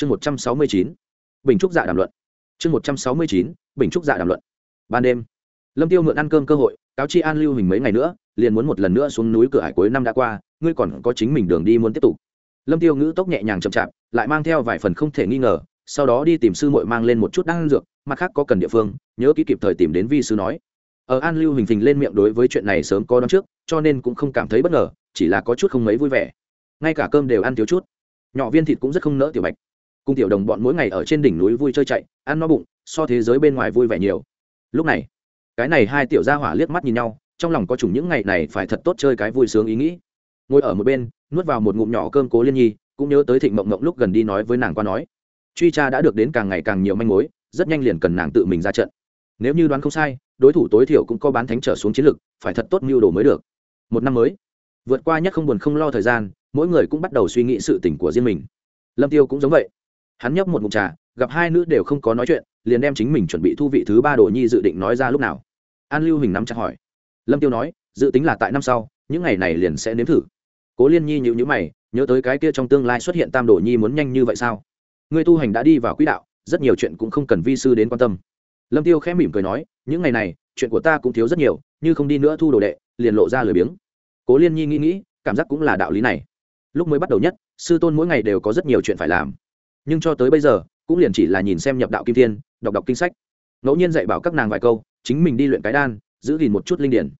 chương một trăm sáu mươi chín, bình trúc dạ đàm luận. Chương một trăm sáu mươi chín, bình trúc dạ đàm luận. Ban đêm, lâm tiêu mượn ăn cơm cơ hội, cáo chi an lưu hình mấy ngày nữa, liền muốn một lần nữa xuống núi cửa hải cuối năm đã qua, ngươi còn có chính mình đường đi muốn tiếp tục. Lâm tiêu ngữ tốc nhẹ nhàng chậm chạp, lại mang theo vài phần không thể nghi ngờ, sau đó đi tìm sư muội mang lên một chút đan dược, mặt khác có cần địa phương, nhớ kỹ kịp thời tìm đến vi sư nói. Ở an lưu hình phình lên miệng đối với chuyện này sớm có đón trước, cho nên cũng không cảm thấy bất ngờ, chỉ là có chút không mấy vui vẻ. Ngay cả cơm đều ăn thiếu chút. Nhỏ viên thịt cũng rất không nỡ tiểu bạch cùng tiểu đồng bọn mỗi ngày ở trên đỉnh núi vui chơi chạy, ăn no bụng, so thế giới bên ngoài vui vẻ nhiều. Lúc này, cái này hai tiểu gia hỏa liếc mắt nhìn nhau, trong lòng có chủng những ngày này phải thật tốt chơi cái vui sướng ý nghĩ. Ngồi ở một bên, nuốt vào một ngụm nhỏ cơm cố liên nhi, cũng nhớ tới thịnh mộng mộng lúc gần đi nói với nàng qua nói. Truy tra đã được đến càng ngày càng nhiều manh mối, rất nhanh liền cần nàng tự mình ra trận. Nếu như đoán không sai, đối thủ tối thiểu cũng có bán thánh trở xuống chiến lực, phải thật tốt mưu đồ mới được. Một năm mới, vượt qua nhất không buồn không lo thời gian, mỗi người cũng bắt đầu suy nghĩ sự tỉnh của riêng mình. Lâm tiêu cũng giống vậy hắn nhấp một mụn trà, gặp hai nữ đều không có nói chuyện, liền đem chính mình chuẩn bị thu vị thứ ba đồ nhi dự định nói ra lúc nào. An lưu hình nắm chặt hỏi. Lâm tiêu nói, dự tính là tại năm sau, những ngày này liền sẽ nếm thử. Cố liên nhi nhịu nhữ mày, nhớ tới cái kia trong tương lai xuất hiện tam đồ nhi muốn nhanh như vậy sao? Người tu hành đã đi vào quỹ đạo, rất nhiều chuyện cũng không cần vi sư đến quan tâm. Lâm tiêu khẽ mỉm cười nói, những ngày này, chuyện của ta cũng thiếu rất nhiều, như không đi nữa thu đồ đệ, liền lộ ra lười biếng. Cố liên nhi nghĩ nghĩ, cảm giác cũng là đạo lý này. Lúc mới bắt đầu nhất, sư tôn mỗi ngày đều có rất nhiều chuyện phải làm nhưng cho tới bây giờ, cũng liền chỉ là nhìn xem nhập đạo kim thiên, đọc đọc kinh sách. Ngẫu nhiên dạy bảo các nàng vài câu, chính mình đi luyện cái đan, giữ gìn một chút linh điển.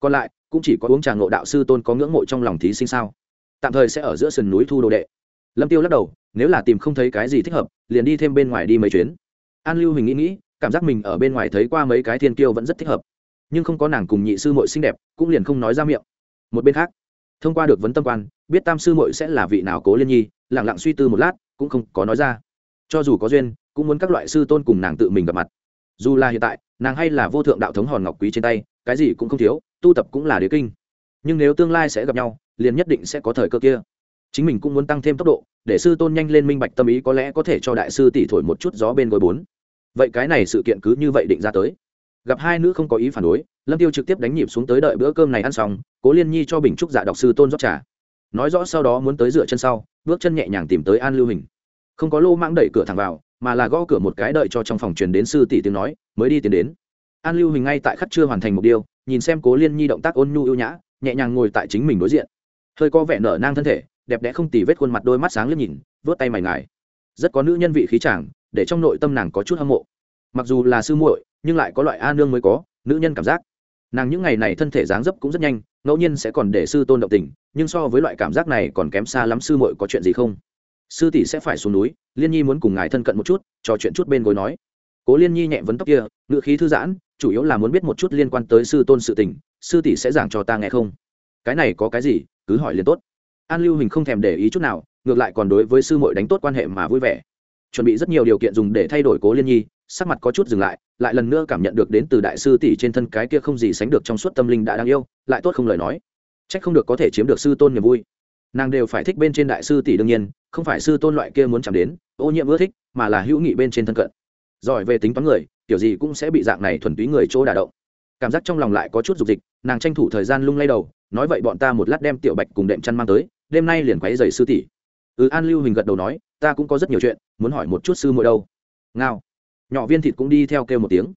Còn lại, cũng chỉ có uống trà ngộ đạo sư tôn có ngưỡng mộ trong lòng thí sinh sao. Tạm thời sẽ ở giữa sườn núi thu đồ đệ. Lâm tiêu lắc đầu, nếu là tìm không thấy cái gì thích hợp, liền đi thêm bên ngoài đi mấy chuyến. An lưu hình nghĩ nghĩ, cảm giác mình ở bên ngoài thấy qua mấy cái thiên kiêu vẫn rất thích hợp. Nhưng không có nàng cùng nhị sư mội xinh đẹp, cũng liền không nói ra miệng. Một bên khác, thông qua được vấn tâm quan, biết tam sư mội sẽ là vị nào cố liên nhi lẳng lặng suy tư một lát cũng không có nói ra. Cho dù có duyên, cũng muốn các loại sư tôn cùng nàng tự mình gặp mặt. Dù là hiện tại, nàng hay là vô thượng đạo thống hòn ngọc quý trên tay, cái gì cũng không thiếu, tu tập cũng là đế kinh. Nhưng nếu tương lai sẽ gặp nhau, liền nhất định sẽ có thời cơ kia. Chính mình cũng muốn tăng thêm tốc độ, để sư tôn nhanh lên minh bạch tâm ý có lẽ có thể cho đại sư tỷ thổi một chút gió bên gối bốn. Vậy cái này sự kiện cứ như vậy định ra tới. Gặp hai nữ không có ý phản đối, lâm tiêu trực tiếp đánh nhịp xuống tới đợi bữa cơm này ăn xong, cố liên nhi cho bình trúc dạ đọc sư tôn rót trà. Nói rõ sau đó muốn tới dựa chân sau, bước chân nhẹ nhàng tìm tới an lưu hình không có lô mãng đẩy cửa thẳng vào, mà là gõ cửa một cái đợi cho trong phòng truyền đến sư tỷ tiếng nói, mới đi tiến đến. An lưu hình ngay tại khắc chưa hoàn thành mục tiêu, nhìn xem cố liên nhi động tác ôn nhu ưu nhã, nhẹ nhàng ngồi tại chính mình đối diện. Hơi có vẻ nở nang thân thể, đẹp đẽ không tì vết khuôn mặt đôi mắt sáng liếc nhìn vớt tay mày ngài. Rất có nữ nhân vị khí chàng, để trong nội tâm nàng có chút hâm mộ. Mặc dù là sư muội, nhưng lại có loại a nương mới có, nữ nhân cảm giác. Nàng những ngày này thân thể dáng dấp cũng rất nhanh, ngẫu nhiên sẽ còn để sư tôn động tình, nhưng so với loại cảm giác này còn kém xa lắm sư muội có chuyện gì không? Sư tỷ sẽ phải xuống núi, liên nhi muốn cùng ngài thân cận một chút, trò chuyện chút bên gối nói. Cố liên nhi nhẹ vấn tóc kia ngự khí thư giãn, chủ yếu là muốn biết một chút liên quan tới sư tôn sự tình, sư tỷ sẽ giảng cho ta nghe không? Cái này có cái gì, cứ hỏi liền tốt. An lưu hình không thèm để ý chút nào, ngược lại còn đối với sư muội đánh tốt quan hệ mà vui vẻ. Chuẩn bị rất nhiều điều kiện dùng để thay đổi cố liên nhi, sắc mặt có chút dừng lại lại lần nữa cảm nhận được đến từ đại sư tỷ trên thân cái kia không gì sánh được trong suốt tâm linh đã đáng yêu, lại tốt không lời nói. Trách không được có thể chiếm được sư tôn niềm vui nàng đều phải thích bên trên đại sư tỷ đương nhiên, không phải sư tôn loại kia muốn chạm đến, ô nhiễm ưa thích, mà là hữu nghị bên trên thân cận. Giỏi về tính toán người, kiểu gì cũng sẽ bị dạng này thuần túy người chỗ đả động. Cảm giác trong lòng lại có chút dục dịch, nàng tranh thủ thời gian lung lay đầu, nói vậy bọn ta một lát đem tiểu bạch cùng đệm chăn mang tới, đêm nay liền quấy giày sư tỷ. Ừ an lưu hình gật đầu nói, ta cũng có rất nhiều chuyện, muốn hỏi một chút sư muội đâu. Ngao. Nhỏ viên thịt cũng đi theo kêu một tiếng.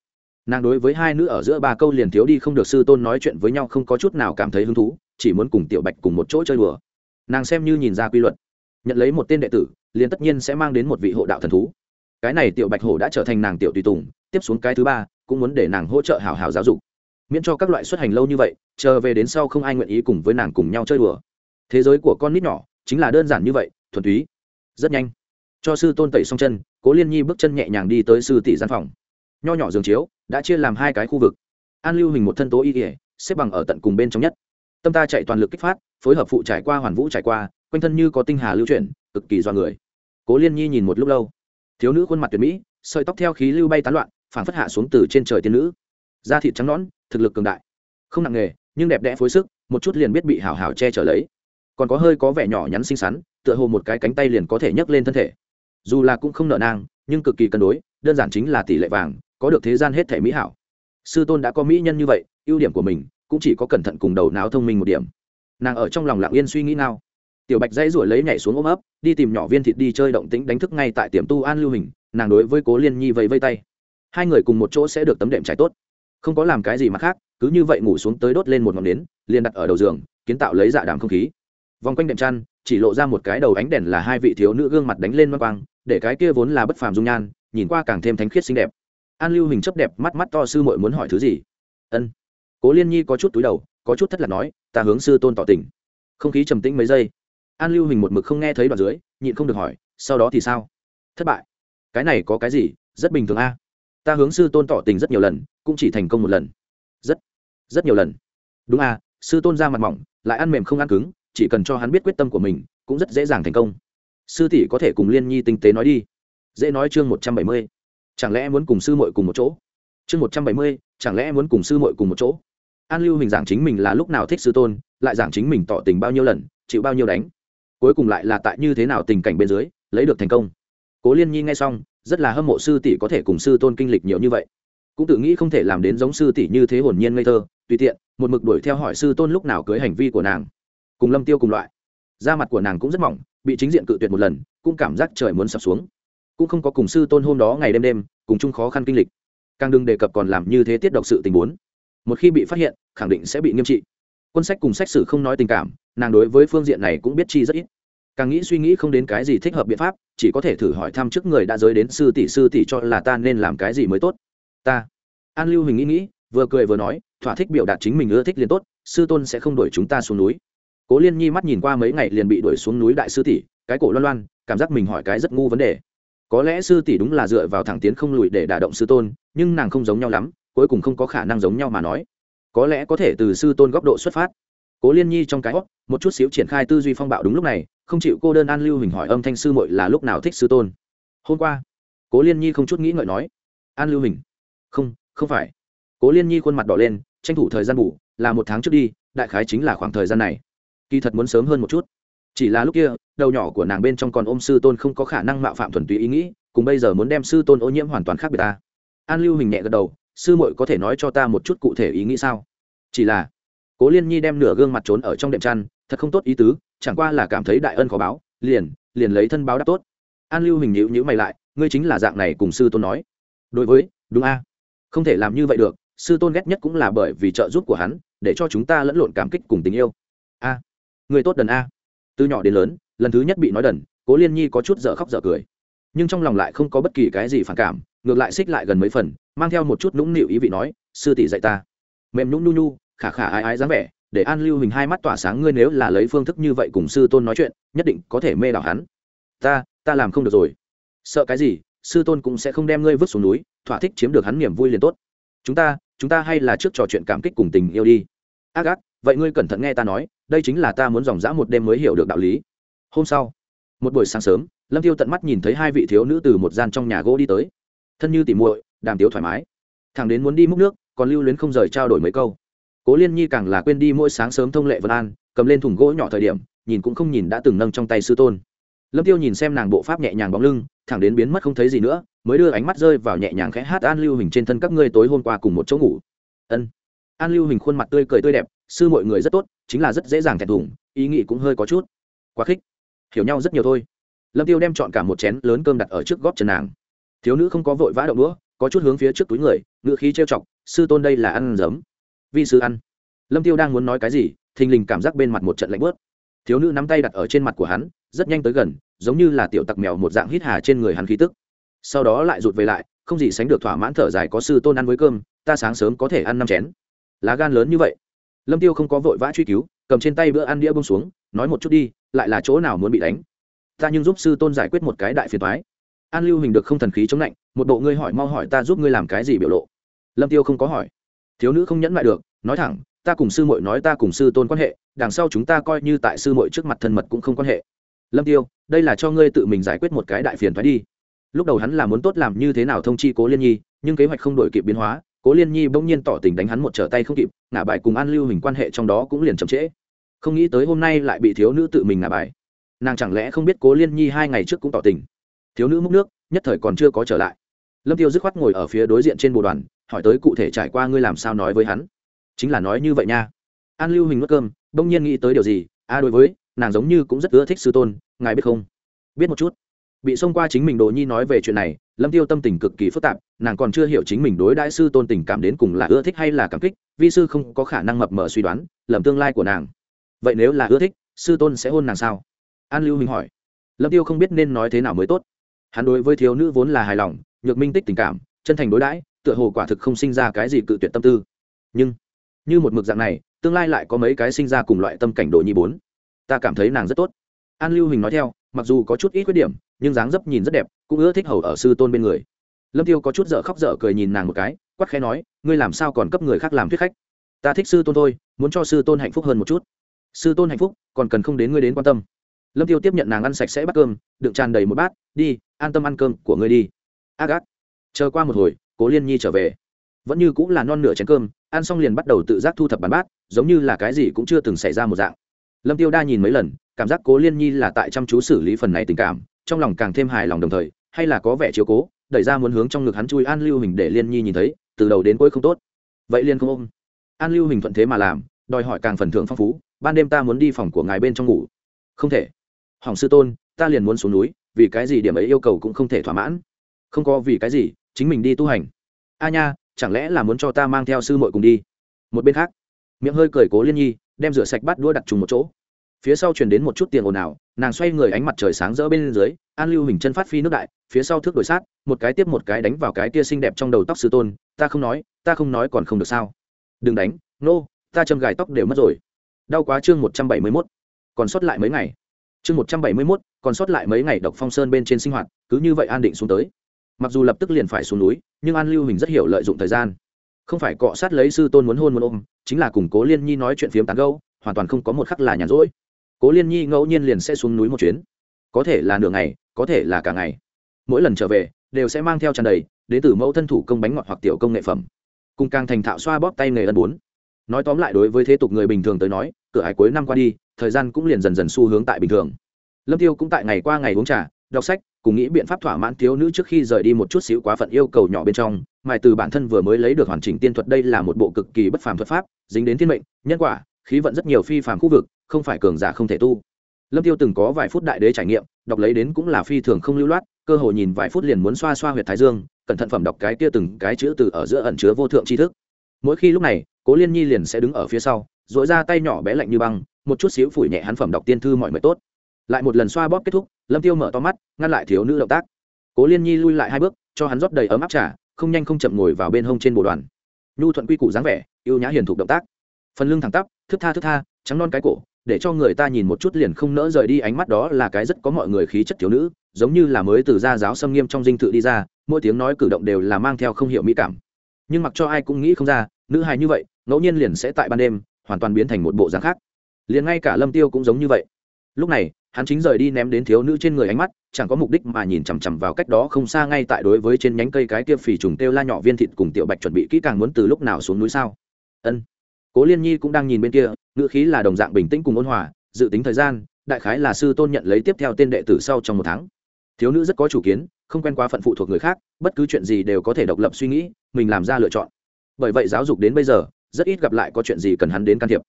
Nàng đối với hai nữ ở giữa ba câu liền thiếu đi không được sư tôn nói chuyện với nhau không có chút nào cảm thấy hứng thú, chỉ muốn cùng tiểu bạch cùng một chỗ chơi đùa nàng xem như nhìn ra quy luật. Nhận lấy một tên đệ tử, liền tất nhiên sẽ mang đến một vị hộ đạo thần thú. Cái này tiểu bạch hổ đã trở thành nàng tiểu tùy tùng, tiếp xuống cái thứ ba, cũng muốn để nàng hỗ trợ hào hào giáo dục. Miễn cho các loại xuất hành lâu như vậy, chờ về đến sau không ai nguyện ý cùng với nàng cùng nhau chơi đùa. Thế giới của con nít nhỏ, chính là đơn giản như vậy, thuần túy. Rất nhanh, cho sư tôn tẩy xong chân, cố liên nhi bước chân nhẹ nhàng đi tới sư tỷ gian phòng. Nho nhỏ giường chiếu, đã chia làm hai cái khu vực. An lưu hình một thân tố y ỉa xếp bằng ở tận cùng bên trong nhất tâm ta chạy toàn lực kích phát, phối hợp phụ trải qua hoàn vũ trải qua, quanh thân như có tinh hà lưu chuyển, cực kỳ do người. Cố liên nhi nhìn một lúc lâu. Thiếu nữ khuôn mặt tuyệt mỹ, sợi tóc theo khí lưu bay tán loạn, phảng phất hạ xuống từ trên trời tiên nữ. Da thịt trắng nõn, thực lực cường đại. Không nặng nghề, nhưng đẹp đẽ phối sức, một chút liền biết bị hào hào che chở lấy. Còn có hơi có vẻ nhỏ nhắn xinh xắn, tựa hồ một cái cánh tay liền có thể nhấc lên thân thể. Dù là cũng không nợ nang nhưng cực kỳ cân đối, đơn giản chính là tỷ lệ vàng, có được thế gian hết thể mỹ hảo. Sư tôn đã có mỹ nhân như vậy, ưu điểm của mình cũng chỉ có cẩn thận cùng đầu não thông minh một điểm. Nàng ở trong lòng lặng yên suy nghĩ nào tiểu bạch dãy ruổi lấy nhảy xuống ôm ấp, đi tìm nhỏ viên thịt đi chơi động tĩnh đánh thức ngay tại tiệm tu an lưu hình, nàng đối với cố liên nhi vẫy vây tay. Hai người cùng một chỗ sẽ được tấm đệm trải tốt. Không có làm cái gì mà khác, cứ như vậy ngủ xuống tới đốt lên một ngọn nến, liền đặt ở đầu giường, kiến tạo lấy dạ đàm không khí. Vòng quanh đệm chăn, chỉ lộ ra một cái đầu ánh đèn là hai vị thiếu nữ gương mặt đánh lên mắt quang, để cái kia vốn là bất phàm dung nhan, nhìn qua càng thêm thánh khiết xinh đẹp. An lưu hình chấp đẹp, mắt mắt to sư muội muốn hỏi thứ gì? Ân cố liên nhi có chút túi đầu, có chút thất lạc nói, ta hướng sư tôn tỏ tình. Không khí trầm tĩnh mấy giây, an lưu hình một mực không nghe thấy đoạn dưới, nhịn không được hỏi, sau đó thì sao? Thất bại. Cái này có cái gì? Rất bình thường a. Ta hướng sư tôn tỏ tình rất nhiều lần, cũng chỉ thành công một lần. Rất rất nhiều lần. Đúng a, sư tôn ra mặt mỏng, lại ăn mềm không ăn cứng, chỉ cần cho hắn biết quyết tâm của mình, cũng rất dễ dàng thành công. Sư tỷ có thể cùng liên nhi tinh tế nói đi. Dễ nói chương một trăm bảy mươi. Chẳng lẽ em muốn cùng sư muội cùng một chỗ? Chương một trăm bảy mươi, chẳng lẽ em muốn cùng sư muội cùng một chỗ? An lưu hình giảng chính mình là lúc nào thích sư tôn, lại giảng chính mình tỏ tình bao nhiêu lần, chịu bao nhiêu đánh. Cuối cùng lại là tại như thế nào tình cảnh bên dưới, lấy được thành công. Cố liên nhi nghe xong, rất là hâm mộ sư tỷ có thể cùng sư tôn kinh lịch nhiều như vậy. Cũng tự nghĩ không thể làm đến giống sư tỷ như thế hồn nhiên ngây thơ, tùy tiện, một mực đuổi theo hỏi sư tôn lúc nào cưới hành vi của nàng. Cùng lâm tiêu cùng loại. Da mặt của nàng cũng rất mỏng, bị chính diện cự tuyệt một lần, cũng cảm giác trời muốn sập xuống. Cũng không có cùng sư tôn hôm đó ngày đêm đêm, cùng chung khó khăn kinh lịch. Càng đừng đề cập còn làm như thế tiết độc sự tình huống một khi bị phát hiện, khẳng định sẽ bị nghiêm trị. Quân sách cùng sách sử không nói tình cảm, nàng đối với phương diện này cũng biết chi rất ít. Càng nghĩ suy nghĩ không đến cái gì thích hợp biện pháp, chỉ có thể thử hỏi thăm trước người đã giới đến sư tỷ sư tỷ cho là ta nên làm cái gì mới tốt. Ta. An lưu hình nghĩ nghĩ, vừa cười vừa nói, thỏa thích biểu đạt chính mình ưa thích liền tốt, sư tôn sẽ không đuổi chúng ta xuống núi. Cố liên nhi mắt nhìn qua mấy ngày liền bị đuổi xuống núi đại sư tỷ, cái cổ loan loan, cảm giác mình hỏi cái rất ngu vấn đề. Có lẽ sư tỷ đúng là dựa vào thẳng tiến không lùi để đả động sư tôn, nhưng nàng không giống nhau lắm cuối cùng không có khả năng giống nhau mà nói. Có lẽ có thể từ sư tôn góc độ xuất phát. Cố liên nhi trong cái hót một chút xíu triển khai tư duy phong bạo đúng lúc này, không chịu cô đơn an lưu hình hỏi âm thanh sư muội là lúc nào thích sư tôn. Hôm qua, cố liên nhi không chút nghĩ ngợi nói. An lưu hình? Không không phải. Cố liên nhi khuôn mặt đỏ lên, tranh thủ thời gian bù, là một tháng trước đi, đại khái chính là khoảng thời gian này. Kỳ thật muốn sớm hơn một chút. Chỉ là lúc kia, đầu nhỏ của nàng bên trong còn ôm sư tôn không có khả năng mạo phạm thuần túy ý nghĩ, cùng bây giờ muốn đem sư tôn ô nhiễm hoàn toàn khác biệt ta. An lưu hình nhẹ gật đầu sư muội có thể nói cho ta một chút cụ thể ý nghĩ sao? Chỉ là, cố liên nhi đem nửa gương mặt trốn ở trong đệm chăn, thật không tốt ý tứ, chẳng qua là cảm thấy đại ân khó báo, liền liền lấy thân báo đáp tốt. An lưu hình nhữ nhữ mày lại, ngươi chính là dạng này cùng sư tôn nói. Đối với, đúng a. Không thể làm như vậy được, sư tôn ghét nhất cũng là bởi vì trợ giúp của hắn, để cho chúng ta lẫn lộn cảm kích cùng tình yêu. A người tốt đần a. Từ nhỏ đến lớn, lần thứ nhất bị nói đần, cố liên nhi có chút dở khóc dở cười. Nhưng trong lòng lại không có bất kỳ cái gì phản cảm ngược lại xích lại gần mấy phần, mang theo một chút nũng nịu ý vị nói, sư tỷ dạy ta. Mềm nhũng nhu nhu, khả khả ái ái dáng vẻ, để an lưu hình hai mắt tỏa sáng, ngươi nếu là lấy phương thức như vậy cùng sư tôn nói chuyện, nhất định có thể mê đảo hắn. Ta ta làm không được rồi. Sợ cái gì? Sư tôn cũng sẽ không đem ngươi vứt xuống núi, thỏa thích chiếm được hắn niềm vui liền tốt. Chúng ta chúng ta hay là trước trò chuyện cảm kích cùng tình yêu đi. Ác ác, vậy ngươi cẩn thận nghe ta nói, đây chính là ta muốn dòng dã một đêm mới hiểu được đạo lý. Hôm sau, một buổi sáng sớm, lâm tiêu tận mắt nhìn thấy hai vị thiếu nữ từ một gian trong nhà gỗ đi tới thân như tỉ muội, đàm tiếu thoải mái. Thằng đến muốn đi múc nước, còn lưu luyến không rời trao đổi mấy câu. Cố liên nhi càng là quên đi mỗi sáng sớm thông lệ vân an, cầm lên thùng gỗ nhỏ thời điểm, nhìn cũng không nhìn đã từng nâng trong tay sư tôn. Lâm tiêu nhìn xem nàng bộ pháp nhẹ nhàng bóng lưng, thẳng đến biến mất không thấy gì nữa, mới đưa ánh mắt rơi vào nhẹ nhàng khẽ hát an lưu hình trên thân các ngươi tối hôm qua cùng một chỗ ngủ. Ân. An lưu hình khuôn mặt tươi cười tươi đẹp, sư mọi người rất tốt, chính là rất dễ dàng thẹn thùng, ý nghĩ cũng hơi có chút. Quá khích. Hiểu nhau rất nhiều thôi. Lâm tiêu đem chọn cả một chén lớn cơm đặt ở trước góp chân nàng thiếu nữ không có vội vã động đũa, có chút hướng phía trước túi người ngựa khí trêu chọc, sư tôn đây là ăn giấm. Vi sư ăn. Lâm tiêu đang muốn nói cái gì, thình lình cảm giác bên mặt một trận lạnh bớt thiếu nữ nắm tay đặt ở trên mặt của hắn, rất nhanh tới gần, giống như là tiểu tặc mèo một dạng hít hà trên người hắn khí tức. Sau đó lại rụt về lại, không gì sánh được thỏa mãn thở dài, có sư tôn ăn với cơm, ta sáng sớm có thể ăn năm chén. Lá gan lớn như vậy. Lâm tiêu không có vội vã truy cứu, cầm trên tay bữa ăn đĩa bông xuống, nói một chút đi, lại là chỗ nào muốn bị đánh. Ta nhưng giúp sư tôn giải quyết một cái đại phiền toái an lưu hình được không thần khí chống lạnh, một bộ ngươi hỏi mau hỏi ta giúp ngươi làm cái gì biểu lộ. Lâm tiêu không có hỏi. Thiếu nữ không nhẫn lại được, nói thẳng, ta cùng sư muội nói ta cùng sư tôn quan hệ, đằng sau chúng ta coi như tại sư muội trước mặt thân mật cũng không quan hệ. Lâm tiêu, đây là cho ngươi tự mình giải quyết một cái đại phiền thoái đi. Lúc đầu hắn là muốn tốt làm như thế nào thông chi cố liên nhi, nhưng kế hoạch không đổi kịp biến hóa, cố liên nhi bỗng nhiên tỏ tình đánh hắn một trở tay không kịp, ngả bài cùng an lưu hình quan hệ trong đó cũng liền chậm trễ. Không nghĩ tới hôm nay lại bị thiếu nữ tự mình ngả bài. Nàng chẳng lẽ không biết cố liên nhi hai ngày trước cũng tỏ tình thiếu nữ múc nước, nhất thời còn chưa có trở lại. Lâm tiêu dứt khoát ngồi ở phía đối diện trên bồ đoàn, hỏi tới cụ thể trải qua ngươi làm sao nói với hắn. Chính là nói như vậy nha. An lưu hình nuốt cơm, bỗng nhiên nghĩ tới điều gì, a, đối với, nàng giống như cũng rất ưa thích sư tôn, ngài biết không? Biết một chút. Bị xông qua chính mình đồ nhi nói về chuyện này, lâm tiêu tâm tình cực kỳ phức tạp, nàng còn chưa hiểu chính mình đối đãi sư tôn tình cảm đến cùng là ưa thích hay là cảm kích, vi sư không có khả năng mập mờ suy đoán, lầm tương lai của nàng. Vậy nếu là ưa thích, sư tôn sẽ hôn nàng sao? An lưu minh hỏi. Lâm tiêu không biết nên nói thế nào mới tốt hắn đối với thiếu nữ vốn là hài lòng, nhược minh tích tình cảm, chân thành đối đãi, tựa hồ quả thực không sinh ra cái gì cự tuyệt tâm tư. Nhưng, như một mực dạng này, tương lai lại có mấy cái sinh ra cùng loại tâm cảnh độ nhi bốn. Ta cảm thấy nàng rất tốt. An lưu hình nói theo, mặc dù có chút ít khuyết điểm, nhưng dáng dấp nhìn rất đẹp, cũng ưa thích hầu ở sư tôn bên người. Lâm tiêu có chút dở khóc dở cười nhìn nàng một cái, quắc khẽ nói, ngươi làm sao còn cấp người khác làm thuyết khách? Ta thích sư tôn thôi, muốn cho sư tôn hạnh phúc hơn một chút. Sư tôn hạnh phúc, còn cần không đến ngươi đến quan tâm lâm tiêu tiếp nhận nàng ăn sạch sẽ bắt cơm, đựng tràn đầy một bát, đi, an tâm ăn cơm của ngươi đi. Ác ác. Chờ qua một hồi, cố liên nhi trở về. Vẫn như cũng là non nửa chén cơm, ăn xong liền bắt đầu tự giác thu thập bàn bát, giống như là cái gì cũng chưa từng xảy ra một dạng. Lâm tiêu đa nhìn mấy lần, cảm giác cố liên nhi là tại chăm chú xử lý phần này tình cảm, trong lòng càng thêm hài lòng đồng thời, hay là có vẻ chiếu cố, đẩy ra muốn hướng trong ngực hắn chui an lưu hình để liên nhi nhìn thấy, từ đầu đến cuối không tốt. Vậy liên không ôm. An lưu hình thuận thế mà làm, đòi hỏi càng phần thưởng phong phú, ban đêm ta muốn đi phòng của ngài bên trong ngủ. Không thể hỏng sư tôn ta liền muốn xuống núi vì cái gì điểm ấy yêu cầu cũng không thể thỏa mãn. Không có vì cái gì chính mình đi tu hành. A nha chẳng lẽ là muốn cho ta mang theo sư muội cùng đi? Một bên khác miệng hơi cười cố liên nhi đem rửa sạch bắt đũa đặt trùng một chỗ. Phía sau truyền đến một chút tiền ồn ào nàng xoay người ánh mặt trời sáng rỡ bên dưới an lưu hình chân phát phi nước đại phía sau thước đổi sát một cái tiếp một cái đánh vào cái tia xinh đẹp trong đầu tóc sư tôn ta không nói ta không nói còn không được sao. Đừng đánh nô、no, ta châm gài tóc đều mất rồi. Đau quá chương một trăm bảy mươi mốt còn sót lại mấy ngày chương một trăm bảy mươi mốt, còn sót lại mấy ngày độc phong sơn bên trên sinh hoạt, cứ như vậy an định xuống tới. Mặc dù lập tức liền phải xuống núi, nhưng an lưu hình rất hiểu lợi dụng thời gian. Không phải cọ sát lấy sư tôn muốn hôn muốn ôm, chính là củng cố liên nhi nói chuyện phiếm tán gâu hoàn toàn không có một khắc là nhàn rỗi. Cố liên nhi ngẫu nhiên liền sẽ xuống núi một chuyến. Có thể là nửa ngày, có thể là cả ngày. Mỗi lần trở về, đều sẽ mang theo tràn đầy, đến từ mẫu thân thủ công bánh ngọt hoặc tiểu công nghệ phẩm. Cùng càng thành thạo xoa bóp tay nghề ân bốn. Nói tóm lại đối với thế tục người bình thường tới nói, cửa hải cuối năm qua đi thời gian cũng liền dần dần xu hướng tại bình thường. Lâm tiêu cũng tại ngày qua ngày uống trà, đọc sách, cùng nghĩ biện pháp thỏa mãn thiếu nữ trước khi rời đi một chút xíu quá phận yêu cầu nhỏ bên trong mài từ bản thân vừa mới lấy được hoàn chỉnh tiên thuật đây là một bộ cực kỳ bất phàm thuật pháp, dính đến thiên mệnh, nhân quả, khí vận rất nhiều phi phàm khu vực, không phải cường giả không thể tu. Lâm tiêu từng có vài phút đại đế trải nghiệm, đọc lấy đến cũng là phi thường không lưu loát, cơ hội nhìn vài phút liền muốn xoa xoa huyệt thái dương, cẩn thận phẩm đọc cái kia từng cái chữ từ ở giữa ẩn chứa vô thượng tri thức. Mỗi khi lúc này, cố liên nhi liền sẽ đứng ở phía sau dội ra tay nhỏ bé lạnh như băng, một chút xíu phủi nhẹ hắn phẩm đọc tiên thư mọi mệt tốt. Lại một lần xoa bóp kết thúc, lâm tiêu mở to mắt, ngăn lại thiếu nữ động tác. Cố liên nhi lui lại hai bước, cho hắn rót đầy ấm áp trà, không nhanh không chậm ngồi vào bên hông trên bộ đoàn. Nhu thuận quy củ dáng vẻ yêu nhã hiền thục động tác. Phần lưng thẳng tắp, thức tha thức tha, trắng non cái cổ, để cho người ta nhìn một chút liền không nỡ rời đi ánh mắt đó là cái rất có mọi người khí chất thiếu nữ, giống như là mới từ gia giáo xâm nghiêm trong dinh thự đi ra, mỗi tiếng nói cử động đều là mang theo không hiểu mỹ cảm. Nhưng mặc cho ai cũng nghĩ không ra, nữ hài như vậy, ngẫu nhiên liền sẽ tại ban đêm hoàn toàn biến thành một bộ dáng khác. Liền ngay cả lâm tiêu cũng giống như vậy. Lúc này, hắn chính rời đi ném đến thiếu nữ trên người ánh mắt, chẳng có mục đích mà nhìn chằm chằm vào cách đó không xa ngay tại đối với trên nhánh cây cái kia phì trùng têu la nhỏ viên thịt cùng tiểu bạch chuẩn bị kỹ càng muốn từ lúc nào xuống núi sao. Ân. Cố liên nhi cũng đang nhìn bên kia, ngữ khí là đồng dạng bình tĩnh cùng ôn hòa, dự tính thời gian, đại khái là sư tôn nhận lấy tiếp theo tên đệ tử sau trong một tháng. Thiếu nữ rất có chủ kiến, không quen quá phận phụ thuộc người khác, bất cứ chuyện gì đều có thể độc lập suy nghĩ, mình làm ra lựa chọn. Bởi vậy giáo dục đến bây giờ rất ít gặp lại có chuyện gì cần hắn đến can thiệp.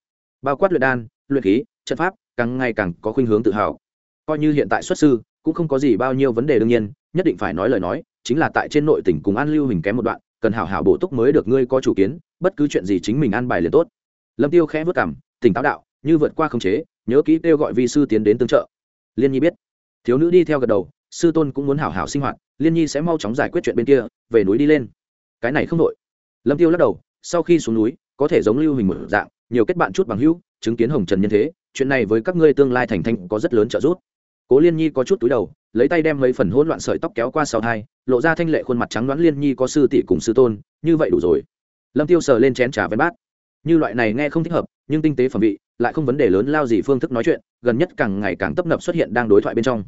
Bao quát luyện đan, luyện khí, trận pháp, càng ngày càng có khuynh hướng tự hào. Coi như hiện tại xuất sư, cũng không có gì bao nhiêu vấn đề đương nhiên, nhất định phải nói lời nói, chính là tại trên nội tỉnh cùng an lưu hình kém một đoạn, cần hảo hảo bổ túc mới được ngươi có chủ kiến, bất cứ chuyện gì chính mình an bài liền tốt. Lâm tiêu khẽ vất cảm tỉnh táo đạo, như vượt qua khống chế, nhớ kỹ kêu gọi vi sư tiến đến tương trợ. Liên nhi biết. Thiếu nữ đi theo gật đầu, sư tôn cũng muốn hảo hảo sinh hoạt, liên nhi sẽ mau chóng giải quyết chuyện bên kia, về núi đi lên. Cái này không đội lâm tiêu lắc đầu, sau khi xuống núi có thể giống lưu hình một dạng, nhiều kết bạn chút bằng hữu, chứng kiến hồng trần nhân thế, chuyện này với các ngươi tương lai thành thanh có rất lớn trợ giúp. Cố liên nhi có chút túi đầu, lấy tay đem mấy phần hỗn loạn sợi tóc kéo qua sau thai, lộ ra thanh lệ khuôn mặt trắng đoán liên nhi có sư tỷ cùng sư tôn, như vậy đủ rồi. Lâm tiêu sờ lên chén trà ven bát. Như loại này nghe không thích hợp, nhưng tinh tế phẩm vị, lại không vấn đề lớn lao gì phương thức nói chuyện, gần nhất càng ngày càng tấp nập xuất hiện đang đối thoại bên trong.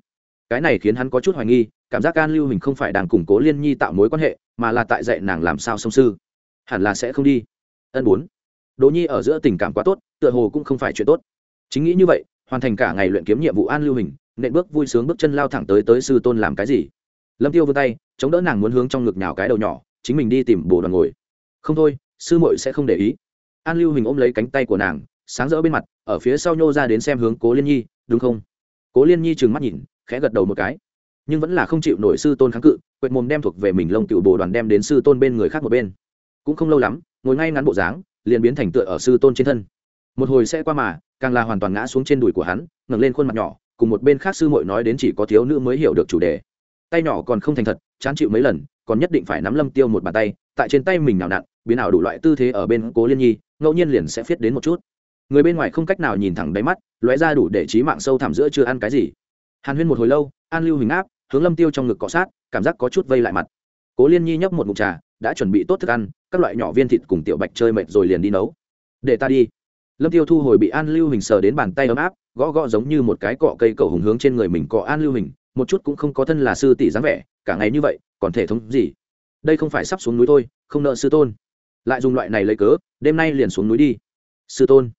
Cái này khiến hắn có chút hoài nghi, cảm giác can lưu hình không phải đang củng cố liên nhi tạo mối quan hệ, mà là tại dạy nàng làm sao song sư. Hẳn là sẽ không đi ân bốn. Đỗ nhi ở giữa tình cảm quá tốt, tựa hồ cũng không phải chuyện tốt. Chính nghĩ như vậy, hoàn thành cả ngày luyện kiếm nhiệm vụ an lưu hình, nện bước vui sướng bước chân lao thẳng tới tới sư tôn làm cái gì. Lâm tiêu vươn tay, chống đỡ nàng muốn hướng trong ngực nhào cái đầu nhỏ, chính mình đi tìm bồ đoàn ngồi. Không thôi, sư muội sẽ không để ý. An lưu hình ôm lấy cánh tay của nàng, sáng rỡ bên mặt, ở phía sau nhô ra đến xem hướng cố liên nhi, đúng không? Cố liên nhi trừng mắt nhìn, khẽ gật đầu một cái. Nhưng vẫn là không chịu nổi sư tôn kháng cự, quệt mồm đem thuộc về mình lông cựu bồ đoàn đem đến sư tôn bên người khác một bên. Cũng không lâu lắm ngồi ngay ngắn bộ dáng, liền biến thành tựa ở sư tôn trên thân. Một hồi sẽ qua mà, càng là hoàn toàn ngã xuống trên đùi của hắn, ngẩng lên khuôn mặt nhỏ, cùng một bên khác sư muội nói đến chỉ có thiếu nữ mới hiểu được chủ đề. Tay nhỏ còn không thành thật, chán chịu mấy lần, còn nhất định phải nắm lâm tiêu một bàn tay, tại trên tay mình nào nặn, biến ảo đủ loại tư thế ở bên cố liên nhi, ngẫu nhiên liền sẽ viết đến một chút. Người bên ngoài không cách nào nhìn thẳng đáy mắt, lóe ra đủ để trí mạng sâu thẳm giữa chưa ăn cái gì. Hàn huyên một hồi lâu, an lưu hình áp, hướng lâm tiêu trong ngực cọ sát, cảm giác có chút vây lại mặt. Cố liên nhi nhấp một ngụm trà, đã chuẩn bị tốt thức ăn các loại nhỏ viên thịt cùng tiểu bạch chơi mệt rồi liền đi nấu. Để ta đi. Lâm tiêu thu hồi bị an lưu hình sờ đến bàn tay ấm áp, gõ gõ giống như một cái cọ cây cầu hùng hướng trên người mình cọ an lưu hình, một chút cũng không có thân là sư tỷ dáng vẻ, cả ngày như vậy, còn thể thống gì? Đây không phải sắp xuống núi thôi, không nợ sư tôn. Lại dùng loại này lấy cớ, đêm nay liền xuống núi đi. Sư tôn.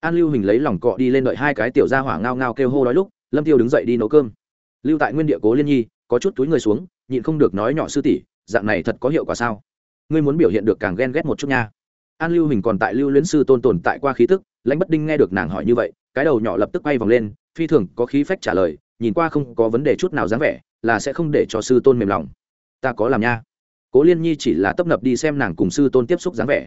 An lưu hình lấy lòng cọ đi lên đợi hai cái tiểu ra hỏa ngao ngao kêu hô đói lúc, lâm tiêu đứng dậy đi nấu cơm. Lưu tại nguyên địa cố liên nhi, có chút túi người xuống, nhịn không được nói nhỏ sư tỷ, dạng này thật có hiệu quả sao? Ngươi muốn biểu hiện được càng ghen ghét một chút nha. An lưu hình còn tại lưu luyến sư tôn tồn tại qua khí tức, lãnh bất đinh nghe được nàng hỏi như vậy, cái đầu nhỏ lập tức bay vòng lên, phi thường có khí phách trả lời, nhìn qua không có vấn đề chút nào dáng vẻ, là sẽ không để cho sư tôn mềm lòng. Ta có làm nha. Cố liên nhi chỉ là tấp nập đi xem nàng cùng sư tôn tiếp xúc dáng vẻ.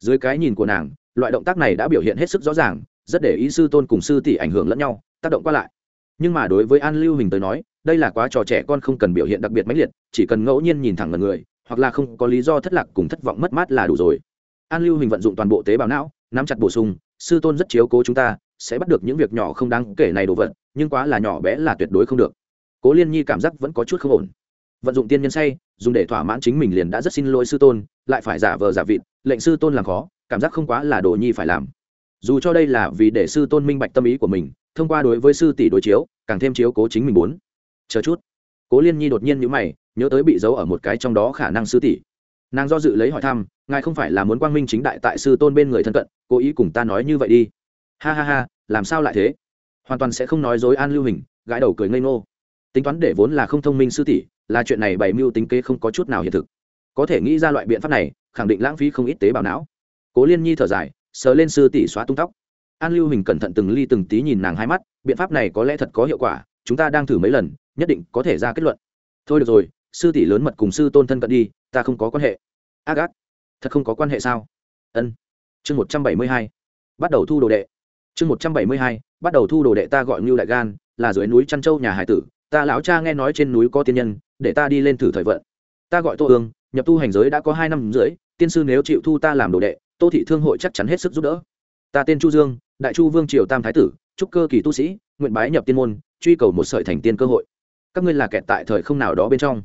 Dưới cái nhìn của nàng, loại động tác này đã biểu hiện hết sức rõ ràng, rất để ý sư tôn cùng sư tỷ ảnh hưởng lẫn nhau, tác động qua lại. Nhưng mà đối với an lưu hình tới nói, đây là quá trò trẻ con không cần biểu hiện đặc biệt mãnh liệt, chỉ cần ngẫu nhiên nhìn thẳng lần người hoặc là không có lý do thất lạc cùng thất vọng mất mát là đủ rồi. An lưu hình vận dụng toàn bộ tế bào não, nắm chặt bổ sung, sư tôn rất chiếu cố chúng ta, sẽ bắt được những việc nhỏ không đáng kể này đồ vật, nhưng quá là nhỏ bé là tuyệt đối không được. Cố liên nhi cảm giác vẫn có chút không ổn. Vận dụng tiên nhân say, dùng để thỏa mãn chính mình liền đã rất xin lỗi sư tôn, lại phải giả vờ giả vịt, lệnh sư tôn làm khó, cảm giác không quá là đồ nhi phải làm. Dù cho đây là vì để sư tôn minh bạch tâm ý của mình, thông qua đối với sư tỷ đối chiếu, càng thêm chiếu cố chính mình muốn. Chờ chút. Cố liên nhi đột nhiên nhữ mày nhớ tới bị giấu ở một cái trong đó khả năng sư tỷ. Nàng do dự lấy hỏi thăm, ngài không phải là muốn quang minh chính đại tại sư tôn bên người thân cận, cố ý cùng ta nói như vậy đi. Ha ha ha, làm sao lại thế? Hoàn toàn sẽ không nói dối an lưu hình, gãi đầu cười ngây ngô. Tính toán để vốn là không thông minh sư tỷ, là chuyện này bày mưu tính kế không có chút nào hiện thực. Có thể nghĩ ra loại biện pháp này, khẳng định lãng phí không ít tế bào não. Cố liên nhi thở dài, sờ lên sư tỷ xóa tung tóc. An lưu hình cẩn thận từng ly từng tí nhìn nàng hai mắt, biện pháp này có lẽ thật có hiệu quả, chúng ta đang thử mấy lần, nhất định có thể ra kết luận. Thôi được rồi sư tỷ lớn mật cùng sư tôn thân cận đi, ta không có quan hệ. Ác ác, thật không có quan hệ sao? Ân. Chương một trăm bảy mươi hai, bắt đầu thu đồ đệ. Chương một trăm bảy mươi hai, bắt đầu thu đồ đệ ta gọi ngưu đại gan, là dưới núi trăn châu nhà hải tử. Ta lão cha nghe nói trên núi có tiên nhân, để ta đi lên thử thời vận. Ta gọi tô ương nhập tu hành giới đã có hai năm rưỡi, tiên sư nếu chịu thu ta làm đồ đệ, tô thị thương hội chắc chắn hết sức giúp đỡ. Ta tên chu dương, đại chu vương triều tam thái tử trúc cơ kỳ tu sĩ, nguyện bái nhập tiên môn, truy cầu một sợi thành tiên cơ hội. Các ngươi là kẹt tại thời không nào đó bên trong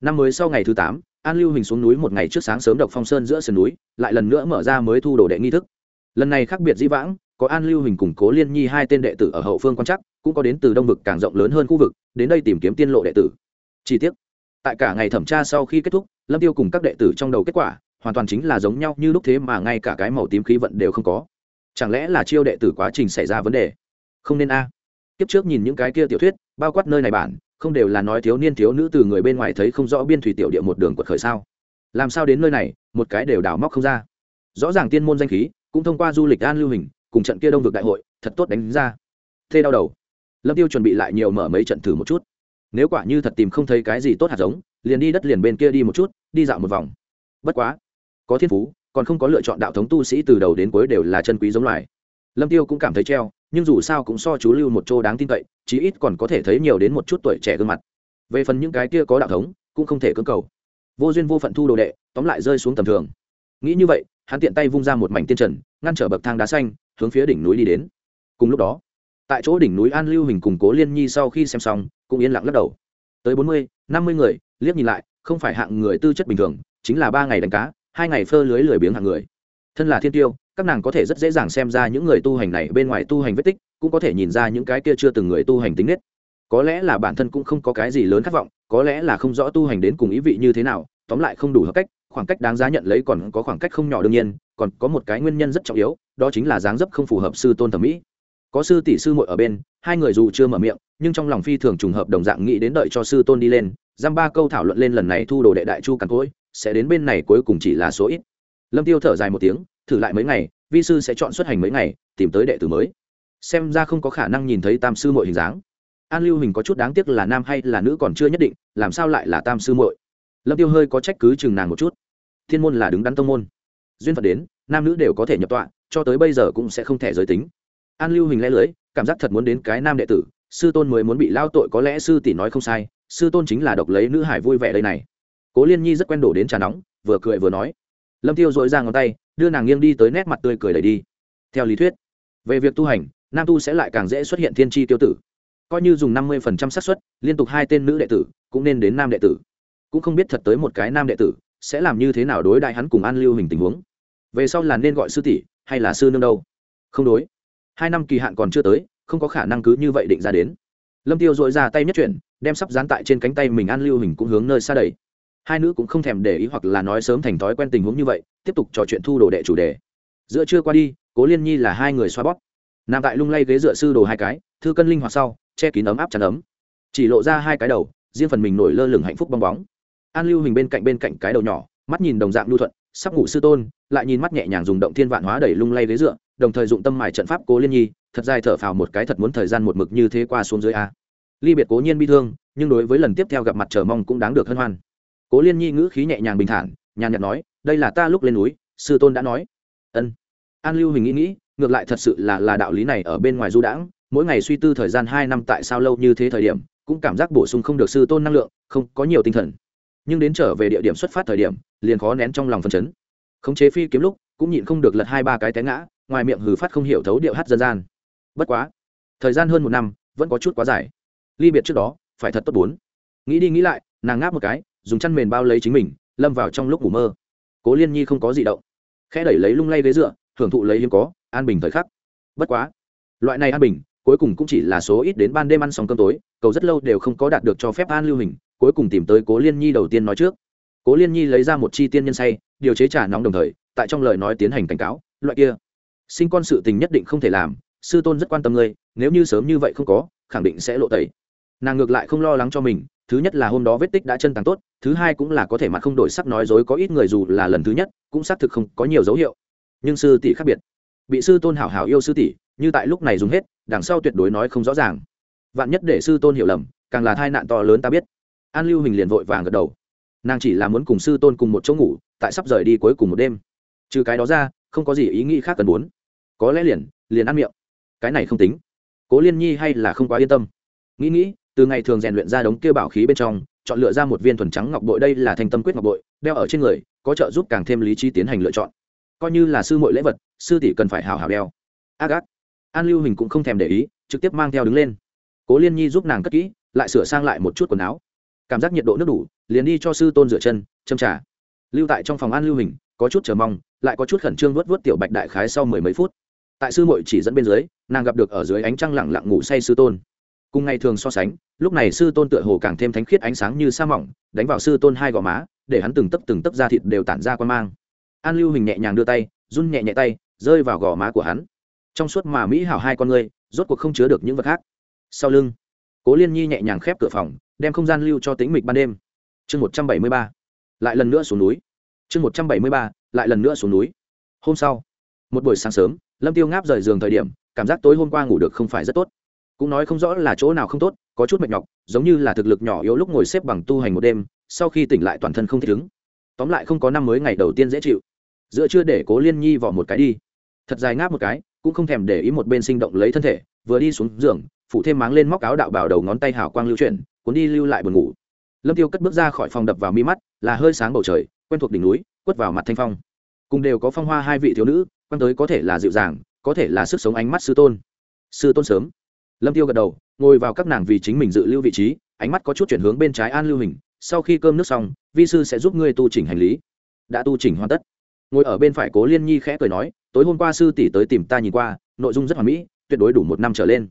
năm mới sau ngày thứ tám, an lưu hình xuống núi một ngày trước sáng sớm độc phong sơn giữa sườn núi, lại lần nữa mở ra mới thu đồ đệ nghi thức. Lần này khác biệt dĩ vãng, có an lưu hình củng cố liên nhi hai tên đệ tử ở hậu phương quan chắc cũng có đến từ đông vực càng rộng lớn hơn khu vực, đến đây tìm kiếm tiên lộ đệ tử. Chi tiết tại cả ngày thẩm tra sau khi kết thúc, lâm tiêu cùng các đệ tử trong đầu kết quả, hoàn toàn chính là giống nhau như lúc thế mà ngay cả cái màu tím khí vận đều không có. Chẳng lẽ là chiêu đệ tử quá trình xảy ra vấn đề? Không nên a. À. kiếp trước nhìn những cái kia tiểu thuyết, bao quát nơi này bản không đều là nói thiếu niên thiếu nữ từ người bên ngoài thấy không rõ biên thủy tiểu địa một đường quật khởi sao? Làm sao đến nơi này, một cái đều đào móc không ra. Rõ ràng tiên môn danh khí, cũng thông qua du lịch an lưu hình, cùng trận kia đông vực đại hội, thật tốt đánh ra. Thê đau đầu. Lâm tiêu chuẩn bị lại nhiều mở mấy trận thử một chút. Nếu quả như thật tìm không thấy cái gì tốt hạt giống, liền đi đất liền bên kia đi một chút, đi dạo một vòng. Bất quá, có thiên phú, còn không có lựa chọn đạo thống tu sĩ từ đầu đến cuối đều là chân quý giống loài. Lâm tiêu cũng cảm thấy treo nhưng dù sao cũng so chú lưu một chỗ đáng tin cậy, chí ít còn có thể thấy nhiều đến một chút tuổi trẻ gương mặt. Về phần những cái kia có đạo thống, cũng không thể cưỡng cầu. Vô duyên vô phận thu đồ đệ, tóm lại rơi xuống tầm thường. Nghĩ như vậy, hắn tiện tay vung ra một mảnh tiên trần, ngăn trở bậc thang đá xanh, hướng phía đỉnh núi đi đến. Cùng lúc đó, tại chỗ đỉnh núi an lưu hình cùng cố liên nhi sau khi xem xong, cũng yên lặng lắc đầu. Tới bốn mươi, năm mươi người, liếc nhìn lại, không phải hạng người tư chất bình thường, chính là ba ngày đánh cá, hai ngày phơ lưới lười biếng hạng người thân là thiên tiêu, các nàng có thể rất dễ dàng xem ra những người tu hành này bên ngoài tu hành vết tích, cũng có thể nhìn ra những cái kia chưa từng người tu hành tính nết. Có lẽ là bản thân cũng không có cái gì lớn khát vọng, có lẽ là không rõ tu hành đến cùng ý vị như thế nào, tóm lại không đủ hợp cách, khoảng cách đáng giá nhận lấy còn có khoảng cách không nhỏ đương nhiên, còn có một cái nguyên nhân rất trọng yếu, đó chính là dáng dấp không phù hợp sư tôn thẩm mỹ. Có sư tỷ sư muội ở bên, hai người dù chưa mở miệng, nhưng trong lòng phi thường trùng hợp đồng dạng nghĩ đến đợi cho sư tôn đi lên, giam ba câu thảo luận lên lần này thu đồ đệ đại chu càn cối, sẽ đến bên này cuối cùng chỉ là số ít lâm tiêu thở dài một tiếng, thử lại mấy ngày, vi sư sẽ chọn xuất hành mấy ngày, tìm tới đệ tử mới. Xem ra không có khả năng nhìn thấy tam sư mội hình dáng. An lưu hình có chút đáng tiếc là nam hay là nữ còn chưa nhất định, làm sao lại là tam sư muội? Lâm tiêu hơi có trách cứ chừng nàng một chút. Thiên môn là đứng đắn tông môn. Duyên phật đến, nam nữ đều có thể nhập tọa, cho tới bây giờ cũng sẽ không thể giới tính. An lưu hình lẽ lưới, cảm giác thật muốn đến cái nam đệ tử, sư tôn mới muốn bị lao tội có lẽ sư tỷ nói không sai, sư tôn chính là độc lấy nữ hải vui vẻ đây này. Cố liên nhi rất quen đổ đến trà nóng, vừa cười vừa nói lâm tiêu dội ra ngón tay, đưa nàng nghiêng đi tới nét mặt tươi cười đẩy đi. Theo lý thuyết, về việc tu hành, nam tu sẽ lại càng dễ xuất hiện thiên tri tiêu tử. Coi như dùng năm mươi phần trăm xác suất, liên tục hai tên nữ đệ tử, cũng nên đến nam đệ tử. Cũng không biết thật tới một cái nam đệ tử, sẽ làm như thế nào đối đại hắn cùng an lưu hình tình huống. Về sau là nên gọi sư tỷ, hay là sư nương đâu? Không đối. Hai năm kỳ hạn còn chưa tới, không có khả năng cứ như vậy định ra đến. Lâm tiêu dội ra tay nhất chuyển, đem sắp dán tại trên cánh tay mình an lưu hình cũng hướng nơi xa đầy hai nữ cũng không thèm để ý hoặc là nói sớm thành thói quen tình huống như vậy, tiếp tục trò chuyện thu đồ đệ chủ đề. Giữa trưa qua đi, cố liên nhi là hai người xoa bóp. Nằm tại lung lay ghế dựa sư đồ hai cái, thư cân linh hoạt sau, che kín ấm áp chắn ấm. Chỉ lộ ra hai cái đầu, riêng phần mình nổi lơ lửng hạnh phúc bong bóng. An lưu hình bên cạnh bên cạnh cái đầu nhỏ, mắt nhìn đồng dạng lưu thuận, sắp ngủ sư tôn, lại nhìn mắt nhẹ nhàng dùng động thiên vạn hóa đẩy lung lay ghế dựa, đồng thời dụng tâm mài trận pháp cố liên nhi, thật dài thở phào một cái thật muốn thời gian một mực như thế qua xuống dưới a. Ly biệt cố nhiên bi thương, nhưng đối với lần tiếp theo gặp mặt chờ mong cũng đáng được hân hoan cố liên nhi ngữ khí nhẹ nhàng bình thản, nhàn nhạt nói, đây là ta lúc lên núi, sư tôn đã nói. Ân. An lưu hình nghĩ nghĩ, ngược lại thật sự là là đạo lý này ở bên ngoài du đãng, mỗi ngày suy tư thời gian hai năm tại sao lâu như thế thời điểm, cũng cảm giác bổ sung không được sư tôn năng lượng, không có nhiều tinh thần. Nhưng đến trở về địa điểm xuất phát thời điểm, liền khó nén trong lòng phần chấn. Khống chế phi kiếm lúc, cũng nhịn không được lật hai ba cái té ngã, ngoài miệng hừ phát không hiểu thấu điệu hát dân gian. Bất quá, thời gian hơn một năm, vẫn có chút quá dài. Ly biệt trước đó, phải thật tốt bốn. Nghĩ đi nghĩ lại, nàng ngáp một cái dùng chăn mền bao lấy chính mình, lâm vào trong lúc ngủ mơ. Cố liên nhi không có gì động. Khẽ đẩy lấy lung lay ghế dựa hưởng thụ lấy hiếm có, an bình thời khắc. Bất quá, loại này an bình, cuối cùng cũng chỉ là số ít đến ban đêm ăn xong cơm tối, cầu rất lâu đều không có đạt được cho phép an lưu hình, cuối cùng tìm tới cố liên nhi đầu tiên nói trước. Cố liên nhi lấy ra một chi tiên nhân say, điều chế trà nóng đồng thời, tại trong lời nói tiến hành cảnh cáo, loại kia, sinh con sự tình nhất định không thể làm, sư tôn rất quan tâm ngươi, nếu như sớm như vậy không có, khẳng định sẽ lộ tẩy nàng ngược lại không lo lắng cho mình, thứ nhất là hôm đó vết tích đã chân tàng tốt, thứ hai cũng là có thể mặt không đổi sắc nói dối có ít người dù là lần thứ nhất, cũng xác thực không có nhiều dấu hiệu. Nhưng sư tỷ khác biệt. Bị sư tôn hảo hảo yêu sư tỷ, như tại lúc này dùng hết, đằng sau tuyệt đối nói không rõ ràng. Vạn nhất để sư tôn hiểu lầm, càng là tai nạn to lớn ta biết. An lưu hình liền vội vàng gật đầu. Nàng chỉ là muốn cùng sư tôn cùng một chỗ ngủ, tại sắp rời đi cuối cùng một đêm. Trừ cái đó ra, không có gì ý nghĩ khác cần muốn. Có lẽ liền liền ăn miệng. Cái này không tính. Cố liên nhi hay là không quá yên tâm. Nghĩ nghĩ từ ngày thường rèn luyện ra đống kia bảo khí bên trong, chọn lựa ra một viên thuần trắng ngọc bội, đây là thành tâm quyết ngọc bội, đeo ở trên người, có trợ giúp càng thêm lý trí tiến hành lựa chọn. Coi như là sư mội lễ vật, sư tỷ cần phải hào hào đeo. Ác ác. An lưu hình cũng không thèm để ý, trực tiếp mang theo đứng lên. Cố liên nhi giúp nàng cất kỹ, lại sửa sang lại một chút quần áo. Cảm giác nhiệt độ nước đủ, liền đi cho sư tôn rửa chân, châm trả lưu tại trong phòng an lưu hình, có chút chờ mong, lại có chút khẩn trương vớt vớt tiểu bạch đại khái sau mười mấy phút. Tại sư mội chỉ dẫn bên dưới, nàng gặp được ở dưới ánh trăng lẳng lặng ngủ say sư tôn. Cùng ngày thường so sánh lúc này sư tôn tựa hồ càng thêm thánh khiết ánh sáng như sa mỏng, đánh vào sư tôn hai gò má, để hắn từng tấc từng tấc da thịt đều tản ra quan mang. An lưu hình nhẹ nhàng đưa tay, run nhẹ nhẹ tay, rơi vào gò má của hắn. Trong suốt mà mỹ hảo hai con ngươi rốt cuộc không chứa được những vật khác. Sau lưng, cố liên nhi nhẹ nhàng khép cửa phòng, đem không gian lưu cho tính mịch ban đêm. Chương một trăm bảy mươi ba, lại lần nữa xuống núi. Chương một trăm bảy mươi ba, lại lần nữa xuống núi. Hôm sau, một buổi sáng sớm, lâm tiêu ngáp rời giường thời điểm, cảm giác tối hôm qua ngủ được không phải rất tốt cũng nói không rõ là chỗ nào không tốt, có chút mệt nhọc, giống như là thực lực nhỏ yếu lúc ngồi xếp bằng tu hành một đêm, sau khi tỉnh lại toàn thân không thích ứng. Tóm lại không có năm mới ngày đầu tiên dễ chịu. Giữa chưa để cố liên nhi vỏ một cái đi. Thật dài ngáp một cái, cũng không thèm để ý một bên sinh động lấy thân thể, vừa đi xuống giường phụ thêm máng lên móc áo đạo bảo đầu ngón tay hào quang lưu chuyển, cuốn đi lưu lại buồn ngủ. Lâm tiêu cất bước ra khỏi phòng đập vào mi mắt, là hơi sáng bầu trời, quen thuộc đỉnh núi, quất vào mặt thanh phong. Cùng đều có phong hoa hai vị thiếu nữ quan tới có thể là dịu dàng, có thể là sức sống ánh mắt sư tôn. Sư tôn sớm lâm tiêu gật đầu, ngồi vào các nàng vì chính mình dự lưu vị trí, ánh mắt có chút chuyển hướng bên trái an lưu hình. Sau khi cơm nước xong, vi sư sẽ giúp ngươi tu chỉnh hành lý. Đã tu chỉnh hoàn tất. Ngồi ở bên phải cố liên nhi khẽ cười nói, tối hôm qua sư tỷ tới tìm ta nhìn qua, nội dung rất hoàn mỹ, tuyệt đối đủ một năm trở lên.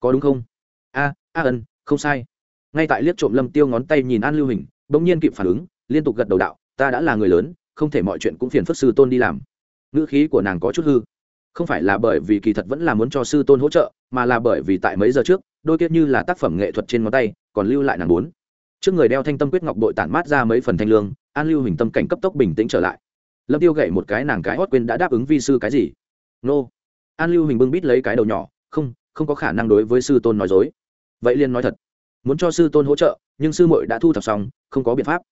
Có đúng không? A a ân, không sai. Ngay tại liếc trộm lâm tiêu ngón tay nhìn an lưu hình, bỗng nhiên kịp phản ứng, liên tục gật đầu đạo, ta đã là người lớn, không thể mọi chuyện cũng phiền phức sư tôn đi làm. Ngữ khí của nàng có chút hư không phải là bởi vì kỳ thật vẫn là muốn cho sư tôn hỗ trợ, mà là bởi vì tại mấy giờ trước, đôi kiết như là tác phẩm nghệ thuật trên ngón tay, còn lưu lại nàng bốn. Trước người đeo thanh tâm quyết ngọc bội tản mát ra mấy phần thanh lương, an lưu hình tâm cảnh cấp tốc bình tĩnh trở lại. Lâm tiêu gậy một cái nàng cái hót quên đã đáp ứng vi sư cái gì? Nô. An lưu hình bưng bít lấy cái đầu nhỏ, không không có khả năng đối với sư tôn nói dối. Vậy liên nói thật. Muốn cho sư tôn hỗ trợ, nhưng sư muội đã thu thập xong, không có biện pháp.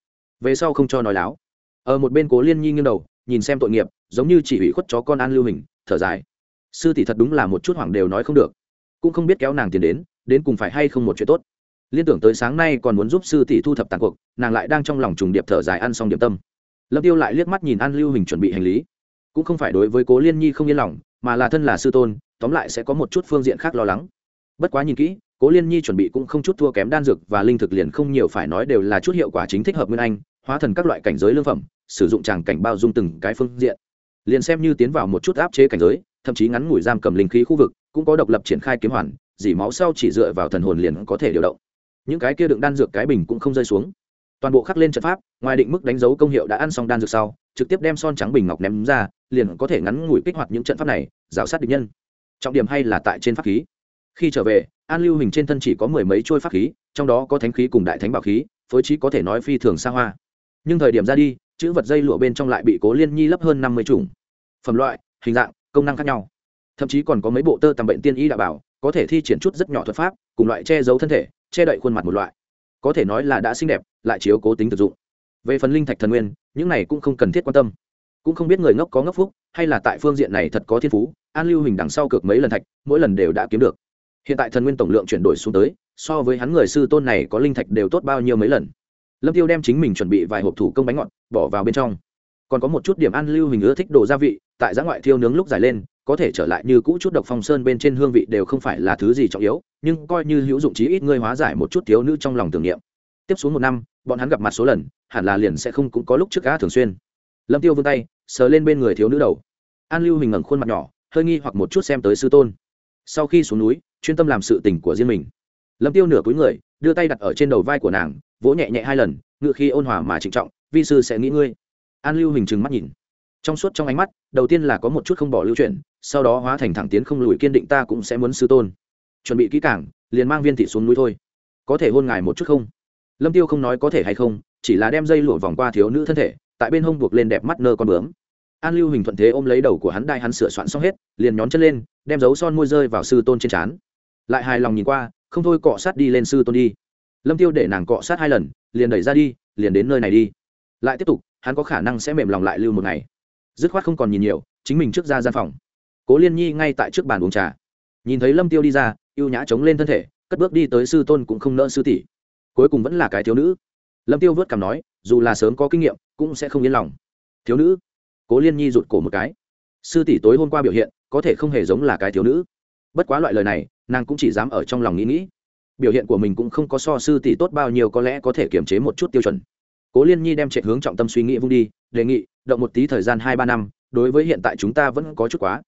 Về sau không cho nói láo. Ở một bên cố liên nhi nghiêng đầu, nhìn xem tội nghiệp, giống như chỉ ủy khuất chó con an lưu hình thở dài. Sư tỷ thật đúng là một chút hoảng đều nói không được. Cũng không biết kéo nàng tiền đến đến cùng phải hay không một chuyện tốt. Liên tưởng tới sáng nay còn muốn giúp sư tỷ thu thập tàn cuộc, nàng lại đang trong lòng trùng điệp thở dài ăn xong điểm tâm. Lâm tiêu lại liếc mắt nhìn an lưu hình chuẩn bị hành lý. Cũng không phải đối với cố liên nhi không yên lòng, mà là thân là sư tôn, tóm lại sẽ có một chút phương diện khác lo lắng. Bất quá nhìn kỹ, cố liên nhi chuẩn bị cũng không chút thua kém đan dược và linh thực liền không nhiều phải nói đều là chút hiệu quả chính thích hợp nguyên anh, hóa thần các loại cảnh giới lương phẩm, sử dụng tràng cảnh bao dung từng cái phương diện liền xem như tiến vào một chút áp chế cảnh giới, thậm chí ngắn ngủi giam cầm linh khí khu vực, cũng có độc lập triển khai kiếm hoàn, dỉ máu sau chỉ dựa vào thần hồn liền có thể điều động. Những cái kia đựng đan dược cái bình cũng không rơi xuống. Toàn bộ khắc lên trận pháp, ngoài định mức đánh dấu công hiệu đã ăn xong đan dược sau, trực tiếp đem son trắng bình ngọc ném ra, liền có thể ngắn ngủi kích hoạt những trận pháp này, rào sát địch nhân. Trọng điểm hay là tại trên pháp khí. Khi trở về, an lưu hình trên thân chỉ có mười mấy trôi pháp khí, trong đó có thánh khí cùng đại thánh bảo khí, phối trí có thể nói phi thường xa hoa. Nhưng thời điểm ra đi chữ vật dây lụa bên trong lại bị cố liên nhi lấp hơn năm mươi chủng. Phẩm loại, hình dạng, công năng khác nhau. Thậm chí còn có mấy bộ tơ tầm bệnh tiên y đã bảo, có thể thi triển chút rất nhỏ thuật pháp, cùng loại che giấu thân thể, che đậy khuôn mặt một loại. Có thể nói là đã xinh đẹp, lại chiếu cố tính thực dụng. Về phần linh thạch thần nguyên, những này cũng không cần thiết quan tâm. Cũng không biết người ngốc có ngốc phúc, hay là tại phương diện này thật có thiên phú, an lưu hình đằng sau cược mấy lần thạch, mỗi lần đều đã kiếm được. Hiện tại thần nguyên tổng lượng chuyển đổi xuống tới, so với hắn người sư tôn này có linh thạch đều tốt bao nhiêu mấy lần lâm tiêu đem chính mình chuẩn bị vài hộp thủ công bánh ngọt bỏ vào bên trong. Còn có một chút điểm ăn lưu hình ưa thích đồ gia vị, tại giã ngoại thiêu nướng lúc dài lên, có thể trở lại như cũ chút độc phong sơn bên trên hương vị đều không phải là thứ gì trọng yếu, nhưng coi như hữu dụng chí ít ngươi hóa giải một chút thiếu nữ trong lòng tưởng niệm. Tiếp xuống một năm, bọn hắn gặp mặt số lần, hẳn là liền sẽ không cũng có lúc trước gã thường xuyên. Lâm tiêu vươn tay, sờ lên bên người thiếu nữ đầu. An lưu hình ngẩng khuôn mặt nhỏ, hơi nghi hoặc một chút xem tới sư tôn. Sau khi xuống núi, chuyên tâm làm sự tình của riêng mình. Lâm tiêu nửa cúi người đưa tay đặt ở trên đầu vai của nàng, vỗ nhẹ nhẹ hai lần ngự khi ôn hòa mà trịnh trọng, vi sư sẽ nghĩ ngươi. An lưu hình trừng mắt nhìn. Trong suốt trong ánh mắt, đầu tiên là có một chút không bỏ lưu chuyển, sau đó hóa thành thẳng tiến không lùi kiên định ta cũng sẽ muốn sư tôn. Chuẩn bị kỹ cảng liền mang viên thị xuống núi thôi. Có thể hôn ngài một chút không? Lâm tiêu không nói có thể hay không, chỉ là đem dây lụa vòng qua thiếu nữ thân thể, tại bên hông buộc lên đẹp mắt nơ con bướm. An lưu hình thuận thế ôm lấy đầu của hắn đai hắn sửa soạn xong hết, liền nhón chân lên, đem dấu son môi rơi vào sư tôn trên trán. Lại hài lòng nhìn qua không thôi cọ sát đi lên sư tôn đi. Lâm tiêu để nàng cọ sát hai lần, liền đẩy ra đi, liền đến nơi này đi. Lại tiếp tục, hắn có khả năng sẽ mềm lòng lại lưu một ngày. Dứt khoát không còn nhìn nhiều, chính mình trước ra gian phòng. Cố liên nhi ngay tại trước bàn uống trà. Nhìn thấy lâm tiêu đi ra y ê u nhã chống lên thân thể, cất bước đi tới sư tôn cũng không nỡ sư tỷ. Cuối cùng vẫn là cái thiếu nữ. Lâm tiêu vớt cảm nói, dù là sớm có kinh nghiệm, cũng sẽ không yên lòng. Thiếu nữ. Cố liên nhi rụt cổ một cái. Sư tỷ tối hôm qua biểu hiện, có thể không hề giống là cái thiếu nữ. Bất quá loại lời này nàng cũng chỉ dám ở trong lòng nghĩ nghĩ. Biểu hiện của mình cũng không có so sư tỷ tốt bao nhiêu, có lẽ có thể kiềm chế một chút tiêu chuẩn. Cố liên nhi đem chạy hướng trọng tâm suy nghĩ vung đi, đề nghị, động một tí thời gian hai ba năm, đối với hiện tại chúng ta vẫn có chút quá.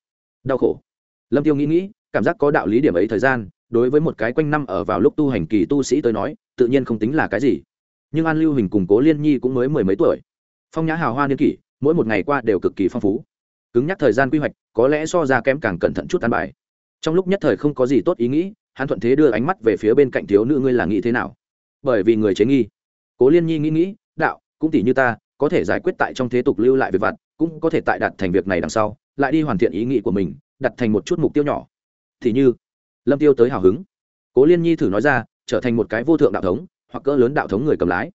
Đau khổ. Lâm tiêu nghĩ nghĩ, cảm giác có đạo lý điểm ấy thời gian, đối với một cái quanh năm ở vào lúc tu hành kỳ tu sĩ tới nói, tự nhiên không tính là cái gì. Nhưng an lưu hình cùng cố liên nhi cũng mới mười mấy tuổi. Phong nhã hào hoa niên kỷ, mỗi một ngày qua đều cực kỳ phong phú. Cứng nhắc thời gian quy hoạch, có lẽ so ra kém càng cẩn thận chút tan bài trong lúc nhất thời không có gì tốt ý nghĩ, hắn thuận thế đưa ánh mắt về phía bên cạnh thiếu nữ, ngươi là nghĩ thế nào? Bởi vì người chế nghi. Cố liên nhi nghĩ nghĩ, đạo, cũng tỷ như ta, có thể giải quyết tại trong thế tục lưu lại việc vặt, cũng có thể tại đặt thành việc này đằng sau, lại đi hoàn thiện ý nghĩ của mình, đặt thành một chút mục tiêu nhỏ. Thì như, lâm tiêu tới hào hứng. Cố liên nhi thử nói ra, trở thành một cái vô thượng đạo thống, hoặc cỡ lớn đạo thống người cầm lái.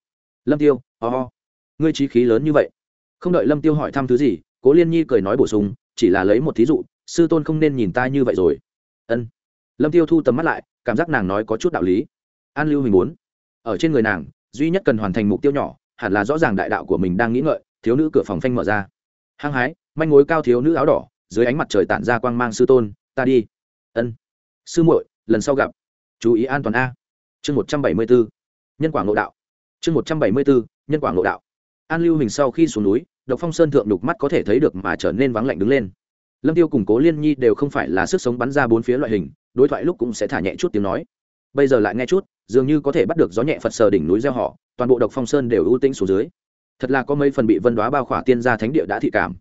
Lâm tiêu, ho、oh. ngươi trí khí lớn như vậy. Không đợi lâm tiêu hỏi thăm thứ gì, cố liên nhi cười nói bổ sung, chỉ là lấy một thí dụ, sư tôn không nên nhìn ta như vậy rồi ân. Lâm tiêu thu tầm mắt lại, cảm giác nàng nói có chút đạo lý. An lưu hình muốn. Ở trên người nàng, duy nhất cần hoàn thành mục tiêu nhỏ, hẳn là rõ ràng đại đạo của mình đang nghĩ ngợi, thiếu nữ cửa phòng phanh mở ra. Hăng hái, manh mối cao thiếu nữ áo đỏ, dưới ánh mặt trời tản ra quang mang sư tôn, ta đi. Ân. Sư muội, lần sau gặp. Chú ý an toàn a. Chương một trăm bảy mươi bốn. Nhân quả ngộ đạo. Chương một trăm bảy mươi bốn, nhân quả ngộ đạo. An lưu hình sau khi xuống núi, độc phong sơn thượng đục mắt có thể thấy được mà trở nên vắng lạnh đứng lên lâm tiêu cùng cố liên nhi đều không phải là sức sống bắn ra bốn phía loại hình, đối thoại lúc cũng sẽ thả nhẹ chút tiếng nói. Bây giờ lại nghe chút, dường như có thể bắt được gió nhẹ phật sờ đỉnh núi gieo họ, toàn bộ độc phong sơn đều ưu tĩnh xuống dưới. Thật là có mấy phần bị vân đoá bao khỏa tiên gia thánh địa đã thị cảm.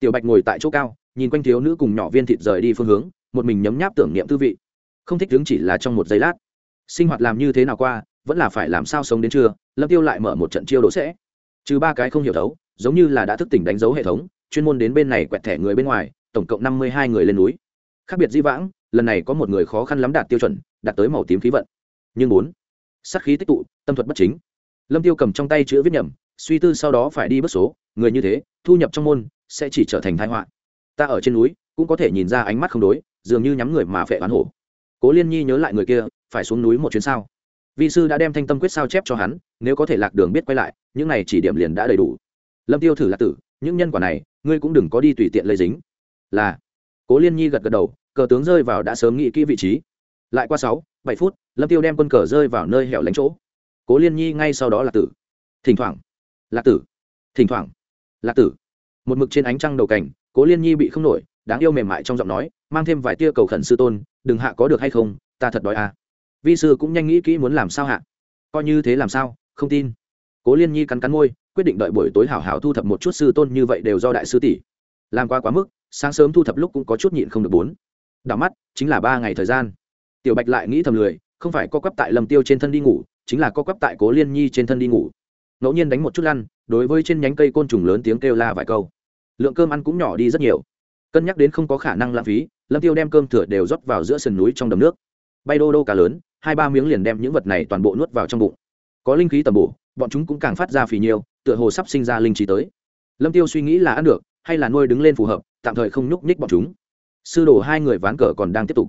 Tiểu bạch ngồi tại chỗ cao, nhìn quanh thiếu nữ cùng nhỏ viên thịt rời đi phương hướng, một mình nhấm nháp tưởng niệm tư vị. Không thích đứng chỉ là trong một giây lát. Sinh hoạt làm như thế nào qua, vẫn là phải làm sao sống đến trưa, lâm tiêu lại mở một trận chiêu đỗ sẽ. Trừ ba cái không hiểu thấu, giống như là đã thức tỉnh đánh dấu hệ thống, chuyên môn đến bên này quẹt thẻ người bên ngoài tổng cộng năm mươi hai người lên núi. Khác biệt di vãng, lần này có một người khó khăn lắm đạt tiêu chuẩn, đạt tới màu tím khí vận. Nhưng bốn sắc khí tích tụ, tâm thuật bất chính. Lâm tiêu cầm trong tay chữ viết nhầm, suy tư sau đó phải đi bất số, người như thế, thu nhập trong môn, sẽ chỉ trở thành tai họa. Ta ở trên núi, cũng có thể nhìn ra ánh mắt không đối, dường như nhắm người mà phệ oán hổ. Cố liên nhi nhớ lại người kia, phải xuống núi một chuyến sao? Vị sư đã đem thanh tâm quyết sao chép cho hắn, nếu có thể lạc đường biết quay lại, những này chỉ điểm liền đã đầy đủ. Lâm tiêu thử là tử, những nhân quả này, ngươi cũng đừng có đi tùy tiện lây dính là, cố liên nhi gật gật đầu, cờ tướng rơi vào đã sớm nghĩ kỹ vị trí. Lại qua sáu, bảy phút, lâm tiêu đem quân cờ rơi vào nơi hẻo lánh chỗ. Cố liên nhi ngay sau đó là tử. Thỉnh thoảng lạc tử. Thỉnh thoảng lạc tử. Một mực trên ánh trăng đầu cảnh, cố liên nhi bị không nổi, đáng yêu mềm mại trong giọng nói, mang thêm vài tia cầu khẩn sư tôn, đừng hạ có được hay không, ta thật đói à. Vi sư cũng nhanh nghĩ kỹ muốn làm sao hạ. Coi như thế làm sao, không tin. Cố liên nhi cắn cắn môi, quyết định đợi buổi tối hảo hảo thu thập một chút sư tôn như vậy đều do đại sư tỷ. Làm qua quá mức sáng sớm thu thập lúc cũng có chút nhịn không được bốn. Đảo mắt, chính là ba ngày thời gian. Tiểu bạch lại nghĩ thầm lười, không phải co quắp tại lâm tiêu trên thân đi ngủ, chính là co quắp tại cố liên nhi trên thân đi ngủ. Ngẫu nhiên đánh một chút lăn, đối với trên nhánh cây côn trùng lớn tiếng kêu la vài câu. Lượng cơm ăn cũng nhỏ đi rất nhiều. Cân nhắc đến không có khả năng lãng phí, lâm tiêu đem cơm thừa đều rót vào giữa sườn núi trong đầm nước. Bay đô đô cá lớn, hai ba miếng liền đem những vật này toàn bộ nuốt vào trong bụng. Có linh khí tầm bổ, bọn chúng cũng càng phát ra phì nhiều, tựa hồ sắp sinh ra linh trí tới. Lâm tiêu suy nghĩ là ăn được, hay là nuôi đứng lên phù hợp tạm thời không nhúc nhích bọn chúng. Sư đồ hai người ván cờ còn đang tiếp tục.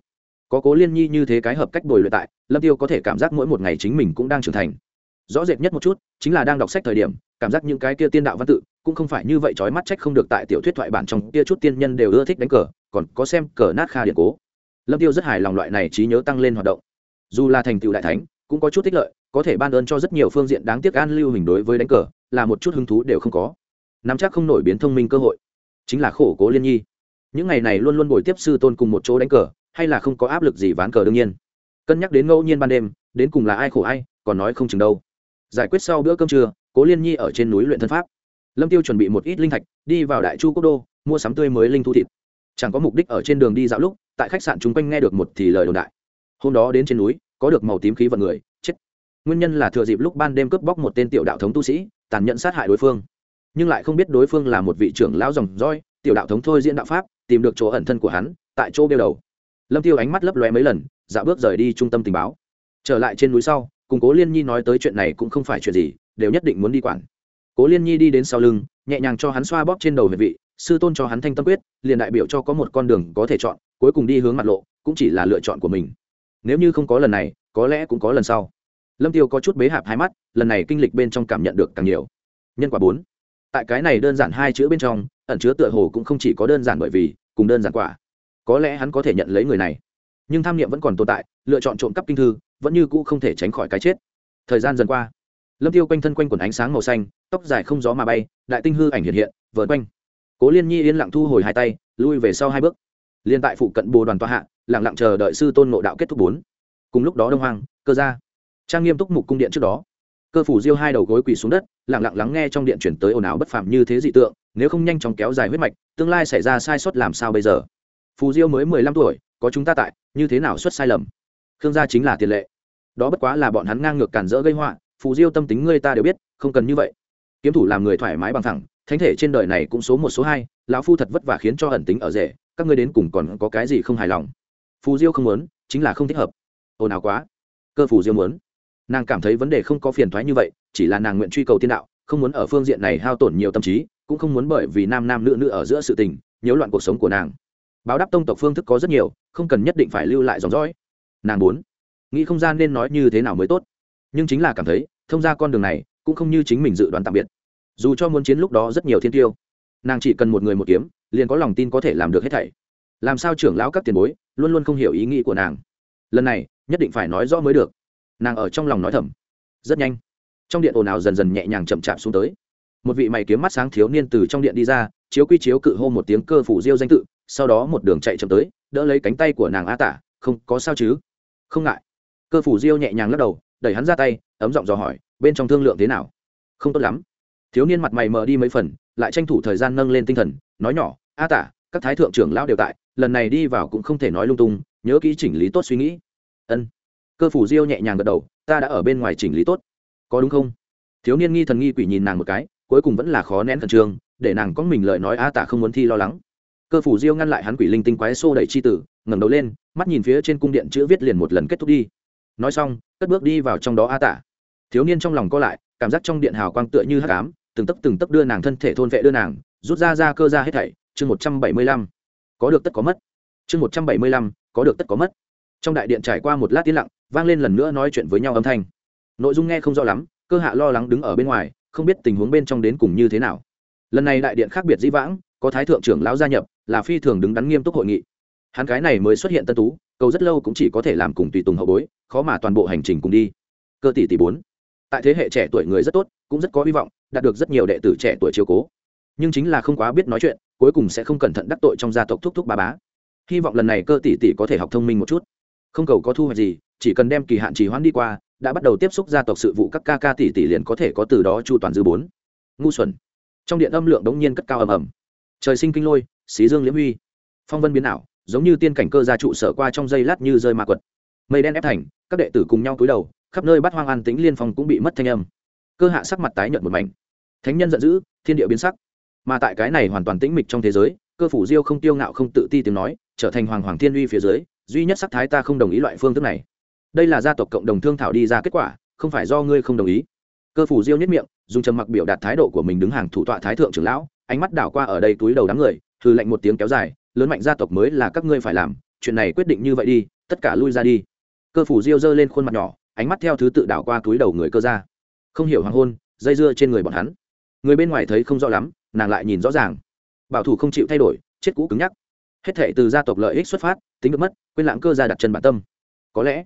Có cố liên nhi như thế cái hợp cách bồi luyện tại, lâm tiêu có thể cảm giác mỗi một ngày chính mình cũng đang trưởng thành. Rõ rệt nhất một chút, chính là đang đọc sách thời điểm, cảm giác những cái kia tiên đạo văn tự, cũng không phải như vậy trói mắt trách không được tại tiểu thuyết thoại bản trong kia chút tiên nhân đều ưa thích đánh cờ, còn có xem cờ nát kha điện cố. Lâm tiêu rất hài lòng loại này trí nhớ tăng lên hoạt động. Dù là thành tựu đại thánh, cũng có chút tích lợi, có thể ban ơn cho rất nhiều phương diện đáng tiếc an lưu hình đối với đánh cờ, là một chút hứng thú đều không có. Nắm chắc không nổi biến thông minh cơ hội chính là khổ cố liên nhi. Những ngày này luôn luôn bồi tiếp sư tôn cùng một chỗ đánh cờ, hay là không có áp lực gì ván cờ đương nhiên. Cân nhắc đến ngẫu nhiên ban đêm, đến cùng là ai khổ ai, còn nói không chừng đâu. Giải quyết sau bữa cơm trưa, cố liên nhi ở trên núi luyện thân pháp. Lâm tiêu chuẩn bị một ít linh thạch, đi vào đại chu quốc đô, mua sắm tươi mới linh thu thịt. Chẳng có mục đích ở trên đường đi dạo lúc, tại khách sạn chúng quanh nghe được một thì lời đồn đại. Hôm đó đến trên núi, có được màu tím khí vận người, chết. Nguyên nhân là thừa dịp lúc ban đêm cướp bóc một tên tiểu đạo thống tu sĩ, tàn nhẫn sát hại đối phương nhưng lại không biết đối phương là một vị trưởng lão dòng roi tiểu đạo thống thôi diễn đạo pháp, tìm được chỗ ẩn thân của hắn, tại chỗ đeo đầu. Lâm tiêu ánh mắt lấp lóe mấy lần, dạo bước rời đi trung tâm tình báo. Trở lại trên núi sau, cùng cố liên nhi nói tới chuyện này cũng không phải chuyện gì, đều nhất định muốn đi quản. Cố liên nhi đi đến sau lưng, nhẹ nhàng cho hắn xoa bóp trên đầu huyệt vị, sư tôn cho hắn thanh tâm quyết, liền đại biểu cho có một con đường có thể chọn, cuối cùng đi hướng mặt lộ, cũng chỉ là lựa chọn của mình. Nếu như không có lần này, có lẽ cũng có lần sau. Lâm tiêu có chút bế hạp hai mắt, lần này kinh lịch bên trong cảm nhận được càng nhiều. Nhân quả bốn tại cái này đơn giản hai chữ bên trong, ẩn chứa tựa hồ cũng không chỉ có đơn giản bởi vì, cùng đơn giản quả. Có lẽ hắn có thể nhận lấy người này. Nhưng tham niệm vẫn còn tồn tại, lựa chọn trộm cắp kinh thư, vẫn như cũ không thể tránh khỏi cái chết. Thời gian dần qua, lâm tiêu quanh thân quanh quần ánh sáng màu xanh, tóc dài không gió mà bay, đại tinh hư ảnh hiện hiện, vờn quanh. Cố liên nhi yên lặng thu hồi hai tay, lui về sau hai bước. Liên tại phụ cận bồ đoàn tòa hạ, lặng lặng chờ đợi sư tôn ngộ đạo kết thúc bốn. Cùng lúc đó đông hoàng cơ ra trang nghiêm túc mục cung điện trước đó cơ phủ diêu hai đầu gối quỳ xuống đất, lặng lặng lắng nghe trong điện chuyển tới ồn ào bất phạm như thế dị tượng, nếu không nhanh chóng kéo dài huyết mạch, tương lai xảy ra sai sót làm sao bây giờ? Phù diêu mới mười lăm tuổi, có chúng ta tại, như thế nào xuất sai lầm? Khương gia chính là tiền lệ. Đó bất quá là bọn hắn ngang ngược cản rỡ gây họa, phù diêu tâm tính ngươi ta đều biết, không cần như vậy. Kiếm thủ làm người thoải mái bằng thẳng, thánh thể trên đời này cũng số một số hai, lão phu thật vất vả khiến cho ẩn tính ở rể, các ngươi đến cùng còn có cái gì không hài lòng? Phù diêu không muốn, chính là không thích hợp. Ồn ào quá. Cơ phù diêu muốn nàng cảm thấy vấn đề không có phiền thoái như vậy, chỉ là nàng nguyện truy cầu tiên đạo, không muốn ở phương diện này hao tổn nhiều tâm trí, cũng không muốn bởi vì nam nam nữ nữ ở giữa sự tình, nhiễu loạn cuộc sống của nàng. Báo đáp tông tộc phương thức có rất nhiều, không cần nhất định phải lưu lại dòng dõi. Nàng muốn. Nghĩ không gian nên nói như thế nào mới tốt. Nhưng chính là cảm thấy, thông ra con đường này, cũng không như chính mình dự đoán tạm biệt. Dù cho muốn chiến lúc đó rất nhiều thiên tiêu, nàng chỉ cần một người một kiếm, liền có lòng tin có thể làm được hết thảy. Làm sao trưởng lão các tiền bối, luôn luôn không hiểu ý nghĩ của nàng. Lần này, nhất định phải nói rõ mới được nàng ở trong lòng nói thầm. Rất nhanh, trong điện ồn ào dần dần nhẹ nhàng chậm chạp xuống tới. Một vị mày kiếm mắt sáng thiếu niên từ trong điện đi ra, chiếu quy chiếu cự hô một tiếng cơ phủ diêu danh tự, sau đó một đường chạy chậm tới, đỡ lấy cánh tay của nàng a tả, không, có sao chứ? Không ngại. Cơ phủ diêu nhẹ nhàng lắc đầu, đẩy hắn ra tay, ấm giọng dò hỏi, bên trong thương lượng thế nào? Không tốt lắm. Thiếu niên mặt mày mờ đi mấy phần, lại tranh thủ thời gian nâng lên tinh thần, nói nhỏ, a tả, các thái thượng trưởng lão đều tại, lần này đi vào cũng không thể nói lung tung, nhớ kỹ chỉnh lý tốt suy nghĩ. Ân cơ phủ diêu nhẹ nhàng gật đầu, ta đã ở bên ngoài chỉnh lý tốt. Có đúng không? Thiếu niên nghi thần nghi quỷ nhìn nàng một cái, cuối cùng vẫn là khó nén khẩn trương, để nàng có mình lời nói a tả không muốn thi lo lắng. Cơ phủ diêu ngăn lại hắn quỷ linh tinh quái xô đẩy chi tử, ngẩng đầu lên, mắt nhìn phía trên cung điện chữ viết liền một lần kết thúc đi. Nói xong, cất bước đi vào trong đó a tả. Thiếu niên trong lòng co lại, cảm giác trong điện hào quang tựa như hắc ám, từng tấc từng tấc đưa nàng thân thể thôn vệ đưa nàng, rút ra ra cơ ra hết thảy, chương một trăm bảy mươi lăm. Có được tất có mất. Chương một trăm bảy mươi lăm, có được tất có mất. Trong đại điện trải qua một lát tiến lặng vang lên lần nữa nói chuyện với nhau âm thanh. Nội dung nghe không rõ lắm, cơ hạ lo lắng đứng ở bên ngoài, không biết tình huống bên trong đến cùng như thế nào. Lần này đại điện khác biệt dĩ vãng, có thái thượng trưởng lão gia nhập, là phi thường đứng đắn nghiêm túc hội nghị. Hắn cái này mới xuất hiện tân tú, cầu rất lâu cũng chỉ có thể làm cùng tùy tùng hậu bối, khó mà toàn bộ hành trình cùng đi. Cơ tỷ tỷ bốn. Tại thế hệ trẻ tuổi người rất tốt, cũng rất có hy vọng, đạt được rất nhiều đệ tử trẻ tuổi chiếu cố. Nhưng chính là không quá biết nói chuyện, cuối cùng sẽ không cẩn thận đắc tội trong gia tộc thúc thúc bà bá. Hy vọng lần này cơ tỷ tỷ có thể học thông minh một chút. Không cầu có thu hoạch gì chỉ cần đem kỳ hạn trì hoãn đi qua, đã bắt đầu tiếp xúc gia tộc sự vụ các ca ca tỷ tỷ liền có thể có từ đó chu toàn dư bốn. Ngu xuẩn. Trong điện âm lượng đống nhiên cất cao ầm ầm. Trời sinh kinh lôi, xí dương liễm huy. Phong vân biến ảo, giống như tiên cảnh cơ gia trụ sở qua trong dây lát như rơi ma quật. Mây đen ép thành, các đệ tử cùng nhau cúi đầu, khắp nơi bắt hoang an tính liên phong cũng bị mất thanh âm. Cơ hạ sắc mặt tái nhợt một mảnh. Thánh nhân giận dữ, thiên địa biến sắc. Mà tại cái này hoàn toàn tĩnh mịch trong thế giới, cơ phủ diêu không tiêu ngạo không tự ti tiếng nói, trở thành hoàng hoàng thiên uy phía dưới, duy nhất sắc thái ta không đồng ý loại phương thức này đây là gia tộc cộng đồng thương thảo đi ra kết quả, không phải do ngươi không đồng ý. Cơ phủ diêu nhất miệng, dùng trầm mặc biểu đạt thái độ của mình đứng hàng thủ tọa thái thượng trưởng lão, ánh mắt đảo qua ở đây túi đầu đám người thư lệnh một tiếng kéo dài, lớn mạnh gia tộc mới là các ngươi phải làm, chuyện này quyết định như vậy đi, tất cả lui ra đi. Cơ phủ diêu giơ lên khuôn mặt nhỏ, ánh mắt theo thứ tự đảo qua túi đầu người cơ ra không hiểu hoàng hôn, dây dưa trên người bọn hắn. Người bên ngoài thấy không rõ lắm, nàng lại nhìn rõ ràng. Bảo thủ không chịu thay đổi, chết cũ cứng nhắc. Hết thệ từ gia tộc lợi ích xuất phát, tính được mất, quên lãng cơ ra đặt chân bản tâm. Có lẽ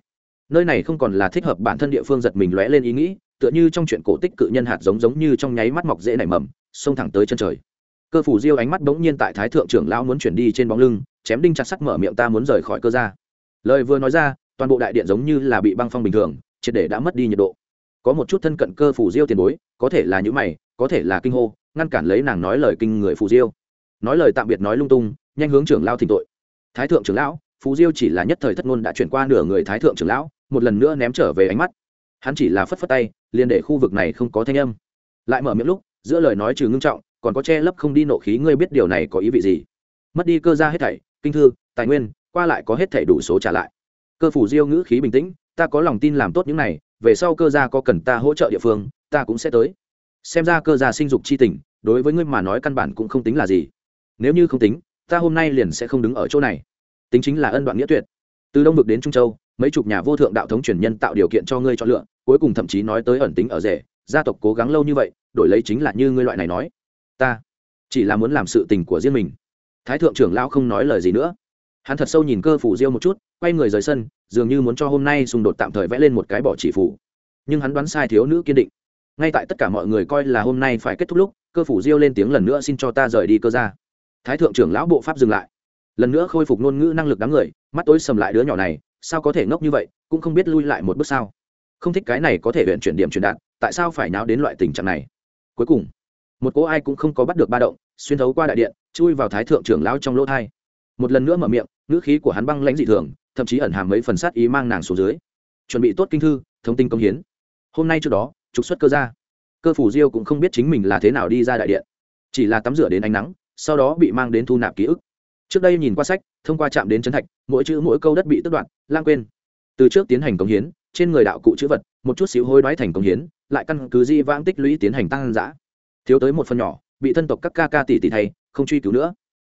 nơi này không còn là thích hợp bản thân địa phương giật mình lóe lên ý nghĩ, tựa như trong chuyện cổ tích cự nhân hạt giống giống như trong nháy mắt mọc dễ nảy mầm, xông thẳng tới chân trời. Cơ phủ diêu ánh mắt bỗng nhiên tại thái thượng trưởng lão muốn chuyển đi trên bóng lưng, chém đinh chặt sắt mở miệng ta muốn rời khỏi cơ ra lời vừa nói ra, toàn bộ đại điện giống như là bị băng phong bình thường, triệt để đã mất đi nhiệt độ. Có một chút thân cận cơ phủ diêu tiền bối, có thể là những mày, có thể là kinh hô, ngăn cản lấy nàng nói lời kinh người phủ diêu. Nói lời tạm biệt nói lung tung, nhanh hướng trưởng lao thỉnh tội. Thái thượng trưởng lão phú diêu chỉ là nhất thời thất ngôn đã chuyển qua nửa người thái thượng trưởng lão, một lần nữa ném trở về ánh mắt. Hắn chỉ là phất phất tay, liền để khu vực này không có thanh âm. Lại mở miệng lúc, giữa lời nói trừ ngưng trọng, còn có che lấp không đi nộ khí, ngươi biết điều này có ý vị gì? Mất đi cơ ra hết thảy, kinh thư, tài nguyên, qua lại có hết thảy đủ số trả lại. Cơ phủ diêu ngữ khí bình tĩnh, ta có lòng tin làm tốt những này, về sau cơ gia có cần ta hỗ trợ địa phương, ta cũng sẽ tới. Xem ra cơ gia sinh dục chi tình, đối với ngươi mà nói căn bản cũng không tính là gì. Nếu như không tính, ta hôm nay liền sẽ không đứng ở chỗ này tính chính là ân đoạn nghĩa tuyệt. Từ đông vực đến trung châu, mấy chục nhà vô thượng đạo thống truyền nhân tạo điều kiện cho ngươi chọn lựa, cuối cùng thậm chí nói tới ẩn tính ở rể, gia tộc cố gắng lâu như vậy, đổi lấy chính là như ngươi loại này nói. Ta chỉ là muốn làm sự tình của riêng mình. Thái thượng trưởng lão không nói lời gì nữa. Hắn thật sâu nhìn cơ phủ diêu một chút, quay người rời sân, dường như muốn cho hôm nay xung đột tạm thời vẽ lên một cái bỏ chỉ phủ. Nhưng hắn đoán sai thiếu nữ kiên định. Ngay tại tất cả mọi người coi là hôm nay phải kết thúc lúc, cơ phủ diêu lên tiếng lần nữa xin cho ta rời đi cơ ra thái thượng trưởng lão bộ pháp dừng lại lần nữa khôi phục ngôn ngữ năng lực đám người, mắt tối sầm lại đứa nhỏ này, sao có thể ngốc như vậy, cũng không biết lui lại một bước sao. Không thích cái này có thể huyện chuyển điểm truyền đạt, tại sao phải náo đến loại tình trạng này? Cuối cùng, một cô ai cũng không có bắt được ba động, xuyên thấu qua đại điện, chui vào thái thượng trưởng lão trong lỗ thai. Một lần nữa mở miệng, ngữ khí của hắn băng lãnh dị thường, thậm chí ẩn hàm mấy phần sát ý mang nàng xuống dưới. Chuẩn bị tốt kinh thư thông tin công hiến. Hôm nay trước đó, trục xuất cơ ra cơ phủ diêu cũng không biết chính mình là thế nào đi ra đại điện. Chỉ là tắm rửa đến ánh nắng, sau đó bị mang đến thu nạp ký ức trước đây nhìn qua sách, thông qua chạm đến chấn thạch, mỗi chữ mỗi câu đất bị tước đoạn lang quên. Từ trước tiến hành công hiến, trên người đạo cụ chữ vật, một chút xíu hối đoái thành công hiến, lại căn cứ di vãng tích lũy tiến hành tăng giã. Thiếu tới một phần nhỏ, bị thân tộc các ca ca tỷ tỷ thay, không truy cứu nữa.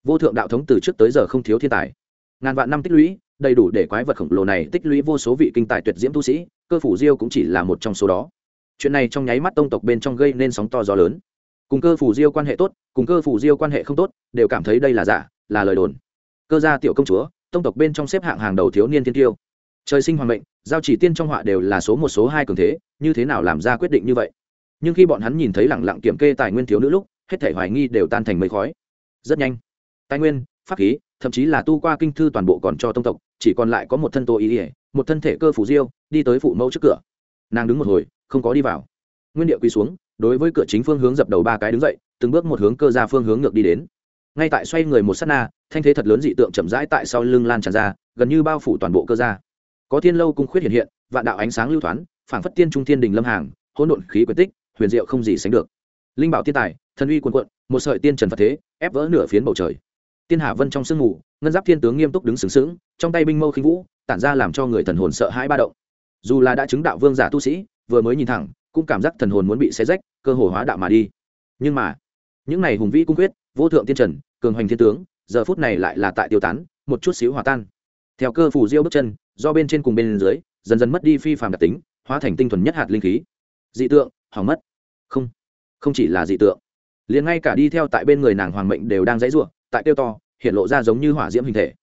Vô thượng đạo thống từ trước tới giờ không thiếu thiên tài. Ngàn vạn năm tích lũy, đầy đủ để quái vật khổng lồ này tích lũy vô số vị kinh tài tuyệt diễm tu sĩ, cơ phủ diêu cũng chỉ là một trong số đó. Chuyện này trong nháy mắt tông tộc bên trong gây nên sóng to gió lớn. Cùng cơ phủ diêu quan hệ tốt, cùng cơ phủ diêu quan hệ không tốt, đều cảm thấy đây là giả là lời đồn. Cơ gia tiểu công chúa, tông tộc bên trong xếp hạng hàng đầu thiếu niên thiên tiêu. Trời sinh hoàng mệnh, giao chỉ tiên trong họa đều là số một, số hai cường thế, như thế nào làm ra quyết định như vậy? Nhưng khi bọn hắn nhìn thấy lẳng lặng kiểm kê tài nguyên thiếu nữ lúc, hết thể hoài nghi đều tan thành mây khói. Rất nhanh, tài nguyên, pháp khí, thậm chí là tu qua kinh thư toàn bộ còn cho tông tộc, chỉ còn lại có một thân tô ý ỉa một thân thể cơ phủ diêu, đi tới phụ mẫu trước cửa. Nàng đứng một hồi, không có đi vào. Nguyên địa quỳ xuống, đối với cửa chính phương hướng dập đầu ba cái đứng dậy, từng bước một hướng cơ ra phương hướng ngược đi đến ngay tại xoay người một s á t na, thanh thế thật lớn dị tượng chậm rãi tại sau lưng lan tràn ra, gần như bao phủ toàn bộ cơ gia. có thiên lâu cung khuyết hiện hiện, vạn đạo ánh sáng lưu thoáng phảng phất tiên trung thiên đình lâm hàng, hỗn độn khí quyền tích, huyền diệu không gì sánh được. Linh bảo tiên tài, thần uy quần quận một sợi tiên trần phật thế, ép vỡ nửa phiến bầu trời. Tiên hạ vân trong sương mù, ngân giáp thiên tướng nghiêm túc đứng sướng sướng trong tay binh mâu khinh vũ, tản ra làm cho người thần hồn sợ hãi ba động. Dù là đã chứng đạo vương giả tu sĩ, vừa mới nhìn thẳng, cũng cảm giác thần hồn muốn bị xé rách, cơ hồ hóa đạo mà đi. Nhưng mà, những này hùng vĩ cung quyết vô thượng tiên trần, cường hoành thiên tướng, giờ phút này lại là tại tiêu tán, một chút xíu hòa tan. Theo cơ phủ diêu bước chân, do bên trên cùng bên dưới, dần dần mất đi phi phàm đặc tính, hóa thành tinh thuần nhất hạt linh khí. Dị tượng, hỏng mất. Không không chỉ là dị tượng. Liền ngay cả đi theo tại bên người nàng hoàng mệnh đều đang dãy ruộng tại tiêu to, hiện lộ ra giống như hỏa diễm hình thể.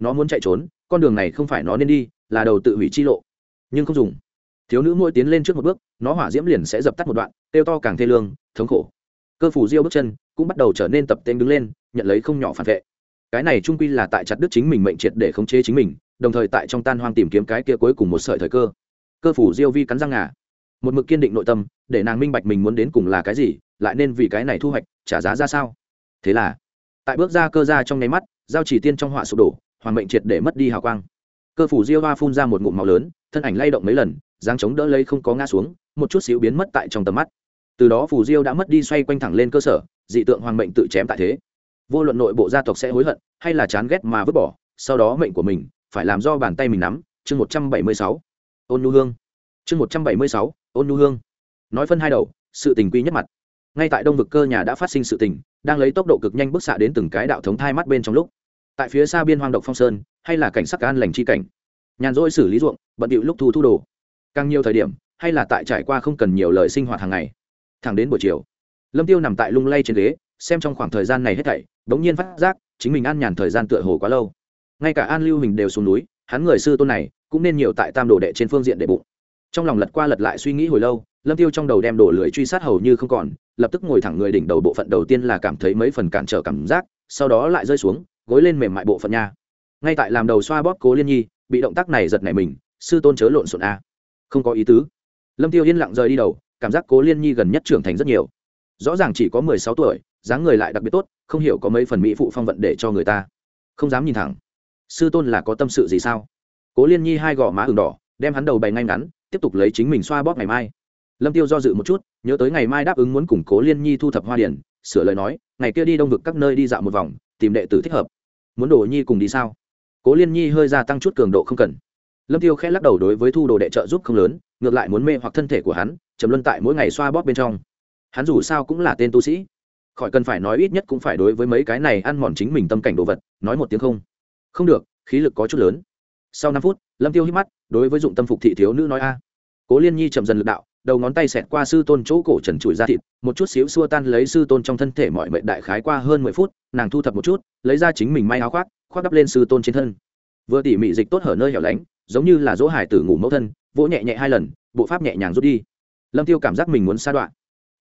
Nó muốn chạy trốn, con đường này không phải nó nên đi, là đầu tự hủy chi lộ. Nhưng không dùng. Thiếu nữ mỗi tiến lên trước một bước, nó hỏa diễm liền sẽ dập tắt một đoạn tiêu to càng thê lương, thống khổ cơ phủ diêu bước chân, cũng bắt đầu trở nên tập tên đứng lên, nhận lấy không nhỏ phản vệ. Cái này trung quy là tại chặt đứt chính mình mệnh triệt để khống chế chính mình, đồng thời tại trong tan hoang tìm kiếm cái kia cuối cùng một sợi thời cơ. Cơ phủ diêu vi cắn răng ngà. Một mực kiên định nội tâm, để nàng minh bạch mình muốn đến cùng là cái gì, lại nên vì cái này thu hoạch, trả giá ra sao? Thế là, tại bước ra cơ ra trong nháy mắt, giao chỉ tiên trong họa sụp đổ, hoàng mệnh triệt để mất đi hào quang. Cơ phủ diêu hoa phun ra một ngụm màu lớn, thân ảnh lay động mấy lần, dáng chống đỡ lấy không có ngã xuống, một chút xíu biến mất tại trong tầm mắt từ đó phù diêu đã mất đi xoay quanh thẳng lên cơ sở, dị tượng hoàng mệnh tự chém tại thế. Vô luận nội bộ gia tộc sẽ hối hận hay là chán ghét mà vứt bỏ, sau đó mệnh của mình phải làm do bàn tay mình nắm. Chương một trăm bảy mươi sáu, ôn nhu hương. Chương một trăm bảy mươi sáu, ôn nhu hương. Nói phân hai đầu, sự tình quy nhất mặt. Ngay tại đông vực cơ nhà đã phát sinh sự tình, đang lấy tốc độ cực nhanh bức xạ đến từng cái đạo thống thai mắt bên trong lúc. Tại phía xa biên hoang động phong sơn, hay là cảnh sắc an lành chi cảnh. Nhàn rỗi xử lý ruộng, bận điệu lúc thu thu đồ. Càng nhiều thời điểm, hay là tại trải qua không cần nhiều lời sinh hoạt hàng ngày thẳng đến buổi chiều. Lâm tiêu nằm tại lung lay trên ghế, xem trong khoảng thời gian này hết thảy bỗng nhiên phát giác, chính mình an nhàn thời gian tựa hồ quá lâu. Ngay cả an lưu hình đều xuống núi, hắn người sư tôn này cũng nên nhiều tại tam đồ đệ trên phương diện đệ bụng. Trong lòng lật qua lật lại suy nghĩ hồi lâu, lâm tiêu trong đầu đem đổ lưỡi truy sát hầu như không còn, lập tức ngồi thẳng người đỉnh đầu bộ phận đầu tiên là cảm thấy mấy phần cản trở cảm giác, sau đó lại rơi xuống, gối lên mềm mại bộ phận nha. Ngay tại làm đầu xoa bóp cố liên nhi, bị động tác này giật nảy mình, sư tôn chớ lộn xộn a. Không có ý tứ. Lâm tiêu yên lặng rời đi đầu cảm giác cố liên nhi gần nhất trưởng thành rất nhiều. Rõ ràng chỉ có mười sáu tuổi, dáng người lại đặc biệt tốt, không hiểu có mấy phần mỹ phụ phong vận để cho người ta. Không dám nhìn thẳng. Sư tôn là có tâm sự gì sao? Cố liên nhi hai gò má ửng đỏ, đem hắn đầu bày ngay ngắn, tiếp tục lấy chính mình xoa bóp ngày mai. Lâm tiêu do dự một chút, nhớ tới ngày mai đáp ứng muốn củng cố liên nhi thu thập hoa điển, sửa lời nói, ngày kia đi đông vực các nơi đi dạo một vòng, tìm đệ tử thích hợp. Muốn đồ nhi cùng đi sao? Cố liên nhi hơi gia tăng chút cường độ không cần. Lâm tiêu khẽ lắc đầu đối với thu đồ đệ trợ giúp không lớn ngược lại muốn mê hoặc thân thể của hắn chấm luân tại mỗi ngày xoa bóp bên trong. Hắn dù sao cũng là tên tu sĩ. Khỏi cần phải nói ít nhất cũng phải đối với mấy cái này ăn mòn chính mình tâm cảnh đồ vật, nói một tiếng không. Không được, khí lực có chút lớn. Sau năm phút, lâm tiêu hít mắt, đối với dụng tâm phục thị thiếu nữ nói a. Cố liên nhi chậm dần lực đạo, đầu ngón tay xẹt qua sư tôn chỗ cổ trần trụi ra thịt, một chút xíu xua tan lấy sư tôn trong thân thể mọi mệnh đại khái qua hơn mười phút, nàng thu thập một chút, lấy ra chính mình may áo khoác khoác đắp lên sư tôn trên thân. Vừa tỉ mỉ dịch tốt hở nơi hẻo lánh giống như là dỗ hải tử ngủ mẫu thân, vỗ nhẹ nhẹ hai lần, bộ pháp nhẹ nhàng rút đi. Lâm tiêu cảm giác mình muốn sa đoạn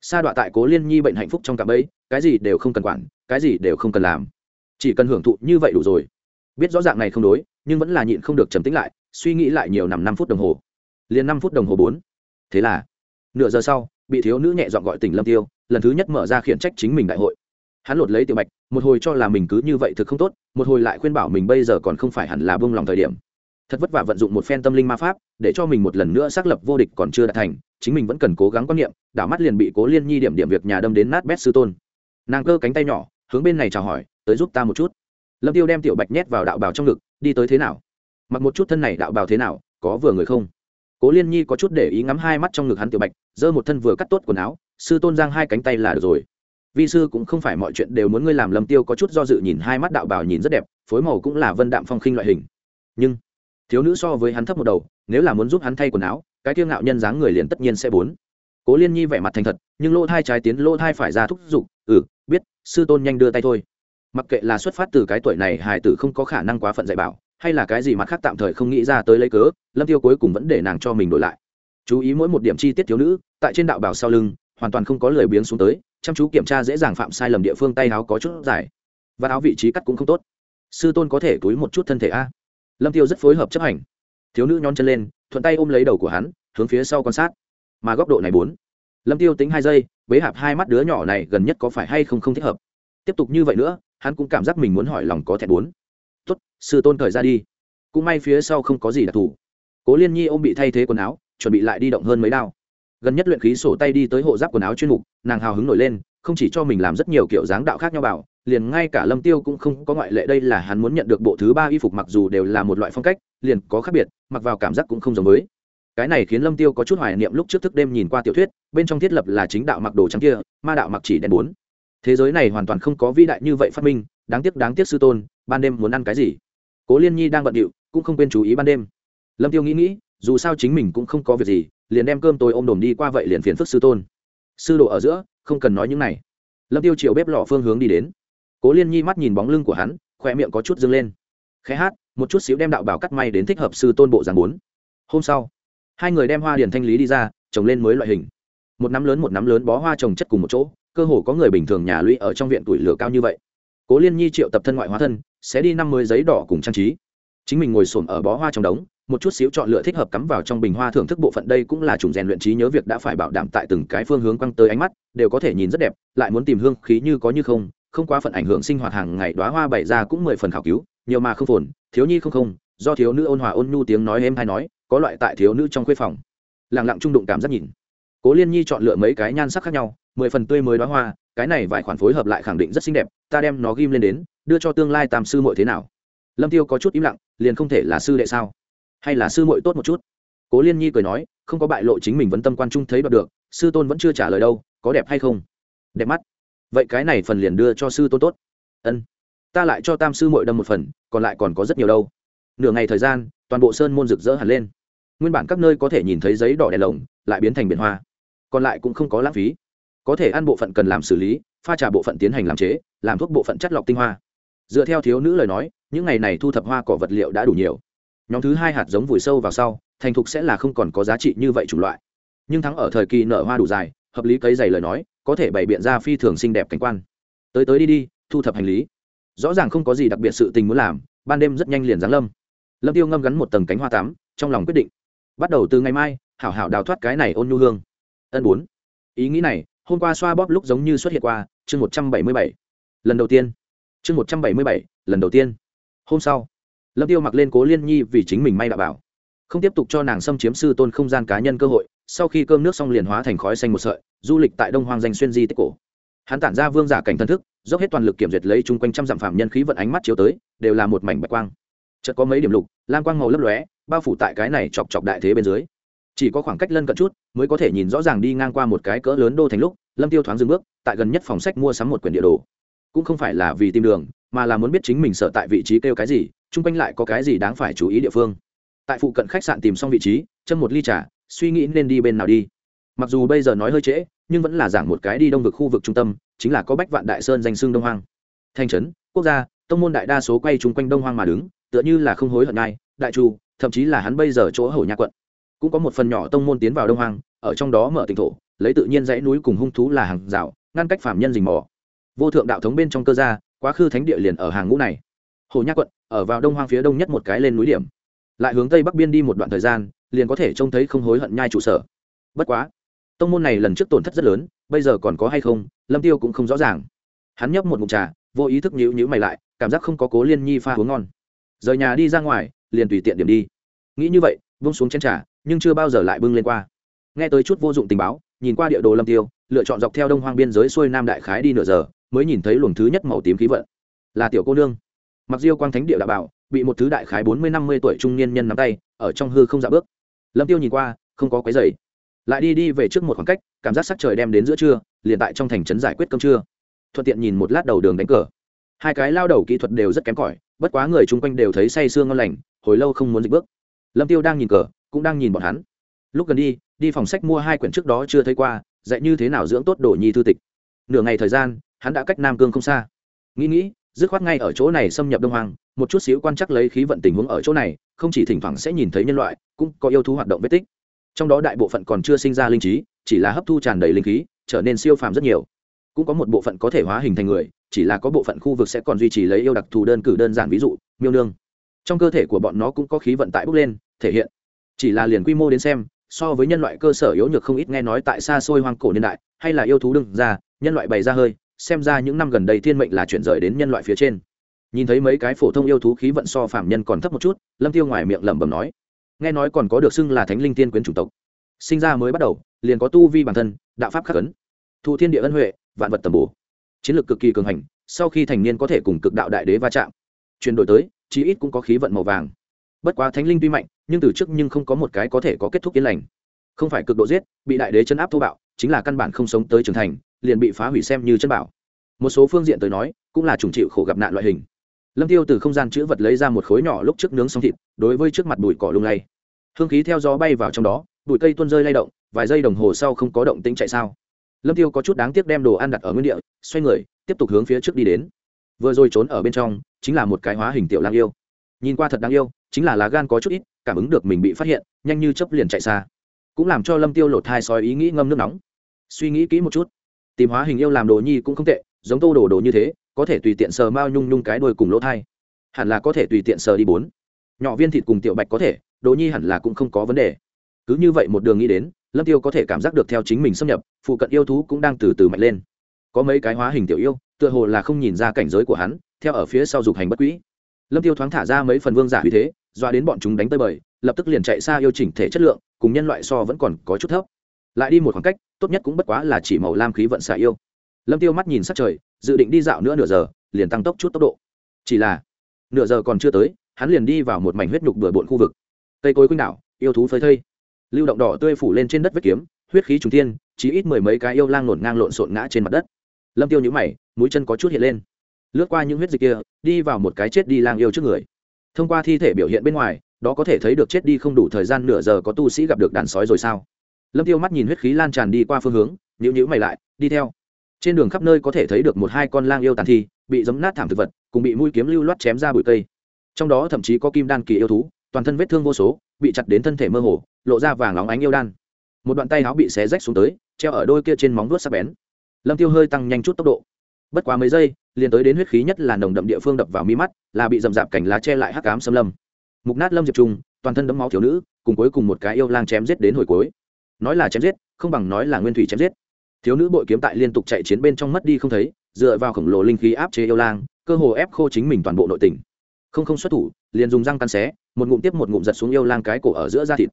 sa đoạn tại cố liên nhi bệnh hạnh phúc trong cạm ấy cái gì đều không cần quản, cái gì đều không cần làm. Chỉ cần hưởng thụ như vậy đủ rồi. Biết rõ ràng này không đối, nhưng vẫn là nhịn không được trầm tĩnh lại, suy nghĩ lại nhiều nằm năm phút đồng hồ. Liền năm phút đồng hồ bốn. Thế là, nửa giờ sau, bị thiếu nữ nhẹ dọn gọi tỉnh lâm tiêu, lần thứ nhất mở ra khiển trách chính mình đại hội. Hắn lột lấy tiểu bạch, một hồi cho là mình cứ như vậy thực không tốt, một hồi lại khuyên bảo mình bây giờ còn không phải hẳn là bông lòng thời điểm thật vất vả vận dụng một phen tâm linh ma pháp, để cho mình một lần nữa xác lập vô địch còn chưa đạt thành, chính mình vẫn cần cố gắng quan niệm, đảo mắt liền bị cố liên nhi điểm điểm việc nhà đâm đến nát bét sư tôn. Nàng cơ cánh tay nhỏ, hướng bên này chào hỏi, tới giúp ta một chút. Lâm tiêu đem tiểu bạch nhét vào đạo bào trong ngực, đi tới thế nào? Mặc một chút thân này đạo bào thế nào, có vừa người không? Cố liên nhi có chút để ý ngắm hai mắt trong ngực hắn tiểu bạch, giơ một thân vừa cắt tốt quần áo, sư tôn giang hai cánh tay là được rồi. Vi sư cũng không phải mọi chuyện đều muốn ngươi làm. Lâm tiêu có chút do dự nhìn hai mắt đạo bào nhìn rất đẹp, phối màu cũng là vân đạm phong khinh loại hình. Nhưng thiếu nữ so với hắn thấp một đầu, nếu là muốn giúp hắn thay quần áo, cái kiêu ngạo nhân dáng người liền tất nhiên sẽ bốn. Cố liên nhi vẻ mặt thành thật, nhưng lỗ thai trái tiến, lỗ thai phải ra thúc giục ừ biết, sư tôn nhanh đưa tay thôi. Mặc kệ là xuất phát từ cái tuổi này hải tử không có khả năng quá phận dạy bảo, hay là cái gì mặt khác tạm thời không nghĩ ra tới lấy cớ, lâm tiêu cuối cùng vẫn để nàng cho mình đổi lại. Chú ý mỗi một điểm chi tiết thiếu nữ, tại trên đạo bảo sau lưng, hoàn toàn không có lời biếng xuống tới, chăm chú kiểm tra dễ dàng phạm sai lầm địa phương tay áo có chút dài. Và áo vị trí cắt cũng không tốt. Sư tôn có thể túi một chút thân thể a lâm tiêu rất phối hợp chấp hành. Thiếu nữ nhón chân lên, thuận tay ôm lấy đầu của hắn, hướng phía sau quan sát. Mà góc độ này bốn. Lâm tiêu tính hai giây, bế hạp hai mắt đứa nhỏ này gần nhất có phải hay không không thích hợp. Tiếp tục như vậy nữa, hắn cũng cảm giác mình muốn hỏi lòng có thẹn bốn. Tốt, sư tôn thời ra đi. Cũng may phía sau không có gì đặc thù. Cố liên nhi ôm bị thay thế quần áo, chuẩn bị lại đi động hơn mấy đao. Gần nhất luyện khí sổ tay đi tới hộ giáp quần áo chuyên mục, nàng hào hứng nổi lên, không chỉ cho mình làm rất nhiều kiểu dáng đạo khác nhau bảo liền ngay cả lâm tiêu cũng không có ngoại lệ đây là hắn muốn nhận được bộ thứ ba y phục mặc dù đều là một loại phong cách, liền có khác biệt, mặc vào cảm giác cũng không giống với. Cái này khiến lâm tiêu có chút hoài niệm lúc trước thức đêm nhìn qua tiểu thuyết, bên trong thiết lập là chính đạo mặc đồ trắng kia, ma đạo mặc chỉ đen bốn. Thế giới này hoàn toàn không có vĩ đại như vậy phát minh, đáng tiếc đáng tiếc sư tôn, ban đêm muốn ăn cái gì? Cố liên nhi đang bận điệu, cũng không quên chú ý ban đêm. Lâm tiêu nghĩ nghĩ, dù sao chính mình cũng không có việc gì, liền đem cơm tôi ôm đồm đi qua vậy liền phiền phức sư tôn. Sư đồ ở giữa, không cần nói những này. Lâm tiêu chiều bếp lò phương hướng đi đến cố liên nhi mắt nhìn bóng lưng của hắn khoe miệng có chút dâng lên. Khẽ hát, một chút xíu đem đạo bảo cắt may đến thích hợp sư tôn bộ giảng bốn. Hôm sau, hai người đem hoa điền thanh lý đi ra, trồng lên mới loại hình. Một nắm lớn một nắm lớn bó hoa trồng chất cùng một chỗ, cơ hồ có người bình thường nhà lũy ở trong viện tuổi lửa cao như vậy. Cố liên nhi triệu tập thân ngoại hóa thân, sẽ đi năm mươi giấy đỏ cùng trang trí. Chính mình ngồi xổm ở bó hoa trong đống, một chút xíu chọn lựa thích hợp cắm vào trong bình hoa thưởng thức bộ phận đây cũng là chủng rèn luyện trí nhớ việc đã phải bảo đảm tại từng cái phương hướng quăng tới ánh mắt, đều có thể nhìn rất đẹp, lại muốn tìm hương khí như có như không không quá phận ảnh hưởng sinh hoạt hàng ngày đoá hoa bày ra cũng mười phần khảo cứu, nhiều mà không phồn, thiếu nhi không không, do thiếu nữ ôn hòa ôn nhu tiếng nói êm hay nói, có loại tại thiếu nữ trong khuê phòng. Lẳng lặng trung đụng cảm giác nhìn. Cố liên nhi chọn lựa mấy cái nhan sắc khác nhau, mười phần tươi mới đoá hoa, cái này vài khoản phối hợp lại khẳng định rất xinh đẹp, ta đem nó ghim lên đến, đưa cho tương lai tam sư muội thế nào. Lâm tiêu có chút im lặng, liền không thể là sư đệ sao? Hay là sư muội tốt một chút? Cố liên nhi cười nói, không có bại lộ chính mình vẫn tâm quan trung thấy đoạt được, sư tôn vẫn chưa trả lời đâu, có đẹp hay không? Đẹp mắt vậy cái này phần liền đưa cho sư tôn tốt. Ân, ta lại cho tam sư mội đâm một phần, còn lại còn có rất nhiều đâu. Nửa ngày thời gian, toàn bộ sơn môn rực rỡ hẳn lên. Nguyên bản các nơi có thể nhìn thấy giấy đỏ đèn lồng, lại biến thành biển hoa. Còn lại cũng không có lãng phí. Có thể ăn bộ phận cần làm xử lý, pha trà bộ phận tiến hành làm chế, làm thuốc bộ phận chất lọc tinh hoa. Dựa theo thiếu nữ lời nói, những ngày này thu thập hoa cỏ vật liệu đã đủ nhiều. Nhóm thứ hai hạt giống vùi sâu vào sau, thành thục sẽ là không còn có giá trị như vậy chủng loại. Nhưng thắng ở thời kỳ nở hoa đủ dài, hợp lý cấy dày lời nói có thể bày biện ra phi thường xinh đẹp cảnh quan. Tới tới đi đi, thu thập hành lý. Rõ ràng không có gì đặc biệt sự tình muốn làm, ban đêm rất nhanh liền giáng lâm. Lâm tiêu ngâm gắn một tầng cánh hoa tám trong lòng quyết định. Bắt đầu từ ngày mai, hảo hảo đào thoát cái này ôn nhu hương. Ân bốn. Ý nghĩ này, hôm qua xoa bóp lúc giống như xuất hiện qua, chương một trăm bảy mươi bảy. Lần đầu tiên. Chương một trăm bảy mươi bảy, lần đầu tiên. Hôm sau, lâm tiêu mặc lên cố liên nhi vì chính mình may đạo bảo. Không tiếp tục cho nàng xâm chiếm sư tôn không gian cá nhân cơ hội sau khi cơm nước xong liền hóa thành khói xanh một sợi, du lịch tại đông hoang danh xuyên di tích cổ. Hắn tản ra vương giả cảnh thân thức, dốc hết toàn lực kiểm duyệt lấy chung quanh trăm dặm phạm nhân khí vận ánh mắt chiếu tới, đều là một mảnh bạch quang. Chợt có mấy điểm lục, lam quang màu lấp lóe, bao phủ tại cái này chọc chọc đại thế bên dưới. Chỉ có khoảng cách lân cận chút, mới có thể nhìn rõ ràng đi ngang qua một cái cỡ lớn đô thành lúc, lâm tiêu thoáng dừng bước, tại gần nhất phòng sách mua sắm một quyển địa đồ. Cũng không phải là vì tìm đường, mà là muốn biết chính mình sợ tại vị trí kêu cái gì, chung quanh lại có cái gì đáng phải chú ý địa phương. Tại phụ cận khách sạn tìm xong vị trí, châm một ly trà suy nghĩ nên đi bên nào đi. Mặc dù bây giờ nói hơi trễ, nhưng vẫn là giảng một cái đi đông vực khu vực trung tâm, chính là có bách vạn đại sơn danh xương đông hoang. Thanh trấn, quốc gia, tông môn đại đa số quay chung quanh đông hoang mà đứng, tựa như là không hối hận ngay đại chu, thậm chí là hắn bây giờ chỗ hầu nhà quận. Cũng có một phần nhỏ tông môn tiến vào đông hoang, ở trong đó mở tỉnh thổ, lấy tự nhiên dãy núi cùng hung thú là hàng rào, ngăn cách phạm nhân rình mò. Vô thượng đạo thống bên trong cơ gia, quá khứ thánh địa liền ở hàng ngũ này. Hồ nhạc quận, ở vào đông hoang phía đông nhất một cái lên núi điểm. Lại hướng tây bắc biên đi một đoạn thời gian liền có thể trông thấy không hối hận nhai trụ sở. Bất quá, tông môn này lần trước tổn thất rất lớn, bây giờ còn có hay không, lâm tiêu cũng không rõ ràng. Hắn nhấp một mụn trà, vô ý thức nhíu nhíu mày lại, cảm giác không có cố liên nhi pha uống ngon. Rời nhà đi ra ngoài, liền tùy tiện điểm đi. Nghĩ như vậy vung xuống chén trà, nhưng chưa bao giờ lại bưng lên qua. Nghe tới chút vô dụng tình báo, nhìn qua địa đồ lâm tiêu, lựa chọn dọc theo đông hoang biên giới xuôi nam đại khái đi nửa giờ, mới nhìn thấy luồng thứ nhất màu tím khí vận. Là tiểu cô nương. Mặc diêu quang thánh địa đạo bảo, bị một thứ đại khái bốn mươi năm mươi tuổi trung niên nhân nắm tay, ở trong hư không dạ bước lâm tiêu nhìn qua, không có quấy dày lại đi đi về trước một khoảng cách, cảm giác sắc trời đem đến giữa trưa, liền tại trong thành trấn giải quyết cơm trưa. Thuận tiện nhìn một lát đầu đường đánh cờ. Hai cái lao đầu kỹ thuật đều rất kém cỏi, bất quá người chung quanh đều thấy say sương ngon lành, hồi lâu không muốn dịch bước. Lâm tiêu đang nhìn cờ, cũng đang nhìn bọn hắn. Lúc gần đi đi phòng sách mua hai quyển trước đó chưa thấy qua, dạy như thế nào dưỡng tốt đồ nhi thư tịch. Nửa ngày thời gian, hắn đã cách nam cương không xa. Nghĩ nghĩ, dứt khoát ngay ở chỗ này xâm nhập đông hoàng một chút xíu quan chắc lấy khí vận tình huống ở chỗ này, không chỉ thỉnh thoảng sẽ nhìn thấy nhân loại, cũng có yêu thú hoạt động vết tích. Trong đó đại bộ phận còn chưa sinh ra linh trí, chỉ là hấp thu tràn đầy linh khí, trở nên siêu phàm rất nhiều. Cũng có một bộ phận có thể hóa hình thành người, chỉ là có bộ phận khu vực sẽ còn duy trì lấy yêu đặc thù đơn cử đơn giản ví dụ, miêu nương. Trong cơ thể của bọn nó cũng có khí vận tại bốc lên, thể hiện. Chỉ là liền quy mô đến xem, so với nhân loại cơ sở yếu nhược không ít nghe nói tại xa xôi hoang cổ niên đại, hay là yêu thú đừng ra, nhân loại bày ra hơi, xem ra những năm gần đây thiên mệnh là chuyển rời đến nhân loại phía trên nhìn thấy mấy cái phổ thông yêu thú khí vận so phạm nhân còn thấp một chút, lâm tiêu ngoài miệng lẩm bẩm nói, nghe nói còn có được xưng là thánh linh tiên quyến chủng tộc. Sinh ra mới bắt đầu, liền có tu vi bản thân, đạo pháp khắc ấn. Thụ thiên địa ân huệ, vạn vật tầm bổ. Chiến lược cực kỳ cường hành, sau khi thành niên có thể cùng cực đạo đại đế va chạm. Chuyển đổi tới, chí ít cũng có khí vận màu vàng. Bất quá thánh linh tuy mạnh, nhưng từ trước nhưng không có một cái có thể có kết thúc yên lành. Không phải cực độ giết, bị đại đế chấn áp thô bạo, chính là căn bản không sống tới trưởng thành, liền bị phá hủy xem như chân bảo. Một số phương diện tới nói, cũng là trùng chịu khổ gặp nạn loại hình lâm tiêu từ không gian chữ vật lấy ra một khối nhỏ lúc trước nướng xong thịt, đối với trước mặt bụi cỏ lung lay. Hương khí theo gió bay vào trong đó, bụi cây tuôn rơi lay động, vài giây đồng hồ sau không có động tĩnh chạy sao. Lâm tiêu có chút đáng tiếc đem đồ ăn đặt ở nguyên địa, xoay người, tiếp tục hướng phía trước đi đến. Vừa rồi trốn ở bên trong, chính là một cái hóa hình tiểu lang yêu. Nhìn qua thật đáng yêu, chính là lá gan có chút ít, cảm ứng được mình bị phát hiện, nhanh như chấp liền chạy xa. Cũng làm cho lâm tiêu lột thai soi ý nghĩ ngâm nước nóng. Suy nghĩ kỹ một chút. Tìm hóa hình yêu làm đồ nhi cũng không tệ, giống tô đồ đồ như thế có thể tùy tiện sờ mao nhung nhung cái đuôi cùng lỗ thai. Hẳn là có thể tùy tiện sờ đi bốn. Nhỏ viên thịt cùng tiểu bạch có thể, đồ nhi hẳn là cũng không có vấn đề. Cứ như vậy một đường nghĩ đến, lâm tiêu có thể cảm giác được theo chính mình xâm nhập, phụ cận yêu thú cũng đang từ từ mạnh lên. Có mấy cái hóa hình tiểu yêu, tựa hồ là không nhìn ra cảnh giới của hắn, theo ở phía sau dục hành bất quỹ lâm tiêu thoáng thả ra mấy phần vương giả uy thế doa đến bọn chúng đánh tới bời, lập tức liền chạy xa yêu chỉnh thể chất lượng, cùng nhân loại so vẫn còn có chút thấp. Lại đi một khoảng cách, tốt nhất cũng bất quá là chỉ màu lam khí vận xạ yêu lâm tiêu mắt nhìn sát trời, dự định đi dạo nữa nửa giờ, liền tăng tốc chút tốc độ. Chỉ là, nửa giờ còn chưa tới, hắn liền đi vào một mảnh huyết nhục bừa bộn khu vực. Cây cối quanh đảo, yêu thú phơi thây. Lưu động đỏ tươi phủ lên trên đất vết kiếm, huyết khí trùng thiên chỉ ít mười mấy cái yêu lang nổn ngang lộn xộn ngã trên mặt đất. Lâm tiêu nhũ mày, mũi chân có chút hiện lên. Lướt qua những huyết dịch kia, đi vào một cái chết đi lang yêu trước người. Thông qua thi thể biểu hiện bên ngoài, đó có thể thấy được chết đi không đủ thời gian nửa giờ có tu sĩ gặp được đàn sói rồi sao? Lâm tiêu mắt nhìn huyết khí lan tràn đi qua phương hướng nhũ nhũ mày lại, đi theo trên đường khắp nơi có thể thấy được một hai con lang yêu tàn thi, bị giấm nát thảm thực vật, cùng bị mũi kiếm lưu loát chém ra bụi cây. Trong đó thậm chí có kim đan kỳ yêu thú, toàn thân vết thương vô số, bị chặt đến thân thể mơ hồ, lộ ra vàng óng ánh yêu đan. Một đoạn tay áo bị xé rách xuống tới, treo ở đôi kia trên móng vuốt sắc bén. Lâm tiêu hơi tăng nhanh chút tốc độ. Bất quá mấy giây, liền tới đến huyết khí nhất là nồng đậm địa phương đập vào mi mắt, là bị dầm dạp cảnh lá che lại hắc ám xâm lâm. Mục nát lâm diệp trung, toàn thân đấm máu thiếu nữ, cùng cuối cùng một cái yêu lang chém giết đến hồi cuối. Nói là chém giết, không bằng nói là nguyên thủy chém giết thiếu nữ bội kiếm tại liên tục chạy chiến bên trong mất đi không thấy, dựa vào khổng lồ linh khí áp chế yêu lang, cơ hồ ép khô chính mình toàn bộ nội tình. Không không xuất thủ, liền dùng răng căn xé, một ngụm tiếp một ngụm giật xuống yêu lang cái cổ ở giữa da thịt.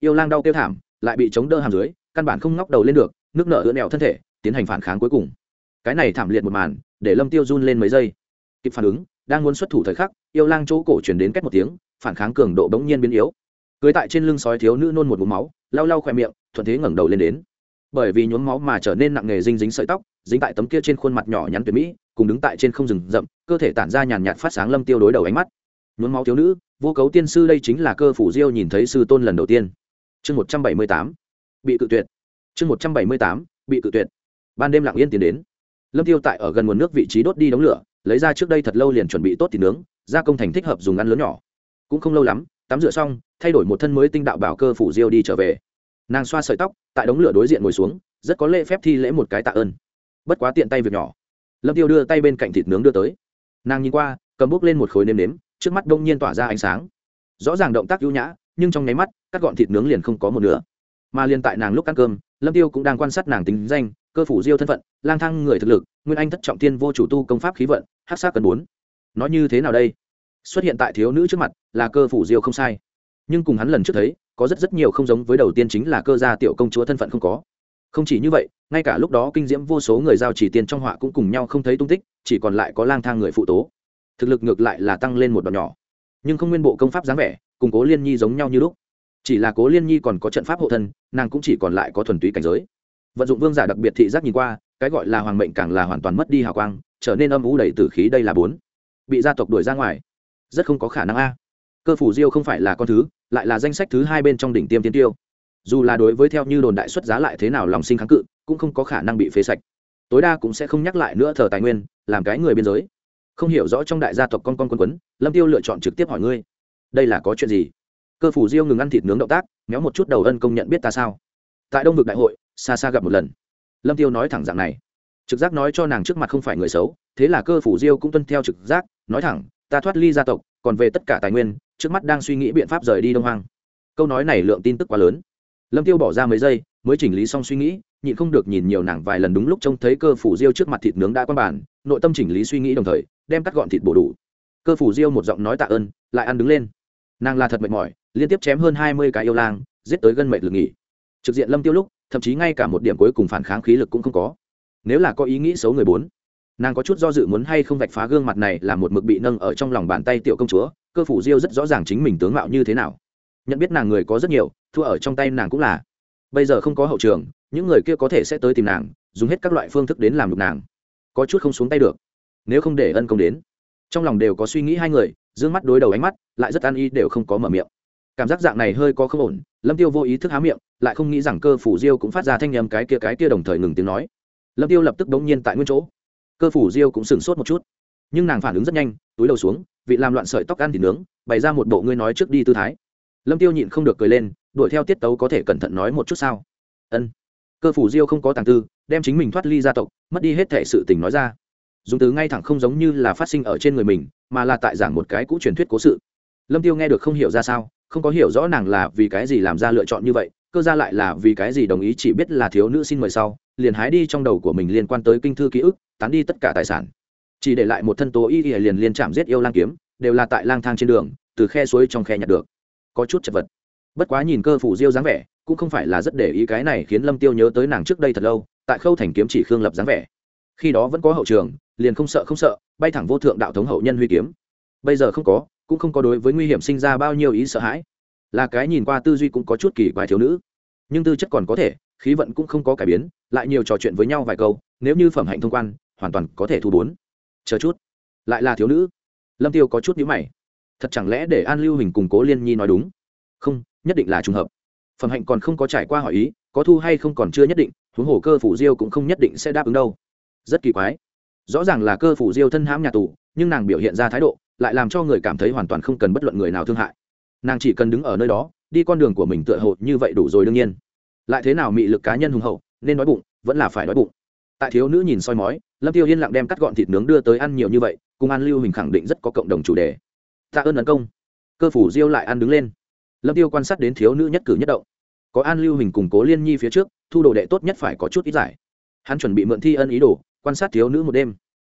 Yêu lang đau tiêu thảm, lại bị chống đỡ hàm dưới, căn bản không ngóc đầu lên được, nước nở ưỡn nẹo thân thể, tiến hành phản kháng cuối cùng. Cái này thảm liệt một màn, để lâm tiêu run lên mấy giây. Kịp phản ứng, đang muốn xuất thủ thời khắc, yêu lang chỗ cổ chuyển đến cách một tiếng, phản kháng cường độ bỗng nhiên biến yếu. Cưới tại trên lưng sói thiếu nữ nôn một mũ máu, lau lau khoe miệng, thuận thế ngẩng đầu lên đến bởi vì nhuốm máu mà trở nên nặng nề dinh dính sợi tóc, dính tại tấm kia trên khuôn mặt nhỏ nhắn tuyệt mỹ, cùng đứng tại trên không rừng rậm, cơ thể tản ra nhàn nhạt phát sáng lâm tiêu đối đầu ánh mắt. Nhuốm máu thiếu nữ, vô cấu tiên sư đây chính là cơ phủ diêu nhìn thấy sư tôn lần đầu tiên. Chương một trăm bảy mươi tám, bị cự tuyệt. Chương một trăm bảy mươi tám, bị cự tuyệt. Ban đêm lặng yên tiến đến. Lâm tiêu tại ở gần nguồn nước vị trí đốt đi đống lửa, lấy ra trước đây thật lâu liền chuẩn bị tốt thịt nướng, gia công thành thích hợp dùng ăn lớn nhỏ. Cũng không lâu lắm, tắm rửa xong, thay đổi một thân mới tinh đạo bảo cơ phủ diêu đi trở về nàng xoa sợi tóc, tại đống lửa đối diện ngồi xuống, rất có lễ phép thi lễ một cái tạ ơn. Bất quá tiện tay việc nhỏ. Lâm tiêu đưa tay bên cạnh thịt nướng đưa tới. Nàng nhìn qua, cầm bút lên một khối nêm nếm, trước mắt đông nhiên tỏa ra ánh sáng. Rõ ràng động tác ưu nhã, nhưng trong nháy mắt, cắt gọn thịt nướng liền không có một nửa. Mà liền tại nàng lúc ăn cơm, lâm tiêu cũng đang quan sát nàng tính danh, cơ phủ diêu thân phận, lang thang người thực lực, nguyên anh thất trọng tiên vô chủ tu công pháp khí vận hát sát cần bốn. Nó như thế nào đây? Xuất hiện tại thiếu nữ trước mặt, là cơ phủ diêu không sai. Nhưng cùng hắn lần trước thấy có rất rất nhiều không giống với đầu tiên chính là cơ gia tiểu công chúa thân phận không có. Không chỉ như vậy, ngay cả lúc đó kinh diễm vô số người giao chỉ tiền trong họa cũng cùng nhau không thấy tung tích, chỉ còn lại có lang thang người phụ tố. Thực lực ngược lại là tăng lên một đoạn nhỏ. Nhưng không nguyên bộ công pháp dáng vẻ, cùng cố liên nhi giống nhau như lúc. Chỉ là cố liên nhi còn có trận pháp hộ thân, nàng cũng chỉ còn lại có thuần túy cảnh giới. Vận dụng vương giả đặc biệt thị giác nhìn qua, cái gọi là hoàng mệnh càng là hoàn toàn mất đi hào quang, trở nên âm u đầy tử khí đây là bốn. Bị gia tộc đuổi ra ngoài, rất không có khả năng a cơ phủ diêu không phải là con thứ, lại là danh sách thứ hai bên trong đỉnh tiêm tiên tiêu. Dù là đối với theo như đồn đại xuất giá lại thế nào lòng sinh kháng cự, cũng không có khả năng bị phế sạch. Tối đa cũng sẽ không nhắc lại nữa thờ tài nguyên, làm cái người biên giới. Không hiểu rõ trong đại gia tộc con con quân quấn, lâm tiêu lựa chọn trực tiếp hỏi ngươi, đây là có chuyện gì? Cơ phủ diêu ngừng ăn thịt nướng động tác, méo một chút đầu ân công nhận biết ta sao? Tại đông vực đại hội, xa xa gặp một lần. Lâm tiêu nói thẳng dạng này. Trực giác nói cho nàng trước mặt không phải người xấu, thế là cơ phủ diêu cũng tuân theo trực giác, nói thẳng, ta thoát ly gia tộc, còn về tất cả tài nguyên trước mắt đang suy nghĩ biện pháp rời đi đông hoang. Câu nói này lượng tin tức quá lớn. Lâm tiêu bỏ ra mấy giây, mới chỉnh lý xong suy nghĩ, nhịn không được nhìn nhiều nàng vài lần đúng lúc trông thấy cơ phủ diêu trước mặt thịt nướng đã quan bản nội tâm chỉnh lý suy nghĩ đồng thời, đem cắt gọn thịt bổ đủ. Cơ phủ diêu một giọng nói tạ ơn, lại ăn đứng lên. Nàng là thật mệt mỏi, liên tiếp chém hơn hai mươi cái yêu lang, giết tới gân mệt lực nghỉ. Trực diện lâm tiêu lúc, thậm chí ngay cả một điểm cuối cùng phản kháng khí lực cũng không có. Nếu là có ý nghĩ xấu người bốn nàng có chút do dự muốn hay không vạch phá gương mặt này là một mực bị nâng ở trong lòng bàn tay tiểu công chúa, cơ phủ diêu rất rõ ràng chính mình tướng mạo như thế nào. Nhận biết nàng người có rất nhiều, thua ở trong tay nàng cũng là. Bây giờ không có hậu trường, những người kia có thể sẽ tới tìm nàng, dùng hết các loại phương thức đến làm được nàng. Có chút không xuống tay được. Nếu không để ân công đến. Trong lòng đều có suy nghĩ hai người d ư ơ n g mắt đối đầu ánh mắt, lại rất an y đều không có mở miệng. Cảm giác dạng này hơi có không ổn, lâm tiêu vô ý thức há miệng, lại không nghĩ rằng cơ phủ diêu cũng phát ra thanh nhầm cái kia cái kia đồng thời ngừng tiếng nói. Lâm tiêu lập tức đống nhiên tại nguyên chỗ cơ phủ diêu cũng sửng sốt một chút. Nhưng nàng phản ứng rất nhanh, túi đầu xuống, vị làm loạn sợi tóc ăn thịt nướng, bày ra một bộ ngươi nói trước đi tư thái. Lâm tiêu nhịn không được cười lên, đuổi theo tiết tấu có thể cẩn thận nói một chút sao? Ân. Cơ phủ diêu không có tàng tư, đem chính mình thoát ly gia tộc, mất đi hết thể sự tình nói ra. Dùng từ ngay thẳng không giống như là phát sinh ở trên người mình, mà là tại giảng một cái cũ truyền thuyết cố sự. Lâm tiêu nghe được không hiểu ra sao, không có hiểu rõ nàng là vì cái gì làm ra lựa chọn như vậy, cơ ra lại là vì cái gì đồng ý chỉ biết là thiếu nữ xin mời sau liền hái đi trong đầu của mình liên quan tới kinh thư ký ức, tán đi tất cả tài sản. Chỉ để lại một thân tố y y liền liên chạm giết yêu lang kiếm, đều là tại lang thang trên đường, từ khe suối trong khe nhặt được. Có chút chật vật. Bất quá nhìn cơ phủ diêu dáng vẻ, cũng không phải là rất để ý cái này khiến lâm tiêu nhớ tới nàng trước đây thật lâu, tại khâu thành kiếm chỉ khương lập dáng vẻ. Khi đó vẫn có hậu trường, liền không sợ không sợ, bay thẳng vô thượng đạo thống hậu nhân huy kiếm. Bây giờ không có, cũng không có đối với nguy hiểm sinh ra bao nhiêu ý sợ hãi. Là cái nhìn qua tư duy cũng có chút kỳ quái thiếu nữ. Nhưng tư chất còn có thể khí vận cũng không có cải biến, lại nhiều trò chuyện với nhau vài câu, nếu như phẩm hạnh thông quan, hoàn toàn có thể thu bốn. Chờ chút. Lại là thiếu nữ. Lâm tiêu có chút nhíu mày. Thật chẳng lẽ để an lưu hình cùng cố liên nhi nói đúng? Không, nhất định là trùng hợp. Phẩm hạnh còn không có trải qua hỏi ý, có thu hay không còn chưa nhất định, huống hồ cơ phủ diêu cũng không nhất định sẽ đáp ứng đâu. Rất kỳ quái. Rõ ràng là cơ phủ diêu thân hãm nhà tù, nhưng nàng biểu hiện ra thái độ, lại làm cho người cảm thấy hoàn toàn không cần bất luận người nào thương hại. Nàng chỉ cần đứng ở nơi đó, đi con đường của mình tựa hồ như vậy đủ rồi đương nhiên lại thế nào mị lực cá nhân hùng hậu, nên đói bụng, vẫn là phải đói bụng. Tại thiếu nữ nhìn soi mói, lâm tiêu yên lặng đem cắt gọn thịt nướng đưa tới ăn nhiều như vậy, cùng an lưu hình khẳng định rất có cộng đồng chủ đề. Tạ ơn tấn công. Cơ phủ diêu lại ăn đứng lên. Lâm tiêu quan sát đến thiếu nữ nhất cử nhất động. Có an lưu hình củng cố liên nhi phía trước, thu đồ đệ tốt nhất phải có chút ít giải. Hắn chuẩn bị mượn thi ân ý đồ, quan sát thiếu nữ một đêm.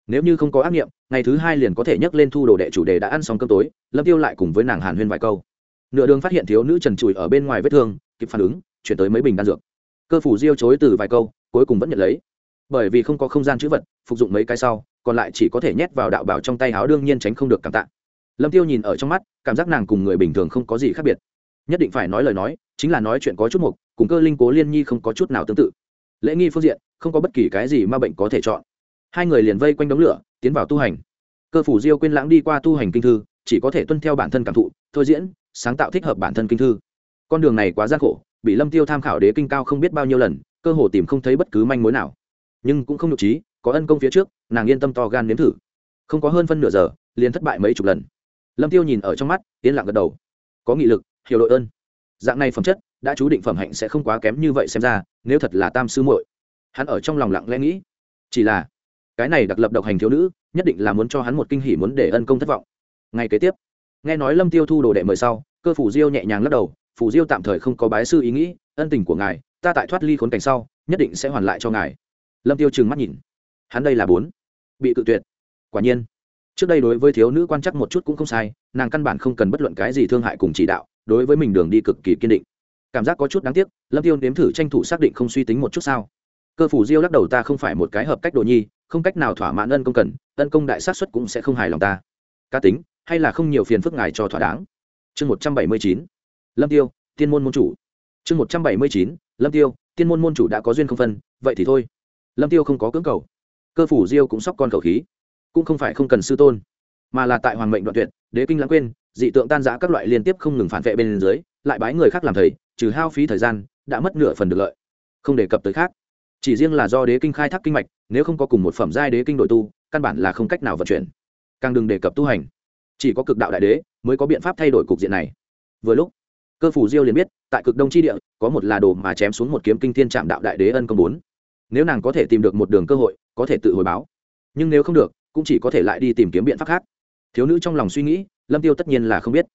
Nếu như không có ác nghiệm, ngày thứ hai liền có thể nhắc lên thu đồ đệ chủ đề đã ăn xong cơm tối, lâm tiêu lại cùng với nàng hàn huyên vài câu. Nửa đường phát hiện thiếu nữ trần trụi ở bên ngoài vết thương, kịp phản ứng chuyển tới mấy bình đan dược. Cơ phủ diêu chối từ vài câu, cuối cùng vẫn nhận lấy. Bởi vì không có không gian chữ vật, phục dụng mấy cái sau, còn lại chỉ có thể nhét vào đạo bảo trong tay áo đương nhiên tránh không được cảm tạ. Lâm tiêu nhìn ở trong mắt, cảm giác nàng cùng người bình thường không có gì khác biệt. Nhất định phải nói lời nói, chính là nói chuyện có chút mục, cùng cơ linh cố liên nhi không có chút nào tương tự. Lễ nghi phương diện, không có bất kỳ cái gì mà bệnh có thể chọn. Hai người liền vây quanh đống lửa, tiến vào tu hành. Cơ phủ diêu quên lãng đi qua tu hành kinh thư, chỉ có thể tuân theo bản thân cảm thụ, thôi diễn, sáng tạo thích hợp bản thân kinh thư. Con đường này quá gian khổ bị lâm tiêu tham khảo đế kinh cao không biết bao nhiêu lần, cơ hồ tìm không thấy bất cứ manh mối nào. Nhưng cũng không nhục trí, có ân công phía trước, nàng yên tâm to gan nếm thử. Không có hơn phân nửa giờ, liền thất bại mấy chục lần. Lâm tiêu nhìn ở trong mắt tiến lặng gật đầu. Có nghị lực, hiểu đội ơn. Dạng này phẩm chất, đã chú định phẩm hạnh sẽ không quá kém như vậy xem ra, nếu thật là tam sư muội. Hắn ở trong lòng lặng lẽ nghĩ. Chỉ là, cái này đặc lập độc hành thiếu nữ, nhất định là muốn cho hắn một kinh hỉ muốn để ân công thất vọng. Ngay kế tiếp, nghe nói lâm tiêu thu đồ đệ mời sau, cơ phủ diêu nhẹ nhàng lắc đầu phủ diêu tạm thời không có bái sư ý nghĩ, ân tình của ngài, ta tại thoát ly khốn cảnh sau, nhất định sẽ hoàn lại cho ngài. Lâm tiêu trừng mắt nhìn. Hắn đây là bốn. Bị cự tuyệt. Quả nhiên. Trước đây đối với thiếu nữ quan chắc một chút cũng không sai, nàng căn bản không cần bất luận cái gì thương hại cùng chỉ đạo, đối với mình đường đi cực kỳ kiên định. Cảm giác có chút đáng tiếc, lâm tiêu nếm thử tranh thủ xác định không suy tính một chút sao. Cơ phủ diêu lắc đầu ta không phải một cái hợp cách đồ nhi, không cách nào thỏa mãn ân công cần, ân công đại sát xuất cũng sẽ không hài lòng ta. Cá tính, hay là không nhiều phiền phức ngài cho thỏa đáng. Chương một trăm bảy mươi chín lâm tiêu, tiên môn môn chủ. Chương một trăm bảy mươi chín, lâm tiêu, tiên môn môn chủ đã có duyên không phân, vậy thì thôi. Lâm tiêu không có cưỡng cầu. Cơ phủ diêu cũng sóc con cầu khí. Cũng không phải không cần sư tôn, mà là tại hoàng mệnh đoạn tuyệt, đế kinh lãng quên, dị tượng tan giã các loại liên tiếp không ngừng phản vệ bên dưới, lại bái người khác làm thầy, trừ hao phí thời gian, đã mất nửa phần được lợi. Không đề cập tới khác. Chỉ riêng là do đế kinh khai thác kinh mạch, nếu không có cùng một phẩm giai đế kinh đội tu, căn bản là không cách nào vận chuyển. Càng đừng đề cập tu hành. Chỉ có cực đạo đại đế mới có biện pháp thay đổi cục diện này. Vừa lúc cơ phủ diêu liền biết, tại cực đông tri địa, có một là đồ mà chém xuống một kiếm kinh thiên trạm đạo đại đế ân công bốn. Nếu nàng có thể tìm được một đường cơ hội, có thể tự hồi báo. Nhưng nếu không được, cũng chỉ có thể lại đi tìm kiếm biện pháp khác. Thiếu nữ trong lòng suy nghĩ, lâm tiêu tất nhiên là không biết.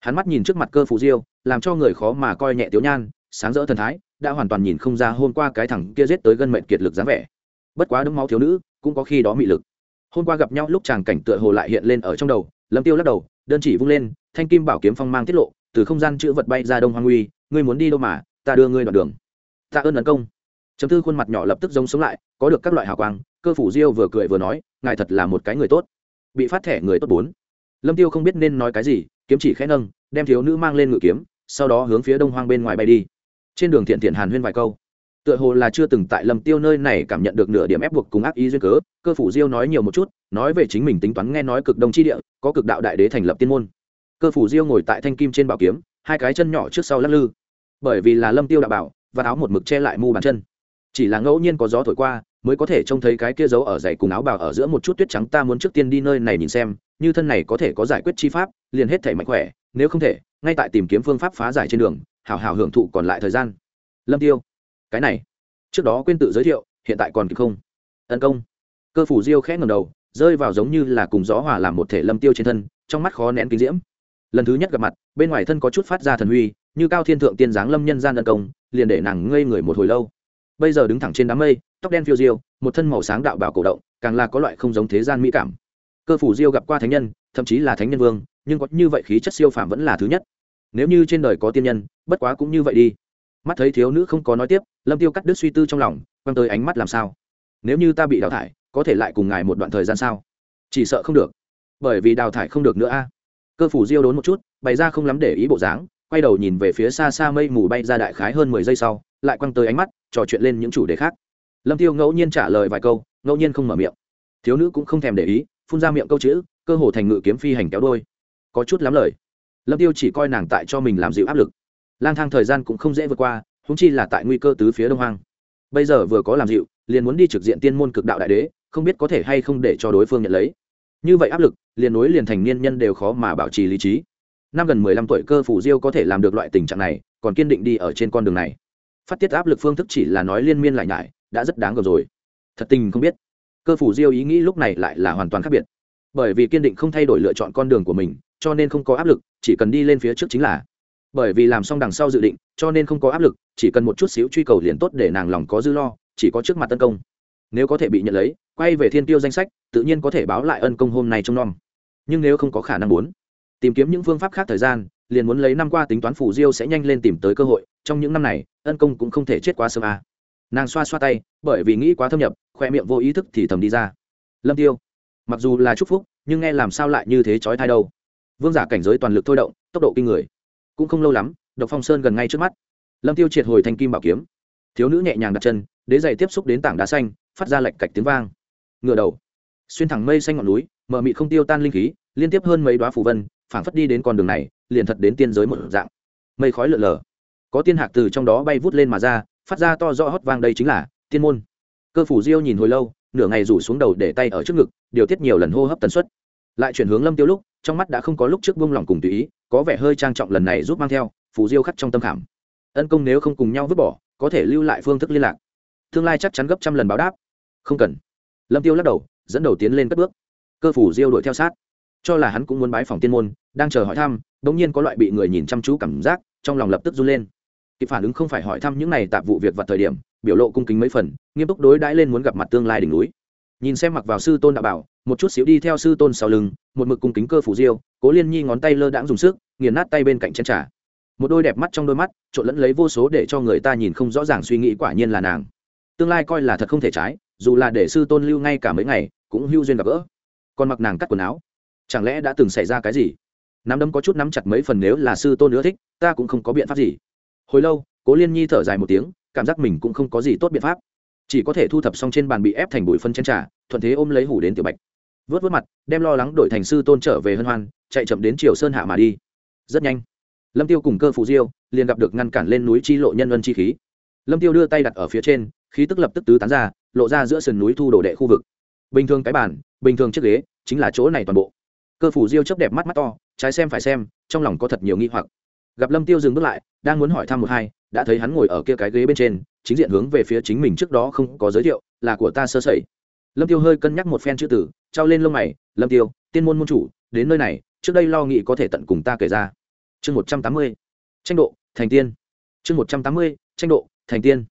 Hắn mắt nhìn trước mặt cơ phủ diêu, làm cho người khó mà coi nhẹ tiểu nhan, sáng rỡ thần thái, đã hoàn toàn nhìn không ra hôm qua cái thằng kia giết tới gân mệnh kiệt lực dáng vẻ. Bất quá đấm máu thiếu nữ, cũng có khi đó mị lực. Hôm qua gặp nhau lúc chàng cảnh tựa hồ lại hiện lên ở trong đầu, lâm tiêu lắc đầu, đơn chỉ vung lên, thanh kim bảo kiếm phong mang tiết lộ từ không gian chữ vật bay ra đông hoang uy ngươi muốn đi đâu mà, ta đưa ngươi đoạn đường. Ta ơn tấn công. Chấm thư khuôn mặt nhỏ lập tức giống sống lại, có được các loại hào quang, cơ phủ diêu vừa cười vừa nói, ngài thật là một cái người tốt. Bị phát thẻ người tốt bốn. Lâm tiêu không biết nên nói cái gì, kiếm chỉ khẽ nâng, đem thiếu nữ mang lên ngự kiếm, sau đó hướng phía đông hoang bên ngoài bay đi. Trên đường thiện thiện hàn huyên vài câu. Tựa hồ là chưa từng tại lâm tiêu nơi này cảm nhận được nửa điểm ép buộc cùng ác ý duyên cớ, cơ phủ diêu nói nhiều một chút, nói về chính mình tính toán nghe nói cực đông chi địa, có cực đạo đại đế thành lập tiên môn cơ phủ diêu ngồi tại thanh kim trên bảo kiếm, hai cái chân nhỏ trước sau lắc lư. Bởi vì là lâm tiêu đạo bảo, và áo một mực che lại mu bàn chân. Chỉ là ngẫu nhiên có gió thổi qua, mới có thể trông thấy cái kia giấu ở dày cùng áo bào ở giữa một chút tuyết trắng, ta muốn trước tiên đi nơi này nhìn xem, như thân này có thể có giải quyết chi pháp, liền hết thể mạnh khỏe, nếu không thể, ngay tại tìm kiếm phương pháp phá giải trên đường, hảo hảo hưởng thụ còn lại thời gian. Lâm tiêu, cái này, trước đó quên tự giới thiệu, hiện tại còn kịp không? Tấn công. Cơ phủ diêu khẽ ngầm đầu, rơi vào giống như là cùng gió hòa làm một thể lâm tiêu trên thân, trong mắt khó nén kinh diễm lần thứ nhất gặp mặt, bên ngoài thân có chút phát ra thần huy, như cao thiên thượng tiên giáng lâm nhân gian ân công, liền để nàng ngây người một hồi lâu. Bây giờ đứng thẳng trên đám mây, tóc đen phiêu diêu, một thân màu sáng đạo bảo cổ động, càng là có loại không giống thế gian mỹ cảm. Cơ phủ diêu gặp qua thánh nhân, thậm chí là thánh nhân vương, nhưng có như vậy khí chất siêu phàm vẫn là thứ nhất. Nếu như trên đời có tiên nhân, bất quá cũng như vậy đi. Mắt thấy thiếu nữ không có nói tiếp, lâm tiêu cắt đứt suy tư trong lòng, quăng tới ánh mắt làm sao? Nếu như ta bị đào thải, có thể lại cùng ngài một đoạn thời gian sao? Chỉ sợ không được. Bởi vì đào thải không được nữa a cơ phủ diêu đốn một chút, bày ra không lắm để ý bộ dáng, quay đầu nhìn về phía xa xa mây mù bay ra đại khái hơn mười giây sau, lại quăng tới ánh mắt, trò chuyện lên những chủ đề khác. Lâm tiêu ngẫu nhiên trả lời vài câu, ngẫu nhiên không mở miệng. Thiếu nữ cũng không thèm để ý, phun ra miệng câu chữ, cơ hồ thành ngự kiếm phi hành kéo đôi. Có chút lắm lời. Lâm tiêu chỉ coi nàng tại cho mình làm dịu áp lực. Lang thang thời gian cũng không dễ vượt qua húng chi là tại nguy cơ tứ phía đông hoang. Bây giờ vừa có làm dịu, liền muốn đi trực diện tiên môn cực đạo đại đế, không biết có thể hay không để cho đối phương nhận lấy như vậy áp lực, liền nối liền thành niên nhân đều khó mà bảo trì lý trí. Năm gần mười lăm tuổi cơ phủ diêu có thể làm được loại tình trạng này, còn kiên định đi ở trên con đường này. Phát tiết áp lực phương thức chỉ là nói liên miên lại nhải, đã rất đáng gờm rồi. Thật tình không biết, cơ phủ diêu ý nghĩ lúc này lại là hoàn toàn khác biệt. Bởi vì kiên định không thay đổi lựa chọn con đường của mình, cho nên không có áp lực, chỉ cần đi lên phía trước chính là. Bởi vì làm xong đằng sau dự định, cho nên không có áp lực, chỉ cần một chút xíu truy cầu liền tốt để nàng lòng có dư lo, chỉ có trước mặt tấn công nếu có thể bị nhận lấy, quay về thiên tiêu danh sách, tự nhiên có thể báo lại ân công hôm nay trong non nhưng nếu không có khả năng muốn tìm kiếm những phương pháp khác thời gian, liền muốn lấy năm qua tính toán phủ diêu sẽ nhanh lên tìm tới cơ hội, trong những năm này, ân công cũng không thể chết quá sớm à. nàng xoa xoa tay, bởi vì nghĩ quá thâm nhập, khoe miệng vô ý thức thì thầm đi ra. Lâm tiêu, mặc dù là chúc phúc, nhưng nghe làm sao lại như thế trói thai đâu. Vương giả cảnh giới toàn lực thôi động, tốc độ kinh người. Cũng không lâu lắm, độc phong sơn gần ngay trước mắt. Lâm tiêu triệt hồi thanh kim bảo kiếm. Thiếu nữ nhẹ nhàng đặt chân, đế giày tiếp xúc đến tảng đá xanh phát ra lạch cạch tiếng vang. Ngựa đầu, xuyên thẳng mây xanh ngọn núi, mờ mị không tiêu tan linh khí, liên tiếp hơn mấy đoá phủ vân, phảng phất đi đến con đường này, liền thật đến tiên giới một dạng. Mây khói lượn lờ, có tiên hạc từ trong đó bay vút lên mà ra, phát ra to rõ hót vang đây chính là tiên môn. Cơ phủ diêu nhìn hồi lâu, nửa ngày rủ xuống đầu để tay ở trước ngực, điều tiết nhiều lần hô hấp tần suất. Lại chuyển hướng lâm tiêu lúc, trong mắt đã không có lúc trước buông lỏng cùng tùy ý, có vẻ hơi trang trọng lần này giúp mang theo phù diêu khắc trong tâm khảm. Ân công nếu không cùng nhau vứt bỏ, có thể lưu lại phương thức liên lạc tương lai chắc chắn gấp trăm lần báo đáp. Không cần. Lâm tiêu lắc đầu, dẫn đầu tiến lên cất bước. Cơ phủ diêu đuổi theo sát. Cho là hắn cũng muốn bái phòng tiên môn, đang chờ hỏi thăm bỗng nhiên có loại bị người nhìn chăm chú cảm giác, trong lòng lập tức run lên. Kịp phản ứng không phải hỏi thăm những này tạp vụ việc và thời điểm, biểu lộ cung kính mấy phần, nghiêm túc đối đãi lên muốn gặp mặt tương lai đỉnh núi. Nhìn xem mặc vào sư tôn đạo bảo, một chút xíu đi theo sư tôn sau lưng, một mực cung kính cơ phủ diêu, cố liên nhi ngón tay lơ đãng dùng sức, nghiền nát tay bên cạnh chân trà. Một đôi đẹp mắt trong đôi mắt, trộn lẫn lấy vô số để cho người ta nhìn không rõ ràng suy nghĩ quả nhiên là nàng tương lai coi là thật không thể trái, dù là để sư tôn lưu ngay cả mấy ngày, cũng hưu duyên gặp gỡ. Còn mặc nàng cắt quần áo. Chẳng lẽ đã từng xảy ra cái gì? Nắm đấm có chút nắm chặt mấy phần nếu là sư tôn nữa thích, ta cũng không có biện pháp gì. Hồi lâu, cố liên nhi thở dài một tiếng, cảm giác mình cũng không có gì tốt biện pháp. Chỉ có thể thu thập xong trên bàn bị ép thành bụi phân chén trà, thuận thế ôm lấy hủ đến tiểu bạch. Vớt vớt mặt, đem lo lắng đổi thành sư tôn trở về hân hoan, chạy chậm đến triều sơn hạ mà đi. Rất nhanh. Lâm tiêu cùng cơ phụ diêu liền gặp được ngăn cản lên núi chi lộ nhân ân chi khí lâm tiêu đưa tay đặt ở phía trên, khí tức lập tức tứ tán ra, lộ ra giữa sườn núi thu đồ đệ khu vực. Bình thường cái bàn, bình thường chiếc ghế, chính là chỗ này toàn bộ. Cơ phủ diêu chớp đẹp mắt mắt to, trái xem phải xem, trong lòng có thật nhiều nghi hoặc. Gặp lâm tiêu dừng bước lại, đang muốn hỏi thăm một hai, đã thấy hắn ngồi ở kia cái ghế bên trên, chính diện hướng về phía chính mình trước đó không có giới thiệu, là của ta sơ sẩy. Lâm tiêu hơi cân nhắc một phen chữ tử trao lên lông mày, lâm tiêu, tiên môn môn chủ, đến nơi này, trước đây lo nghĩ có thể tận cùng ta kể ra. Chương một trăm tám mươi, tranh độ, thành tiên. Chương một trăm tám mươi, tranh độ thành tiên.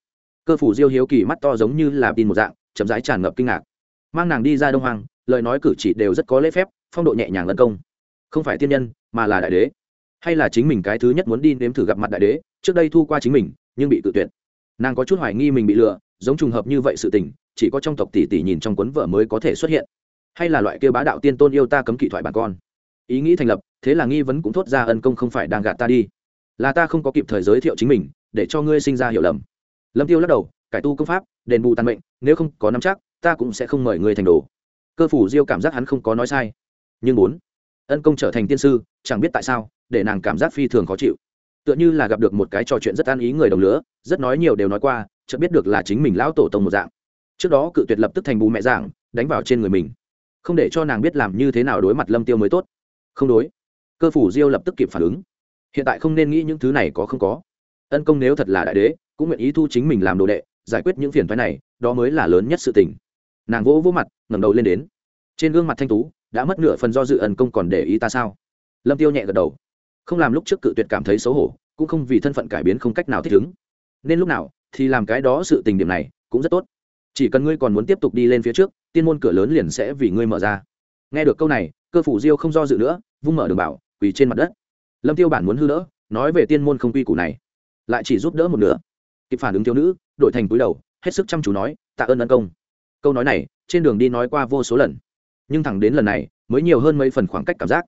Cơ phủ diêu hiếu kỳ mắt to giống như là tin một dạng, chậm rãi tràn ngập kinh ngạc. Mang nàng đi ra đông hoàng lời nói cử chỉ đều rất có lễ phép, phong độ nhẹ nhàng lân công. Không phải tiên nhân, mà là đại đế. Hay là chính mình cái thứ nhất muốn đi nếm thử gặp mặt đại đế, trước đây thu qua chính mình, nhưng bị tự tuyệt. Nàng có chút hoài nghi mình bị lừa, giống trùng hợp như vậy sự tình, chỉ có trong tộc tỷ tỷ nhìn trong cuốn vợ mới có thể xuất hiện. Hay là loại kia bá đạo tiên tôn yêu ta cấm kỵ thoại bản con. Ý nghĩ thành lập, thế là nghi vấn cũng thốt ra ân công không phải đang gạt ta đi. Là ta không có kịp thời giới thiệu chính mình để cho ngươi sinh ra hiểu lầm. Lâm tiêu lắc đầu, cải tu công pháp, đền bù tàn mệnh, nếu không có nắm chắc, ta cũng sẽ không mời ngươi thành đồ. Cơ phủ diêu cảm giác hắn không có nói sai. Nhưng bốn, ân công trở thành tiên sư, chẳng biết tại sao, để nàng cảm giác phi thường khó chịu. Tựa như là gặp được một cái trò chuyện rất an ý người đồng lứa, rất nói nhiều đều nói qua, chợt biết được là chính mình lão tổ tông một dạng. Trước đó cự tuyệt lập tức thành bù mẹ giảng đánh vào trên người mình. Không để cho nàng biết làm như thế nào đối mặt lâm tiêu mới tốt. Không đối. Cơ phủ diêu lập tức kịp phản ứng. Hiện tại không nên nghĩ những thứ này có không có ân công nếu thật là đại đế, cũng nguyện ý thu chính mình làm đồ đệ, giải quyết những phiền thoái này, đó mới là lớn nhất sự tình. Nàng vỗ vỗ mặt, ngẩng đầu lên đến. Trên gương mặt thanh tú, đã mất nửa phần do dự ân công còn để ý ta sao? Lâm tiêu nhẹ gật đầu. Không làm lúc trước cự tuyệt cảm thấy xấu hổ, cũng không vì thân phận cải biến không cách nào thích ứng. Nên lúc nào, thì làm cái đó sự tình điểm này, cũng rất tốt. Chỉ cần ngươi còn muốn tiếp tục đi lên phía trước, tiên môn cửa lớn liền sẽ vì ngươi mở ra. Nghe được câu này, cơ phủ diêu không do dự nữa, vung mở đường bảo, quỳ trên mặt đất. Lâm tiêu bản muốn hư đỡ, nói về tiên môn không quy củ này lại chỉ giúp đỡ một nửa. Kịp phản ứng thiếu nữ, đổi thành túi đầu, hết sức chăm chú nói, tạ ơn ân công. Câu nói này, trên đường đi nói qua vô số lần. Nhưng thẳng đến lần này, mới nhiều hơn mấy phần khoảng cách cảm giác.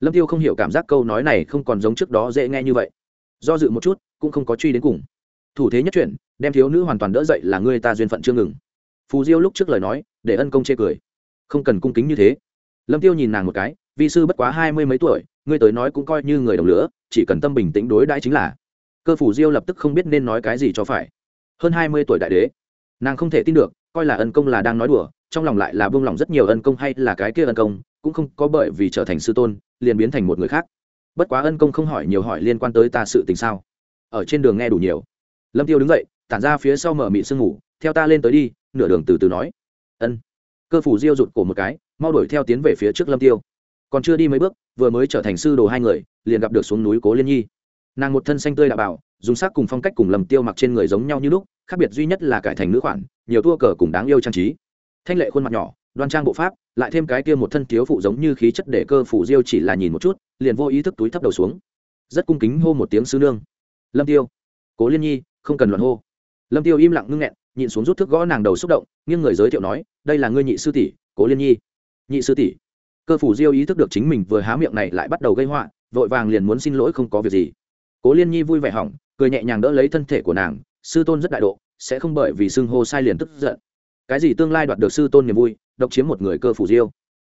Lâm tiêu không hiểu cảm giác câu nói này không còn giống trước đó dễ nghe như vậy. Do dự một chút, cũng không có truy đến cùng. Thủ thế nhất chuyển, đem thiếu nữ hoàn toàn đỡ dậy là ngươi ta duyên phận chưa ngừng. Phù diêu lúc trước lời nói, để ân công chê cười. Không cần cung kính như thế. Lâm tiêu nhìn nàng một cái, vi sư bất quá hai mươi mấy tuổi, ngươi tới nói cũng coi như người đồng lửa, chỉ cần tâm bình tĩnh đối đãi chính là cơ phủ diêu lập tức không biết nên nói cái gì cho phải. Hơn hai mươi tuổi đại đế, nàng không thể tin được, coi là ân công là đang nói đùa, trong lòng lại là buông lòng rất nhiều ân công hay là cái kia ân công, cũng không có bởi vì trở thành sư tôn, liền biến thành một người khác. Bất quá ân công không hỏi nhiều hỏi liên quan tới ta sự tình sao? Ở trên đường nghe đủ nhiều. Lâm tiêu đứng dậy, tản ra phía sau mở mị sương ngủ theo ta lên tới đi, nửa đường từ từ nói. Ân. Cơ phủ diêu rụt cổ một cái, mau đuổi theo tiến về phía trước lâm tiêu. Còn chưa đi mấy bước, vừa mới trở thành sư đồ hai người, liền gặp được xuống núi cố liên nhi nàng một thân xanh tươi đạo bảo, dùng sắc cùng phong cách cùng lầm tiêu mặc trên người giống nhau như lúc, khác biệt duy nhất là cải thành nữ khoản, nhiều tua cờ cùng đáng yêu trang trí. Thanh lệ khuôn mặt nhỏ, đoan trang bộ pháp, lại thêm cái kia một thân thiếu phụ giống như khí chất để cơ phủ diêu chỉ là nhìn một chút, liền vô ý thức túi thấp đầu xuống. Rất cung kính hô một tiếng sư nương. Lâm tiêu. Cố liên nhi, không cần luận hô. Lâm tiêu im lặng ngưng nghẹn, nhịn xuống rút thức gõ nàng đầu xúc động, nghiêng người giới thiệu nói, đây là ngươi nhị sư tỷ, cố liên nhi. Nhị sư tỷ. Cơ phủ diêu ý thức được chính mình vừa há miệng này lại bắt đầu gây họa, vội vàng liền muốn xin lỗi không có việc gì cố liên nhi vui vẻ hỏng, cười nhẹ nhàng đỡ lấy thân thể của nàng, sư tôn rất đại độ, sẽ không bởi vì xưng hô sai liền tức giận. Cái gì tương lai đoạt được sư tôn niềm vui, độc chiếm một người cơ phủ diêu.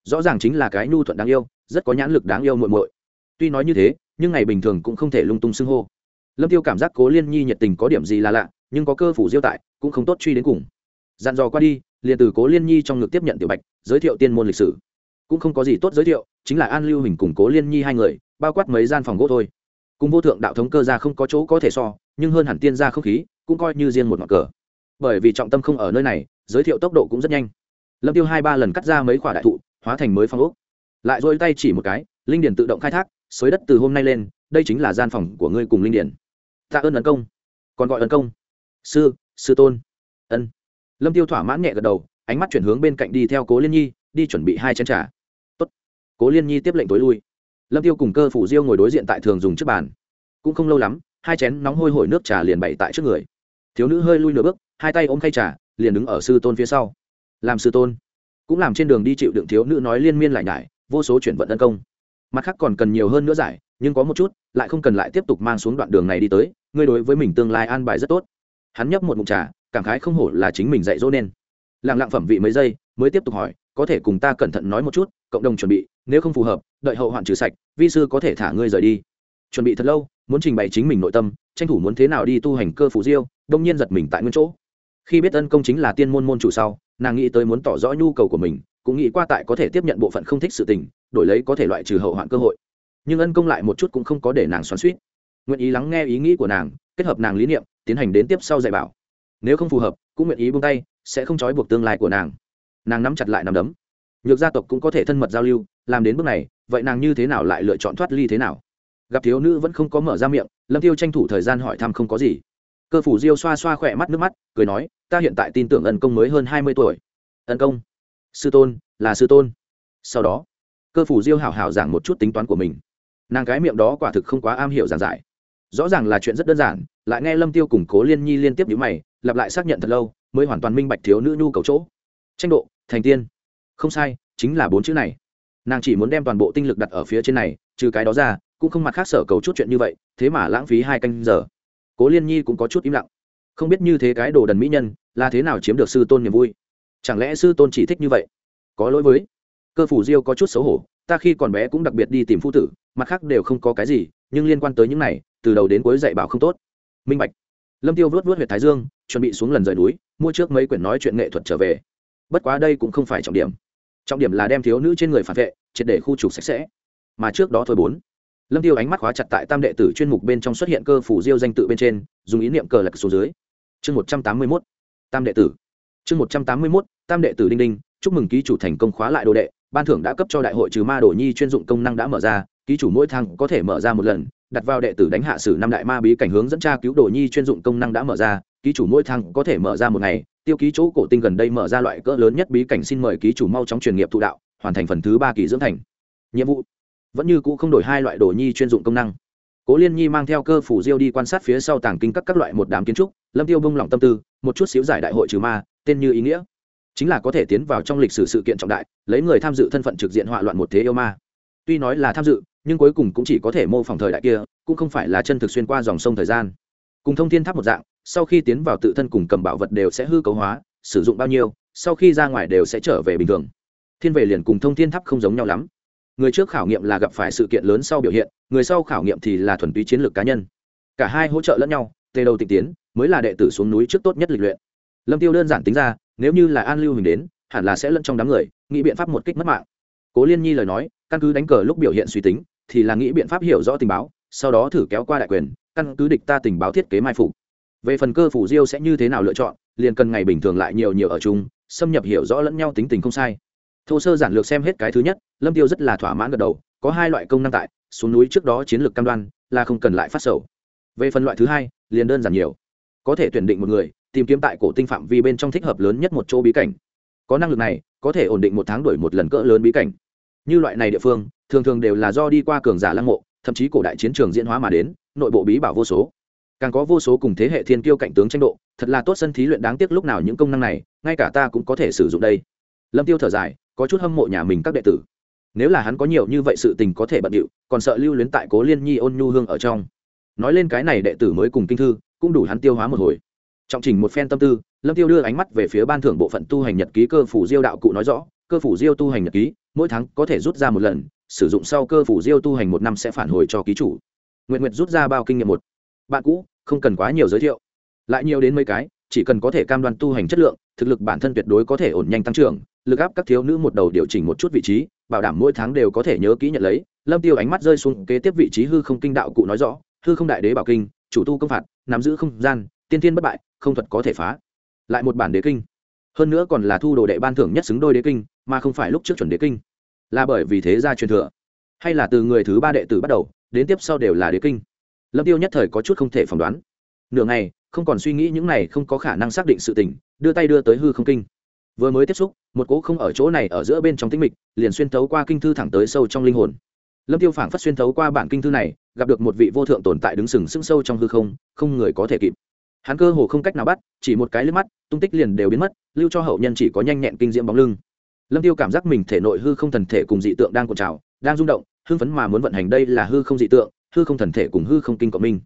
Rõ ràng chính là cái nhu thuận đáng yêu, rất có nhãn lực đáng yêu muội muội. Tuy nói như thế, nhưng ngày bình thường cũng không thể lung tung xưng hô. Lâm tiêu cảm giác cố liên nhi nhiệt tình có điểm gì là lạ, nhưng có cơ phủ diêu tại, cũng không tốt truy đến cùng. Dặn dò qua đi, liền từ cố liên nhi trong ngực tiếp nhận tiểu bạch, giới thiệu tiên môn lịch sử. Cũng không có gì tốt giới thiệu, chính là an lưu hình cùng cố liên nhi hai người, bao quát mấy gian phòng gỗ thôi cùng vô thượng đạo thống cơ ra không có chỗ có thể so, nhưng hơn hẳn tiên gia không khí, cũng coi như riêng một ngọn cờ. Bởi vì trọng tâm không ở nơi này, giới thiệu tốc độ cũng rất nhanh. Lâm tiêu hai ba lần cắt ra mấy khoả đại thụ, hóa thành mới phong ốc. Lại dôi tay chỉ một cái, linh điển tự động khai thác, xới đất từ hôm nay lên, đây chính là gian phòng của ngươi cùng linh điển tạ ơn ấn công. Còn gọi ấn công. Sư sư tôn. Ân. Lâm tiêu thỏa mãn nhẹ gật đầu, ánh mắt chuyển hướng bên cạnh đi theo cố liên nhi, đi chuẩn bị hai chén trà. Tốt. cố liên nhi tiếp lệnh tối lui lâm tiêu cùng cơ phủ diêu ngồi đối diện tại thường dùng trước bàn. Cũng không lâu lắm, hai chén nóng hôi hổi nước trà liền bày tại trước người. Thiếu nữ hơi lui nửa bước, hai tay ôm khay trà, liền đứng ở sư tôn phía sau. Làm sư tôn. Cũng làm trên đường đi chịu đựng thiếu nữ nói liên miên lại nhải, vô số chuyển vận tấn công. Mặt khác còn cần nhiều hơn nữa giải, nhưng có một chút, lại không cần lại tiếp tục mang xuống đoạn đường này đi tới, ngươi đối với mình tương lai an bài rất tốt. Hắn nhấp một mụn trà, cảm khái không hổ là chính mình dạy dỗ nên. Lặng lặng phẩm vị mấy giây, mới tiếp tục hỏi có thể cùng ta cẩn thận nói một chút, cộng đồng chuẩn bị, nếu không phù hợp, đợi hậu hoạn trừ sạch, vi sư có thể thả ngươi rời đi. Chuẩn bị thật lâu, muốn trình bày chính mình nội tâm, tranh thủ muốn thế nào đi tu hành cơ phủ diêu, đông nhiên giật mình tại nguyên chỗ. Khi biết ân công chính là tiên môn môn chủ sau, nàng nghĩ tới muốn tỏ rõ nhu cầu của mình, cũng nghĩ qua tại có thể tiếp nhận bộ phận không thích sự tình, đổi lấy có thể loại trừ hậu hoạn cơ hội. Nhưng ân công lại một chút cũng không có để nàng xoắn suýt nguyện ý lắng nghe ý nghĩ của nàng, kết hợp nàng lý niệm, tiến hành đến tiếp sau dạy bảo. Nếu không phù hợp, cũng nguyện ý buông tay, sẽ không trói buộc tương lai của nàng nàng nắm chặt lại nằm đấm. Nhược gia tộc cũng có thể thân mật giao lưu, làm đến bước này, vậy nàng như thế nào lại lựa chọn thoát ly thế nào? Gặp thiếu nữ vẫn không có mở ra miệng, lâm tiêu tranh thủ thời gian hỏi thăm không có gì. Cơ phủ diêu xoa xoa khỏe mắt nước mắt, cười nói, ta hiện tại tin tưởng ân công mới hơn hai mươi tuổi. Ân công? Sư tôn, là sư tôn. Sau đó, cơ phủ diêu hảo hảo giảng một chút tính toán của mình. Nàng cái miệng đó quả thực không quá am hiểu giảng giải. Rõ ràng là chuyện rất đơn giản, lại nghe lâm tiêu củng cố liên nhi liên tiếp nhữ mày, lặp lại xác nhận thật lâu, mới hoàn toàn minh bạch thiếu nữ nhu cầu chỗ. Tranh độ thành tiên. Không sai, chính là bốn chữ này. Nàng chỉ muốn đem toàn bộ tinh lực đặt ở phía trên này, trừ cái đó ra, cũng không mặt khác sở cầu chút chuyện như vậy, thế mà lãng phí hai canh giờ. Cố liên nhi cũng có chút im lặng. Không biết như thế cái đồ đần mỹ nhân, là thế nào chiếm được sư tôn niềm vui? Chẳng lẽ sư tôn chỉ thích như vậy? Có lỗi với. Cơ phủ diêu có chút xấu hổ, ta khi còn bé cũng đặc biệt đi tìm phu tử, mặt khác đều không có cái gì, nhưng liên quan tới những này, từ đầu đến cuối dạy bảo không tốt. Minh bạch. Lâm tiêu vớt vớt huyệt thái dương, chuẩn bị xuống lần rời núi, mua trước mấy quyển nói chuyện nghệ thuật trở về bất quá đây cũng không phải trọng điểm. Trọng điểm là đem thiếu nữ trên người phản vệ, triệt để khu trục sạch sẽ. Mà trước đó thôi bốn. Lâm tiêu ánh mắt khóa chặt tại tam đệ tử chuyên mục bên trong xuất hiện cơ phủ diêu danh tự bên trên, dùng ý niệm cờ lật xuống dưới. Chương một trăm tám mươi mốt. Tam đệ tử. Chương một trăm tám mươi mốt, tam đệ tử đinh đinh, chúc mừng ký chủ thành công khóa lại đồ đệ, ban thưởng đã cấp cho đại hội trừ ma đồ nhi chuyên dụng công năng đã mở ra, ký chủ mỗi thang có thể mở ra một lần, đặt vào đệ tử đánh hạ sử năm đại ma bí cảnh hướng dẫn tra cứu đồ nhi chuyên dụng công năng đã mở ra, ký chủ mỗi thang có thể mở ra một ngày tiêu ký chỗ cổ tinh gần đây mở ra loại cỡ lớn nhất bí cảnh xin mời ký chủ mau chóng truyền nghiệp thụ đạo, hoàn thành phần thứ ba kỳ dưỡng thành. Nhiệm vụ, vẫn như cũ không đổi hai loại đồ nhi chuyên dụng công năng. Cố liên nhi mang theo cơ phủ diêu đi quan sát phía sau tàng kinh các các loại một đám kiến trúc, lâm tiêu bông lỏng tâm tư, một chút xíu giải đại hội trừ ma, tên như ý nghĩa. Chính là có thể tiến vào trong lịch sử sự kiện trọng đại, lấy người tham dự thân phận trực diện họa loạn một thế yêu ma. Tuy nói là tham dự, nhưng cuối cùng cũng chỉ có thể mô phỏng thời đại kia, cũng không phải là chân thực xuyên qua dòng sông thời gian. Cùng thông thiên tháp một dạng sau khi tiến vào tự thân cùng cầm bảo vật đều sẽ hư cấu hóa, sử dụng bao nhiêu, sau khi ra ngoài đều sẽ trở về bình thường. Thiên về liền cùng thông thiên tháp không giống nhau lắm. Người trước khảo nghiệm là gặp phải sự kiện lớn sau biểu hiện, người sau khảo nghiệm thì là thuần túy chiến lược cá nhân. Cả hai hỗ trợ lẫn nhau tê đầu tịch tiến, mới là đệ tử xuống núi trước tốt nhất lịch luyện. Lâm tiêu đơn giản tính ra, nếu như là an lưu hình đến, hẳn là sẽ lẫn trong đám người, nghĩ biện pháp một kích mất mạng. Cố liên nhi lời nói, căn cứ đánh cờ lúc biểu hiện suy tính, thì là nghĩ biện pháp hiểu rõ tình báo, sau đó thử kéo qua đại quyền, căn cứ địch ta tình báo thiết kế mai phục về phần cơ phủ diêu sẽ như thế nào lựa chọn, liền cần ngày bình thường lại nhiều nhiều ở chung, xâm nhập hiểu rõ lẫn nhau tính tình không sai. Thô sơ giản lược xem hết cái thứ nhất, lâm tiêu rất là thỏa mãn gật đầu, có hai loại công năng tại, xuống núi trước đó chiến lược cam đoan, là không cần lại phát sầu. Về phần loại thứ hai, liền đơn giản nhiều. Có thể tuyển định một người, tìm kiếm tại cổ tinh phạm vi bên trong thích hợp lớn nhất một chỗ bí cảnh. Có năng lực này, có thể ổn định một tháng đổi một lần cỡ lớn bí cảnh. Như loại này địa phương, thường thường đều là do đi qua cường giả lăng mộ, thậm chí cổ đại chiến trường diễn hóa mà đến, nội bộ bí bảo vô số càng có vô số cùng thế hệ thiên kiêu cạnh tướng tranh độ, thật là tốt sân thí luyện đáng tiếc lúc nào những công năng này, ngay cả ta cũng có thể sử dụng đây. Lâm tiêu thở dài, có chút hâm mộ nhà mình các đệ tử. Nếu là hắn có nhiều như vậy sự tình có thể bận điệu, còn sợ lưu luyến tại cố liên nhi ôn nhu hương ở trong. Nói lên cái này đệ tử mới cùng kinh thư, cũng đủ hắn tiêu hóa một hồi. Trọng trình một phen tâm tư, lâm tiêu đưa ánh mắt về phía ban thưởng bộ phận tu hành nhật ký cơ phủ diêu đạo cụ nói rõ, cơ phủ diêu tu hành nhật ký, mỗi tháng có thể rút ra một lần, sử dụng sau cơ phủ diêu tu hành một năm sẽ phản hồi cho ký chủ. Nguyện nguyện rút ra bao kinh nghiệm một bạn cũ, không cần quá nhiều giới thiệu. Lại nhiều đến mấy cái, chỉ cần có thể cam đoan tu hành chất lượng, thực lực bản thân tuyệt đối có thể ổn nhanh tăng trưởng, lực áp các thiếu nữ một đầu điều chỉnh một chút vị trí, bảo đảm mỗi tháng đều có thể nhớ kỹ nhận lấy. Lâm tiêu ánh mắt rơi xuống kế tiếp vị trí hư không kinh đạo cụ nói rõ, hư không đại đế bảo kinh, chủ tu công phạt, nắm giữ không gian, tiên thiên bất bại, không thuật có thể phá. Lại một bản đế kinh. Hơn nữa còn là thu đồ đệ ban thưởng nhất xứng đôi đế kinh, mà không phải lúc trước chuẩn đế kinh. Là bởi vì thế gia truyền thừa, hay là từ người thứ ba đệ tử bắt đầu, đến tiếp sau đều là đế kinh lâm tiêu nhất thời có chút không thể phỏng đoán. Nửa ngày, không còn suy nghĩ những này không có khả năng xác định sự tình, đưa tay đưa tới hư không kinh. Vừa mới tiếp xúc, một cỗ không ở chỗ này ở giữa bên trong tĩnh mịch, liền xuyên thấu qua kinh thư thẳng tới sâu trong linh hồn. Lâm tiêu phảng phất xuyên thấu qua bản kinh thư này, gặp được một vị vô thượng tồn tại đứng sừng sững sâu trong hư không không người có thể kịp. Hắn cơ hồ không cách nào bắt, chỉ một cái liếc mắt, tung tích liền đều biến mất, lưu cho hậu nhân chỉ có nhanh nhẹn kinh diễm bóng lưng. Lâm tiêu cảm giác mình thể nội hư không thần thể cùng dị tượng đang cuộn trào, đang rung động, hưng phấn mà muốn vận hành đây là hư không dị tượng hư không thần thể cùng hư không kinh cộng minh.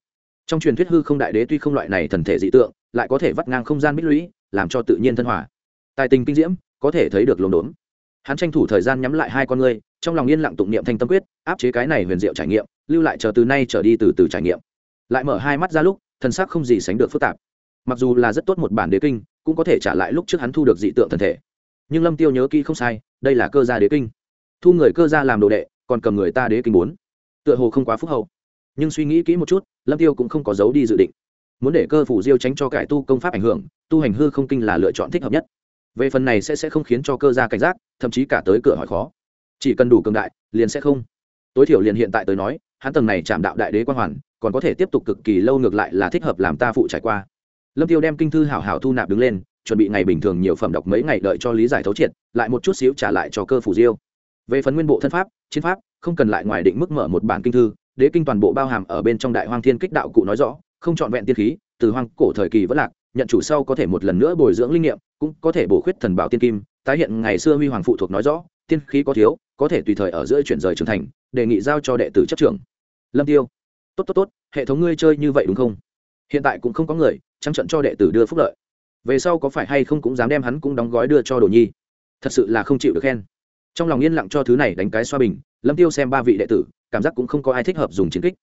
Trong truyền thuyết hư không đại đế tuy không loại này thần thể dị tượng, lại có thể vắt ngang không gian bích lũy, làm cho tự nhiên thân hòa. Tài tình kinh diễm, có thể thấy được lồn đốn. Hắn tranh thủ thời gian nhắm lại hai con ngươi, trong lòng yên lặng tụng niệm thanh tâm quyết, áp chế cái này huyền diệu trải nghiệm, lưu lại chờ từ nay trở đi từ từ trải nghiệm. Lại mở hai mắt ra lúc, thần sắc không gì sánh được phức tạp. Mặc dù là rất tốt một bản đế kinh, cũng có thể trả lại lúc trước hắn thu được dị tượng thần thể. Nhưng lâm tiêu nhớ kỹ không sai, đây là cơ gia đế kinh. Thu người cơ gia làm đồ đệ, còn cầm người ta đế kinh bốn. Tựa hồ không quá phúc hậu nhưng suy nghĩ kỹ một chút, lâm tiêu cũng không có dấu đi dự định. Muốn để cơ phủ diêu tránh cho cải tu công pháp ảnh hưởng, tu hành hư không kinh là lựa chọn thích hợp nhất. Về phần này sẽ sẽ không khiến cho cơ gia cảnh giác, thậm chí cả tới cửa hỏi khó. Chỉ cần đủ cường đại, liền sẽ không. Tối thiểu liền hiện tại tới nói, hắn tầng này chạm đạo đại đế quan hoàn, còn có thể tiếp tục cực kỳ lâu ngược lại là thích hợp làm ta phụ trải qua. Lâm tiêu đem kinh thư hảo hảo thu nạp đứng lên, chuẩn bị ngày bình thường nhiều phẩm đọc mấy ngày đợi cho lý giải thấu triệt, lại một chút xíu trả lại cho cơ phủ diêu. Về phần nguyên bộ thân pháp, chiến pháp, không cần lại ngoài định mức mở một bản kinh thư đế kinh toàn bộ bao hàm ở bên trong đại hoang thiên kích đạo cụ nói rõ, không chọn vẹn tiên khí, từ hoang cổ thời kỳ vẫn lạc, nhận chủ sau có thể một lần nữa bồi dưỡng linh nghiệm, cũng có thể bổ khuyết thần bảo tiên kim, tái hiện ngày xưa huy hoàng phụ thuộc nói rõ, tiên khí có thiếu, có thể tùy thời ở giữa chuyển rời trưởng thành, đề nghị giao cho đệ tử chấp trưởng. Lâm tiêu, tốt tốt tốt, hệ thống ngươi chơi như vậy đúng không? Hiện tại cũng không có người, trắng trận cho đệ tử đưa phúc lợi. Về sau có phải hay không cũng dám đem hắn cũng đóng gói đưa cho đồ nhi. Thật sự là không chịu được khen. Trong lòng yên lặng cho thứ này đánh cái xoa bình, lâm tiêu xem ba vị đệ tử cảm giác cũng không có ai thích hợp dùng chiến kích.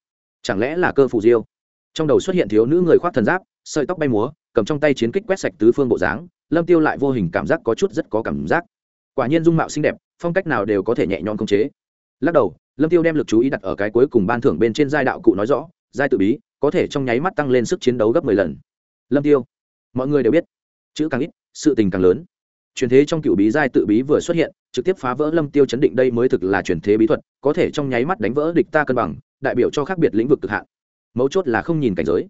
Chẳng lẽ là cơ phù diêu? Trong đầu xuất hiện thiếu nữ người khoác thần giáp, sợi tóc bay múa, cầm trong tay chiến kích quét sạch tứ phương bộ dáng, lâm tiêu lại vô hình cảm giác có chút rất có cảm giác. Quả nhiên dung mạo xinh đẹp, phong cách nào đều có thể nhẹ nhõm khống chế. Lắc đầu, lâm tiêu đem lực chú ý đặt ở cái cuối cùng ban thưởng bên trên giai đạo cụ nói rõ, giai tự bí, có thể trong nháy mắt tăng lên sức chiến đấu gấp 10 lần. Lâm tiêu, mọi người đều biết, chữ càng ít, sự tình càng lớn truyền thế trong cựu bí giai tự bí vừa xuất hiện, trực tiếp phá vỡ lâm tiêu chấn định đây mới thực là truyền thế bí thuật, có thể trong nháy mắt đánh vỡ địch ta cân bằng, đại biểu cho khác biệt lĩnh vực cực hạn. Mấu chốt là không nhìn cảnh giới.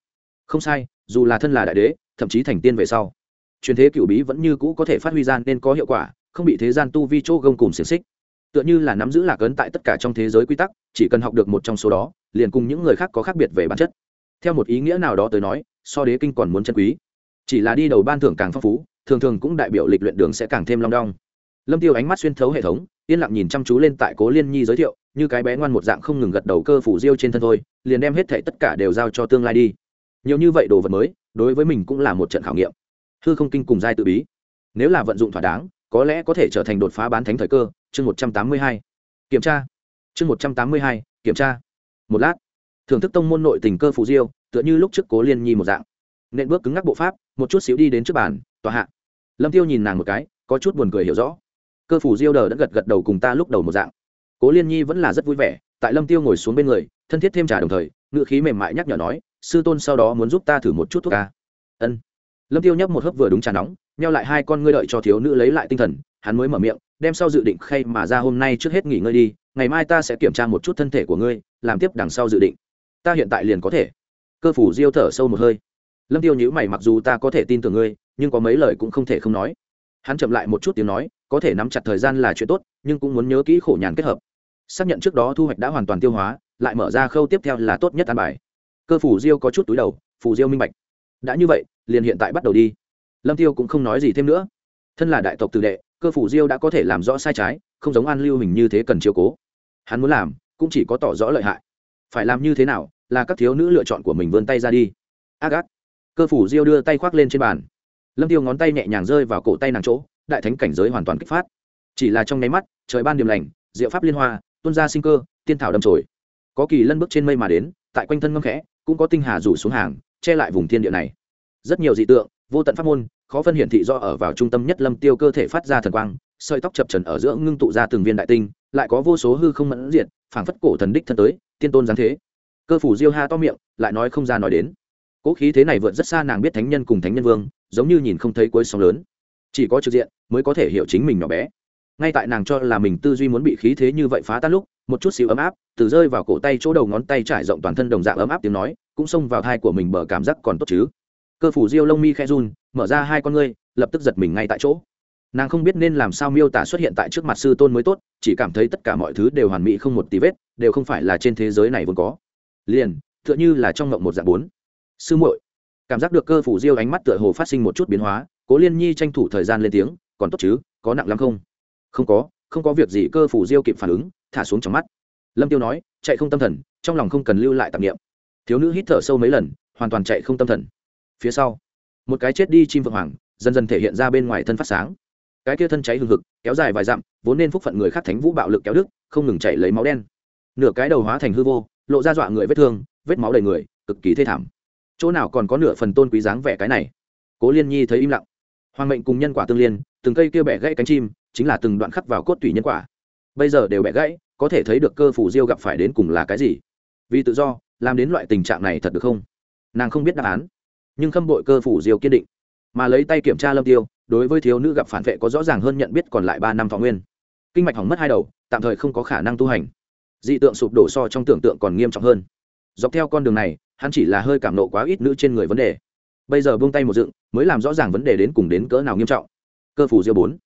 Không sai, dù là thân là đại đế, thậm chí thành tiên về sau, truyền thế cựu bí vẫn như cũ có thể phát huy gian nên có hiệu quả, không bị thế gian tu vi chỗ gông cùng xiềng xích. Tựa như là nắm giữ lạc ấn tại tất cả trong thế giới quy tắc, chỉ cần học được một trong số đó, liền cùng những người khác có khác biệt về bản chất. Theo một ý nghĩa nào đó tới nói, so đế kinh còn muốn chân quý. Chỉ là đi đầu ban thưởng càng phong phú thường thường cũng đại biểu lịch luyện đường sẽ càng thêm long đong. Lâm tiêu ánh mắt xuyên thấu hệ thống, yên lặng nhìn chăm chú lên tại cố liên nhi giới thiệu, như cái bé ngoan một dạng không ngừng gật đầu cơ phủ diêu trên thân thôi, liền đem hết thảy tất cả đều giao cho tương lai đi. Nhiều như vậy đồ vật mới, đối với mình cũng là một trận khảo nghiệm. Hư không kinh cùng giai tự bí. Nếu là vận dụng thỏa đáng, có lẽ có thể trở thành đột phá bán thánh thời cơ, chương một trăm tám mươi hai. Kiểm tra. Chương một trăm tám mươi hai, kiểm tra. Một lát, thưởng thức tông môn nội tình cơ phù diêu, tựa như lúc trước cố liên nhi một dạng. Nện bước cứng ngắc bộ pháp, một chút xíu đi đến trước bàn, tòa hạ lâm tiêu nhìn nàng một cái, có chút buồn cười hiểu rõ. Cơ phủ diêu đờ đã gật gật đầu cùng ta lúc đầu một dạng. Cố liên nhi vẫn là rất vui vẻ, tại lâm tiêu ngồi xuống bên người, thân thiết thêm trà đồng thời ngựa khí mềm mại nhắc nhở nói, sư tôn sau đó muốn giúp ta thử một chút thuốc ca. Ân. Lâm tiêu nhấp một hớp vừa đúng trà nóng nhau lại hai con ngươi đợi cho thiếu nữ lấy lại tinh thần, hắn mới mở miệng, đem sau dự định khay mà ra hôm nay trước hết nghỉ ngơi đi, ngày mai ta sẽ kiểm tra một chút thân thể của ngươi, làm tiếp đằng sau dự định. Ta hiện tại liền có thể. Cơ phủ diêu thở sâu một hơi. Lâm tiêu nhữ mày mặc dù ta có thể tin tưởng ngươi nhưng có mấy lời cũng không thể không nói. Hắn chậm lại một chút tiếng nói, có thể nắm chặt thời gian là chuyện tốt, nhưng cũng muốn nhớ kỹ khổ nhàn kết hợp. Xác nhận trước đó thu hoạch đã hoàn toàn tiêu hóa, lại mở ra khâu tiếp theo là tốt nhất an bài. Cơ phủ diêu có chút túi đầu, phủ diêu minh bạch. Đã như vậy, liền hiện tại bắt đầu đi. Lâm tiêu cũng không nói gì thêm nữa. Thân là đại tộc tử đệ, cơ phủ diêu đã có thể làm rõ sai trái, không giống an lưu hình như thế cần chiều cố. Hắn muốn làm, cũng chỉ có tỏ rõ lợi hại. Phải làm như thế nào, là các thiếu nữ lựa chọn của mình vươn tay ra đi. Ác ác. Cơ phủ diêu đưa tay khoác lên trên bàn lâm tiêu ngón tay nhẹ nhàng rơi vào cổ tay nàng chỗ, đại thánh cảnh giới hoàn toàn kích phát. Chỉ là trong nháy mắt, trời ban điểm lành, diệu pháp liên hoa, tuôn ra sinh cơ, tiên thảo đâm trồi có kỳ lân bước trên mây mà đến, tại quanh thân ngâm khẽ, cũng có tinh hà rủ xuống hàng, che lại vùng thiên địa này. Rất nhiều dị tượng, vô tận pháp môn, khó phân hiển thị do ở vào trung tâm nhất lâm tiêu cơ thể phát ra thần quang, sợi tóc chập trần ở giữa ngưng tụ ra từng viên đại tinh, lại có vô số hư không mẫn diện phảng phất cổ thần đích thân tới, tiên tôn giáng thế. Cơ phủ diêu ha to miệng, lại nói không ra nói đến cỗ khí thế này vượt rất xa nàng biết thánh nhân cùng thánh nhân vương, giống như nhìn không thấy cuối sóng lớn. Chỉ có trực diện mới có thể hiểu chính mình nhỏ bé. Ngay tại nàng cho là mình tư duy muốn bị khí thế như vậy phá tan lúc, một chút xíu ấm áp từ rơi vào cổ tay chỗ đầu ngón tay trải rộng toàn thân đồng dạng ấm áp tiếng nói, cũng xông vào thai của mình bờ cảm giác còn tốt chứ. Cơ phủ diêu lông mi khe run, mở ra hai con ngươi, lập tức giật mình ngay tại chỗ. Nàng không biết nên làm sao miêu tả xuất hiện tại trước mặt sư tôn mới tốt, chỉ cảm thấy tất cả mọi thứ đều hoàn mỹ không một tí vết, đều không phải là trên thế giới này vốn có. Liền, tựa như là trong mộng một dạng bốn sư muội. Cảm giác được cơ phủ diêu ánh mắt tựa hồ phát sinh một chút biến hóa, cố liên nhi tranh thủ thời gian lên tiếng, còn tốt chứ, có nặng lắm không? Không có không có việc gì. Cơ phủ diêu kịp phản ứng, thả xuống trong mắt. Lâm tiêu nói, chạy không tâm thần, trong lòng không cần lưu lại tạp niệm. Thiếu nữ hít thở sâu mấy lần, hoàn toàn chạy không tâm thần. Phía sau, một cái chết đi chim vượng hoàng, dần dần thể hiện ra bên ngoài thân phát sáng. Cái kia thân cháy hừng hực, kéo dài vài dặm, vốn nên phúc phận người khác thánh vũ bạo lực kéo đức không ngừng chạy lấy máu đen. Nửa cái đầu hóa thành hư vô, lộ ra dọa người vết thương, vết máu đầy người, cực kỳ thê thảm chỗ nào còn có nửa phần tôn quý dáng vẻ cái này? Cố liên nhi thấy im lặng. Hoàng mệnh cùng nhân quả tương liên, từng cây kia bẻ gãy cánh chim, chính là từng đoạn khắc vào cốt tủy nhân quả. Bây giờ đều bẻ gãy, có thể thấy được cơ phủ diêu gặp phải đến cùng là cái gì. Vì tự do, làm đến loại tình trạng này thật được không? Nàng không biết đáp án, nhưng khâm bội cơ phủ diêu kiên định. Mà lấy tay kiểm tra lâm tiêu, đối với thiếu nữ gặp phản vệ có rõ ràng hơn nhận biết còn lại ba năm thọ nguyên. Kinh mạch hỏng mất hai đầu, tạm thời không có khả năng tu hành. Dị tượng sụp đổ so trong tưởng tượng còn nghiêm trọng hơn. Dọc theo con đường này hắn chỉ là hơi cảm nộ quá ít nữ trên người vấn đề. Bây giờ buông tay một dựng, mới làm rõ ràng vấn đề đến cùng đến cỡ nào nghiêm trọng. Cơ phủ diêu bốn.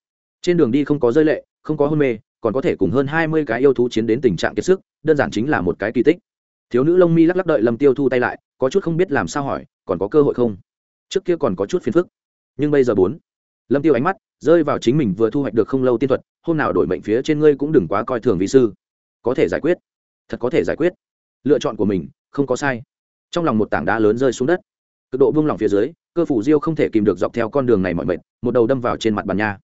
Trên đường đi không có rơi lệ, không có hôn mê, còn có thể cùng hơn hai mươi cái yêu thú chiến đến tình trạng kiệt sức, đơn giản chính là một cái kỳ tích. Thiếu nữ lông mi lắc lắc đợi lâm tiêu thu tay lại, có chút không biết làm sao hỏi, còn có cơ hội không? Trước kia còn có chút phiền phức. Nhưng bây giờ bốn. Lâm tiêu ánh mắt rơi vào chính mình vừa thu hoạch được không lâu tiên thuật, hôm nào đổi mệnh phía trên ngươi cũng đừng quá coi thường vị sư. Có thể giải quyết. Thật có thể giải quyết. Lựa chọn của mình không có sai trong lòng một tảng đá lớn rơi xuống đất. Cực độ buông lỏng phía dưới, cơ phủ diêu không thể kìm được dọc theo con đường này mọi mệt, một đầu đâm vào trên mặt bàn nha.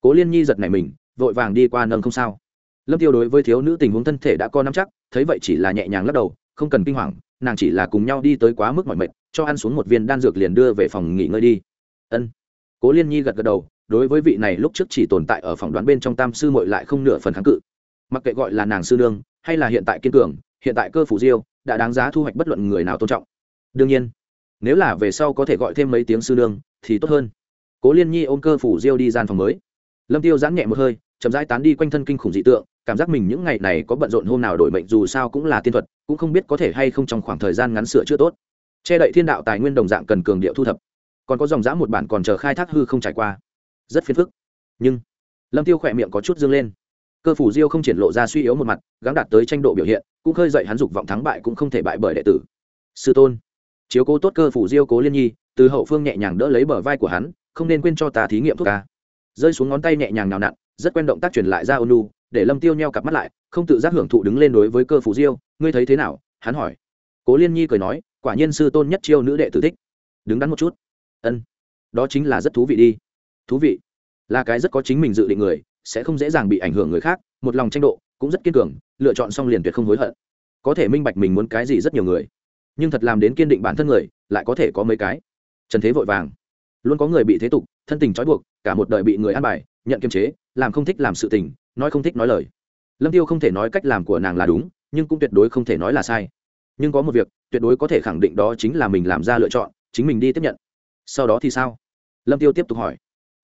Cố liên nhi giật này mình, vội vàng đi qua nâng không sao. Lâm tiêu đối với thiếu nữ tình huống thân thể đã có nắm chắc, thấy vậy chỉ là nhẹ nhàng lắc đầu, không cần kinh hoàng, nàng chỉ là cùng nhau đi tới quá mức mọi mệt, cho ăn xuống một viên đan dược liền đưa về phòng nghỉ ngơi đi. Ân. Cố liên nhi gật gật đầu, đối với vị này lúc trước chỉ tồn tại ở phòng đoán bên trong tam sư mội lại không nửa phần kháng cự. Mặc kệ gọi là nàng sư nương, hay là hiện tại kiên cường, hiện tại cơ phủ diêu đã đáng giá thu hoạch bất luận người nào tôn trọng. Đương nhiên, nếu là về sau có thể gọi thêm mấy tiếng sư nương, thì tốt hơn. Cố liên nhi ôm cơ phủ diêu đi gian phòng mới. Lâm tiêu giãn nhẹ một hơi, chậm rãi tán đi quanh thân kinh khủng dị tượng, cảm giác mình những ngày này có bận rộn hôm nào đổi mệnh dù sao cũng là tiên thuật, cũng không biết có thể hay không trong khoảng thời gian ngắn sửa chữa tốt. Che đậy thiên đạo tài nguyên đồng dạng cần cường điệu thu thập. Còn có dòng dã một bản còn chờ khai thác hư không trải qua. Rất phiền phức. Nhưng, lâm tiêu khỏe miệng có chút dương lên cơ phủ diêu không triển lộ ra suy yếu một mặt, gắng đạt tới tranh độ biểu hiện, cũng khơi dậy hắn dục vọng thắng bại cũng không thể bại bởi đệ tử. Sư tôn, chiếu cố tốt cơ phủ diêu cố liên nhi, từ hậu phương nhẹ nhàng đỡ lấy bờ vai của hắn, không nên quên cho ta thí nghiệm thuốc ca. Rơi xuống ngón tay nhẹ nhàng nào nặn, rất quen động tác truyền lại ra ônu để lâm tiêu nheo cặp mắt lại, không tự giác hưởng thụ đứng lên đối với cơ phủ diêu, ngươi thấy thế nào? hắn hỏi. Cố liên nhi cười nói, quả nhiên sư tôn nhất chiêu nữ đệ tử thích. Đứng đắn một chút. Ân, đó chính là rất thú vị đi. Thú vị? Là cái rất có chính mình dự định người sẽ không dễ dàng bị ảnh hưởng người khác, một lòng tranh độ cũng rất kiên cường, lựa chọn xong liền tuyệt không hối hận. Có thể minh bạch mình muốn cái gì rất nhiều người, nhưng thật làm đến kiên định bản thân người, lại có thể có mấy cái. Trần thế vội vàng. Luôn có người bị thế tục, thân tình trói buộc, cả một đời bị người ăn bài, nhận kiềm chế, làm không thích làm sự tình, nói không thích nói lời. Lâm tiêu không thể nói cách làm của nàng là đúng, nhưng cũng tuyệt đối không thể nói là sai. Nhưng có một việc, tuyệt đối có thể khẳng định đó chính là mình làm ra lựa chọn, chính mình đi tiếp nhận. Sau đó thì sao? Lâm tiêu tiếp tục hỏi.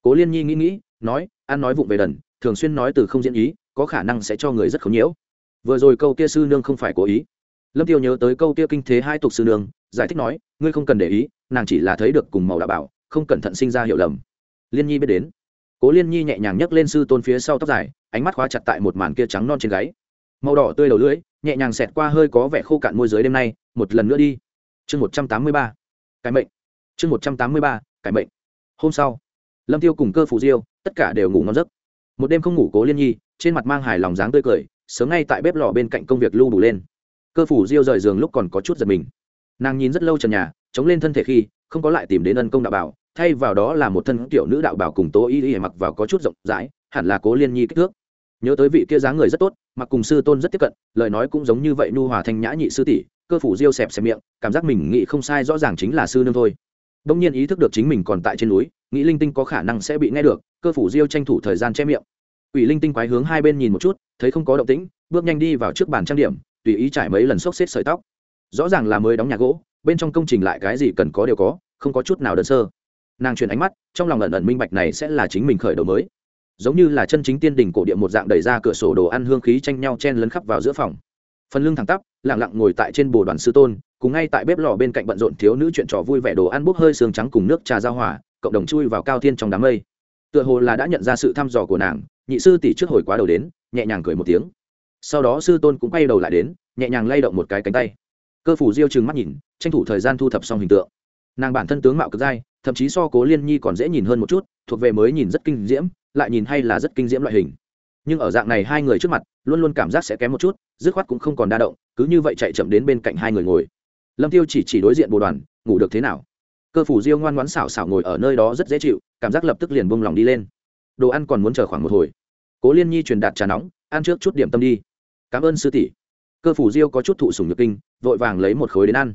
Cố liên nhi nghĩ nghĩ, nói, ăn nói vụng về đần thường xuyên nói từ không diễn ý, có khả năng sẽ cho người rất khốn nhiễu. Vừa rồi câu kia sư nương không phải cố ý. Lâm tiêu nhớ tới câu kia kinh thế hai tục sư nương, giải thích nói, ngươi không cần để ý, nàng chỉ là thấy được cùng màu đạo bảo, không cẩn thận sinh ra hiểu lầm. Liên nhi biết đến. Cố liên nhi nhẹ nhàng nhấc lên sư tôn phía sau tóc dài, ánh mắt khóa chặt tại một màn kia trắng non trên gáy. Màu đỏ tươi đầu lưỡi, nhẹ nhàng xẹt qua hơi có vẻ khô cạn môi giới đêm nay, một lần nữa đi. Chương một trăm tám mươi ba. Cái mệnh. Chương một trăm tám mươi ba, cái mệnh. Hôm sau, lâm tiêu cùng cơ phụ diêu, tất cả đều ngủ ngon giấc một đêm không ngủ cố liên nhi, trên mặt mang hài lòng dáng tươi cười, sớm ngay tại bếp lò bên cạnh công việc lưu đủ lên. Cơ phủ diêu rời giường lúc còn có chút giật mình. Nàng nhìn rất lâu trần nhà, chống lên thân thể khi, không có lại tìm đến ân công đạo bảo, thay vào đó là một thân tiểu nữ đạo bảo cùng tố y y mặc vào có chút rộng rãi, hẳn là cố liên nhi kích thước. Nhớ tới vị kia dáng người rất tốt, mặc cùng sư tôn rất tiếp cận, lời nói cũng giống như vậy nu hòa thanh nhã nhị sư tỷ, cơ phủ diêu xẹp xẹp miệng, cảm giác mình nghĩ không sai rõ ràng chính là sư nương thôi. Đông nhiên ý thức được chính mình còn tại trên núi, nghĩ linh tinh có khả năng sẽ bị nghe được, cơ phủ diêu tranh thủ thời gian che miệng quỷ linh tinh quái hướng hai bên nhìn một chút, thấy không có động tĩnh, bước nhanh đi vào trước bàn trang điểm, tùy ý trải mấy lần xốc xếp sợi tóc. Rõ ràng là mới đóng nhà gỗ, bên trong công trình lại cái gì cần có đều có, không có chút nào đơn sơ. Nàng chuyển ánh mắt, trong lòng ẩn ẩn minh bạch này sẽ là chính mình khởi đầu mới. Giống như là chân chính tiên đỉnh cổ địa một dạng đẩy ra cửa sổ đồ ăn hương khí tranh nhau chen lấn khắp vào giữa phòng. Phần lưng thẳng tắp lẳng lặng ngồi tại trên bồ đoàn sư tôn, cùng ngay tại bếp lò bên cạnh bận rộn thiếu nữ chuyện trò vui vẻ đồ ăn bốc hơi sương trắng cùng nước trà giao hỏa cộng đồng chui vào cao thiên trong đám mây tựa hồ là đã nhận ra sự thăm dò của nàng, nhị sư tỷ trước hồi quá đầu đến, nhẹ nhàng cười một tiếng. Sau đó sư tôn cũng quay đầu lại đến, nhẹ nhàng lay động một cái cánh tay. Cơ phủ diêu chừng mắt nhìn, tranh thủ thời gian thu thập xong hình tượng. Nàng bản thân tướng mạo cực dai, thậm chí so cố liên nhi còn dễ nhìn hơn một chút, thuộc về mới nhìn rất kinh diễm, lại nhìn hay là rất kinh diễm loại hình. Nhưng ở dạng này hai người trước mặt, luôn luôn cảm giác sẽ kém một chút, dứt khoát cũng không còn đa động, cứ như vậy chạy chậm đến bên cạnh hai người ngồi. Lâm tiêu chỉ chỉ đối diện bồ đoàn, ngủ được thế nào? Cơ phủ diêu ngoan ngoãn xảo xảo ngồi ở nơi đó rất dễ chịu, cảm giác lập tức liền bông lòng đi lên. Đồ ăn còn muốn chờ khoảng một hồi. Cố liên nhi truyền đạt trà nóng, ăn trước chút điểm tâm đi. Cảm ơn sư tỷ. Cơ phủ diêu có chút thụ sùng nhược kinh, vội vàng lấy một khối đến ăn.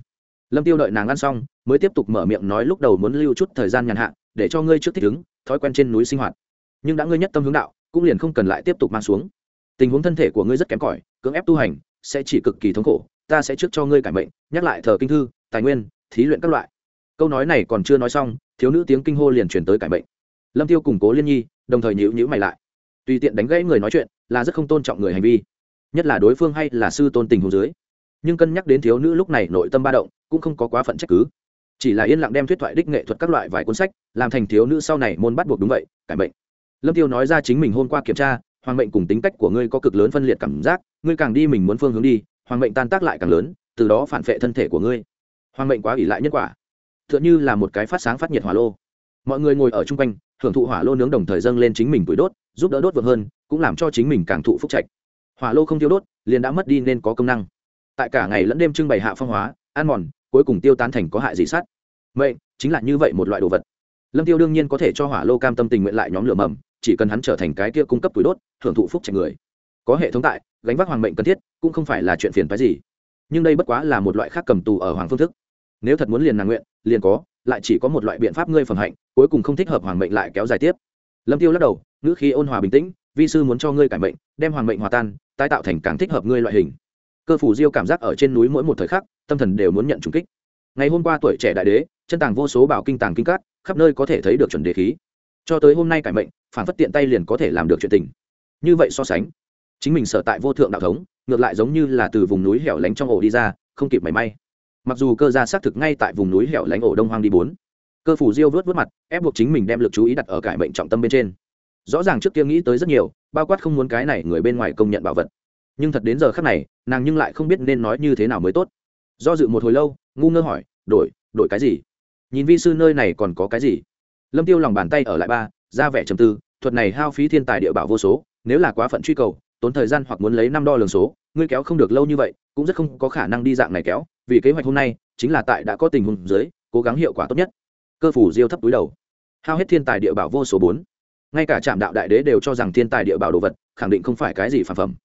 Lâm tiêu đợi nàng ăn xong, mới tiếp tục mở miệng nói lúc đầu muốn lưu chút thời gian nhàn hạ, để cho ngươi trước thích ứng, thói quen trên núi sinh hoạt. Nhưng đã ngươi nhất tâm hướng đạo, cũng liền không cần lại tiếp tục mang xuống. Tình huống thân thể của ngươi rất kém cỏi, cưỡng ép tu hành, sẽ chỉ cực kỳ thống khổ, ta sẽ trước cho ngươi cải mệnh, nhắc lại thờ kinh thư, tài nguyên, thí luyện các loại câu nói này còn chưa nói xong, thiếu nữ tiếng kinh hô liền truyền tới cải bệnh. lâm tiêu củng cố liên nhi, đồng thời nhữ nhữ mày lại. Tùy tiện đánh gãy người nói chuyện là rất không tôn trọng người hành vi, nhất là đối phương hay là sư tôn tình hồ dưới. Nhưng cân nhắc đến thiếu nữ lúc này nội tâm ba động, cũng không có quá phận trách cứ. Chỉ là yên lặng đem thuyết thoại đích nghệ thuật các loại vài cuốn sách, làm thành thiếu nữ sau này môn bắt buộc đúng vậy, cải bệnh. lâm tiêu nói ra chính mình hôm qua kiểm tra, hoàng mệnh cùng tính cách của ngươi có cực lớn phân liệt cảm giác, ngươi càng đi mình muốn phương hướng đi, hoàng mệnh tan tác lại càng lớn, từ đó phản phệ thân thể của ngươi. Hoàng mệnh quá ỷ lại nhân quả tựa như là một cái phát sáng phát nhiệt hỏa lô. Mọi người ngồi ở chung quanh, hưởng thụ hỏa lô nướng đồng thời dâng lên chính mình tuổi đốt, giúp đỡ đốt vượt hơn, cũng làm cho chính mình càng thụ phúc trạch. Hỏa lô không tiêu đốt, liền đã mất đi nên có công năng. Tại cả ngày lẫn đêm trưng bày hạ phong hóa, ăn mòn, cuối cùng tiêu tán thành có hại gì sát. Vậy chính là như vậy một loại đồ vật. Lâm tiêu đương nhiên có thể cho hỏa lô cam tâm tình nguyện lại nhóm lửa mầm, chỉ cần hắn trở thành cái kia cung cấp tuổi đốt, hưởng thụ phúc trạch người. Có hệ thống tại, gánh vác hoàng mệnh cần thiết, cũng không phải là chuyện phiền phái gì. Nhưng đây bất quá là một loại khác cầm tù ở hoàng phương thức. Nếu thật muốn liền nàng nguyện liền có, lại chỉ có một loại biện pháp ngươi phẩm hạnh, cuối cùng không thích hợp hoàng mệnh lại kéo dài tiếp. Lâm tiêu lắc đầu, ngữ khí ôn hòa bình tĩnh, vi sư muốn cho ngươi cải mệnh, đem hoàng mệnh hòa tan, tái tạo thành càng thích hợp ngươi loại hình. Cơ phủ diêu cảm giác ở trên núi mỗi một thời khắc, tâm thần đều muốn nhận trùng kích. Ngày hôm qua tuổi trẻ đại đế, chân tàng vô số bảo kinh tàng kinh cát khắp nơi có thể thấy được chuẩn đề khí. Cho tới hôm nay cải mệnh, phản phất tiện tay liền có thể làm được chuyện tình. Như vậy so sánh, chính mình sở tại vô thượng đạo thống, ngược lại giống như là từ vùng núi hẻo lánh trong ổ đi ra, không kịp mảy may mặc dù cơ gia xác thực ngay tại vùng núi hẻo lánh ổ đông hoang đi bốn, cơ phủ diêu vớt vớt mặt, ép buộc chính mình đem lực chú ý đặt ở cải mệnh trọng tâm bên trên. Rõ ràng trước kia nghĩ tới rất nhiều, bao quát không muốn cái này người bên ngoài công nhận bảo vật. Nhưng thật đến giờ khác này, nàng nhưng lại không biết nên nói như thế nào mới tốt. Do dự một hồi lâu, ngu ngơ hỏi, đổi đổi cái gì? Nhìn vi sư nơi này còn có cái gì? Lâm tiêu lòng bàn tay ở lại ba, ra vẻ trầm tư, thuật này hao phí thiên tài địa bảo vô số, nếu là quá phận truy cầu, tốn thời gian hoặc muốn lấy năm đo lường số, ngươi kéo không được lâu như vậy, cũng rất không có khả năng đi dạng này kéo vì kế hoạch hôm nay chính là tại đã có tình huống dưới cố gắng hiệu quả tốt nhất. Cơ phủ diêu thấp túi đầu. Hao hết thiên tài địa bảo vô số bốn. Ngay cả trạm đạo đại đế đều cho rằng thiên tài địa bảo đồ vật khẳng định không phải cái gì phản phẩm.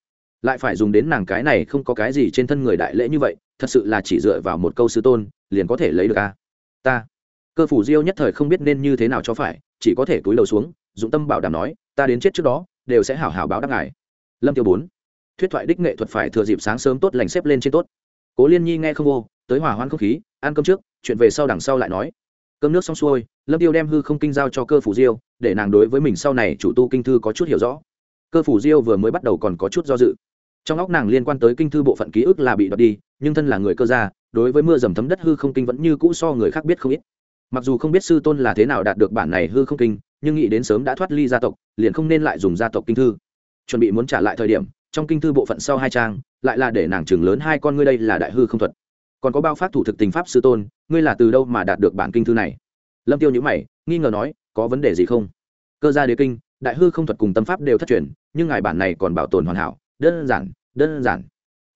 Lại phải dùng đến nàng cái này không có cái gì trên thân người đại lễ như vậy, thật sự là chỉ dựa vào một câu sư tôn liền có thể lấy được a. Ta. Cơ phủ diêu nhất thời không biết nên như thế nào cho phải, chỉ có thể túi đầu xuống dũng tâm bảo đảm nói, ta đến chết trước đó, đều sẽ hảo hảo báo đáp ngài. Lâm tiêu bốn. Thuyết thoại đích nghệ thuật phải thừa dịp sáng sớm tốt lành xếp lên trên tốt cố liên nhi nghe không vô, tới hòa hoan không khí, ăn cơm trước, chuyện về sau đằng sau lại nói. Cơm nước xong xuôi, lâm tiêu đem hư không kinh giao cho cơ phủ diêu, để nàng đối với mình sau này chủ tu kinh thư có chút hiểu rõ. Cơ phủ diêu vừa mới bắt đầu còn có chút do dự. Trong óc nàng liên quan tới kinh thư bộ phận ký ức là bị đoạt đi, nhưng thân là người cơ gia, đối với mưa dầm thấm đất hư không kinh vẫn như cũ so người khác biết không ít. Mặc dù không biết sư tôn là thế nào đạt được bản này hư không kinh, nhưng nghĩ đến sớm đã thoát ly gia tộc, liền không nên lại dùng gia tộc kinh thư. Chuẩn bị muốn trả lại thời điểm trong kinh thư bộ phận sau hai trang, lại là để nàng chừng lớn hai con ngươi đây là đại hư không thuật. Còn có bao pháp thủ thực tình pháp sư tôn, ngươi là từ đâu mà đạt được bản kinh thư này? Lâm tiêu nhữ mày, nghi ngờ nói, có vấn đề gì không? Cơ gia đế kinh, đại hư không thuật cùng tâm pháp đều thất truyền, nhưng ngài bản này còn bảo tồn hoàn hảo, đơn giản đơn giản.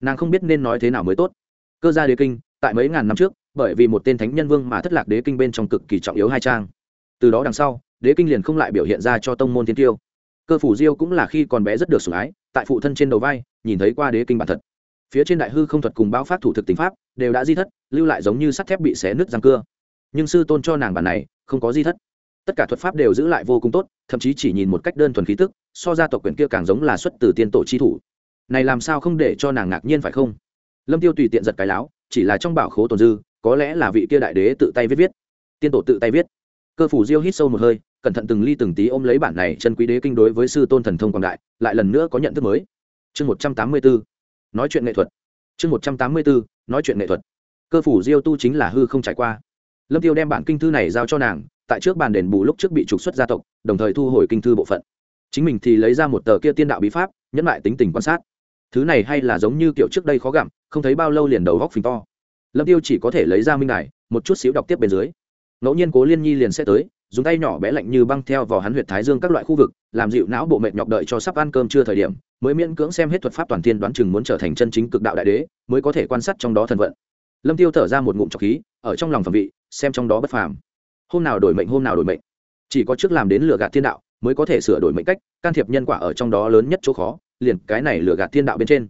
Nàng không biết nên nói thế nào mới tốt. Cơ gia đế kinh, tại mấy ngàn năm trước, bởi vì một tên thánh nhân vương mà thất lạc đế kinh bên trong cực kỳ trọng yếu hai trang. Từ đó đằng sau, đế kinh liền không lại biểu hiện ra cho tông môn thiên tiêu cơ phủ diêu cũng là khi còn bé rất được sủng ái, tại phụ thân trên đầu vai, nhìn thấy qua đế kinh bản thật. Phía trên đại hư không thuật cùng báo pháp thủ thực tính pháp, đều đã di thất, lưu lại giống như sắt thép bị xé nứt răng cưa. Nhưng sư tôn cho nàng bản này, không có di thất. Tất cả thuật pháp đều giữ lại vô cùng tốt, thậm chí chỉ nhìn một cách đơn thuần khí tức, so ra tộc quyển kia càng giống là xuất từ tiên tổ chi thủ. Này làm sao không để cho nàng ngạc nhiên phải không? Lâm tiêu tùy tiện giật cái láo, chỉ là trong bảo khố tồn dư, có lẽ là vị kia đại đế tự tay viết viết. Tiên tổ tự tay viết. Cơ phủ diêu hít sâu một hơi cẩn thận từng ly từng tí ôm lấy bản này chân quý đế kinh đối với sư tôn thần thông quảng đại, lại lần nữa có nhận thức mới. Chương một trăm tám mươi bốn, nói chuyện nghệ thuật. Chương một trăm tám mươi bốn, nói chuyện nghệ thuật. Cơ phủ diêu tu chính là hư không trải qua. Lâm tiêu đem bản kinh thư này giao cho nàng, tại trước bàn đền bù lúc trước bị trục xuất gia tộc, đồng thời thu hồi kinh thư bộ phận. Chính mình thì lấy ra một tờ kia tiên đạo bí pháp, nhẫn lại tính tình quan sát. Thứ này hay là giống như kiểu trước đây khó gặm không thấy bao lâu liền đầu góc phình to. Lâm tiêu chỉ có thể lấy ra minh đài, một chút xíu đọc tiếp bên dưới. Ngẫu nhiên cố liên nhi liền sẽ tới dùng tay nhỏ bé lạnh như băng theo vào hắn huyệt thái dương các loại khu vực, làm dịu não bộ mệt nhọc đợi cho sắp ăn cơm chưa thời điểm, mới miễn cưỡng xem hết thuật pháp toàn thiên đoán chừng muốn trở thành chân chính cực đạo đại đế, mới có thể quan sát trong đó thần vận. Lâm tiêu thở ra một ngụm trọc khí, ở trong lòng phẩm vị, xem trong đó bất phàm. Hôm nào đổi mệnh, hôm nào đổi mệnh. Chỉ có trước làm đến lừa gạt thiên đạo, mới có thể sửa đổi mệnh cách, can thiệp nhân quả ở trong đó lớn nhất chỗ khó, liền cái này lừa gạt thiên đạo bên trên.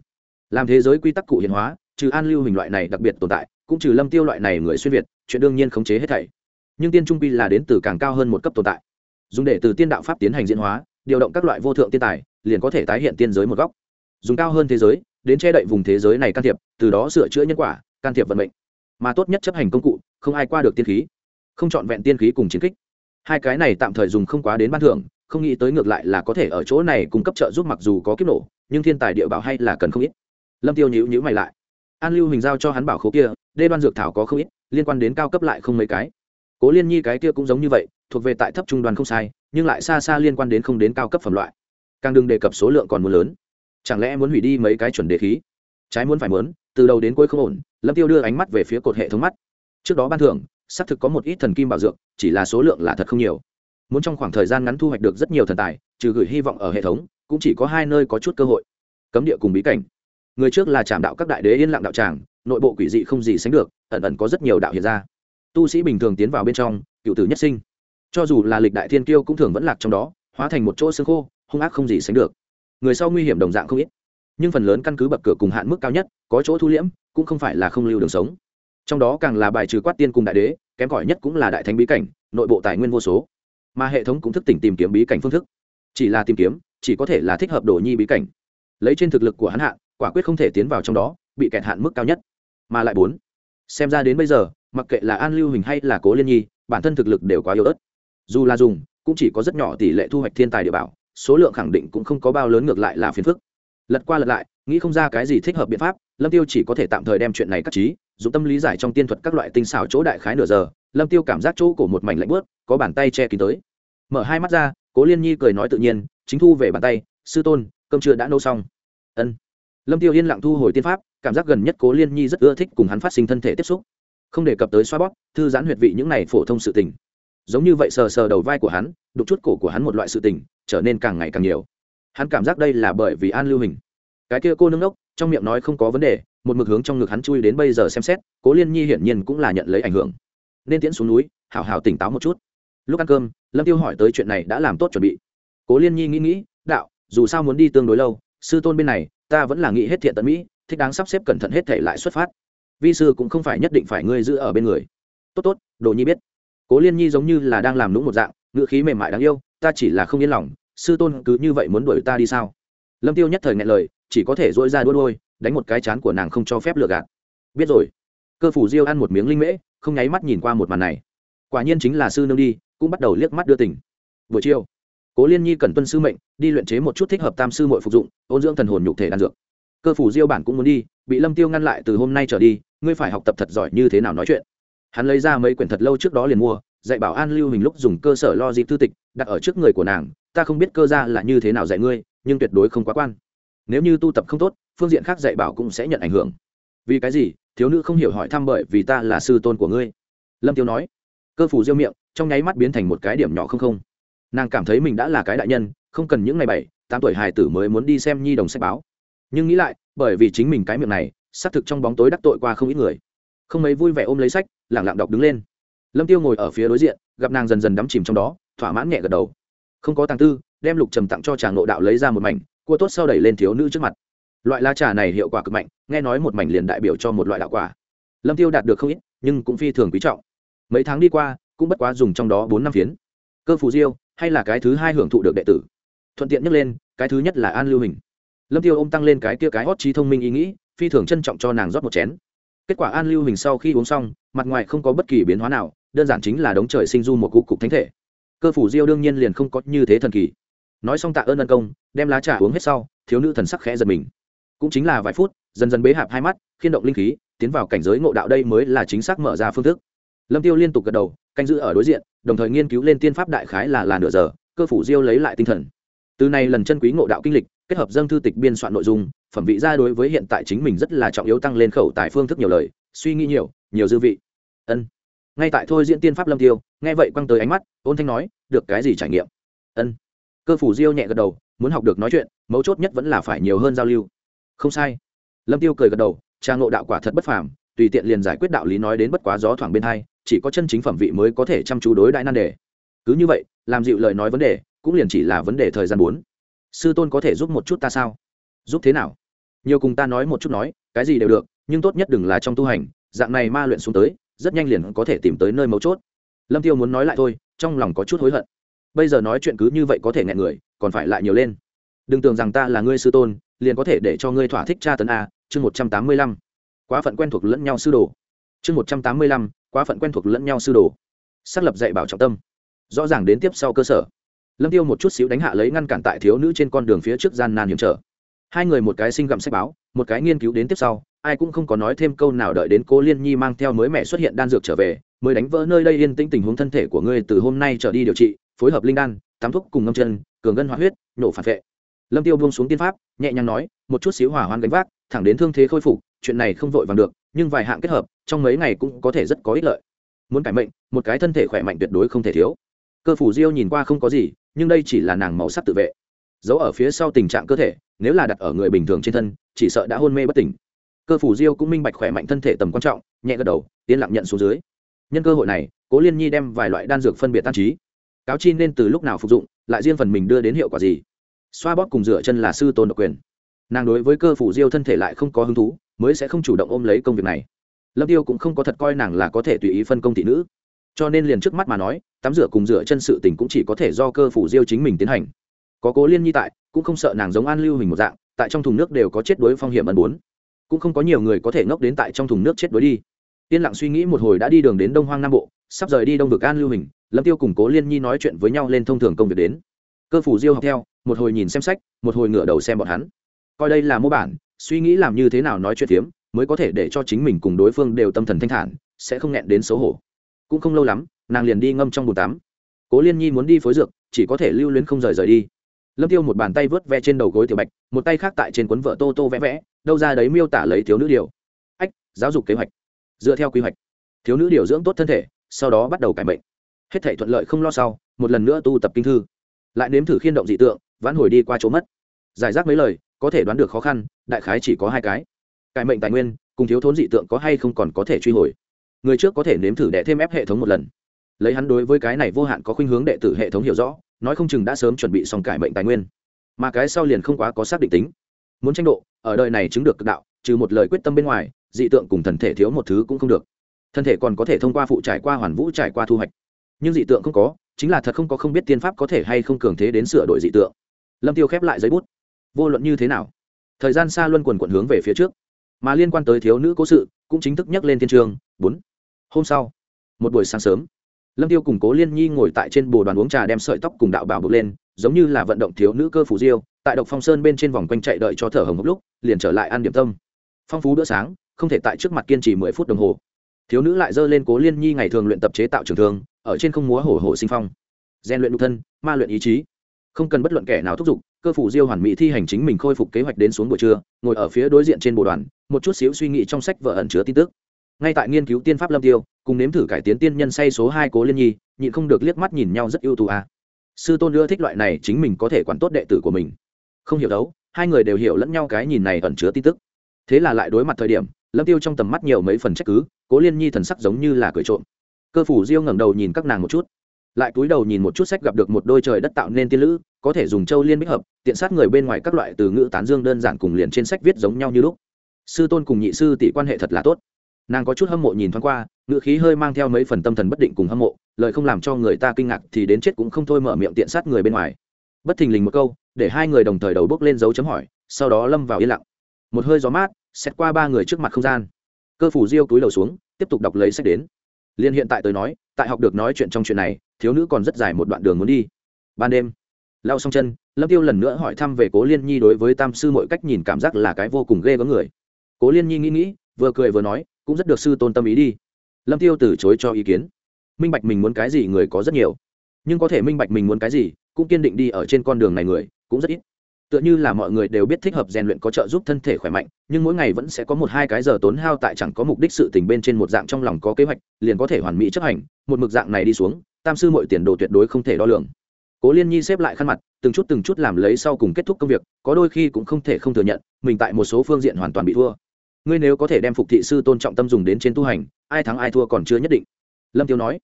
Làm thế giới quy tắc cụ hiện hóa, trừ an lưu hình loại này đặc biệt tồn tại, cũng trừ lâm tiêu loại này người xuyên việt, chuyện đương nhiên khống chế hết thảy nhưng tiên trung quy là đến từ càng cao hơn một cấp tồn tại. Dùng để từ tiên đạo pháp tiến hành diễn hóa, điều động các loại vô thượng tiên tài, liền có thể tái hiện tiên giới một góc. Dùng cao hơn thế giới, đến che đậy vùng thế giới này can thiệp, từ đó sửa chữa nhân quả, can thiệp vận mệnh. Mà tốt nhất chấp hành công cụ, không ai qua được tiên khí. Không chọn vẹn tiên khí cùng chiến kích. Hai cái này tạm thời dùng không quá đến ban thưởng, không nghĩ tới ngược lại là có thể ở chỗ này cung cấp trợ giúp mặc dù có kiếp nổ, nhưng thiên tài địa bảo hay là cần không ít. Lâm tiêu nhữ nhữ mày lại. An lưu hình giao cho hắn bảo khố kia, đê đoan dược thảo có không ít, liên quan đến cao cấp lại không mấy cái cố liên nhi cái kia cũng giống như vậy, thuộc về tại thấp trung đoàn không sai, nhưng lại xa xa liên quan đến không đến cao cấp phẩm loại. Càng đừng đề cập số lượng còn muốn lớn. Chẳng lẽ muốn hủy đi mấy cái chuẩn đề khí? Trái muốn phải muốn, từ đầu đến cuối không ổn, lâm tiêu đưa ánh mắt về phía cột hệ thống mắt. Trước đó ban thưởng, xác thực có một ít thần kim bảo dược, chỉ là số lượng là thật không nhiều. Muốn trong khoảng thời gian ngắn thu hoạch được rất nhiều thần tài, trừ gửi hy vọng ở hệ thống, cũng chỉ có hai nơi có chút cơ hội. Cấm địa cùng bí cảnh. Người trước là trạm đạo các đại đế yên lặng đạo tràng, nội bộ quỷ dị không gì sánh được, ẩn ẩn có rất nhiều đạo hiện ra tu sĩ bình thường tiến vào bên trong, cựu tử nhất sinh. Cho dù là lịch đại thiên kiêu cũng thường vẫn lạc trong đó, hóa thành một chỗ xương khô, hung ác không gì sánh được. Người sau nguy hiểm đồng dạng không ít, nhưng phần lớn căn cứ bậc cửa cùng hạn mức cao nhất, có chỗ thu liễm, cũng không phải là không lưu đường sống. Trong đó càng là bài trừ quát tiên cùng đại đế, kém cỏi nhất cũng là đại thánh bí cảnh, nội bộ tài nguyên vô số. Mà hệ thống cũng thức tỉnh tìm kiếm bí cảnh phương thức. Chỉ là tìm kiếm, chỉ có thể là thích hợp đồ nhi bí cảnh. Lấy trên thực lực của hắn hạn quả quyết không thể tiến vào trong đó, bị kẹt hạn mức cao nhất. Mà lại bốn, xem ra đến bây giờ mặc kệ là an lưu hình hay là cố liên nhi, bản thân thực lực đều quá yếu ớt. Dù là dùng, cũng chỉ có rất nhỏ tỷ lệ thu hoạch thiên tài địa bảo, số lượng khẳng định cũng không có bao lớn ngược lại là phiền phức. Lật qua lật lại, nghĩ không ra cái gì thích hợp biện pháp, lâm tiêu chỉ có thể tạm thời đem chuyện này cắt trí, dùng tâm lý giải trong tiên thuật các loại tinh xảo chỗ đại khái nửa giờ, lâm tiêu cảm giác chỗ cổ một mảnh lạnh bớt có bàn tay che kín tới. Mở hai mắt ra, cố liên nhi cười nói tự nhiên, chính thu về bàn tay, sư tôn, cơm trưa đã nấu xong. Ân. Lâm tiêu yên lặng thu hồi tiên pháp, cảm giác gần nhất cố liên nhi rất ưa thích cùng hắn phát sinh thân thể tiếp xúc không đề cập tới xoa bóp, thư giãn huyệt vị những này phổ thông sự tình. Giống như vậy sờ sờ đầu vai của hắn, đục chút cổ của hắn một loại sự tình, trở nên càng ngày càng nhiều. Hắn cảm giác đây là bởi vì an lưu hình. Cái kia cô nương ốc trong miệng nói không có vấn đề, một mực hướng trong ngực hắn chui đến bây giờ xem xét, cố liên nhi hiển nhiên cũng là nhận lấy ảnh hưởng. Nên tiễn xuống núi, hảo hảo tỉnh táo một chút. Lúc ăn cơm, lâm tiêu hỏi tới chuyện này đã làm tốt chuẩn bị. Cố liên nhi nghĩ nghĩ, đạo, dù sao muốn đi tương đối lâu, sư tôn bên này, ta vẫn là nghĩ hết thiện tận mỹ, thích đáng sắp xếp cẩn thận hết thể lại xuất phát vi sư cũng không phải nhất định phải ngươi giữ ở bên người. Tốt tốt, đồ nhi biết. Cố liên nhi giống như là đang làm lũng một dạng, ngữ khí mềm mại đáng yêu, ta chỉ là không yên lòng, sư tôn cứ như vậy muốn đuổi ta đi sao? Lâm tiêu nhất thời ngại lời, chỉ có thể dỗi ra đua đôi đánh một cái chán của nàng không cho phép lừa gạt. Biết rồi. Cơ phủ diêu ăn một miếng linh mễ, không nháy mắt nhìn qua một màn này. Quả nhiên chính là sư nương đi, cũng bắt đầu liếc mắt đưa tình. buổi chiều, cố liên nhi cần tuân sư mệnh, đi luyện chế một chút thích hợp tam sư mội phục dụng, ôn dưỡng thần hồn nhục thể đan dược cơ phủ diêu bản cũng muốn đi, bị lâm tiêu ngăn lại từ hôm nay trở đi, ngươi phải học tập thật giỏi như thế nào nói chuyện. Hắn lấy ra mấy quyển thật lâu trước đó liền mua, dạy bảo an lưu hình lúc dùng cơ sở lo dịp thư tịch, đặt ở trước người của nàng, ta không biết cơ ra là như thế nào dạy ngươi, nhưng tuyệt đối không quá quan. Nếu như tu tập không tốt, phương diện khác dạy bảo cũng sẽ nhận ảnh hưởng. Vì cái gì? Thiếu nữ không hiểu hỏi thăm bởi vì ta là sư tôn của ngươi. Lâm tiêu nói. Cơ phủ diêu miệng, trong nháy mắt biến thành một cái điểm nhỏ không không. Nàng cảm thấy mình đã là cái đại nhân, không cần những ngày bảy, tám tuổi hài tử mới muốn đi xem nhi đồng sách báo nhưng nghĩ lại, bởi vì chính mình cái miệng này, xác thực trong bóng tối đắc tội qua không ít người. Không mấy vui vẻ ôm lấy sách, lẳng lặng đọc đứng lên. Lâm tiêu ngồi ở phía đối diện, gặp nàng dần dần đắm chìm trong đó, thỏa mãn nhẹ gật đầu. Không có tàng tư, đem lục trầm tặng cho chàng nội đạo lấy ra một mảnh, cua tốt sau đẩy lên thiếu nữ trước mặt. Loại lá trà này hiệu quả cực mạnh, nghe nói một mảnh liền đại biểu cho một loại đạo quả. Lâm tiêu đạt được không ít, nhưng cũng phi thường quý trọng. Mấy tháng đi qua, cũng bất quá dùng trong đó bốn năm phiến. Cơ phù diêu, hay là cái thứ hai hưởng thụ được đệ tử. Thuận tiện nhất lên, cái thứ nhất là an lưu hình lâm tiêu ôm tăng lên cái kia cái hót trí thông minh ý nghĩ, phi thường trân trọng cho nàng rót một chén. Kết quả an lưu hình sau khi uống xong, mặt ngoài không có bất kỳ biến hóa nào, đơn giản chính là đống trời sinh du một cục cục thánh thể. Cơ phủ diêu đương nhiên liền không có như thế thần kỳ. Nói xong tạ ơn ân công, đem lá trà uống hết sau, thiếu nữ thần sắc khẽ giật mình. Cũng chính là vài phút, dần dần bế hạp hai mắt, khiên động linh khí, tiến vào cảnh giới ngộ đạo đây mới là chính xác mở ra phương thức. Lâm tiêu liên tục gật đầu, canh giữ ở đối diện, đồng thời nghiên cứu lên tiên pháp đại khái là là nửa giờ, cơ phủ diêu lấy lại tinh thần. Từ nay lần chân quý ngộ đạo kinh lịch kết hợp dâng thư tịch biên soạn nội dung, phẩm vị ra đối với hiện tại chính mình rất là trọng yếu tăng lên khẩu tài phương thức nhiều lời, suy nghĩ nhiều nhiều dư vị. Ân. Ngay tại thôi diễn tiên pháp lâm tiêu, nghe vậy quăng tới ánh mắt, ôn thanh nói, được cái gì trải nghiệm? Ân. Cơ phủ diêu nhẹ gật đầu, muốn học được nói chuyện, mấu chốt nhất vẫn là phải nhiều hơn giao lưu. Không sai. Lâm tiêu cười gật đầu trang ngộ đạo quả thật bất phàm, tùy tiện liền giải quyết đạo lý nói đến bất quá gió thoảng bên hai, chỉ có chân chính phẩm vị mới có thể chăm chú đối đại nan đề. Cứ như vậy, làm dịu lời nói vấn đề, cũng liền chỉ là vấn đề thời gian bốn sư tôn có thể giúp một chút ta sao? Giúp thế nào? Nhiều cùng ta nói một chút nói, cái gì đều được, nhưng tốt nhất đừng là trong tu hành, dạng này ma luyện xuống tới, rất nhanh liền có thể tìm tới nơi mấu chốt. Lâm tiêu muốn nói lại thôi, trong lòng có chút hối hận. Bây giờ nói chuyện cứ như vậy có thể nghẹn người, còn phải lại nhiều lên. Đừng tưởng rằng ta là ngươi sư tôn, liền có thể để cho ngươi thỏa thích tra tấn a, chương một trăm tám mươi lăm. Quá phận quen thuộc lẫn nhau sư đồ. Chương một trăm tám mươi lăm, quá phận quen thuộc lẫn nhau sư đồ. Xác lập dạy bảo trọng tâm. Rõ ràng đến tiếp sau cơ sở lâm tiêu một chút xíu đánh hạ lấy ngăn cản tại thiếu nữ trên con đường phía trước gian nan hiểm trở. Hai người một cái sinh gặm sách báo, một cái nghiên cứu đến tiếp sau, ai cũng không có nói thêm câu nào đợi đến cô liên nhi mang theo mới mẹ xuất hiện đan dược trở về, mới đánh vỡ nơi đây yên tĩnh tình huống thân thể của ngươi từ hôm nay trở đi điều trị, phối hợp linh đan, tắm thuốc cùng ngâm chân, cường ngân hóa huyết, nổ phản vệ. Lâm tiêu buông xuống tiên pháp, nhẹ nhàng nói, một chút xíu hỏa hoan gánh vác, thẳng đến thương thế khôi phục, chuyện này không vội vàng được, nhưng vài hạng kết hợp, trong mấy ngày cũng có thể rất có ích lợi. Muốn cải mệnh, một cái thân thể khỏe mạnh tuyệt đối không thể thiếu cơ phủ diêu nhìn qua không có gì, nhưng đây chỉ là nàng màu sắc tự vệ. Giấu ở phía sau tình trạng cơ thể, nếu là đặt ở người bình thường trên thân, chỉ sợ đã hôn mê bất tỉnh. Cơ phủ diêu cũng minh bạch khỏe mạnh thân thể tầm quan trọng, nhẹ gật đầu, yên lặng nhận xuống dưới. Nhân cơ hội này, cố liên nhi đem vài loại đan dược phân biệt tan trí. Cáo chi nên từ lúc nào phục dụng, lại riêng phần mình đưa đến hiệu quả gì? Xoa bóp cùng rửa chân là sư tôn độc quyền. Nàng đối với cơ phủ diêu thân thể lại không có hứng thú, mới sẽ không chủ động ôm lấy công việc này. Lâm tiêu cũng không có thật coi nàng là có thể tùy ý phân công thị nữ cho nên liền trước mắt mà nói tắm rửa cùng rửa chân sự tình cũng chỉ có thể do cơ phủ diêu chính mình tiến hành. Có cố liên nhi tại cũng không sợ nàng giống an lưu hình một dạng tại trong thùng nước đều có chết đuối phong hiểm ẩn bốn. Cũng không có nhiều người có thể ngốc đến tại trong thùng nước chết đuối đi. Yên lặng suy nghĩ một hồi đã đi đường đến đông hoang nam bộ sắp rời đi đông vực an lưu hình lâm tiêu cùng cố liên nhi nói chuyện với nhau lên thông thường công việc đến. Cơ phủ diêu học theo một hồi nhìn xem sách một hồi ngửa đầu xem bọn hắn. Coi đây là mô bản suy nghĩ làm như thế nào nói chuyện tiếm, mới có thể để cho chính mình cùng đối phương đều tâm thần thanh thản sẽ không nghẹn đến xấu hổ cũng không lâu lắm, nàng liền đi ngâm trong bồn tắm. Cố liên nhi muốn đi phối dược, chỉ có thể lưu luyến không rời rời đi. Lâm tiêu một bàn tay vớt ve trên đầu gối tiểu bạch, một tay khác tại trên cuốn vợ tô tô vẽ vẽ, đâu ra đấy miêu tả lấy thiếu nữ điều. Ách, giáo dục kế hoạch. Dựa theo quy hoạch. Thiếu nữ điều dưỡng tốt thân thể, sau đó bắt đầu cải bệnh hết thể thuận lợi không lo sau, một lần nữa tu tập kinh thư. Lại nếm thử khiên động dị tượng, vãn hồi đi qua chỗ mất. Giải rác mấy lời, có thể đoán được khó khăn, đại khái chỉ có hai cái. Cải mệnh tài nguyên, cùng thiếu thốn dị tượng có hay không còn có thể truy hồi người trước có thể nếm thử đệ thêm ép hệ thống một lần. Lấy hắn đối với cái này vô hạn có khuynh hướng đệ tử hệ thống hiểu rõ, nói không chừng đã sớm chuẩn bị xong cải mệnh tài nguyên. Mà cái sau liền không quá có xác định tính. Muốn tranh độ, ở đời này chứng được cực đạo, trừ một lời quyết tâm bên ngoài, dị tượng cùng thần thể thiếu một thứ cũng không được. Thân thể còn có thể thông qua phụ trải qua hoàn vũ trải qua thu hoạch. Nhưng dị tượng không có, chính là thật không có không biết tiên pháp có thể hay không cường thế đến sửa đổi dị tượng. Lâm tiêu khép lại giấy bút. Vô luận như thế nào? Thời gian xa luân quần quận hướng về phía trước. Mà liên quan tới thiếu nữ cố sự cũng chính thức nhắc lên thiên trường, bốn. Hôm sau, một buổi sáng sớm, lâm tiêu cùng cố liên nhi ngồi tại trên bồ đoàn uống trà đem sợi tóc cùng đạo bảo bực lên, giống như là vận động thiếu nữ cơ phủ diêu, tại độc phong sơn bên trên vòng quanh chạy đợi cho thở hồng một lúc, liền trở lại ăn điểm tâm. Phong phú bữa sáng, không thể tại trước mặt kiên trì mười phút đồng hồ. Thiếu nữ lại dơ lên cố liên nhi ngày thường luyện tập chế tạo trường thường, ở trên không múa hổ hổ sinh phong. Gian luyện lục thân, ma luyện ý chí không cần bất luận kẻ nào thúc giục, cơ phủ diêu hoàn mỹ thi hành chính mình khôi phục kế hoạch đến xuống buổi trưa, ngồi ở phía đối diện trên bộ đoàn, một chút xíu suy nghĩ trong sách vợ ẩn chứa tin tức. Ngay tại nghiên cứu tiên pháp lâm tiêu, cùng nếm thử cải tiến tiên nhân say số hai cố liên nhi, nhịn không được liếc mắt nhìn nhau rất ưu tú à. sư tôn ưa thích loại này, chính mình có thể quản tốt đệ tử của mình. Không hiểu đấu, hai người đều hiểu lẫn nhau cái nhìn này ẩn chứa tin tức. Thế là lại đối mặt thời điểm, lâm tiêu trong tầm mắt nhiều mấy phần trách cứ, cố liên nhi thần sắc giống như là cười trộm. Cơ phủ diêu ngẩng đầu nhìn các nàng một chút lại cúi đầu nhìn một chút sách gặp được một đôi trời đất tạo nên tiên lữ, có thể dùng châu liên bích hợp, tiện sát người bên ngoài các loại từ ngữ tán dương đơn giản cùng liền trên sách viết giống nhau như lúc. Sư tôn cùng nhị sư tỷ quan hệ thật là tốt. Nàng có chút hâm mộ nhìn thoáng qua, ngữ khí hơi mang theo mấy phần tâm thần bất định cùng hâm mộ, lời không làm cho người ta kinh ngạc thì đến chết cũng không thôi mở miệng tiện sát người bên ngoài. Bất thình lình một câu, để hai người đồng thời đầu bước lên dấu chấm hỏi, sau đó lâm vào yên lặng. Một hơi gió mát xét qua ba người trước mặt không gian. Cơ phủ diêu túi đầu xuống, tiếp tục đọc lấy sách đến liên hiện tại tới nói, tại học được nói chuyện trong chuyện này, thiếu nữ còn rất dài một đoạn đường muốn đi. Ban đêm, lao xong chân, lâm tiêu lần nữa hỏi thăm về cố liên nhi đối với tam sư mọi cách nhìn cảm giác là cái vô cùng ghê có người. Cố liên nhi nghĩ nghĩ, vừa cười vừa nói, cũng rất được sư tôn tâm ý đi. Lâm tiêu từ chối cho ý kiến. Minh bạch mình muốn cái gì người có rất nhiều. Nhưng có thể minh bạch mình muốn cái gì, cũng kiên định đi ở trên con đường này người, cũng rất ít tựa như là mọi người đều biết thích hợp rèn luyện có trợ giúp thân thể khỏe mạnh, nhưng mỗi ngày vẫn sẽ có một hai cái giờ tốn hao tại chẳng có mục đích sự tình bên trên một dạng trong lòng có kế hoạch, liền có thể hoàn mỹ chấp hành, một mực dạng này đi xuống, tam sư mọi tiền đồ tuyệt đối không thể đo lường. Cố liên nhi xếp lại khăn mặt, từng chút từng chút làm lấy sau cùng kết thúc công việc, có đôi khi cũng không thể không thừa nhận, mình tại một số phương diện hoàn toàn bị thua. Ngươi nếu có thể đem phục thị sư tôn trọng tâm dùng đến trên tu hành, ai thắng ai thua còn chưa nhất định. Lâm tiêu nói.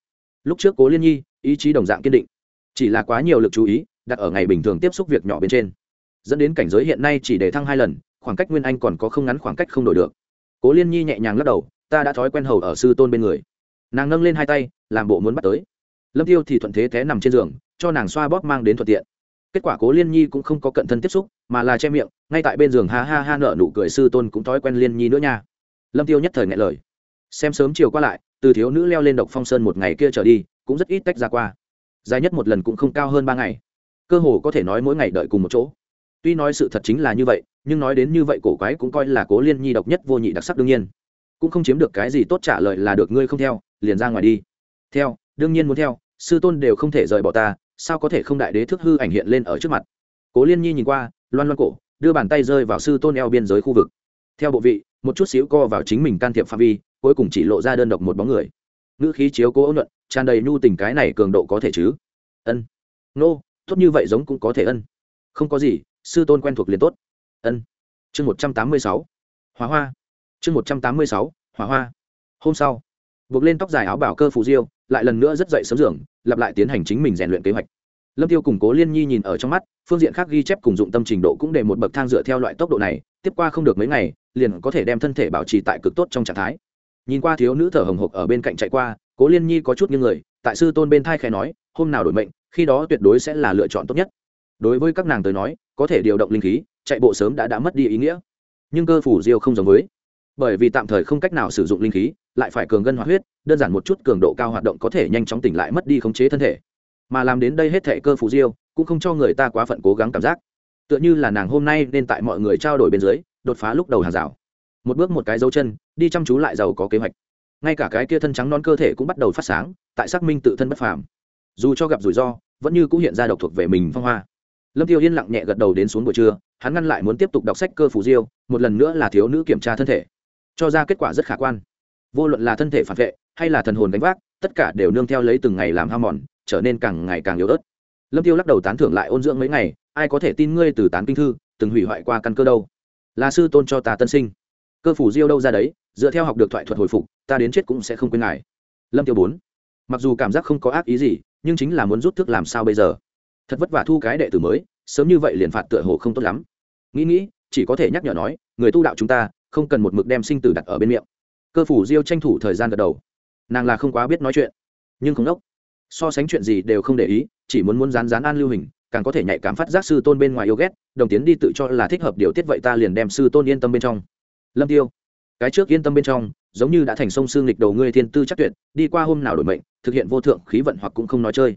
Lúc trước cố liên nhi, ý chí đồng dạng kiên định. Chỉ là quá nhiều lực chú ý, đặt ở ngày bình thường tiếp xúc việc nhỏ bên trên dẫn đến cảnh giới hiện nay chỉ để thăng hai lần, khoảng cách nguyên anh còn có không ngắn khoảng cách không đổi được. Cố liên nhi nhẹ nhàng lắc đầu, ta đã thói quen hầu ở sư tôn bên người. Nàng nâng lên hai tay, làm bộ muốn bắt tới. Lâm tiêu thì thuận thế té nằm trên giường, cho nàng xoa bóp mang đến thuận tiện. Kết quả cố liên nhi cũng không có cận thân tiếp xúc, mà là che miệng, ngay tại bên giường ha ha ha nợ nụ cười sư tôn cũng thói quen liên nhi nữa nha. Lâm tiêu nhất thời ngại lời. Xem sớm chiều qua lại, từ thiếu nữ leo lên độc phong sơn một ngày kia trở đi, cũng rất ít tách ra qua. Dài nhất một lần cũng không cao hơn ba ngày. Cơ hồ có thể nói mỗi ngày đợi cùng một chỗ tuy nói sự thật chính là như vậy, nhưng nói đến như vậy cổ quái cũng coi là cố liên nhi độc nhất vô nhị đặc sắc đương nhiên. Cũng không chiếm được cái gì tốt trả lời là được ngươi không theo, liền ra ngoài đi. Theo, đương nhiên muốn theo, sư tôn đều không thể rời bỏ ta, sao có thể không đại đế thức hư ảnh hiện lên ở trước mặt? Cố liên nhi nhìn qua, loan loan cổ, đưa bàn tay rơi vào sư tôn eo biên giới khu vực. Theo bộ vị, một chút xíu co vào chính mình can thiệp phạm vi, cuối cùng chỉ lộ ra đơn độc một bóng người. Ngữ khí chiếu cố ấu luận tràn đầy nhu tình cái này cường độ có thể chứ? Ân. Nô, tốt như vậy giống cũng có thể ân. Không có gì sư tôn quen thuộc liền tốt. Ân. Chương một trăm tám mươi sáu. Hóa hoa. Chương một trăm tám mươi sáu. Hóa hoa. Hôm sau buộc lên tóc dài áo bảo cơ phù diêu lại lần nữa rất dậy sớm giường, lặp lại tiến hành chính mình rèn luyện kế hoạch. Lâm tiêu củng cố liên nhi nhìn ở trong mắt phương diện khác ghi chép cùng dụng tâm trình độ cũng để một bậc thang dựa theo loại tốc độ này tiếp qua không được mấy ngày liền có thể đem thân thể bảo trì tại cực tốt trong trạng thái. Nhìn qua thiếu nữ thở hồng hộc ở bên cạnh chạy qua cố liên nhi có chút như người tại sư tôn bên thai khẽ nói hôm nào đổi mệnh khi đó tuyệt đối sẽ là lựa chọn tốt nhất đối với các nàng tới nói, có thể điều động linh khí, chạy bộ sớm đã đã mất đi ý nghĩa. Nhưng cơ phủ diêu không giống với. Bởi vì tạm thời không cách nào sử dụng linh khí, lại phải cường gân hoạt huyết, đơn giản một chút cường độ cao hoạt động có thể nhanh chóng tỉnh lại mất đi khống chế thân thể. Mà làm đến đây hết thệ cơ phủ diêu, cũng không cho người ta quá phận cố gắng cảm giác. Tựa như là nàng hôm nay nên tại mọi người trao đổi bên dưới, đột phá lúc đầu hàng rào. Một bước một cái dấu chân, đi chăm chú lại giàu có kế hoạch. Ngay cả cái kia thân trắng non cơ thể cũng bắt đầu phát sáng, tại xác minh tự thân bất phàm. Dù cho gặp rủi ro, vẫn như cũng hiện ra độc thuộc về mình phong hoa lâm tiêu yên lặng nhẹ gật đầu đến xuống buổi trưa, hắn ngăn lại muốn tiếp tục đọc sách cơ phủ diêu, một lần nữa là thiếu nữ kiểm tra thân thể. Cho ra kết quả rất khả quan. Vô luận là thân thể phản vệ, hay là thần hồn gánh vác, tất cả đều nương theo lấy từng ngày làm ham mòn, trở nên càng ngày càng yếu ớt. Lâm tiêu lắc đầu tán thưởng lại ôn dưỡng mấy ngày, ai có thể tin ngươi từ tán kinh thư, từng hủy hoại qua căn cơ đâu. Là sư tôn cho ta tân sinh. Cơ phủ diêu đâu ra đấy, dựa theo học được thoại thuật hồi phục, ta đến chết cũng sẽ không quên ngài. Lâm tiêu bốn. Mặc dù cảm giác không có ác ý gì, nhưng chính là muốn rút thức làm sao bây giờ? Thật vất vả thu cái đệ tử mới, sớm như vậy liền phạt tựa hồ không tốt lắm. Nghĩ nghĩ, chỉ có thể nhắc nhở nói, người tu đạo chúng ta, không cần một mực đem sinh tử đặt ở bên miệng. Cơ phủ diêu tranh thủ thời gian gật đầu. Nàng là không quá biết nói chuyện, nhưng không đốc. So sánh chuyện gì đều không để ý, chỉ muốn muốn rán rán an lưu hình, càng có thể nhạy cảm phát giác sư tôn bên ngoài yêu ghét, đồng tiến đi tự cho là thích hợp điều tiết vậy ta liền đem sư tôn yên tâm bên trong. Lâm tiêu, cái trước yên tâm bên trong, giống như đã thành sông xương lịch đầu ngươi thiên tư chắc tuyệt, đi qua hôm nào đổi mệnh, thực hiện vô thượng khí vận hoặc cũng không nói chơi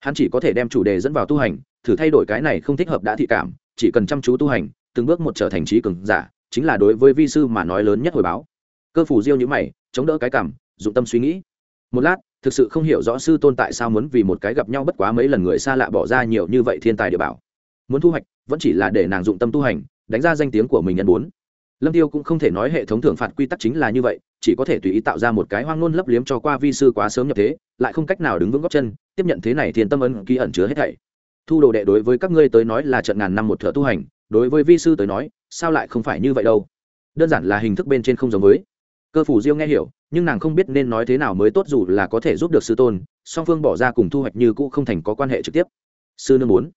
hắn chỉ có thể đem chủ đề dẫn vào tu hành, thử thay đổi cái này không thích hợp đã thị cảm, chỉ cần chăm chú tu hành, từng bước một trở thành trí cường giả, chính là đối với vi sư mà nói lớn nhất hồi báo. Cơ phủ diêu những mày, chống đỡ cái cảm, dụng tâm suy nghĩ. Một lát, thực sự không hiểu rõ sư tôn tại sao muốn vì một cái gặp nhau bất quá mấy lần người xa lạ bỏ ra nhiều như vậy thiên tài địa bảo. Muốn thu hoạch, vẫn chỉ là để nàng dụng tâm tu hành, đánh ra danh tiếng của mình nhân bốn lâm tiêu cũng không thể nói hệ thống thưởng phạt quy tắc chính là như vậy, chỉ có thể tùy ý tạo ra một cái hoang ngôn lấp liếm cho qua vi sư quá sớm nhập thế, lại không cách nào đứng vững góc chân, tiếp nhận thế này thiên tâm ân ký ẩn chứa hết thảy. Thu đồ đệ đối với các ngươi tới nói là trận ngàn năm một thợ tu hành, đối với vi sư tới nói, sao lại không phải như vậy đâu? Đơn giản là hình thức bên trên không giống với. Cơ phủ diêu nghe hiểu, nhưng nàng không biết nên nói thế nào mới tốt dù là có thể giúp được sư tôn, song phương bỏ ra cùng thu hoạch như cũ không thành có quan hệ trực tiếp. Sư nương muốn.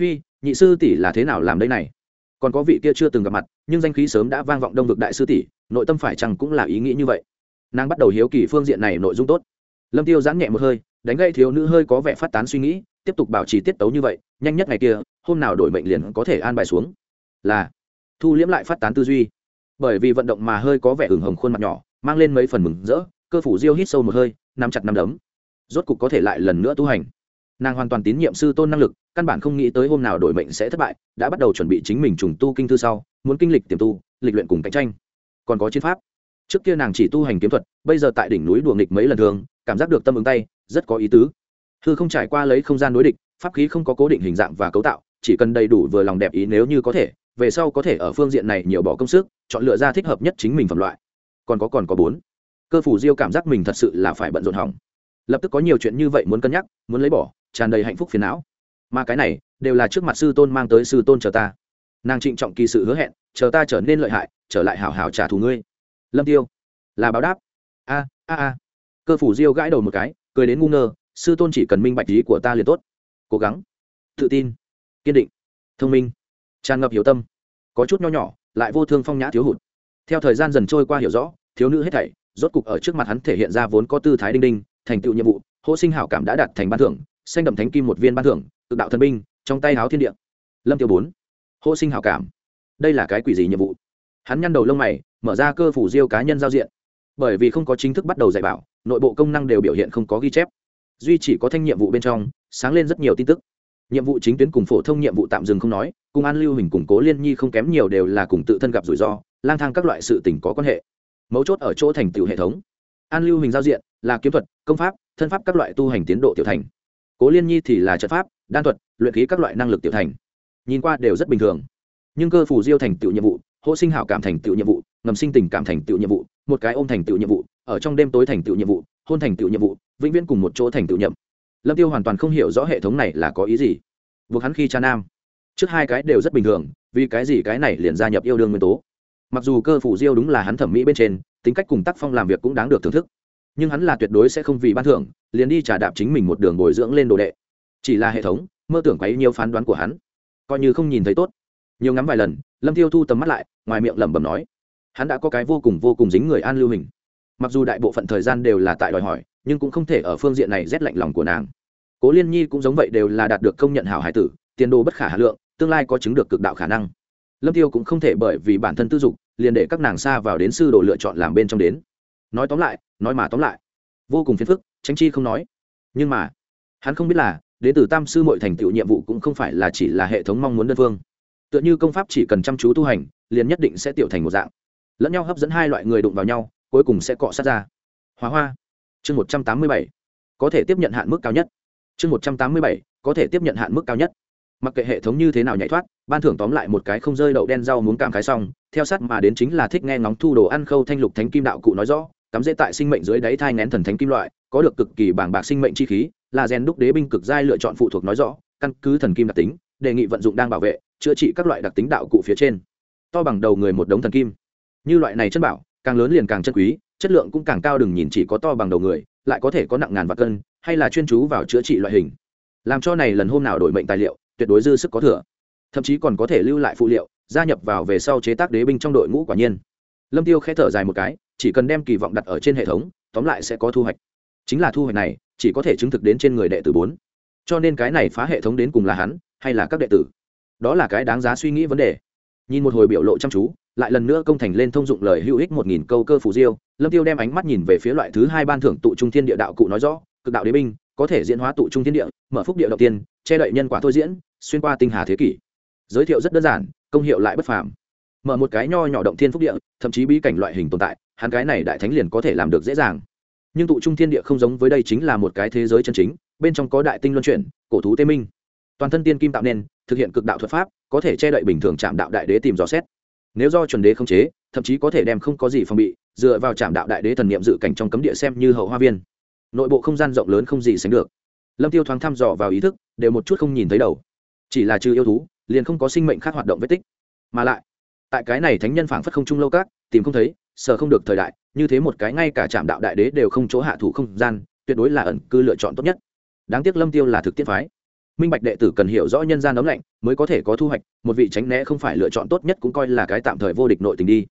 Phi, nhị sư tỷ là thế nào làm đây này? Còn có vị kia chưa từng gặp mặt, nhưng danh khí sớm đã vang vọng đông vực đại sư tỷ, nội tâm phải chăng cũng là ý nghĩ như vậy? Nàng bắt đầu hiếu kỳ phương diện này nội dung tốt. Lâm tiêu giãn nhẹ một hơi, đánh gây thiếu nữ hơi có vẻ phát tán suy nghĩ, tiếp tục bảo trì tiết tấu như vậy, nhanh nhất ngày kia, hôm nào đổi mệnh liền có thể an bài xuống. Là, thu liễm lại phát tán tư duy. Bởi vì vận động mà hơi có vẻ hừng hồng khuôn mặt nhỏ, mang lên mấy phần mừng rỡ, cơ phủ diêu hít sâu một hơi, nắm chặt nắm đấm. Rốt cục có thể lại lần nữa tu hành nàng hoàn toàn tín nhiệm sư tôn năng lực, căn bản không nghĩ tới hôm nào đổi mệnh sẽ thất bại, đã bắt đầu chuẩn bị chính mình trùng tu kinh thư sau, muốn kinh lịch tiềm tu, lịch luyện cùng cạnh tranh. Còn có chiến pháp. Trước kia nàng chỉ tu hành kiếm thuật, bây giờ tại đỉnh núi đùa nghịch mấy lần thường, cảm giác được tâm ứng tay, rất có ý tứ. Hư không trải qua lấy không gian đối địch, pháp khí không có cố định hình dạng và cấu tạo, chỉ cần đầy đủ vừa lòng đẹp ý nếu như có thể, về sau có thể ở phương diện này nhiều bỏ công sức, chọn lựa ra thích hợp nhất chính mình phẩm loại. Còn có còn có bốn. Cơ phủ diêu cảm giác mình thật sự là phải bận rộn hỏng. Lập tức có nhiều chuyện như vậy muốn cân nhắc, muốn lấy bỏ tràn đầy hạnh phúc phiền não. Mà cái này, đều là trước mặt sư tôn mang tới sư tôn chờ ta. Nàng trịnh trọng kỳ sự hứa hẹn, chờ ta trở nên lợi hại, trở lại hảo hảo trả thù ngươi. Lâm tiêu, là báo đáp. A a a. Cơ phủ diêu gãi đầu một cái, cười đến ngu ngơ, sư tôn chỉ cần minh bạch ý của ta liền tốt. Cố gắng, tự tin, kiên định, thông minh, tràn ngập hiểu tâm. Có chút nho nhỏ, lại vô thương phong nhã thiếu hụt. Theo thời gian dần trôi qua hiểu rõ, thiếu nữ hết thảy, rốt cục ở trước mặt hắn thể hiện ra vốn có tư thái đinh đinh, thành tựu nhiệm vụ, hô sinh hảo cảm đã đạt thành ban thưởng xanh đậm thánh kim một viên ban thưởng, tự đạo thần binh, trong tay háo thiên địa. Lâm tiêu bốn, hô sinh hảo cảm. Đây là cái quỷ gì nhiệm vụ? Hắn nhăn đầu lông mày, mở ra cơ phủ diêu cá nhân giao diện. Bởi vì không có chính thức bắt đầu dạy bảo, nội bộ công năng đều biểu hiện không có ghi chép. Duy chỉ có thanh nhiệm vụ bên trong, sáng lên rất nhiều tin tức. Nhiệm vụ chính tuyến cùng phổ thông nhiệm vụ tạm dừng không nói, cùng an lưu hình củng cố liên nhi không kém nhiều đều là cùng tự thân gặp rủi ro, lang thang các loại sự tình có quan hệ. Mấu chốt ở chỗ thành tựu hệ thống. An lưu hình giao diện là kiếm thuật, công pháp, thân pháp các loại tu hành tiến độ tiểu thành cố liên nhi thì là trận pháp, đan thuật, luyện khí các loại năng lực tiểu thành. Nhìn qua đều rất bình thường. Nhưng cơ phủ diêu thành tựu nhiệm vụ hô sinh hảo cảm thành tựu nhiệm vụ, ngầm sinh tình cảm thành tựu nhiệm vụ, một cái ôm thành tựu nhiệm vụ, ở trong đêm tối thành tựu nhiệm vụ, hôn thành tựu nhiệm vụ, vĩnh viễn cùng một chỗ thành tựu nhiệm. lâm tiêu hoàn toàn không hiểu rõ hệ thống này là có ý gì. Buộc hắn khi cha nam. Trước hai cái đều rất bình thường, vì cái gì cái này liền gia nhập yêu đương nguyên tố. Mặc dù cơ phủ diêu đúng là hắn thẩm mỹ bên trên, tính cách cùng tác phong làm việc cũng đáng được thưởng thức nhưng hắn là tuyệt đối sẽ không vì ban thưởng, liền đi trả đạp chính mình một đường bồi dưỡng lên đồ đệ. Chỉ là hệ thống, mơ tưởng quấy nhiều phán đoán của hắn. Coi như không nhìn thấy tốt. Nhiều ngắm vài lần, lâm tiêu thu tầm mắt lại, ngoài miệng lẩm bẩm nói, hắn đã có cái vô cùng vô cùng dính người an lưu hình. Mặc dù đại bộ phận thời gian đều là tại đòi hỏi, nhưng cũng không thể ở phương diện này rét lạnh lòng của nàng. Cố liên nhi cũng giống vậy đều là đạt được công nhận hảo hải tử, tiền đồ bất khả hà lượng, tương lai có chứng được cực đạo khả năng. Lâm tiêu cũng không thể bởi vì bản thân tư dục, liền để các nàng xa vào đến sư đồ lựa chọn làm bên trong đến. Nói tóm lại nói mà tóm lại. Vô cùng phiền phức tránh chi không nói. Nhưng mà, hắn không biết là đến từ tam sư mọi thành tựu nhiệm vụ cũng không phải là chỉ là hệ thống mong muốn đơn phương. Tựa như công pháp chỉ cần chăm chú tu hành, liền nhất định sẽ tiểu thành một dạng. Lẫn nhau hấp dẫn hai loại người đụng vào nhau, cuối cùng sẽ cọ sát ra. Hóa hoa, chương một trăm tám mươi bảy, có thể tiếp nhận hạn mức cao nhất. Chương một trăm tám mươi bảy, có thể tiếp nhận hạn mức cao nhất. Mặc kệ hệ thống như thế nào nhảy thoát, ban thưởng tóm lại một cái không rơi đậu đen rau muốn cảm khái xong, theo sát mà đến chính là thích nghe ngóng thu đồ ăn khâu thanh lục thánh kim đạo cụ nói rõ cắm dễ tại sinh mệnh dưới đáy thai ngén thần thánh kim loại, có được cực kỳ bảng bạc sinh mệnh chi khí, là rèn đúc đế binh cực giai lựa chọn phụ thuộc nói rõ, căn cứ thần kim đặc tính, đề nghị vận dụng đang bảo vệ, chữa trị các loại đặc tính đạo cụ phía trên. To bằng đầu người một đống thần kim. Như loại này chân bảo, càng lớn liền càng chân quý, chất lượng cũng càng cao đừng nhìn chỉ có to bằng đầu người, lại có thể có nặng ngàn và cân, hay là chuyên chú vào chữa trị loại hình. Làm cho này lần hôm nào đổi mệnh tài liệu, tuyệt đối dư sức có thừa. Thậm chí còn có thể lưu lại phụ liệu, gia nhập vào về sau chế tác đế binh trong đội ngũ quả nhiên. Lâm tiêu khẽ thở dài một cái chỉ cần đem kỳ vọng đặt ở trên hệ thống, tóm lại sẽ có thu hoạch. Chính là thu hoạch này, chỉ có thể chứng thực đến trên người đệ tử bốn. Cho nên cái này phá hệ thống đến cùng là hắn, hay là các đệ tử? Đó là cái đáng giá suy nghĩ vấn đề. Nhìn một hồi biểu lộ chăm chú, lại lần nữa công thành lên thông dụng lời hữu ích một nghìn câu cơ phù diêu, lâm tiêu đem ánh mắt nhìn về phía loại thứ hai ban thưởng tụ trung thiên địa đạo cụ nói rõ, cực đạo đế binh, có thể diễn hóa tụ trung thiên địa, mở phúc địa đầu tiên, che đậy nhân quả thôi diễn, xuyên qua tinh hà thế kỷ. Giới thiệu rất đơn giản, công hiệu lại bất phàm. Mở một cái nho nhỏ động thiên phúc địa, thậm chí bí cảnh loại hình tồn tại hắn cái này đại thánh liền có thể làm được dễ dàng. Nhưng tụ trung thiên địa không giống với đây chính là một cái thế giới chân chính, bên trong có đại tinh luân chuyển, cổ thú tê minh. Toàn thân tiên kim tạo nên, thực hiện cực đạo thuật pháp, có thể che đậy bình thường chạm đạo đại đế tìm dò xét. Nếu do chuẩn đế không chế, thậm chí có thể đem không có gì phòng bị, dựa vào chạm đạo đại đế thần niệm dự cảnh trong cấm địa xem như hậu hoa viên. Nội bộ không gian rộng lớn không gì sánh được. Lâm tiêu thoáng thăm dò vào ý thức, đều một chút không nhìn thấy đầu. Chỉ là trừ yêu thú, liền không có sinh mệnh khác hoạt động vết tích. Mà lại tại cái này thánh nhân phảng phất không trung lâu các, tìm không thấy sợ không được thời đại, như thế một cái ngay cả trạm đạo đại đế đều không chỗ hạ thủ không gian, tuyệt đối là ẩn cư lựa chọn tốt nhất. Đáng tiếc lâm tiêu là thực tiễn phái. Minh bạch đệ tử cần hiểu rõ nhân gian ấm lạnh, mới có thể có thu hoạch, một vị tránh né không phải lựa chọn tốt nhất cũng coi là cái tạm thời vô địch nội tình đi.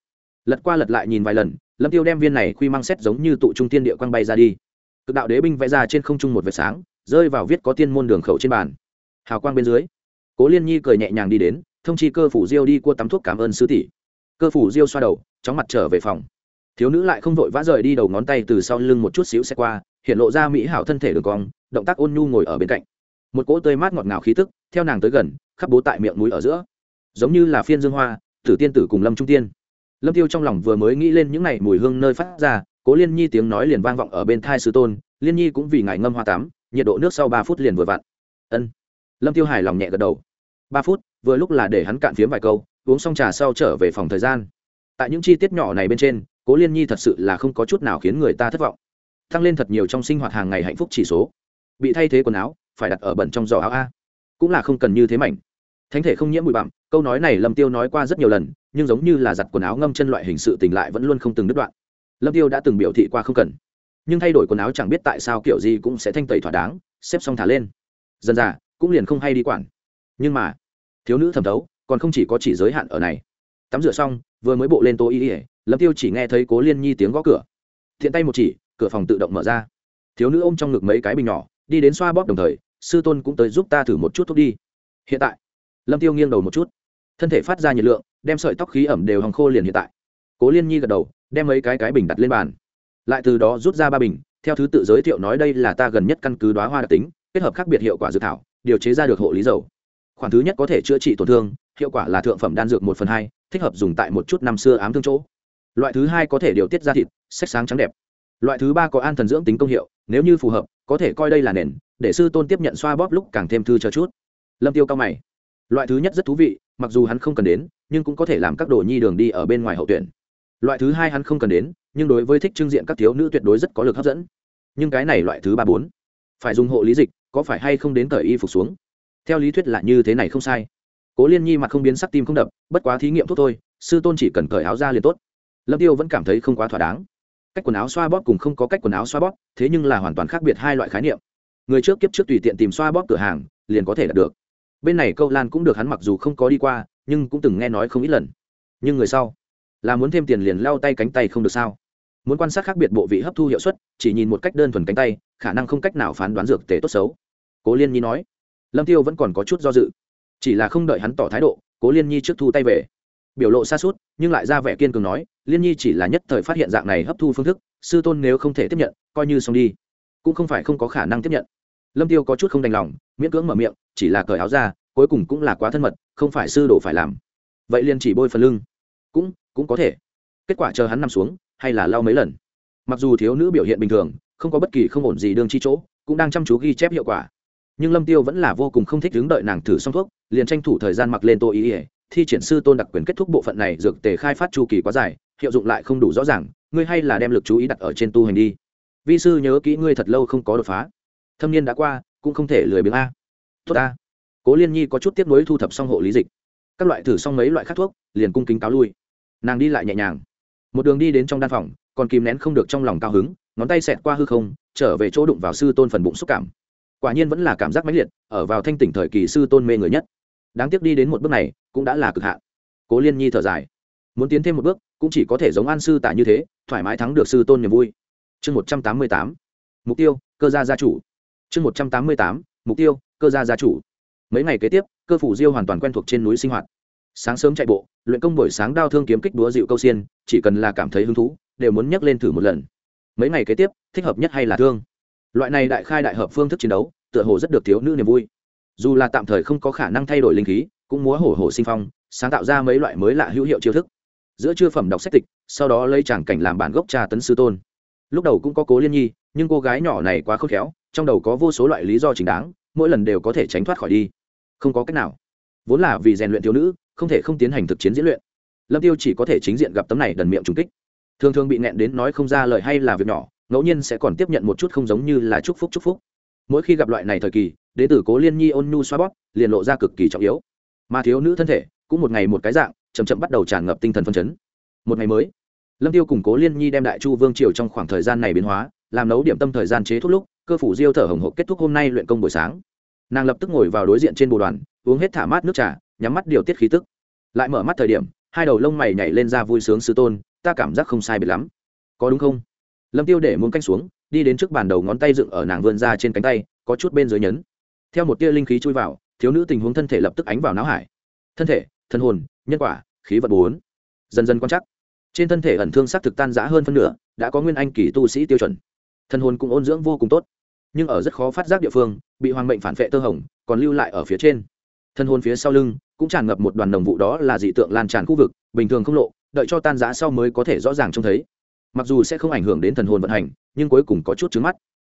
Lật qua lật lại nhìn vài lần, lâm tiêu đem viên này khuy mang xét giống như tụ trung tiên địa quang bay ra đi. Cực đạo đế binh vẽ ra trên không trung một vệt sáng, rơi vào viết có tiên môn đường khẩu trên bàn. Hào quang bên dưới, cố liên nhi cười nhẹ nhàng đi đến thông chi cơ phủ diêu đi cua tắm thuốc cảm ơn sư tỷ. Cơ phủ diêu xoa đầu, chóng mặt trở về phòng. Thiếu nữ lại không vội vã rời đi đầu ngón tay từ sau lưng một chút xíu xe qua, hiện lộ ra mỹ hảo thân thể đường cong, động tác ôn nhu ngồi ở bên cạnh. Một cỗ tươi mát ngọt ngào khí tức, theo nàng tới gần, khắp bố tại miệng mũi ở giữa. Giống như là phiên dương hoa, tử tiên tử cùng lâm trung tiên. Lâm tiêu trong lòng vừa mới nghĩ lên những ngày mùi hương nơi phát ra, cố liên nhi tiếng nói liền vang vọng ở bên thai sư tôn, liên nhi cũng vì ngài ngâm hoa tắm, nhiệt độ nước sau ba phút liền vừa vặn. Ân. Lâm tiêu hài lòng nhẹ gật đầu. Ba phút vừa lúc là để hắn cạn phiếm vài câu, uống xong trà sau trở về phòng thời gian. Tại những chi tiết nhỏ này bên trên, cố liên nhi thật sự là không có chút nào khiến người ta thất vọng. Tăng lên thật nhiều trong sinh hoạt hàng ngày hạnh phúc chỉ số. Bị thay thế quần áo, phải đặt ở bẩn trong giỏ áo a. Cũng là không cần như thế mảnh. Thánh thể không nhiễm bụi bặm, câu nói này lâm tiêu nói qua rất nhiều lần, nhưng giống như là giặt quần áo ngâm chân loại hình sự tình lại vẫn luôn không từng đứt đoạn. Lâm tiêu đã từng biểu thị qua không cần. Nhưng thay đổi quần áo chẳng biết tại sao kiểu gì cũng sẽ thanh tẩy thỏa đáng, xếp xong thả lên. Dần dà, cũng liền không hay đi quản. Nhưng mà thiếu nữ thẩm thấu, còn không chỉ có chỉ giới hạn ở này. Tắm rửa xong, vừa mới bộ lên tô y ỉa lâm tiêu chỉ nghe thấy cố liên nhi tiếng gõ cửa. Thiện tay một chỉ, cửa phòng tự động mở ra. Thiếu nữ ôm trong ngực mấy cái bình nhỏ, đi đến xoa bóp đồng thời, sư tôn cũng tới giúp ta thử một chút thuốc đi. Hiện tại, lâm tiêu nghiêng đầu một chút. Thân thể phát ra nhiệt lượng, đem sợi tóc khí ẩm đều hòng khô liền hiện tại. Cố liên nhi gật đầu, đem mấy cái cái bình đặt lên bàn. Lại từ đó rút ra ba bình, theo thứ tự giới thiệu nói đây là ta gần nhất căn cứ đoá hoa đặc tính, kết hợp khác biệt hiệu quả dự thảo, điều chế ra được hộ lý dầu khoản thứ nhất có thể chữa trị tổn thương, hiệu quả là thượng phẩm đan dược một phần hai, thích hợp dùng tại một chút năm xưa ám thương chỗ. Loại thứ hai có thể điều tiết ra thịt sắc sáng trắng đẹp. Loại thứ ba có an thần dưỡng tính công hiệu, nếu như phù hợp, có thể coi đây là nền, để sư tôn tiếp nhận xoa bóp lúc càng thêm thư chờ chút. Lâm tiêu cao mày. Loại thứ nhất rất thú vị, mặc dù hắn không cần đến, nhưng cũng có thể làm các đồ nhi đường đi ở bên ngoài hậu tuyển. Loại thứ hai hắn không cần đến, nhưng đối với thích trưng diện các thiếu nữ tuyệt đối rất có lực hấp dẫn. Nhưng cái này loại thứ ba bốn, phải dùng hộ lý dịch, có phải hay không đến thời y phục xuống? Theo lý thuyết là như thế này không sai. Cố liên nhi mặt không biến sắc tim không đập, bất quá thí nghiệm thuốc thôi, sư tôn chỉ cần cởi áo ra liền tốt. Lâm tiêu vẫn cảm thấy không quá thỏa đáng. Cách quần áo xoa bóp cùng không có cách quần áo xoa bóp, thế nhưng là hoàn toàn khác biệt hai loại khái niệm. Người trước kiếp trước tùy tiện tìm xoa bóp cửa hàng, liền có thể đạt được. Bên này câu lan cũng được hắn mặc dù không có đi qua, nhưng cũng từng nghe nói không ít lần. Nhưng người sau, là muốn thêm tiền liền lao tay cánh tay không được sao? Muốn quan sát khác biệt bộ vị hấp thu hiệu suất, chỉ nhìn một cách đơn thuần cánh tay, khả năng không cách nào phán đoán dược tề tốt xấu. Cố liên nhi nói lâm tiêu vẫn còn có chút do dự. Chỉ là không đợi hắn tỏ thái độ, cố liên nhi trước thu tay về. Biểu lộ xa suốt, nhưng lại ra vẻ kiên cường nói, liên nhi chỉ là nhất thời phát hiện dạng này hấp thu phương thức, sư tôn nếu không thể tiếp nhận, coi như xong đi. Cũng không phải không có khả năng tiếp nhận. Lâm tiêu có chút không đành lòng, miễn cưỡng mở miệng, chỉ là cởi áo ra, cuối cùng cũng là quá thân mật, không phải sư đồ phải làm. Vậy liền chỉ bôi phần lưng. Cũng cũng có thể. Kết quả chờ hắn nằm xuống, hay là lau mấy lần. Mặc dù thiếu nữ biểu hiện bình thường, không có bất kỳ không ổn gì đương chi chỗ, cũng đang chăm chú ghi chép hiệu quả nhưng lâm tiêu vẫn là vô cùng không thích đứng đợi nàng thử xong thuốc, liền tranh thủ thời gian mặc lên tô ý ỉa thi triển sư tôn đặc quyền kết thúc bộ phận này dược tề khai phát chu kỳ quá dài, hiệu dụng lại không đủ rõ ràng, ngươi hay là đem lực chú ý đặt ở trên tu hành đi. Vi sư nhớ kỹ ngươi thật lâu không có đột phá. Thâm niên đã qua, cũng không thể lười biếng a. Tốt a cố liên nhi có chút tiếp nối thu thập xong hộ lý dịch. Các loại thử xong mấy loại khác thuốc, liền cung kính cáo lui. Nàng đi lại nhẹ nhàng. Một đường đi đến trong đan phòng, còn kìm nén không được trong lòng cao hứng, ngón tay xẹt qua hư không, trở về chỗ đụng vào sư tôn phần bụng xúc cảm quả nhiên vẫn là cảm giác mãnh liệt, ở vào thanh tỉnh thời kỳ sư tôn mê người nhất. Đáng tiếc đi đến một bước này, cũng đã là cực hạn. Cố liên nhi thở dài. Muốn tiến thêm một bước, cũng chỉ có thể giống an sư tả như thế, thoải mái thắng được sư tôn niềm vui. Chương một trăm tám mươi tám. Mục tiêu, cơ gia gia chủ. Chương một trăm tám mươi tám. Mục tiêu, cơ gia gia chủ. Mấy ngày kế tiếp, cơ phủ diêu hoàn toàn quen thuộc trên núi sinh hoạt. Sáng sớm chạy bộ, luyện công buổi sáng đao thương kiếm kích đúa dịu câu xiên, chỉ cần là cảm thấy hứng thú, đều muốn nhắc lên thử một lần. Mấy ngày kế tiếp, thích hợp nhất hay là thương? Loại này đại khai đại hợp phương thức chiến đấu, tựa hồ rất được thiếu nữ niềm vui. Dù là tạm thời không có khả năng thay đổi linh khí, cũng múa hổ hổ sinh phong, sáng tạo ra mấy loại mới lạ hữu hiệu chiêu thức. Giữa chưa phẩm đọc sách tịch, sau đó lấy tràng cảnh làm bản gốc trà tấn sư tôn. Lúc đầu cũng có cố liên nhi, nhưng cô gái nhỏ này quá khôn khéo, trong đầu có vô số loại lý do chính đáng, mỗi lần đều có thể tránh thoát khỏi đi. Không có cách nào. Vốn là vì rèn luyện thiếu nữ, không thể không tiến hành thực chiến diễn luyện. Lâm tiêu chỉ có thể chính diện gặp tấm này đần miệng trùng kích. Thường thường bị nẹn đến nói không ra lời hay là việc nhỏ ngẫu nhiên sẽ còn tiếp nhận một chút không giống như là chúc phúc chúc phúc. Mỗi khi gặp loại này thời kỳ đế tử cố liên nhi ôn nhu xoa bóp, liền lộ ra cực kỳ trọng yếu. Mà thiếu nữ thân thể, cũng một ngày một cái dạng chầm chậm bắt đầu tràn ngập tinh thần phân chấn. Một ngày mới, lâm tiêu cùng cố liên nhi đem đại chu vương triều trong khoảng thời gian này biến hóa, làm nấu điểm tâm thời gian chế thuốc lúc, cơ phủ diêu thở hồng hộc kết thúc hôm nay luyện công buổi sáng. Nàng lập tức ngồi vào đối diện trên bồ đoàn, uống hết thả mát nước trà, nhắm mắt điều tiết khí tức. Lại mở mắt thời điểm, hai đầu lông mày nhảy lên ra vui sướng sư tôn, ta cảm giác không sai biệt lắm. Có đúng không? Lâm tiêu để muốn canh xuống, đi đến trước bàn đầu ngón tay dựng ở nàng vươn ra trên cánh tay, có chút bên dưới nhấn. Theo một tia linh khí chui vào, thiếu nữ tình huống thân thể lập tức ánh vào não hải. Thân thể thân hồn, nhân quả, khí vật bốn. Dần dần quan chắc trên thân thể ẩn thương sắc thực tan giã hơn phân nửa, đã có nguyên anh kỳ tu sĩ tiêu chuẩn. Thân hồn cũng ôn dưỡng vô cùng tốt. Nhưng ở rất khó phát giác địa phương, bị hoàng mệnh phản vệ tơ hồng, còn lưu lại ở phía trên. Thân hồn phía sau lưng, cũng tràn ngập một đoàn đồng vụ đó là dị tượng lan tràn khu vực, bình thường không lộ, đợi cho tan giã sau mới có thể rõ ràng trông thấy mặc dù sẽ không ảnh hưởng đến thần hồn vận hành, nhưng cuối cùng có chút trứng mắt.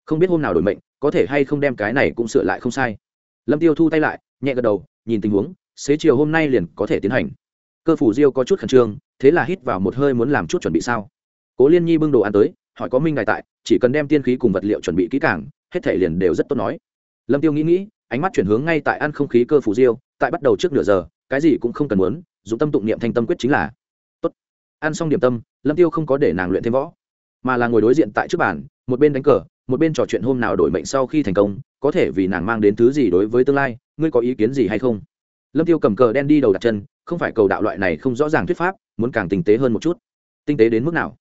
Không biết hôm nào đổi mệnh, có thể hay không đem cái này cũng sửa lại không sai. Lâm tiêu thu tay lại, nhẹ gật đầu, nhìn tình huống, xế chiều hôm nay liền có thể tiến hành. Cơ phủ diêu có chút khẩn trương, thế là hít vào một hơi muốn làm chút chuẩn bị sao? Cố liên nhi bưng đồ ăn tới, hỏi có minh ngài tại, chỉ cần đem tiên khí cùng vật liệu chuẩn bị kỹ càng, hết thể liền đều rất tốt nói. Lâm tiêu nghĩ nghĩ, ánh mắt chuyển hướng ngay tại ăn không khí cơ phủ diêu, tại bắt đầu trước nửa giờ, cái gì cũng không cần muốn dùng tâm tụng niệm thanh tâm quyết chính là ăn xong điểm tâm, lâm tiêu không có để nàng luyện thêm võ, mà là ngồi đối diện tại trước bàn, một bên đánh cờ, một bên trò chuyện hôm nào đổi mệnh sau khi thành công, có thể vì nàng mang đến thứ gì đối với tương lai, ngươi có ý kiến gì hay không? Lâm tiêu cầm cờ đen đi đầu đặt chân, không phải cầu đạo loại này không rõ ràng thuyết pháp, muốn càng tinh tế hơn một chút. Tinh tế đến mức nào?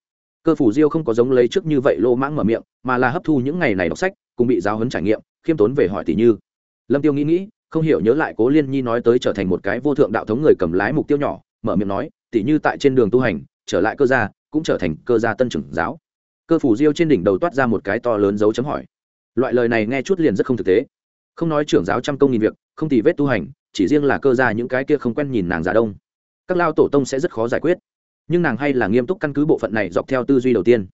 Cơ phủ diêu không có giống lấy trước như vậy lô mãng mở miệng, mà là hấp thu những ngày này đọc sách, cùng bị giáo huấn trải nghiệm, khiêm tốn về hỏi tỷ như. Lâm tiêu nghĩ nghĩ, không hiểu nhớ lại cố liên nhi nói tới trở thành một cái vô thượng đạo thống người cầm lái mục tiêu nhỏ, mở miệng nói tỷ như tại trên đường tu hành trở lại cơ gia, cũng trở thành cơ gia tân trưởng giáo. Cơ phủ diêu trên đỉnh đầu toát ra một cái to lớn dấu chấm hỏi. Loại lời này nghe chút liền rất không thực tế. Không nói trưởng giáo trăm công nghìn việc, không tì vết tu hành, chỉ riêng là cơ gia những cái kia không quen nhìn nàng giả đông. Các lao tổ tông sẽ rất khó giải quyết. Nhưng nàng hay là nghiêm túc căn cứ bộ phận này dọc theo tư duy đầu tiên.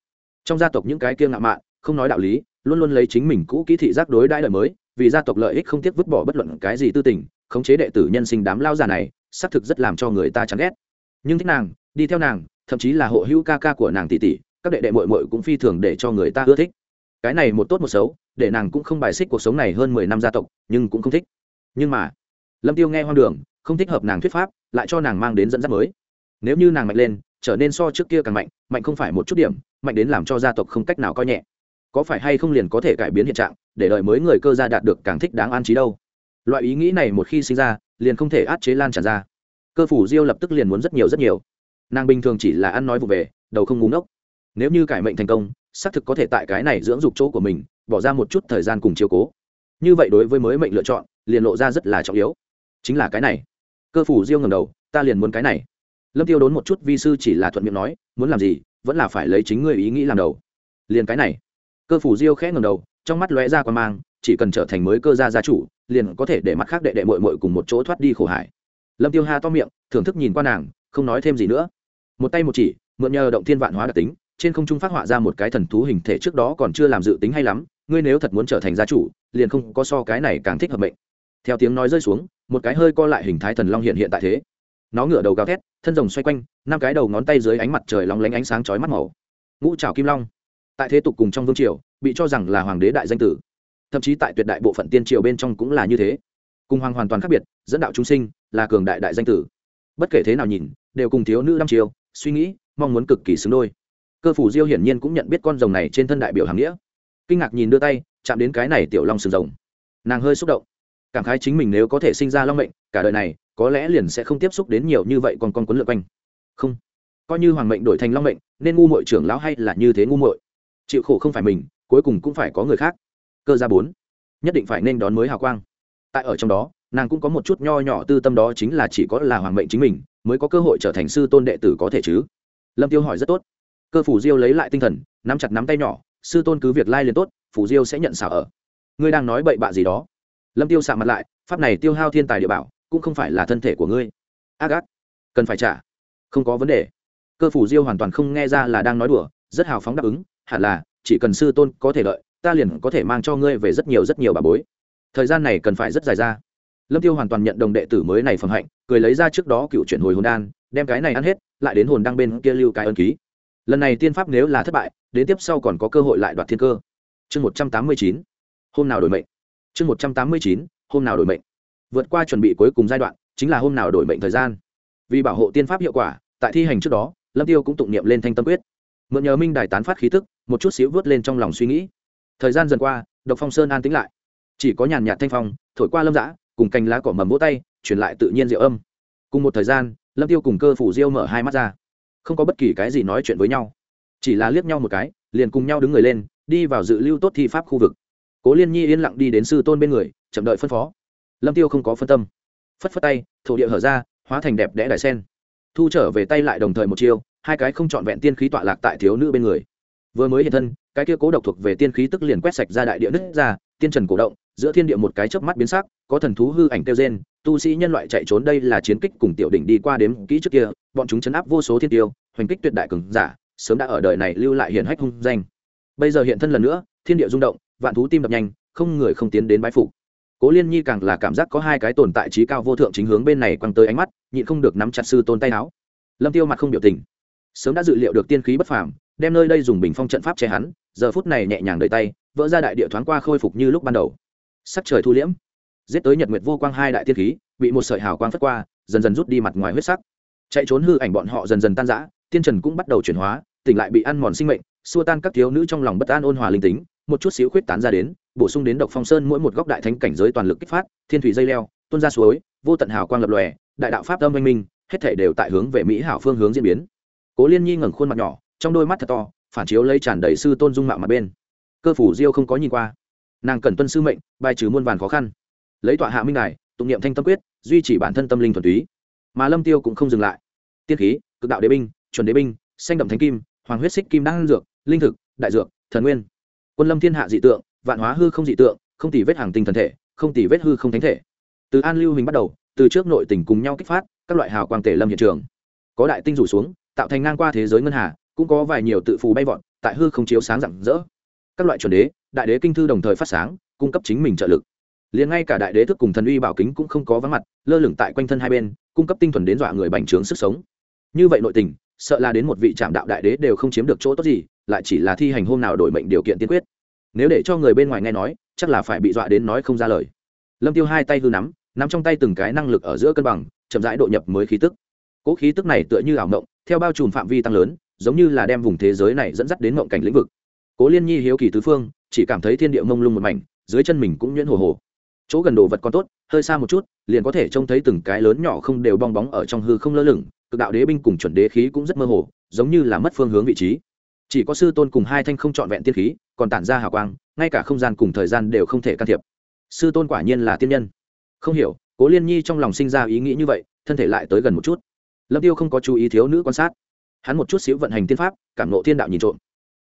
Trong gia tộc những cái kia ngạo mạn, không nói đạo lý, luôn luôn lấy chính mình cũ kỹ thị giác đối đãi đời mới, vì gia tộc lợi ích không tiếc vứt bỏ bất luận cái gì tư tình, khống chế đệ tử nhân sinh đám lao già này, xác thực rất làm cho người ta chán ghét. Nhưng thích nàng, đi theo nàng thậm chí là hộ hữu ca ca của nàng tỷ tỷ, các đệ đệ mội mội cũng phi thường để cho người ta ưa thích. Cái này một tốt một xấu, để nàng cũng không bài xích cuộc sống này hơn mười năm gia tộc, nhưng cũng không thích. Nhưng mà, lâm tiêu nghe hoang đường, không thích hợp nàng thuyết pháp, lại cho nàng mang đến dẫn dắt mới. Nếu như nàng mạnh lên, trở nên so trước kia càng mạnh mạnh không phải một chút điểm, mạnh đến làm cho gia tộc không cách nào coi nhẹ. Có phải hay không liền có thể cải biến hiện trạng, để đợi mới người cơ gia đạt được càng thích đáng an trí đâu? Loại ý nghĩ này một khi sinh ra, liền không thể át chế lan tràn ra. Cơ phủ diêu lập tức liền muốn rất nhiều rất nhiều nàng bình thường chỉ là ăn nói vụ về, đầu không ngúng ốc nếu như cải mệnh thành công, xác thực có thể tại cái này dưỡng dục chỗ của mình, bỏ ra một chút thời gian cùng chiều cố. Như vậy đối với mới mệnh lựa chọn, liền lộ ra rất là trọng yếu. Chính là cái này. Cơ phủ diêu ngầm đầu, ta liền muốn cái này. Lâm tiêu đốn một chút, vi sư chỉ là thuận miệng nói, muốn làm gì, vẫn là phải lấy chính người ý nghĩ làm đầu. Liền cái này. Cơ phủ diêu khẽ ngầm đầu, trong mắt lóe ra quan mang, chỉ cần trở thành mới cơ gia gia chủ, liền có thể để mắt khác đệ đệ mội mội cùng một chỗ thoát đi khổ hải. Lâm tiêu ha to miệng, thưởng thức nhìn qua nàng, không nói thêm gì nữa một tay một chỉ, mượn nhờ động thiên vạn hóa đặc tính, trên không trung phát họa ra một cái thần thú hình thể trước đó còn chưa làm dự tính hay lắm, ngươi nếu thật muốn trở thành gia chủ, liền không có so cái này càng thích hợp mệnh. Theo tiếng nói rơi xuống, một cái hơi co lại hình thái thần long hiện hiện tại thế. Nó ngửa đầu gào thét, thân rồng xoay quanh, năm cái đầu ngón tay dưới ánh mặt trời long lánh ánh sáng chói mắt màu. Ngũ trào kim long. Tại thế tục cùng trong vương triều, bị cho rằng là hoàng đế đại danh tử. Thậm chí tại tuyệt đại bộ phận tiên triều bên trong cũng là như thế. Cùng hoàng hoàn toàn khác biệt, dẫn đạo chúng sinh là cường đại đại danh tử. Bất kể thế nào nhìn, đều cùng thiếu nữ năm triều suy nghĩ, mong muốn cực kỳ xứng đôi. Cơ phủ diêu hiển nhiên cũng nhận biết con rồng này trên thân đại biểu hàng nghĩa. Kinh ngạc nhìn đưa tay, chạm đến cái này tiểu long sừng rồng. Nàng hơi xúc động. Cảm khái chính mình nếu có thể sinh ra long mệnh, cả đời này, có lẽ liền sẽ không tiếp xúc đến nhiều như vậy còn con quấn lượt quanh. Không. Coi như hoàng mệnh đổi thành long mệnh, nên ngu mội trưởng lão hay là như thế ngu mội chịu khổ không phải mình, cuối cùng cũng phải có người khác. Cơ gia bốn. Nhất định phải nên đón mới hào quang. Tại ở trong đó, nàng cũng có một chút nho nhỏ tư tâm đó chính là chỉ có là hoàng mệnh chính mình mới có cơ hội trở thành sư tôn đệ tử có thể chứ? Lâm tiêu hỏi rất tốt. Cơ phủ diêu lấy lại tinh thần, nắm chặt nắm tay nhỏ, sư tôn cứ việc lai liền tốt, phủ diêu sẽ nhận xảo ở. Ngươi đang nói bậy bạ gì đó? Lâm tiêu xạ mặt lại, pháp này tiêu hao thiên tài địa bảo, cũng không phải là thân thể của ngươi. Ác ác. Cần phải trả. Không có vấn đề. Cơ phủ diêu hoàn toàn không nghe ra là đang nói đùa, rất hào phóng đáp ứng, hẳn là, chỉ cần sư tôn có thể lợi ta liền có thể mang cho ngươi về rất nhiều rất nhiều bà bối. Thời gian này cần phải rất dài ra lâm tiêu hoàn toàn nhận đồng đệ tử mới này phẩm hạnh, cười lấy ra trước đó cựu chuyển hồi hồn đan, đem cái này ăn hết, lại đến hồn đăng bên kia lưu cái ân ký. Lần này tiên pháp nếu là thất bại, đến tiếp sau còn có cơ hội lại đoạt thiên cơ. Chương một trăm tám mươi chín, hôm nào đổi mệnh. Chương một trăm tám mươi chín, hôm nào đổi mệnh. Vượt qua chuẩn bị cuối cùng giai đoạn, chính là hôm nào đổi mệnh thời gian. Vì bảo hộ tiên pháp hiệu quả, tại thi hành trước đó, lâm tiêu cũng tụng niệm lên thanh tâm quyết. Mượn nhờ minh đài tán phát khí tức, một chút xíu vớt lên trong lòng suy nghĩ. Thời gian dần qua, độc phong sơn an tĩnh lại. Chỉ có nhàn nhạt thanh phong, thổi qua lâm dã cùng cành lá cỏ mầm vỗ tay, truyền lại tự nhiên rượu âm. Cùng một thời gian, lâm tiêu cùng cơ phủ diêu mở hai mắt ra. Không có bất kỳ cái gì nói chuyện với nhau. Chỉ là liếc nhau một cái, liền cùng nhau đứng người lên, đi vào dự lưu tốt thi pháp khu vực. Cố liên nhi yên lặng đi đến sư tôn bên người, chậm đợi phân phó. Lâm tiêu không có phân tâm. Phất phất tay, thổ địa hở ra, hóa thành đẹp đẽ đại sen. Thu trở về tay lại đồng thời một chiêu, hai cái không trọn vẹn tiên khí tọa lạc tại thiếu nữ bên người. Vừa mới hiện thân, cái kia cố độc thuộc về tiên khí tức liền quét sạch ra đại địa nứt ra, tiên trần cổ động giữa thiên địa một cái chớp mắt biến sắc, có thần thú hư ảnh tiêu gen tu sĩ nhân loại chạy trốn đây là chiến kích cùng tiểu đỉnh đi qua đếm kỹ trước kia, bọn chúng chấn áp vô số thiên tiêu, hoành kích tuyệt đại cường giả, sớm đã ở đời này lưu lại hiển hách hung danh. Bây giờ hiện thân lần nữa, thiên địa rung động, vạn thú tim đập nhanh, không người không tiến đến bái phục. Cố liên nhi càng là cảm giác có hai cái tồn tại trí cao vô thượng chính hướng bên này quăng tới ánh mắt, nhịn không được nắm chặt sư tôn tay áo. Lâm tiêu mặt không biểu tình. Sớm đã dự liệu được tiên khí bất phàm, đem nơi đây dùng bình phong trận pháp che hắn, giờ phút này nhẹ nhàng đợi tay, vỡ ra đại địa thoáng qua khôi phục như lúc ban đầu sắc trời thu liễm. Giết tới nhật nguyệt vô quang hai đại tiên khí, bị một sợi hào quang phất qua, dần dần rút đi mặt ngoài huyết sắc. Chạy trốn hư ảnh bọn họ dần dần tan rã, tiên trần cũng bắt đầu chuyển hóa, tỉnh lại bị ăn mòn sinh mệnh, xua tan các thiếu nữ trong lòng bất an ôn hòa linh tính, một chút xíu khuyết tán ra đến, bổ sung đến độc phong sơn mỗi một góc đại thánh cảnh giới toàn lực kích phát, thiên thủy dây leo, tuôn ra suối, vô tận hào quang lập lòe, đại đạo pháp âm anh minh, hết thể đều tại hướng về mỹ hảo phương hướng diễn biến. Cố liên nhi ngẩng khuôn mặt nhỏ, trong đôi mắt thật to, phản chiếu lấy tràn đầy sư tôn dung mạo mặt bên. Cơ phủ diêu không có nhìn qua nàng cần tuân sư mệnh, bài trừ muôn vàn khó khăn. Lấy tọa hạ minh này tụng niệm thanh tâm quyết, duy trì bản thân tâm linh thuần túy. Mà lâm tiêu cũng không dừng lại. Tiên khí, cực đạo đế binh, chuẩn đế binh, xanh đậm thánh kim, hoàng huyết xích kim đan dược, linh thực, đại dược, thần nguyên. Quân lâm thiên hạ dị tượng, vạn hóa hư không dị tượng, không tỉ vết hàng tinh thần thể, không tỉ vết hư không thánh thể. Từ an lưu hình bắt đầu, từ trước nội tình cùng nhau kích phát các loại hào quang tể lâm hiện trường. Có đại tinh rủ xuống, tạo thành ngang qua thế giới ngân hà, cũng có vài nhiều tự phù bay vọt, tại hư không chiếu sáng rạng rỡ. Các loại chuẩn đế đại đế kinh thư đồng thời phát sáng, cung cấp chính mình trợ lực. Liền ngay cả đại đế thức cùng thần uy bảo kính cũng không có vắng mặt, lơ lửng tại quanh thân hai bên, cung cấp tinh thuần đến dọa người bành trướng sức sống. Như vậy nội tình, sợ là đến một vị trạm đạo đại đế đều không chiếm được chỗ tốt gì, lại chỉ là thi hành hôm nào đổi mệnh điều kiện tiên quyết. Nếu để cho người bên ngoài nghe nói, chắc là phải bị dọa đến nói không ra lời. Lâm tiêu hai tay hư nắm nắm trong tay từng cái năng lực ở giữa cân bằng, chậm rãi độ nhập mới khí tức. Cỗ khí tức này tựa như ảo mộng, theo bao trùm phạm vi tăng lớn, giống như là đem vùng thế giới này dẫn dắt đến mộng cảnh lĩnh vực cố liên nhi hiếu kỳ tứ phương, chỉ cảm thấy thiên địa mông lung một mảnh, dưới chân mình cũng nhuyễn hồ hồ. Chỗ gần đồ vật còn tốt, hơi xa một chút, liền có thể trông thấy từng cái lớn nhỏ không đều bong bóng ở trong hư không lơ lửng, cực đạo đế binh cùng chuẩn đế khí cũng rất mơ hồ, giống như là mất phương hướng vị trí. Chỉ có sư tôn cùng hai thanh không trọn vẹn tiên khí, còn tản ra hào quang, ngay cả không gian cùng thời gian đều không thể can thiệp. Sư tôn quả nhiên là tiên nhân. Không hiểu, cố liên nhi trong lòng sinh ra ý nghĩ như vậy, thân thể lại tới gần một chút. Lâm tiêu không có chú ý thiếu nữ quan sát. Hắn một chút xíu vận hành tiên pháp, cảm nộ thiên đạo nhìn trộm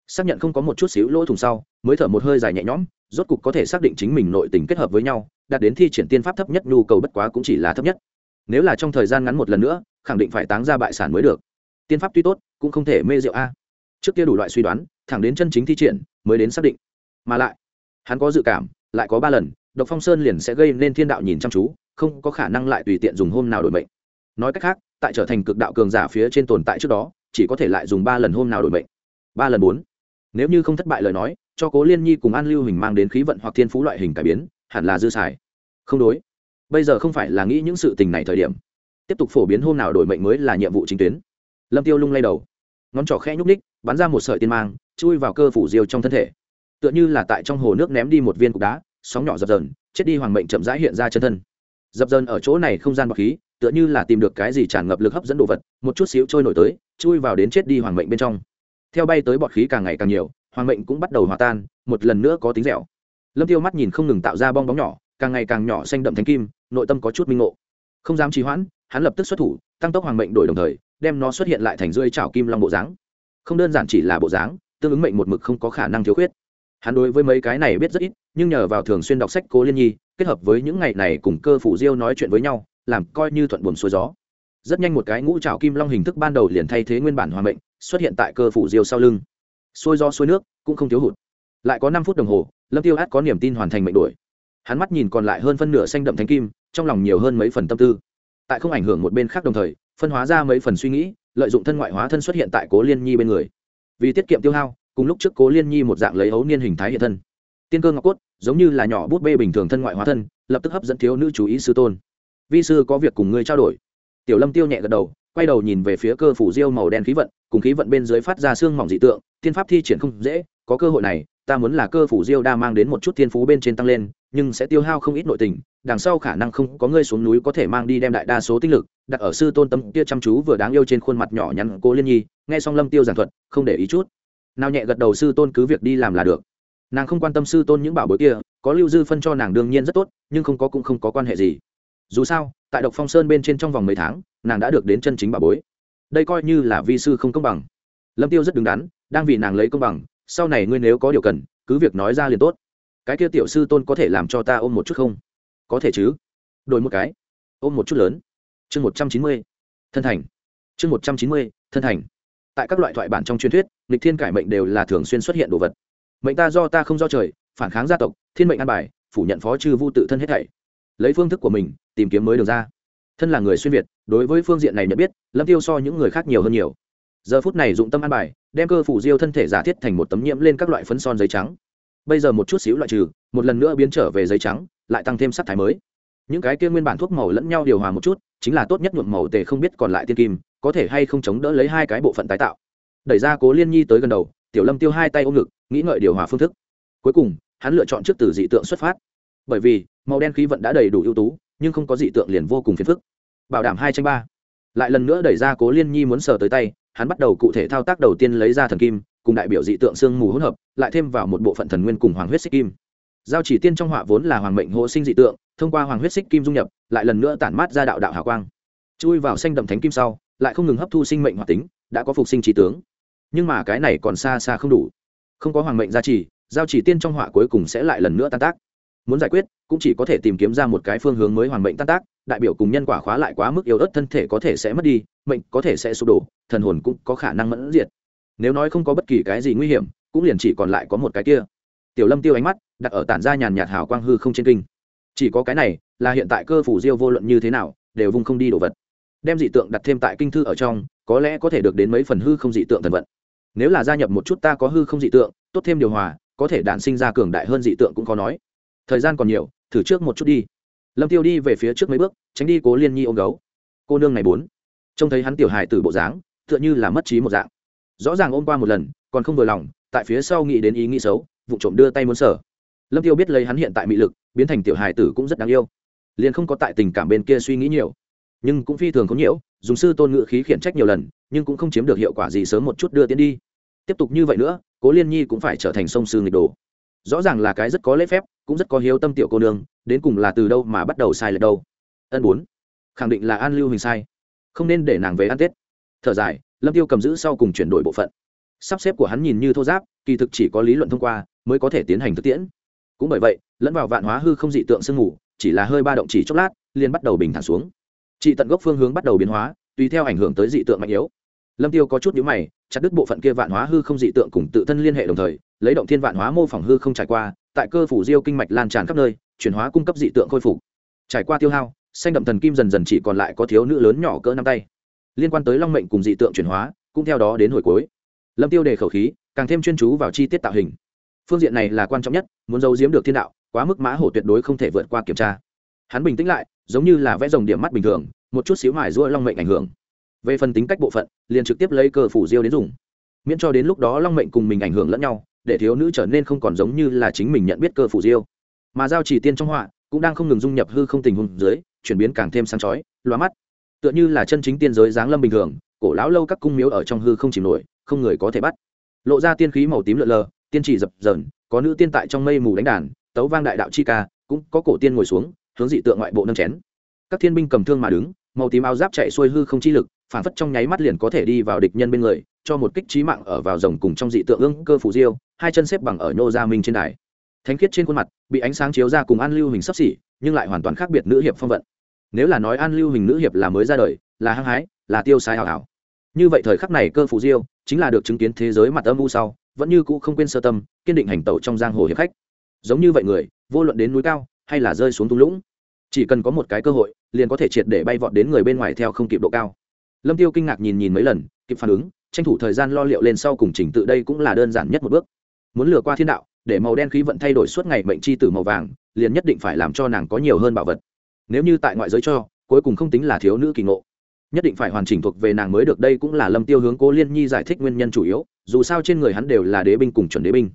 xác nhận không có một chút xíu lỗ thủng sau, mới thở một hơi dài nhẹ nhõm, rốt cục có thể xác định chính mình nội tình kết hợp với nhau, đạt đến thi triển tiên pháp thấp nhất nhu cầu bất quá cũng chỉ là thấp nhất. Nếu là trong thời gian ngắn một lần nữa, khẳng định phải táng ra bại sản mới được. Tiên pháp tuy tốt, cũng không thể mê rượu a. Trước kia đủ loại suy đoán, thẳng đến chân chính thi triển, mới đến xác định. Mà lại, hắn có dự cảm, lại có ba lần, độc phong sơn liền sẽ gây nên thiên đạo nhìn chăm chú, không có khả năng lại tùy tiện dùng hôm nào đổi mệnh. Nói cách khác, tại trở thành cực đạo cường giả phía trên tồn tại trước đó, chỉ có thể lại dùng ba lần hôm nào đổi mệnh. Ba lần bốn nếu như không thất bại lời nói, cho cố liên nhi cùng an lưu hình mang đến khí vận hoặc thiên phú loại hình cải biến, hẳn là dư xài. Không đối. Bây giờ không phải là nghĩ những sự tình này thời điểm. Tiếp tục phổ biến hôm nào đổi mệnh mới là nhiệm vụ chính tuyến. Lâm tiêu lung lay đầu. Ngón trỏ khẽ nhúc ních bắn ra một sợi tiên mang, chui vào cơ phủ diêu trong thân thể. Tựa như là tại trong hồ nước ném đi một viên cục đá, sóng nhỏ dập dờn, chết đi hoàng mệnh chậm rãi hiện ra chân thân. Dập dờn ở chỗ này không gian bọc khí, tựa như là tìm được cái gì tràn ngập lực hấp dẫn đồ vật, một chút xíu trôi nổi tới, chui vào đến chết đi hoàng mệnh bên trong theo bay tới bọt khí càng ngày càng nhiều, hoàng mệnh cũng bắt đầu hòa tan, một lần nữa có tính dẻo. Lâm tiêu mắt nhìn không ngừng tạo ra bong bóng nhỏ, càng ngày càng nhỏ xanh đậm thánh kim, nội tâm có chút minh ngộ. Không dám trì hoãn, hắn lập tức xuất thủ, tăng tốc hoàng mệnh đổi đồng thời, đem nó xuất hiện lại thành rươi chảo kim long bộ dáng. Không đơn giản chỉ là bộ dáng, tương ứng mệnh một mực không có khả năng thiếu khuyết. Hắn đối với mấy cái này biết rất ít, nhưng nhờ vào thường xuyên đọc sách cố liên nhi, kết hợp với những ngày này cùng cơ phủ diêu nói chuyện với nhau, làm coi như thuận buồm xuôi gió. Rất nhanh một cái ngũ trào kim long hình thức ban đầu liền thay thế nguyên bản hoàng mệnh xuất hiện tại cơ phủ diêu sau lưng. Xuôi do xuôi nước, cũng không thiếu hụt. Lại có năm phút đồng hồ, lâm tiêu át có niềm tin hoàn thành mệnh đuổi. Hắn mắt nhìn còn lại hơn phân nửa xanh đậm thánh kim, trong lòng nhiều hơn mấy phần tâm tư. Tại không ảnh hưởng một bên khác đồng thời, phân hóa ra mấy phần suy nghĩ, lợi dụng thân ngoại hóa thân xuất hiện tại cố liên nhi bên người. Vì tiết kiệm tiêu hao, cùng lúc trước cố liên nhi một dạng lấy ấu niên hình thái hiện thân. Tiên cơ ngọc cốt, giống như là nhỏ bút bê bình thường thân ngoại hóa thân, lập tức hấp dẫn thiếu nữ chú ý sư tôn. Vi sư có việc cùng ngươi trao đổi. Tiểu lâm tiêu nhẹ gật đầu quay đầu nhìn về phía cơ phủ diêu màu đen khí vận, cùng khí vận bên dưới phát ra xương mỏng dị tượng, tiên pháp thi triển không dễ, có cơ hội này, ta muốn là cơ phủ diêu đa mang đến một chút thiên phú bên trên tăng lên, nhưng sẽ tiêu hao không ít nội tình, đằng sau khả năng không có ngươi xuống núi có thể mang đi đem đại đa số tinh lực, đặt ở sư tôn tâm kia chăm chú vừa đáng yêu trên khuôn mặt nhỏ nhắn cô liên nhi, nghe xong lâm tiêu giảng thuật, không để ý chút. Nào nhẹ gật đầu sư tôn cứ việc đi làm là được. Nàng không quan tâm sư tôn những bảo bối kia, có lưu dư phân cho nàng đương nhiên rất tốt, nhưng không có cũng không có quan hệ gì dù sao, tại độc phong sơn bên trên trong vòng mấy tháng, nàng đã được đến chân chính bà bối. Đây coi như là vi sư không công bằng. Lâm tiêu rất đứng đắn, đang vì nàng lấy công bằng, sau này ngươi nếu có điều cần, cứ việc nói ra liền tốt. Cái kia tiểu sư tôn có thể làm cho ta ôm một chút không? Có thể chứ. Đổi một cái. Ôm một chút lớn. Chương một trăm chín mươi. Thân thành. Chương một trăm chín mươi, thân thành. Tại các loại thoại bản trong truyền thuyết lịch thiên cải mệnh đều là thường xuyên xuất hiện đồ vật. Mệnh ta do ta không do trời, phản kháng gia tộc, thiên mệnh an bài, phủ nhận phó chư vu tự thân hết thảy lấy phương thức của mình, tìm kiếm mới được ra. Thân là người xuyên việt, đối với phương diện này nhận biết, lâm tiêu so những người khác nhiều hơn nhiều. Giờ phút này dụng tâm an bài, đem cơ phủ diêu thân thể giả thiết thành một tấm nhiễm lên các loại phấn son giấy trắng. Bây giờ một chút xíu loại trừ, một lần nữa biến trở về giấy trắng, lại tăng thêm sắc thái mới. Những cái kia nguyên bản thuốc màu lẫn nhau điều hòa một chút, chính là tốt nhất nhuộm màu tề không biết còn lại tiên kim, có thể hay không chống đỡ lấy hai cái bộ phận tái tạo. Đẩy ra cố liên nhi tới gần đầu, tiểu lâm tiêu hai tay ôm ngực, nghĩ ngợi điều hòa phương thức. Cuối cùng, hắn lựa chọn trước từ dị tượng xuất phát bởi vì màu đen khí vận đã đầy đủ ưu tú, nhưng không có dị tượng liền vô cùng phiền phức. Bảo đảm hai tranh ba. Lại lần nữa đẩy ra cố liên nhi muốn sờ tới tay, hắn bắt đầu cụ thể thao tác đầu tiên lấy ra thần kim, cùng đại biểu dị tượng sương mù hỗn hợp, lại thêm vào một bộ phận thần nguyên cùng hoàng huyết xích kim. Giao chỉ tiên trong họa vốn là hoàng mệnh hộ sinh dị tượng, thông qua hoàng huyết xích kim dung nhập, lại lần nữa tản mát ra đạo đạo hào quang. Chui vào xanh đậm thánh kim sau, lại không ngừng hấp thu sinh mệnh hoạt tính, đã có phục sinh trí tướng. Nhưng mà cái này còn xa xa không đủ. Không có hoàng mệnh gia trì, giao chỉ tiên trong họa cuối cùng sẽ lại lần nữa tan tác muốn giải quyết, cũng chỉ có thể tìm kiếm ra một cái phương hướng mới hoàn mệnh tan tác, đại biểu cùng nhân quả khóa lại quá mức yếu ớt thân thể có thể sẽ mất đi, mệnh có thể sẽ sụp đổ, thần hồn cũng có khả năng mẫn diệt. Nếu nói không có bất kỳ cái gì nguy hiểm, cũng liền chỉ còn lại có một cái kia. Tiểu lâm tiêu ánh mắt, đặt ở tản ra nhàn nhạt hào quang hư không trên kinh. Chỉ có cái này, là hiện tại cơ phủ diêu vô luận như thế nào, đều vung không đi đồ vật. Đem dị tượng đặt thêm tại kinh thư ở trong, có lẽ có thể được đến mấy phần hư không dị tượng thần vận. Nếu là gia nhập một chút ta có hư không dị tượng, tốt thêm điều hòa, có thể đản sinh ra cường đại hơn dị tượng cũng khó nói thời gian còn nhiều, thử trước một chút đi. Lâm tiêu đi về phía trước mấy bước, tránh đi cố liên nhi ôm gấu. Cô nương này bốn. Trông thấy hắn tiểu hài từ bộ dáng, tựa như là mất trí một dạng. Rõ ràng ôm qua một lần, còn không vừa lòng, tại phía sau nghĩ đến ý nghĩ xấu, vụ trộm đưa tay muốn sở lâm tiêu biết lấy hắn hiện tại mị lực, biến thành tiểu hài tử cũng rất đáng yêu. Liền không có tại tình cảm bên kia suy nghĩ nhiều. Nhưng cũng phi thường có nhiễu dùng sư tôn ngự khí khiển trách nhiều lần, nhưng cũng không chiếm được hiệu quả gì sớm một chút đưa tiến đi. Tiếp tục như vậy nữa, cố liên nhi cũng phải trở thành sông sư nghịch đồ rõ ràng là cái rất có lễ phép, cũng rất có hiếu tâm tiểu cô nương, đến cùng là từ đâu mà bắt đầu sai lệch đâu. Ân bốn, khẳng định là an lưu hình sai. Không nên để nàng về ăn tết. Thở dài, lâm tiêu cầm giữ sau cùng chuyển đổi bộ phận. Sắp xếp của hắn nhìn như thô giáp, kỳ thực chỉ có lý luận thông qua, mới có thể tiến hành thực tiễn. Cũng bởi vậy, lẫn vào vạn hóa hư không dị tượng sương ngủ chỉ là hơi ba động chỉ chốc lát, liền bắt đầu bình thản xuống. Trị tận gốc phương hướng bắt đầu biến hóa, tùy theo ảnh hưởng tới dị tượng mạnh yếu. Lâm tiêu có chút nhíu mày chặt đứt bộ phận kia vạn hóa hư không dị tượng cùng tự thân liên hệ đồng thời, lấy động thiên vạn hóa mô phỏng hư không trải qua, tại cơ phủ diêu kinh mạch lan tràn khắp nơi, chuyển hóa cung cấp dị tượng khôi phục. Trải qua tiêu hao, xanh đậm thần kim dần dần chỉ còn lại có thiếu nữ lớn nhỏ cỡ năm tay. Liên quan tới long mệnh cùng dị tượng chuyển hóa, cũng theo đó đến hồi cuối. Lâm tiêu đề khẩu khí, càng thêm chuyên chú vào chi tiết tạo hình. Phương diện này là quan trọng nhất, muốn giấu giếm được thiên đạo, quá mức mã hổ tuyệt đối không thể vượt qua kiểm tra. Hắn bình tĩnh lại, giống như là vẽ dòng điểm mắt bình thường, một chút xíu mài rua long mệnh ảnh hưởng về phần tính cách bộ phận, liền trực tiếp lấy cơ phủ diêu đến dùng. Miễn cho đến lúc đó long mệnh cùng mình ảnh hưởng lẫn nhau, để thiếu nữ trở nên không còn giống như là chính mình nhận biết cơ phủ diêu. Mà giao chỉ tiên trong họa, cũng đang không ngừng dung nhập hư không tình huống dưới, chuyển biến càng thêm sáng chói loa mắt. Tựa như là chân chính tiên giới giáng lâm bình thường, cổ lão lâu các cung miếu ở trong hư không chìm nổi, không người có thể bắt. Lộ ra tiên khí màu tím lợn lờ, tiên chỉ dập dờn, có nữ tiên tại trong mây mù đánh đàn, tấu vang đại đạo chi ca, cũng có cổ tiên ngồi xuống, hướng dị tượng ngoại bộ nâng chén. Các thiên binh cầm thương mà đứng, màu tím áo giáp chạy xuôi hư không chi lực phản phất trong nháy mắt liền có thể đi vào địch nhân bên người, cho một kích trí mạng ở vào rồng cùng trong dị tượng ương cơ phủ diêu, hai chân xếp bằng ở nhô gia minh trên đài. Thánh khiết trên khuôn mặt, bị ánh sáng chiếu ra cùng an lưu hình sắp xỉ, nhưng lại hoàn toàn khác biệt nữ hiệp phong vận. Nếu là nói an lưu hình nữ hiệp là mới ra đời, là hăng hái, là tiêu sai hào hảo. Như vậy thời khắc này cơ phủ diêu chính là được chứng kiến thế giới mặt âm u sau, vẫn như cũ không quên sơ tâm, kiên định hành tẩu trong giang hồ hiệp khách. Giống như vậy người, vô luận đến núi cao, hay là rơi xuống thung lũng, chỉ cần có một cái cơ hội, liền có thể triệt để bay vọt đến người bên ngoài theo không kịp độ cao lâm tiêu kinh ngạc nhìn nhìn mấy lần, kịp phản ứng, tranh thủ thời gian lo liệu lên sau cùng trình tự đây cũng là đơn giản nhất một bước. Muốn lừa qua thiên đạo, để màu đen khí vận thay đổi suốt ngày mệnh chi từ màu vàng, liền nhất định phải làm cho nàng có nhiều hơn bảo vật. Nếu như tại ngoại giới cho, cuối cùng không tính là thiếu nữ kỳ ngộ. Nhất định phải hoàn chỉnh thuộc về nàng mới được, đây cũng là lâm tiêu hướng cố liên nhi giải thích nguyên nhân chủ yếu, dù sao trên người hắn đều là đế binh cùng chuẩn đế binh.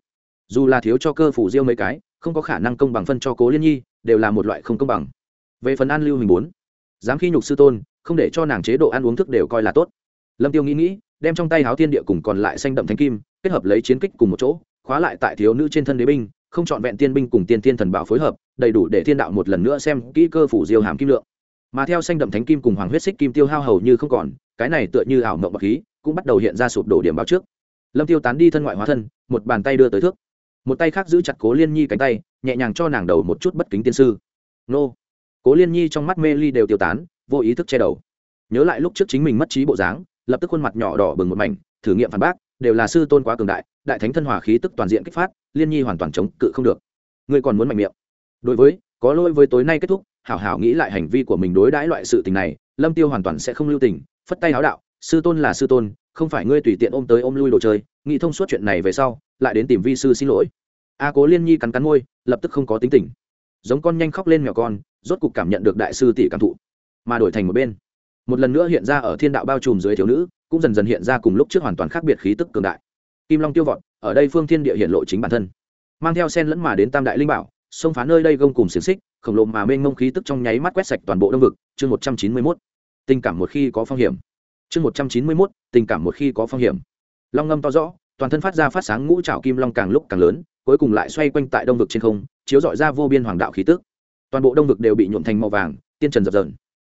Dù là thiếu cho cơ phủ riêu mấy cái, không có khả năng công bằng phân cho cố liên nhi, đều là một loại không công bằng. Về phần an lưu hình bốn dám khi nhục sư tôn không để cho nàng chế độ ăn uống thức đều coi là tốt. Lâm tiêu nghĩ nghĩ, đem trong tay háo thiên địa cùng còn lại xanh đậm thánh kim, kết hợp lấy chiến kích cùng một chỗ, khóa lại tại thiếu nữ trên thân đế binh, không chọn vẹn tiên binh cùng tiên thiên thần bảo phối hợp, đầy đủ để thiên đạo một lần nữa xem kỹ cơ phủ diêu hàm kim lượng. Mà theo xanh đậm thánh kim cùng hoàng huyết xích kim tiêu hao hầu như không còn, cái này tựa như ảo mộng bậc khí, cũng bắt đầu hiện ra sụp đổ điểm báo trước. Lâm tiêu tán đi thân ngoại hóa thân, một bàn tay đưa tới thước. Một tay khác giữ chặt cố liên nhi cánh tay, nhẹ nhàng cho nàng đầu một chút bất kính tiên sư. Nô. Cố liên nhi trong mắt mê ly đều tiêu tán vô ý thức che đầu. Nhớ lại lúc trước chính mình mất trí bộ dáng, lập tức khuôn mặt nhỏ đỏ bừng một mảnh, thử nghiệm phản bác, đều là sư tôn quá cường đại đại thánh thân hòa khí tức toàn diện kích phát, liên nhi hoàn toàn chống cự không được. Ngươi còn muốn mạnh miệng. Đối với, có lỗi với tối nay kết thúc, hảo hảo nghĩ lại hành vi của mình đối đãi loại sự tình này, lâm tiêu hoàn toàn sẽ không lưu tình, phất tay háo đạo, sư tôn là sư tôn, không phải ngươi tùy tiện ôm tới ôm lui đồ chơi, nghĩ thông suốt chuyện này về sau, lại đến tìm vi sư xin lỗi. A cố liên nhi cắn cắn môi, lập tức không có tính tình. Giống con nhanh khóc lên mèo con, rốt cục cảm nhận được đại sư tỷ cảm thụ mà đổi thành một bên. Một lần nữa hiện ra ở thiên đạo bao trùm dưới thiếu nữ, cũng dần dần hiện ra cùng lúc trước hoàn toàn khác biệt khí tức cường đại. Kim long tiêu vọt, ở đây phương thiên địa hiện lộ chính bản thân. Mang theo sen lẫn mà đến tam đại linh bảo, xông phá nơi đây gông cùng xiềng xích, khổng lồ mà mênh mông khí tức trong nháy mắt quét sạch toàn bộ đông vực. Chương một trăm chín mươi mốt, tình cảm một khi có phong hiểm. Chương một trăm chín mươi mốt, tình cảm một khi có phong hiểm. Long ngâm to rõ, toàn thân phát ra phát sáng ngũ trào kim long càng lúc càng lớn, cuối cùng lại xoay quanh tại đông vực trên không, chiếu dọi ra vô biên hoàng đạo khí tức. Toàn bộ đông vực đều bị nhuộm thành màu vàng, tiên trần dập dờn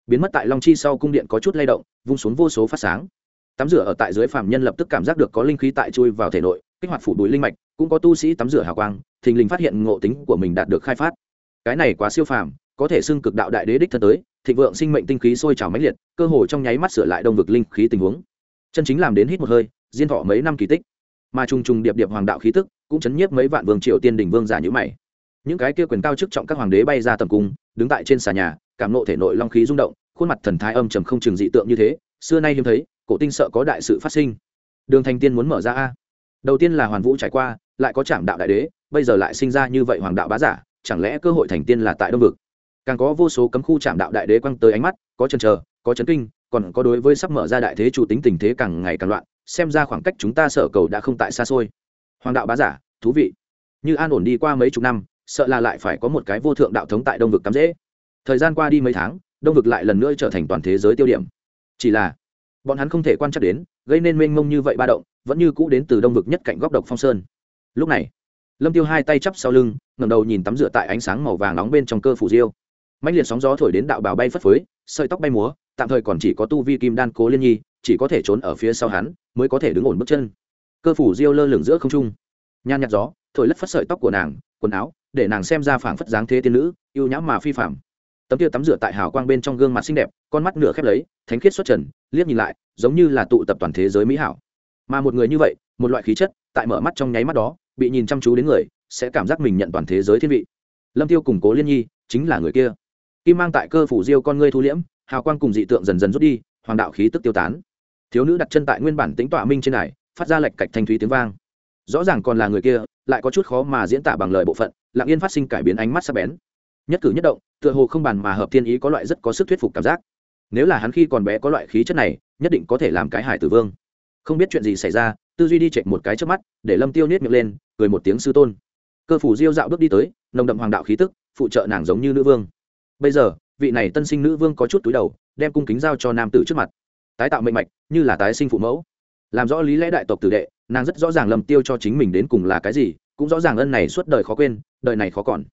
biến mất tại long chi sau cung điện có chút lay động, vung xuống vô số phát sáng. Tắm rửa ở tại dưới phạm nhân lập tức cảm giác được có linh khí tại chui vào thể nội, kích hoạt phủ bụi linh mạch, cũng có tu sĩ tắm rửa hào quang, thình lình phát hiện ngộ tính của mình đạt được khai phát. Cái này quá siêu phàm, có thể xưng cực đạo đại đế đích thân tới, thịnh vượng sinh mệnh tinh khí sôi trào mãnh liệt, cơ hồ trong nháy mắt sửa lại đông vực linh khí tình huống. Chân chính làm đến hít một hơi, diên thọ mấy năm kỳ tích. Mà trùng trùng điệp điệp hoàng đạo khí tức, cũng chấn nhiếp mấy vạn vương triều tiên đình vương giả như mày những cái kia quyền cao chức trọng các hoàng đế bay ra tầm cung, đứng tại trên xà nhà, cảm nộ thể nội long khí rung động, khuôn mặt thần thái âm trầm không chừng dị tượng như thế, xưa nay hiếm thấy, cổ tinh sợ có đại sự phát sinh. Đường thành tiên muốn mở ra a. Đầu tiên là hoàn vũ trải qua, lại có trảm đạo đại đế, bây giờ lại sinh ra như vậy hoàng đạo bá giả, chẳng lẽ cơ hội thành tiên là tại đông vực? Càng có vô số cấm khu trảm đạo đại đế quăng tới ánh mắt, có chần chờ, có chấn kinh, còn có đối với sắp mở ra đại thế chủ tính tình thế càng ngày càng loạn, xem ra khoảng cách chúng ta sở cầu đã không tại xa xôi. Hoàng đạo bá giả, thú vị. Như an ổn đi qua mấy chục năm sợ là lại phải có một cái vô thượng đạo thống tại đông vực cắm dễ. Thời gian qua đi mấy tháng, đông vực lại lần nữa trở thành toàn thế giới tiêu điểm. Chỉ là, bọn hắn không thể quan trắc đến, gây nên mênh mông như vậy ba động, vẫn như cũ đến từ đông vực nhất cạnh góc độc phong sơn. Lúc này, lâm tiêu hai tay chắp sau lưng, ngẩng đầu nhìn tắm rửa tại ánh sáng màu vàng nóng bên trong cơ phủ diêu. Mạnh liệt sóng gió thổi đến đạo bào bay phất phới, sợi tóc bay múa, tạm thời còn chỉ có tu vi kim đan cố liên nhi, chỉ có thể trốn ở phía sau hắn, mới có thể đứng ổn bước chân. Cơ phủ diêu lơ lửng giữa không trung. Nhan nhạt gió, thổi lất phất sợi tóc của nàng, quần áo để nàng xem ra phảng phất dáng thế tiên nữ, yêu nhãm mà phi phạm tấm kia tắm rửa tại hào quang bên trong gương mặt xinh đẹp, con mắt nửa khép lấy, thánh khiết xuất trần, liếc nhìn lại, giống như là tụ tập toàn thế giới mỹ hảo. Mà một người như vậy, một loại khí chất, tại mở mắt trong nháy mắt đó, bị nhìn chăm chú đến người, sẽ cảm giác mình nhận toàn thế giới thiên vị. Lâm tiêu củng cố liên nhi, chính là người kia. Kim mang tại cơ phủ diêu con ngươi thu liễm, hào quang cùng dị tượng dần dần rút đi, hoàng đạo khí tức tiêu tán. Thiếu nữ đặt chân tại nguyên bản tính tọa minh trên này, phát ra lệch cạch thanh thúy tiếng vang rõ ràng còn là người kia, lại có chút khó mà diễn tả bằng lời bộ phận, lặng yên phát sinh cải biến ánh mắt sắc bén. Nhất cử nhất động, tựa hồ không bàn mà hợp thiên ý có loại rất có sức thuyết phục cảm giác. Nếu là hắn khi còn bé có loại khí chất này, nhất định có thể làm cái hải tử vương. Không biết chuyện gì xảy ra, tư duy đi chạy một cái trước mắt, để lâm tiêu niết miệng lên, cười một tiếng sư tôn. Cơ phủ diêu dạo bước đi tới, nồng đậm hoàng đạo khí tức, phụ trợ nàng giống như nữ vương. Bây giờ, vị này tân sinh nữ vương có chút túi đầu, đem cung kính giao cho nam tử trước mặt. Tái tạo mệnh mạch, như là tái sinh phụ mẫu. Làm rõ lý lẽ đại tộc tử đệ nàng rất rõ ràng lâm tiêu cho chính mình đến cùng là cái gì, cũng rõ ràng ân này suốt đời khó quên, đời này khó còn.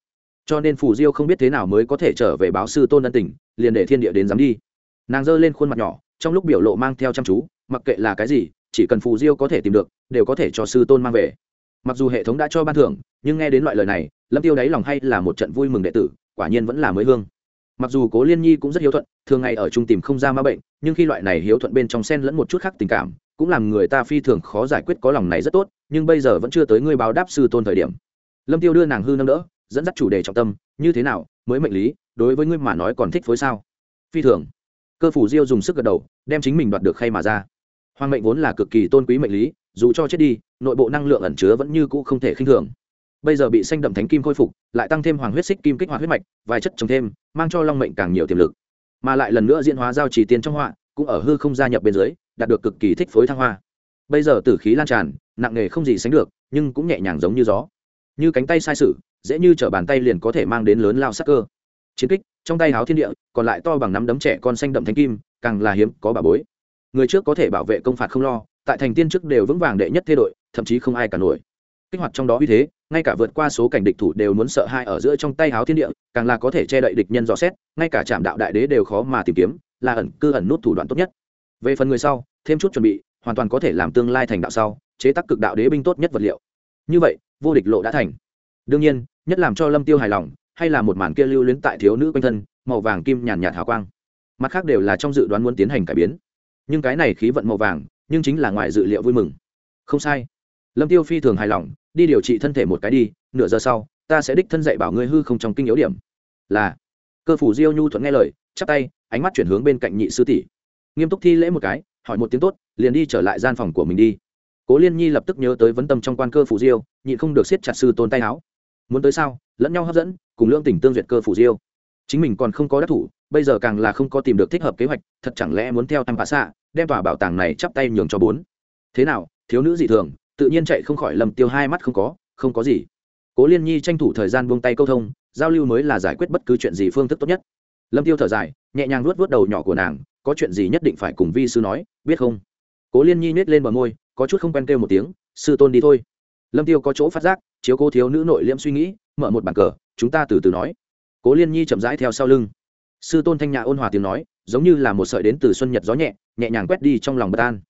Cho nên phù diêu không biết thế nào mới có thể trở về báo sư tôn ân tình, liền để thiên địa đến dám đi. Nàng giơ lên khuôn mặt nhỏ, trong lúc biểu lộ mang theo chăm chú, mặc kệ là cái gì, chỉ cần phù diêu có thể tìm được, đều có thể cho sư tôn mang về. Mặc dù hệ thống đã cho ban thưởng, nhưng nghe đến loại lời này, lâm tiêu đáy lòng hay là một trận vui mừng đệ tử, quả nhiên vẫn là mới hương. Mặc dù cố liên nhi cũng rất hiếu thuận, thường ngày ở chung tìm không ra ma bệnh, nhưng khi loại này hiếu thuận bên trong sen lẫn một chút khác tình cảm cũng làm người ta phi thường khó giải quyết có lòng này rất tốt, nhưng bây giờ vẫn chưa tới ngươi báo đáp sư tôn thời điểm. Lâm tiêu đưa nàng hư nâng đỡ, dẫn dắt chủ đề trọng tâm, như thế nào, mới mệnh lý, đối với ngươi mà nói còn thích phối sao? Phi thường. Cơ phủ diêu dùng sức gật đầu, đem chính mình đoạt được khay mà ra. Hoàng mệnh vốn là cực kỳ tôn quý mệnh lý, dù cho chết đi, nội bộ năng lượng ẩn chứa vẫn như cũ không thể khinh thường. Bây giờ bị xanh đậm thánh kim khôi phục, lại tăng thêm hoàng huyết xích kim kích hoạt huyết mạch, vài chất trồng thêm, mang cho long mệnh càng nhiều tiềm lực. Mà lại lần nữa diễn hóa giao trì tiền trong họa, cũng ở hư không gia nhập bên dưới đạt được cực kỳ thích phối thăng hoa. Bây giờ tử khí lan tràn, nặng nghề không gì sánh được, nhưng cũng nhẹ nhàng giống như gió. Như cánh tay sai sự, dễ như t bàn tay liền có thể mang đến lớn lao sắc cơ. Chiến kích, trong tay háo thiên địa, còn lại to bằng nắm đấm trẻ con xanh đậm thánh kim, càng là hiếm, có bà bối. Người trước có thể bảo vệ công phạt không lo, tại thành tiên trước đều vững vàng đệ nhất thế đội, thậm chí không ai cả nổi. Kích hoạt trong đó uy thế, ngay cả vượt qua số cảnh địch thủ đều muốn sợ hai ở giữa trong tay háo thiên địa, càng là có thể che đậy địch nhân rõ xét, ngay cả trạm đạo đại đế đều khó mà tìm kiếm, là ẩn cư ẩn nút thủ đoạn tốt nhất. Về phần người sau thêm chút chuẩn bị, hoàn toàn có thể làm tương lai thành đạo sau, chế tác cực đạo đế binh tốt nhất vật liệu. Như vậy, vô địch lộ đã thành. Đương nhiên, nhất làm cho lâm tiêu hài lòng, hay là một màn kia lưu luyến tại thiếu nữ quanh thân, màu vàng kim nhàn nhạt hào quang. Mặt khác đều là trong dự đoán muốn tiến hành cải biến. Nhưng cái này khí vận màu vàng, nhưng chính là ngoài dự liệu vui mừng. Không sai. Lâm tiêu phi thường hài lòng, đi điều trị thân thể một cái đi, nửa giờ sau, ta sẽ đích thân dạy bảo ngươi hư không trong kinh yếu điểm. Là. Cơ phủ diêu nhu thuận nghe lời, chắp tay, ánh mắt chuyển hướng bên cạnh nhị sư tỷ. Nghiêm túc thi lễ một cái hỏi một tiếng tốt, liền đi trở lại gian phòng của mình đi. Cố liên nhi lập tức nhớ tới vấn tâm trong quan cơ phủ diêu, nhịn không được siết chặt sư tôn tay áo. Muốn tới sao? Lẫn nhau hấp dẫn, cùng lương tình tương duyệt cơ phủ diêu. Chính mình còn không có đắc thủ, bây giờ càng là không có tìm được thích hợp kế hoạch, thật chẳng lẽ muốn theo tham phá xạ, đem tòa bảo tàng này chắp tay nhường cho bốn? Thế nào, thiếu nữ dị thường, tự nhiên chạy không khỏi lầm tiêu hai mắt không có không có gì. Cố liên nhi tranh thủ thời gian buông tay câu thông, giao lưu mới là giải quyết bất cứ chuyện gì phương thức tốt nhất. Lâm tiêu thở dài, nhẹ nhàng luốt vớt đầu nhỏ của nàng có chuyện gì nhất định phải cùng vi sư nói, biết không? Cố liên nhi nhét lên bờ môi, có chút không quen kêu một tiếng, sư tôn đi thôi. Lâm tiêu có chỗ phát giác, chiếu cố thiếu nữ nội liễm suy nghĩ, mở một bàn cờ, chúng ta từ từ nói. Cố liên nhi chậm rãi theo sau lưng. Sư tôn thanh nhã ôn hòa tiếng nói, giống như là một sợi đến từ xuân nhật gió nhẹ nhẹ nhàng quét đi trong lòng bất an.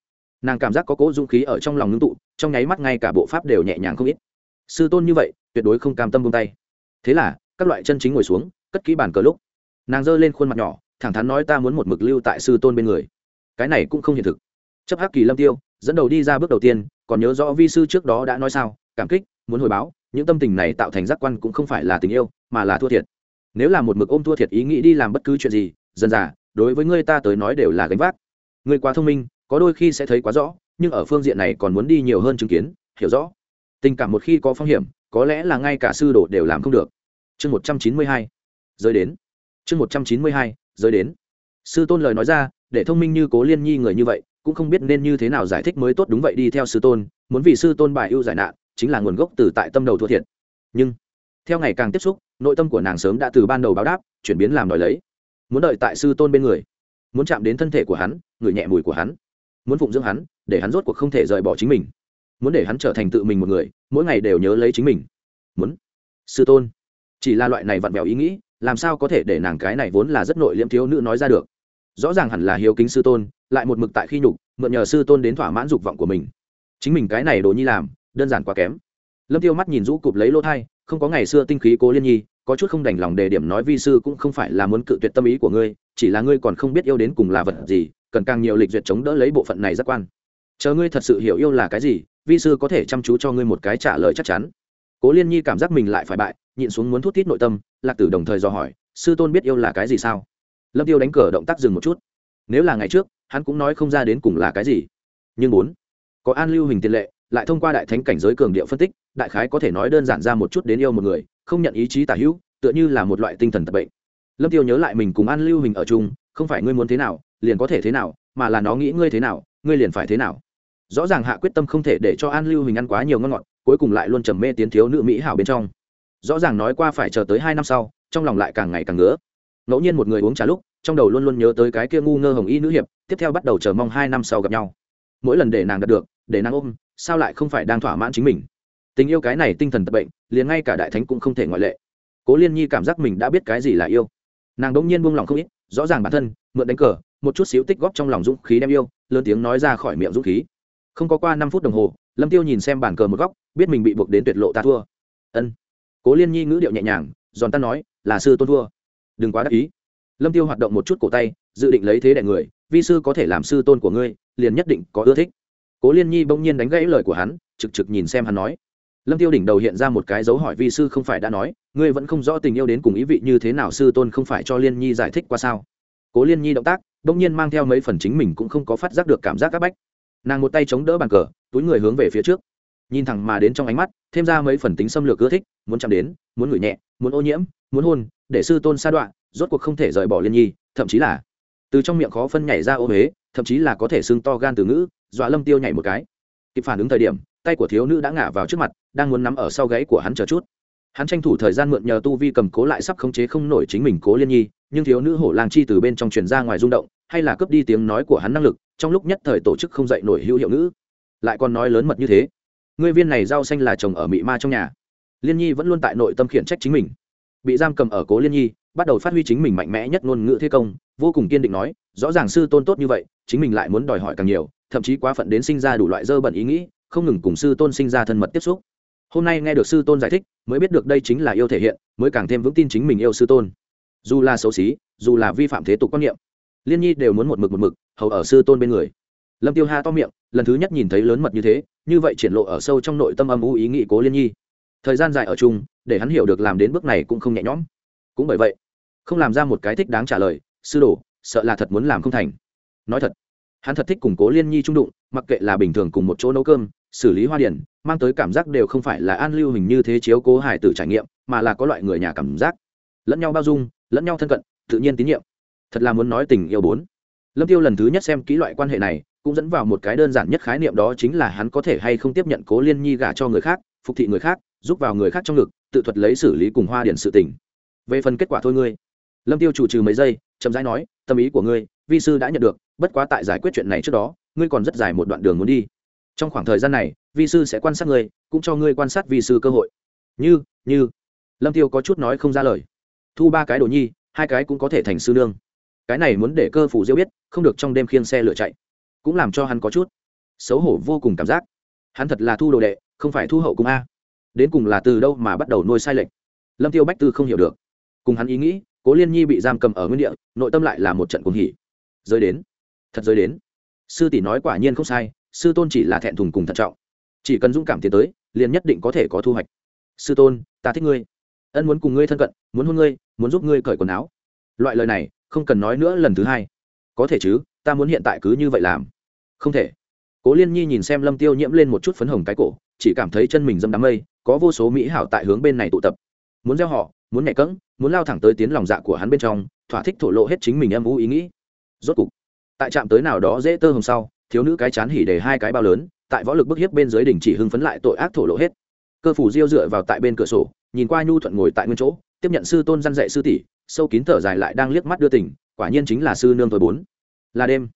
Nàng cảm giác có cỗ dũng khí ở trong lòng ngưng tụ, trong nháy mắt ngay cả bộ pháp đều nhẹ nhàng không ít. Sư tôn như vậy, tuyệt đối không cam tâm buông tay. Thế là, các loại chân chính ngồi xuống, cất kỹ bàn cờ lúc. Nàng giơ lên khuôn mặt nhỏ thẳng thắn nói ta muốn một mực lưu tại sư tôn bên người. Cái này cũng không hiện thực. Chấp hắc kỳ lâm tiêu, dẫn đầu đi ra bước đầu tiên, còn nhớ rõ vi sư trước đó đã nói sao, cảm kích, muốn hồi báo, những tâm tình này tạo thành giác quan cũng không phải là tình yêu, mà là thua thiệt. Nếu là một mực ôm thua thiệt ý nghĩ đi làm bất cứ chuyện gì, dần dà, đối với ngươi ta tới nói đều là gánh vác. Người quá thông minh, có đôi khi sẽ thấy quá rõ, nhưng ở phương diện này còn muốn đi nhiều hơn chứng kiến, hiểu rõ. Tình cảm một khi có phong hiểm, có lẽ là ngay cả sư đồ đều làm không được. Chương một trăm chín mươi hai rơi đến chương một trăm chín mươi hai rơi đến. Sư tôn lời nói ra, để thông minh như cố liên nhi người như vậy, cũng không biết nên như thế nào giải thích mới tốt đúng vậy đi theo sư tôn, muốn vì sư tôn bài ưu giải nạn, chính là nguồn gốc từ tại tâm đầu thua thiệt. Nhưng, theo ngày càng tiếp xúc, nội tâm của nàng sớm đã từ ban đầu báo đáp, chuyển biến làm đòi lấy. Muốn đợi tại sư tôn bên người. Muốn chạm đến thân thể của hắn ngửi nhẹ mùi của hắn. Muốn phụng dưỡng hắn, để hắn rốt cuộc không thể rời bỏ chính mình. Muốn để hắn trở thành tự mình một người, mỗi ngày đều nhớ lấy chính mình. Muốn. Sư tôn. Chỉ là loại này vặn vẹo ý nghĩ làm sao có thể để nàng cái này vốn là rất nội liễm thiếu nữ nói ra được? Rõ ràng hẳn là hiếu kính sư tôn, lại một mực tại khi nhục, mượn nhờ sư tôn đến thỏa mãn dục vọng của mình. Chính mình cái này đồ nhi làm, đơn giản quá kém. Lâm tiêu mắt nhìn rũ cụp lấy lỗ thai, không có ngày xưa tinh khí cố liên nhi, có chút không đành lòng đề điểm nói vi sư cũng không phải là muốn cự tuyệt tâm ý của ngươi, chỉ là ngươi còn không biết yêu đến cùng là vật gì, cần càng nhiều lịch duyệt chống đỡ lấy bộ phận này giác quan. Chờ ngươi thật sự hiểu yêu là cái gì, vi sư có thể chăm chú cho ngươi một cái trả lời chắc chắn. Cố liên nhi cảm giác mình lại phải bại nhịn xuống muốn thút thít nội tâm, lạc tử đồng thời dò hỏi, sư tôn biết yêu là cái gì sao? Lâm tiêu đánh cờ động tác dừng một chút. Nếu là ngày trước, hắn cũng nói không ra đến cùng là cái gì. Nhưng bốn, có an lưu hình tiền lệ, lại thông qua đại thánh cảnh giới cường điệu phân tích, đại khái có thể nói đơn giản ra một chút đến yêu một người, không nhận ý chí tả hữu, tựa như là một loại tinh thần tập bệnh. Lâm tiêu nhớ lại mình cùng an lưu hình ở chung, không phải ngươi muốn thế nào, liền có thể thế nào, mà là nó nghĩ ngươi thế nào, ngươi liền phải thế nào. Rõ ràng hạ quyết tâm không thể để cho an lưu hình ăn quá nhiều ngon ngọt, cuối cùng lại luôn trầm mê tiến thiếu nữ mỹ hảo bên trong rõ ràng nói qua phải chờ tới hai năm sau, trong lòng lại càng ngày càng ngứa. Ngẫu nhiên một người uống trà lúc, trong đầu luôn luôn nhớ tới cái kia ngu ngơ hồng y nữ hiệp, tiếp theo bắt đầu chờ mong hai năm sau gặp nhau. Mỗi lần để nàng đạt được, để nàng ôm, sao lại không phải đang thỏa mãn chính mình? Tình yêu cái này tinh thần tập bệnh, liền ngay cả đại thánh cũng không thể ngoại lệ. Cố liên nhi cảm giác mình đã biết cái gì là yêu. Nàng đông nhiên buông lòng không ít, rõ ràng bản thân, mượn đánh cờ, một chút xíu tích góp trong lòng dũng khí đem yêu, lớn tiếng nói ra khỏi miệng dũng khí. Không có qua năm phút đồng hồ, lâm tiêu nhìn xem bàn cờ một góc, biết mình bị buộc đến tuyệt lộ ta thua. Ân cố liên nhi ngữ điệu nhẹ nhàng, giòn tan nói, là sư tôn thua. Đừng quá đắc ý. Lâm tiêu hoạt động một chút cổ tay, dự định lấy thế đại người, vi sư có thể làm sư tôn của ngươi, liền nhất định có ưa thích. Cố liên nhi bỗng nhiên đánh gãy lời của hắn, trực trực nhìn xem hắn nói. Lâm tiêu đỉnh đầu hiện ra một cái dấu hỏi vi sư không phải đã nói, ngươi vẫn không rõ tình yêu đến cùng ý vị như thế nào sư tôn không phải cho liên nhi giải thích qua sao? Cố liên nhi động tác, bỗng nhiên mang theo mấy phần chính mình cũng không có phát giác được cảm giác áp bách. Nàng một tay chống đỡ bàn cờ, túi người hướng về phía trước nhìn thẳng mà đến trong ánh mắt, thêm ra mấy phần tính xâm lược ưa thích, muốn chạm đến, muốn ngửi nhẹ, muốn ô nhiễm, muốn hôn, để sư tôn sa đoạn rốt cuộc không thể rời bỏ liên nhi, thậm chí là từ trong miệng khó phân nhảy ra ô huế, thậm chí là có thể xưng to gan từ ngữ, dọa lâm tiêu nhảy một cái. Kịp phản ứng thời điểm, tay của thiếu nữ đã ngả vào trước mặt, đang muốn nắm ở sau gáy của hắn chờ chút. Hắn tranh thủ thời gian mượn nhờ tu vi cầm cố lại sắp khống chế không nổi chính mình cố liên nhi, nhưng thiếu nữ hổ lang chi từ bên trong truyền ra ngoài rung động, hay là cướp đi tiếng nói của hắn năng lực, trong lúc nhất thời tổ chức không dậy nổi hữu hiệu ngữ. Lại còn nói lớn mật như thế ngươi viên này rau xanh là chồng ở mị ma trong nhà. Liên nhi vẫn luôn tại nội tâm khiển trách chính mình. Bị giam cầm ở cố liên nhi, bắt đầu phát huy chính mình mạnh mẽ nhất ngôn ngữ thế công, vô cùng kiên định nói, rõ ràng sư tôn tốt như vậy, chính mình lại muốn đòi hỏi càng nhiều, thậm chí quá phận đến sinh ra đủ loại dơ bẩn ý nghĩ, không ngừng cùng sư tôn sinh ra thân mật tiếp xúc. Hôm nay nghe được sư tôn giải thích, mới biết được đây chính là yêu thể hiện, mới càng thêm vững tin chính mình yêu sư tôn. Dù là xấu xí, dù là vi phạm thế tục quan niệm, liên nhi đều muốn một mực một mực hầu ở sư tôn bên người lâm tiêu ha to miệng, lần thứ nhất nhìn thấy lớn mật như thế, như vậy triển lộ ở sâu trong nội tâm âm u ý nghĩ cố liên nhi. Thời gian dài ở chung, để hắn hiểu được làm đến bước này cũng không nhẹ nhõm. Cũng bởi vậy, không làm ra một cái thích đáng trả lời, sư đồ, sợ là thật muốn làm không thành. Nói thật, hắn thật thích củng cố liên nhi trung đụng, mặc kệ là bình thường cùng một chỗ nấu cơm, xử lý hoa điển, mang tới cảm giác đều không phải là an lưu hình như thế chiếu cố hải tử trải nghiệm, mà là có loại người nhà cảm giác. Lẫn nhau bao dung, lẫn nhau thân cận, tự nhiên tín nhiệm. Thật là muốn nói tình yêu bốn. Lâm tiêu lần thứ nhất xem kỹ loại quan hệ này cũng dẫn vào một cái đơn giản nhất khái niệm đó chính là hắn có thể hay không tiếp nhận cố liên nhi gả cho người khác, phục thị người khác, giúp vào người khác trong ngực, tự thuật lấy xử lý cùng hoa điển sự tình. Về phần kết quả thôi ngươi. Lâm tiêu chủ trừ mấy giây, chậm rãi nói, tâm ý của ngươi, vi sư đã nhận được, bất quá tại giải quyết chuyện này trước đó, ngươi còn rất dài một đoạn đường muốn đi. Trong khoảng thời gian này, vi sư sẽ quan sát ngươi, cũng cho ngươi quan sát vi sư cơ hội. Như như. Lâm tiêu có chút nói không ra lời. Thu ba cái đồ nhi, hai cái cũng có thể thành sư nương. Cái này muốn để cơ phủ diêu biết, không được trong đêm khiêng xe lửa chạy cũng làm cho hắn có chút xấu hổ vô cùng cảm giác. Hắn thật là thu đồ đệ, không phải thu hậu cung a. Đến cùng là từ đâu mà bắt đầu nuôi sai lệch? Lâm tiêu bách tư không hiểu được. Cùng hắn ý nghĩ, cố liên nhi bị giam cầm ở nguyên địa, nội tâm lại là một trận cuồng hỉ. Rơi đến. Thật rơi đến. Sư tỷ nói quả nhiên không sai, sư tôn chỉ là thẹn thùng cùng thận trọng. Chỉ cần dũng cảm tiến tới, liền nhất định có thể có thu hoạch. Sư tôn, ta thích ngươi. Ân muốn cùng ngươi thân cận, muốn hôn ngươi, muốn giúp ngươi cởi quần áo. Loại lời này, không cần nói nữa lần thứ hai có thể chứ, ta muốn hiện tại cứ như vậy làm. Không thể. Cố liên nhi nhìn xem lâm tiêu nhiễm lên một chút phấn hồng cái cổ, chỉ cảm thấy chân mình dâm đám mây, có vô số mỹ hảo tại hướng bên này tụ tập. Muốn gieo họ, muốn nhẹ cẫng, muốn lao thẳng tới tiến lòng dạ của hắn bên trong, thỏa thích thổ lộ hết chính mình âm u ý nghĩ. Rốt cục, tại trạm tới nào đó dễ tơ hồng sau, thiếu nữ cái chán hỉ để hai cái bao lớn, tại võ lực bức hiếp bên dưới đỉnh chỉ hưng phấn lại tội ác thổ lộ hết. Cơ phủ diêu dựa vào tại bên cửa sổ, nhìn qua nhu thuận ngồi tại nguyên chỗ, tiếp nhận sư tôn răn dạy sư tỷ sâu kín thở dài lại đang liếc mắt đưa tỉnh, quả nhiên chính là sư nương thôi bốn. Là đêm.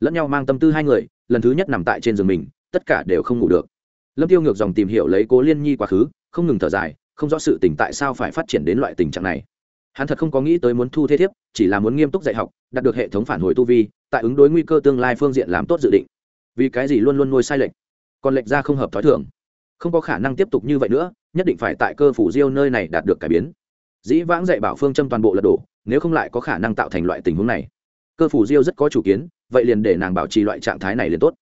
Lẫn nhau mang tâm tư hai người, lần thứ nhất nằm tại trên giường mình, tất cả đều không ngủ được. Lâm tiêu ngược dòng tìm hiểu lấy cố liên nhi quá khứ, không ngừng thở dài, không rõ sự tình tại sao phải phát triển đến loại tình trạng này. Hắn thật không có nghĩ tới muốn thu thế thiếp, chỉ là muốn nghiêm túc dạy học, đạt được hệ thống phản hồi tu vi, tại ứng đối nguy cơ tương lai phương diện làm tốt dự định. Vì cái gì luôn luôn nuôi sai lệch? Còn lệch ra không hợp thói thường. Không có khả năng tiếp tục như vậy nữa, nhất định phải tại cơ phủ diêu nơi này đạt được cải biến dĩ vãng dạy bảo phương châm toàn bộ lật đổ, nếu không lại có khả năng tạo thành loại tình huống này. Cơ phủ diêu rất có chủ kiến, vậy liền để nàng bảo trì loại trạng thái này liền tốt.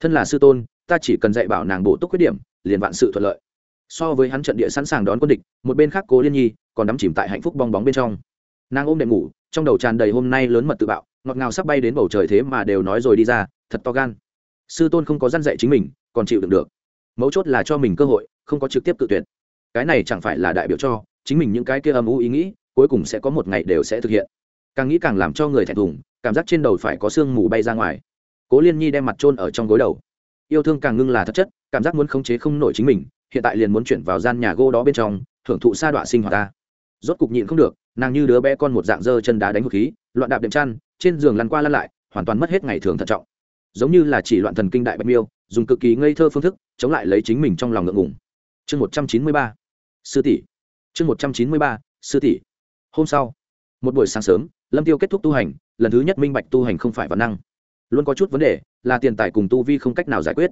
Thân là sư tôn, ta chỉ cần dạy bảo nàng bổ túc khuyết điểm, liền vạn sự thuận lợi. So với hắn trận địa sẵn sàng đón quân địch, một bên khác cố liên nhi còn đắm chìm tại hạnh phúc bong bóng bên trong. Nàng ôm đệm ngủ, trong đầu tràn đầy hôm nay lớn mật tự bạo, ngọt ngào sắp bay đến bầu trời thế mà đều nói rồi đi ra, thật to gan. Sư tôn không có dăn dạy chính mình, còn chịu đựng được. Mấu chốt là cho mình cơ hội, không có trực tiếp tự tuyển cái này chẳng phải là đại biểu cho chính mình những cái kia âm u ý nghĩ, cuối cùng sẽ có một ngày đều sẽ thực hiện. Càng nghĩ càng làm cho người thẹn thùng, cảm giác trên đầu phải có sương mù bay ra ngoài. Cố liên nhi đem mặt trôn ở trong gối đầu. Yêu thương càng ngưng là thật chất, cảm giác muốn khống chế không nổi chính mình, hiện tại liền muốn chuyển vào gian nhà gỗ đó bên trong, thưởng thụ sa đọa sinh hoạt ta. Rốt cục nhịn không được, nàng như đứa bé con một dạng dơ chân đá đánh hụt khí, loạn đạp đệm chăn, trên giường lăn qua lăn lại, hoàn toàn mất hết ngày thường thận trọng. Giống như là chỉ loạn thần kinh đại bạch miêu, dùng cực kỳ ngây thơ phương thức, chống lại lấy chính mình trong lòng ngượng ngùng. Chương một trăm chín mươi ba. Sư tỷ chương một trăm chín mươi ba, sư tỷ. Hôm sau, một buổi sáng sớm, lâm tiêu kết thúc tu hành, lần thứ nhất minh bạch tu hành không phải văn năng. Luôn có chút vấn đề là tiền tài cùng tu vi không cách nào giải quyết.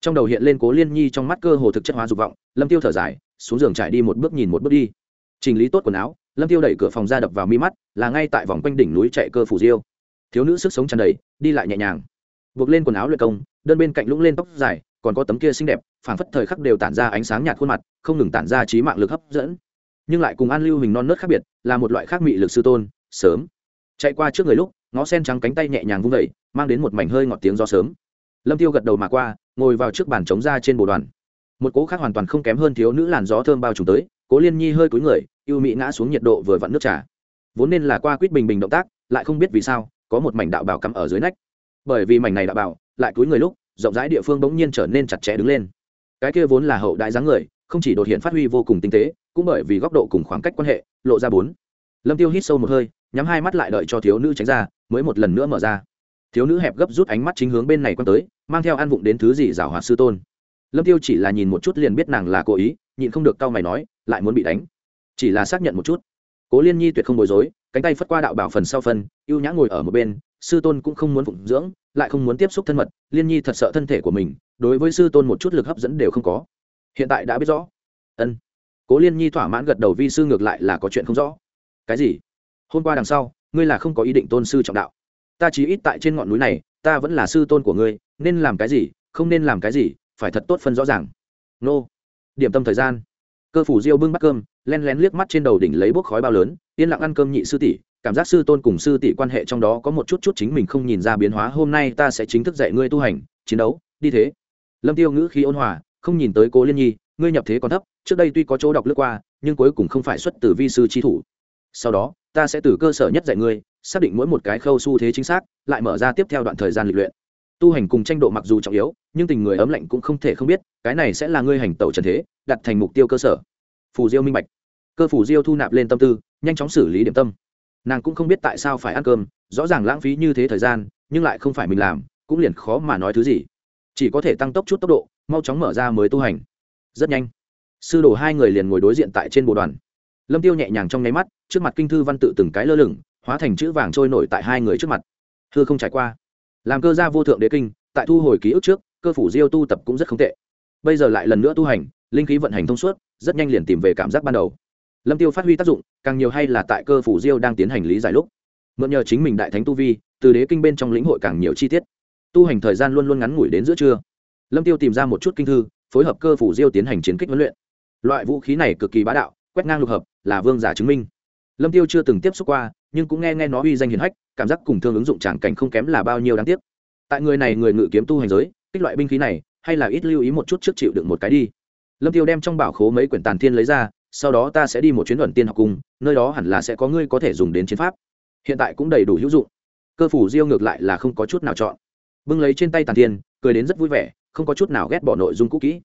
Trong đầu hiện lên cố liên nhi trong mắt cơ hồ thực chất hóa dục vọng, lâm tiêu thở dài, xuống giường trải đi một bước nhìn một bước đi. Chỉnh lý tốt quần áo, lâm tiêu đẩy cửa phòng ra đập vào mi mắt, là ngay tại vòng quanh đỉnh núi chạy cơ phủ diêu. Thiếu nữ sức sống tràn đầy, đi lại nhẹ nhàng. Buộc lên quần áo luyện công, đơn bên cạnh lũng lên tóc dài, còn có tấm kia xinh đẹp, phảng phất thời khắc đều tản ra ánh sáng nhạt khuôn mặt, không ngừng tản ra trí mạng lực hấp dẫn nhưng lại cùng an lưu hình non nớt khác biệt, là một loại khác mị lực sư tôn, sớm. Chạy qua trước người lúc, ngó sen trắng cánh tay nhẹ nhàng vung vẩy mang đến một mảnh hơi ngọt tiếng do sớm. Lâm tiêu gật đầu mà qua, ngồi vào trước bàn trống ra trên bồ đoàn. Một cố khác hoàn toàn không kém hơn thiếu nữ làn gió thơm bao trùm tới, cố liên nhi hơi cúi người yêu mị ngã xuống nhiệt độ vừa vặn nước trà. Vốn nên là qua quýt bình bình động tác, lại không biết vì sao, có một mảnh đạo bảo cắm ở dưới nách. Bởi vì mảnh này đạo bảo, lại cúi người lúc, rộng rãi địa phương bỗng nhiên trở nên chặt chẽ đứng lên. Cái kia vốn là hậu đại dáng người, không chỉ đột hiện phát huy vô cùng tinh tế cũng bởi vì góc độ cùng khoảng cách quan hệ, lộ ra bốn. Lâm tiêu hít sâu một hơi, nhắm hai mắt lại đợi cho thiếu nữ tránh ra, mới một lần nữa mở ra. Thiếu nữ hẹp gấp rút ánh mắt chính hướng bên này quan tới, mang theo ăn vụng đến thứ gì rào hoạt sư tôn. Lâm tiêu chỉ là nhìn một chút liền biết nàng là cố ý, nhịn không được cau mày nói, lại muốn bị đánh. Chỉ là xác nhận một chút. Cố liên nhi tuyệt không bối rối, cánh tay phất qua đạo bảo phần sau phần, ưu nhã ngồi ở một bên, sư tôn cũng không muốn phụng dưỡng, lại không muốn tiếp xúc thân mật, liên nhi thật sợ thân thể của mình, đối với sư tôn một chút lực hấp dẫn đều không có. Hiện tại đã biết rõ. Ân cố liên nhi thỏa mãn gật đầu vi sư ngược lại là có chuyện không rõ. Cái gì? Hôm qua đằng sau, ngươi là không có ý định tôn sư trọng đạo. Ta chỉ ít tại trên ngọn núi này, ta vẫn là sư tôn của ngươi, nên làm cái gì, không nên làm cái gì, phải thật tốt phân rõ ràng. Nô. Điểm tâm thời gian. Cơ phủ diêu bưng bắt cơm, len lén liếc mắt trên đầu đỉnh lấy bốc khói bao lớn, yên lặng ăn cơm nhị sư tỷ, cảm giác sư tôn cùng sư tỷ quan hệ trong đó có một chút chút chính mình không nhìn ra biến hóa, hôm nay ta sẽ chính thức dạy ngươi tu hành, chiến đấu, đi thế. Lâm tiêu ngữ khí ôn hòa, không nhìn tới cố liên nhi ngươi nhập thế còn thấp, trước đây tuy có chỗ đọc lướt qua, nhưng cuối cùng không phải xuất từ vi sư chi thủ. Sau đó, ta sẽ từ cơ sở nhất dạy ngươi, xác định mỗi một cái khâu xu thế chính xác, lại mở ra tiếp theo đoạn thời gian lịch luyện. Tu hành cùng tranh độ mặc dù trọng yếu, nhưng tình người ấm lạnh cũng không thể không biết, cái này sẽ là ngươi hành tẩu trần thế, đặt thành mục tiêu cơ sở. Phù diêu minh bạch. Cơ phủ diêu thu nạp lên tâm tư, nhanh chóng xử lý điểm tâm. Nàng cũng không biết tại sao phải ăn cơm, rõ ràng lãng phí như thế thời gian, nhưng lại không phải mình làm, cũng liền khó mà nói thứ gì. Chỉ có thể tăng tốc chút tốc độ, mau chóng mở ra mới tu hành rất nhanh. Sư đồ hai người liền ngồi đối diện tại trên bộ đoàn. Lâm tiêu nhẹ nhàng trong nháy mắt, trước mặt kinh thư văn tự từng cái lơ lửng, hóa thành chữ vàng trôi nổi tại hai người trước mặt. Thưa không trải qua. Làm cơ gia vô thượng đế kinh, tại thu hồi ký ức trước, cơ phủ diêu tu tập cũng rất không tệ. Bây giờ lại lần nữa tu hành, linh khí vận hành thông suốt, rất nhanh liền tìm về cảm giác ban đầu. Lâm tiêu phát huy tác dụng, càng nhiều hay là tại cơ phủ diêu đang tiến hành lý giải lúc. Mượn nhờ chính mình đại thánh tu vi, từ đế kinh bên trong lĩnh hội càng nhiều chi tiết. Tu hành thời gian luôn luôn ngắn ngủi đến giữa trưa. Lâm tiêu tìm ra một chút kinh thư phối hợp cơ phủ diêu tiến hành chiến kích huấn luyện. Loại vũ khí này cực kỳ bá đạo, quét ngang lục hợp, là vương giả chứng minh. Lâm tiêu chưa từng tiếp xúc qua, nhưng cũng nghe nghe nó uy danh hiển hách, cảm giác cùng thương ứng dụng tràng cảnh không kém là bao nhiêu đáng tiếc. Tại người này người ngự kiếm tu hành giới, kích loại binh khí này, hay là ít lưu ý một chút trước chịu đựng một cái đi. Lâm tiêu đem trong bảo khố mấy quyển tàn thiên lấy ra, sau đó ta sẽ đi một chuyến luận tiên học cung nơi đó hẳn là sẽ có ngươi có thể dùng đến chiến pháp. Hiện tại cũng đầy đủ hữu dụng. Cơ phủ diêu ngược lại là không có chút nào chọn. Bưng lấy trên tay tàn thiên, cười đến rất vui vẻ không có chút nào ghét bỏ nội dung cũ kỹ.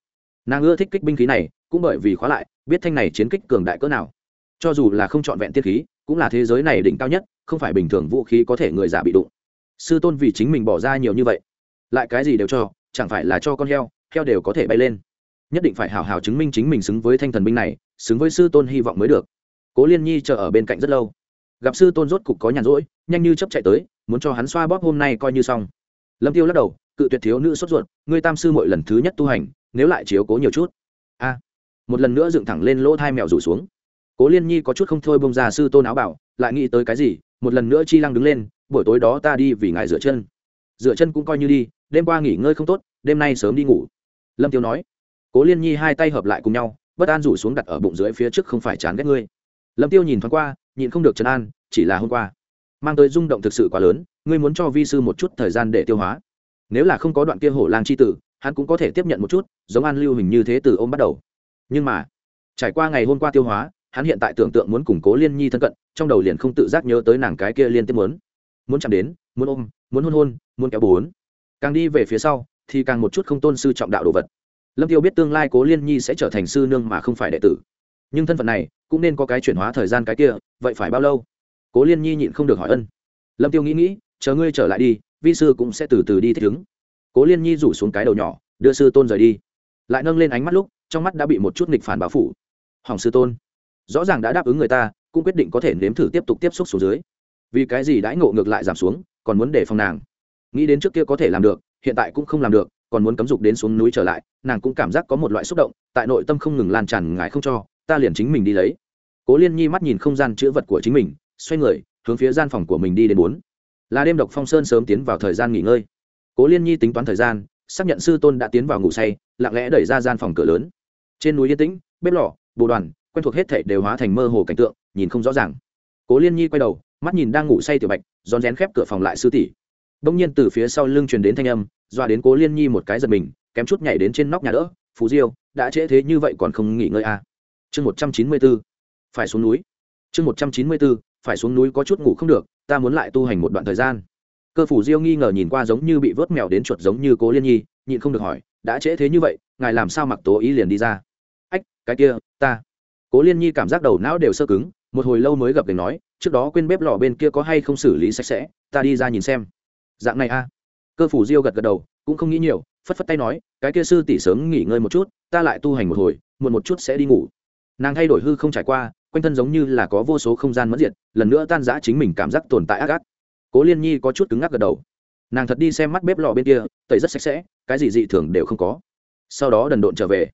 Nàng ưa thích kích binh khí này, cũng bởi vì khóa lại, biết thanh này chiến kích cường đại cỡ nào. Cho dù là không trọn vẹn tiết khí, cũng là thế giới này đỉnh cao nhất, không phải bình thường vũ khí có thể người giả bị đụng. Sư tôn vì chính mình bỏ ra nhiều như vậy, lại cái gì đều cho, chẳng phải là cho con heo heo đều có thể bay lên. Nhất định phải hào hào chứng minh chính mình xứng với thanh thần binh này, xứng với sư tôn hy vọng mới được. Cố liên nhi chờ ở bên cạnh rất lâu. Gặp sư tôn rốt cục có nhàn rỗi, nhanh như chấp chạy tới, muốn cho hắn xoa bóp hôm nay coi như xong. Lâm tiêu lắc đầu cự tuyệt thiếu nữ sốt ruột, ngươi tam sư mỗi lần thứ nhất tu hành, nếu lại chiếu cố nhiều chút. A. Một lần nữa dựng thẳng lên lỗ thai mèo rủ xuống. Cố liên nhi có chút không thôi bông ra sư tôn áo bảo, lại nghĩ tới cái gì, một lần nữa chi lăng đứng lên, buổi tối đó ta đi vì ngài rửa chân. Rửa chân cũng coi như đi, đêm qua nghỉ ngơi không tốt, đêm nay sớm đi ngủ. Lâm tiêu nói. Cố liên nhi hai tay hợp lại cùng nhau, bất an rủ xuống đặt ở bụng dưới phía trước không phải chán ghét ngươi. Lâm tiêu nhìn thoáng qua, nhịn không được trấn an, chỉ là hôm qua. Mang tới rung động thực sự quá lớn, ngươi muốn cho vi sư một chút thời gian để tiêu hóa nếu là không có đoạn kia hổ lang chi tử, hắn cũng có thể tiếp nhận một chút, giống an lưu hình như thế từ ôm bắt đầu. Nhưng mà, trải qua ngày hôm qua tiêu hóa, hắn hiện tại tưởng tượng muốn củng cố liên nhi thân cận, trong đầu liền không tự giác nhớ tới nàng cái kia liên tiếp muốn. Muốn chạm đến, muốn ôm, muốn hôn hôn, muốn kéo bốn. Càng đi về phía sau, thì càng một chút không tôn sư trọng đạo đồ vật. Lâm tiêu biết tương lai cố liên nhi sẽ trở thành sư nương mà không phải đệ tử. Nhưng thân phận này, cũng nên có cái chuyển hóa thời gian cái kia, vậy phải bao lâu? Cố liên nhi nhịn không được hỏi ân. Lâm tiêu nghĩ nghĩ, chờ ngươi trở lại đi vi sư cũng sẽ từ từ đi thích ứng. Cố liên nhi rủ xuống cái đầu nhỏ, đưa sư tôn rời đi. Lại nâng lên ánh mắt lúc, trong mắt đã bị một chút nghịch phản báo phủ. Hỏng sư tôn. Rõ ràng đã đáp ứng người ta, cũng quyết định có thể nếm thử tiếp tục tiếp xúc xuống dưới. Vì cái gì đãi ngộ ngược lại giảm xuống, còn muốn để phòng nàng. Nghĩ đến trước kia có thể làm được, hiện tại cũng không làm được, còn muốn cấm dục đến xuống núi trở lại, nàng cũng cảm giác có một loại xúc động, tại nội tâm không ngừng lan tràn ngại không cho, ta liền chính mình đi lấy. Cố liên nhi mắt nhìn không gian chữ vật của chính mình, xoay người, hướng phía gian phòng của mình đi đến bốn là đêm độc phong sơn sớm tiến vào thời gian nghỉ ngơi. Cố liên nhi tính toán thời gian, xác nhận sư tôn đã tiến vào ngủ say, lặng lẽ đẩy ra gian phòng cửa lớn. Trên núi yên tĩnh, bếp lò, bồ đoàn, quen thuộc hết thảy đều hóa thành mơ hồ cảnh tượng, nhìn không rõ ràng. Cố liên nhi quay đầu, mắt nhìn đang ngủ say tiểu bạch, rón rén khép cửa phòng lại sư tỷ. Bỗng nhiên từ phía sau lưng truyền đến thanh âm, dọa đến cố liên nhi một cái giật mình, kém chút nhảy đến trên nóc nhà đỡ phú diêu, đã trễ thế như vậy còn không nghỉ ngơi à. chương một trăm chín mươi b ố phải xuống núi. Chương một trăm chín mươi b ố phải xuống núi có chút ngủ không được ta muốn lại tu hành một đoạn thời gian. Cơ phủ diêu nghi ngờ nhìn qua giống như bị vớt mèo đến chuột giống như cố liên nhi, nhịn không được hỏi, đã trễ thế như vậy, ngài làm sao mặc tố ý liền đi ra? Ách, cái kia, ta. Cố liên nhi cảm giác đầu não đều sơ cứng, một hồi lâu mới gặp gành nói, trước đó quên bếp lò bên kia có hay không xử lý sạch sẽ, ta đi ra nhìn xem. Dạng này a cơ phủ diêu gật gật đầu, cũng không nghĩ nhiều, phất phất tay nói, cái kia sư tỷ sớm nghỉ ngơi một chút, ta lại tu hành một hồi, muộn một chút sẽ đi ngủ. Nàng thay đổi hư không trải qua quanh thân giống như là có vô số không gian mất diệt, lần nữa tan giã chính mình cảm giác tồn tại ác ác. Cố liên nhi có chút cứng ngắc gật đầu. Nàng thật đi xem mắt bếp lò bên kia, tẩy rất sạch sẽ, cái gì dị thường đều không có. Sau đó đần độn trở về.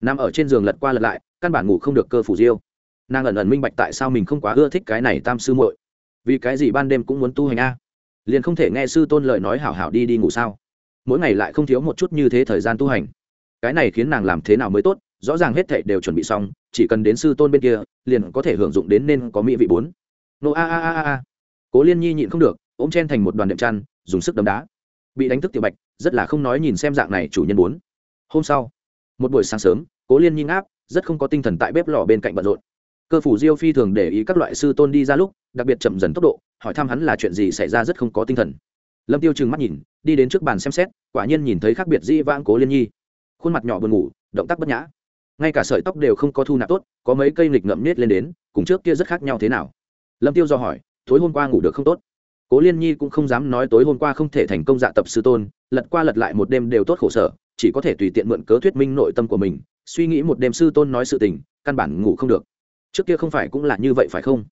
Nằm ở trên giường lật qua lật lại, căn bản ngủ không được cơ phủ diêu. Nàng ẩn ẩn minh bạch tại sao mình không quá ưa thích cái này tam sư muội. Vì cái gì ban đêm cũng muốn tu hành a? Liền không thể nghe sư tôn lời nói hảo hảo đi đi ngủ sao? Mỗi ngày lại không thiếu một chút như thế thời gian tu hành. Cái này khiến nàng làm thế nào mới tốt? Rõ ràng hết thảy đều chuẩn bị xong, chỉ cần đến sư tôn bên kia, liền có thể hưởng dụng đến nên có mỹ vị bốn. Nô, a a a a cố liên nhi nhịn không được, ôm chen thành một đoàn đệm chăn, dùng sức đấm đá. Bị đánh thức tiểu bạch, rất là không nói nhìn xem dạng này chủ nhân bốn. Hôm sau, một buổi sáng sớm, cố liên nhi ngáp, rất không có tinh thần tại bếp lò bên cạnh bận rộn. Cơ phủ diêu phi thường để ý các loại sư tôn đi ra lúc, đặc biệt chậm dần tốc độ, hỏi thăm hắn là chuyện gì xảy ra rất không có tinh thần. Lâm tiêu trừng mắt nhìn, đi đến trước bàn xem xét, quả nhiên nhìn thấy khác biệt di vãng cố liên nhi. Khuôn mặt nhỏ buồn ngủ, động tác bất nhã ngay cả sợi tóc đều không có thu nạp tốt, có mấy cây nghịch ngậm nết lên đến, cùng trước kia rất khác nhau thế nào? Lâm tiêu do hỏi, tối hôm qua ngủ được không tốt? Cố liên nhi cũng không dám nói tối hôm qua không thể thành công dạ tập sư tôn, lật qua lật lại một đêm đều tốt khổ sở, chỉ có thể tùy tiện mượn cớ thuyết minh nội tâm của mình, suy nghĩ một đêm sư tôn nói sự tình, căn bản ngủ không được. Trước kia không phải cũng là như vậy phải không?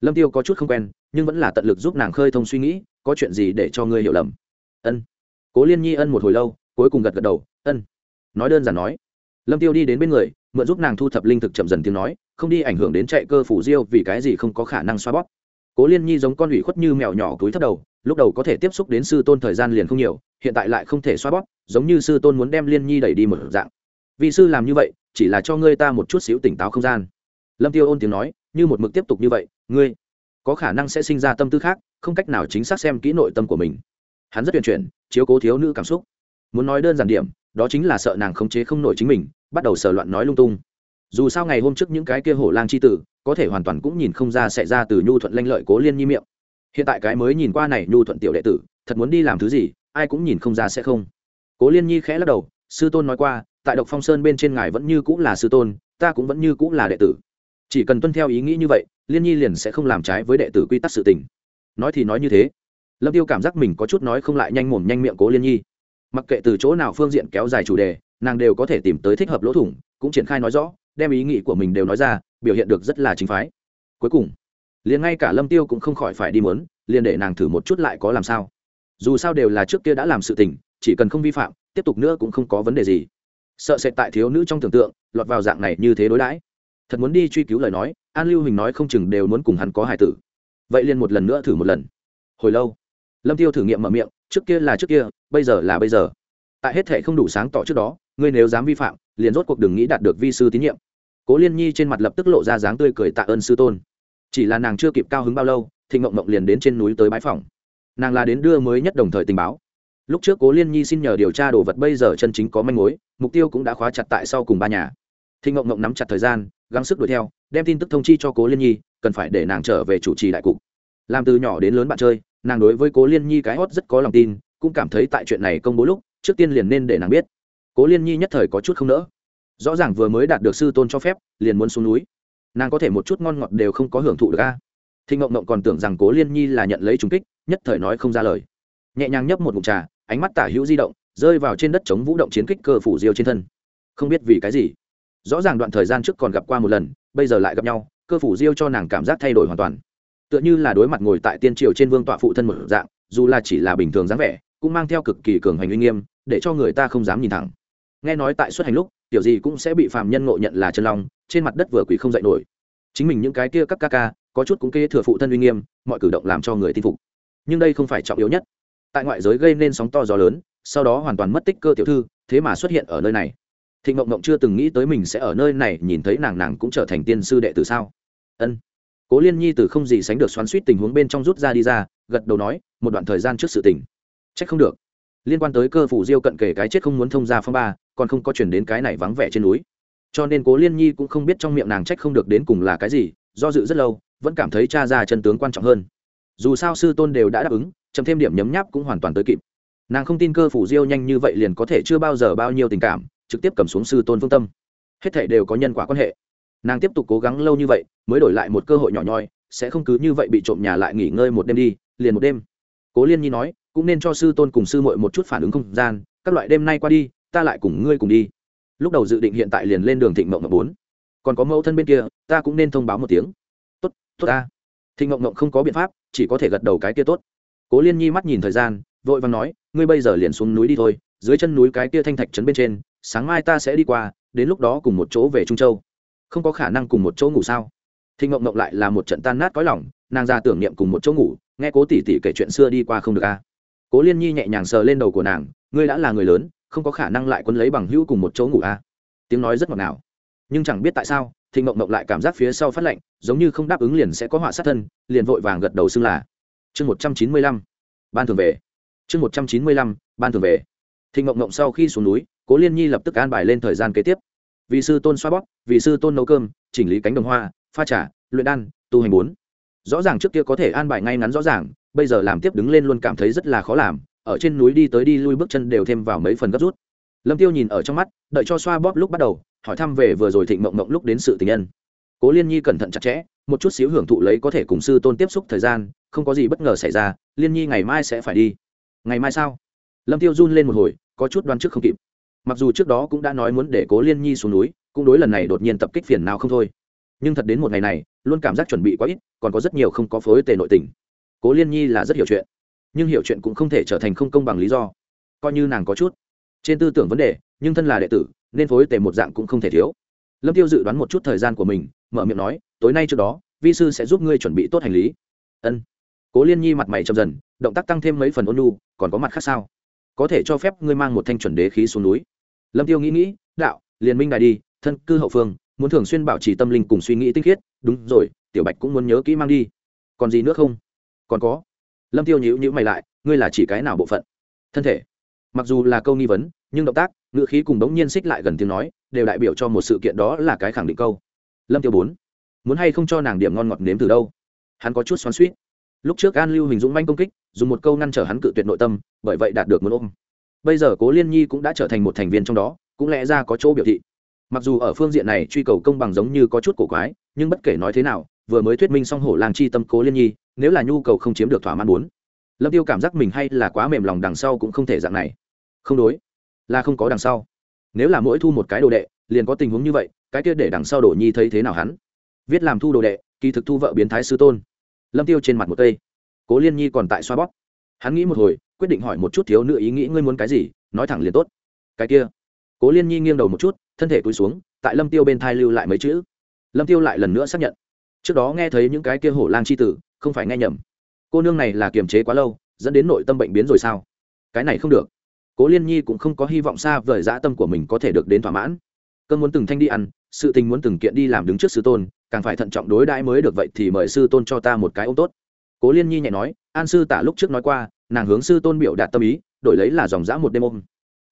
Lâm tiêu có chút không quen, nhưng vẫn là tận lực giúp nàng khơi thông suy nghĩ, có chuyện gì để cho ngươi hiểu lầm? Ân. Cố liên nhi ân một hồi lâu, cuối cùng gật gật đầu, ân. Nói đơn giản nói lâm tiêu đi đến bên người, mượn giúp nàng thu thập linh thực chậm dần tiếng nói, không đi ảnh hưởng đến chạy cơ phủ diêu vì cái gì không có khả năng xoa bóp. Cố liên nhi giống con ủy khuất như mèo nhỏ túi thấp đầu, lúc đầu có thể tiếp xúc đến sư tôn thời gian liền không nhiều, hiện tại lại không thể xoa bóp, giống như sư tôn muốn đem liên nhi đẩy đi một dạng. Vì sư làm như vậy, chỉ là cho ngươi ta một chút xíu tỉnh táo không gian. Lâm tiêu ôn tiếng nói, như một mực tiếp tục như vậy, ngươi có khả năng sẽ sinh ra tâm tư khác, không cách nào chính xác xem kỹ nội tâm của mình. Hắn rất tuyển chuyển, chiếu cố thiếu nữ cảm xúc. Muốn nói đơn giản điểm đó chính là sợ nàng khống chế không nổi chính mình, bắt đầu sờ loạn nói lung tung. Dù sao ngày hôm trước những cái kia hổ lang c h i tử, có thể hoàn toàn cũng nhìn không ra sẽ ra từ nhu thuận lanh lợi cố liên nhi miệng. Hiện tại cái mới nhìn qua này nhu thuận tiểu đệ tử, thật muốn đi làm thứ gì, ai cũng nhìn không ra sẽ không. Cố liên nhi khẽ lắc đầu, sư tôn nói qua, tại độc phong sơn bên trên ngài vẫn như cũng là sư tôn, ta cũng vẫn như cũng là đệ tử. Chỉ cần tuân theo ý nghĩ như vậy, liên nhi liền sẽ không làm trái với đệ tử quy tắc sự tình. Nói thì nói như thế. Lâm tiêu cảm giác mình có chút nói không lại nhanh mồm nhanh miệng cố liên nhi mặc kệ từ chỗ nào phương diện kéo dài chủ đề, nàng đều có thể tìm tới thích hợp lỗ thủng, cũng triển khai nói rõ, đem ý nghĩ của mình đều nói ra, biểu hiện được rất là chính phái. Cuối cùng, liền ngay cả lâm tiêu cũng không khỏi phải đi muốn, liền để nàng thử một chút lại có làm sao. Dù sao đều là trước kia đã làm sự tình, chỉ cần không vi phạm, tiếp tục nữa cũng không có vấn đề gì. Sợ sệt tại thiếu nữ trong tưởng tượng, lọt vào dạng này như thế đối đãi. Thật muốn đi truy cứu lời nói, an lưu hình nói không chừng đều muốn cùng hắn có hài tử. Vậy liền một lần nữa thử một lần. Hồi lâu lâm tiêu thử nghiệm mở miệng, trước kia là trước kia, bây giờ là bây giờ. Tại hết thệ không đủ sáng tỏ trước đó, ngươi nếu dám vi phạm, liền rốt cuộc đừng nghĩ đạt được vi sư tín nhiệm. Cố liên nhi trên mặt lập tức lộ ra dáng tươi cười tạ ơn sư tôn. Chỉ là nàng chưa kịp cao hứng bao lâu thì ngộng ngộng liền đến trên núi tới bãi phòng nàng là đến đưa mới nhất đồng thời tình báo. Lúc trước cố liên nhi xin nhờ điều tra đồ vật bây giờ chân chính có manh mối, mục tiêu cũng đã khóa chặt tại sau cùng ba nhà. Thì ngộng ngộng nắm chặt thời gian, gắng sức đuổi theo, đem tin tức thông chi cho cố liên nhi, cần phải để nàng trở về chủ trì đại cục. Làm từ nhỏ đến lớn bạn chơi nàng đối với cố liên nhi cái hót rất có lòng tin, cũng cảm thấy tại chuyện này công bố lúc, trước tiên liền nên để nàng biết. Cố liên nhi nhất thời có chút không nỡ. Rõ ràng vừa mới đạt được sư tôn cho phép, liền muốn xuống núi. Nàng có thể một chút ngon ngọt đều không có hưởng thụ được a. Thì ngộng ngộng còn tưởng rằng cố liên nhi là nhận lấy trùng kích, nhất thời nói không ra lời. Nhẹ nhàng nhấp một mụn trà, ánh mắt tả hữu di động, rơi vào trên đất chống vũ động chiến kích cơ phủ diêu trên thân. Không biết vì cái gì. Rõ ràng đoạn thời gian trước còn gặp qua một lần, bây giờ lại gặp nhau, cơ phủ diêu cho nàng cảm giác thay đổi hoàn toàn tựa như là đối mặt ngồi tại tiên triều trên vương tọa phụ thân một dạng, dù là chỉ là bình thường dáng vẻ, cũng mang theo cực kỳ cường hành uy nghiêm, để cho người ta không dám nhìn thẳng. Nghe nói tại xuất hành lúc, tiểu gì cũng sẽ bị phàm nhân ngộ nhận là chân long, trên mặt đất vừa quỷ không dậy nổi. Chính mình những cái kia các ca ca, có chút cũng kế thừa phụ thân uy nghiêm, mọi cử động làm cho người tin phục. Nhưng đây không phải trọng yếu nhất. Tại ngoại giới gây nên sóng to gió lớn, sau đó hoàn toàn mất tích cơ tiểu thư, thế mà xuất hiện ở nơi này. Thịnh mộng mộng chưa từng nghĩ tới mình sẽ ở nơi này, nhìn thấy nàng nàng cũng trở thành tiên sư đệ từ sao? Ân cố liên nhi từ không gì sánh được xoắn suýt tình huống bên trong rút ra đi ra, gật đầu nói, một đoạn thời gian trước sự tình. Trách không được. Liên quan tới cơ phủ diêu cận kể cái chết không muốn thông ra phong ba, còn không có chuyển đến cái này vắng vẻ trên núi. Cho nên cố liên nhi cũng không biết trong miệng nàng trách không được đến cùng là cái gì, do dự rất lâu, vẫn cảm thấy cha ra chân tướng quan trọng hơn. Dù sao sư tôn đều đã đáp ứng chấm thêm điểm nhấm nháp cũng hoàn toàn tới kịp. Nàng không tin cơ phủ diêu nhanh như vậy liền có thể chưa bao giờ bao nhiêu tình cảm, trực tiếp cầm xuống sư tôn phương tâm. Hết thể đều có nhân quả quan hệ nàng tiếp tục cố gắng lâu như vậy, mới đổi lại một cơ hội nhỏ nhoi, sẽ không cứ như vậy bị trộm nhà lại nghỉ ngơi một đêm đi, liền một đêm. Cố liên nhi nói, cũng nên cho sư tôn cùng sư muội một chút phản ứng không gian, các loại đêm nay qua đi, ta lại cùng ngươi cùng đi. Lúc đầu dự định hiện tại liền lên đường thịnh mộng mộng bốn. Còn có mẫu thân bên kia, ta cũng nên thông báo một tiếng. Tốt tốt ta. Thịnh mộng mộng không có biện pháp, chỉ có thể gật đầu cái kia tốt. Cố liên nhi mắt nhìn thời gian, vội vàng nói, ngươi bây giờ liền xuống núi đi thôi, dưới chân núi cái kia thanh thạch trấn bên trên, sáng mai ta sẽ đi qua, đến lúc đó cùng một chỗ về trung châu không có khả năng cùng một chỗ ngủ sao? Thịnh mộng mộng lại là một trận tan nát cõi lòng, nàng ra tưởng niệm cùng một chỗ ngủ, nghe cố tỷ tỷ kể chuyện xưa đi qua không được a à. cố liên nhi nhẹ nhàng sờ lên đầu của nàng, ngươi đã là người lớn, không có khả năng lại quấn lấy bằng hữu cùng một chỗ ngủ a à. tiếng nói rất ngọt ngào. Nhưng chẳng biết tại sao, thịnh mộng mộng lại cảm giác phía sau phát lạnh, giống như không đáp ứng liền sẽ có họa sát thân, liền vội vàng gật đầu xưng là, chương một trăm chín mươi lăm, ban thường về. Chương một trăm chín mươi lăm, ban thường về. Thịnh mộng mộng sau khi xuống núi, cố liên nhi lập tức an bài lên thời gian kế tiếp vì sư tôn xoa bóp, vì sư tôn nấu cơm, chỉnh lý cánh đồng hoa, pha trà, luyện đan, tu hành bốn. Rõ ràng trước kia có thể an bài ngay ngắn rõ ràng, bây giờ làm tiếp đứng lên luôn cảm thấy rất là khó làm, ở trên núi đi tới đi lui bước chân đều thêm vào mấy phần gấp rút. Lâm tiêu nhìn ở trong mắt, đợi cho xoa bóp lúc bắt đầu, hỏi thăm về vừa rồi thịnh mộng mộng lúc đến sự tình nhân. Cố liên nhi cẩn thận chặt chẽ, một chút xíu hưởng thụ lấy có thể cùng sư tôn tiếp xúc thời gian, không có gì bất ngờ xảy ra, liên nhi ngày mai sẽ phải đi. Ngày mai sao? Lâm tiêu run lên một hồi, có chút đoan trước không kịp mặc dù trước đó cũng đã nói muốn để cố liên nhi xuống núi, cũng đối lần này đột nhiên tập kích phiền nào không thôi. Nhưng thật đến một ngày này, luôn cảm giác chuẩn bị quá ít, còn có rất nhiều không có phối tề nội tình. Cố liên nhi là rất hiểu chuyện, nhưng hiểu chuyện cũng không thể trở thành không công bằng lý do. Coi như nàng có chút trên tư tưởng vấn đề, nhưng thân là đệ tử, nên phối tề một dạng cũng không thể thiếu. Lâm tiêu dự đoán một chút thời gian của mình, mở miệng nói, tối nay trước đó, vi sư sẽ giúp ngươi chuẩn bị tốt hành lý. Ân. Cố liên nhi mặt mày chậm dần, động tác tăng thêm mấy phần ôn nu còn có mặt khác sao? Có thể cho phép ngươi mang một thanh chuẩn đế khí xuống núi lâm tiêu nghĩ nghĩ, đạo liền minh đài đi, thân cư hậu phương, muốn thường xuyên bảo trì tâm linh cùng suy nghĩ tinh khiết, đúng rồi, tiểu bạch cũng muốn nhớ kỹ mang đi. Còn gì nữa không? Còn có. Lâm tiêu nhíu nhíu mày lại, ngươi là chỉ cái nào bộ phận? Thân thể. Mặc dù là câu nghi vấn, nhưng động tác, ngữ khí cùng đống nhiên xích lại gần tiếng nói, đều đại biểu cho một sự kiện đó là cái khẳng định câu. Lâm tiêu bốn, muốn hay không cho nàng điểm ngon ngọt nếm từ đâu? Hắn có chút xoắn suýt lúc trước an lưu hình dũng manh công kích, dùng một câu ngăn trở hắn cự tuyệt nội tâm, bởi vậy đạt được một ôm bây giờ cố liên nhi cũng đã trở thành một thành viên trong đó, cũng lẽ ra có chỗ biểu thị. Mặc dù ở phương diện này truy cầu công bằng giống như có chút cổ quái, nhưng bất kể nói thế nào, vừa mới thuyết minh xong hổ làng chi tâm cố liên nhi, nếu là nhu cầu không chiếm được thỏa mãn muốn, lâm tiêu cảm giác mình hay là quá mềm lòng đằng sau cũng không thể dạng này. Không đối, là không có đằng sau. Nếu là mỗi thu một cái đồ đệ, liền có tình huống như vậy, cái kia để đằng sau đổ nhi thấy thế nào hắn? Viết làm thu đồ đệ, kỳ thực thu vợ biến thái sư tôn. Lâm tiêu trên mặt một tây cố liên nhi còn tại xoa bóp. Hắn nghĩ một hồi quyết định hỏi một chút thiếu nữ ý nghĩ ngươi muốn cái gì, nói thẳng liền tốt. Cái kia. Cố liên nhi nghiêng đầu một chút, thân thể cúi xuống, tại lâm tiêu bên thai lưu lại mấy chữ. Lâm tiêu lại lần nữa xác nhận. Trước đó nghe thấy những cái kia hổ lang c h i tử, không phải nghe nhầm. Cô nương này là kiềm chế quá lâu, dẫn đến nội tâm bệnh biến rồi sao? Cái này không được. Cố liên nhi cũng không có hy vọng xa vời dã tâm của mình có thể được đến thỏa mãn. Cơn muốn từng thanh đi ăn, sự tình muốn từng kiện đi làm đứng trước sư tôn, càng phải thận trọng đối đãi mới được vậy thì mời sư tôn cho ta một cái ôm tốt cố liên nhi nhẹ nói, an sư tả lúc trước nói qua, nàng hướng sư tôn biểu đạt tâm ý, đổi lấy là dòng dã một đêm ôm.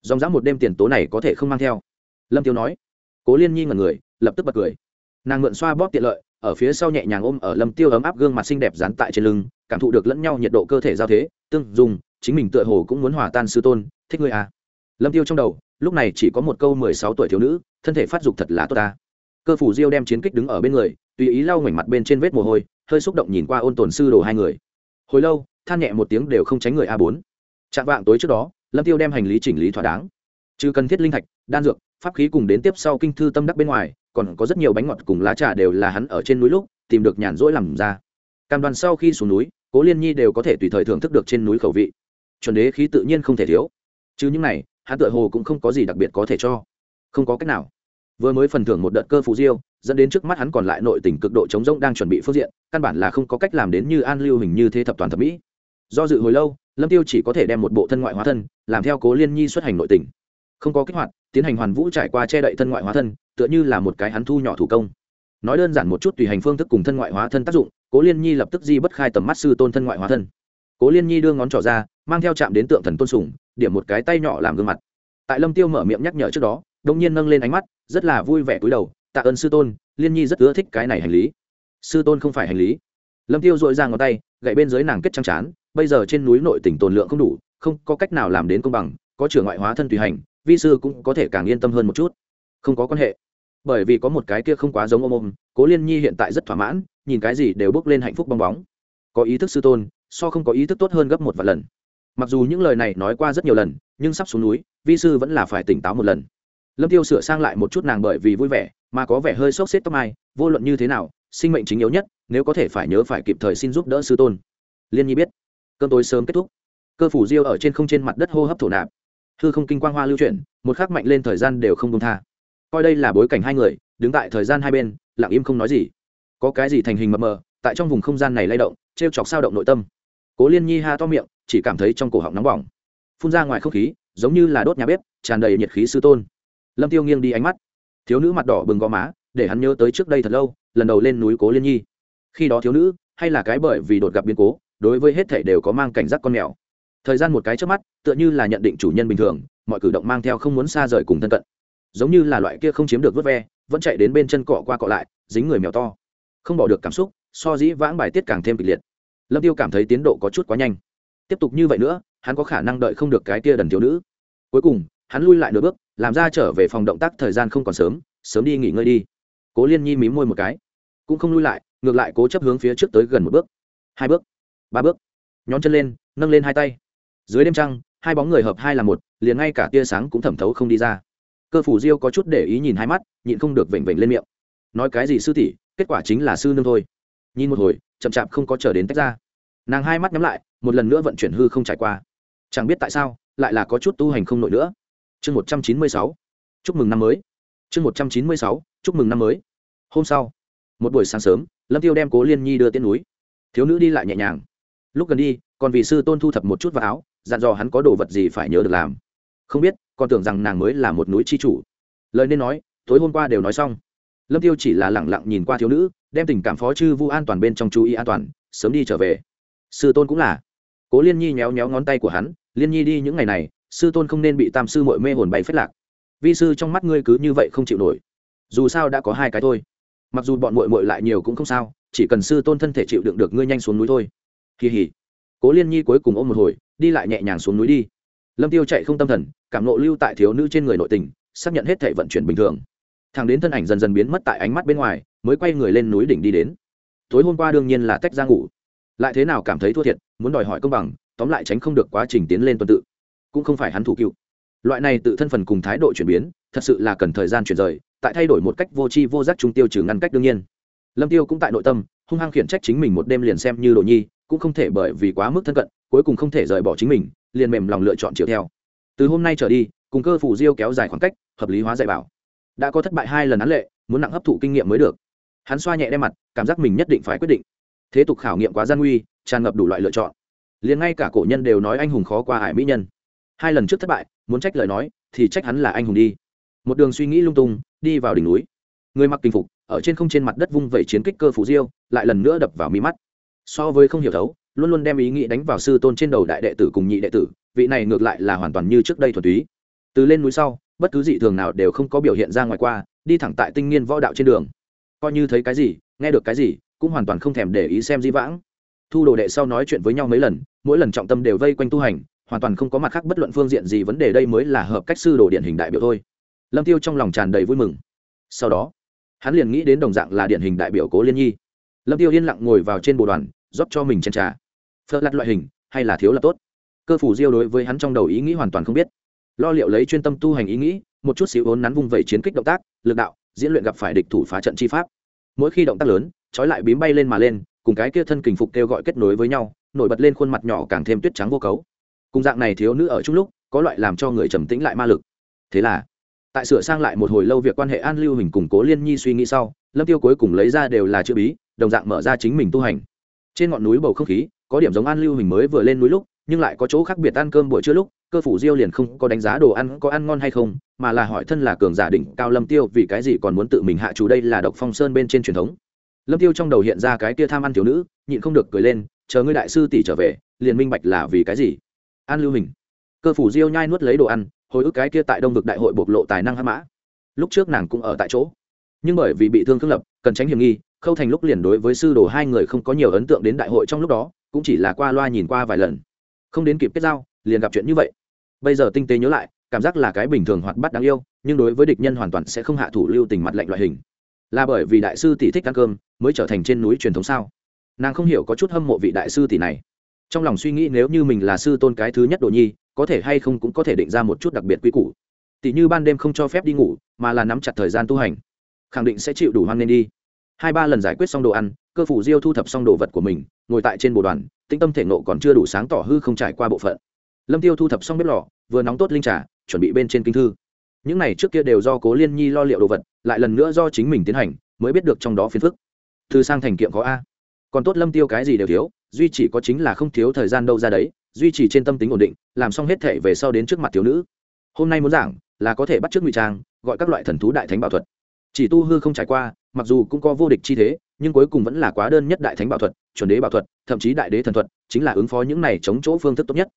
Dòng dã một đêm tiền tố này có thể không mang theo. Lâm tiêu nói. Cố liên nhi ngần người, lập tức bật cười. Nàng mượn xoa bóp tiện lợi, ở phía sau nhẹ nhàng ôm ở lâm tiêu ấm áp gương mặt xinh đẹp dán tại trên lưng, cảm thụ được lẫn nhau nhiệt độ cơ thể giao thế, tương dùng chính mình tựa hồ cũng muốn hòa tan sư tôn, thích ngươi à? Lâm tiêu trong đầu, lúc này chỉ có một câu mười sáu tuổi thiếu nữ, thân thể phát dục thật là tốt ta. Cơ phủ diêu đem chiến kích đứng ở bên người, tùy ý lau ngoảnh mặt bên trên vết mồ hôi hơi xúc động nhìn qua ôn tồn sư đồ hai người. Hồi lâu, than nhẹ một tiếng đều không tránh người a bốn. Chạm vạng tối trước đó, lâm tiêu đem hành lý chỉnh lý thỏa đáng. Trừ cần thiết linh thạch, đan dược, pháp khí cùng đến tiếp sau kinh thư tâm đắc bên ngoài, còn có rất nhiều bánh ngọt cùng lá trà đều là hắn ở trên núi lúc tìm được nhàn rỗi làm ra. Cam đoàn sau khi xuống núi, cố liên nhi đều có thể tùy thời thưởng thức được trên núi khẩu vị. Chuẩn đế khí tự nhiên không thể thiếu. Chứ những này, hắn tựa hồ cũng không có gì đặc biệt có thể cho. Không có cách nào vừa mới phần thưởng một đợt cơ phú diêu, dẫn đến trước mắt hắn còn lại nội tình cực độ chống rỗng đang chuẩn bị phương diện, căn bản là không có cách làm đến như an lưu hình như thế thập toàn thẩm mỹ. Do dự hồi lâu, lâm tiêu chỉ có thể đem một bộ thân ngoại hóa thân, làm theo cố liên nhi xuất hành nội tình. Không có kích hoạt, tiến hành hoàn vũ trải qua che đậy thân ngoại hóa thân, tựa như là một cái hắn thu nhỏ thủ công. Nói đơn giản một chút tùy hành phương thức cùng thân ngoại hóa thân tác dụng, cố liên nhi lập tức di bất khai tầm mắt sư tôn thân ngoại hóa thân. Cố liên nhi đưa ngón trỏ ra, mang theo chạm đến tượng thần tôn sùng điểm một cái tay nhỏ làm gương mặt. Tại lâm tiêu mở miệng nhắc nhở trước đó đông nhiên nâng lên ánh mắt rất là vui vẻ cúi đầu, tạ ơn sư tôn, liên nhi rất ưa thích cái này hành lý. Sư tôn không phải hành lý. Lâm tiêu dội ra ngón tay, gậy bên dưới nàng kết trăng chán, bây giờ trên núi nội tỉnh tồn lượng không đủ, không có cách nào làm đến công bằng, có trưởng ngoại hóa thân tùy hành, vi sư cũng có thể càng yên tâm hơn một chút. Không có quan hệ. Bởi vì có một cái kia không quá giống ôm ôm, cố liên nhi hiện tại rất thỏa mãn, nhìn cái gì đều bước lên hạnh phúc bong bóng. Có ý thức sư tôn, so không có ý thức tốt hơn gấp một vài lần. Mặc dù những lời này nói qua rất nhiều lần, nhưng sắp xuống núi, vi sư vẫn là phải tỉnh táo một lần lâm tiêu sửa sang lại một chút nàng bởi vì vui vẻ, mà có vẻ hơi sốc xếp tóc mai, vô luận như thế nào, sinh mệnh chính yếu nhất, nếu có thể phải nhớ phải kịp thời xin giúp đỡ sư tôn. Liên nhi biết cơn tối sớm kết thúc. Cơ phủ diêu ở trên không trên mặt đất hô hấp thổ nạp. Hư không kinh quang hoa lưu chuyển, một khắc mạnh lên thời gian đều không công tha. Coi đây là bối cảnh hai người, đứng tại thời gian hai bên, lặng im không nói gì. Có cái gì thành hình mập mờ, tại trong vùng không gian này lay động, trêu chọc sao động nội tâm. Cố liên nhi ha to miệng, chỉ cảm thấy trong cổ họng nóng bỏng. Phun ra ngoài không khí, giống như là đốt nhà bếp, tràn đầy nhiệt khí sư tôn lâm tiêu nghiêng đi ánh mắt. Thiếu nữ mặt đỏ bừng gò má, để hắn nhớ tới trước đây thật lâu, lần đầu lên núi cố liên nhi. Khi đó thiếu nữ, hay là cái bởi vì đột gặp biến cố, đối với hết thể đều có mang cảnh giác con mèo. Thời gian một cái trước mắt, tựa như là nhận định chủ nhân bình thường, mọi cử động mang theo không muốn xa rời cùng thân cận. Giống như là loại kia không chiếm được vớt ve, vẫn chạy đến bên chân cọ qua cọ lại, dính người mèo to. Không bỏ được cảm xúc, so dĩ vãng bài tiết càng thêm kịch liệt. Lâm tiêu cảm thấy tiến độ có chút quá nhanh. Tiếp tục như vậy nữa, hắn có khả năng đợi không được cái kia đần thiếu nữ. Cuối cùng, hắn lui lại nửa bước làm ra trở về phòng động tác thời gian không còn sớm sớm đi nghỉ ngơi đi. Cố liên nhi mím môi một cái, cũng không lui lại, ngược lại cố chấp hướng phía trước tới gần một bước. Hai bước, ba bước, nhón chân lên, nâng lên hai tay. Dưới đêm trăng, hai bóng người hợp hai là một, liền ngay cả tia sáng cũng thẩm thấu không đi ra. Cơ phủ diêu có chút để ý nhìn hai mắt, nhịn không được vểnh vểnh lên miệng. Nói cái gì sư tỷ, kết quả chính là sư nương thôi. Nhìn một hồi, chậm chạp không có chờ đến tách ra. Nàng hai mắt nhắm lại, một lần nữa vận chuyển hư không trải qua. Chẳng biết tại sao, lại là có chút tu hành không nổi nữa chương một trăm chín mươi sáu, chúc mừng năm mới. Chương một trăm chín mươi sáu, chúc mừng năm mới. Hôm sau, một buổi sáng sớm, lâm tiêu đem cố liên nhi đưa tiên núi. Thiếu nữ đi lại nhẹ nhàng. Lúc gần đi, còn vì sư tôn thu thập một chút vào áo, dặn dò hắn có đồ vật gì phải nhớ được làm. Không biết, còn tưởng rằng nàng mới là một núi chi chủ. Lời nên nói, tối hôm qua đều nói xong. Lâm tiêu chỉ là lẳng lặng nhìn qua thiếu nữ, đem tình cảm phó chư vu an toàn bên trong chú ý an toàn, sớm đi trở về. Sư tôn cũng là. Cố liên nhi nhéo nhéo ngón tay của hắn, liên nhi đi những ngày này sư tôn không nên bị tam sư mội mê hồn bay phết lạc. Vi sư trong mắt ngươi cứ như vậy không chịu nổi. Dù sao đã có hai cái thôi. Mặc dù bọn mội mội lại nhiều cũng không sao, chỉ cần sư tôn thân thể chịu đựng được ngươi nhanh xuống núi thôi. Kỳ hỉ. Cố liên nhi cuối cùng ôm một hồi, đi lại nhẹ nhàng xuống núi đi. Lâm tiêu chạy không tâm thần, cảm nộ lưu tại thiếu nữ trên người nội tình, xác nhận hết thể vận chuyển bình thường. Thằng đến thân ảnh dần dần biến mất tại ánh mắt bên ngoài, mới quay người lên núi đỉnh đi đến. Tối hôm qua đương nhiên là tách ra ngủ. Lại thế nào cảm thấy thua thiệt, muốn đòi hỏi công bằng, tóm lại tránh không được quá trình tiến lên tuần tự cũng không phải hắn thủ cựu. Loại này tự thân phần cùng thái độ chuyển biến, thật sự là cần thời gian chuyển rời, tại thay đổi một cách vô tri vô giác trung tiêu trừ ngăn cách đương nhiên. Lâm tiêu cũng tại nội tâm, hung hăng khiển trách chính mình một đêm liền xem như đồ nhi, cũng không thể bởi vì quá mức thân cận, cuối cùng không thể rời bỏ chính mình, liền mềm lòng lựa chọn chiều theo. Từ hôm nay trở đi, cùng cơ phủ diêu kéo dài khoảng cách, hợp lý hóa dạy bảo. Đã có thất bại hai lần án lệ, muốn nặng hấp thụ kinh nghiệm mới được. Hắn xoa nhẹ đe mặt, cảm giác mình nhất định phải quyết định. Thế tục khảo nghiệm quá gian nguy, tràn ngập đủ loại lựa chọn. Liền ngay cả cổ nhân đều nói anh hùng khó qua hải mỹ nhân hai lần trước thất bại, muốn trách lời nói, thì trách hắn là anh hùng đi. Một đường suy nghĩ lung tung, đi vào đỉnh núi. Người mặc kinh phục, ở trên không trên mặt đất vung vẩy chiến kích cơ phủ diêu, lại lần nữa đập vào mi mắt. So với không hiểu thấu, luôn luôn đem ý nghĩ đánh vào sư tôn trên đầu đại đệ tử cùng nhị đệ tử, vị này ngược lại là hoàn toàn như trước đây thuần túy. Từ lên núi sau, bất cứ dị thường nào đều không có biểu hiện ra ngoài qua, đi thẳng tại tinh niên võ đạo trên đường. Coi như thấy cái gì, nghe được cái gì, cũng hoàn toàn không thèm để ý xem di vãng. Thu đồ đệ sau nói chuyện với nhau mấy lần, mỗi lần trọng tâm đều vây quanh tu hành hoàn toàn không có mặt khác bất luận phương diện gì, vấn đề đây mới là hợp cách sư đồ điển hình đại biểu thôi. Lâm tiêu trong lòng tràn đầy vui mừng. Sau đó, hắn liền nghĩ đến đồng dạng là điển hình đại biểu cố liên nhi. Lâm tiêu yên lặng ngồi vào trên bồ đoàn, rót cho mình chén trà. Phật lặt loại hình, hay là thiếu là tốt. Cơ phủ diêu đối với hắn trong đầu ý nghĩ hoàn toàn không biết. Lo liệu lấy chuyên tâm tu hành ý nghĩ, một chút xíu ốn nắn vung vẩy chiến kích động tác, lực đạo, diễn luyện gặp phải địch thủ phá trận chi pháp. Mỗi khi động tác lớn, trói lại bím bay lên mà lên, cùng cái kia thân kình phục kêu gọi kết nối với nhau, nổi bật lên khuôn mặt nhỏ càng thêm tuyết trắng vô cấu cùng dạng này thiếu nữ ở chung lúc, có loại làm cho người trầm tĩnh lại ma lực. Thế là, tại sửa sang lại một hồi lâu việc quan hệ an lưu hình củng cố liên nhi suy nghĩ sau, lâm tiêu cuối cùng lấy ra đều là chữ bí, đồng dạng mở ra chính mình tu hành. Trên ngọn núi bầu không khí, có điểm giống an lưu hình mới vừa lên núi lúc, nhưng lại có chỗ khác biệt ăn cơm buổi trưa lúc, cơ phủ diêu liền không có đánh giá đồ ăn có ăn ngon hay không, mà là hỏi thân là cường giả đỉnh cao lâm tiêu vì cái gì còn muốn tự mình hạ chủ đây là độc phong sơn bên trên truyền thống. Lâm tiêu trong đầu hiện ra cái kia tham ăn thiếu nữ, nhịn không được cười lên, chờ ngươi đại sư tỷ trở về, liền minh bạch là vì cái gì? An lưu hình. Cơ phủ diêu nhai nuốt lấy đồ ăn, hồi ức cái kia tại đông vực đại hội bộc lộ tài năng hắc mã. Lúc trước nàng cũng ở tại chỗ. Nhưng bởi vì bị thương thương lập, cần tránh hiểm nghi, khâu thành lúc liền đối với sư đồ hai người không có nhiều ấn tượng đến đại hội trong lúc đó, cũng chỉ là qua loa nhìn qua vài lần. Không đến kịp kết giao, liền gặp chuyện như vậy. Bây giờ tinh tế nhớ lại, cảm giác là cái bình thường hoạt bát đáng yêu, nhưng đối với địch nhân hoàn toàn sẽ không hạ thủ lưu tình mặt lạnh loại hình. Là bởi vì đại sư tỷ thích ăn cơm, mới trở thành trên núi truyền thống sao? Nàng không hiểu có chút hâm mộ vị đại sư tỷ này trong lòng suy nghĩ nếu như mình là sư tôn cái thứ nhất đồ nhi, có thể hay không cũng có thể định ra một chút đặc biệt quy củ. Tỷ như ban đêm không cho phép đi ngủ, mà là nắm chặt thời gian tu hành, khẳng định sẽ chịu đủ hoan nên đi. Hai ba lần giải quyết xong đồ ăn, cơ phủ diêu thu thập xong đồ vật của mình, ngồi tại trên bộ đoàn, tĩnh tâm thể nộ còn chưa đủ sáng tỏ hư không trải qua bộ phận. Lâm tiêu thu thập xong bếp lò, vừa nóng tốt linh trà, chuẩn bị bên trên kinh thư. Những này trước kia đều do cố liên nhi lo liệu đồ vật, lại lần nữa do chính mình tiến hành, mới biết được trong đó phiền phức. Thư sang thành kiệm có a. Còn tốt lâm tiêu cái gì đều thiếu duy chỉ có chính là không thiếu thời gian đâu ra đấy, duy trì trên tâm tính ổn định, làm xong hết thể về sau đến trước mặt thiếu nữ. Hôm nay muốn giảng là có thể bắt trước ngụy trang, gọi các loại thần thú đại thánh bảo thuật. Chỉ tu hư không trải qua, mặc dù cũng có vô địch chi thế, nhưng cuối cùng vẫn là quá đơn nhất đại thánh bảo thuật, chuẩn đế bảo thuật, thậm chí đại đế thần thuật, chính là ứng phó những này chống chỗ phương thức tốt nhất.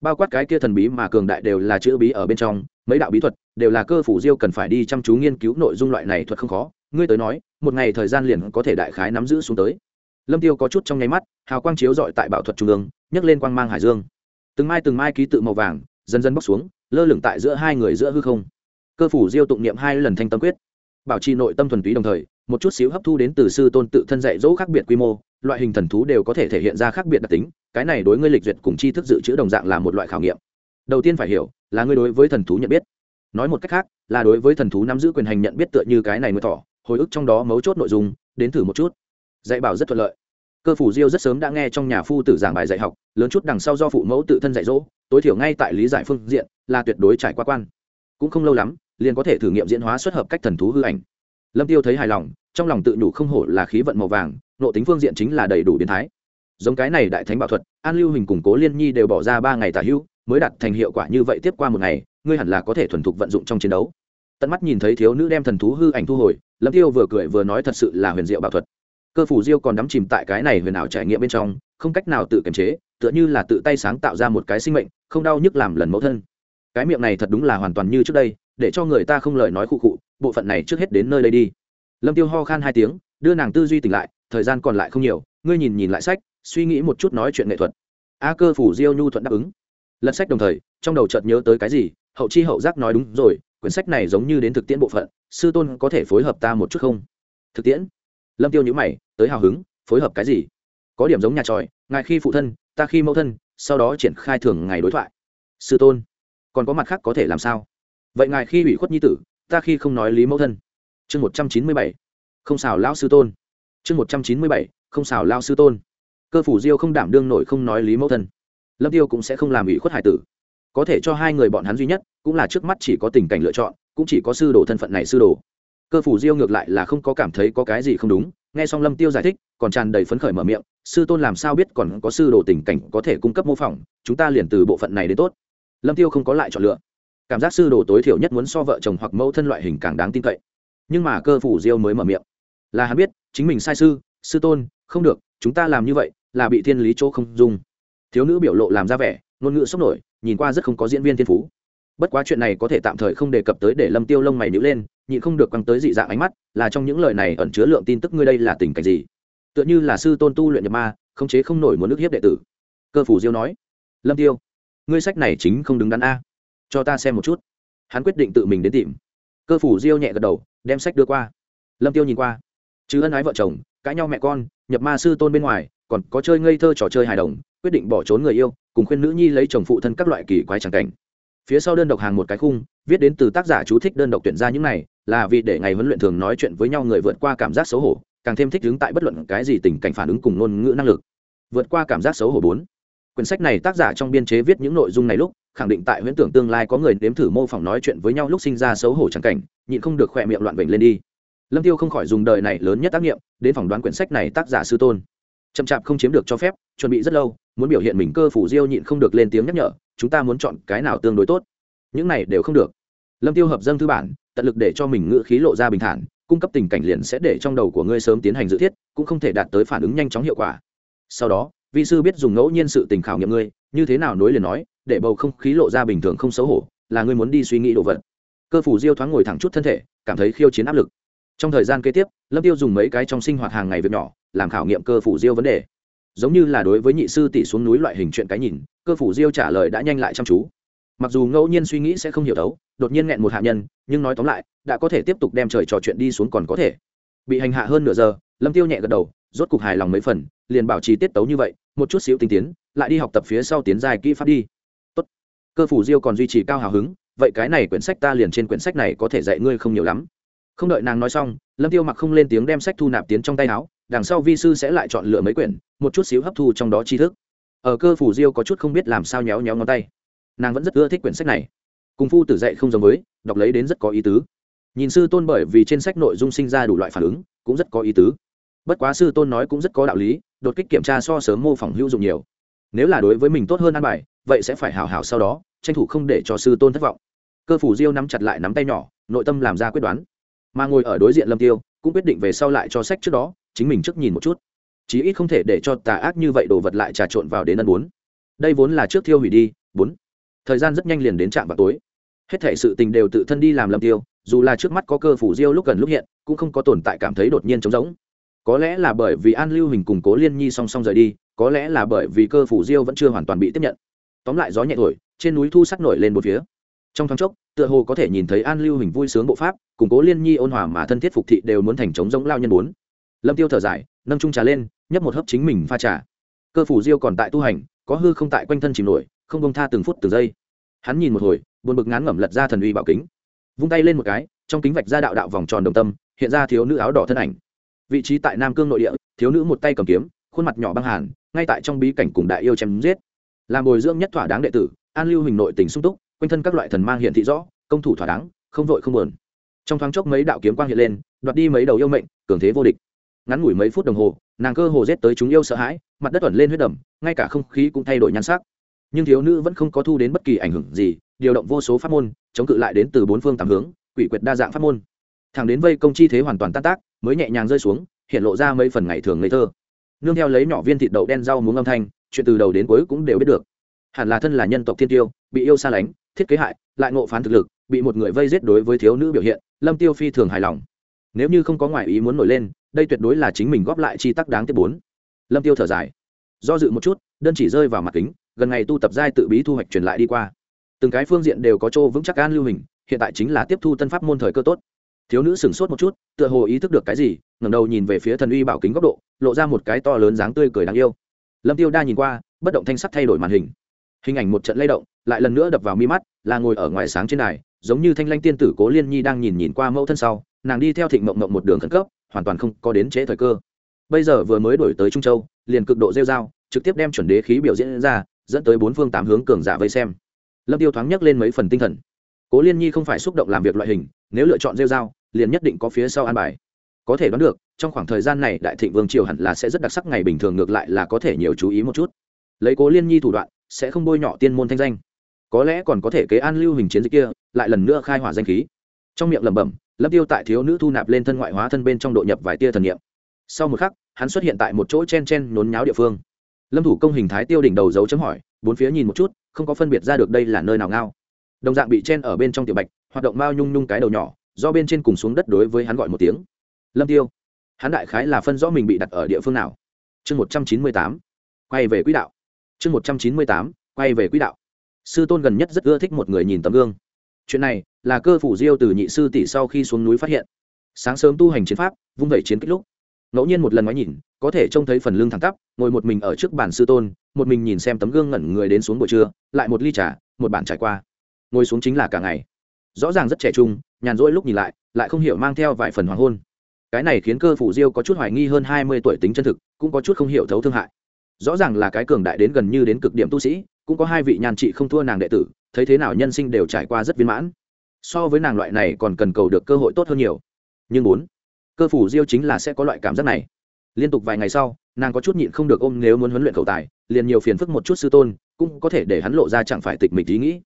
Bao quát cái kia thần bí mà cường đại đều là chữ bí ở bên trong, mấy đạo bí thuật đều là cơ phủ diêu cần phải đi chăm chú nghiên cứu nội dung loại này thuật không khó. Ngươi tới nói, một ngày thời gian liền có thể đại khái nắm giữ xuống tới lâm tiêu có chút trong nháy mắt, hào quang chiếu dọi tại bảo thuật trung ương, nhấc lên quang mang hải dương. Từng mai từng mai ký tự màu vàng, dần dần bóc xuống, lơ lửng tại giữa hai người giữa hư không. Cơ phủ diêu tụng niệm hai lần thanh tâm quyết. Bảo trì nội tâm thuần túy đồng thời, một chút xíu hấp thu đến từ sư tôn tự thân dạy dỗ khác biệt quy mô, loại hình thần thú đều có thể thể hiện ra khác biệt đặc tính, cái này đối ngươi lịch duyệt cùng tri thức dự trữ đồng dạng là một loại khảo nghiệm. Đầu tiên phải hiểu, là ngươi đối với thần thú nhận biết. Nói một cách khác, là đối với thần thú nắm giữ quyền hành nhận biết tựa như cái này mới thỏ, hồi ức trong đó mấu chốt nội dung, đến thử một chút dạy bảo rất thuận lợi. Cơ phủ diêu rất sớm đã nghe trong nhà phu tử giảng bài dạy học, lớn chút đằng sau do phụ mẫu tự thân dạy dỗ, tối thiểu ngay tại lý giải phương diện, là tuyệt đối trải qua quan. Cũng không lâu lắm, liền có thể thử nghiệm diễn hóa xuất hợp cách thần thú hư ảnh. Lâm tiêu thấy hài lòng, trong lòng tự nhủ không hổ là khí vận màu vàng nộ tính phương diện chính là đầy đủ biến thái. Giống cái này đại thánh bảo thuật, an lưu hình củng cố liên nhi đều bỏ ra ba ngày tả hữu mới đạt thành hiệu quả như vậy tiếp qua một ngày, ngươi hẳn là có thể thuần thục vận dụng trong chiến đấu. Tận mắt nhìn thấy thiếu nữ đem thần thú hư ảnh thu hồi, lâm tiêu vừa cười vừa nói thật sự là huyền diệu bảo thuật cơ phủ diêu còn đắm chìm tại cái này huyền ảo trải nghiệm bên trong, không cách nào tự kiềm chế, tựa như là tự tay sáng tạo ra một cái sinh mệnh, không đau nhức làm lần mẫu thân. Cái miệng này thật đúng là hoàn toàn như trước đây, để cho người ta không lời nói khụ khụ, bộ phận này trước hết đến nơi đây đi. Lâm tiêu ho khan hai tiếng, đưa nàng tư duy tỉnh lại, thời gian còn lại không nhiều, ngươi nhìn nhìn lại sách, suy nghĩ một chút nói chuyện nghệ thuật. A cơ phủ diêu nhu thuận đáp ứng. Lật sách đồng thời, trong đầu chợt nhớ tới cái gì, hậu chi hậu giác nói đúng rồi, quyển sách này giống như đến thực tiễn bộ phận, sư tôn có thể phối hợp ta một chút không? Thực tiễn? Lâm tiêu nhữ mày, tới hào hứng, phối hợp cái gì? Có điểm giống nhà tròi, ngài khi phụ thân, ta khi mẫu thân, sau đó triển khai thường ngày đối thoại. Sư tôn, còn có mặt khác có thể làm sao? Vậy ngài khi ủy khuất nhi tử, ta khi không nói lý mẫu thân. Chương một trăm chín mươi bảy, không xào lao sư tôn. Chương một trăm chín mươi bảy, không xào lao sư tôn. Cơ phủ diêu không đảm đương nổi không nói lý mẫu thân. Lâm tiêu cũng sẽ không làm ủy khuất hải tử. Có thể cho hai người bọn hắn duy nhất, cũng là trước mắt chỉ có tình cảnh lựa chọn, cũng chỉ có sư đồ thân phận này sư đồ cơ phủ diêu ngược lại là không có cảm thấy có cái gì không đúng, nghe xong lâm tiêu giải thích, còn tràn đầy phấn khởi mở miệng, sư tôn làm sao biết còn có sư đồ tình cảnh có thể cung cấp mô phỏng, chúng ta liền từ bộ phận này đến tốt. Lâm tiêu không có lại chọn lựa. Cảm giác sư đồ tối thiểu nhất muốn so vợ chồng hoặc mẫu thân loại hình càng đáng tin cậy. Nhưng mà cơ phủ diêu mới mở miệng. Là hắn biết, chính mình sai sư sư tôn, không được, chúng ta làm như vậy là bị thiên lý chỗ không dung. Thiếu nữ biểu lộ làm ra vẻ, ngôn ngữ sốc nổi, nhìn qua rất không có diễn viên thiên phú bất quá chuyện này có thể tạm thời không đề cập tới để lâm tiêu lông mày nhữ lên, nhịn không được quăng tới dị dạng ánh mắt, là trong những lời này ẩn chứa lượng tin tức ngươi đây là tình cảnh gì? Tựa như là sư tôn tu luyện nhập ma không chế không nổi muốn nước hiếp đệ tử. Cơ phủ diêu nói, lâm tiêu, ngươi sách này chính không đứng đắn a. Cho ta xem một chút. Hắn quyết định tự mình đến tìm. Cơ phủ diêu nhẹ gật đầu, đem sách đưa qua. Lâm tiêu nhìn qua. Chứ ân ái vợ chồng, cãi nhau mẹ con, nhập ma sư tôn bên ngoài, còn có chơi ngây thơ trò chơi hài đồng, quyết định bỏ trốn người yêu, cùng khuyên nữ nhi lấy chồng phụ thân các loại kỳ quái tràng cảnh phía sau đơn độc hàng một cái khung, viết đến từ tác giả chú thích đơn độc tuyển ra những này, là vì để ngày huấn luyện thường nói chuyện với nhau người vượt qua cảm giác xấu hổ, càng thêm thích đứng tại bất luận cái gì tình cảnh phản ứng cùng ngôn ngữ năng lực. Vượt qua cảm giác xấu hổ bốn. Quyển sách này tác giả trong biên chế viết những nội dung này lúc, khẳng định tại huyễn tưởng tương lai có người nếm thử mô phỏng nói chuyện với nhau lúc sinh ra xấu hổ chẳng cảnh, nhịn không được khỏe miệng loạn bệnh lên đi. Lâm tiêu không khỏi dùng đời này lớn nhất tác nghiệm, đến phỏng đoán quyển sách này tác giả sư tôn. Chậm chạp không chiếm được cho phép, chuẩn bị rất lâu, muốn biểu hiện mình cơ phủ diêu nhịn không được lên tiếng nhắc nhở chúng ta muốn chọn cái nào tương đối tốt. Những này đều không được. Lâm tiêu hợp dâng thư bản, tận lực để cho mình ngữ khí lộ ra bình thản, cung cấp tình cảnh liền sẽ để trong đầu của ngươi sớm tiến hành dự thiết, cũng không thể đạt tới phản ứng nhanh chóng hiệu quả. Sau đó, vi sư biết dùng ngẫu nhiên sự tình khảo nghiệm ngươi, như thế nào nối liền nói, để bầu không khí lộ ra bình thường không xấu hổ, là ngươi muốn đi suy nghĩ đồ vật. Cơ phủ diêu thoáng ngồi thẳng chút thân thể, cảm thấy khiêu chiến áp lực. Trong thời gian kế tiếp, lâm tiêu dùng mấy cái trong sinh hoạt hàng ngày việc nhỏ, làm khảo nghiệm cơ phủ diêu vấn đề. Giống như là đối với nhị sư tỷ xuống núi loại hình chuyện cái nhìn cơ phủ diêu trả lời đã nhanh lại chăm chú. Mặc dù ngẫu nhiên suy nghĩ sẽ không hiểu đấu đột nhiên nghẹn một hạ nhân, nhưng nói tóm lại, đã có thể tiếp tục đem trời trò chuyện đi xuống còn có thể. Bị hành hạ hơn nửa giờ, lâm tiêu nhẹ gật đầu, rốt cục hài lòng mấy phần, liền bảo trì tiết tấu như vậy, một chút xíu tinh tiến, lại đi học tập phía sau tiến dài kỹ pháp đi. Tốt. cơ phủ diêu còn duy trì cao hào hứng, vậy cái này quyển sách ta liền trên quyển sách này có thể dạy ngươi không nhiều lắm. Không đợi nàng nói xong, lâm tiêu mặc không lên tiếng đem sách thu nạp tiến trong tay áo, đằng sau vi sư sẽ lại chọn lựa mấy quyển, một chút xíu hấp thu trong đó tri thức ở cơ phủ diêu có chút không biết làm sao nhéo nhéo ngón tay. Nàng vẫn rất ưa thích quyển sách này. Cùng phu tử dạy không giống với, đọc lấy đến rất có ý tứ. Nhìn sư tôn bởi vì trên sách nội dung sinh ra đủ loại phản ứng, cũng rất có ý tứ. Bất quá sư tôn nói cũng rất có đạo lý, đột kích kiểm tra so sớm mô phỏng hữu dụng nhiều. Nếu là đối với mình tốt hơn ăn bài, vậy sẽ phải hào hào sau đó, tranh thủ không để cho sư tôn thất vọng. Cơ phủ diêu nắm chặt lại nắm tay nhỏ, nội tâm làm ra quyết đoán. Mà ngồi ở đối diện lâm tiêu, cũng quyết định về sau lại cho sách trước đó, chính mình trước nhìn một chút chí ít không thể để cho tà ác như vậy đồ vật lại trà trộn vào đến ân bốn. Đây vốn là trước thiêu hủy đi, bốn. Thời gian rất nhanh liền đến trạm vào tối. Hết thể sự tình đều tự thân đi làm lâm tiêu, dù là trước mắt có cơ phủ diêu lúc gần lúc hiện, cũng không có tồn tại cảm thấy đột nhiên trống rỗng. Có lẽ là bởi vì an lưu hình cùng cố liên nhi song song rời đi, có lẽ là bởi vì cơ phủ diêu vẫn chưa hoàn toàn bị tiếp nhận. Tóm lại gió nhẹ thổi, trên núi thu sắc nổi lên một phía. Trong thoáng chốc, tựa hồ có thể nhìn thấy an lưu hình vui sướng bộ pháp, cùng cố liên nhi ôn hòa mà thân thiết phục thị đều muốn thành trống rỗng lao nhân bốn. Lâm tiêu thở dài nâng trung trà lên, nhấp một hớp chính mình pha trà. Cơ phủ diêu còn tại tu hành, có hư không tại quanh thân chìm nổi, không bông tha từng phút từng giây. Hắn nhìn một hồi, buồn bực ngán ngẩm lật ra thần uy bảo kính. Vung tay lên một cái, trong kính vạch ra đạo đạo vòng tròn đồng tâm, hiện ra thiếu nữ áo đỏ thân ảnh. Vị trí tại nam cương nội địa, thiếu nữ một tay cầm kiếm, khuôn mặt nhỏ băng hàn, ngay tại trong bí cảnh cùng đại yêu chém giết. Làm bồi dưỡng nhất thỏa đáng đệ tử, an lưu hình nội tình sung túc, quanh thân các loại thần mang hiện thị rõ, công thủ thỏa đáng, không vội không buồn. Trong thoáng chốc mấy đạo kiếm quang hiện lên, đoạt đi mấy đầu yêu mệnh, cường thế vô địch ngắn ngủi mấy phút đồng hồ, nàng cơ hồ rét tới chúng yêu sợ hãi, mặt đất ẩn lên huyết đầm, ngay cả không khí cũng thay đổi nhan sắc. Nhưng thiếu nữ vẫn không có thu đến bất kỳ ảnh hưởng gì, điều động vô số pháp môn, chống cự lại đến từ bốn phương tám hướng, quỷ quyệt đa dạng pháp môn. Thẳng đến vây công chi thế hoàn toàn tan tác, mới nhẹ nhàng rơi xuống, hiện lộ ra mấy phần ngày thường ngây thơ. Nương theo lấy nhỏ viên thịt đậu đen rau muống âm thanh, chuyện từ đầu đến cuối cũng đều biết được. Hẳn là thân là nhân tộc thiên tiêu, bị yêu xa lánh, thiết kế hại, lại ngộ phán thực lực, bị một người vây giết đối với thiếu nữ biểu hiện, lâm tiêu phi thường hài lòng. Nếu như không có ngoại ý muốn nổi lên đây tuyệt đối là chính mình góp lại chi tắc đáng tiếc bốn. Lâm tiêu thở dài. Do dự một chút đơn chỉ rơi vào mặt kính gần ngày tu tập giai tự bí thu hoạch truyền lại đi qua. Từng cái phương diện đều có chỗ vững chắc an lưu hình hiện tại chính là tiếp thu tân pháp môn thời cơ tốt. Thiếu nữ sửng sốt một chút tựa hồ ý thức được cái gì ngẩng đầu nhìn về phía thần uy bảo kính góc độ lộ ra một cái to lớn dáng tươi cười đáng yêu. Lâm tiêu đa nhìn qua bất động thanh sắc thay đổi màn hình. Hình ảnh một trận lay động lại lần nữa đập vào mi mắt là ngồi ở ngoài sáng trên này, giống như thanh lanh tiên tử cố liên nhi đang nhìn nhìn qua mẫu thân sau nàng đi theo thịnh mộng mộng một đường khẩn cấp hoàn toàn không có đến trễ thời cơ. Bây giờ vừa mới đổi tới trung châu, liền cực độ rêu dao trực tiếp đem chuẩn đế khí biểu diễn ra, dẫn tới bốn phương tám hướng cường giả vây xem. Lâm tiêu thoáng nhắc lên mấy phần tinh thần. Cố liên nhi không phải xúc động làm việc loại hình, nếu lựa chọn rêu dao liền nhất định có phía sau an bài. Có thể đoán được, trong khoảng thời gian này đại thịnh vương triều hẳn là sẽ rất đặc sắc ngày bình thường, ngược lại là có thể nhiều chú ý một chút. Lấy cố liên nhi thủ đoạn, sẽ không bôi nhọ tiên môn thanh danh. Có lẽ còn có thể kế an lưu hình chiến dịch kia, lại lần nữa khai hỏa danh khí trong miệng lẩm bẩm, lâm tiêu tại thiếu nữ thu nạp lên thân ngoại hóa thân bên trong độ nhập vài tia thần niệm. Sau một khắc, hắn xuất hiện tại một chỗ chen chen nốn nháo địa phương. Lâm thủ công hình thái tiêu đỉnh đầu dấu chấm hỏi, bốn phía nhìn một chút, không có phân biệt ra được đây là nơi nào ngao. Đồng dạng bị chen ở bên trong tiểu bạch, hoạt động bao nhung nhung cái đầu nhỏ, do bên trên cùng xuống đất đối với hắn gọi một tiếng. Lâm tiêu, hắn đại khái là phân rõ mình bị đặt ở địa phương nào. Chương một trăm chín mươi tám, quay về quỹ đạo. Chương một trăm chín mươi tám, quay về quỹ đạo. Sư tôn gần nhất rất ưa thích một người nhìn tấm gương chuyện này là cơ phủ diêu từ nhị sư tỷ sau khi xuống núi phát hiện. Sáng sớm tu hành chiến pháp, vung vẩy chiến kích lúc. Ngẫu nhiên một lần ngoái nhìn, có thể trông thấy phần lưng thẳng tắp, ngồi một mình ở trước bàn sư tôn, một mình nhìn xem tấm gương ngẩn người đến xuống buổi trưa, lại một ly trà, một bản trải qua. Ngồi xuống chính là cả ngày. Rõ ràng rất trẻ trung, nhàn rỗi lúc nhìn lại lại không hiểu mang theo vài phần hoàng hôn. Cái này khiến cơ phủ diêu có chút hoài nghi hơn hai mươi tuổi tính chân thực, cũng có chút không hiểu thấu thương hại. Rõ ràng là cái cường đại đến gần như đến cực điểm tu sĩ cũng có hai vị nhàn trị không thua nàng đệ tử, thấy thế nào nhân sinh đều trải qua rất viên mãn. So với nàng loại này còn cần cầu được cơ hội tốt hơn nhiều. Nhưng bốn, cơ phủ diêu chính là sẽ có loại cảm giác này. Liên tục vài ngày sau, nàng có chút nhịn không được ôm nếu muốn huấn luyện cầu tài, liền nhiều phiền phức một chút sư tôn, cũng có thể để hắn lộ ra chẳng phải tịch mịch ý nghĩ.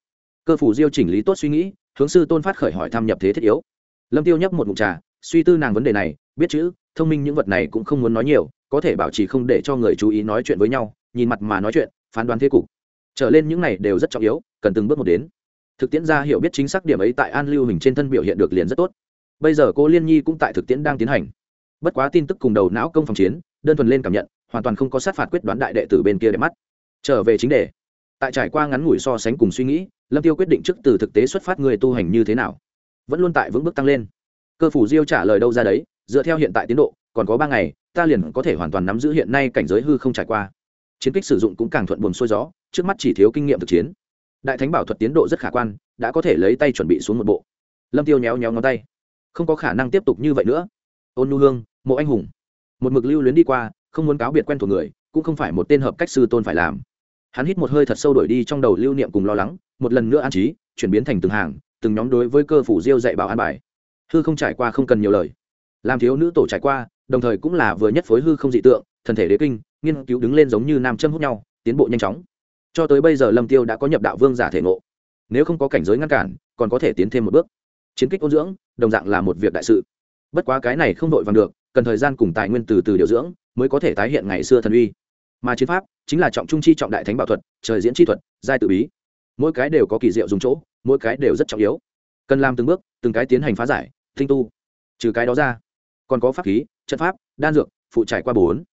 Cơ phủ diêu chỉnh lý tốt suy nghĩ, hướng sư tôn phát khởi hỏi thăm nhập thế thiết yếu. Lâm tiêu nhấp một mụn trà, suy tư nàng vấn đề này, biết chữ, thông minh những vật này cũng không muốn nói nhiều, có thể bảo trì không để cho người chú ý nói chuyện với nhau, nhìn mặt mà nói chuyện, phán đoán thế cục trở lên những này đều rất trọng yếu, cần từng bước một đến. Thực tiễn ra hiểu biết chính xác điểm ấy tại an lưu hình trên thân biểu hiện được liền rất tốt. Bây giờ cô liên nhi cũng tại thực tiễn đang tiến hành. Bất quá tin tức cùng đầu não công phòng chiến, đơn thuần lên cảm nhận, hoàn toàn không có sát phạt quyết đoán đại đệ tử bên kia để mắt. Trở về chính đề. Tại trải qua ngắn ngủi so sánh cùng suy nghĩ, lâm tiêu quyết định trước từ thực tế xuất phát người tu hành như thế nào. Vẫn luôn tại vững bước tăng lên. Cơ phủ diêu trả lời đâu ra đấy, dựa theo hiện tại tiến độ, còn có ba ngày, ta liền có thể hoàn toàn nắm giữ hiện nay cảnh giới hư không trải qua chiến kích sử dụng cũng càng thuận buồm xuôi gió, trước mắt chỉ thiếu kinh nghiệm thực chiến. Đại thánh bảo thuật tiến độ rất khả quan, đã có thể lấy tay chuẩn bị xuống một bộ. Lâm tiêu nhéo nhéo ngón tay. Không có khả năng tiếp tục như vậy nữa. Ôn nu hương, mộ anh hùng. Một mực lưu luyến đi qua, không muốn cáo biệt quen thuộc người, cũng không phải một tên hợp cách sư tôn phải làm. Hắn hít một hơi thật sâu đổi đi trong đầu lưu niệm cùng lo lắng, một lần nữa an trí, chuyển biến thành từng hàng, từng nhóm đối với cơ phủ diêu dạy bảo an bài. Hư không trải qua không cần nhiều lời. Làm thiếu nữ tổ trải qua, đồng thời cũng là vừa nhất phối hư không dị tượng thần thể đế kinh nghiên cứu đứng lên giống như nam châm hút nhau, tiến bộ nhanh chóng. Cho tới bây giờ lâm tiêu đã có nhập đạo vương giả thể ngộ. Nếu không có cảnh giới ngăn cản, còn có thể tiến thêm một bước. Chiến kích ôn dưỡng, đồng dạng là một việc đại sự. Bất quá cái này không đội vàng được, cần thời gian cùng tài nguyên từ từ điều dưỡng, mới có thể tái hiện ngày xưa thần uy. Mà chiến pháp, chính là trọng trung chi trọng đại thánh bảo thuật, trời diễn chi thuật, giai tự bí. Mỗi cái đều có kỳ diệu dùng chỗ, mỗi cái đều rất trọng yếu. Cần làm từng bước, từng cái tiến hành phá giải thinh tu. Trừ cái đó ra, còn có pháp khí, trận pháp, đan dược, phụ trải qua bốn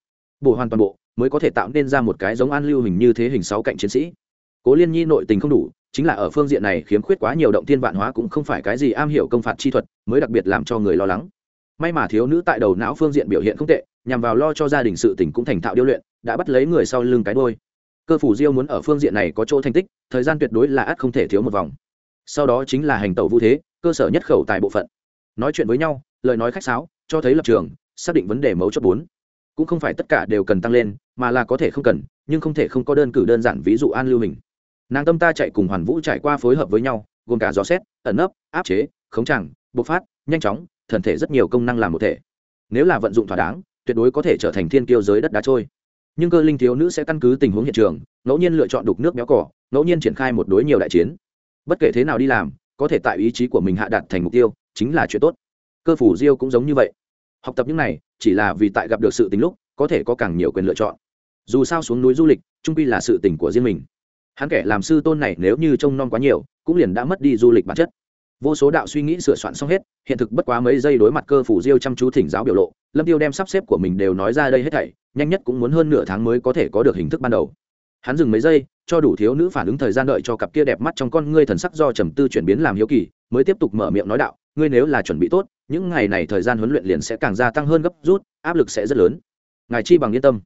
bổ hoàn toàn bộ, mới có thể tạo nên ra một cái giống an lưu hình như thế hình sáu cạnh chiến sĩ. Cố liên nhi nội tình không đủ, chính là ở phương diện này khiếm khuyết quá nhiều động thiên vạn hóa cũng không phải cái gì am hiểu công phạt chi thuật, mới đặc biệt làm cho người lo lắng. May mà thiếu nữ tại đầu não phương diện biểu hiện không tệ, nhằm vào lo cho gia đình sự tình cũng thành thạo điêu luyện, đã bắt lấy người sau lưng cái đôi cơ phủ diêu muốn ở phương diện này có chỗ thành tích, thời gian tuyệt đối là ắt không thể thiếu một vòng. Sau đó chính là hành tẩu vũ thế, cơ sở nhất khẩu tại bộ phận. Nói chuyện với nhau, lời nói khách sáo, cho thấy lập trường, xác định vấn đề mấu chốt bốn cũng không phải tất cả đều cần tăng lên, mà là có thể không cần, nhưng không thể không có đơn cử đơn giản ví dụ an lưu mình nàng tâm ta chạy cùng hoàn vũ trải qua phối hợp với nhau, gồm cả gió xét, ẩn nấp, áp chế, khống chẳng bộc phát, nhanh chóng, thần thể rất nhiều công năng làm một thể. Nếu là vận dụng thỏa đáng, tuyệt đối có thể trở thành thiên kiêu giới đất đá trôi. Nhưng cơ linh thiếu nữ sẽ căn cứ tình huống hiện trường, ngẫu nhiên lựa chọn đục nước béo cỏ, ngẫu nhiên triển khai một đối nhiều đại chiến. Bất kể thế nào đi làm, có thể tại ý chí của mình hạ đặt thành mục tiêu, chính là chuyện tốt. Cơ phủ diêu cũng giống như vậy học tập những này, chỉ là vì tại gặp được sự tình lúc, có thể có càng nhiều quyền lựa chọn. Dù sao xuống núi du lịch trung pi là sự tình của riêng mình. Hắn kẻ làm sư tôn này nếu như trông non quá nhiều, cũng liền đã mất đi du lịch bản chất. Vô số đạo suy nghĩ sửa soạn xong hết, hiện thực bất quá mấy giây đối mặt cơ phủ diêu chăm chú thỉnh giáo biểu lộ, lâm tiêu đem sắp xếp của mình đều nói ra đây hết thảy, nhanh nhất cũng muốn hơn nửa tháng mới có thể có được hình thức ban đầu. Hắn dừng mấy giây, cho đủ thiếu nữ phản ứng thời gian đợi cho cặp kia đẹp mắt trong con ngươi thần sắc do trầm tư chuyển biến làm hiếu kỳ, mới tiếp tục mở miệng nói đạo, ngươi nếu là chuẩn bị tốt những ngày này thời gian huấn luyện liền sẽ càng gia tăng hơn gấp rút, áp lực sẽ rất lớn. Ngài chi bằng yên tâm.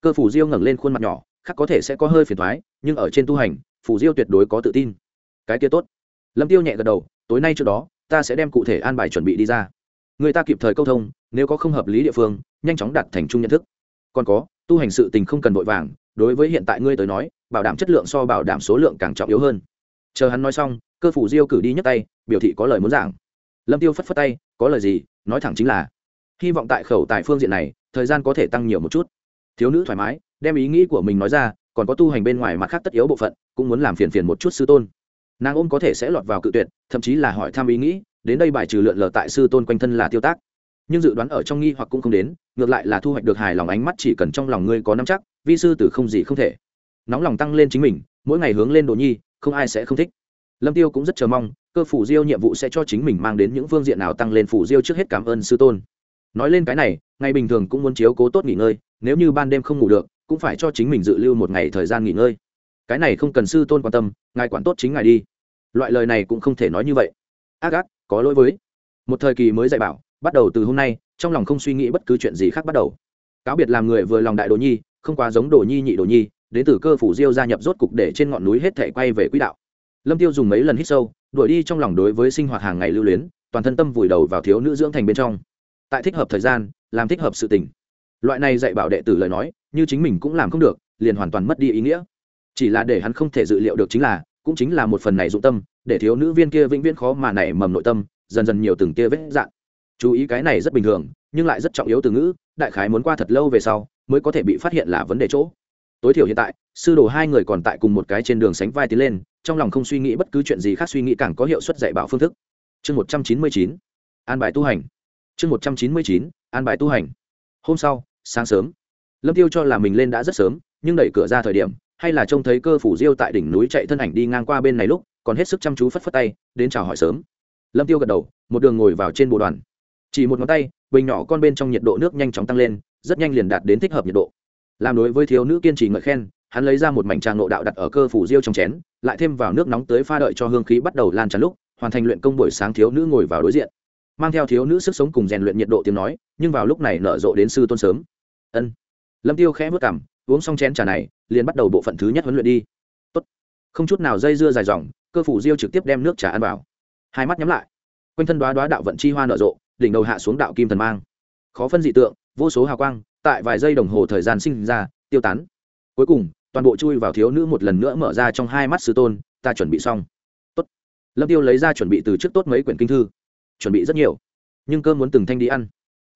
Cơ phủ diêu ngẩng lên khuôn mặt nhỏ khác có thể sẽ có hơi phiền thoái nhưng ở trên tu hành phủ diêu tuyệt đối có tự tin. Cái kia tốt. Lâm tiêu nhẹ gật đầu, tối nay trước đó, ta sẽ đem cụ thể an bài chuẩn bị đi ra. Người ta kịp thời câu thông, nếu có không hợp lý địa phương, nhanh chóng đạt thành chung nhận thức. Còn có, tu hành sự tình không cần vội vàng, đối với hiện tại ngươi tới nói, bảo đảm chất lượng so bảo đảm số lượng càng trọng yếu hơn. Chờ hắn nói xong, cơ phủ diêu cử đi nhấc tay, biểu thị có lời muốn giảng. Lâm tiêu phất phất tay có lời gì, nói thẳng chính là, hy vọng tại khẩu tại phương diện này, thời gian có thể tăng nhiều một chút. Thiếu nữ thoải mái, đem ý nghĩ của mình nói ra, còn có tu hành bên ngoài mặt khác tất yếu bộ phận, cũng muốn làm phiền phiền một chút sư tôn. Nàng ôm có thể sẽ lọt vào cự tuyệt, thậm chí là hỏi thăm ý nghĩ, đến đây bài trừ lượn lờ tại sư tôn quanh thân là tiêu tác. Nhưng dự đoán ở trong nghi hoặc cũng không đến, ngược lại là thu hoạch được hài lòng ánh mắt chỉ cần trong lòng ngươi có nắm chắc, vi sư tử không gì không thể. Nóng lòng tăng lên chính mình, mỗi ngày hướng lên đồ nhi, không ai sẽ không thích lâm tiêu cũng rất chờ mong, cơ phủ diêu nhiệm vụ sẽ cho chính mình mang đến những phương diện nào tăng lên phủ diêu trước hết cảm ơn sư tôn. Nói lên cái này, ngày bình thường cũng muốn chiếu cố tốt nghỉ ngơi, nếu như ban đêm không ngủ được, cũng phải cho chính mình dự lưu một ngày thời gian nghỉ ngơi. Cái này không cần sư tôn quan tâm, ngài quản tốt chính ngài đi. Loại lời này cũng không thể nói như vậy. Ác ác, có lỗi với. Một thời kỳ mới dạy bảo, bắt đầu từ hôm nay, trong lòng không suy nghĩ bất cứ chuyện gì khác bắt đầu. Cáo biệt làm người vừa lòng đại đồ nhi, không quá giống đồ nhi nhị đồ nhi, đến từ cơ phủ diêu gia nhập rốt cục để trên ngọn núi hết thể quay về quỹ đạo lâm tiêu dùng mấy lần hít sâu, đuổi đi trong lòng đối với sinh hoạt hàng ngày lưu luyến, toàn thân tâm vùi đầu vào thiếu nữ dưỡng thành bên trong. Tại thích hợp thời gian, làm thích hợp sự tình. Loại này dạy bảo đệ tử lời nói, như chính mình cũng làm không được, liền hoàn toàn mất đi ý nghĩa. Chỉ là để hắn không thể dự liệu được chính là, cũng chính là một phần này dụng tâm, để thiếu nữ viên kia vĩnh viễn khó mà nảy mầm nội tâm, dần dần nhiều từng kia vết dạn. Chú ý cái này rất bình thường, nhưng lại rất trọng yếu từ ngữ, đại khái muốn qua thật lâu về sau, mới có thể bị phát hiện là vấn đề chỗ tối thiểu hiện tại, sư đồ hai người còn tại cùng một cái trên đường sánh vai tiến lên, trong lòng không suy nghĩ bất cứ chuyện gì khác suy nghĩ càng có hiệu suất dạy bảo phương thức. Chương một trăm chín mươi chín, an bài tu hành. Chương một trăm chín mươi chín, an bài tu hành. Hôm sau, sáng sớm, lâm tiêu cho là mình lên đã rất sớm, nhưng đẩy cửa ra thời điểm, hay là trông thấy cơ phủ diêu tại đỉnh núi chạy thân ảnh đi ngang qua bên này lúc, còn hết sức chăm chú phất phất tay, đến chào hỏi sớm. Lâm tiêu gật đầu, một đường ngồi vào trên bộ đoàn. Chỉ một ngón tay, bình nhỏ con bên trong nhiệt độ nước nhanh chóng tăng lên, rất nhanh liền đạt đến thích hợp nhiệt độ làm đối với thiếu nữ kiên trì ngợi khen, hắn lấy ra một mảnh tràng nộ đạo đặt ở cơ phủ diêu trong chén, lại thêm vào nước nóng tới pha đợi cho hương khí bắt đầu lan tràn lúc, hoàn thành luyện công buổi sáng thiếu nữ ngồi vào đối diện. Mang theo thiếu nữ sức sống cùng rèn luyện nhiệt độ tiếng nói, nhưng vào lúc này nở rộ đến sư tôn sớm. Ân. Lâm tiêu khẽ vất cảm uống xong chén trà này, liền bắt đầu bộ phận thứ nhất huấn luyện đi. Tốt. không chút nào dây dưa dài dòng, cơ phủ diêu trực tiếp đem nước trà ăn vào. Hai mắt nhắm lại. Quanh thân đoá đoá đạo vận chi hoa nở rộ, đỉnh đầu hạ xuống đạo kim thần mang. Khó phân dị tượng, vô số hào quang tại vài giây đồng hồ thời gian sinh ra, tiêu tán. Cuối cùng, toàn bộ chui vào thiếu nữ một lần nữa mở ra trong hai mắt sư tôn, ta chuẩn bị xong. Tốt. lâm tiêu lấy ra chuẩn bị từ trước tốt mấy quyển kinh thư. Chuẩn bị rất nhiều, nhưng cơm muốn từng thanh đi ăn.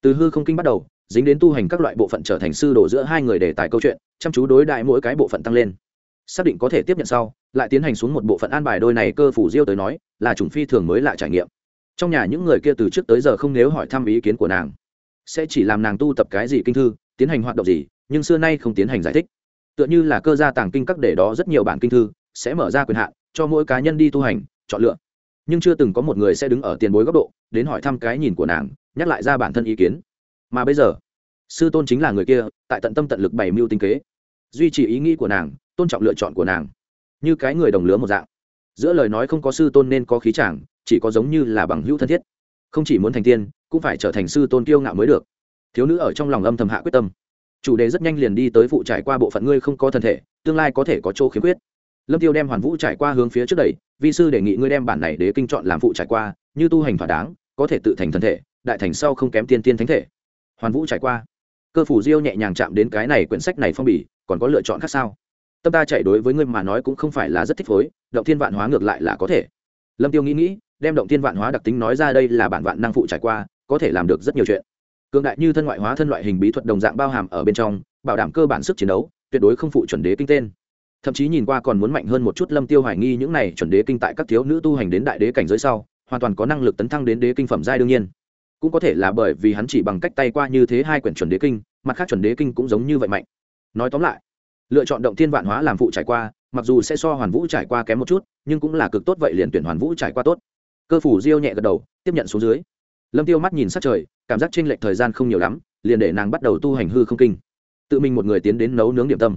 Từ hư không kinh bắt đầu, dính đến tu hành các loại bộ phận trở thành sư đổ giữa hai người để tài câu chuyện, chăm chú đối đại mỗi cái bộ phận tăng lên. Xác định có thể tiếp nhận sau, lại tiến hành xuống một bộ phận an bài đôi này cơ phủ diêu tới nói, là chủng phi thường mới lại trải nghiệm. Trong nhà những người kia từ trước tới giờ không nếu hỏi thăm ý kiến của nàng sẽ chỉ làm nàng tu tập cái gì kinh thư, tiến hành hoạt động gì, nhưng xưa nay không tiến hành giải thích. Tựa như là cơ gia tàng kinh các để đó rất nhiều bản kinh thư, sẽ mở ra quyền hạn cho mỗi cá nhân đi tu hành, chọn lựa. Nhưng chưa từng có một người sẽ đứng ở tiền bối góc độ, đến hỏi thăm cái nhìn của nàng, nhắc lại ra bản thân ý kiến. Mà bây giờ, sư tôn chính là người kia, tại tận tâm tận lực bày mưu tinh kế. Duy trì ý nghĩ của nàng, tôn trọng lựa chọn của nàng. Như cái người đồng lứa một dạng. Giữa lời nói không có sư tôn nên có khí chàng chỉ có giống như là bằng hữu thân thiết không chỉ muốn thành tiên, cũng phải trở thành sư tôn kiêu ngạo mới được. Thiếu nữ ở trong lòng âm thầm hạ quyết tâm. Chủ đề rất nhanh liền đi tới phụ trải qua bộ phận ngươi không có thân thể, tương lai có thể có chỗ khiếm khuyết. Lâm tiêu đem hoàn vũ trải qua hướng phía trước đẩy, vi sư đề nghị ngươi đem bản này để kinh chọn làm phụ trải qua, như tu hành thỏa đáng, có thể tự thành thân thể, đại thành sau không kém tiên tiên thánh thể. Hoàn vũ trải qua. Cơ phủ diêu nhẹ nhàng chạm đến cái này quyển sách này phong bì, còn có lựa chọn khác sao? Tâm ta chạy đối với ngươi mà nói cũng không phải là rất thích phối, động thiên vạn hóa ngược lại là có thể. Lâm tiêu nghĩ nghĩ đem động thiên vạn hóa đặc tính nói ra đây là bản vạn năng phụ trải qua, có thể làm được rất nhiều chuyện. Cường đại như thân ngoại hóa thân loại hình bí thuật đồng dạng bao hàm ở bên trong, bảo đảm cơ bản sức chiến đấu, tuyệt đối không phụ chuẩn đế kinh tên. Thậm chí nhìn qua còn muốn mạnh hơn một chút lâm tiêu hoài nghi những này chuẩn đế kinh tại các thiếu nữ tu hành đến đại đế cảnh giới sau, hoàn toàn có năng lực tấn thăng đến đế kinh phẩm giai đương nhiên. Cũng có thể là bởi vì hắn chỉ bằng cách tay qua như thế hai quyển chuẩn đế kinh, mặt khác chuẩn đế kinh cũng giống như vậy mạnh. Nói tóm lại, lựa chọn động thiên vạn hóa làm phụ trải qua, mặc dù sẽ so hoàn vũ trải qua kém một chút, nhưng cũng là cực tốt vậy liền tuyển hoàn vũ trải qua tốt cơ phủ diêu nhẹ gật đầu, tiếp nhận xuống dưới. Lâm tiêu mắt nhìn sát trời, cảm giác trên lệch thời gian không nhiều lắm, liền để nàng bắt đầu tu hành hư không kinh. Tự mình một người tiến đến nấu nướng điểm tâm.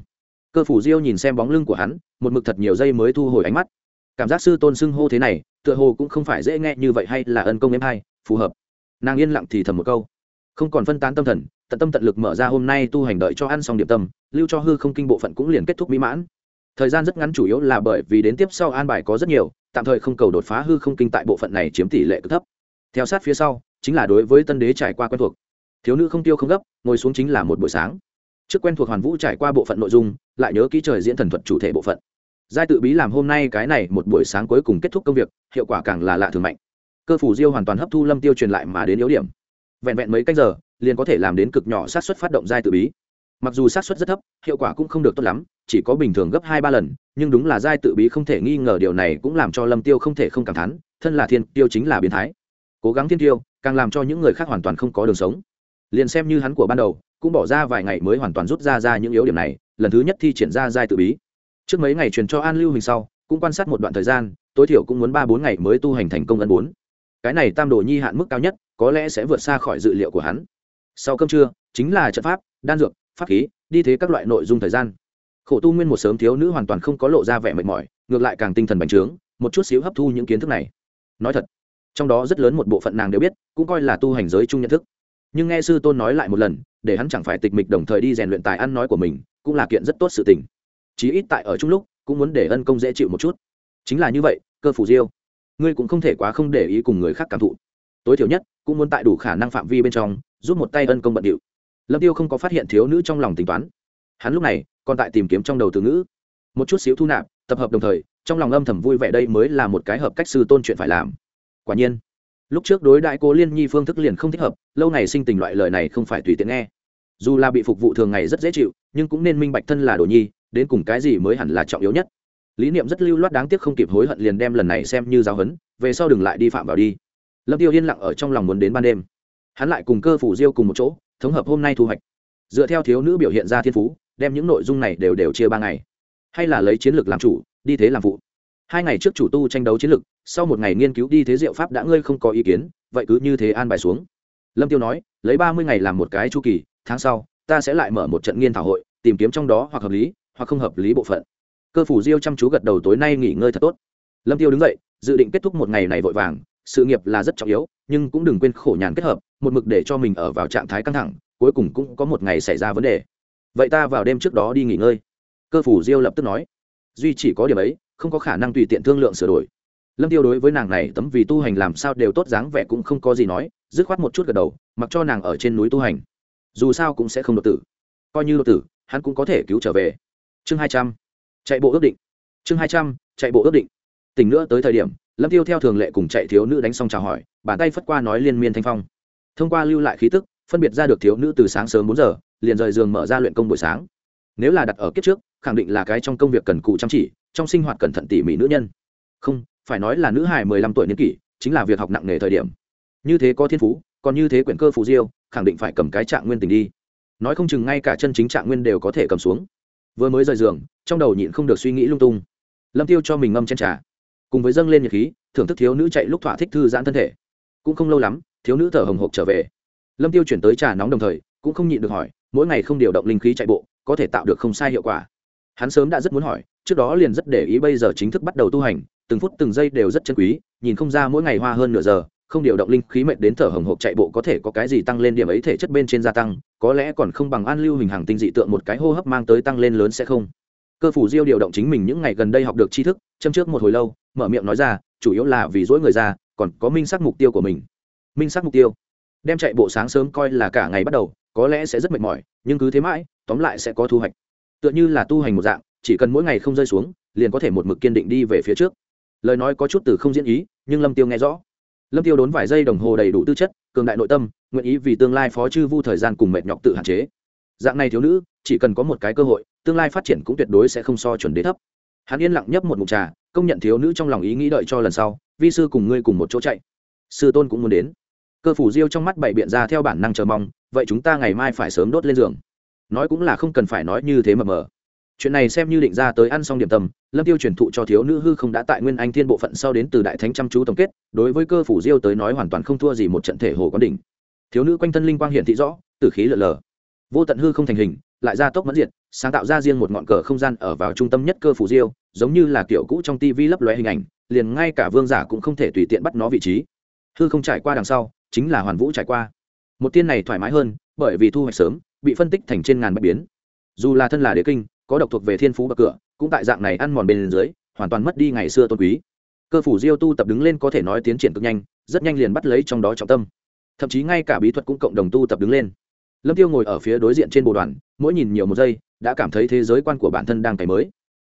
Cơ phủ diêu nhìn xem bóng lưng của hắn, một mực thật nhiều giây mới thu hồi ánh mắt. Cảm giác sư tôn xưng hô thế này, tựa hồ cũng không phải dễ nghe như vậy hay là ân công em hay, phù hợp. Nàng yên lặng thì thầm một câu. Không còn phân tán tâm thần, tận tâm tận lực mở ra hôm nay tu hành đợi cho ăn xong điểm tâm, lưu cho hư không kinh bộ phận cũng liền kết thúc mỹ mãn. Thời gian rất ngắn chủ yếu là bởi vì đến tiếp sau an bài có rất nhiều tạm thời không cầu đột phá hư không kinh tại bộ phận này chiếm tỷ lệ cực thấp. Theo sát phía sau, chính là đối với tân đế trải qua quen thuộc. Thiếu nữ không tiêu không gấp, ngồi xuống chính là một buổi sáng. Trước quen thuộc hoàn vũ trải qua bộ phận nội dung, lại nhớ kỹ trời diễn thần thuật chủ thể bộ phận. Giai tự bí làm hôm nay cái này một buổi sáng cuối cùng kết thúc công việc, hiệu quả càng là lạ thường mạnh. Cơ phủ diêu hoàn toàn hấp thu lâm tiêu truyền lại mà đến yếu điểm. Vẹn vẹn mấy canh giờ, liền có thể làm đến cực nhỏ sát xuất phát động giai tự bí mặc dù sát suất rất thấp, hiệu quả cũng không được tốt lắm, chỉ có bình thường gấp hai ba lần, nhưng đúng là giai tự bí không thể nghi ngờ điều này cũng làm cho lâm tiêu không thể không cảm thán, thân là thiên tiêu chính là biến thái. Cố gắng thiên tiêu, càng làm cho những người khác hoàn toàn không có đường sống. Liền xem như hắn của ban đầu, cũng bỏ ra vài ngày mới hoàn toàn rút ra ra những yếu điểm này, lần thứ nhất thi triển ra giai tự bí. Trước mấy ngày truyền cho an lưu hình sau, cũng quan sát một đoạn thời gian, tối thiểu cũng muốn ba bốn ngày mới tu hành thành công ân bốn. Cái này tam đồ nhi hạn mức cao nhất, có lẽ sẽ vượt xa khỏi dự liệu của hắn. Sau cơm trưa, chính là trận pháp, đan dược pháp khí, đi thế các loại nội dung thời gian. Khổ tu nguyên một sớm thiếu nữ hoàn toàn không có lộ ra vẻ mệt mỏi, ngược lại càng tinh thần bành trướng, một chút xíu hấp thu những kiến thức này. Nói thật, trong đó rất lớn một bộ phận nàng đều biết, cũng coi là tu hành giới chung nhận thức. Nhưng nghe sư tôn nói lại một lần, để hắn chẳng phải tịch mịch đồng thời đi rèn luyện tài ăn nói của mình, cũng là kiện rất tốt sự tình. Chí ít tại ở chung lúc, cũng muốn để ân công dễ chịu một chút. Chính là như vậy, cơ phủ diêu, ngươi cũng không thể quá không để ý cùng người khác cảm thụ. Tối thiểu nhất, cũng muốn tại đủ khả năng phạm vi bên trong, giúp một tay ân công bận điệu lâm tiêu không có phát hiện thiếu nữ trong lòng tính toán. Hắn lúc này còn tại tìm kiếm trong đầu từ ngữ. Một chút xíu thu nạp, tập hợp đồng thời, trong lòng âm thầm vui vẻ đây mới là một cái hợp cách sư tôn chuyện phải làm. Quả nhiên, lúc trước đối đại cô liên nhi phương thức liền không thích hợp, lâu ngày sinh tình loại lời này không phải tùy tiện nghe. Dù là bị phục vụ thường ngày rất dễ chịu, nhưng cũng nên minh bạch thân là đồ nhi, đến cùng cái gì mới hẳn là trọng yếu nhất. Lý niệm rất lưu loát đáng tiếc không kịp hối hận liền đem lần này xem như giáo hấn về sau đừng lại đi phạm vào đi. Lâm tiêu yên lặng ở trong lòng muốn đến ban đêm. Hắn lại cùng cơ phủ diêu cùng một chỗ thống hợp hôm nay thu hoạch. Dựa theo thiếu nữ biểu hiện ra thiên phú, đem những nội dung này đều đều chia ba ngày. Hay là lấy chiến lược làm chủ, đi thế làm phụ. Hai ngày trước chủ tu tranh đấu chiến lược, sau một ngày nghiên cứu đi thế diệu pháp đã ngươi không có ý kiến, vậy cứ như thế an bài xuống. Lâm tiêu nói, lấy ba mươi ngày làm một cái chu kỳ, tháng sau, ta sẽ lại mở một trận nghiên thảo hội, tìm kiếm trong đó hoặc hợp lý, hoặc không hợp lý bộ phận. Cơ phủ diêu chăm chú gật đầu tối nay nghỉ ngơi thật tốt. Lâm tiêu đứng dậy, dự định kết thúc một ngày này vội vàng, sự nghiệp là rất trọng yếu, nhưng cũng đừng quên khổ nhàn kết hợp một mực để cho mình ở vào trạng thái căng thẳng, cuối cùng cũng có một ngày xảy ra vấn đề. Vậy ta vào đêm trước đó đi nghỉ ngơi. Cơ phủ diêu lập tức nói. Duy chỉ có điểm ấy, không có khả năng tùy tiện thương lượng sửa đổi. Lâm tiêu đối với nàng này tấm vì tu hành làm sao đều tốt dáng vẻ cũng không có gì nói, dứt khoát một chút gật đầu, mặc cho nàng ở trên núi tu hành. Dù sao cũng sẽ không đột tử. Coi như đột tử, hắn cũng có thể cứu trở về. Chương hai trăm. Chạy bộ ước định. Chương hai trăm, chạy bộ ước định. Tỉnh nữa tới thời điểm, lâm tiêu theo thường lệ cùng chạy thiếu nữ đánh xong chào hỏi, bàn tay phất qua nói liên miên thanh phong thông qua lưu lại khí tức, phân biệt ra được thiếu nữ từ sáng sớm bốn giờ, liền rời giường mở ra luyện công buổi sáng. Nếu là đặt ở kiếp trước, khẳng định là cái trong công việc cần cù chăm chỉ, trong sinh hoạt cẩn thận tỉ mỉ nữ nhân. Không, phải nói là nữ hài mười lăm tuổi niên kỷ, chính là việc học nặng nề thời điểm. Như thế có thiên phú, còn như thế quyển cơ phù diêu, khẳng định phải cầm cái trạng nguyên tình đi. Nói không chừng ngay cả chân chính trạng nguyên đều có thể cầm xuống. Vừa mới rời giường, trong đầu nhịn không được suy nghĩ lung tung. Lâm tiêu cho mình ngâm chen trà. Cùng với dâng lên nhiệt khí, thưởng thức thiếu nữ chạy lúc thỏa thích thư giãn thân thể. Cũng không lâu lắm thiếu nữ thở hồng hộc trở về. Lâm tiêu chuyển tới trà nóng đồng thời, cũng không nhịn được hỏi, mỗi ngày không điều động linh khí chạy bộ, có thể tạo được không sai hiệu quả? Hắn sớm đã rất muốn hỏi, trước đó liền rất để ý bây giờ chính thức bắt đầu tu hành, từng phút từng giây đều rất chân quý, nhìn không ra mỗi ngày hoa hơn nửa giờ, không điều động linh khí mệnh đến thở hồng hộc chạy bộ có thể có cái gì tăng lên điểm ấy thể chất bên trên gia tăng, có lẽ còn không bằng an lưu hình hàng tinh dị tượng một cái hô hấp mang tới tăng lên lớn sẽ không? Cơ phủ diêu điều động chính mình những ngày gần đây học được tri thức, châm trước một hồi lâu, mở miệng nói ra, chủ yếu là vì dỗi người ra, còn có minh xác mục tiêu của mình minh xác mục tiêu. Đem chạy bộ sáng sớm coi là cả ngày bắt đầu, có lẽ sẽ rất mệt mỏi, nhưng cứ thế mãi, tóm lại sẽ có thu hoạch. Tựa như là tu hành một dạng, chỉ cần mỗi ngày không rơi xuống, liền có thể một mực kiên định đi về phía trước. Lời nói có chút từ không diễn ý, nhưng lâm tiêu nghe rõ. Lâm tiêu đốn vài giây đồng hồ đầy đủ tư chất, cường đại nội tâm, nguyện ý vì tương lai phó chư vu thời gian cùng mệt nhọc tự hạn chế. Dạng này thiếu nữ, chỉ cần có một cái cơ hội, tương lai phát triển cũng tuyệt đối sẽ không so chuẩn đế thấp. Hắn yên lặng nhấp một mục trà, công nhận thiếu nữ trong lòng ý nghĩ đợi cho lần sau, vi sư cùng ngươi cùng một chỗ chạy. Sư tôn cũng muốn đến cơ phủ diêu trong mắt bảy biện ra theo bản năng chờ mong, vậy chúng ta ngày mai phải sớm đốt lên giường. Nói cũng là không cần phải nói như thế mờ mờ. Chuyện này xem như định ra tới ăn xong điểm tâm, lâm tiêu truyền thụ cho thiếu nữ hư không đã tại nguyên anh thiên bộ phận sau đến từ đại thánh chăm chú tổng kết, đối với cơ phủ diêu tới nói hoàn toàn không thua gì một trận thể hồ quán đỉnh. Thiếu nữ quanh thân linh quang hiện thị rõ, tử khí lở lờ. Vô tận hư không thành hình, lại ra tốc mẫn diệt sáng tạo ra riêng một ngọn cờ không gian ở vào trung tâm nhất cơ phủ diêu, giống như là kiểu cũ trong tivi lấp lóe hình ảnh, liền ngay cả vương giả cũng không thể tùy tiện bắt nó vị trí. Hư không trải qua đằng sau chính là hoàn vũ trải qua. Một tiên này thoải mái hơn, bởi vì thu hoạch sớm, bị phân tích thành trên ngàn bạch biến. Dù là thân là đế kinh, có độc thuộc về thiên phú bậc cửa, cũng tại dạng này ăn mòn bên dưới, hoàn toàn mất đi ngày xưa tôn quý. Cơ phủ diêu tu tập đứng lên có thể nói tiến triển cực nhanh, rất nhanh liền bắt lấy trong đó trọng tâm. Thậm chí ngay cả bí thuật cũng cộng đồng tu tập đứng lên. Lâm tiêu ngồi ở phía đối diện trên bồ đoàn, mỗi nhìn nhiều một giây, đã cảm thấy thế giới quan của bản thân đang cày mới.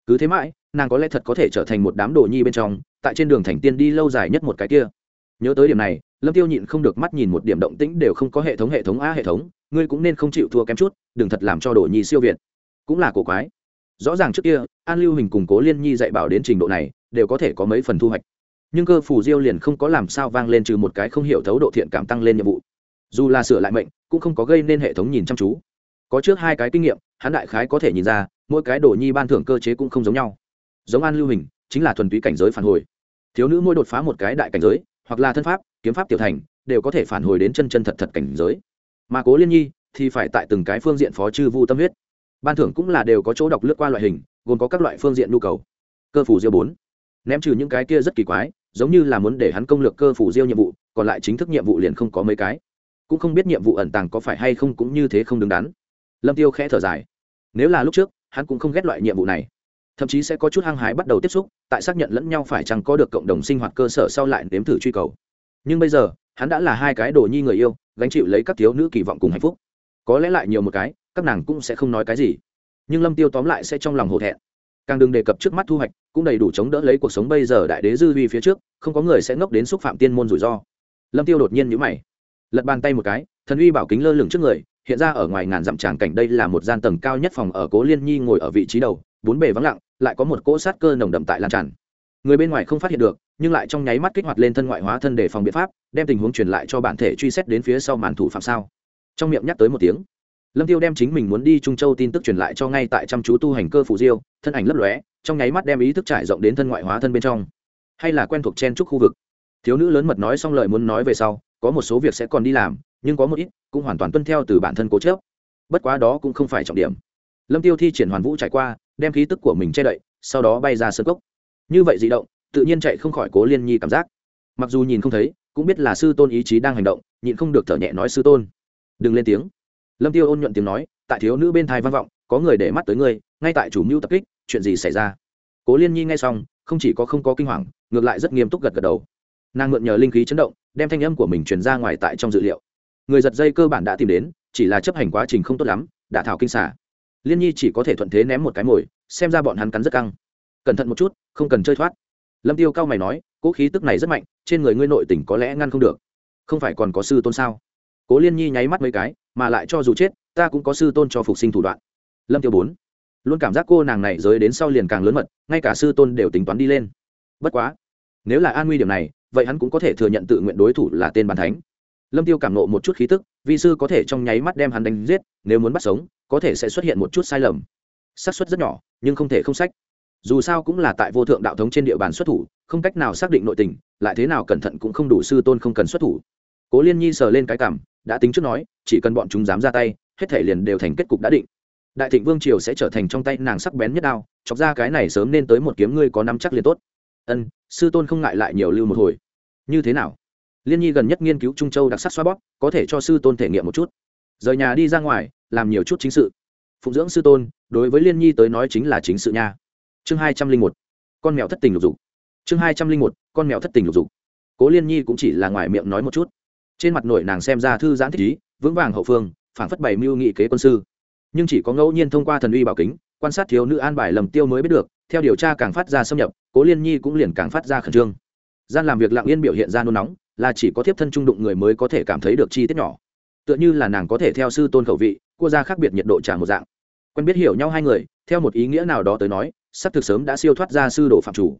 Cứ thế mãi, nàng có lẽ thật có thể trở thành một đám đồ nhi bên trong, tại trên đường thành tiên đi lâu dài nhất một cái kia nhớ tới điểm này, lâm tiêu nhịn không được mắt nhìn một điểm động tĩnh đều không có hệ thống hệ thống a, hệ thống. Ngươi cũng nên không chịu thua kém chút, đừng thật làm cho đồ nhi siêu việt. Cũng là cổ quái. Rõ ràng trước kia, an lưu hình củng cố liên nhi dạy bảo đến trình độ này, đều có thể có mấy phần thu hoạch. Nhưng cơ phủ diêu liền không có làm sao vang lên trừ một cái không hiểu thấu độ thiện cảm tăng lên nhiệm vụ. Dù là sửa lại mệnh, cũng không có gây nên hệ thống nhìn chăm chú. Có trước hai cái kinh nghiệm, hắn đại khái có thể nhìn ra, mỗi cái đồ nhi ban thưởng cơ chế cũng không giống nhau. Giống an lưu hình, chính là thuần túy cảnh giới phản hồi. Thiếu nữ mỗi đột phá một cái đại cảnh giới hoặc là thân pháp, kiếm pháp tiểu thành, đều có thể phản hồi đến chân chân thật thật cảnh giới. Mà cố liên nhi thì phải tại từng cái phương diện phó chư vu tâm huyết. Ban thưởng cũng là đều có chỗ đọc lướt qua loại hình, gồm có các loại phương diện nhu cầu. Cơ phủ diêu bốn. Ném trừ những cái kia rất kỳ quái, giống như là muốn để hắn công lược cơ phủ diêu nhiệm vụ, còn lại chính thức nhiệm vụ liền không có mấy cái. Cũng không biết nhiệm vụ ẩn tàng có phải hay không cũng như thế không đứng đắn. Lâm tiêu khẽ thở dài. Nếu là lúc trước, hắn cũng không ghét loại nhiệm vụ này thậm chí sẽ có chút hăng hái bắt đầu tiếp xúc, tại xác nhận lẫn nhau phải chăng có được cộng đồng sinh hoạt cơ sở sau lại nếm thử truy cầu. Nhưng bây giờ, hắn đã là hai cái đồ nhi người yêu, gánh chịu lấy các thiếu nữ kỳ vọng cùng hạnh phúc. Có lẽ lại nhiều một cái, các nàng cũng sẽ không nói cái gì. Nhưng lâm tiêu tóm lại sẽ trong lòng hổ thẹn. Càng đừng đề cập trước mắt thu hoạch, cũng đầy đủ chống đỡ lấy cuộc sống bây giờ đại đế dư vi phía trước, không có người sẽ ngốc đến xúc phạm tiên môn rủi ro. Lâm tiêu đột nhiên nhíu mày, lật bàn tay một cái, thần uy bảo kính lơ lửng trước người, hiện ra ở ngoài ngàn dặm tràng cảnh đây là một gian tầng cao nhất phòng ở cố liên nhi ngồi ở vị trí đầu, bốn bề vắng lặng lại có một cỗ sát cơ nồng đậm tại lan tràn. Người bên ngoài không phát hiện được, nhưng lại trong nháy mắt kích hoạt lên thân ngoại hóa thân để phòng biện pháp, đem tình huống truyền lại cho bản thể truy xét đến phía sau màn thủ phạm sao. Trong miệng nhắc tới một tiếng, lâm tiêu đem chính mình muốn đi trung châu tin tức truyền lại cho ngay tại chăm chú tu hành cơ phủ diêu, thân ảnh lấp lóe, trong nháy mắt đem ý thức trải rộng đến thân ngoại hóa thân bên trong. Hay là quen thuộc chen trúc khu vực. Thiếu nữ lớn mật nói xong lời muốn nói về sau, có một số việc sẽ còn đi làm, nhưng có một ít cũng hoàn toàn tuân theo từ bản thân cố chớp bất quá đó cũng không phải trọng điểm lâm tiêu thi triển hoàn vũ trải qua, đem khí tức của mình che đậy, sau đó bay ra sân cốc. Như vậy di động, tự nhiên chạy không khỏi cố liên nhi cảm giác. Mặc dù nhìn không thấy, cũng biết là sư tôn ý chí đang hành động, nhịn không được thở nhẹ nói sư tôn. Đừng lên tiếng. Lâm tiêu ôn nhuận tiếng nói, tại thiếu nữ bên thai văn vọng, có người để mắt tới ngươi, ngay tại chủ mưu tập kích, chuyện gì xảy ra? Cố liên nhi nghe xong, không chỉ có không có kinh hoàng, ngược lại rất nghiêm túc gật gật đầu. Nàng mượn nhờ linh khí chấn động, đem thanh âm của mình truyền ra ngoài tại trong dự liệu. Người giật dây cơ bản đã tìm đến, chỉ là chấp hành quá trình không tốt lắm, đã thảo kinh xả liên nhi chỉ có thể thuận thế ném một cái mồi, xem ra bọn hắn cắn rất căng. Cẩn thận một chút, không cần chơi thoát. Lâm tiêu cao mày nói cỗ khí tức này rất mạnh, trên người ngươi nội tỉnh có lẽ ngăn không được. Không phải còn có sư tôn sao? Cố liên nhi nháy mắt mấy cái, mà lại cho dù chết, ta cũng có sư tôn cho phục sinh thủ đoạn. Lâm tiêu bốn. Luôn cảm giác cô nàng này giới đến sau liền càng lớn mật, ngay cả sư tôn đều tính toán đi lên. Bất quá, nếu là an nguy điểm này, vậy hắn cũng có thể thừa nhận tự nguyện đối thủ là tên bàn thánh lâm tiêu cảm nộ một chút khí tức, vi sư có thể trong nháy mắt đem hắn đánh giết, nếu muốn bắt sống, có thể sẽ xuất hiện một chút sai lầm. Xác suất rất nhỏ, nhưng không thể không sách. Dù sao cũng là tại vô thượng đạo thống trên địa bàn xuất thủ, không cách nào xác định nội tình, lại thế nào cẩn thận cũng không đủ sư tôn không cần xuất thủ. Cố liên nhi sờ lên cái cảm, đã tính trước nói, chỉ cần bọn chúng dám ra tay, hết thể liền đều thành kết cục đã định. Đại thịnh vương triều sẽ trở thành trong tay nàng sắc bén nhất đao, chọc ra cái này sớm nên tới một kiếm ngươi có nắm chắc liền tốt. Ân, sư tôn không ngại lại nhiều lưu một hồi. Như thế nào? Liên nhi gần nhất nghiên cứu trung châu đặc sắc xoa bóp, có thể cho sư tôn thể nghiệm một chút. Rời nhà đi ra ngoài, làm nhiều chút chính sự. Phụng dưỡng sư tôn, đối với liên nhi tới nói chính là chính sự nha. Chương hai trăm linh một, con mèo thất tình lục dục. Chương hai trăm linh một, con mèo thất tình lục dục. Cố liên nhi cũng chỉ là ngoài miệng nói một chút. Trên mặt nội nàng xem ra thư giãn thích ý, vững vàng hậu phương phản phất bày mưu nghị kế quân sư. Nhưng chỉ có ngẫu nhiên thông qua thần uy bảo kính, quan sát thiếu nữ an bài lầm tiêu mới biết được, theo điều tra càng phát ra xâm nhập, cố liên nhi cũng liền càng phát ra khẩn trương. Gian làm việc lặng yên biểu hiện ra nôn nóng là chỉ có thiếp thân trung đụng người mới có thể cảm thấy được chi tiết nhỏ. Tựa như là nàng có thể theo sư tôn khẩu vị, cua ra khác biệt nhiệt độ trả một dạng. Quen biết hiểu nhau hai người, theo một ý nghĩa nào đó tới nói, sắp thực sớm đã siêu thoát ra sư đồ phạm chủ.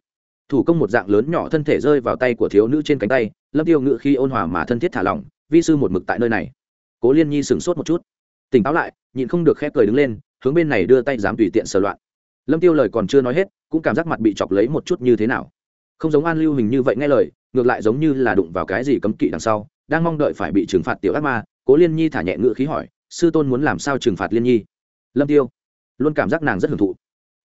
Thủ công một dạng lớn nhỏ thân thể rơi vào tay của thiếu nữ trên cánh tay, lâm tiêu ngự khi ôn hòa mà thân thiết thả lỏng, vi sư một mực tại nơi này. Cố liên nhi sửng sốt một chút. Tỉnh táo lại, nhịn không được khép cười đứng lên, hướng bên này đưa tay dám tùy tiện sờ loạn. Lâm tiêu lời còn chưa nói hết, cũng cảm giác mặt bị chọc lấy một chút như thế nào. Không giống an lưu hình như vậy nghe lời ngược lại giống như là đụng vào cái gì cấm kỵ đằng sau, đang mong đợi phải bị trừng phạt tiểu ác ma, cố liên nhi thả nhẹ ngự khí hỏi, sư tôn muốn làm sao trừng phạt liên nhi? Lâm tiêu. Luôn cảm giác nàng rất hưởng thụ.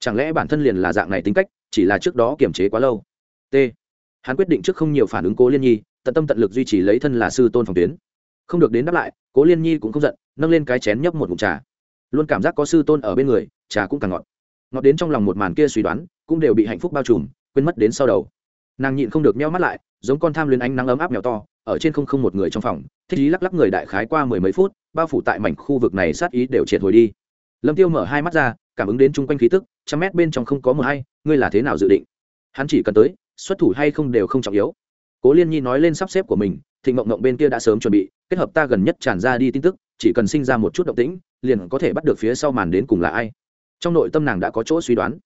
Chẳng lẽ bản thân liền là dạng này tính cách, chỉ là trước đó kiềm chế quá lâu? T. Hắn quyết định trước không nhiều phản ứng cố liên nhi, tận tâm tận lực duy trì lấy thân là sư tôn phòng tuyến. Không được đến đáp lại, cố liên nhi cũng không giận, nâng lên cái chén nhấp một mụn trà. Luôn cảm giác có sư tôn ở bên người, trà cũng càng ngọt. Ngọt đến trong lòng một màn kia suy đoán, cũng đều bị hạnh phúc bao trùm, quên mất đến sau đầu nàng nhịn không được meo mắt lại, giống con tham luyến ánh nắng ấm áp mèo to, ở trên không không một người trong phòng, thích ý lắc lắc người đại khái qua mười mấy phút, bao phủ tại mảnh khu vực này sát ý đều triệt hồi đi. Lâm tiêu mở hai mắt ra, cảm ứng đến chung quanh khí tức, trăm mét bên trong không có một hay, ngươi là thế nào dự định? Hắn chỉ cần tới, xuất thủ hay không đều không trọng yếu. Cố liên nhi nói lên sắp xếp của mình, thịnh mộng mộng bên kia đã sớm chuẩn bị, kết hợp ta gần nhất tràn ra đi tin tức, chỉ cần sinh ra một chút động tĩnh, liền có thể bắt được phía sau màn đến cùng là ai. Trong nội tâm nàng đã có chỗ suy đoán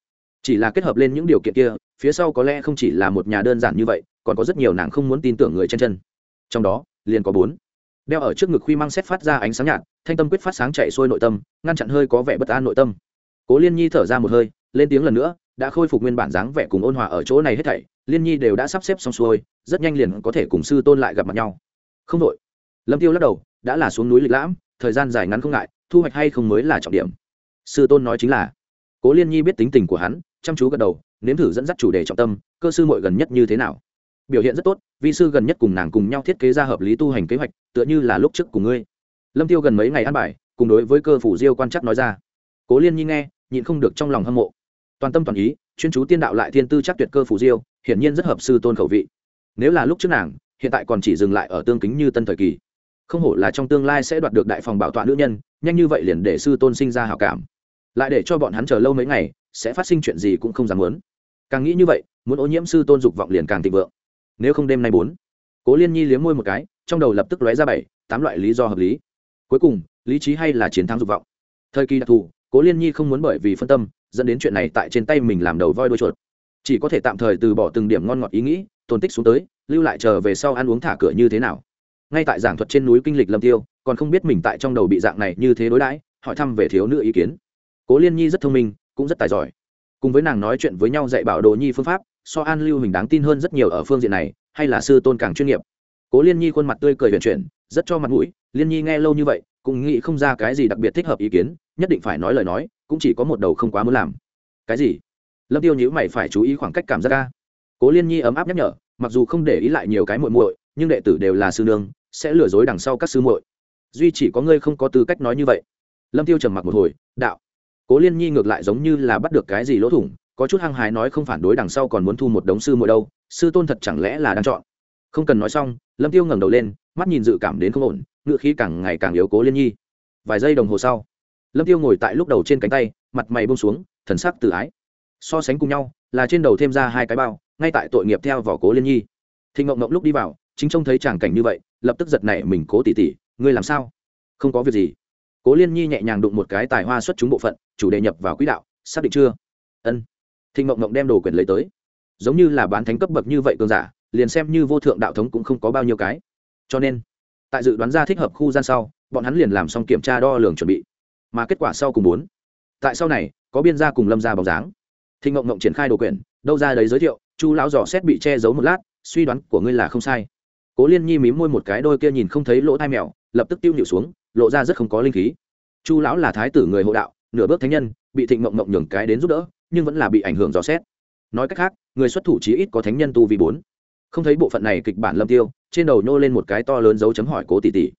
chỉ là kết hợp lên những điều kiện kia, phía sau có lẽ không chỉ là một nhà đơn giản như vậy, còn có rất nhiều nàng không muốn tin tưởng người chân chân. Trong đó, liền có bốn. Đeo ở trước ngực khuy mang xét phát ra ánh sáng nhạt, thanh tâm quyết phát sáng chạy xuôi nội tâm, ngăn chặn hơi có vẻ bất an nội tâm. Cố liên nhi thở ra một hơi, lên tiếng lần nữa, đã khôi phục nguyên bản dáng vẻ cùng ôn hòa ở chỗ này hết thảy, liên nhi đều đã sắp xếp xong xuôi, rất nhanh liền có thể cùng sư tôn lại gặp mặt nhau. Không đội lâm tiêu lắc đầu, đã là xuống núi lịch lãm, thời gian dài ngắn không ngại, thu hoạch hay không mới là trọng điểm. Sư tôn nói chính là, cố liên nhi biết tính tình của hắn chăm chú gật đầu, nếm thử dẫn dắt chủ đề trọng tâm, cơ sư muội gần nhất như thế nào? Biểu hiện rất tốt, vi sư gần nhất cùng nàng cùng nhau thiết kế ra hợp lý tu hành kế hoạch, tựa như là lúc trước cùng ngươi. Lâm tiêu gần mấy ngày ăn bài, cùng đối với cơ phủ diêu quan chắc nói ra. Cố liên nhi nghe, nhịn không được trong lòng hâm mộ. Toàn tâm toàn ý, chuyên chú tiên đạo lại thiên tư chắc tuyệt cơ phủ diêu, hiển nhiên rất hợp sư tôn khẩu vị. Nếu là lúc trước nàng, hiện tại còn chỉ dừng lại ở tương kính như tân thời kỳ. Không hổ là trong tương lai sẽ đoạt được đại phòng bảo tọa nữ nhân, nhanh như vậy liền để sư tôn sinh ra hảo cảm. Lại để cho bọn hắn chờ lâu mấy ngày sẽ phát sinh chuyện gì cũng không dám muốn. Càng nghĩ như vậy, muốn ô nhiễm sư tôn dục vọng liền càng thịnh vượng. Nếu không đêm nay bốn, cố liên nhi liếm môi một cái, trong đầu lập tức lóe ra bảy, tám loại lý do hợp lý. Cuối cùng, lý trí hay là chiến thắng dục vọng. Thời kỳ đặc thù, cố liên nhi không muốn bởi vì phân tâm, dẫn đến chuyện này tại trên tay mình làm đầu voi đuôi chuột. Chỉ có thể tạm thời từ bỏ từng điểm ngon ngọt ý nghĩ, tồn tích xuống tới, lưu lại chờ về sau ăn uống thả cửa như thế nào. Ngay tại giảng thuật trên núi kinh lịch lâm tiêu, còn không biết mình tại trong đầu bị dạng này như thế đối đãi, hỏi thăm về thiếu nữ ý kiến. Cố liên nhi rất thông minh cũng rất tài giỏi. Cùng với nàng nói chuyện với nhau dạy bảo đồ nhi phương pháp, so an lưu hình đáng tin hơn rất nhiều ở phương diện này, hay là sư tôn càng chuyên nghiệp. Cố liên nhi khuôn mặt tươi cười huyền chuyển, rất cho mặt mũi, liên nhi nghe lâu như vậy, cũng nghĩ không ra cái gì đặc biệt thích hợp ý kiến, nhất định phải nói lời nói, cũng chỉ có một đầu không quá muốn làm. Cái gì? Lâm tiêu nhữ mày phải chú ý khoảng cách cảm giác ca cố liên nhi ấm áp nhắc nhở, mặc dù không để ý lại nhiều cái muội muội, nhưng đệ tử đều là sư nương, sẽ lừa dối đằng sau các sư muội. Duy chỉ có ngươi không có tư cách nói như vậy. Lâm tiêu trầm mặc một hồi, đạo cố liên nhi ngược lại giống như là bắt được cái gì lỗ thủng, có chút hăng hái nói không phản đối đằng sau còn muốn thu một đống sư muội đâu, sư tôn thật chẳng lẽ là đang chọn. Không cần nói xong, lâm tiêu ngẩng đầu lên, mắt nhìn dự cảm đến không ổn, ngựa khí càng ngày càng yếu cố liên nhi. Vài giây đồng hồ sau, lâm tiêu ngồi tại lúc đầu trên cánh tay, mặt mày bông xuống, thần sắc tự ái. So sánh cùng nhau, là trên đầu thêm ra hai cái bao, ngay tại tội nghiệp theo vỏ cố liên nhi. Thịnh ngộng ngộng lúc đi vào, chính trông thấy tràng cảnh như vậy, lập tức giật nảy mình, cố tỉ tỉ ngươi làm sao? Không có việc gì cố liên nhi nhẹ nhàng đụng một cái tài hoa xuất chúng bộ phận, chủ đề nhập vào quỹ đạo, xác định chưa? Ân. Thịnh Mộng Mộng đem đồ quyền lấy tới. Giống như là bán thánh cấp bậc như vậy cường giả, liền xem như vô thượng đạo thống cũng không có bao nhiêu cái. Cho nên, tại dự đoán ra thích hợp khu gian sau, bọn hắn liền làm xong kiểm tra đo lường chuẩn bị. Mà kết quả sau cùng bốn tại sau này, có biên gia cùng lâm gia bóng dáng. Thịnh Mộng Mộng triển khai đồ quyền đâu ra đấy giới thiệu, chu lão dò xét bị che giấu một lát, suy đoán của ngươi là không sai. Cố liên nhi mím môi một cái, đôi kia nhìn không thấy lỗ thai mèo lập tức tiêu nhịu xuống, lộ ra rất không có linh khí. Chu lão là thái tử người hộ đạo, nửa bước thánh nhân, bị thịnh mộng mộng nhường cái đến giúp đỡ, nhưng vẫn là bị ảnh hưởng rõ xét. Nói cách khác, người xuất thủ chí ít có thánh nhân tu vi bốn. Không thấy bộ phận này kịch bản lâm tiêu, trên đầu nhô lên một cái to lớn dấu chấm hỏi cố tỷ tỷ.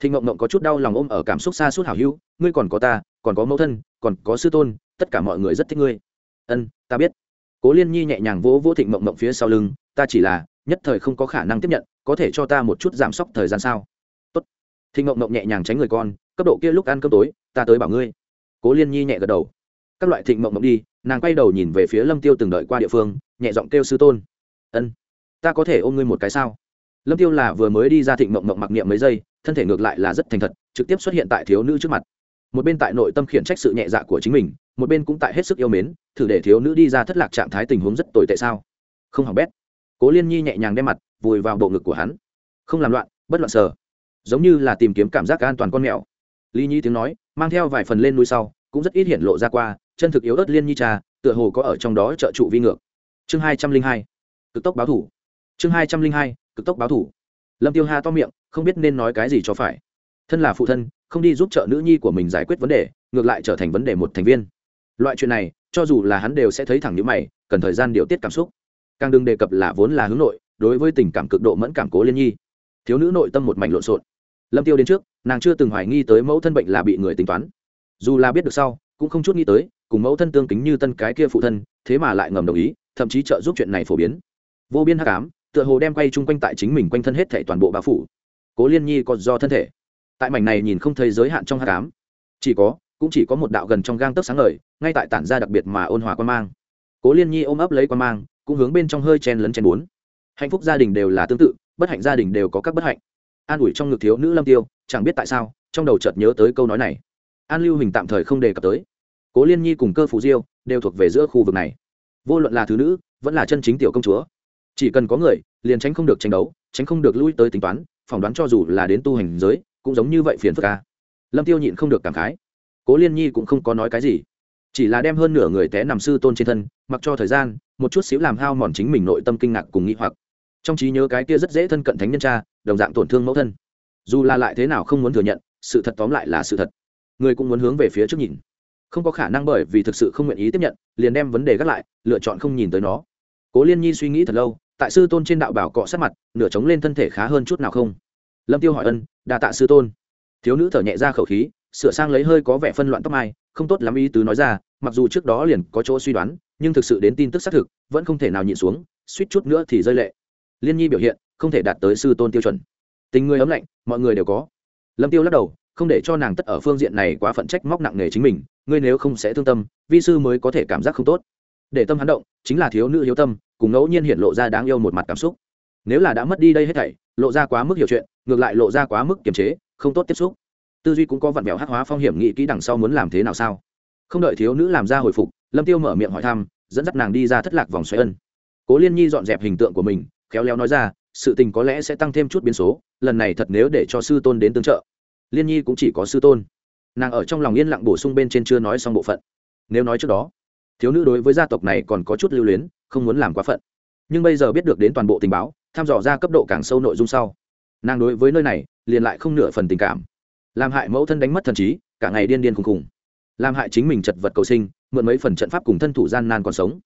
Thịnh mộng mộng có chút đau lòng ôm ở cảm xúc xa suốt hảo hữu, ngươi còn có ta, còn có mẫu thân, còn có sư tôn, tất cả mọi người rất thích ngươi. Ân, ta biết. Cố liên nhi nhẹ nhàng vỗ vỗ thịnh mộng mộng phía sau lưng, ta chỉ là, nhất thời không có khả năng tiếp nhận, có thể cho ta một chút giảm sốc thời gian sao? Thịnh ngộng mộng nhẹ nhàng tránh người con, cấp độ kia lúc ăn cơm tối, ta tới bảo ngươi. Cố liên nhi nhẹ gật đầu. Các loại thịnh mộng mộng đi, nàng quay đầu nhìn về phía lâm tiêu từng đợi qua địa phương, nhẹ giọng kêu sư tôn. Ân, ta có thể ôm ngươi một cái sao? Lâm tiêu là vừa mới đi ra thịnh mộng mộng mặc niệm mấy giây, thân thể ngược lại là rất thành thật, trực tiếp xuất hiện tại thiếu nữ trước mặt. Một bên tại nội tâm khiển trách sự nhẹ dạ của chính mình, một bên cũng tại hết sức yêu mến, thử để thiếu nữ đi ra thất lạc trạng thái tình huống rất tồi tệ sao? Không hỏng bét. Cố liên nhi nhẹ nhàng đem mặt, vùi vào bộ ngực của hắn. Không làm loạn, bất loạn sờ giống như là tìm kiếm cảm giác an toàn con mèo. Lý nhi tiếng nói mang theo vài phần lên núi sau cũng rất ít hiện lộ ra qua chân thực yếu ớt liên nhi trà, tựa hồ có ở trong đó trợ trụ vi ngược. Chương hai trăm linh hai cực tốc báo thủ. Chương hai trăm linh hai cực tốc báo thủ. Lâm tiêu ha to miệng không biết nên nói cái gì cho phải. Thân là phụ thân không đi giúp trợ nữ nhi của mình giải quyết vấn đề ngược lại trở thành vấn đề một thành viên. Loại chuyện này cho dù là hắn đều sẽ thấy thẳng như mày cần thời gian điều tiết cảm xúc. Càng đừng đề cập là vốn là hướng nội đối với tình cảm cực độ mẫn cảm cố liên nhi. Thiếu nữ nội tâm một mảnh lộn xộn lâm tiêu đến trước, nàng chưa từng hoài nghi tới mẫu thân bệnh là bị người tính toán. Dù là biết được sau, cũng không chút nghĩ tới, cùng mẫu thân tương kính như tân cái kia phụ thân, thế mà lại ngầm đồng ý, thậm chí trợ giúp chuyện này phổ biến. Vô biên hắc ám, tựa hồ đem quay chung quanh tại chính mình quanh thân hết thể toàn bộ bao phủ. Cố liên nhi còn do thân thể. Tại mảnh này nhìn không thấy giới hạn trong hắc ám. Chỉ có, cũng chỉ có một đạo gần trong gang tấc sáng ngời, ngay tại tản ra đặc biệt mà ôn hòa quan mang. Cố liên nhi ôm ấp lấy quan mang, cũng hướng bên trong hơi chen lấn chen bốn. Hạnh phúc gia đình đều là tương tự, bất hạnh gia đình đều có các bất hạnh an ủi trong ngực thiếu nữ lâm tiêu, chẳng biết tại sao, trong đầu chợt nhớ tới câu nói này. An lưu hình tạm thời không đề cập tới. Cố liên nhi cùng cơ phù diêu đều thuộc về giữa khu vực này. Vô luận là thứ nữ, vẫn là chân chính tiểu công chúa. Chỉ cần có người, liền tránh không được tranh đấu, tránh không được lui tới tính toán, phỏng đoán cho dù là đến tu hành giới, cũng giống như vậy phiền phức ca lâm tiêu nhịn không được cảm khái. Cố liên nhi cũng không có nói cái gì. Chỉ là đem hơn nửa người té nằm sư tôn trên thân, mặc cho thời gian, một chút xíu làm hao mòn chính mình nội tâm kinh ngạc cùng nghĩ hoặc. Trong trí nhớ cái kia rất dễ thân cận thánh nhân cha đồng dạng tổn thương mẫu thân. Dù là lại thế nào không muốn thừa nhận, sự thật tóm lại là sự thật. Người cũng muốn hướng về phía trước nhìn. Không có khả năng bởi vì thực sự không nguyện ý tiếp nhận, liền đem vấn đề gác lại, lựa chọn không nhìn tới nó. Cố liên nhi suy nghĩ thật lâu, tại sư tôn trên đạo bảo cọ sát mặt, nửa chống lên thân thể khá hơn chút nào không? Lâm tiêu hỏi ân đà tạ sư tôn. Thiếu nữ thở nhẹ ra khẩu khí, sửa sang lấy hơi có vẻ phân loạn tóc mai, không tốt lắm ý tứ nói ra, mặc dù trước đó liền có chỗ suy đoán, nhưng thực sự đến tin tức xác thực, vẫn không thể nào nhịn xuống, suýt chút nữa thì rơi lệ. Liên nhi biểu hiện không thể đạt tới sư tôn tiêu chuẩn. Tình người ấm lạnh, mọi người đều có. Lâm tiêu lắc đầu, không để cho nàng tất ở phương diện này quá phận trách móc nặng nề chính mình, ngươi nếu không sẽ thương tâm, vi sư mới có thể cảm giác không tốt. Để tâm hắn động, chính là thiếu nữ hiếu tâm, cùng ngẫu nhiên hiện lộ ra đáng yêu một mặt cảm xúc. Nếu là đã mất đi đây hết thảy, lộ ra quá mức hiểu chuyện, ngược lại lộ ra quá mức kiềm chế, không tốt tiếp xúc. Tư duy cũng có vặn vẹo hắc hóa phong hiểm nghị kỹ đằng sau muốn làm thế nào sao? Không đợi thiếu nữ làm ra hồi phục, lâm tiêu mở miệng hỏi thăm, dẫn dắt nàng đi ra thất lạc vòng xoáy ân. Cố liên nhi dọn dẹp hình tượng của mình, khéo léo nói ra sự tình có lẽ sẽ tăng thêm chút biến số, lần này thật nếu để cho sư tôn đến tương trợ. Liên nhi cũng chỉ có sư tôn. Nàng ở trong lòng yên lặng bổ sung bên trên chưa nói xong bộ phận. Nếu nói trước đó, thiếu nữ đối với gia tộc này còn có chút lưu luyến, không muốn làm quá phận. Nhưng bây giờ biết được đến toàn bộ tình báo thăm dò ra cấp độ càng sâu nội dung sau, nàng đối với nơi này liền lại không nửa phần tình cảm. Làm hại mẫu thân đánh mất thần trí, cả ngày điên điên khùng khùng. Làm hại chính mình chật vật cầu sinh, mượn mấy phần trận pháp cùng thân thủ gian nan còn sống.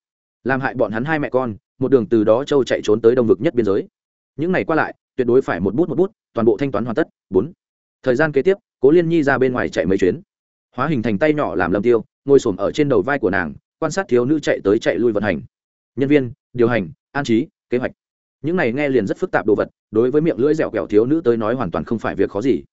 Làm hại bọn hắn hai mẹ con, một đường từ đó châu chạy trốn tới đông vực nhất biên giới những ngày qua lại, tuyệt đối phải một bút một bút, toàn bộ thanh toán hoàn tất. Bốn. Thời gian kế tiếp, cố liên nhi ra bên ngoài chạy mấy chuyến. Hóa hình thành tay nhỏ làm lâm tiêu, ngồi xổm ở trên đầu vai của nàng, quan sát thiếu nữ chạy tới chạy lui vận hành. Nhân viên, điều hành, an trí, kế hoạch. Những này nghe liền rất phức tạp đồ vật, đối với miệng lưỡi dẻo kẹo thiếu nữ tới nói hoàn toàn không phải việc khó gì.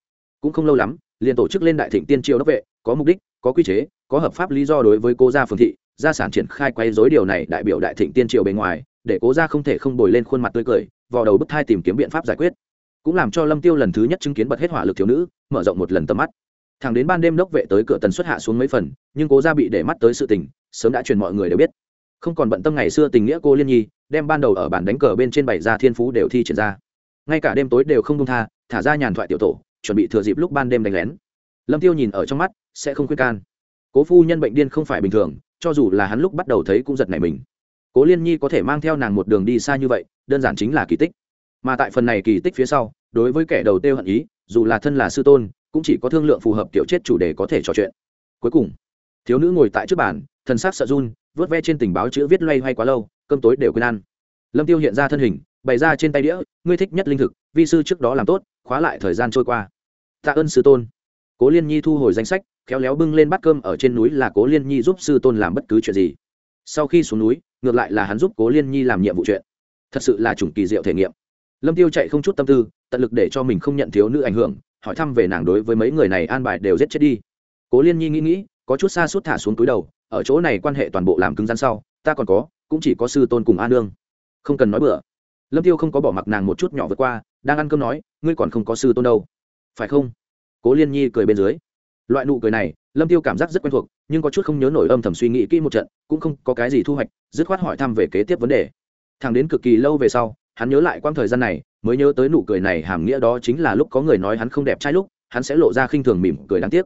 Cũng không lâu lắm, liền tổ chức lên đại thịnh tiên triều đốc vệ, có mục đích, có quy chế, có hợp pháp lý do đối với cô gia phường thị, gia sản triển khai quay dối điều này đại biểu đại thịnh tiên triều bề ngoài, để cố gia không thể không bồi lên khuôn mặt tươi cười vò đầu bức thai tìm kiếm biện pháp giải quyết. Cũng làm cho lâm tiêu lần thứ nhất chứng kiến bật hết hỏa lực thiếu nữ, mở rộng một lần tầm mắt. Thẳng đến ban đêm đốc vệ tới cửa tần xuất hạ xuống mấy phần, nhưng cố gia bị để mắt tới sự tình, sớm đã truyền mọi người đều biết. Không còn bận tâm ngày xưa tình nghĩa cô liên nhi, đem ban đầu ở bản đánh cờ bên trên bảy gia thiên phú đều thi triển ra. Ngay cả đêm tối đều không công tha, thả ra nhàn thoại tiểu tổ, chuẩn bị thừa dịp lúc ban đêm đánh lén. Lâm tiêu nhìn ở trong mắt, sẽ không khuyên can. Cố phu nhân bệnh điên không phải bình thường, cho dù là hắn lúc bắt đầu thấy cũng giật nảy mình. Cố liên nhi có thể mang theo nàng một đường đi xa như vậy đơn giản chính là kỳ tích. Mà tại phần này kỳ tích phía sau, đối với kẻ đầu tiêu hận ý, dù là thân là sư tôn, cũng chỉ có thương lượng phù hợp kiểu chết chủ đề có thể trò chuyện. Cuối cùng, thiếu nữ ngồi tại trước bàn, thần sắc sợ run, vớt ve trên tình báo chữ viết loay hoay quá lâu, cơm tối đều quên ăn. Lâm tiêu hiện ra thân hình, bày ra trên tay đĩa, ngươi thích nhất linh thực, vi sư trước đó làm tốt, khóa lại thời gian trôi qua. Tạ ơn sư tôn. Cố liên nhi thu hồi danh sách, khéo léo bưng lên bát cơm ở trên núi là cố liên nhi giúp sư tôn làm bất cứ chuyện gì. Sau khi xuống núi, ngược lại là hắn giúp cố liên nhi làm nhiệm vụ chuyện thật sự là chủng kỳ diệu thể nghiệm. Lâm tiêu chạy không chút tâm tư, tận lực để cho mình không nhận thiếu nữ ảnh hưởng, hỏi thăm về nàng đối với mấy người này an bài đều giết chết đi. Cố liên nhi nghĩ nghĩ, có chút xa suốt thả xuống túi đầu, ở chỗ này quan hệ toàn bộ làm cứng rắn sau, ta còn có, cũng chỉ có sư tôn cùng An nương. Không cần nói bừa. Lâm tiêu không có bỏ mặc nàng một chút nhỏ vượt qua, đang ăn cơm nói, ngươi còn không có sư tôn đâu. Phải không? Cố liên nhi cười bên dưới. Loại nụ cười này, lâm tiêu cảm giác rất quen thuộc, nhưng có chút không nhớ nổi âm thầm suy nghĩ kỹ một trận, cũng không có cái gì thu hoạch, dứt khoát hỏi thăm về kế tiếp vấn đề thằng đến cực kỳ lâu về sau, hắn nhớ lại quãng thời gian này, mới nhớ tới nụ cười này hàm nghĩa đó chính là lúc có người nói hắn không đẹp trai lúc, hắn sẽ lộ ra khinh thường mỉm cười đáng tiếc.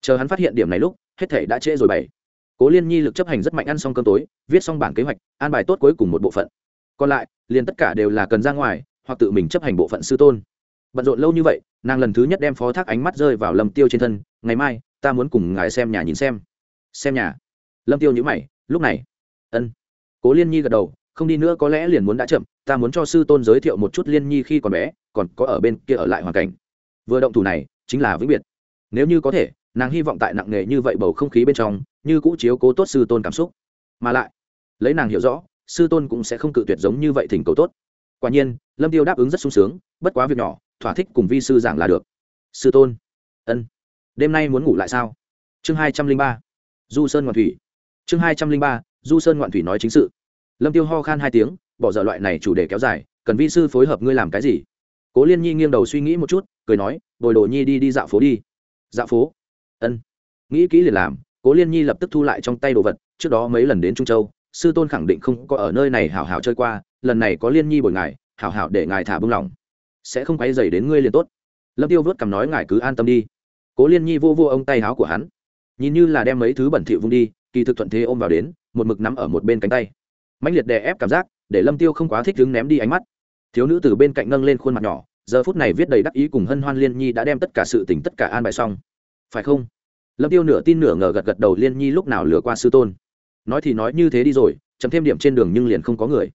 Chờ hắn phát hiện điểm này lúc, hết thể đã trễ rồi bảy. Cố liên nhi lực chấp hành rất mạnh ăn xong cơm tối, viết xong bản kế hoạch, an bài tốt cuối cùng một bộ phận. Còn lại, liền tất cả đều là cần ra ngoài, hoặc tự mình chấp hành bộ phận sư tôn. Bận rộn lâu như vậy, nàng lần thứ nhất đem phó thác ánh mắt rơi vào lâm tiêu trên thân, ngày mai, ta muốn cùng ngài xem nhà nhìn xem. Xem nhà? Lâm tiêu nhữ mày, lúc này. Ân. Cố liên nhi gật đầu không đi nữa có lẽ liền muốn đã chậm, ta muốn cho sư tôn giới thiệu một chút liên nhi khi còn bé, còn có ở bên kia ở lại hoàn cảnh. Vừa động thủ này, chính là vĩnh biệt. Nếu như có thể, nàng hy vọng tại nặng nghề như vậy bầu không khí bên trong, như cũ chiếu cố tốt sư tôn cảm xúc. Mà lại, lấy nàng hiểu rõ, sư tôn cũng sẽ không cự tuyệt giống như vậy thỉnh cầu tốt. Quả nhiên, lâm tiêu đáp ứng rất sung sướng, bất quá việc nhỏ, thỏa thích cùng vi sư giảng là được. Sư tôn. Ân. Đêm nay muốn ngủ lại sao? Chương hai trăm linh ba. Du sơn ngoạn thủy. Chương hai trăm linh ba, du sơn ngoạn thủy nói chính sự lâm tiêu ho khan hai tiếng, bỏ dở loại này chủ đề kéo dài, cần vi sư phối hợp ngươi làm cái gì? Cố liên nhi nghiêng đầu suy nghĩ một chút, cười nói, bồi đồ nhi đi đi dạo phố đi. Dạo phố? Ân. Nghĩ kỹ liền làm, cố liên nhi lập tức thu lại trong tay đồ vật, trước đó mấy lần đến trung châu, sư tôn khẳng định không có ở nơi này hảo hảo chơi qua, lần này có liên nhi bồi ngài, hảo hảo để ngài thả bưng lòng sẽ không quay dày đến ngươi liền tốt. Lâm tiêu vớt cằm nói, ngài cứ an tâm đi. Cố liên nhi vô vô ông tay áo của hắn, nhìn như là đem mấy thứ bẩn thỉu vung đi, kỳ thực thuận thế ôm vào đến, một mực nắm ở một bên cánh tay mạnh liệt đè ép cảm giác, để lâm tiêu không quá thích đứng ném đi ánh mắt. Thiếu nữ từ bên cạnh nâng lên khuôn mặt nhỏ, giờ phút này viết đầy đắc ý cùng hân hoan liên nhi đã đem tất cả sự tình, tất cả an bài xong. Phải không? Lâm tiêu nửa tin nửa ngờ gật gật đầu, liên nhi lúc nào lừa qua sư tôn? Nói thì nói như thế đi rồi, chấm thêm điểm trên đường nhưng liền không có người.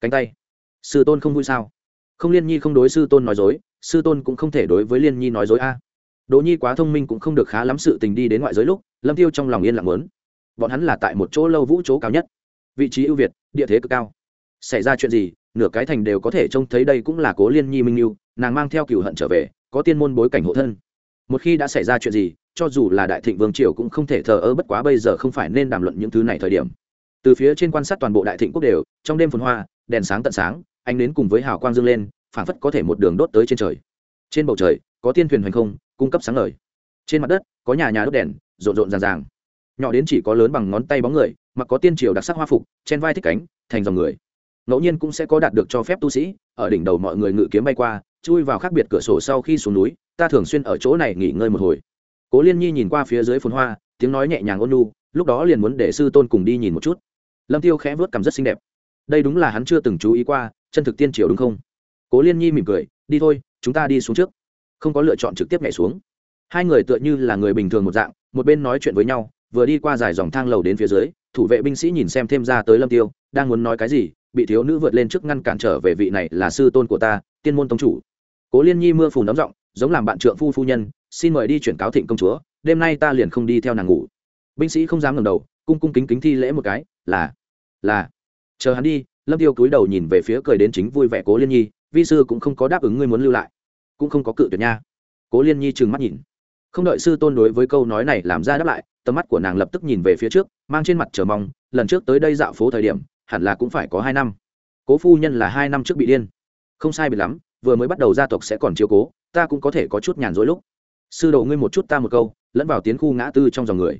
Cánh tay. Sư tôn không vui sao? Không, liên nhi không đối sư tôn nói dối, sư tôn cũng không thể đối với liên nhi nói dối a. Đỗ nhi quá thông minh cũng không được khá lắm sự tình đi đến ngoại giới lúc, lâm tiêu trong lòng yên lặng lớn bọn hắn là tại một chỗ lâu vũ chỗ cao nhất. Vị trí ưu việt địa thế cực cao. Xảy ra chuyện gì, nửa cái thành đều có thể trông thấy đây cũng là cố liên nhi minh yêu nàng mang theo cửu hận trở về, có tiên môn bối cảnh hộ thân. Một khi đã xảy ra chuyện gì, cho dù là đại thịnh vương triều cũng không thể thờ ơ bất quá bây giờ không phải nên đàm luận những thứ này thời điểm. Từ phía trên quan sát toàn bộ đại thịnh quốc đều, trong đêm phồn hoa, đèn sáng tận sáng, ánh đến cùng với hào quang dương lên, phảng phất có thể một đường đốt tới trên trời. Trên bầu trời, có tiên thuyền hoành không, cung cấp sáng lời trên mặt đất, có nhà nhà đốt đèn, rộn rộn ràng ràng nhỏ đến chỉ có lớn bằng ngón tay bóng người mặc có tiên triều đặc sắc hoa phục trên vai thích cánh thành dòng người. Ngẫu nhiên cũng sẽ có đạt được cho phép tu sĩ ở đỉnh đầu mọi người ngự kiếm bay qua chui vào khác biệt cửa sổ sau khi xuống núi ta thường xuyên ở chỗ này nghỉ ngơi một hồi. Cố liên nhi nhìn qua phía dưới phồn hoa tiếng nói nhẹ nhàng ôn nhu, lúc đó liền muốn để sư tôn cùng đi nhìn một chút. Lâm tiêu khẽ vớt cảm rất xinh đẹp. Đây đúng là hắn chưa từng chú ý qua chân thực tiên triều đúng không? Cố liên nhi mỉm cười đi thôi chúng ta đi xuống trước. Không có lựa chọn trực tiếp nhảy xuống. Hai người tựa như là người bình thường một dạng một bên nói chuyện với nhau vừa đi qua dài dòng thang lầu đến phía dưới, thủ vệ binh sĩ nhìn xem thêm ra tới lâm tiêu, đang muốn nói cái gì, bị thiếu nữ vượt lên trước ngăn cản trở về vị này là sư tôn của ta, tiên môn tông chủ. Cố liên nhi mưa phùn đóng giọng, giống làm bạn trượng phu phu nhân, xin mời đi chuyển cáo thịnh công chúa, đêm nay ta liền không đi theo nàng ngủ. Binh sĩ không dám ngẩng đầu, cung cung kính kính thi lễ một cái, là là. Chờ hắn đi, lâm tiêu cúi đầu nhìn về phía cười đến chính vui vẻ cố liên nhi, vi sư cũng không có đáp ứng ngươi muốn lưu lại, cũng không có cự tuyệt nha. Cố liên nhi trừng mắt nhìn. Không đợi sư tôn đối với câu nói này làm ra đáp lại tầm mắt của nàng lập tức nhìn về phía trước, mang trên mặt chờ mong, lần trước tới đây dạo phố thời điểm, hẳn là cũng phải có hai năm. Cố phu nhân là hai năm trước bị điên. Không sai bị lắm, vừa mới bắt đầu gia tộc sẽ còn chiếu cố, ta cũng có thể có chút nhàn rỗi lúc. Sư đồ ngươi một chút ta một câu, lẫn vào tiến khu ngã tư trong dòng người.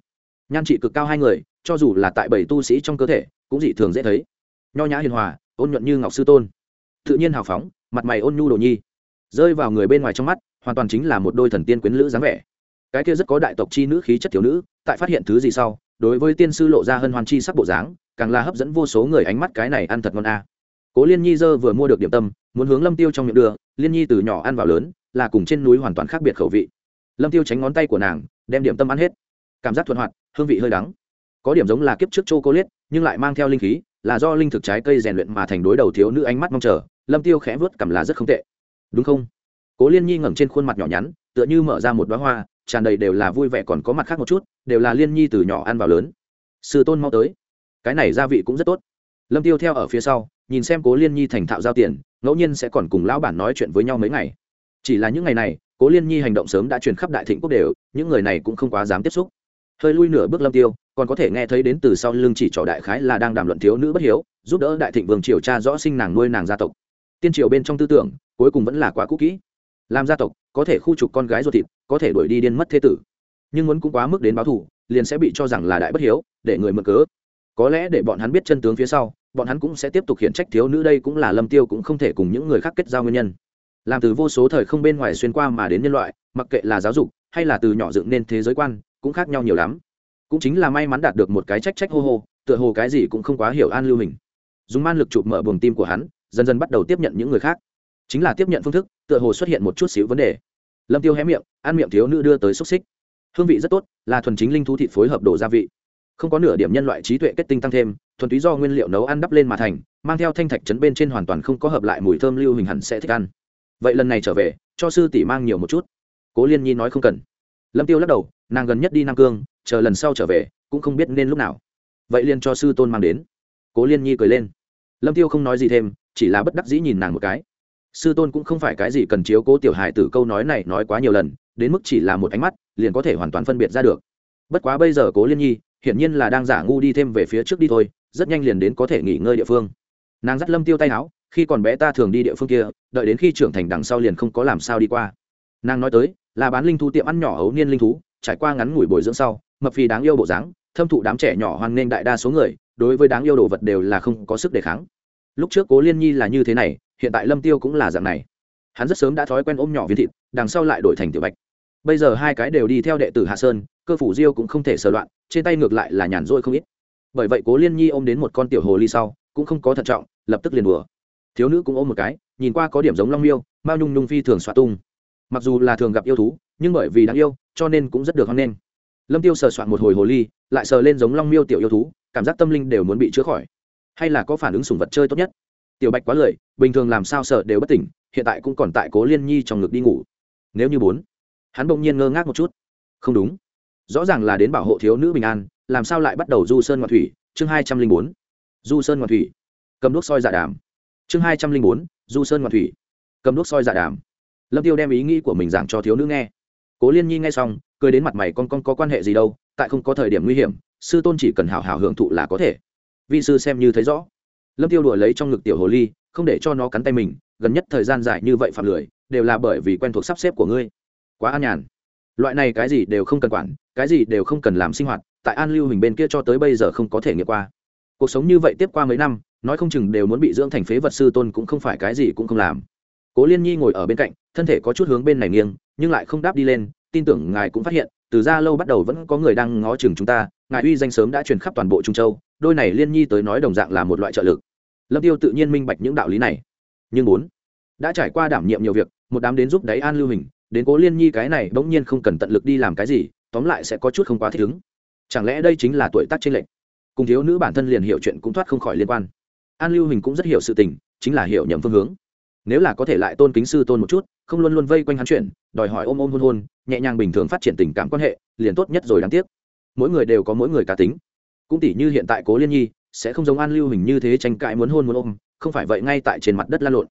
Nhan trị cực cao hai người, cho dù là tại bảy tu sĩ trong cơ thể, cũng dị thường dễ thấy. Nho nhã hiền hòa, ôn nhuận như ngọc sư tôn. Tự nhiên hào phóng, mặt mày ôn nhu đồ nhi. Rơi vào người bên ngoài trong mắt, hoàn toàn chính là một đôi thần tiên quyến lữ dáng vẻ cái kia rất có đại tộc chi nữ khí chất thiếu nữ, tại phát hiện thứ gì sau, đối với tiên sư lộ ra hân hoan chi sắc bộ dáng, càng là hấp dẫn vô số người ánh mắt cái này ăn thật ngon a. Cố liên nhi dơ vừa mua được điểm tâm, muốn hướng lâm tiêu trong miệng đưa, liên nhi từ nhỏ ăn vào lớn, là cùng trên núi hoàn toàn khác biệt khẩu vị. Lâm tiêu tránh ngón tay của nàng, đem điểm tâm ăn hết. Cảm giác thuận hoạt, hương vị hơi đắng. Có điểm giống là kiếp trước châu cô liết, nhưng lại mang theo linh khí, là do linh thực trái cây rèn luyện mà thành đối đầu thiếu nữ ánh mắt mong chờ, lâm tiêu khẽ vớt cảm là rất không tệ. Đúng không? Cố liên nhi ngẩng trên khuôn mặt nhỏ nhắn, tựa như mở ra một đoá hoa tràn đầy đều là vui vẻ còn có mặt khác một chút, đều là liên nhi từ nhỏ ăn vào lớn. Sư tôn mau tới. Cái này gia vị cũng rất tốt. Lâm tiêu theo ở phía sau, nhìn xem cố liên nhi thành thạo giao tiền, ngẫu nhiên sẽ còn cùng lão bản nói chuyện với nhau mấy ngày. Chỉ là những ngày này, cố liên nhi hành động sớm đã truyền khắp đại thịnh quốc đều, những người này cũng không quá dám tiếp xúc. Hơi lui nửa bước lâm tiêu, còn có thể nghe thấy đến từ sau lưng chỉ trỏ đại khái là đang đàm luận thiếu nữ bất hiếu, giúp đỡ đại thịnh vương triều cha rõ sinh nàng nuôi nàng gia tộc. Tiên triều bên trong tư tưởng, cuối cùng vẫn là quá cũ kỹ. Làm gia tộc, có thể khu trục con gái ruột thịt có thể đuổi đi điên mất thế tử. Nhưng muốn cũng quá mức đến báo thù, liền sẽ bị cho rằng là đại bất hiếu, để người mượn cớ. Có lẽ để bọn hắn biết chân tướng phía sau, bọn hắn cũng sẽ tiếp tục khiển trách thiếu nữ đây cũng là lâm tiêu cũng không thể cùng những người khác kết giao nguyên nhân. Làm từ vô số thời không bên ngoài xuyên qua mà đến nhân loại, mặc kệ là giáo dục, hay là từ nhỏ dựng nên thế giới quan, cũng khác nhau nhiều lắm. Cũng chính là may mắn đạt được một cái trách trách hô hô, tựa hồ cái gì cũng không quá hiểu an lưu hình. Dùng man lực chụp mở buồng tim của hắn, dần dần bắt đầu tiếp nhận những người khác. Chính là tiếp nhận phương thức, tựa hồ xuất hiện một chút xíu vấn đề lâm tiêu hé miệng, ăn miệng thiếu nữ đưa tới xúc xích. Hương vị rất tốt, là thuần chính linh thú thịt phối hợp đồ gia vị. Không có nửa điểm nhân loại trí tuệ kết tinh tăng thêm, thuần túy do nguyên liệu nấu ăn đắp lên mà thành, mang theo thanh thạch chấn bên trên hoàn toàn không có hợp lại mùi thơm lưu hình hẳn sẽ thích ăn. Vậy lần này trở về, cho sư tỷ mang nhiều một chút. Cố liên nhi nói không cần. Lâm tiêu lắc đầu, nàng gần nhất đi nam cương, chờ lần sau trở về, cũng không biết nên lúc nào. Vậy liền cho sư tôn mang đến. Cố liên nhi cười lên. Lâm tiêu không nói gì thêm, chỉ là bất đắc dĩ nhìn nàng một cái sư tôn cũng không phải cái gì cần chiếu cố tiểu hài tử câu nói này nói quá nhiều lần, đến mức chỉ là một ánh mắt, liền có thể hoàn toàn phân biệt ra được. Bất quá bây giờ cố liên nhi, hiển nhiên là đang giả ngu đi thêm về phía trước đi thôi, rất nhanh liền đến có thể nghỉ ngơi địa phương. Nàng dắt lâm tiêu tay áo, khi còn bé ta thường đi địa phương kia, đợi đến khi trưởng thành đằng sau liền không có làm sao đi qua. Nàng nói tới, là bán linh thú tiệm ăn nhỏ ấu niên linh thú, trải qua ngắn ngủi bồi dưỡng sau, mập phì đáng yêu bộ dáng, thâm thụ đám trẻ nhỏ hoan nghênh đại đa số người, đối với đáng yêu đồ vật đều là không có sức đề kháng lúc trước cố liên nhi là như thế này, hiện tại lâm tiêu cũng là dạng này. Hắn rất sớm đã thói quen ôm nhỏ viên thịt, đằng sau lại đổi thành tiểu bạch. Bây giờ hai cái đều đi theo đệ tử hạ sơn, cơ phủ diêu cũng không thể sờ loạn, trên tay ngược lại là nhàn rỗi không ít. Bởi vậy cố liên nhi ôm đến một con tiểu hồ ly sau, cũng không có thận trọng, lập tức liền đùa. Thiếu nữ cũng ôm một cái, nhìn qua có điểm giống long miêu, mao nhung nhung phi thường xoa tung. Mặc dù là thường gặp yêu thú, nhưng bởi vì đáng yêu, cho nên cũng rất được hoan nghênh. Lâm tiêu sờ soạn một hồi hồ ly, lại sờ lên giống long miêu tiểu yêu thú, cảm giác tâm linh đều muốn bị chữa khỏi hay là có phản ứng sùng vật chơi tốt nhất? Tiểu bạch quá lười, bình thường làm sao sợ đều bất tỉnh, hiện tại cũng còn tại cố liên nhi trong ngực đi ngủ. Nếu như bốn hắn bỗng nhiên ngơ ngác một chút. Không đúng. Rõ ràng là đến bảo hộ thiếu nữ bình an, làm sao lại bắt đầu du sơn ngoại thủy? Chương hai trăm linh bốn. Du sơn ngoại thủy. Cầm đuốc soi dạ đàm. Chương hai trăm linh bốn, du sơn ngoại thủy. Cầm đuốc soi dạ đàm. Lâm tiêu đem ý nghĩ của mình giảng cho thiếu nữ nghe. Cố liên nhi nghe xong, cười đến mặt mày con con có quan hệ gì đâu, tại không có thời điểm nguy hiểm, sư tôn chỉ cần hào hào hưởng thụ là có thể vi sư xem như thấy rõ. Lâm tiêu đùa lấy trong ngực tiểu hồ ly, không để cho nó cắn tay mình, gần nhất thời gian dài như vậy phạm lười, đều là bởi vì quen thuộc sắp xếp của ngươi. Quá an nhàn. Loại này cái gì đều không cần quản, cái gì đều không cần làm sinh hoạt, tại an lưu hình bên kia cho tới bây giờ không có thể nghiệm qua. Cuộc sống như vậy tiếp qua mấy năm, nói không chừng đều muốn bị dưỡng thành phế vật sư tôn cũng không phải cái gì cũng không làm. Cố liên nhi ngồi ở bên cạnh, thân thể có chút hướng bên này nghiêng, nhưng lại không đáp đi lên, tin tưởng ngài cũng phát hiện, từ ra lâu bắt đầu vẫn có người đang ngó chừng chúng ta ngài uy danh sớm đã truyền khắp toàn bộ trung châu, đôi này liên nhi tới nói đồng dạng là một loại trợ lực. Lâm tiêu tự nhiên minh bạch những đạo lý này. Nhưng bốn đã trải qua đảm nhiệm nhiều việc, một đám đến giúp đáy an lưu hình, đến cố liên nhi cái này bỗng nhiên không cần tận lực đi làm cái gì, tóm lại sẽ có chút không quá thích ứng. Chẳng lẽ đây chính là tuổi tác trên lệnh cùng thiếu nữ bản thân liền hiểu chuyện cũng thoát không khỏi liên quan. An lưu hình cũng rất hiểu sự tình, chính là hiểu nhầm phương hướng. Nếu là có thể lại tôn kính sư tôn một chút, không luôn luôn vây quanh hắn chuyện, đòi hỏi ôm ôm hôn hôn, nhẹ nhàng bình thường phát triển tình cảm quan hệ, liền tốt nhất rồi đáng tiếc mỗi người đều có mỗi người cá tính. Cũng tỷ như hiện tại cố liên nhi, sẽ không giống an lưu hình như thế tranh cãi muốn hôn muốn ôm, không phải vậy ngay tại trên mặt đất lan lộn.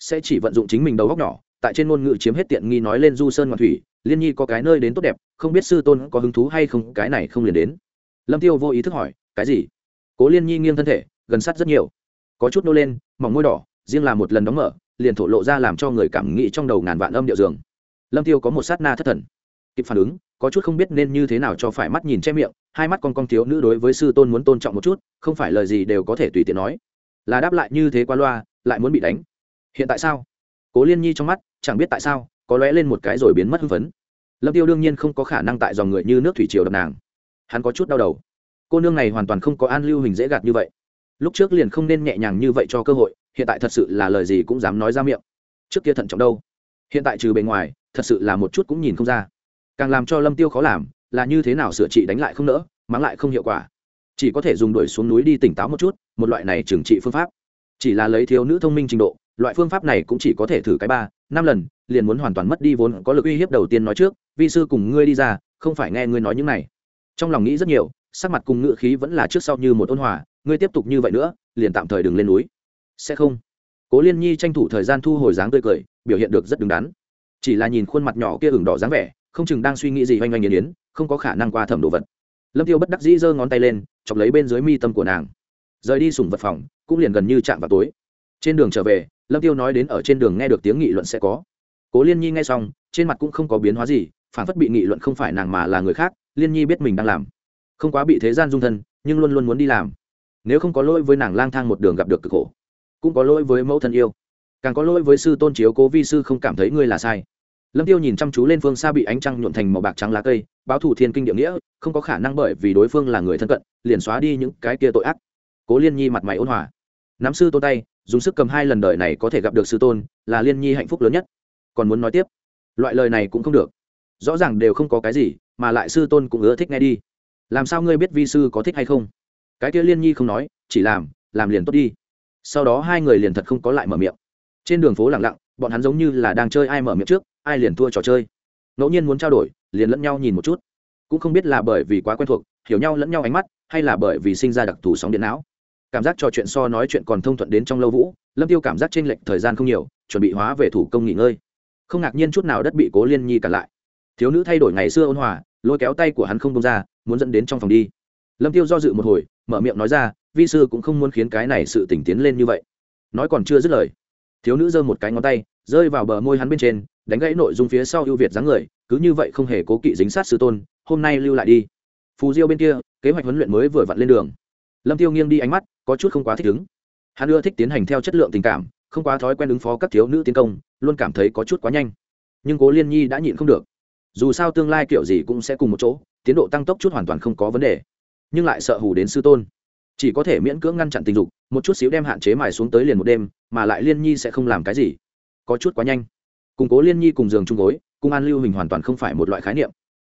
Sẽ chỉ vận dụng chính mình đầu góc nhỏ, tại trên ngôn ngữ chiếm hết tiện nghi nói lên du sơn ngoạn thủy, liên nhi có cái nơi đến tốt đẹp, không biết sư tôn có hứng thú hay không, cái này không liền đến. Lâm tiêu vô ý thức hỏi, cái gì? Cố liên nhi nghiêng thân thể, gần sát rất nhiều. Có chút nô lên, mỏng môi đỏ, riêng là một lần đóng mở, liền thổ lộ ra làm cho người cảm nghĩ trong đầu ngàn vạn âm điệu giường lâm tiêu có một sát na thất thần. Kịp phản ứng có chút không biết nên như thế nào cho phải mắt nhìn che miệng, hai mắt con con thiếu nữ đối với sư tôn muốn tôn trọng một chút, không phải lời gì đều có thể tùy tiện nói. Là đáp lại như thế qua loa, lại muốn bị đánh. Hiện tại sao? Cố liên nhi trong mắt, chẳng biết tại sao, có lóe lên một cái rồi biến mất hưng phấn. Lâm tiêu đương nhiên không có khả năng tại dòng người như nước thủy triều đập nàng. Hắn có chút đau đầu. Cô nương này hoàn toàn không có an lưu hình dễ gạt như vậy. Lúc trước liền không nên nhẹ nhàng như vậy cho cơ hội, hiện tại thật sự là lời gì cũng dám nói ra miệng. Trước kia thận trọng đâu. Hiện tại trừ bề ngoài, thật sự là một chút cũng nhìn không ra càng làm cho lâm tiêu khó làm, là như thế nào sửa trị đánh lại không nỡ, mắng lại không hiệu quả. Chỉ có thể dùng đuổi xuống núi đi tỉnh táo một chút, một loại này trừng trị phương pháp. Chỉ là lấy thiếu nữ thông minh trình độ, loại phương pháp này cũng chỉ có thể thử cái ba, năm lần, liền muốn hoàn toàn mất đi vốn có lực uy hiếp đầu tiên nói trước, vi sư cùng ngươi đi ra, không phải nghe ngươi nói những này. Trong lòng nghĩ rất nhiều, sắc mặt cùng ngự khí vẫn là trước sau như một ôn hòa, ngươi tiếp tục như vậy nữa, liền tạm thời đừng lên núi. Sẽ không. Cố liên nhi tranh thủ thời gian thu hồi dáng tươi cười, biểu hiện được rất đứng đắn. Chỉ là nhìn khuôn mặt nhỏ kia ửng đỏ dáng vẻ không chừng đang suy nghĩ gì oanh oanh yến yến, không có khả năng qua thẩm đồ vật. Lâm tiêu bất đắc dĩ giơ ngón tay lên, chọc lấy bên dưới mi tâm của nàng. Rời đi sủng vật phòng, cũng liền gần như chạm vào tối. Trên đường trở về, lâm tiêu nói đến ở trên đường nghe được tiếng nghị luận sẽ có. Cố liên nhi nghe xong, trên mặt cũng không có biến hóa gì, phản phất bị nghị luận không phải nàng mà là người khác, liên nhi biết mình đang làm. Không quá bị thế gian dung thân, nhưng luôn luôn muốn đi làm. Nếu không có lỗi với nàng lang thang một đường gặp được cực khổ, cũng có lỗi với mẫu thân yêu. Càng có lỗi với sư tôn chiếu cố vi sư không cảm thấy ngươi là sai lâm tiêu nhìn chăm chú lên phương xa bị ánh trăng nhuộn thành màu bạc trắng lá cây, báo thủ thiên kinh địa nghĩa, không có khả năng bởi vì đối phương là người thân cận, liền xóa đi những cái kia tội ác. Cố liên nhi mặt mày ôn hòa. Nắm sư tôn tay, dùng sức cầm hai lần đời này có thể gặp được sư tôn, là liên nhi hạnh phúc lớn nhất. Còn muốn nói tiếp, loại lời này cũng không được. Rõ ràng đều không có cái gì, mà lại sư tôn cũng ưa thích nghe đi. Làm sao ngươi biết vi sư có thích hay không? Cái kia liên nhi không nói, chỉ làm làm liền tốt đi. Sau đó hai người liền thật không có lại mở miệng. Trên đường phố lặng lặng, bọn hắn giống như là đang chơi ai mở miệng trước ai liền thua trò chơi. Ngẫu nhiên muốn trao đổi, liền lẫn nhau nhìn một chút. Cũng không biết là bởi vì quá quen thuộc, hiểu nhau lẫn nhau ánh mắt, hay là bởi vì sinh ra đặc thù sóng điện não. Cảm giác trò chuyện so nói chuyện còn thông thuận đến trong lâu vũ, lâm tiêu cảm giác t r ê n lệch thời gian không nhiều, chuẩn bị hóa về thủ công nghỉ ngơi. Không ngạc nhiên chút nào đất bị cố liên nhi cản lại. Thiếu nữ thay đổi ngày xưa ôn hòa, lôi kéo tay của hắn không công ra, muốn dẫn đến trong phòng đi. Lâm tiêu do dự một hồi, mở miệng nói ra, vi sư cũng không muốn khiến cái này sự tỉnh tiến lên như vậy. Nói còn chưa dứt lời, thiếu nữ giơ một cái ngón tay, rơi vào bờ môi hắn bên trên đánh gãy nội dung phía sau ưu việt dáng người, cứ như vậy không hề cố kỵ dính sát sư tôn, hôm nay lưu lại đi. Phù diêu bên kia, kế hoạch huấn luyện mới vừa vặn lên đường. Lâm tiêu nghiêng đi ánh mắt, có chút không quá thích ứng. Hắn ưa thích tiến hành theo chất lượng tình cảm, không quá thói quen ứng phó các thiếu nữ tiến công, luôn cảm thấy có chút quá nhanh. Nhưng cố liên nhi đã nhịn không được. Dù sao tương lai kiểu gì cũng sẽ cùng một chỗ, tiến độ tăng tốc chút hoàn toàn không có vấn đề. Nhưng lại sợ hù đến sư tôn. Chỉ có thể miễn cưỡng ngăn chặn tình dục, một chút xíu đem hạn chế mài xuống tới liền một đêm, mà lại liên nhi sẽ không làm cái gì. Có chút quá nhanh củng cố liên nhi cùng giường chung gối, cùng an lưu hình hoàn toàn không phải một loại khái niệm.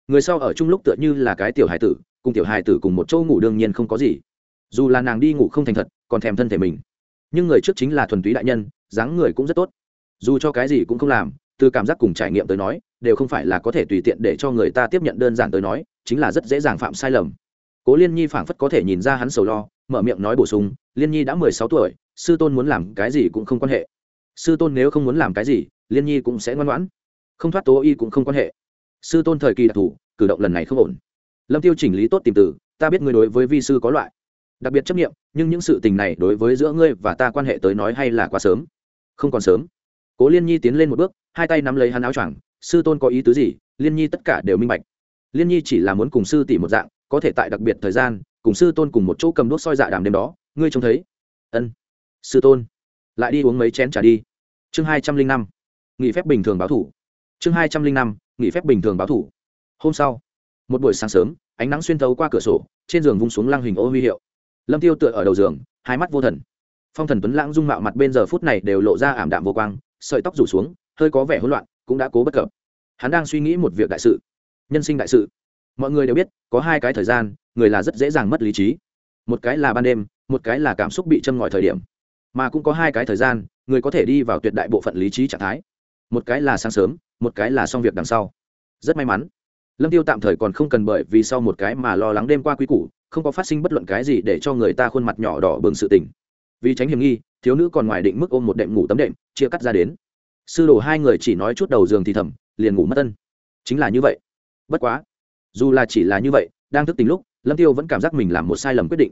Người sau ở chung lúc tựa như là cái tiểu hài tử, cùng tiểu hài tử cùng một chỗ ngủ đương nhiên không có gì. Dù là nàng đi ngủ không thành thật, còn thèm thân thể mình. Nhưng người trước chính là thuần túy đại nhân, dáng người cũng rất tốt. Dù cho cái gì cũng không làm, từ cảm giác cùng trải nghiệm tới nói, đều không phải là có thể tùy tiện để cho người ta tiếp nhận đơn giản tới nói, chính là rất dễ dàng phạm sai lầm. Cố liên nhi phảng phất có thể nhìn ra hắn sầu lo, mở miệng nói bổ sung, liên nhi đã mười sáu tuổi, sư tôn muốn làm cái gì cũng không quan hệ sư tôn nếu không muốn làm cái gì, liên nhi cũng sẽ ngoan ngoãn. Không thoát tố y cũng không quan hệ. Sư tôn thời kỳ đặc thù, cử động lần này không ổn. Lâm tiêu chỉnh lý tốt tìm từ, ta biết ngươi đối với vi sư có loại. Đặc biệt chấp nghiệm nhưng những sự tình này đối với giữa ngươi và ta quan hệ tới nói hay là quá sớm? Không còn sớm. Cố liên nhi tiến lên một bước, hai tay nắm lấy hắn áo choàng. Sư tôn có ý tứ gì? Liên nhi tất cả đều minh bạch. Liên nhi chỉ là muốn cùng sư tỷ một dạng, có thể tại đặc biệt thời gian, cùng sư tôn cùng một chỗ cầm đốt soi dạ đàm đêm đó. Ngươi trông thấy. Ân. Sư tôn lại đi uống mấy chén t r à đi. Chương hai trăm linh năm, nghỉ phép bình thường báo thủ. Chương hai trăm linh năm, nghỉ phép bình thường báo thủ. Hôm sau, một buổi sáng sớm, ánh nắng xuyên thấu qua cửa sổ, trên giường vung xuống lăng hình ô huy hiệu. Lâm tiêu tựa ở đầu giường, hai mắt vô thần. Phong thần tuấn lãng dung mạo mặt bên giờ phút này đều lộ ra ảm đạm vô quang, sợi tóc rủ xuống, hơi có vẻ hỗn loạn, cũng đã cố bất cập. Hắn đang suy nghĩ một việc đại sự. Nhân sinh đại sự. Mọi người đều biết, có hai cái thời gian, người là rất dễ dàng mất lý trí. Một cái là ban đêm, một cái là cảm xúc bị châm ngòi thời điểm mà cũng có hai cái thời gian, người có thể đi vào tuyệt đại bộ phận lý trí trạng thái. Một cái là sáng sớm, một cái là xong việc đằng sau. Rất may mắn, lâm tiêu tạm thời còn không cần bởi vì sau một cái mà lo lắng đêm qua quý củ, không có phát sinh bất luận cái gì để cho người ta khuôn mặt nhỏ đỏ bừng sự tình. Vì tránh hiểm nghi, thiếu nữ còn ngoài định mức ôm một đệm ngủ tấm đệm, chia cắt ra đến. Sư đồ hai người chỉ nói chút đầu giường thì thầm, liền ngủ mất tân. Chính là như vậy. Bất quá, dù là chỉ là như vậy, đang thức tỉnh lúc, lâm tiêu vẫn cảm giác mình làm một sai lầm quyết định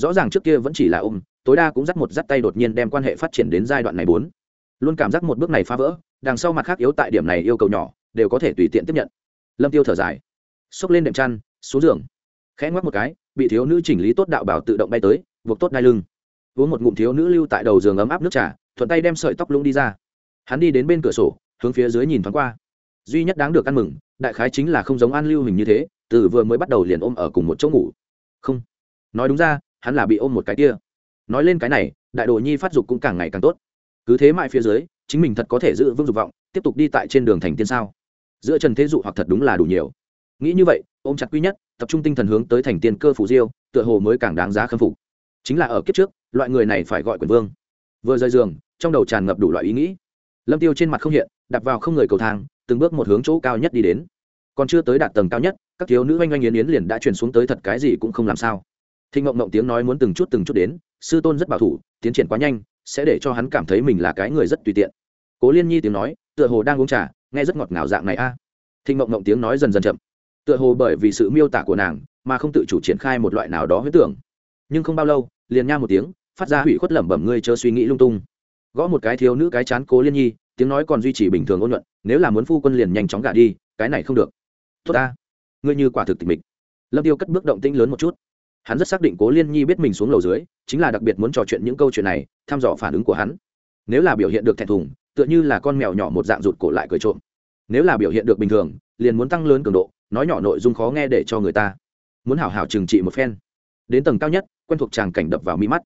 rõ ràng trước kia vẫn chỉ là ôm, tối đa cũng dắt một dắt tay đột nhiên đem quan hệ phát triển đến giai đoạn này bốn. Luôn cảm giác một bước này phá vỡ, đằng sau mặt khác yếu tại điểm này yêu cầu nhỏ, đều có thể tùy tiện tiếp nhận. Lâm tiêu thở dài, xốc lên đệm chăn, xuống giường. Khẽ ngoắc một cái, bị thiếu nữ chỉnh lý tốt đạo bảo tự động bay tới, buộc tốt đai lưng. Uống một ngụm thiếu nữ lưu tại đầu giường ấm áp nước trà, thuận tay đem sợi tóc lũng đi ra. Hắn đi đến bên cửa sổ, hướng phía dưới nhìn thoáng qua. Duy nhất đáng được ăn mừng, đại khái chính là không giống an lưu hình như thế, từ vừa mới bắt đầu liền ôm ở cùng một chỗ ngủ. Không. Nói đúng ra hắn là bị ôm một cái kia. Nói lên cái này, đại đồ nhi phát dục cũng càng ngày càng tốt. Cứ thế mãi phía dưới, chính mình thật có thể giữ vững dục vọng, tiếp tục đi tại trên đường thành tiên sao? Giữa trần thế dụ hoặc thật đúng là đủ nhiều. Nghĩ như vậy, ôm chặt quý nhất, tập trung tinh thần hướng tới thành tiên cơ phủ diêu, tựa hồ mới càng đáng giá khâm phục. Chính là ở kiếp trước, loại người này phải gọi quyền vương. Vừa rời giường, trong đầu tràn ngập đủ loại ý nghĩ. Lâm tiêu trên mặt không hiện đặt vào không người cầu thang, từng bước một hướng chỗ cao nhất đi đến. Còn chưa tới đạt tầng cao nhất, các thiếu nữ oanh oanh yến yến liền đã truyền xuống tới thật cái gì cũng không làm sao thịnh ngộng ngộng tiếng nói muốn từng chút từng chút đến, sư tôn rất bảo thủ, tiến triển quá nhanh, sẽ để cho hắn cảm thấy mình là cái người rất tùy tiện. Cố liên nhi tiếng nói, tựa hồ đang uống trà, nghe rất ngọt ngào dạng này a. À. thịnh ngộng ngộng tiếng nói dần dần chậm, tựa hồ bởi vì sự miêu tả của nàng, mà không tự chủ triển khai một loại nào đó huyết tưởng. Nhưng không bao lâu, liền nha một tiếng, phát ra hủy khuất lẩm bẩm ngươi chớ suy nghĩ lung tung. Gõ một cái thiếu nữ cái chán cố liên nhi, tiếng nói còn duy trì bình thường ôn nhuận, nếu là muốn phu quân liền nhanh chóng gả đi, cái này không được. Tốt ta, ngươi như quả thực tịch mịch. Lâm tiêu cất bước động tĩnh lớn một chút hắn rất xác định cố liên nhi biết mình xuống lầu dưới, chính là đặc biệt muốn trò chuyện những câu chuyện này, thăm dò phản ứng của hắn. Nếu là biểu hiện được thẹn thùng, tựa như là con mèo nhỏ một dạng rụt cổ lại cười trộm. Nếu là biểu hiện được bình thường, liền muốn tăng lớn cường độ, nói nhỏ nội dung khó nghe để cho người ta muốn hảo hảo trừng trị một phen. Đến tầng cao nhất, quen thuộc tràng cảnh đập vào mi mắt.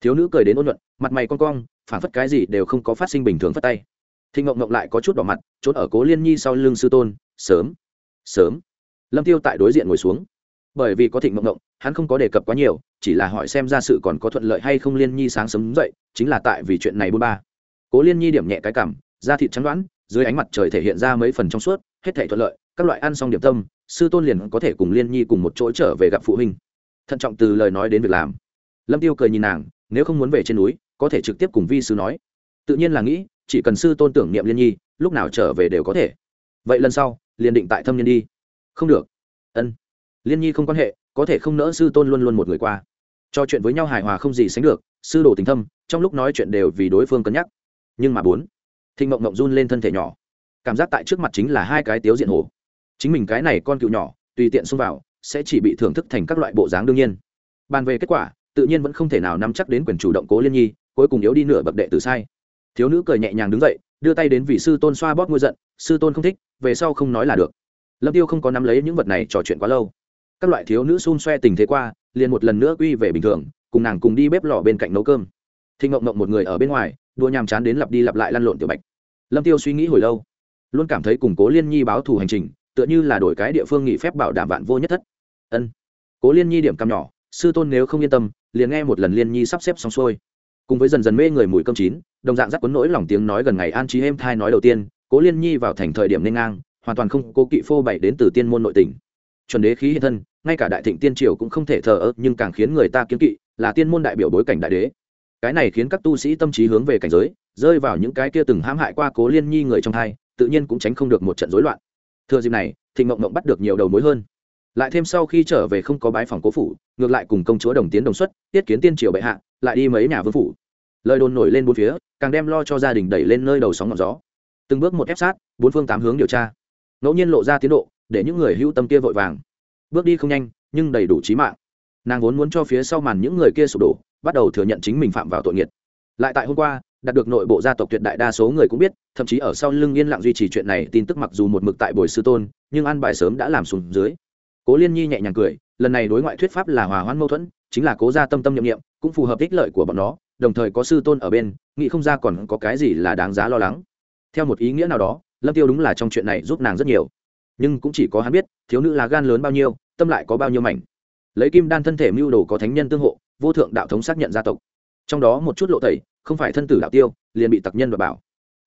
Thiếu nữ cười đến ôn luận, mặt mày con cong, phản phất cái gì đều không có phát sinh bình thường phất tay. Thịnh ngộng ngộng lại có chút đỏ mặt, trốn ở cố liên nhi sau lưng sư tôn, sớm sớm. Lâm tiêu tại đối diện ngồi xuống bởi vì có thịnh mộng ngộng hắn không có đề cập quá nhiều, chỉ là hỏi xem ra sự còn có thuận lợi hay không liên nhi sáng sớm dậy, chính là tại vì chuyện này bôn ba. Cố liên nhi điểm nhẹ cái cảm, da thịt trắng đoán, dưới ánh mặt trời thể hiện ra mấy phần trong suốt, hết thể thuận lợi, các loại ăn xong điểm tâm, sư tôn liền có thể cùng liên nhi cùng một chỗ trở về gặp phụ huynh. Thận trọng từ lời nói đến việc làm. Lâm tiêu cười nhìn nàng, nếu không muốn về trên núi, có thể trực tiếp cùng vi sư nói. Tự nhiên là nghĩ, chỉ cần sư tôn tưởng niệm liên nhi, lúc nào trở về đều có thể. Vậy lần sau, liền định tại thâm nhân đi. Không được. Ân liên nhi không quan hệ, có thể không nỡ sư tôn luôn luôn một người qua. Trò chuyện với nhau hài hòa không gì sánh được, sư đồ tình thâm, trong lúc nói chuyện đều vì đối phương cân nhắc. Nhưng mà bốn, thịnh mộng mộng run lên thân thể nhỏ. Cảm giác tại trước mặt chính là hai cái tiếu diện hồ. Chính mình cái này con cựu nhỏ, tùy tiện xông vào, sẽ chỉ bị thưởng thức thành các loại bộ dáng đương nhiên. Bàn về kết quả, tự nhiên vẫn không thể nào nắm chắc đến quyền chủ động cố liên nhi, cuối cùng yếu đi nửa bậc đệ tử sai. Thiếu nữ cười nhẹ nhàng đứng dậy, đưa tay đến vị sư tôn xoa bóp ngôi giận, sư tôn không thích, về sau không nói là được. Lâm tiêu không có nắm lấy những vật này trò chuyện quá lâu các loại thiếu nữ xun xoe tình thế qua, liền một lần nữa quy về bình thường, cùng nàng cùng đi bếp lò bên cạnh nấu cơm. Thịnh ngộng ngộng một người ở bên ngoài đua nhàm chán đến lặp đi lặp lại lăn lộn tiểu bạch. Lâm tiêu suy nghĩ hồi lâu, luôn cảm thấy củng cố liên nhi báo thù hành trình, tựa như là đổi cái địa phương nghỉ phép bảo đảm vạn vô nhất thất. Ân. Cố liên nhi điểm cam nhỏ, sư tôn nếu không yên tâm, liền nghe một lần liên nhi sắp xếp xong xuôi. Cùng với dần dần mê người mùi cơm chín, đồng dạng rắc cuốn nỗi lòng tiếng nói gần ngày an trí êm thai nói đầu tiên, cố liên nhi vào thành thời điểm nên ngang, hoàn toàn không cố kỵ phô bày đến từ tiên môn nội tỉnh chuẩn đế khí hiện thân, ngay cả đại thịnh tiên triều cũng không thể thờ ơ, nhưng càng khiến người ta kiến kỵ là tiên môn đại biểu bối cảnh đại đế. Cái này khiến các tu sĩ tâm trí hướng về cảnh giới, rơi vào những cái kia từng hãm hại qua cố liên nhi người trong thai tự nhiên cũng tránh không được một trận rối loạn. Thừa dịp này, thịnh mộng mộng bắt được nhiều đầu mối hơn. Lại thêm sau khi trở về không có bái phòng cố phủ, ngược lại cùng công chúa đồng tiến đồng xuất, tiết kiến tiên triều bệ hạ, lại đi mấy nhà vương phủ. Lời đồn nổi lên bốn phía, càng đem lo cho gia đình đẩy lên nơi đầu sóng ngọn gió. Từng bước một ép sát, bốn phương tám hướng điều tra. Ngẫu nhiên lộ ra tiến độ để những người hữu tâm kia vội vàng. Bước đi không nhanh, nhưng đầy đủ trí mạng. Nàng vốn muốn cho phía sau màn những người kia sụp đổ, bắt đầu thừa nhận chính mình phạm vào tội nghiệt. Lại tại hôm qua, đạt được nội bộ gia tộc tuyệt đại đa số người cũng biết, thậm chí ở sau lưng yên lặng duy trì chuyện này, tin tức mặc dù một mực tại bồi sư tôn, nhưng an bài sớm đã làm xuống dưới. Cố liên nhi nhẹ nhàng cười, lần này đối ngoại thuyết pháp là hòa hoãn mâu thuẫn, chính là cố gia tâm tâm nhiệm nghiệm cũng phù hợp ích lợi của bọn nó, đồng thời có sư tôn ở bên, nghĩ không ra còn có cái gì là đáng giá lo lắng. Theo một ý nghĩa nào đó, lâm tiêu đúng là trong chuyện này giúp nàng rất nhiều nhưng cũng chỉ có hắn biết, thiếu nữ là gan lớn bao nhiêu, tâm lại có bao nhiêu mảnh. Lấy kim đan thân thể mưu đồ có thánh nhân tương hộ, vô thượng đạo thống xác nhận gia tộc. Trong đó một chút lộ tẩy, không phải thân tử đạo tiêu, liền bị tặc nhân và bảo.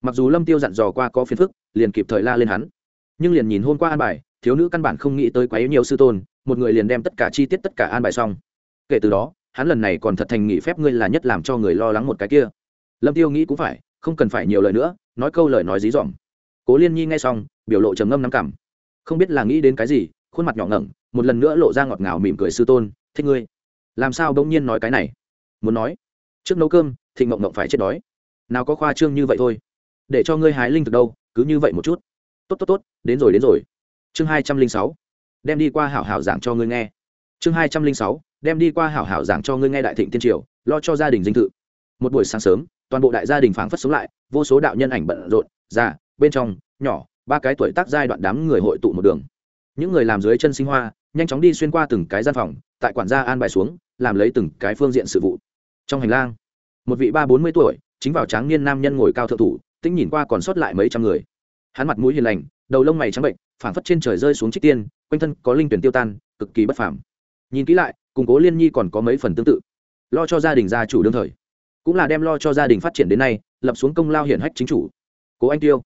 Mặc dù lâm tiêu dặn dò qua có phiền phức, liền kịp thời la lên hắn. Nhưng liền nhìn hôm qua an bài, thiếu nữ căn bản không nghĩ tới quá nhiều sư tôn, một người liền đem tất cả chi tiết tất cả an bài xong. Kể từ đó, hắn lần này còn thật thành nghỉ phép ngươi là nhất làm cho người lo lắng một cái kia. Lâm tiêu nghĩ cũng phải, không cần phải nhiều lời nữa, nói câu lời nói dí dỏm. Cố liên nhi nghe xong, biểu lộ trầm ngâm nắm cảm không biết là nghĩ đến cái gì, khuôn mặt nhỏ ngẩng, một lần nữa lộ ra ngọt ngào mỉm cười sư tôn, thích ngươi. Làm sao bỗng nhiên nói cái này? Muốn nói, trước nấu cơm, thịnh mộng mộng phải chết đói. Nào có khoa trương như vậy thôi. Để cho ngươi hái linh thực đâu, cứ như vậy một chút. Tốt tốt tốt, đến rồi đến rồi. Chương hai trăm linh sáu, đem đi qua hảo hảo giảng cho ngươi nghe. Chương hai trăm linh sáu, đem đi qua hảo hảo giảng cho ngươi nghe đại thịnh tiên triều, lo cho gia đình dinh thự. Một buổi sáng sớm, toàn bộ đại gia đình phảng phất sống lại, vô số đạo nhân ảnh bận rộn, già, bên trong, nhỏ ba cái tuổi tác giai đoạn đám người hội tụ một đường. Những người làm dưới chân sinh hoa, nhanh chóng đi xuyên qua từng cái gian phòng, tại quản gia an bài xuống, làm lấy từng cái phương diện sự vụ. Trong hành lang, một vị ba bốn mươi tuổi, chính vào tráng niên nam nhân ngồi cao thượng thủ tính nhìn qua còn sót lại mấy trăm người. Hắn mặt mũi hiền lành, đầu lông mày trắng bệnh, phảng phất trên trời rơi xuống trích tiên, quanh thân có linh tuyển tiêu tan, cực kỳ bất phàm. Nhìn kỹ lại củng cố liên nhi còn có mấy phần tương tự. Lo cho gia đình gia chủ đương thời. Cũng là đem lo cho gia đình phát triển đến nay, lập xuống công lao hiển hách chính chủ. Cố anh tiêu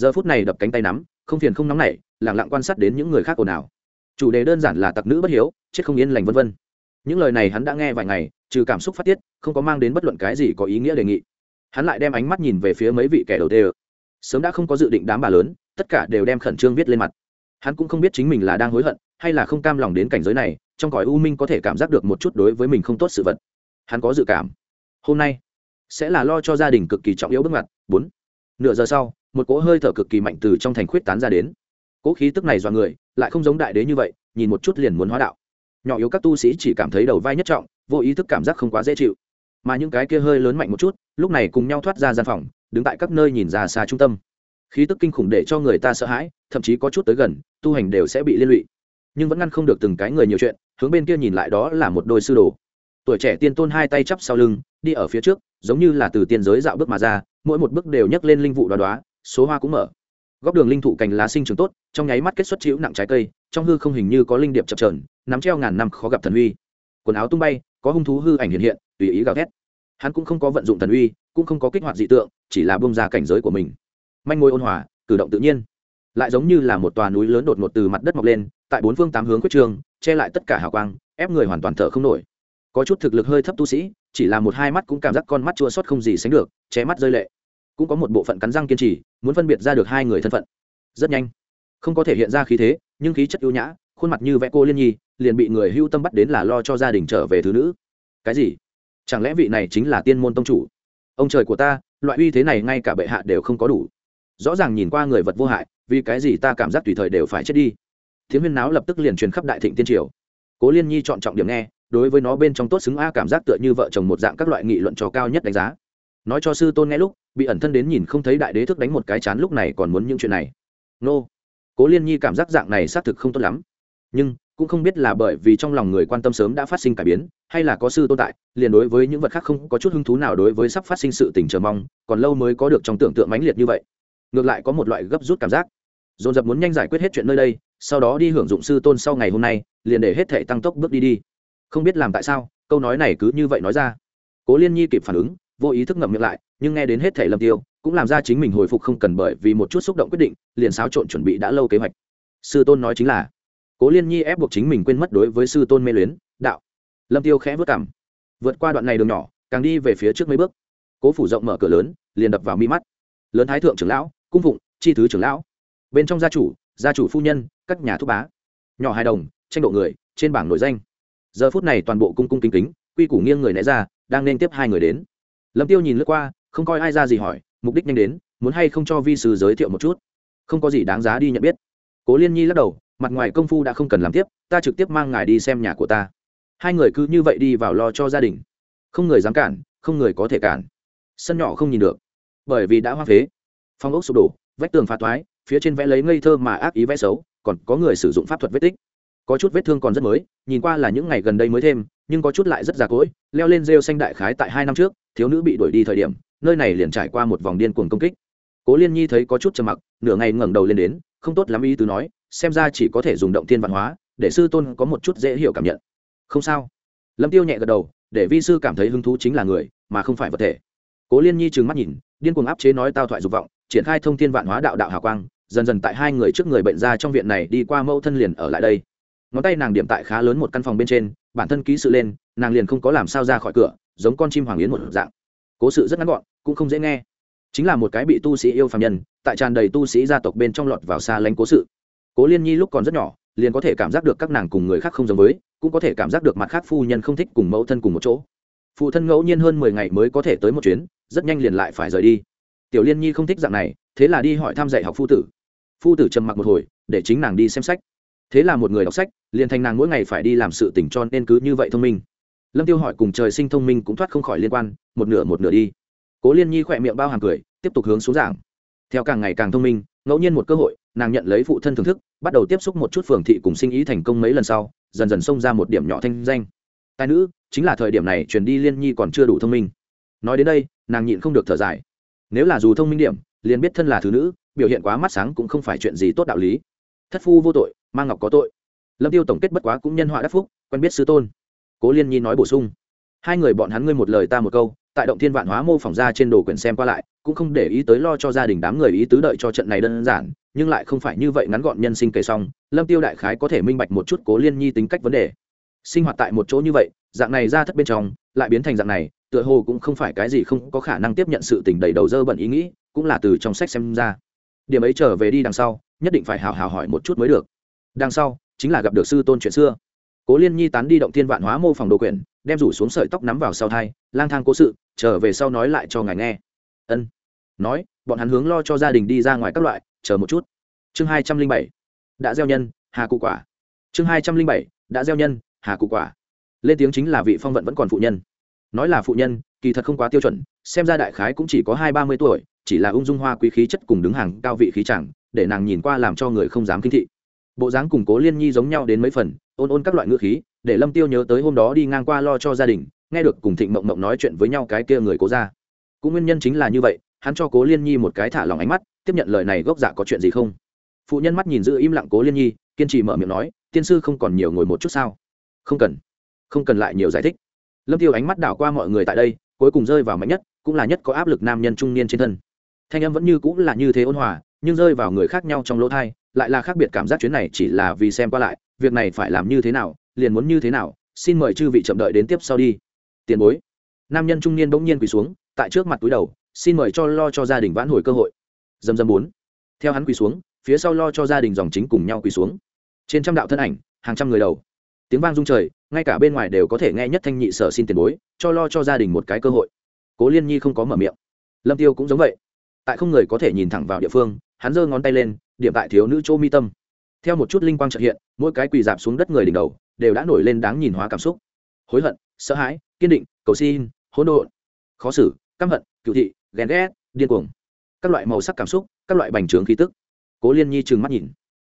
giờ phút này đập cánh tay nắm, không phiền không nóng nảy lẳng lặng quan sát đến những người khác ồn ào. Chủ đề đơn giản là tặc nữ bất hiếu, chết không yên lành vân vân. Những lời này hắn đã nghe vài ngày, trừ cảm xúc phát tiết, không có mang đến bất luận cái gì có ý nghĩa đề nghị. Hắn lại đem ánh mắt nhìn về phía mấy vị kẻ đầu tê sớm đã không có dự định đám bà lớn, tất cả đều đem khẩn trương viết lên mặt. Hắn cũng không biết chính mình là đang hối hận, hay là không cam lòng đến cảnh giới này, trong cõi u minh có thể cảm giác được một chút đối với mình không tốt sự vật. Hắn có dự cảm. Hôm nay sẽ là lo cho gia đình cực kỳ trọng yếu bước ngoặt. Bốn. Nửa giờ sau một cỗ hơi thở cực kỳ mạnh từ trong thành khuyết tán ra đến. Cỗ khí tức này do người, lại không giống đại đế như vậy, nhìn một chút liền muốn hóa đạo. Nhỏ yếu các tu sĩ chỉ cảm thấy đầu vai nhất trọng, vô ý thức cảm giác không quá dễ chịu. Mà những cái kia hơi lớn mạnh một chút, lúc này cùng nhau thoát ra gian phòng, đứng tại các nơi nhìn ra xa trung tâm. Khí tức kinh khủng để cho người ta sợ hãi, thậm chí có chút tới gần, tu hành đều sẽ bị liên lụy. Nhưng vẫn ngăn không được từng cái người nhiều chuyện, hướng bên kia nhìn lại đó là một đôi sư đồ. Tuổi trẻ tiên tôn hai tay chắp sau lưng, đi ở phía trước, giống như là từ tiên giới dạo bước mà ra, mỗi một bước đều nhấc lên linh vụ đoá đoá số hoa cũng mở. Góc đường linh thụ cành lá sinh trường tốt, trong nháy mắt kết xuất chịu nặng trái cây, trong hư không hình như có linh điệp chập trờn nắm treo ngàn năm khó gặp thần uy. Quần áo tung bay, có hung thú hư ảnh hiện hiện, tùy ý gào thét. Hắn cũng không có vận dụng thần uy, cũng không có kích hoạt dị tượng, chỉ là bông ra cảnh giới của mình. Manh ngôi ôn hòa, cử động tự nhiên. Lại giống như là một tòa núi lớn đột ngột từ mặt đất mọc lên, tại bốn phương tám hướng quyết trường, che lại tất cả hào quang, ép người hoàn toàn thở không nổi. Có chút thực lực hơi thấp tu sĩ, chỉ là một hai mắt cũng cảm giác con mắt chua xót không gì sánh được, che mắt rơi lệ cũng có một bộ phận cắn răng kiên trì, muốn phân biệt ra được hai người thân phận. Rất nhanh. Không có thể hiện ra khí thế, nhưng khí chất ưu nhã, khuôn mặt như vẽ cô liên nhi, liền bị người hưu tâm bắt đến là lo cho gia đình trở về thứ nữ. Cái gì? Chẳng lẽ vị này chính là tiên môn tông chủ? Ông trời của ta, loại uy thế này ngay cả bệ hạ đều không có đủ. Rõ ràng nhìn qua người vật vô hại, vì cái gì ta cảm giác tùy thời đều phải chết đi? Tiếng huyên náo lập tức liền truyền khắp đại thịnh tiên triều. Cố liên nhi chọn trọng điểm nghe, đối với nó bên trong tốt xứng a cảm giác tựa như vợ chồng một dạng các loại nghị luận trò cao nhất đánh giá. Nói cho sư tôn nghe lúc bị ẩn thân đến nhìn không thấy đại đế thức đánh một cái chán lúc này còn muốn những chuyện này. Nô. Cố liên nhi cảm giác dạng này xác thực không tốt lắm. Nhưng, cũng không biết là bởi vì trong lòng người quan tâm sớm đã phát sinh cải biến, hay là có sư tồn tại, liền đối với những vật khác không có chút hứng thú nào đối với sắp phát sinh sự tình chờ mong, còn lâu mới có được trong tưởng tượng mãnh liệt như vậy. Ngược lại có một loại gấp rút cảm giác. Dồn dập muốn nhanh giải quyết hết chuyện nơi đây, sau đó đi hưởng dụng sư tôn sau ngày hôm nay, liền để hết thể tăng tốc bước đi đi. Không biết làm tại sao, câu nói này cứ như vậy nói ra. Cố liên nhi kịp phản ứng vô ý thức ngậm miệng lại, nhưng nghe đến hết thể lâm tiêu, cũng làm ra chính mình hồi phục không cần bởi vì một chút xúc động quyết định, liền xáo trộn chuẩn bị đã lâu kế hoạch. Sư tôn nói chính là, cố liên nhi ép buộc chính mình quên mất đối với sư tôn mê luyến, đạo. Lâm tiêu khẽ vất cảm vượt qua đoạn này đường nhỏ, càng đi về phía trước mấy bước. Cố phủ rộng mở cửa lớn, liền đập vào mi mắt. Lớn thái thượng trưởng lão, cung phụng, chi thứ trưởng lão. Bên trong gia chủ gia chủ phu nhân, các nhà thúc bá. Nhỏ hài đồng, tranh độ người, trên bảng nổi danh. Giờ phút này toàn bộ cung cung kính kính, quy củ nghiêng người né ra, đang nên tiếp hai người đến lâm tiêu nhìn lướt qua, không coi ai ra gì hỏi, mục đích nhanh đến, muốn hay không cho vi sư giới thiệu một chút. Không có gì đáng giá đi nhận biết. Cố liên nhi lắc đầu, mặt ngoài công phu đã không cần làm tiếp, ta trực tiếp mang ngài đi xem nhà của ta. Hai người cứ như vậy đi vào lo cho gia đình. Không người dám cản, không người có thể cản. Sân nhỏ không nhìn được. Bởi vì đã hoa phế. Phong ốc sụp đổ, vách tường phá toái, phía trên vẽ lấy ngây thơ mà ác ý vẽ xấu, còn có người sử dụng pháp thuật vết tích. Có chút vết thương còn rất mới, nhìn qua là những ngày gần đây mới thêm, nhưng có chút lại rất già cỗi, leo lên rêu xanh đại khái tại hai năm trước thiếu nữ bị đuổi đi thời điểm, nơi này liền trải qua một vòng điên cuồng công kích. Cố liên nhi thấy có chút trầm mặc, nửa ngày ngẩng đầu lên đến, không tốt lắm ý tứ nói, xem ra chỉ có thể dùng động thiên văn hóa, để sư tôn có một chút dễ hiểu cảm nhận. Không sao. Lâm tiêu nhẹ gật đầu, để vi sư cảm thấy hứng thú chính là người, mà không phải vật thể. Cố liên nhi trừng mắt nhìn, điên cuồng áp chế nói tao thoại dục vọng, triển khai thông thiên vạn hóa đạo đạo hào quang, dần dần tại hai người trước người bệnh ra trong viện này đi qua mẫu thân liền ở lại đây. Ngón tay nàng điểm tại khá lớn một căn phòng bên trên, bản thân ký sự lên, nàng liền không có làm sao ra khỏi cửa giống con chim hoàng yến một dạng. Cố sự rất ngắn gọn, cũng không dễ nghe. Chính là một cái bị tu sĩ yêu phàm nhân, tại tràn đầy tu sĩ gia tộc bên trong lọt vào xa lánh cố sự. Cố liên nhi lúc còn rất nhỏ, liền có thể cảm giác được các nàng cùng người khác không giống với, cũng có thể cảm giác được mặt khác phu nhân không thích cùng mẫu thân cùng một chỗ. Phụ thân ngẫu nhiên hơn mười ngày mới có thể tới một chuyến, rất nhanh liền lại phải rời đi. Tiểu liên nhi không thích dạng này, thế là đi hỏi thăm dạy học phu tử. Phu tử trầm mặc một hồi, để chính nàng đi xem sách. Thế là một người đọc sách, liền thành nàng mỗi ngày phải đi làm sự tỉnh cho nên cứ như vậy thông minh lâm tiêu hỏi cùng trời sinh thông minh cũng thoát không khỏi liên quan, một nửa một nửa đi. Cố liên nhi khỏe miệng bao hàng cười, tiếp tục hướng xuống giảng. Theo càng ngày càng thông minh, ngẫu nhiên một cơ hội, nàng nhận lấy phụ thân thưởng thức, bắt đầu tiếp xúc một chút phường thị cùng sinh ý thành công mấy lần sau, dần dần xông ra một điểm nhỏ thanh danh. Tài nữ, chính là thời điểm này truyền đi liên nhi còn chưa đủ thông minh. Nói đến đây, nàng nhịn không được thở dài. Nếu là dù thông minh điểm, liền biết thân là thứ nữ, biểu hiện quá mắt sáng cũng không phải chuyện gì tốt đạo lý. Thất phu vô tội mang ngọc có tội. Lâm tiêu tổng kết bất quá cũng nhân họa đắc phúc, quen biết sư tôn cố liên nhi nói bổ sung. Hai người bọn hắn ngươi một lời ta một câu, tại động thiên vạn hóa mô phỏng ra trên đồ quyển xem qua lại, cũng không để ý tới lo cho gia đình đám người ý tứ đợi cho trận này đơn giản, nhưng lại không phải như vậy ngắn gọn nhân sinh kể xong, lâm tiêu đại khái có thể minh bạch một chút cố liên nhi tính cách vấn đề. Sinh hoạt tại một chỗ như vậy, dạng này ra thất bên trong, lại biến thành dạng này, tựa hồ cũng không phải cái gì không có khả năng tiếp nhận sự tình đầy đầu dơ bẩn ý nghĩ, cũng là từ trong sách xem ra. Điểm ấy trở về đi đằng sau, nhất định phải hào hào hỏi một chút mới được. Đằng sau, chính là gặp được sư tôn chuyện xưa cố liên nhi tán đi động thiên vạn hóa mô phòng đồ quyển, đem rủ xuống sợi tóc nắm vào sau thai, lang thang cố sự, trở về sau nói lại cho ngài nghe. Ân. Nói, bọn hắn hướng lo cho gia đình đi ra ngoài các loại, chờ một chút. Chương hai trăm linh bảy. Đã gieo nhân, hà cụ quả. Chương hai trăm linh bảy. Đã gieo nhân, hà cụ quả. Lên tiếng chính là vị phong vận vẫn còn phụ nhân. Nói là phụ nhân, kỳ thật không quá tiêu chuẩn, xem ra đại khái cũng chỉ có hai ba mươi tuổi, chỉ là ung dung hoa quý khí chất cùng đứng hàng cao vị khí chẳng, để nàng nhìn qua làm cho người không dám kinh thị bộ dáng cùng cố liên nhi giống nhau đến mấy phần, ôn ôn các loại ngữ khí, để lâm tiêu nhớ tới hôm đó đi ngang qua lo cho gia đình, nghe được cùng thịnh mộng mộng nói chuyện với nhau cái kia người cố ra cũng nguyên nhân chính là như vậy, hắn cho cố liên nhi một cái thả lòng ánh mắt, tiếp nhận lời này gốc dạ có chuyện gì không? Phụ nhân mắt nhìn giữ im lặng cố liên nhi, kiên trì mở miệng nói, tiên sư không còn nhiều ngồi một chút sao? Không cần không cần lại nhiều giải thích. Lâm tiêu ánh mắt đảo qua mọi người tại đây, cuối cùng rơi vào mạnh nhất, cũng là nhất có áp lực nam nhân trung niên trên thân. Thanh âm vẫn như cũng là như thế ôn hòa, nhưng rơi vào người khác nhau trong lỗ thai lại là khác biệt cảm giác chuyến này chỉ là vì xem qua lại, việc này phải làm như thế nào, liền muốn như thế nào, xin mời chư vị chậm đợi đến tiếp sau đi. Tiền bối. Nam nhân trung niên bỗng nhiên quỳ xuống, tại trước mặt túi đầu, xin mời cho lo cho gia đình vãn hồi cơ hội. Dầm dầm bốn. Theo hắn quỳ xuống, phía sau lo cho gia đình dòng chính cùng nhau quỳ xuống. Trên trăm đạo thân ảnh, hàng trăm người đầu. Tiếng vang rung trời, ngay cả bên ngoài đều có thể nghe nhất thanh nhị sở xin tiền bối, cho lo cho gia đình một cái cơ hội. Cố liên nhi không có mở miệng. Lâm tiêu cũng giống vậy. Tại không người có thể nhìn thẳng vào địa phương, hắn giơ ngón tay lên điểm tại thiếu nữ chỗ mi tâm. Theo một chút linh quang trợ hiện, mỗi cái quỳ dạp xuống đất người đỉnh đầu đều đã nổi lên đáng nhìn hóa cảm xúc. Hối hận, sợ hãi, kiên định, cầu xin, hỗn độn, khó xử, căm hận cựu thị, ghen ghét, điên cuồng. Các loại màu sắc cảm xúc, các loại bành trướng khí tức. Cố liên nhi trừng mắt nhìn.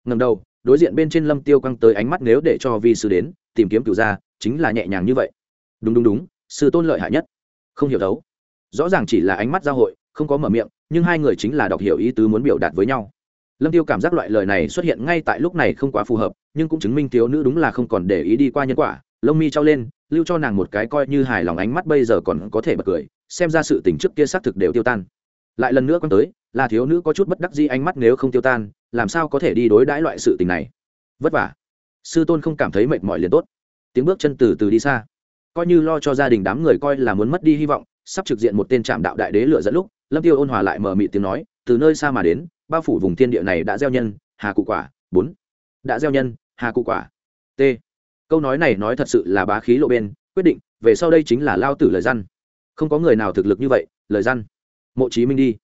Ngầm đầu, đối diện bên trên lâm tiêu Quang tới ánh mắt nếu để cho vi sư đến, tìm kiếm cựu gia, chính là nhẹ nhàng như vậy. Đúng đúng đúng, sư tôn lợi hại nhất. Không hiểu đấu. Rõ ràng chỉ là ánh mắt giao hội, không có mở miệng, nhưng hai người chính là đọc hiểu ý tứ muốn biểu đạt với nhau lâm tiêu cảm giác loại lời này xuất hiện ngay tại lúc này không quá phù hợp, nhưng cũng chứng minh thiếu nữ đúng là không còn để ý đi qua nhân quả. Lông mi trao lên, lưu cho nàng một cái coi như hài lòng ánh mắt bây giờ còn có thể bật cười, xem ra sự tình trước kia xác thực đều tiêu tan. Lại lần nữa quan tới, là thiếu nữ có chút bất đắc dĩ ánh mắt nếu không tiêu tan, làm sao có thể đi đối đãi loại sự tình này? Vất vả. Sư tôn không cảm thấy mệt mỏi liền tốt. Tiếng bước chân từ từ đi xa. Coi như lo cho gia đình đám người coi là muốn mất đi hy vọng, sắp trực diện một tên trạm đạo đại đế lựa dẫn lúc, lâm tiêu ôn hòa lại mở mị tiếng nói, từ nơi xa mà đến bao phủ vùng thiên địa này đã gieo nhân, hà cụ quả, bốn. Đã gieo nhân, hà cụ quả, t. Câu nói này nói thật sự là bá khí lộ bên, quyết định, về sau đây chính là lao tử lời răn. Không có người nào thực lực như vậy, lời răn. Mộ chí minh đi.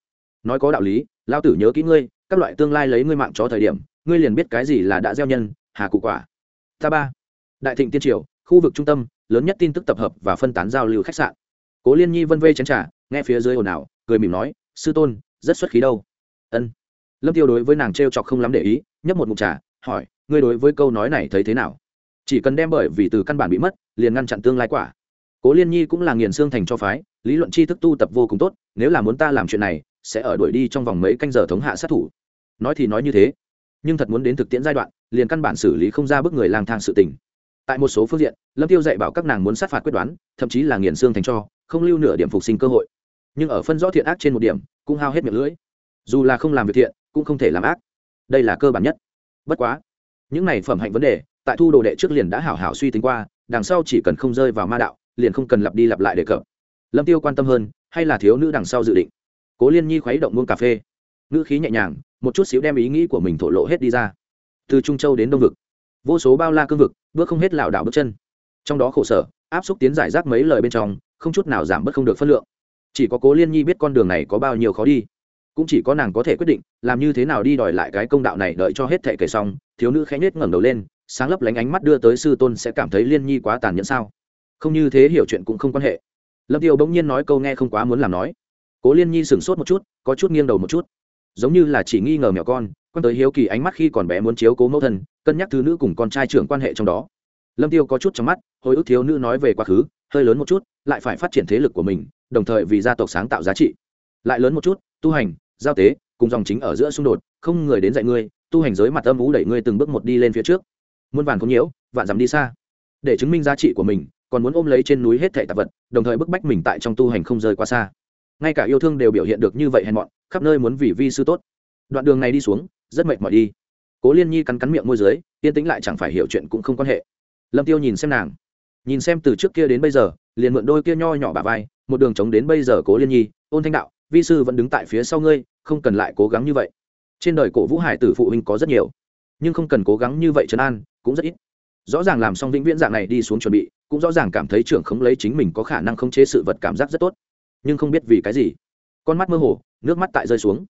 Nói có đạo lý, lao tử nhớ kỹ ngươi, các loại tương lai lấy ngươi mạng cho thời điểm, ngươi liền biết cái gì là đã gieo nhân, hà cụ quả. Ta ba. Đại thịnh tiên triều, khu vực trung tâm, lớn nhất tin tức tập hợp và phân tán giao lưu khách sạn. Cố liên nhi vân vê chén trà, nghe phía dưới ồn ào, cười mỉm nói, sư tôn, rất xuất khí đâu. Ân lâm tiêu đối với nàng t r e o chọc không lắm để ý, nhấp một mục trà, hỏi, ngươi đối với câu nói này thấy thế nào? Chỉ cần đem bởi vì từ căn bản bị mất, liền ngăn chặn tương lai quả. Cố liên nhi cũng là nghiền xương thành cho phái, lý luận tri thức tu tập vô cùng tốt, nếu là muốn ta làm chuyện này, sẽ ở đuổi đi trong vòng mấy canh giờ thống hạ sát thủ. Nói thì nói như thế, nhưng thật muốn đến thực tiễn giai đoạn, liền căn bản xử lý không ra bức người lang thang sự tình. Tại một số phương diện, lâm tiêu dạy bảo các nàng muốn sát phạt quyết đoán, thậm chí là nghiền xương thành cho, không lưu nửa điểm phục sinh cơ hội. Nhưng ở phân rõ thiện ác trên một điểm, cũng hao hết miệng lưỡi. Dù là không làm việc thiện cũng không thể làm ác. Đây là cơ bản nhất. Bất quá, những này phẩm hạnh vấn đề, tại thu đồ đệ trước liền đã hảo hảo suy tính qua, đằng sau chỉ cần không rơi vào ma đạo, liền không cần lặp đi lặp lại đề cập. Lâm tiêu quan tâm hơn, hay là thiếu nữ đằng sau dự định? Cố liên nhi khuấy động muôn cà phê. Ngữ khí nhẹ nhàng, một chút xíu đem ý nghĩ của mình thổ lộ hết đi ra. Từ trung châu đến đông vực, vô số bao la cương vực, bước không hết lảo đảo bước chân. Trong đó khổ sở, áp xúc tiến giải rác mấy lời bên trong, không chút nào giảm bớt không được phân lượng. Chỉ có cố liên nhi biết con đường này có bao nhiêu khó đi cũng chỉ có nàng có thể quyết định, làm như thế nào đi đòi lại cái công đạo này đợi cho hết thệ kể xong, thiếu nữ khẽ nhếch ngẩng đầu lên, sáng lấp lánh ánh mắt đưa tới sư tôn sẽ cảm thấy liên nhi quá tàn nhẫn sao? Không như thế hiểu chuyện cũng không quan hệ. Lâm tiêu bỗng nhiên nói câu nghe không quá muốn làm nói. Cố liên nhi sửng sốt một chút, có chút nghiêng đầu một chút. Giống như là chỉ nghi ngờ mèo con, quan tới hiếu kỳ ánh mắt khi còn bé muốn chiếu cố mẫu thân, cân nhắc thứ nữ cùng con trai trưởng quan hệ trong đó. Lâm tiêu có chút trong mắt, hồi ức thiếu nữ nói về quá khứ, hơi lớn một chút, lại phải phát triển thế lực của mình, đồng thời vì gia tộc sáng tạo giá trị. Lại lớn một chút tu hành, giao tế, cùng dòng chính ở giữa xung đột, không người đến dạy ngươi, tu hành giới mặt âm ú đẩy ngươi từng bước một đi lên phía trước. Muôn vàn không nhiễu, vạn dám đi xa. Để chứng minh giá trị của mình, còn muốn ôm lấy trên núi hết thảy tạp vật, đồng thời bức bách mình tại trong tu hành không rời quá xa. Ngay cả yêu thương đều biểu hiện được như vậy hèn mọn, khắp nơi muốn vì vi sư tốt. Đoạn đường này đi xuống, rất mệt mỏi đi. Cố liên nhi cắn cắn miệng môi dưới, yên tĩnh lại chẳng phải hiểu chuyện cũng không quan hệ. Lâm tiêu nhìn xem nàng. Nhìn xem từ trước kia đến bây giờ, liền mượn đôi kia nho nhỏ bà vai, một đường chống đến bây giờ cố liên nhi, ôn thanh đạo vi sư vẫn đứng tại phía sau ngươi, không cần lại cố gắng như vậy. Trên đời cổ vũ hải tử phụ huynh có rất nhiều, nhưng không cần cố gắng như vậy trấn an, cũng rất ít. Rõ ràng làm xong vĩnh viễn dạng này đi xuống chuẩn bị, cũng rõ ràng cảm thấy trưởng không lấy chính mình có khả năng khống chế sự vật cảm giác rất tốt. Nhưng không biết vì cái gì, con mắt mơ hồ, nước mắt tại rơi xuống.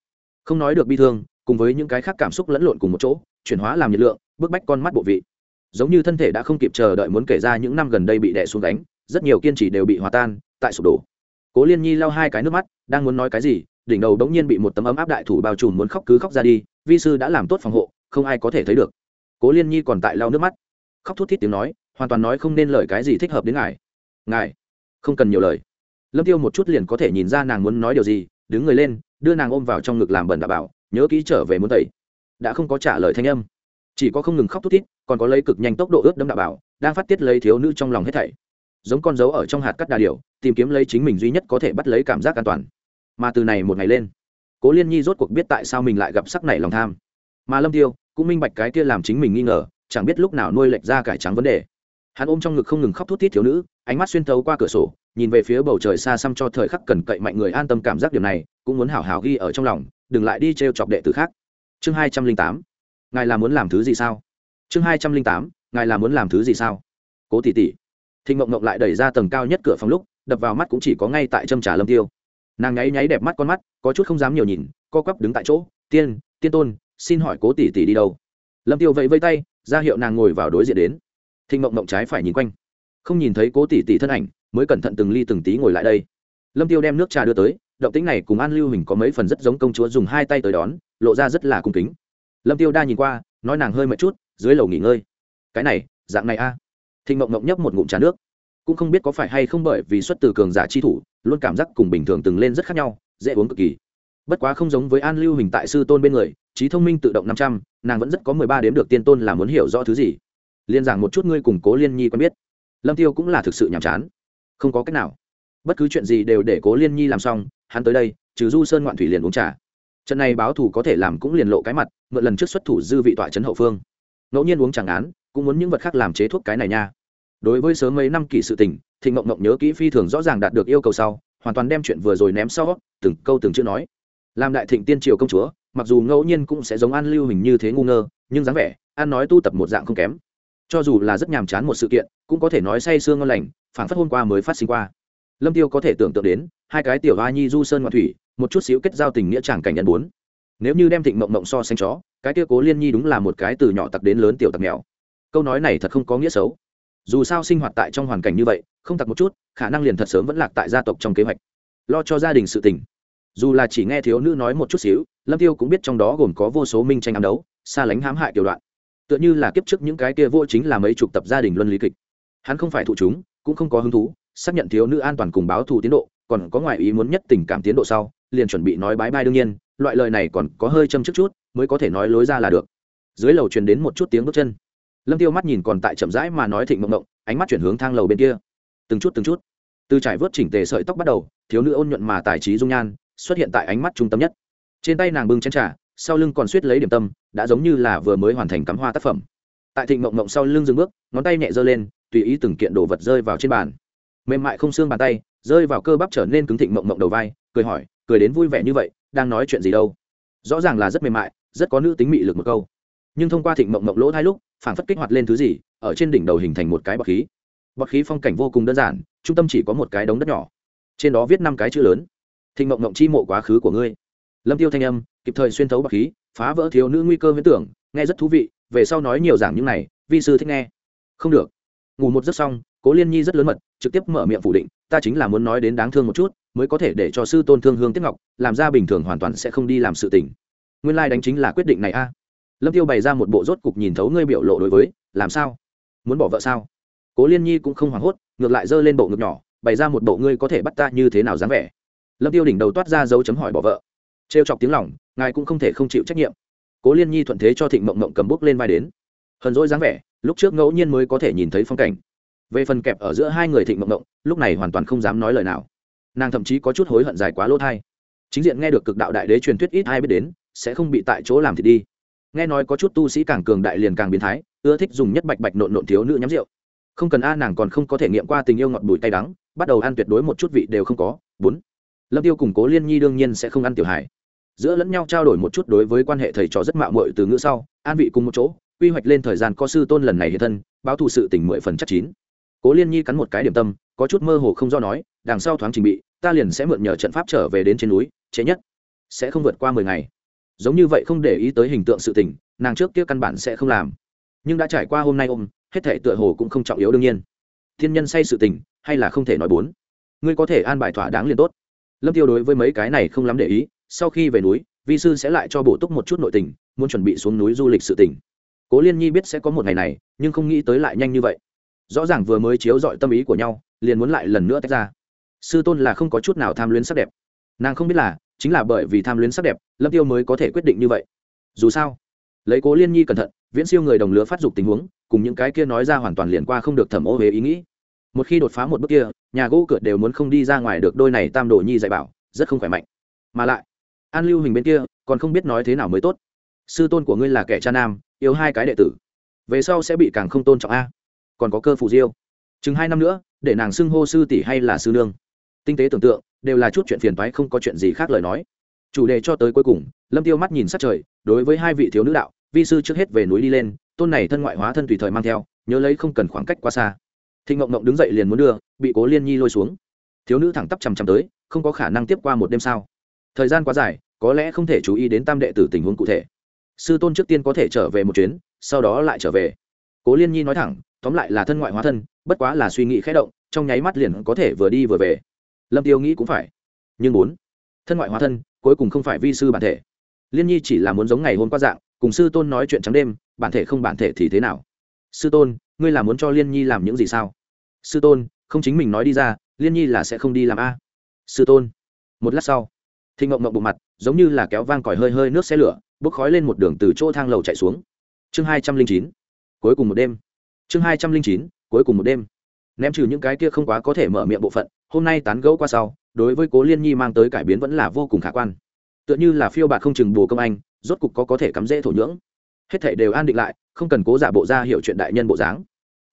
Không nói được bi thương, cùng với những cái khác cảm xúc lẫn lộn cùng một chỗ, chuyển hóa làm nhiệt lượng, bức bách con mắt bộ vị. Giống như thân thể đã không kịp chờ đợi muốn kể ra những năm gần đây bị đè xuống đánh rất nhiều kiên trì đều bị hòa tan, tại sụp đổ cố liên nhi lau hai cái nước mắt, đang muốn nói cái gì, đỉnh đầu đống nhiên bị một tấm ấm áp đại thủ bao trùm muốn khóc cứ khóc ra đi, vi sư đã làm tốt phòng hộ, không ai có thể thấy được. Cố liên nhi còn tại lau nước mắt. Khóc thút thít tiếng nói, hoàn toàn nói không nên lời cái gì thích hợp đến ngài. Ngài, không cần nhiều lời. Lâm tiêu một chút liền có thể nhìn ra nàng muốn nói điều gì, đứng người lên, đưa nàng ôm vào trong ngực làm bẩn đảm bảo, nhớ kỹ trở về muốn tẩy. Đã không có trả lời thanh âm. Chỉ có không ngừng khóc thút thít, còn có lấy cực nhanh tốc độ ướt đẫm đảm bảo, đang phát tiết lấy thiếu nữ trong lòng hết thảy giống con dấu ở trong hạt cắt đà điểu, tìm kiếm lấy chính mình duy nhất có thể bắt lấy cảm giác an toàn. Mà từ này một ngày lên, cố liên nhi rốt cuộc biết tại sao mình lại gặp sắc này lòng tham. Mà lâm tiêu cũng minh bạch cái kia làm chính mình nghi ngờ, chẳng biết lúc nào nuôi lệch ra cải trắng vấn đề. Hắn ôm trong ngực không ngừng khóc thút thít thiếu nữ, ánh mắt xuyên thấu qua cửa sổ, nhìn về phía bầu trời xa xăm cho thời khắc cần cậy mạnh người an tâm cảm giác điểm này, cũng muốn hảo hảo ghi ở trong lòng, đừng lại đi trêu chọc đệ tử khác. Chương hai trăm linh tám, ngài là muốn làm thứ gì sao? Chương hai trăm linh tám, ngài là muốn làm thứ gì sao? Cố tỷ tỷ thịnh mộng mộng lại đẩy ra tầng cao nhất cửa phòng lúc, đập vào mắt cũng chỉ có ngay tại châm trà lâm tiêu. Nàng nháy nháy đẹp mắt con mắt, có chút không dám nhiều nhìn, co quắp đứng tại chỗ, tiên tiên tôn, xin hỏi cố tỷ tỷ đi đâu? Lâm tiêu vẫy vây tay, ra hiệu nàng ngồi vào đối diện đến. Thịnh mộng mộng trái phải nhìn quanh, không nhìn thấy cố tỷ tỷ thân ảnh, mới cẩn thận từng ly từng tí ngồi lại đây. Lâm tiêu đem nước trà đưa tới, động tính này cùng an lưu hình có mấy phần rất giống công chúa dùng hai tay tới đón, lộ ra rất là cung kính. Lâm tiêu đa nhìn qua, nói nàng hơi mệt chút, dưới lầu nghỉ ngơi. Cái này, dạng này a thịnh mộng mộng nhấp một ngụm trà nước. Cũng không biết có phải hay không bởi vì xuất từ cường giả chi thủ, luôn cảm giác cùng bình thường từng lên rất khác nhau, dễ uống cực kỳ. Bất quá không giống với an lưu hình tại sư tôn bên người, trí thông minh tự động năm trăm, nàng vẫn rất có mười ba đếm được tiên tôn là muốn hiểu rõ thứ gì. Liên giảng một chút ngươi cùng cố liên nhi quen biết. Lâm tiêu cũng là thực sự nhàm chán. Không có cách nào. Bất cứ chuyện gì đều để cố liên nhi làm xong, hắn tới đây, trừ du sơn ngoạn thủy liền uống trà. Trận này báo thù có thể làm cũng liền lộ cái mặt, mượn lần trước xuất thủ dư vị tọa trấn hậu phương. Ngẫu nhiên uống chẳng án cũng muốn những vật khác làm chế thuốc cái này nha đối với sớm mấy năm kỳ sự tình, Thịnh mộng mộng nhớ kỹ phi thường rõ ràng đạt được yêu cầu sau, hoàn toàn đem chuyện vừa rồi ném sau, từng câu từng chữ nói. Làm đại thịnh tiên triều công chúa, mặc dù ngẫu nhiên cũng sẽ giống an lưu hình như thế ngu ngơ, nhưng dáng vẻ, an nói tu tập một dạng không kém. Cho dù là rất nhàm chán một sự kiện, cũng có thể nói say sương ngon lành phản phất hôm qua mới phát sinh qua. Lâm tiêu có thể tưởng tượng đến, hai cái tiểu hoa nhi du sơn ngoại thủy, một chút xíu kết giao tình nghĩa chẳng cảnh nhận bốn. Nếu như đem thịnh mộng mộng so sánh chó, cái kia cố liên nhi đúng là một cái từ nhỏ tặc đến lớn tiểu tặc mèo. Câu nói này thật không có nghĩa xấu dù sao sinh hoạt tại trong hoàn cảnh như vậy, không tặc một chút, khả năng liền thật sớm vẫn lạc tại gia tộc trong kế hoạch. Lo cho gia đình sự tình. Dù là chỉ nghe thiếu nữ nói một chút xíu, lâm tiêu cũng biết trong đó gồm có vô số minh tranh ám đấu, xa lánh hãm hại kiểu đoạn. Tựa như là kiếp trước những cái kia vô chính là mấy chục tập gia đình luân lý kịch. Hắn không phải thụ chúng, cũng không có hứng thú, xác nhận thiếu nữ an toàn cùng báo thù tiến độ, còn có ngoại ý muốn nhất tình cảm tiến độ sau, liền chuẩn bị nói bái bai đương nhiên, loại lời này còn có hơi châm trước chút, mới có thể nói lối ra là được. Dưới lầu truyền đến một chút tiếng bước chân lâm tiêu mắt nhìn còn tại chậm rãi mà nói thịnh mộng mộng, ánh mắt chuyển hướng thang lầu bên kia. Từng chút từng chút. Từ trải vớt chỉnh tề sợi tóc bắt đầu, thiếu nữ ôn nhuận mà tài trí dung nhan, xuất hiện tại ánh mắt trung tâm nhất. Trên tay nàng bưng chén trà, sau lưng còn suýt lấy điểm tâm, đã giống như là vừa mới hoàn thành cắm hoa tác phẩm. Tại thịnh mộng mộng sau lưng dừng bước, ngón tay nhẹ giơ lên, tùy ý từng kiện đồ vật rơi vào trên bàn. Mềm mại không xương bàn tay, rơi vào cơ bắp trở nên cứng thịnh mộng mộng đầu vai, cười hỏi, cười đến vui vẻ như vậy, đang nói chuyện gì đâu? Rõ ràng là rất mềm mại, rất có nữ tính mị lực một câu nhưng thông qua thịnh mộng mộng lỗ hai lúc phản phất kích hoạt lên thứ gì, ở trên đỉnh đầu hình thành một cái bọt khí. Bọt khí phong cảnh vô cùng đơn giản, trung tâm chỉ có một cái đống đất nhỏ. Trên đó viết năm cái chữ lớn. Thịnh mộng mộng chi mộ quá khứ của ngươi. Lâm tiêu thanh âm, kịp thời xuyên thấu bọt khí, phá vỡ thiếu nữ nguy cơ huyễn tưởng, nghe rất thú vị, về sau nói nhiều giảng những này, vi sư thích nghe. Không được. Ngủ một giấc xong, cố liên nhi rất lớn mật, trực tiếp mở miệng phủ định, ta chính là muốn nói đến đáng thương một chút, mới có thể để cho sư tôn thương hương tiếp ngọc, làm ra bình thường hoàn toàn sẽ không đi làm sự tình. Nguyên lai đánh chính là quyết định này a lâm tiêu bày ra một bộ rốt cục nhìn thấu ngươi biểu lộ đối với làm sao? Muốn bỏ vợ sao? Cố liên nhi cũng không hoảng hốt ngược lại giơ lên bộ ngực nhỏ bày ra một bộ ngươi có thể bắt ta như thế nào dáng vẻ. Lâm tiêu đỉnh đầu toát ra dấu chấm hỏi bỏ vợ. Trêu chọc tiếng lòng, ngài cũng không thể không chịu trách nhiệm. Cố liên nhi thuận thế cho thịnh mộng mộng cầm bút lên vai đến. Hờn dỗi dáng vẻ lúc trước ngẫu nhiên mới có thể nhìn thấy phong cảnh. Về phần kẹp ở giữa hai người thịnh mộng mộng lúc này hoàn toàn không dám nói lời nào. Nàng thậm chí có chút hối hận dài quá lỗ thai. Chính diện nghe được cực đạo đại đế truyền thuyết ít ai biết đến sẽ không bị tại chỗ làm thì đi nghe nói có chút tu sĩ càng cường đại liền càng biến thái, ưa thích dùng nhất bạch bạch nộn nộn thiếu nữ nhắm rượu. Không cần a, nàng còn không có thể nghiệm qua tình yêu ngọt bùi tay đắng, bắt đầu ăn tuyệt đối một chút vị đều không có. Bốn, lâm tiêu củng cố liên nhi đương nhiên sẽ không ăn tiểu hải giữa lẫn nhau trao đổi một chút đối với quan hệ thầy trò rất mạo muội từ ngữ sau, an vị cùng một chỗ, quy hoạch lên thời gian có sư tôn lần này hiện thân, báo thù sự tình mười phần chắc chín. Cố liên nhi cắn một cái điểm tâm, có chút mơ hồ không do nói, đằng sau thoáng trình bị, ta liền sẽ mượn nhờ trận pháp trở về đến trên núi chế nhất, sẽ không vượt qua mười ngày giống như vậy không để ý tới hình tượng sự tình, nàng trước kia căn bản sẽ không làm. Nhưng đã trải qua hôm nay ôm, hết thể tựa hồ cũng không trọng yếu đương nhiên. Thiên nhân say sự tình, hay là không thể nói bốn. Ngươi có thể an bài thỏa đáng liền tốt. Lâm tiêu đối với mấy cái này không lắm để ý, sau khi về núi, vi sư sẽ lại cho bổ túc một chút nội tình, muốn chuẩn bị xuống núi du lịch sự tình. Cố liên nhi biết sẽ có một ngày này, nhưng không nghĩ tới lại nhanh như vậy. Rõ ràng vừa mới chiếu dọi tâm ý của nhau, liền muốn lại lần nữa tách ra. Sư tôn là không có chút nào tham luyến sắc đẹp. Nàng không biết là chính là bởi vì tham luyến sắc đẹp, lâm tiêu mới có thể quyết định như vậy. Dù sao, lấy cố liên nhi cẩn thận, viễn siêu người đồng lứa phát dục tình huống, cùng những cái kia nói ra hoàn toàn liền qua không được thẩm ô huế ý nghĩ. Một khi đột phá một bước kia, nhà gỗ cửa đều muốn không đi ra ngoài được đôi này tam đồ nhi dạy bảo, rất không khỏe mạnh. Mà lại, an lưu hình bên kia, còn không biết nói thế nào mới tốt. Sư tôn của ngươi là kẻ cha nam, yêu hai cái đệ tử. Về sau sẽ bị càng không tôn trọng a. Còn có cơ phụ diêu. Chừng hai năm nữa, để nàng xưng hô sư tỷ hay là sư nương. Tinh tế tưởng tượng đều là chút chuyện phiền toái không có chuyện gì khác lời nói. Chủ đề cho tới cuối cùng, lâm tiêu mắt nhìn sát trời, đối với hai vị thiếu nữ đạo, vi sư trước hết về núi đi lên, tôn này thân ngoại hóa thân tùy thời mang theo, nhớ lấy không cần khoảng cách quá xa. Thịnh ngộng ngộng đứng dậy liền muốn đưa, bị cố liên nhi lôi xuống. Thiếu nữ thẳng tắp chằm chằm tới, không có khả năng tiếp qua một đêm sao? Thời gian quá dài, có lẽ không thể chú ý đến tam đệ tử tình huống cụ thể. Sư tôn trước tiên có thể trở về một chuyến, sau đó lại trở về. Cố liên nhi nói thẳng, tóm lại là thân ngoại hóa thân, bất quá là suy nghĩ khẽ động, trong nháy mắt liền có thể vừa đi vừa về lâm tiêu nghĩ cũng phải. Nhưng bốn, thân ngoại hóa thân, cuối cùng không phải vi sư bản thể. Liên nhi chỉ là muốn giống ngày hôm qua dạng, cùng sư tôn nói chuyện trắng đêm, bản thể không bản thể thì thế nào? Sư tôn, ngươi là muốn cho liên nhi làm những gì sao? Sư tôn, không chính mình nói đi ra, liên nhi là sẽ không đi làm a. Sư tôn, một lát sau thì ngộng ngộng bộ mặt, giống như là kéo vang còi hơi hơi nước xe lửa, bốc khói lên một đường từ chỗ thang lầu chạy xuống. Chương hai trăm linh chín, cuối cùng một đêm. Chương hai trăm linh chín, cuối cùng một đêm ném trừ những cái kia không quá có thể mở miệng bộ phận, hôm nay tán gẫu qua sau, đối với cố liên nhi mang tới cải biến vẫn là vô cùng khả quan. Tựa như là phiêu bạc không chừng bồ công anh, rốt cục có có thể cắm dễ thổ nhưỡng. Hết thể đều an định lại, không cần cố giả bộ ra hiểu chuyện đại nhân bộ dáng.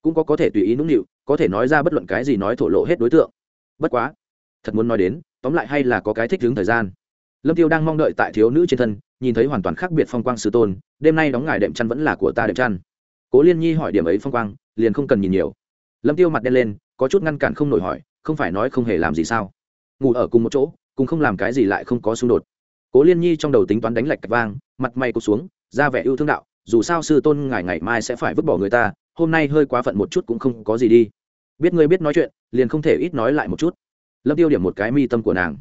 Cũng có có thể tùy ý nũng nịu, có thể nói ra bất luận cái gì nói thổ lộ hết đối tượng. Bất quá, thật muốn nói đến, tóm lại hay là có cái thích hướng thời gian. Lâm tiêu đang mong đợi tại thiếu nữ trên thân, nhìn thấy hoàn toàn khác biệt phong quang sư tôn, đêm nay đóng ngài đệm chăn vẫn là của ta đệm chăn. Cố liên nhi hỏi điểm ấy phong quang, liền không cần nhìn nhiều lâm tiêu mặt đen lên, có chút ngăn cản không nổi hỏi, không phải nói không hề làm gì sao? Ngủ ở cùng một chỗ, cùng không làm cái gì lại không có xung đột. Cố liên nhi trong đầu tính toán đánh lạch cạch vang, mặt mày cụt xuống, ra vẻ yêu thương đạo, dù sao sư tôn ngài ngày mai sẽ phải vứt bỏ người ta, hôm nay hơi quá phận một chút cũng không có gì đi. Biết ngươi biết nói chuyện, liền không thể ít nói lại một chút. Lâm tiêu điểm một cái mi tâm của nàng.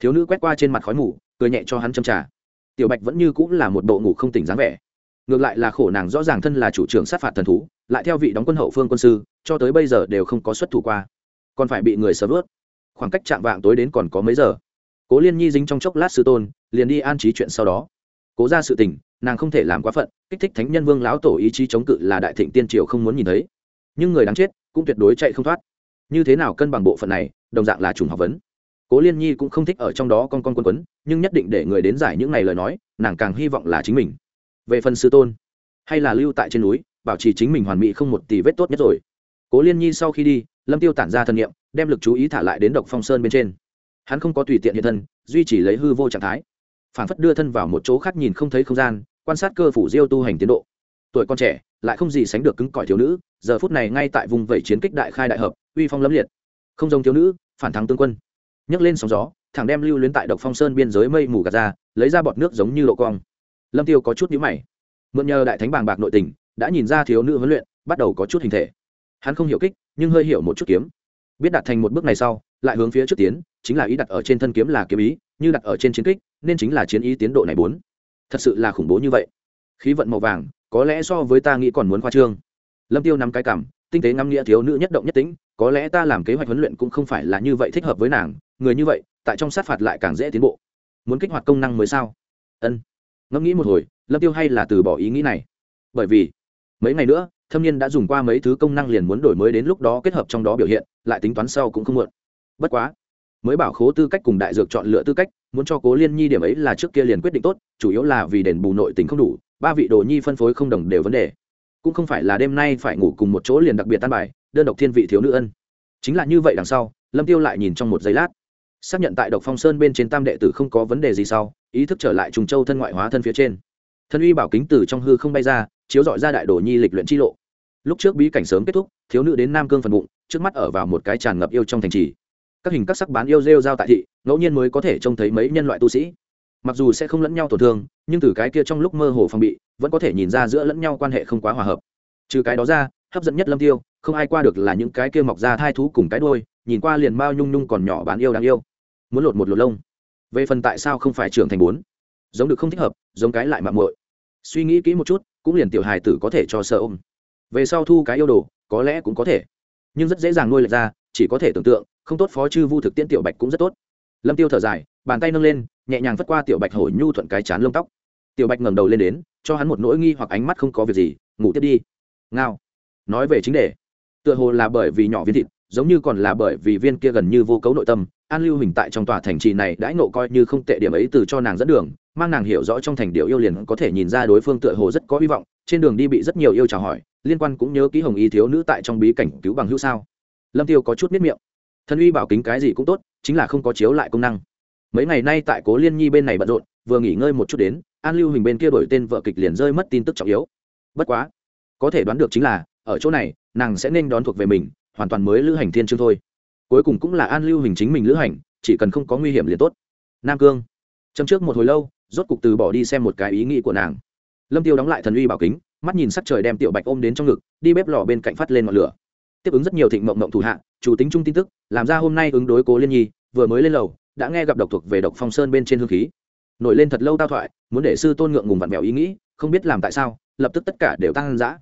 Thiếu nữ quét qua trên mặt khói mù, cười nhẹ cho hắn châm trà. Tiểu bạch vẫn như cũng là một bộ ngủ không tỉnh dáng vẻ ngược lại là khổ nàng rõ ràng thân là chủ trưởng sát phạt thần thú, lại theo vị đóng quân hậu phương quân sư, cho tới bây giờ đều không có xuất thủ qua. Còn phải bị người sờ vớt. Khoảng cách chạm vạng tối đến còn có mấy giờ? Cố liên nhi dính trong chốc lát sư tôn, liền đi an trí chuyện sau đó. Cố ra sự tình, nàng không thể làm quá phận, kích thích thánh nhân vương lão tổ ý chí chống cự là đại thịnh tiên triều không muốn nhìn thấy. Nhưng người đáng chết, cũng tuyệt đối chạy không thoát. Như thế nào cân bằng bộ phận này, đồng dạng là chủng học vấn. Cố liên nhi cũng không thích ở trong đó con con quân quấn, nhưng nhất định để người đến giải những ngày lời nói, nàng càng hy vọng là chính mình về phần sư tôn, hay là lưu tại trên núi, bảo trì chính mình hoàn mỹ không một tỷ vết tốt nhất rồi. Cố liên nhi sau khi đi, lâm tiêu tản ra thân nhiệm đem lực chú ý thả lại đến độc phong sơn bên trên. Hắn không có tùy tiện hiện thân, duy trì lấy hư vô trạng thái. Phản phất đưa thân vào một chỗ khác nhìn không thấy không gian, quan sát cơ phủ diêu tu hành tiến độ. Tuổi con trẻ, lại không gì sánh được cứng cỏi thiếu nữ, giờ phút này ngay tại vùng vẩy chiến kích đại khai đại hợp, uy phong lẫm liệt. Không giống thiếu nữ, phản thắng tương quân. Nhấc lên sóng gió, thẳng đem lưu luyến tại độc phong sơn biên giới mây mù gạt ra, lấy ra bọt nước giống như lộ cong lâm tiêu có chút nhíu mày. Mượn nhờ đại thánh bàng bạc nội tình, đã nhìn ra thiếu nữ huấn luyện, bắt đầu có chút hình thể. Hắn không hiểu kích, nhưng hơi hiểu một chút kiếm. Biết đặt thành một bước này sau, lại hướng phía trước tiến, chính là ý đặt ở trên thân kiếm là kiếm ý, như đặt ở trên chiến kích, nên chính là chiến ý tiến độ này bốn. Thật sự là khủng bố như vậy. Khí vận màu vàng, có lẽ so với ta nghĩ còn muốn khoa trương. Lâm tiêu nắm cái cảm tinh tế ngắm nghĩa thiếu nữ nhất động nhất tính có lẽ ta làm kế hoạch huấn luyện cũng không phải là như vậy thích hợp với nàng, người như vậy, tại trong sát phạt lại càng dễ tiến bộ. Muốn kích hoạt công năng mới sao? Ân ngẫm nghĩ một hồi, lâm tiêu hay là từ bỏ ý nghĩ này. Bởi vì, mấy ngày nữa, thâm niên đã dùng qua mấy thứ công năng liền muốn đổi mới đến lúc đó kết hợp trong đó biểu hiện, lại tính toán sau cũng không muộn. Bất quá, mới bảo khố tư cách cùng đại dược chọn lựa tư cách, muốn cho cố liên nhi điểm ấy là trước kia liền quyết định tốt, chủ yếu là vì đền bù nội tình không đủ, ba vị đồ nhi phân phối không đồng đều vấn đề. Cũng không phải là đêm nay phải ngủ cùng một chỗ liền đặc biệt tan bài, đơn độc thiên vị thiếu nữ ân. Chính là như vậy đằng sau, lâm tiêu lại nhìn trong một giây lát xác nhận tại độc phong sơn bên trên tam đệ tử không có vấn đề gì sau, ý thức trở lại trùng châu thân ngoại hóa thân phía trên. Thân uy bảo kính từ trong hư không bay ra, chiếu dọi ra đại đồ nhi lịch luyện chi lộ. Lúc trước bí cảnh sớm kết thúc, thiếu nữ đến nam cương phần bụng, trước mắt ở vào một cái tràn ngập yêu trong thành trì. Các hình các sắc bán yêu rêu giao tại thị, ngẫu nhiên mới có thể trông thấy mấy nhân loại tu sĩ. Mặc dù sẽ không lẫn nhau tổn thương, nhưng từ cái kia trong lúc mơ hồ phòng bị, vẫn có thể nhìn ra giữa lẫn nhau quan hệ không quá hòa hợp. Trừ cái đó ra, hấp dẫn nhất lâm tiêu, không ai qua được là những cái kia mọc ra thai thú cùng cái đôi nhìn qua liền mao nhung nhung còn nhỏ bán yêu đáng yêu. Muốn lột một lột lông. Về phần tại sao không phải trưởng thành bốn? Giống được không thích hợp, giống cái lại mạng muội. Suy nghĩ kỹ một chút, cũng liền tiểu hài tử có thể cho sợ ôm. Về sau thu cái yêu đồ, có lẽ cũng có thể. Nhưng rất dễ dàng nuôi lệch ra, chỉ có thể tưởng tượng, không tốt phó chư vu thực tiễn tiểu bạch cũng rất tốt. Lâm tiêu thở dài, bàn tay nâng lên, nhẹ nhàng vất qua tiểu bạch hổ nhu thuận cái chán lông tóc. Tiểu bạch ngẩng đầu lên đến, cho hắn một nỗi nghi hoặc ánh mắt không có việc gì, ngủ tiếp đi. Ngao. Nói về chính đề. Tựa hồ là bởi vì nhỏ viên thịt giống như còn là bởi vì viên kia gần như vô cấu nội tâm, an lưu hình tại trong tòa thành trì này đãi nộ coi như không tệ điểm ấy từ cho nàng dẫn đường, mang nàng hiểu rõ trong thành điệu yêu liền có thể nhìn ra đối phương tựa hồ rất có hy vọng, trên đường đi bị rất nhiều yêu chào hỏi, liên quan cũng nhớ ký hồng y thiếu nữ tại trong bí cảnh cứu bằng hữu sao. Lâm tiêu có chút miết miệng. Thân uy bảo kính cái gì cũng tốt, chính là không có chiếu lại công năng. Mấy ngày nay tại cố liên nhi bên này bận rộn, vừa nghỉ ngơi một chút đến, an lưu hình bên kia đổi tên vợ kịch liền rơi mất tin tức trọng yếu. Bất quá, có thể đoán được chính là, ở chỗ này, nàng sẽ nên đón thuộc về mình hoàn toàn mới lữ hành thiên chương thôi. Cuối cùng cũng là an lưu hình chính mình lữ hành, chỉ cần không có nguy hiểm liền tốt. Nam cương. Châm trước một hồi lâu, rốt cục từ bỏ đi xem một cái ý nghĩ của nàng. Lâm tiêu đóng lại thần uy bảo kính, mắt nhìn sắc trời đem tiểu bạch ôm đến trong ngực, đi bếp lò bên cạnh phát lên ngọn lửa. Tiếp ứng rất nhiều thịnh mộng mộng thủ hạ, chủ tính chung tin tức, làm ra hôm nay ứng đối cố liên nhi, vừa mới lên lầu, đã nghe gặp độc thuộc về độc phong sơn bên trên hương khí. Nổi lên thật lâu tao thoại, muốn để sư tôn ngượng ngùng vặn vẹo ý nghĩ, không biết làm tại sao, lập tức tất cả đều tăng dã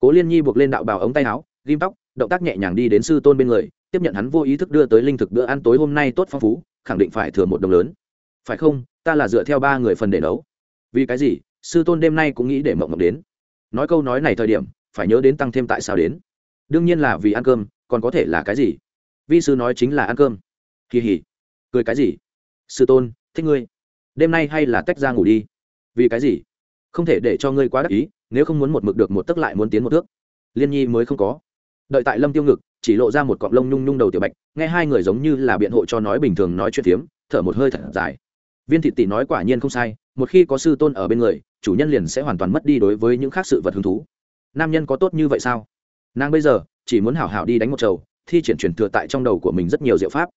cố liên nhi buộc lên đạo bào ống tay áo, ghim tóc động tác nhẹ nhàng đi đến sư tôn bên người, tiếp nhận hắn vô ý thức đưa tới linh thực bữa ăn tối hôm nay tốt phong phú, khẳng định phải thừa một đồng lớn. Phải không? Ta là dựa theo ba người phần để nấu. Vì cái gì? Sư tôn đêm nay cũng nghĩ để mộng mộng đến. Nói câu nói này thời điểm, phải nhớ đến tăng thêm tại sao đến. Đương nhiên là vì ăn cơm, còn có thể là cái gì? Vi sư nói chính là ăn cơm. Kỳ hỉ. Cười cái gì? Sư tôn, thích ngươi. Đêm nay hay là tách ra ngủ đi? Vì cái gì? Không thể để cho ngươi quá đắc ý, nếu không muốn một mực được một tấc lại muốn tiến một thước. Liên nhi mới không có đợi tại lâm tiêu ngực, chỉ lộ ra một cọng lông nhung nhung đầu tiểu bạch, nghe hai người giống như là biện hộ cho nói bình thường nói chuyện phiếm, thở một hơi thật dài. Viên thị tỷ nói quả nhiên không sai, một khi có sư tôn ở bên người, chủ nhân liền sẽ hoàn toàn mất đi đối với những khác sự vật hứng thú. Nam nhân có tốt như vậy sao? Nàng bây giờ, chỉ muốn hảo hảo đi đánh một trầu thi triển truyền thừa tại trong đầu của mình rất nhiều diệu pháp.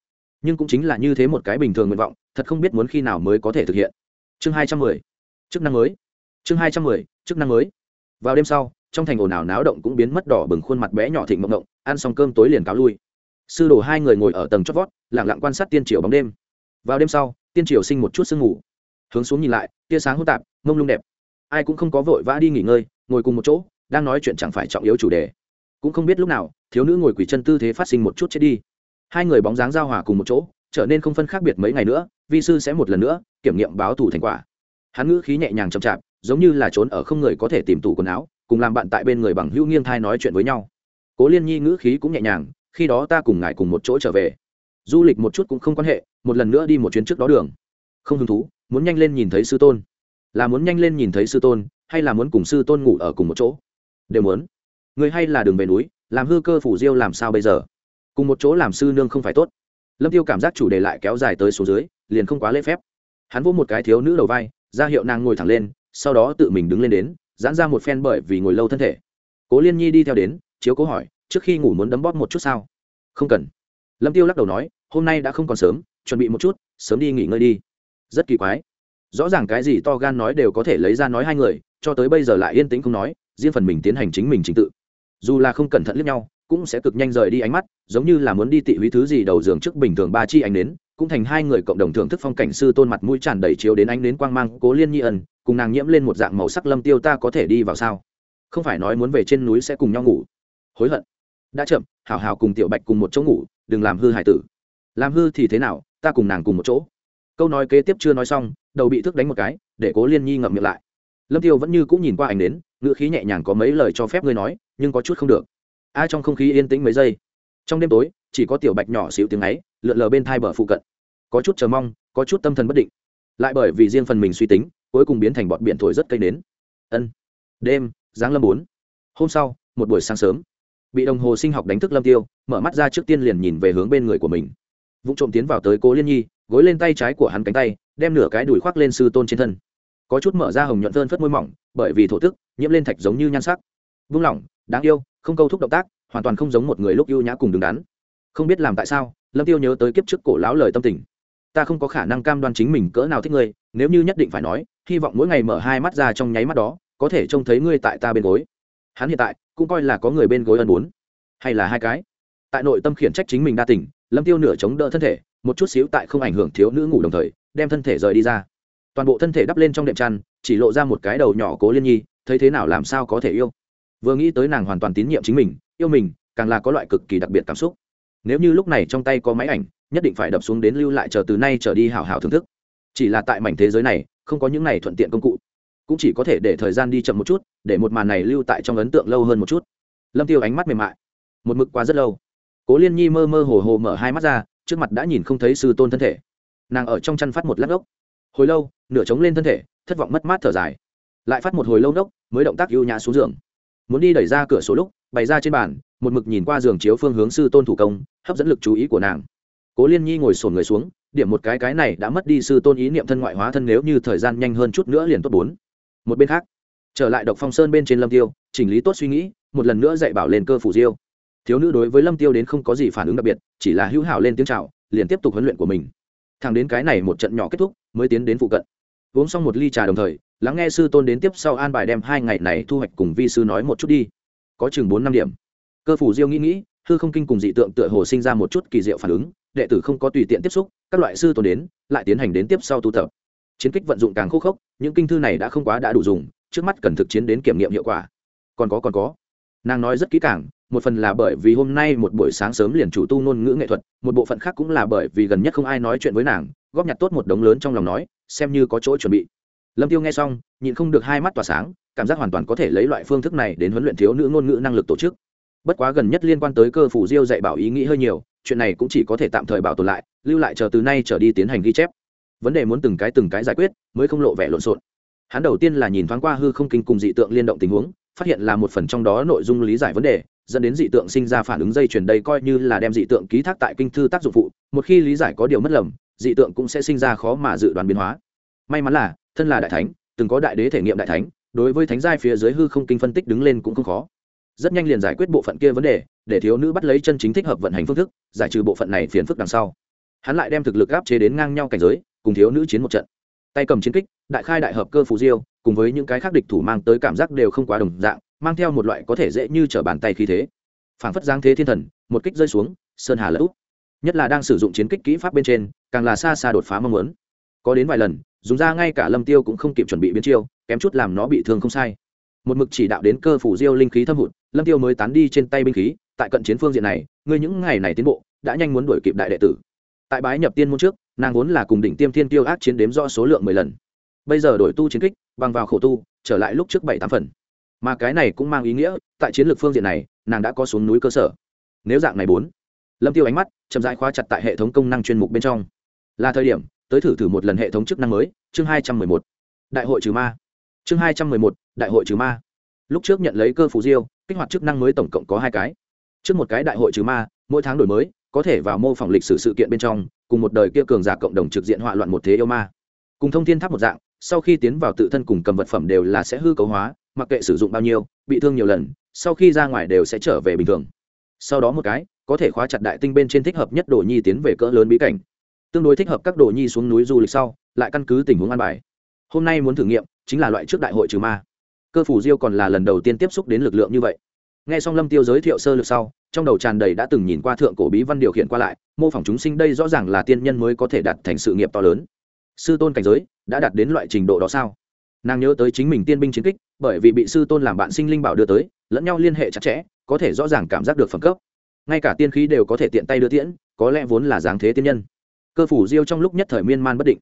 Nhưng cũng chính là như thế một cái bình thường nguyện vọng, thật không biết muốn khi nào mới có thể thực hiện. Chương hai trăm mười, chức năng mới. Chương hai trăm mười, chức năng mới. Vào đêm sau trong thành ồn ào náo động cũng biến mất đỏ bừng khuôn mặt bé nhỏ thịnh mộng động ăn xong cơm tối liền cáo lui. Sư đồ hai người ngồi ở tầng chót vót lẳng lặng quan sát tiên triều bóng đêm. Vào đêm sau, tiên triều sinh một chút sương ngủ hướng xuống nhìn lại, tia sáng hỗn tạp, mông lung đẹp. Ai cũng không có vội vã đi nghỉ ngơi, ngồi cùng một chỗ, đang nói chuyện chẳng phải trọng yếu chủ đề. Cũng không biết lúc nào, thiếu nữ ngồi quỳ chân tư thế phát sinh một chút chết đi. Hai người bóng dáng giao hòa cùng một chỗ, trở nên không phân khác biệt mấy ngày nữa, vi sư sẽ một lần nữa kiểm nghiệm báo thù thành quả. Hắn ngữ khí nhẹ nhàng chậm chạp, giống như là trốn ở không người có thể tìm tủ quần áo cùng làm bạn tại bên người bằng hữu nghiêng thai nói chuyện với nhau. Cố liên nhi ngữ khí cũng nhẹ nhàng, khi đó ta cùng ngài cùng một chỗ trở về. Du lịch một chút cũng không quan hệ, một lần nữa đi một chuyến trước đó đường. Không hứng thú, muốn nhanh lên nhìn thấy sư tôn. Là muốn nhanh lên nhìn thấy sư tôn, hay là muốn cùng sư tôn ngủ ở cùng một chỗ? Đều muốn. Người hay là đường về núi, làm hư cơ phủ diêu làm sao bây giờ? Cùng một chỗ làm sư nương không phải tốt. Lâm tiêu cảm giác chủ đề lại kéo dài tới số dưới, liền không quá lễ phép. Hắn vỗ một cái thiếu nữ đầu vai, ra hiệu nàng ngồi thẳng lên, sau đó tự mình đứng lên đến giãn ra một phen bởi vì ngồi lâu thân thể. Cố liên nhi đi theo đến, chiếu cố hỏi, trước khi ngủ muốn đấm bóp một chút sao? Không cần. Lâm tiêu lắc đầu nói, hôm nay đã không còn sớm, chuẩn bị một chút, sớm đi nghỉ ngơi đi. Rất kỳ quái. Rõ ràng cái gì to gan nói đều có thể lấy ra nói hai người, cho tới bây giờ lại yên tĩnh không nói, riêng phần mình tiến hành chính mình chính tự. Dù là không cẩn thận liếc nhau, cũng sẽ cực nhanh rời đi ánh mắt, giống như là muốn đi tị húy thứ gì đầu giường trước bình thường ba chi ánh đến cũng thành hai người cộng đồng thưởng thức phong cảnh sư tôn mặt mũi tràn đầy chiếu đến ánh đến quang mang cố liên nhi ẩn, cùng nàng nhiễm lên một dạng màu sắc lâm tiêu ta có thể đi vào sao? Không phải nói muốn về trên núi sẽ cùng nhau ngủ. Hối hận. Đã chậm, hảo hảo cùng tiểu bạch cùng một chỗ ngủ, đừng làm hư hải tử. Làm hư thì thế nào, ta cùng nàng cùng một chỗ. Câu nói kế tiếp chưa nói xong, đầu bị thức đánh một cái, để cố liên nhi ngậm miệng lại. Lâm tiêu vẫn như cũng nhìn qua ảnh đến ngựa khí nhẹ nhàng có mấy lời cho phép ngươi nói, nhưng có chút không được. Ai trong không khí yên tĩnh mấy giây. Trong đêm tối, chỉ có tiểu bạch nhỏ xíu tiếng ấy lượn lờ bên thai bờ phụ cận. Có chút chờ mong, có chút tâm thần bất định. Lại bởi vì riêng phần mình suy tính, cuối cùng biến thành bọt biển thổi rất cây nến. ân. Đêm, giáng lâm bốn. Hôm sau, một buổi sáng sớm, bị đồng hồ sinh học đánh thức lâm tiêu, mở mắt ra trước tiên liền nhìn về hướng bên người của mình. Vụ trộm tiến vào tới cố liên nhi, gối lên tay trái của hắn cánh tay, đem nửa cái đùi khoác lên sư tôn trên thân. Có chút mở ra hồng nhuận thơn phất môi mỏng, bởi vì thổ tức nhiễm lên thạch giống như nhan sắc. Vung lỏng, đáng yêu, không câu thúc động tác, hoàn toàn không giống một người lúc yêu nhã cùng đứng đắn. Không biết làm tại sao lâm tiêu nhớ tới kiếp trước cổ lão lời tâm tình. Ta không có khả năng cam đoan chính mình cỡ nào thích ngươi, nếu như nhất định phải nói, hy vọng mỗi ngày mở hai mắt ra trong nháy mắt đó, có thể trông thấy ngươi tại ta bên gối. Hắn hiện tại, cũng coi là có người bên gối ân bốn, hay là hai cái. Tại nội tâm khiển trách chính mình đa tỉnh lâm tiêu nửa chống đỡ thân thể, một chút xíu tại không ảnh hưởng thiếu nữ ngủ đồng thời, đem thân thể rời đi ra. Toàn bộ thân thể đắp lên trong đệm chăn, chỉ lộ ra một cái đầu nhỏ cố liên nhi, thấy thế nào làm sao có thể yêu. Vừa nghĩ tới nàng hoàn toàn tín nhiệm chính mình, yêu mình, càng là có loại cực kỳ đặc biệt cảm xúc nếu như lúc này trong tay có máy ảnh, nhất định phải đập xuống đến lưu lại chờ từ nay trở đi hào hào thưởng thức. Chỉ là tại mảnh thế giới này, không có những này thuận tiện công cụ. Cũng chỉ có thể để thời gian đi chậm một chút, để một màn này lưu tại trong ấn tượng lâu hơn một chút. Lâm tiêu ánh mắt mềm mại. Một mực qua rất lâu. Cố liên nhi mơ mơ hồ hồ mở hai mắt ra, trước mặt đã nhìn không thấy sư tôn thân thể. Nàng ở trong chăn phát một lát ốc. Hồi lâu, nửa trống lên thân thể, thất vọng mất mát thở dài. Lại phát một hồi lâu đốc mới động tác ưu nhã xuống giường muốn đi đẩy ra cửa sổ lúc, bày ra trên bàn, một mực nhìn qua giường chiếu phương hướng sư tôn thủ công, hấp dẫn lực chú ý của nàng. Cố liên nhi ngồi sổn người xuống, điểm một cái cái này đã mất đi sư tôn ý niệm thân ngoại hóa thân nếu như thời gian nhanh hơn chút nữa liền tốt bốn. Một bên khác, trở lại độc phong sơn bên trên lâm tiêu, chỉnh lý tốt suy nghĩ, một lần nữa dạy bảo lên cơ phủ diêu. Thiếu nữ đối với lâm tiêu đến không có gì phản ứng đặc biệt, chỉ là hữu hảo lên tiếng chào, liền tiếp tục huấn luyện của mình. Thẳng đến cái này một trận nhỏ kết thúc, mới tiến đến phụ cận uống xong một ly trà đồng thời, lắng nghe sư tôn đến tiếp sau an bài đem hai ngày này thu hoạch cùng vi sư nói một chút đi. Có chừng bốn năm điểm. Cơ phủ diêu nghĩ nghĩ, hư không kinh cùng dị tượng tựa hồ sinh ra một chút kỳ diệu phản ứng, đệ tử không có tùy tiện tiếp xúc, các loại sư tôn đến, lại tiến hành đến tiếp sau tu tập. Chiến kích vận dụng càng khô khốc, những kinh thư này đã không quá đã đủ dùng, trước mắt cần thực chiến đến kiểm nghiệm hiệu quả. Còn có còn có. Nàng nói rất kỹ càng, một phần là bởi vì hôm nay một buổi sáng sớm liền chủ tu ngôn ngữ nghệ thuật, một bộ phận khác cũng là bởi vì gần nhất không ai nói chuyện với nàng, góp nhặt tốt một đống lớn trong lòng nói xem như có chỗ chuẩn bị. Lâm tiêu nghe xong, nhịn không được hai mắt tỏa sáng, cảm giác hoàn toàn có thể lấy loại phương thức này đến huấn luyện thiếu nữ ngôn ngữ năng lực tổ chức. Bất quá gần nhất liên quan tới cơ phủ diêu dạy bảo ý nghĩ hơi nhiều, chuyện này cũng chỉ có thể tạm thời bảo tồn lại, lưu lại chờ từ nay trở đi tiến hành ghi chép. Vấn đề muốn từng cái từng cái giải quyết, mới không lộ vẻ lộn xộn. Hắn đầu tiên là nhìn thoáng qua hư không kinh cùng dị tượng liên động tình huống, phát hiện là một phần trong đó nội dung lý giải vấn đề, dẫn đến dị tượng sinh ra phản ứng dây chuyển đây coi như là đem dị tượng ký thác tại kinh thư tác dụng phụ, một khi lý giải có điều mất lầm dị tượng cũng sẽ sinh ra khó mà dự đoán biến hóa. May mắn là, thân là đại thánh, từng có đại đế thể nghiệm đại thánh, đối với thánh giai phía dưới hư không kinh phân tích đứng lên cũng không khó. Rất nhanh liền giải quyết bộ phận kia vấn đề, để thiếu nữ bắt lấy chân chính thích hợp vận hành phương thức, giải trừ bộ phận này phiền phức đằng sau. Hắn lại đem thực lực áp chế đến ngang nhau cảnh giới, cùng thiếu nữ chiến một trận. Tay cầm chiến kích, đại khai đại hợp cơ phù diêu, cùng với những cái khác địch thủ mang tới cảm giác đều không quá đồng dạng, mang theo một loại có thể dễ như trở bàn tay khí thế. Phảng phất giáng thế thiên thần, một kích rơi xuống, sơn hà lỡ úp. Nhất là đang sử dụng chiến kích kỹ pháp bên trên càng là xa xa đột phá mong muốn. Có đến vài lần, dùng ra ngay cả lâm tiêu cũng không kịp chuẩn bị biến chiêu, kém chút làm nó bị thương không sai. Một mực chỉ đạo đến cơ phủ diêu linh khí thâm hụt, lâm tiêu mới tán đi trên tay binh khí, tại cận chiến phương diện này, ngươi những ngày này tiến bộ, đã nhanh muốn đuổi kịp đại đệ tử. Tại bái nhập tiên môn trước, nàng vốn là cùng đỉnh tiêm thiên tiêu ác chiến đếm do số lượng mười lần. Bây giờ đổi tu chiến kích, bằng vào khổ tu, trở lại lúc trước bảy tám phần. Mà cái này cũng mang ý nghĩa, tại chiến lược phương diện này, nàng đã có xuống núi cơ sở. Nếu dạng này bốn, lâm tiêu ánh mắt chậm rãi khóa chặt tại hệ thống công năng chuyên mục bên trong là thời điểm, tới thử thử một lần hệ thống chức năng mới, chương hai trăm mười một, đại hội trừ ma. Chương hai trăm mười một, đại hội trừ ma. Lúc trước nhận lấy cơ phù diêu, kích hoạt chức năng mới tổng cộng có hai cái. Trước một cái đại hội trừ ma, mỗi tháng đổi mới, có thể vào mô phỏng lịch sử sự kiện bên trong, cùng một đời kia cường giả cộng đồng trực diện họa loạn một thế yêu ma. Cùng thông thiên tháp một dạng, sau khi tiến vào tự thân cùng cầm vật phẩm đều là sẽ hư cấu hóa, mặc kệ sử dụng bao nhiêu, bị thương nhiều lần, sau khi ra ngoài đều sẽ trở về bình thường. Sau đó một cái, có thể khóa chặt đại tinh bên trên thích hợp nhất đồ nhi tiến về cỡ lớn bí cảnh tương đối thích hợp các đồ nhi xuống núi du lịch sau, lại căn cứ tình huống an bài. Hôm nay muốn thử nghiệm, chính là loại trước đại hội trừ ma. Cơ phủ diêu còn là lần đầu tiên tiếp xúc đến lực lượng như vậy. Nghe xong lâm tiêu giới thiệu sơ lược sau, trong đầu tràn đầy đã từng nhìn qua thượng cổ bí văn điều khiển qua lại, mô phỏng chúng sinh đây rõ ràng là tiên nhân mới có thể đạt thành sự nghiệp to lớn. Sư tôn cảnh giới, đã đạt đến loại trình độ đó sao? Nàng nhớ tới chính mình tiên binh chiến kích, bởi vì bị sư tôn làm bạn sinh linh bảo đưa tới, lẫn nhau liên hệ chặt chẽ, có thể rõ ràng cảm giác được phẩm cấp. Ngay cả tiên khí đều có thể tiện tay đưa tiễn, có lẽ vốn là dáng thế tiên nhân cơ phủ diêu trong lúc nhất thời miên man bất định.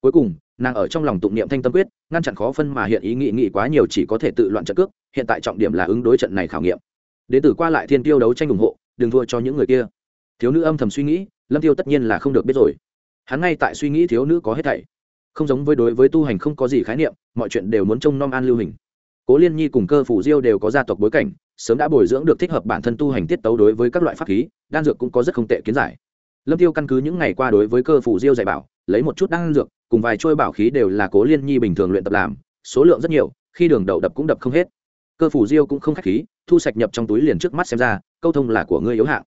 Cuối cùng, nàng ở trong lòng tụng niệm thanh tâm quyết, ngăn chặn khó phân mà hiện ý nghị nghị quá nhiều chỉ có thể tự loạn trận cước, hiện tại trọng điểm là ứng đối trận này khảo nghiệm. Đến từ qua lại thiên tiêu đấu tranh ủng hộ, đừng thua cho những người kia. Thiếu nữ âm thầm suy nghĩ, lâm tiêu tất nhiên là không được biết rồi. Hắn ngay tại suy nghĩ thiếu nữ có hết thảy. Không giống với đối với tu hành không có gì khái niệm, mọi chuyện đều muốn trông nom an lưu hình. Cố liên nhi cùng cơ phủ diêu đều có gia tộc bối cảnh, sớm đã bồi dưỡng được thích hợp bản thân tu hành tiết tấu đối với các loại pháp khí, đan dược cũng có rất không tệ kiến giải lâm tiêu căn cứ những ngày qua đối với cơ phủ diêu dạy bảo, lấy một chút đan dược, cùng vài trôi bảo khí đều là cố liên nhi bình thường luyện tập làm, số lượng rất nhiều, khi đường đậu đập cũng đập không hết. Cơ phủ diêu cũng không khách khí, thu sạch nhập trong túi liền trước mắt xem ra, câu thông là của ngươi yếu hạng.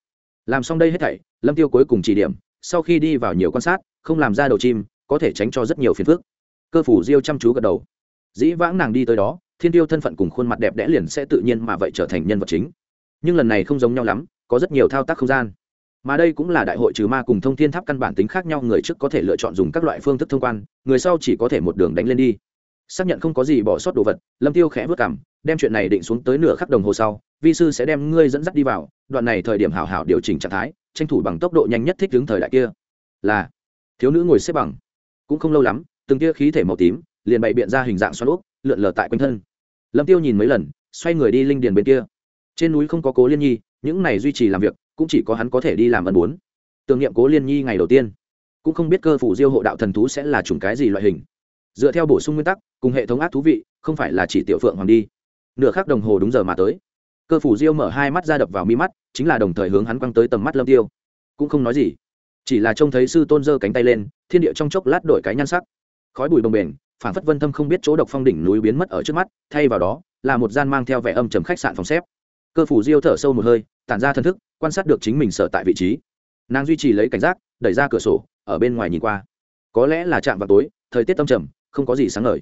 Làm xong đây hết thảy, lâm tiêu cuối cùng chỉ điểm, sau khi đi vào nhiều quan sát, không làm ra đầu chim, có thể tránh cho rất nhiều phiền phức. Cơ phủ diêu chăm chú gật đầu. Dĩ vãng nàng đi tới đó, thiên tiêu thân phận cùng khuôn mặt đẹp đẽ liền sẽ tự nhiên mà vậy trở thành nhân vật chính. Nhưng lần này không giống nhau lắm, có rất nhiều thao tác không gian mà đây cũng là đại hội trừ ma cùng thông thiên tháp căn bản tính khác nhau, người trước có thể lựa chọn dùng các loại phương thức thông quan, người sau chỉ có thể một đường đánh lên đi. Xác nhận không có gì bỏ sót đồ vật, lâm tiêu khẽ vớt cảm đem chuyện này định xuống tới nửa khắc đồng hồ sau, vi sư sẽ đem ngươi dẫn dắt đi vào, đoạn này thời điểm hảo hảo điều chỉnh trạng thái, tranh thủ bằng tốc độ nhanh nhất thích ứng thời đại kia. Là, thiếu nữ ngồi xếp bằng, cũng không lâu lắm, từng tia khí thể màu tím, liền bày biện ra hình dạng xoắn úp lượn lờ tại quanh thân. Lâm tiêu nhìn mấy lần, xoay người đi linh điền bên kia. Trên núi không có cố liên nhi, những này duy trì làm việc cũng chỉ có hắn có thể đi làm ân bốn. Tưởng niệm cố liên nhi ngày đầu tiên, cũng không biết cơ phủ diêu hộ đạo thần thú sẽ là chủng cái gì loại hình. Dựa theo bổ sung nguyên tắc, cùng hệ thống ác thú vị, không phải là chỉ tiểu phượng hoàng đi. Nửa khắc đồng hồ đúng giờ mà tới. Cơ phủ diêu mở hai mắt ra đập vào mi mắt, chính là đồng thời hướng hắn quăng tới tầm mắt lâm tiêu. Cũng không nói gì, chỉ là trông thấy sư tôn giơ cánh tay lên, thiên địa trong chốc lát đổi cái nhan sắc. Khói bụi bồng bềnh phản phất vân thâm không biết chỗ độc phong đỉnh núi biến mất ở trước mắt, thay vào đó, là một gian mang theo vẻ âm trầm khách sạn phòng xếp. Cơ phủ diêu thở sâu một hơi, tản ra thần thức quan sát được chính mình sở tại vị trí. Nàng duy trì lấy cảnh giác, đẩy ra cửa sổ, ở bên ngoài nhìn qua. Có lẽ là chạm vào tối, thời tiết tâm trầm, không có gì sáng ngời.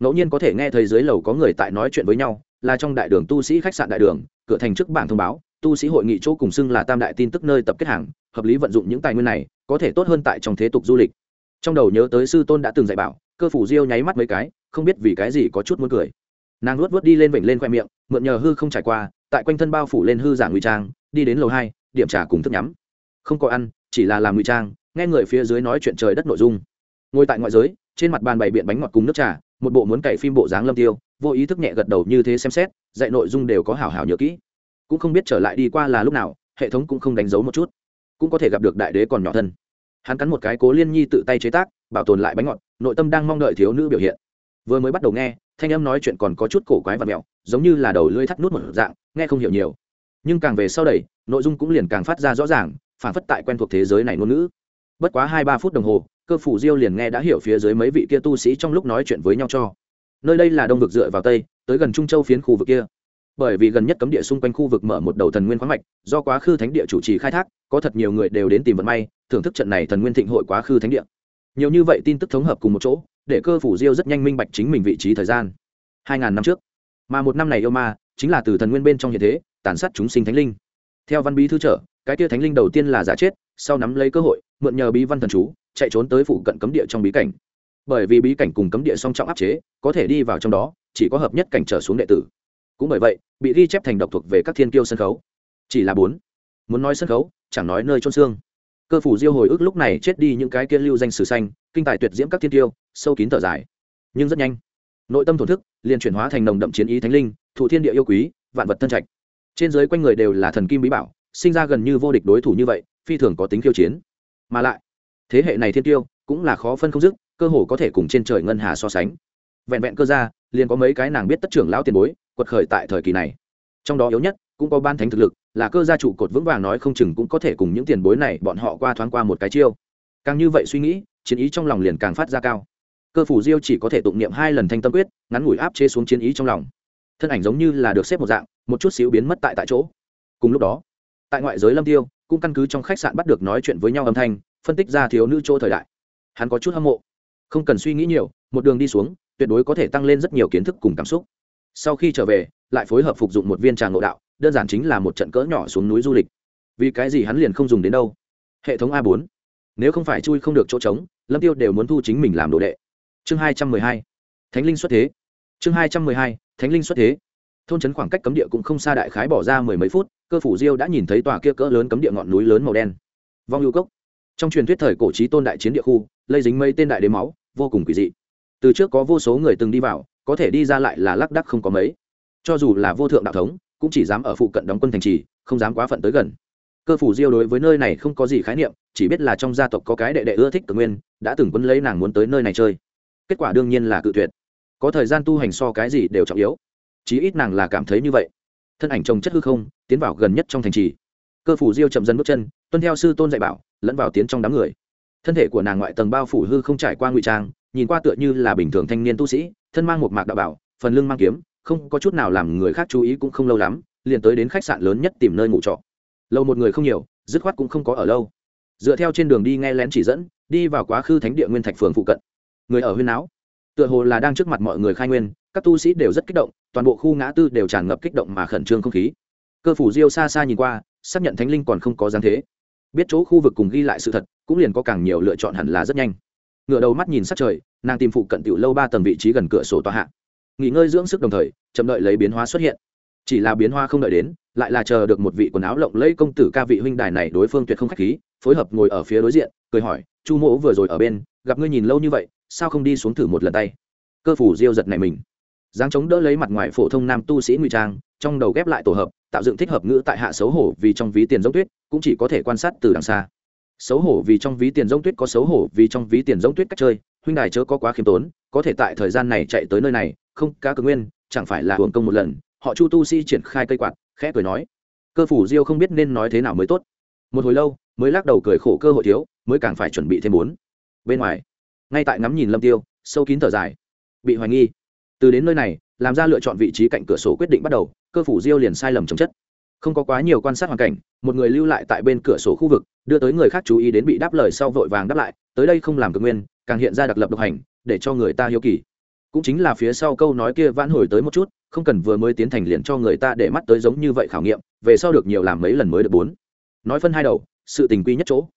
Ngẫu nhiên có thể nghe thấy dưới lầu có người tại nói chuyện với nhau, là trong đại đường tu sĩ khách sạn đại đường, cửa thành trước bảng thông báo, tu sĩ hội nghị chỗ cùng xưng là tam đại tin tức nơi tập kết hàng, hợp lý vận dụng những tài nguyên này, có thể tốt hơn tại trong thế tục du lịch. Trong đầu nhớ tới sư tôn đã từng dạy bảo, cơ phủ diêu nháy mắt mấy cái, không biết vì cái gì có chút muốn cười. Nàng luốt vớt đi lên vểnh lên khoe miệng, mượn nhờ hư không trải qua, tại quanh thân bao phủ lên hư giả ngụy trang đi đến lầu hai, điểm trả cùng thức nhắm. Không có ăn, chỉ là làm ngụy trang, nghe người phía dưới nói chuyện trời đất nội dung. Ngồi tại ngoại giới, trên mặt bàn bày biện bánh ngọt cùng nước trà, một bộ muốn cày phim bộ dáng lâm tiêu, vô ý thức nhẹ gật đầu như thế xem xét, dạy nội dung đều có hảo hảo nhớ kỹ. Cũng không biết trở lại đi qua là lúc nào, hệ thống cũng không đánh dấu một chút. Cũng có thể gặp được đại đế còn nhỏ thân. Hắn cắn một cái cố liên nhi tự tay chế tác, bảo tồn lại bánh ngọt, nội tâm đang mong đợi thiếu nữ biểu hiện. Vừa mới bắt đầu nghe, thanh âm nói chuyện còn có chút cổ quái và mẹo, giống như là đầu lưỡi thắt nút một dạng, nghe không hiểu nhiều nhưng càng về sau đẩy, nội dung cũng liền càng phát ra rõ ràng, phản phất tại quen thuộc thế giới này ngôn ngữ. Bất quá hai ba phút đồng hồ, cơ phủ diêu liền nghe đã hiểu phía dưới mấy vị kia tu sĩ trong lúc nói chuyện với nhau cho. Nơi đây là đông vực dựa vào tây, tới gần trung châu phiến khu vực kia. Bởi vì gần nhất cấm địa xung quanh khu vực mở một đầu thần nguyên khoáng mạch, do quá khứ thánh địa chủ trì khai thác, có thật nhiều người đều đến tìm vận may, thưởng thức trận này thần nguyên thịnh hội quá khứ thánh địa. Nhiều như vậy tin tức thống hợp cùng một chỗ, để cơ phủ diêu rất nhanh minh bạch chính mình vị trí thời gian. Hai ngàn năm trước. Mà một năm này yêu ma, chính là từ thần nguyên bên trong hiện thế tàn sát chúng sinh thánh linh. Theo văn bí thư trở, cái tia thánh linh đầu tiên là giả chết, sau nắm lấy cơ hội, mượn nhờ bí văn thần chú, chạy trốn tới phụ cận cấm địa trong bí cảnh. Bởi vì bí cảnh cùng cấm địa song trọng áp chế, có thể đi vào trong đó, chỉ có hợp nhất cảnh trở xuống đệ tử. Cũng bởi vậy, bị ghi chép thành độc thuộc về các thiên kiêu sân khấu. Chỉ là bốn. Muốn nói sân khấu, chẳng nói nơi trôn xương. Cơ phủ diêu hồi ức lúc này chết đi những cái kia lưu danh sử xanh kinh tài tuyệt diễm các thiên tiêu sâu kín thở dài. Nhưng rất nhanh, nội tâm thổn thức, liền chuyển hóa thành nồng đậm chiến ý thánh linh, thụ thiên địa yêu quý, vạn vật thân trạch trên giới quanh người đều là thần kim bí bảo, sinh ra gần như vô địch đối thủ như vậy, phi thường có tính khiêu chiến. Mà lại, thế hệ này thiên tiêu cũng là khó phân không dứt, cơ hồ có thể cùng trên trời ngân hà so sánh. Vẹn vẹn cơ ra, liền có mấy cái nàng biết tất trưởng lão tiền bối, quật khởi tại thời kỳ này. Trong đó yếu nhất, cũng có ban thánh thực lực, là cơ gia trụ cột vững vàng nói không chừng cũng có thể cùng những tiền bối này bọn họ qua thoáng qua một cái chiêu. Càng như vậy suy nghĩ, chiến ý trong lòng liền càng phát ra cao. Cơ phủ diêu chỉ có thể tụng niệm hai lần thanh tâm quyết, ngắn ngủi áp chế xuống chiến ý trong lòng thân ảnh giống như là được xếp một dạng, một chút xíu biến mất tại tại chỗ. Cùng lúc đó, tại ngoại giới lâm tiêu cũng căn cứ trong khách sạn bắt được nói chuyện với nhau âm thanh, phân tích ra thiếu nữ chỗ thời đại. Hắn có chút hâm mộ. Không cần suy nghĩ nhiều, một đường đi xuống, tuyệt đối có thể tăng lên rất nhiều kiến thức cùng cảm xúc. Sau khi trở về, lại phối hợp phục dụng một viên tràng ngộ đạo, đơn giản chính là một trận cỡ nhỏ xuống núi du lịch. Vì cái gì hắn liền không dùng đến đâu? Hệ thống a 4 nếu không phải chui không được chỗ trống, lâm tiêu đều muốn thu chính mình làm đồ đệ. Chương hai trăm mười hai. Thánh linh xuất thế. Chương hai trăm mười hai thánh linh xuất thế. Thôn trấn khoảng cách cấm địa cũng không xa đại khái bỏ ra mười mấy phút, cơ phủ diêu đã nhìn thấy tòa kia cỡ lớn cấm địa ngọn núi lớn màu đen. Vong lưu cốc. Trong truyền thuyết thời cổ trí tôn đại chiến địa khu, lây dính mây tên đại đế máu, vô cùng quỷ dị. Từ trước có vô số người từng đi vào, có thể đi ra lại là lác đắc không có mấy. Cho dù là vô thượng đạo thống, cũng chỉ dám ở phụ cận đóng quân thành trì, không dám quá phận tới gần. Cơ phủ diêu đối với nơi này không có gì khái niệm, chỉ biết là trong gia tộc có cái đệ đệ ưa thích tự nguyên, đã từng quân lấy nàng muốn tới nơi này chơi. Kết quả đương nhiên là cự tuyệt có thời gian tu hành so cái gì đều trọng yếu. Chí ít nàng là cảm thấy như vậy. Thân ảnh chồng chất hư không, tiến vào gần nhất trong thành trì. Cơ phủ diêu chậm dần bước chân, tuân theo sư tôn dạy bảo, lẫn vào tiến trong đám người. Thân thể của nàng ngoại tầng bao phủ hư không trải qua ngụy trang, nhìn qua tựa như là bình thường thanh niên tu sĩ, thân mang một mạc đạo bảo, phần lưng mang kiếm, không có chút nào làm người khác chú ý cũng không lâu lắm, liền tới đến khách sạn lớn nhất tìm nơi ngủ trọ. Lâu một người không nhiều, dứt khoát cũng không có ở lâu. Dựa theo trên đường đi nghe lén chỉ dẫn, đi vào quá khứ thánh địa nguyên thạch phường phụ cận. Người ở huyên áo tựa hồ là đang trước mặt mọi người khai nguyên, các tu sĩ đều rất kích động, toàn bộ khu ngã tư đều tràn ngập kích động mà khẩn trương không khí. Cơ phủ diêu xa xa nhìn qua, xác nhận thánh linh còn không có dáng thế. Biết chỗ khu vực cùng ghi lại sự thật, cũng liền có càng nhiều lựa chọn hẳn là rất nhanh. Ngựa đầu mắt nhìn sát trời, nàng tìm phụ cận tiểu lâu ba tầng vị trí gần cửa sổ tòa hạ. Nghỉ ngơi dưỡng sức đồng thời, chậm đợi lấy biến hóa xuất hiện. Chỉ là biến hoa không đợi đến, lại là chờ được một vị quần áo lộng lẫy công tử ca vị huynh đài này đối phương tuyệt không khách khí, phối hợp ngồi ở phía đối diện, cười hỏi, chu mỗ vừa rồi ở bên, gặp ngươi nhìn lâu như vậy sao không đi xuống thử một lần tay? Cơ phủ diêu giật này mình. Giáng chống đỡ lấy mặt ngoài phổ thông nam tu sĩ ngụy trang, trong đầu ghép lại tổ hợp, tạo dựng thích hợp ngữ tại hạ xấu hổ vì trong ví tiền giống tuyết, cũng chỉ có thể quan sát từ đằng xa. Xấu hổ vì trong ví tiền giống tuyết có xấu hổ vì trong ví tiền giống tuyết cách chơi, huynh đài chớ có quá khiêm tốn, có thể tại thời gian này chạy tới nơi này, không, cá cực nguyên, chẳng phải là hưởng công một lần. Họ chu tu sĩ triển khai cây quạt, khẽ cười nói, cơ phủ diêu không biết nên nói thế nào mới tốt. Một hồi lâu, mới lắc đầu cười khổ cơ hội thiếu, mới càng phải chuẩn bị thêm bốn. Bên ngoài ngay tại ngắm nhìn lâm tiêu, sâu kín thở dài. Bị hoài nghi. Từ đến nơi này, làm ra lựa chọn vị trí cạnh cửa sổ quyết định bắt đầu, cơ phủ diêu liền sai lầm chồng chất. Không có quá nhiều quan sát hoàn cảnh, một người lưu lại tại bên cửa sổ khu vực, đưa tới người khác chú ý đến bị đáp lời sau vội vàng đáp lại, tới đây không làm cực nguyên, càng hiện ra đặc lập độc hành, để cho người ta hiếu kỳ. Cũng chính là phía sau câu nói kia vãn hồi tới một chút, không cần vừa mới tiến thành liền cho người ta để mắt tới giống như vậy khảo nghiệm, về sau được nhiều làm mấy lần mới được bốn. Nói phân hai đầu, sự tình quy nhất chỗ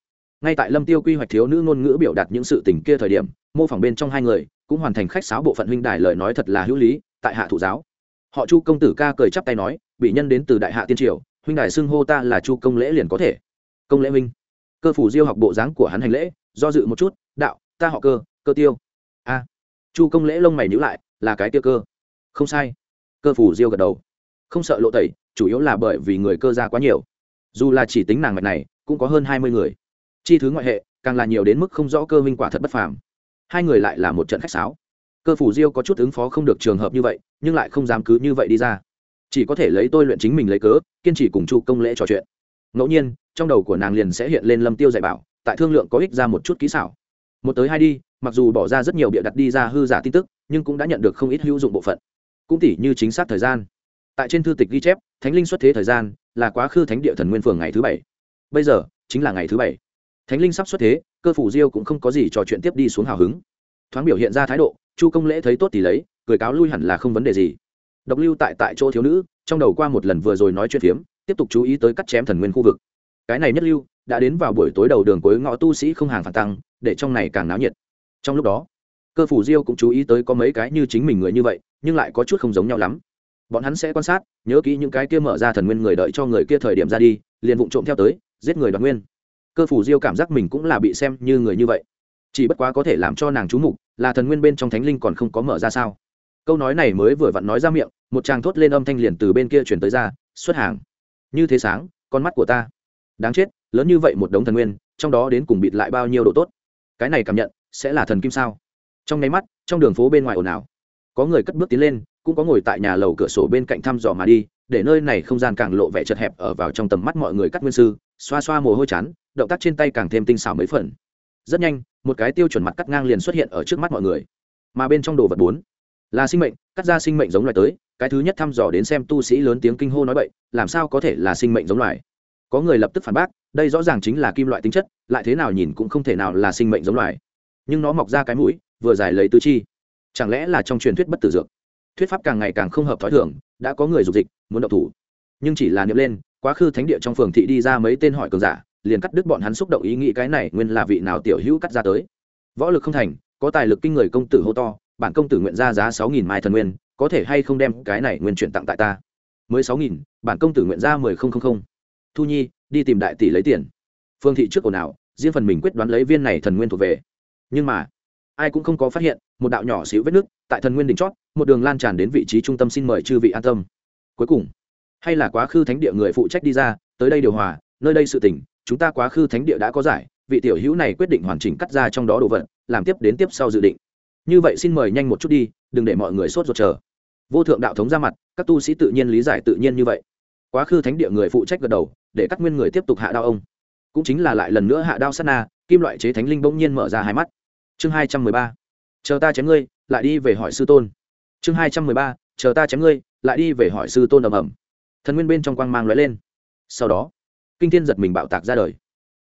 ngay tại lâm tiêu quy hoạch thiếu nữ ngôn ngữ biểu đạt những sự tình kia thời điểm, mô phỏng bên trong hai người cũng hoàn thành khách sáo bộ phận huynh đài lời nói thật là hữu lý, tại hạ thủ giáo. Họ chu công tử ca cười chắp tay nói bị nhân đến từ đại hạ tiên triều, huynh đài xưng hô ta là chu công lễ liền có thể. Công lễ huynh? Cơ phủ diêu học bộ dáng của hắn hành lễ, do dự một chút, đạo, ta họ cơ cơ tiêu. A. Chu công lễ lông mày nhữ lại, là cái tiêu cơ. Không sai. Cơ phủ diêu gật đầu. Không sợ lộ tẩy, chủ yếu là bởi vì người cơ ra quá nhiều. Dù là chỉ tính nàng mạch này, cũng có hơn hai mươi người chi thứ ngoại hệ, càng là nhiều đến mức không rõ cơ minh quả thật bất phàm. Hai người lại là một trận khách sáo. Cơ phủ diêu có chút ứng phó không được trường hợp như vậy, nhưng lại không dám cứ như vậy đi ra. Chỉ có thể lấy tôi luyện chính mình lấy cớ, kiên trì cùng chu công lễ trò chuyện. Ngẫu nhiên, trong đầu của nàng liền sẽ hiện lên lâm tiêu dạy bảo, tại thương lượng có ích ra một chút kỹ xảo. Một tới hai đi, mặc dù bỏ ra rất nhiều bịa đặt đi ra hư giả tin tức, nhưng cũng đã nhận được không ít hữu dụng bộ phận. Cũng tỉ như chính xác thời gian. Tại trên thư tịch ghi chép, thánh linh xuất thế thời gian là quá khứ thánh địa thần nguyên phường ngày thứ bảy. Bây giờ, chính là ngày thứ bảy thánh linh sắp xuất thế, cơ phủ diêu cũng không có gì trò chuyện tiếp đi xuống hào hứng. Thoáng biểu hiện ra thái độ, chu công lễ thấy tốt thì lấy, cười cáo lui hẳn là không vấn đề gì. Độc lưu tại tại chỗ thiếu nữ, trong đầu qua một lần vừa rồi nói chuyện phiếm, tiếp tục chú ý tới cắt chém thần nguyên khu vực. Cái này nhất lưu, đã đến vào buổi tối đầu đường cuối ngõ tu sĩ không hàng phản tăng, để trong này càng náo nhiệt. Trong lúc đó, cơ phủ diêu cũng chú ý tới có mấy cái như chính mình người như vậy, nhưng lại có chút không giống nhau lắm. Bọn hắn sẽ quan sát, nhớ kỹ những cái kia mở ra thần nguyên người đợi cho người kia thời điểm ra đi, liền vụng trộm theo tới, giết người đoạt nguyên cơ phủ diêu cảm giác mình cũng là bị xem như người như vậy. Chỉ bất quá có thể làm cho nàng trú mục, là thần nguyên bên trong thánh linh còn không có mở ra sao? Câu nói này mới vừa vặn nói ra miệng, một chàng thốt lên âm thanh liền từ bên kia chuyển tới ra, xuất hàng. Như thế sáng, con mắt của ta. Đáng chết, lớn như vậy một đống thần nguyên, trong đó đến cùng bịt lại bao nhiêu độ tốt? Cái này cảm nhận, sẽ là thần kim sao? Trong nháy mắt, trong đường phố bên ngoài ồn ào. Có người cất bước tiến lên, cũng có ngồi tại nhà lầu cửa sổ bên cạnh thăm dò mà đi, để nơi này không gian càng lộ vẻ chật hẹp ở vào trong tầm mắt mọi người cắt nguyên sư, xoa xoa mồ hôi chán động tác trên tay càng thêm tinh xảo mấy phần. Rất nhanh, một cái tiêu chuẩn mặt cắt ngang liền xuất hiện ở trước mắt mọi người. Mà bên trong đồ vật bốn là sinh mệnh, cắt ra sinh mệnh giống loài tới, cái thứ nhất thăm dò đến xem tu sĩ lớn tiếng kinh hô nói bậy, làm sao có thể là sinh mệnh giống loài? Có người lập tức phản bác, đây rõ ràng chính là kim loại tính chất, lại thế nào nhìn cũng không thể nào là sinh mệnh giống loài. Nhưng nó mọc ra cái mũi, vừa dài lấy tứ chi. Chẳng lẽ là trong truyền thuyết bất tử dược? Thuyết pháp càng ngày càng không hợp t h ó i thưởng đã có người dục dịch, muốn động thủ. Nhưng chỉ là niệm lên, quá khứ thánh địa trong phường thị đi ra mấy tên hỏi cường giả liền cắt đứt bọn hắn xúc động ý nghĩ cái này nguyên là vị nào tiểu hữu cắt ra tới. Võ lực không thành, có tài lực kinh người công tử hô to, bản công tử nguyện ra giá sáu nghìn mai thần nguyên, có thể hay không đem cái này nguyên chuyển tặng tại ta? Mới sáu nghìn, bản công tử nguyện ra mười không không không. Thu nhi, đi tìm đại tỷ lấy tiền. Phương thị trước ồn ào, riêng phần mình quyết đoán lấy viên này thần nguyên thuộc về. Nhưng mà, ai cũng không có phát hiện, một đạo nhỏ xíu vết nước tại thần nguyên đỉnh chót, một đường lan tràn đến vị trí trung tâm xin mời chư vị an tâm. Cuối cùng, hay là quá khứ thánh địa người phụ trách đi ra, tới đây điều hòa nơi đây sự tình, chúng ta quá khứ thánh địa đã có giải, vị tiểu hữu này quyết định hoàn chỉnh cắt ra trong đó đồ vật, làm tiếp đến tiếp sau dự định. Như vậy xin mời nhanh một chút đi, đừng để mọi người sốt ruột chờ. Vô thượng đạo thống ra mặt, các tu sĩ tự nhiên lý giải tự nhiên như vậy. Quá khứ thánh địa người phụ trách gật đầu, để các nguyên người tiếp tục hạ đao ông. Cũng chính là lại lần nữa hạ đao sát na, kim loại chế thánh linh bỗng nhiên mở ra hai mắt. Chương hai trăm mười ba. Chờ ta chém ngươi, lại đi về hỏi sư tôn. Chương hai trăm mười ba. Chờ ta chém ngươi, lại đi về hỏi sư tôn ầm ầm. Thần nguyên bên trong quang mang lóe lên. Sau đó kinh thiên giật mình bạo tạc ra đời.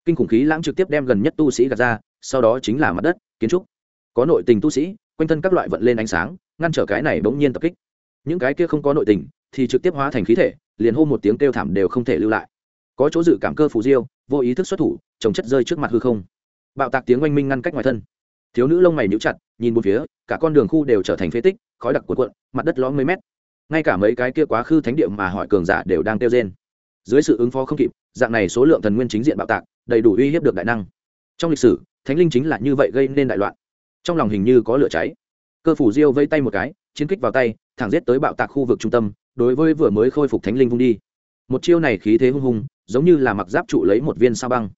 Kinh khủng khí lãng trực tiếp đem gần nhất tu sĩ gạt ra, sau đó chính là mặt đất, kiến trúc. Có nội tình tu sĩ, quanh thân các loại vận lên ánh sáng, ngăn trở cái này bỗng nhiên tập kích. Những cái kia không có nội tình, thì trực tiếp hóa thành khí thể, liền hô một tiếng kêu thảm đều không thể lưu lại. Có chỗ dự cảm cơ phù diêu, vô ý thức xuất thủ trồng chất rơi trước mặt hư không. Bạo tạc tiếng oanh minh ngăn cách ngoài thân. Thiếu nữ lông mày níu chặt, nhìn một phía, cả con đường khu đều trở thành phế tích, khói đặc cuộn cuộn, mặt đất lõm mấy mét. Ngay cả mấy cái kia quá khứ thánh địa mà hỏi cường giả đều đang tiêu rên. Dưới sự ứng phó không kịp dạng này số lượng thần nguyên chính diện bạo tạc, đầy đủ uy hiếp được đại năng. Trong lịch sử, thánh linh chính là như vậy gây nên đại loạn. Trong lòng hình như có lửa cháy. Cơ phủ diêu vây tay một cái, chiến kích vào tay, thẳng giết tới bạo tạc khu vực trung tâm, đối với vừa mới khôi phục thánh linh vung đi. Một chiêu này khí thế hung hùng, giống như là mặc giáp trụ lấy một viên sao băng.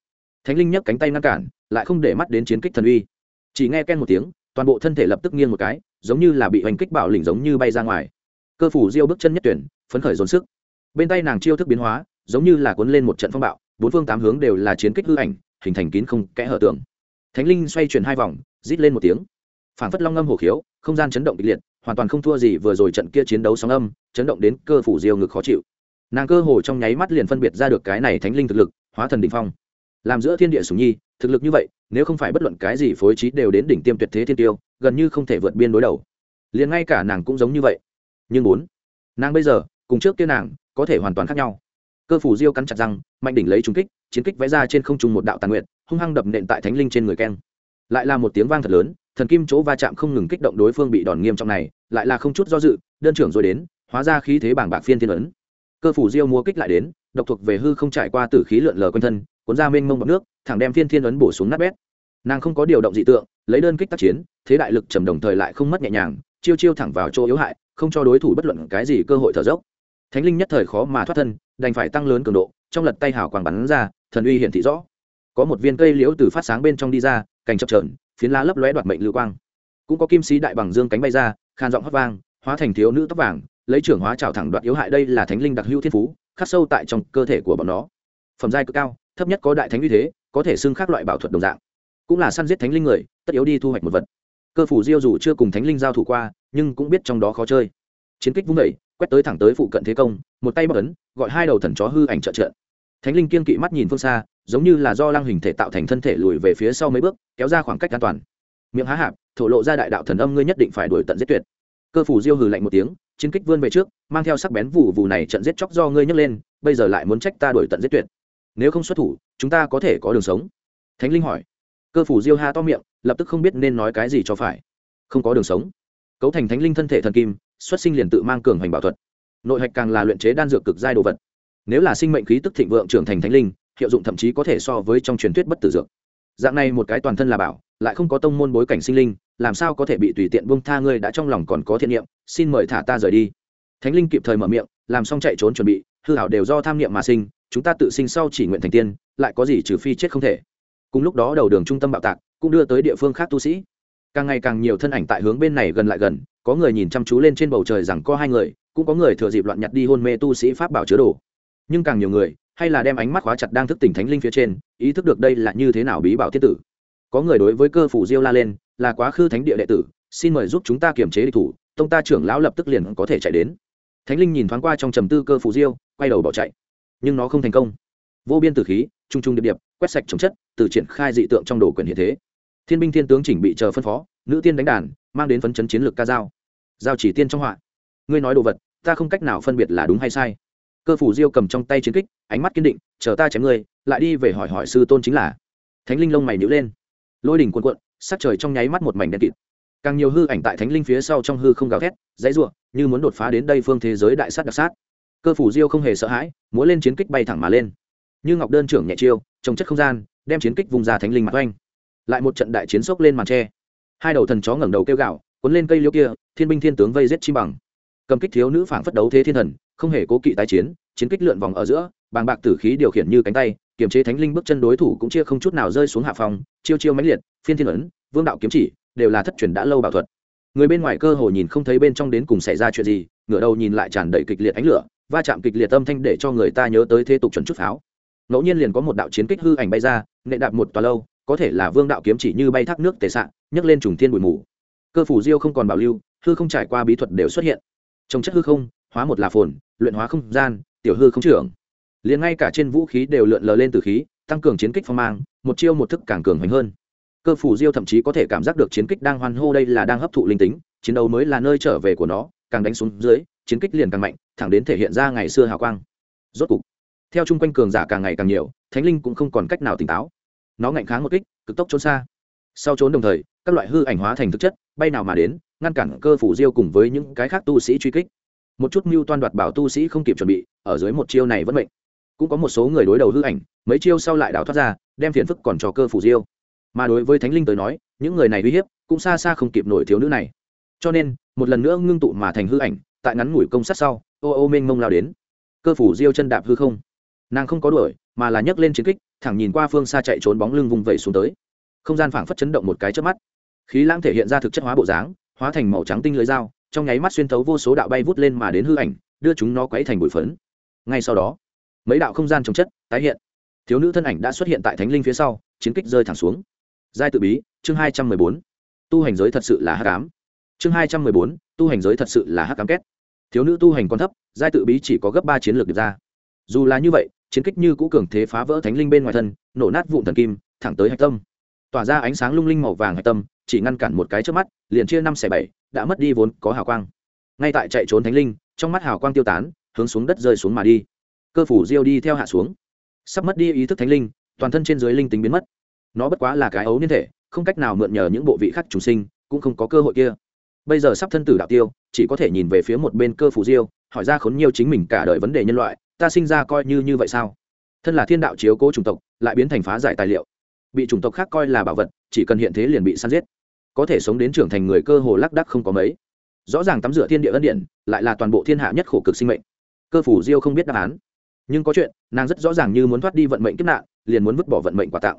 Thánh linh nhấc cánh tay ngăn cản, lại không để mắt đến chiến kích thần uy. Chỉ nghe ken một tiếng, toàn bộ thân thể lập tức nghiêng một cái, giống như là bị hoành kích bạo lỉnh giống như bay ra ngoài. Cơ phủ diêu bước chân nhất tuyển, phấn khởi dồn sức. Bên tay nàng chiêu thức biến hóa giống như là cuốn lên một trận phong bạo, bốn phương tám hướng đều là chiến kích hư ảnh, hình thành kín không kẽ hở tường. Thánh linh xoay chuyển hai vòng, rít lên một tiếng. Phảng phất long ngâm hổ khiếu, không gian chấn động kịch liệt, hoàn toàn không thua gì vừa rồi trận kia chiến đấu sóng âm, chấn động đến cơ phủ diêu ngực khó chịu. Nàng cơ hồ trong nháy mắt liền phân biệt ra được cái này thánh linh thực lực, hóa thần đ ỉ n h phong. Làm giữa thiên địa sùng nhi, thực lực như vậy, nếu không phải bất luận cái gì phối trí đều đến đỉnh tiêm tuyệt thế thiên tiêu, gần như không thể vượt biên đối đầu. Liền ngay cả nàng cũng giống như vậy. Nhưng bốn, nàng bây giờ, cùng trước kia nàng, có thể hoàn toàn khác nhau cơ phủ diêu cắn chặt răng, mạnh đỉnh lấy trúng kích, chiến kích vẽ ra trên không trung một đạo tàn nguyện hung hăng đập nện tại thánh linh trên người keng. Lại là một tiếng vang thật lớn, thần kim chỗ va chạm không ngừng kích động đối phương bị đòn nghiêm trọng này, lại là không chút do dự, đơn trưởng rồi đến, hóa ra khí thế bảng bạc phiên thiên ấn. Cơ phủ diêu mua kích lại đến, độc thuộc về hư không trải qua tử khí lượn lờ quanh thân, cuốn ra mênh mông bọc nước, thẳng đem phiên thiên ấn bổ xuống nát bét. Nàng không có điều động dị tượng, lấy đơn kích tác chiến, thế đại lực trầm đồng thời lại không mất nhẹ nhàng, chiêu chiêu thẳng vào chỗ yếu hại, không cho đối thủ bất luận cái gì cơ hội thở dốc thánh linh nhất thời khó mà thoát thân, đành phải tăng lớn cường độ, trong lật tay hào quàng bắn ra, thần uy hiển thị rõ. Có một viên cây liễu từ phát sáng bên trong đi ra, cành chập trờn phiến lá lấp lóe đoạt mệnh lưu quang. Cũng có kim sĩ đại bằng dương cánh bay ra khan giọng hót vang, hóa thành thiếu nữ tóc vàng, lấy trưởng hóa trào thẳng đoạt yếu hại đây là thánh linh đặc hữu thiên phú, khắc sâu tại trong cơ thể của bọn nó. Phẩm giai cực cao, thấp nhất có đại thánh uy thế, có thể xưng khác loại bảo thuật đồng dạng. Cũng là săn giết thánh linh người, tất yếu đi thu hoạch một vật. Cơ phủ diêu dù chưa cùng thánh linh giao thủ qua, nhưng cũng biết trong đó khó chơi. Chiến kích vung đẩy quét tới thẳng tới phụ cận thế công, một tay bắc ấn, gọi hai đầu thần chó hư ảnh trợ trợ. Thánh linh kiên kỵ mắt nhìn phương xa, giống như là do lăng hình thể tạo thành thân thể lùi về phía sau mấy bước, kéo ra khoảng cách an toàn. Miệng há hạp, thổ lộ ra đại đạo thần âm ngươi nhất định phải đuổi tận giết tuyệt. Cơ phủ diêu hừ lạnh một tiếng, chiến kích vươn về trước, mang theo sắc bén vụ vụ này trận giết chóc do ngươi nhấc lên, bây giờ lại muốn trách ta đuổi tận giết tuyệt. Nếu không xuất thủ, chúng ta có thể có đường sống. Thánh linh hỏi. Cơ phủ diêu ha to miệng, lập tức không biết nên nói cái gì cho phải. Không có đường sống. Cấu thành thánh linh thân thể thần kim xuất sinh liền tự mang cường hành bảo thuật. Nội hạch càng là luyện chế đan dược cực giai đồ vật. Nếu là sinh mệnh khí tức thịnh vượng trưởng thành thánh linh, hiệu dụng thậm chí có thể so với trong truyền thuyết bất tử dược. Dạng này một cái toàn thân là bảo, lại không có tông môn bối cảnh sinh linh, làm sao có thể bị tùy tiện buông tha ngươi đã trong lòng còn có thiện niệm, xin mời thả ta rời đi. Thánh linh kịp thời mở miệng, làm xong chạy trốn chuẩn bị, hư hảo đều do tham niệm mà sinh, chúng ta tự sinh sau chỉ nguyện thành tiên, lại có gì trừ phi chết không thể. Cùng lúc đó đầu đường trung tâm bạo tạc, cũng đưa tới địa phương khác tu sĩ. Càng ngày càng nhiều thân ảnh tại hướng bên này gần lại gần có người nhìn chăm chú lên trên bầu trời rằng có hai người, cũng có người thừa dịp loạn nhặt đi hôn mê tu sĩ pháp bảo chứa đồ. Nhưng càng nhiều người, hay là đem ánh mắt khóa chặt đang thức tỉnh thánh linh phía trên, ý thức được đây là như thế nào bí bảo thiết tử. Có người đối với cơ phủ diêu la lên, là quá khứ thánh địa đệ tử, xin mời giúp chúng ta kiểm chế địch thủ, tông ta trưởng lão lập tức liền có thể chạy đến. Thánh linh nhìn thoáng qua trong trầm tư cơ phủ diêu, quay đầu bỏ chạy. Nhưng nó không thành công. Vô biên tử khí, trung trung điệp điệp, quét sạch chống chất, từ triển khai dị tượng trong đồ quyền hiện thế. Thiên binh thiên tướng chỉnh bị chờ phân phó nữ tiên đánh đàn, mang đến phấn chấn chiến lược ca dao. Giao chỉ tiên trong họa. Ngươi nói đồ vật, ta không cách nào phân biệt là đúng hay sai. Cơ phủ diêu cầm trong tay chiến kích, ánh mắt kiên định, chờ ta chém ngươi, lại đi về hỏi hỏi sư tôn chính là. Thánh linh lông mày nhữ lên. Lôi đỉnh cuộn cuộn, sắc trời trong nháy mắt một mảnh đen kịt. Càng nhiều hư ảnh tại thánh linh phía sau trong hư không gào thét, dãy ruộng như muốn đột phá đến đây phương thế giới đại sát đặc sát. Cơ phủ diêu không hề sợ hãi, múa lên chiến kích bay thẳng mà lên. Như ngọc đơn trưởng nhẹ chiêu, trồng chất không gian, đem chiến kích vùng ra thánh linh mặt oanh. Lại một trận đại chiến sốc lên màn tre hai đầu thần chó ngẩng đầu kêu gạo cuốn lên cây liêu kia, thiên binh thiên tướng vây giết chi bằng. Cầm kích thiếu nữ phảng phất đấu thế thiên thần, không hề cố kỵ tái chiến chiến kích lượn vòng ở giữa, bàng bạc tử khí điều khiển như cánh tay, kiềm chế thánh linh bước chân đối thủ cũng chia không chút nào rơi xuống hạ phòng chiêu chiêu mãnh liệt, phiên thiên ấn, vương đạo kiếm chỉ, đều là thất truyền đã lâu bảo thuật. Người bên ngoài cơ hồ nhìn không thấy bên trong đến cùng xảy ra chuyện gì, ngửa đầu nhìn lại tràn đầy kịch liệt ánh lửa, va chạm kịch liệt âm thanh để cho người ta nhớ tới thế tục chuẩn chút pháo. Ngẫu nhiên liền có một đạo chiến kích hư ảnh bay ra nệ đạp một tòa lâu có thể là vương đạo kiếm chỉ như bay thác nước tề sạn nhấc lên trùng thiên bụi mù. Cơ phủ diêu không còn bảo lưu, hư không trải qua bí thuật đều xuất hiện. Trong chất hư không, hóa một là phồn, luyện hóa không gian, tiểu hư không trưởng. Liền ngay cả trên vũ khí đều lượn lờ lên từ khí, tăng cường chiến kích phong mang, một chiêu một thức càng cường hoành hơn. Cơ phủ diêu thậm chí có thể cảm giác được chiến kích đang hoan hô đây là đang hấp thụ linh tính, chiến đấu mới là nơi trở về của nó, càng đánh xuống dưới, chiến kích liền càng mạnh, thẳng đến thể hiện ra ngày xưa hào quang. Rốt cục, theo chung quanh cường giả càng ngày càng nhiều, thánh linh cũng không còn cách nào tỉnh táo nó ngạnh kháng một kích, cực tốc trốn xa. Sau trốn đồng thời, các loại hư ảnh hóa thành thực chất, bay nào mà đến, ngăn cản cơ phủ diêu cùng với những cái khác tu sĩ truy kích. Một chút mưu toan đoạt bảo tu sĩ không kịp chuẩn bị, ở dưới một chiêu này vẫn mệnh. Cũng có một số người đối đầu hư ảnh, mấy chiêu sau lại đào thoát ra, đem phiền phức còn cho cơ phủ diêu. Mà đối với thánh linh tới nói, những người này uy hiếp, cũng xa xa không kịp nổi thiếu nữ này. Cho nên, một lần nữa ngưng tụ mà thành hư ảnh, tại ngắn ngủi công sát sau, ô ô mênh mông lao đến. Cơ phủ diêu chân đạp hư không nàng không có đuổi, mà là nhấc lên chiến kích, thẳng nhìn qua phương xa chạy trốn bóng lưng vùng vẩy xuống tới. Không gian phảng phất chấn động một cái trước mắt. Khí lãng thể hiện ra thực chất hóa bộ dáng, hóa thành màu trắng tinh lưới dao, trong nháy mắt xuyên thấu vô số đạo bay vút lên mà đến hư ảnh, đưa chúng nó quấy thành bụi phấn. Ngay sau đó, mấy đạo không gian trồng chất tái hiện. Thiếu nữ thân ảnh đã xuất hiện tại thánh linh phía sau, chiến kích rơi thẳng xuống. Giai tự bí, chương hai trăm mười bốn. Tu hành giới thật sự là hắc ám. Chương hai trăm mười bốn, tu hành giới thật sự là hắc ám két. Thiếu nữ tu hành còn thấp, giai tự bí chỉ có gấp ba chiến lược được ra dù là như vậy, chiến kích như cũ cường thế phá vỡ thánh linh bên ngoài thân, nổ nát vụn thần kim, thẳng tới hạch tâm. Tỏa ra ánh sáng lung linh màu vàng hạch tâm, chỉ ngăn cản một cái trước mắt, liền chia năm xẻ bảy, đã mất đi vốn có hào quang. Ngay tại chạy trốn thánh linh, trong mắt hào quang tiêu tán, hướng xuống đất rơi xuống mà đi. Cơ phủ diêu đi theo hạ xuống. Sắp mất đi ý thức thánh linh, toàn thân trên dưới linh tính biến mất. Nó bất quá là cái ấu niên thể, không cách nào mượn nhờ những bộ vị khác trùng sinh, cũng không có cơ hội kia. Bây giờ sắp thân tử đạo tiêu, chỉ có thể nhìn về phía một bên cơ phủ diêu, hỏi ra khốn nhiều chính mình cả đời vấn đề nhân loại ta sinh ra coi như như vậy sao? Thân là thiên đạo chiếu cố chủng tộc, lại biến thành phá giải tài liệu. Bị chủng tộc khác coi là bảo vật, chỉ cần hiện thế liền bị săn giết. Có thể sống đến trưởng thành người cơ hồ lác đắc không có mấy. Rõ ràng tắm rửa thiên địa ân điện lại là toàn bộ thiên hạ nhất khổ cực sinh mệnh. Cơ phủ diêu không biết đáp án. Nhưng có chuyện, nàng rất rõ ràng như muốn thoát đi vận mệnh kiếp nạn, liền muốn vứt bỏ vận mệnh quà tặng.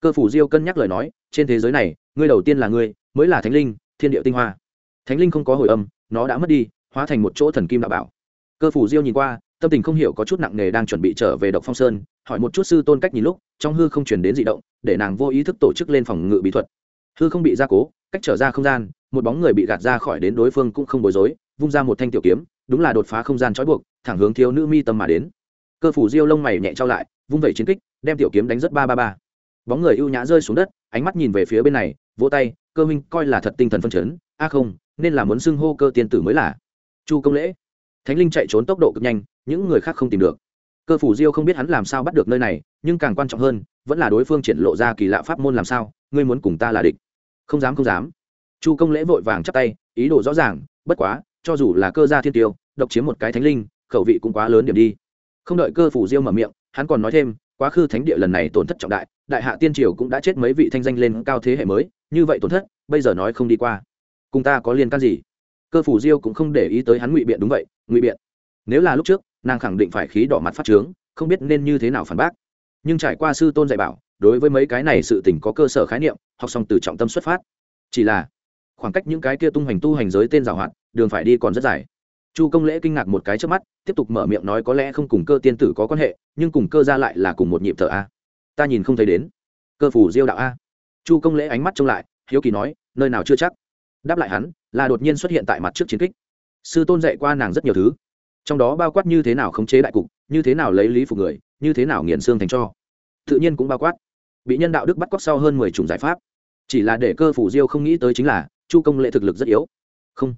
Cơ phủ diêu cân nhắc lời nói, trên thế giới này, ngươi đầu tiên là ngươi, mới là thánh linh, thiên địa tinh hoa. Thánh linh không có hồi âm, nó đã mất đi, hóa thành một chỗ thần kim đạo bảo. Cơ phủ diêu nhìn qua tâm tình không hiểu có chút nặng nề đang chuẩn bị trở về độc phong sơn, hỏi một chút sư tôn cách nhìn lúc, trong hư không chuyển đến d ị động, để nàng vô ý thức tổ chức lên phòng ngự bí thuật. Hư không bị gia cố, cách trở ra không gian, một bóng người bị gạt ra khỏi đến đối phương cũng không bối rối, vung ra một thanh tiểu kiếm, đúng là đột phá không gian trói buộc, thẳng hướng thiếu nữ mi tâm mà đến. Cơ phủ diêu lông mày nhẹ trao lại, vung vẩy chiến kích, đem tiểu kiếm đánh rất ba ba ba. Bóng người ưu nhã rơi xuống đất, ánh mắt nhìn về phía bên này, vỗ tay, cơ minh coi là thật tinh thần phân chấn. A không, nên là muốn xưng hô cơ tiên tử mới là. Chu công lễ thánh linh chạy trốn tốc độ cực nhanh, những người khác không tìm được. Cơ phủ diêu không biết hắn làm sao bắt được nơi này, nhưng càng quan trọng hơn, vẫn là đối phương triển lộ ra kỳ lạ pháp môn làm sao, ngươi muốn cùng ta là địch. Không dám không dám. Chu công lễ vội vàng chắp tay, ý đồ rõ ràng, bất quá, cho dù là cơ gia thiên tiêu, độc chiếm một cái thánh linh, khẩu vị cũng quá lớn điểm đi. Không đợi cơ phủ diêu mở miệng, hắn còn nói thêm, quá khứ thánh địa lần này tổn thất trọng đại đại hạ tiên triều cũng đã chết mấy vị thanh danh lên cao thế hệ mới, như vậy tổn thất, bây giờ nói không đi qua. Cùng ta có liên can gì? Cơ phủ diêu cũng không để ý tới hắn ngụy biện đúng vậy ngụy biện. Nếu là lúc trước, nàng khẳng định phải khí đỏ mặt phát trướng, không biết nên như thế nào phản bác. Nhưng trải qua sư tôn dạy bảo, đối với mấy cái này sự tình có cơ sở khái niệm, học xong từ trọng tâm xuất phát. Chỉ là, khoảng cách những cái kia tung hoành tu hành giới tên giảo hoạt, đường phải đi còn rất dài. Chu công lễ kinh ngạc một cái trước mắt, tiếp tục mở miệng nói có lẽ không cùng cơ tiên tử có quan hệ, nhưng cùng cơ ra lại là cùng một nhịp thở a. Ta nhìn không thấy đến. Cơ phủ diêu đạo a. Chu công lễ ánh mắt trông lại, hiếu kỳ nói, nơi nào chưa chắc? Đáp lại hắn, là đột nhiên xuất hiện tại mặt trước chiến kích sư tôn dạy qua nàng rất nhiều thứ. Trong đó bao quát như thế nào khống chế đại cục, như thế nào lấy lý phục người, như thế nào nghiền xương thành cho. Tự nhiên cũng bao quát. Bị nhân đạo đức bắt cóc sau hơn mười chủng giải pháp. Chỉ là để cơ phủ diêu không nghĩ tới chính là, chu công lệ thực lực rất yếu. Không,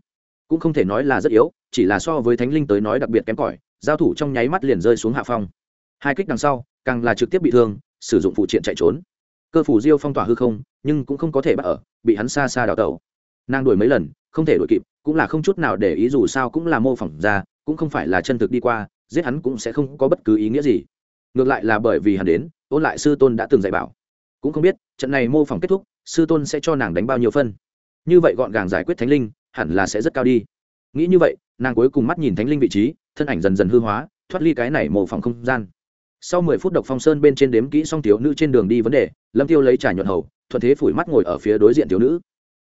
cũng không thể nói là rất yếu, chỉ là so với thánh linh tới nói đặc biệt kém cỏi, giao thủ trong nháy mắt liền rơi xuống hạ phong. Hai kích đằng sau, càng là trực tiếp bị thương, sử dụng phụ triện chạy trốn. Cơ phủ diêu phong tỏa hư không, nhưng cũng không có thể bắt ở, bị hắn xa xa đào tẩu. Nàng đuổi mấy lần không thể đuổi kịp, cũng là không chút nào để ý dù sao cũng là mô phỏng ra, cũng không phải là chân thực đi qua, giết hắn cũng sẽ không có bất cứ ý nghĩa gì. Ngược lại là bởi vì hắn đến ôn lại sư tôn đã từng dạy bảo. Cũng không biết, trận này mô phỏng kết thúc, sư tôn sẽ cho nàng đánh bao nhiêu phân. Như vậy gọn gàng giải quyết thánh linh, hẳn là sẽ rất cao đi. Nghĩ như vậy, nàng cuối cùng mắt nhìn thánh linh vị trí, thân ảnh dần dần hư hóa, thoát ly cái này mô phỏng không gian. Sau mười phút độc phong sơn bên trên đếm kỹ xong thiếu nữ trên đường đi vấn đề, lâm tiêu lấy trà nhuận hầu, thuận thế phủi mắt ngồi ở phía đối diện thiếu nữ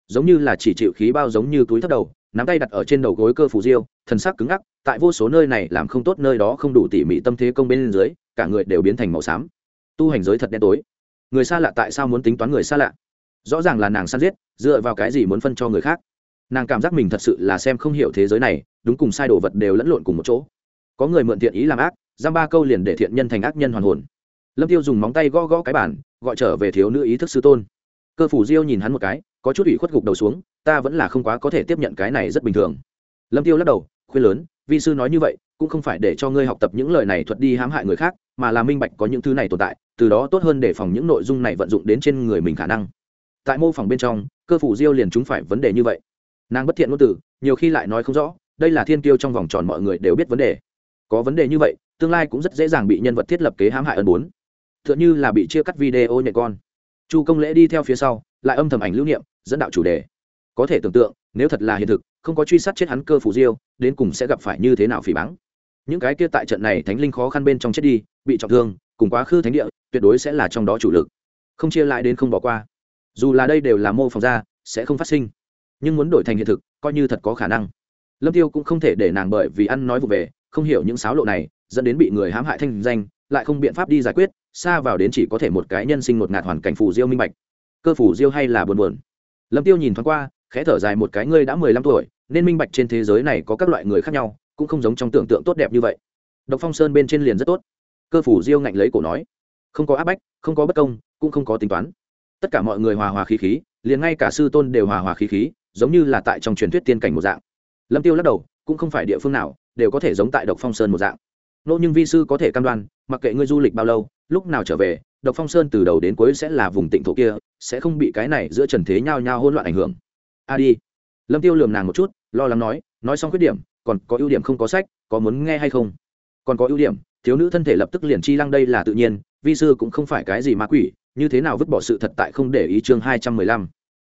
giống như là chỉ chịu khí bao giống như túi thấp đầu, nắm tay đặt ở trên đầu gối cơ phủ diêu, thần sắc cứng ngắc, tại vô số nơi này làm không tốt nơi đó không đủ tỉ mỉ tâm thế công bên dưới, cả người đều biến thành màu xám. Tu hành giới thật đen tối. Người xa lạ tại sao muốn tính toán người xa lạ? Rõ ràng là nàng săn giết, dựa vào cái gì muốn phân cho người khác? Nàng cảm giác mình thật sự là xem không hiểu thế giới này, đúng cùng sai đồ vật đều lẫn lộn cùng một chỗ. Có người mượn thiện ý làm ác, giam ba câu liền để thiện nhân thành ác nhân hoàn hồn. Lâm tiêu dùng móng tay gõ gõ cái bản gọi trở về thiếu nữ ý thức sư tôn. Cơ phủ diêu nhìn hắn một cái có chút ủy khuất gục đầu xuống, ta vẫn là không quá có thể tiếp nhận cái này rất bình thường. Lâm tiêu lắc đầu, khuyên lớn, vi sư nói như vậy, cũng không phải để cho ngươi học tập những lời này thuật đi hãm hại người khác, mà là minh bạch có những thứ này tồn tại, từ đó tốt hơn để phòng những nội dung này vận dụng đến trên người mình khả năng. Tại mô phỏng bên trong, cơ phủ diêu liền chúng phải vấn đề như vậy. Nàng bất thiện ngôn từ, nhiều khi lại nói không rõ, đây là thiên tiêu trong vòng tròn mọi người đều biết vấn đề. Có vấn đề như vậy, tương lai cũng rất dễ dàng bị nhân vật thiết lập kế hãm hại ân bốn. T h ư ợ n như là bị chia cắt video nhạy con. Chu công lễ đi theo phía sau, lại âm thầm ảnh lưu niệm dẫn đạo chủ đề. Có thể tưởng tượng, nếu thật là hiện thực, không có truy sát chết hắn cơ phủ diêu, đến cùng sẽ gặp phải như thế nào phỉ báng. Những cái kia tại trận này thánh linh khó khăn bên trong chết đi, bị trọng thương, cùng quá khứ thánh địa, tuyệt đối sẽ là trong đó chủ lực. Không chia lại đến không bỏ qua. Dù là đây đều là mô phỏng ra, sẽ không phát sinh. Nhưng muốn đổi thành hiện thực, coi như thật có khả năng. Lâm tiêu cũng không thể để nàng bởi vì ăn nói vụ về, không hiểu những sáo lộ này, dẫn đến bị người hãm hại thanh danh, lại không biện pháp đi giải quyết, xa vào đến chỉ có thể một cái nhân sinh một ngạt hoàn cảnh phù diêu minh bạch. Cơ phủ diêu hay là buồn buồn lâm tiêu nhìn thoáng qua, khẽ thở dài một cái, ngươi đã mười lăm tuổi, nên minh bạch trên thế giới này có các loại người khác nhau, cũng không giống trong tưởng tượng tốt đẹp như vậy. Độc phong sơn bên trên liền rất tốt. Cơ phủ diêu ngạnh lấy cổ nói, không có áp bách, không có bất công, cũng không có tính toán. Tất cả mọi người hòa hòa khí khí, liền ngay cả sư tôn đều hòa hòa khí khí, giống như là tại trong truyền thuyết tiên cảnh một dạng. Lâm tiêu lắc đầu, cũng không phải địa phương nào đều có thể giống tại độc phong sơn một dạng. Nô nhưng vi sư có thể cam đoan, mặc kệ ngươi du lịch bao lâu, lúc nào trở về độc phong sơn từ đầu đến cuối sẽ là vùng tịnh thổ kia, sẽ không bị cái này giữa trần thế nhao nhao hỗn loạn ảnh hưởng. A đi. Lâm tiêu lườm nàng một chút, lo lắng nói nói xong khuyết điểm, còn có ưu điểm không có sách, có muốn nghe hay không? Còn có ưu điểm, thiếu nữ thân thể lập tức liền chi lăng đây là tự nhiên, vi sư cũng không phải cái gì ma quỷ, như thế nào vứt bỏ sự thật tại không để ý chương hai trăm mười lăm.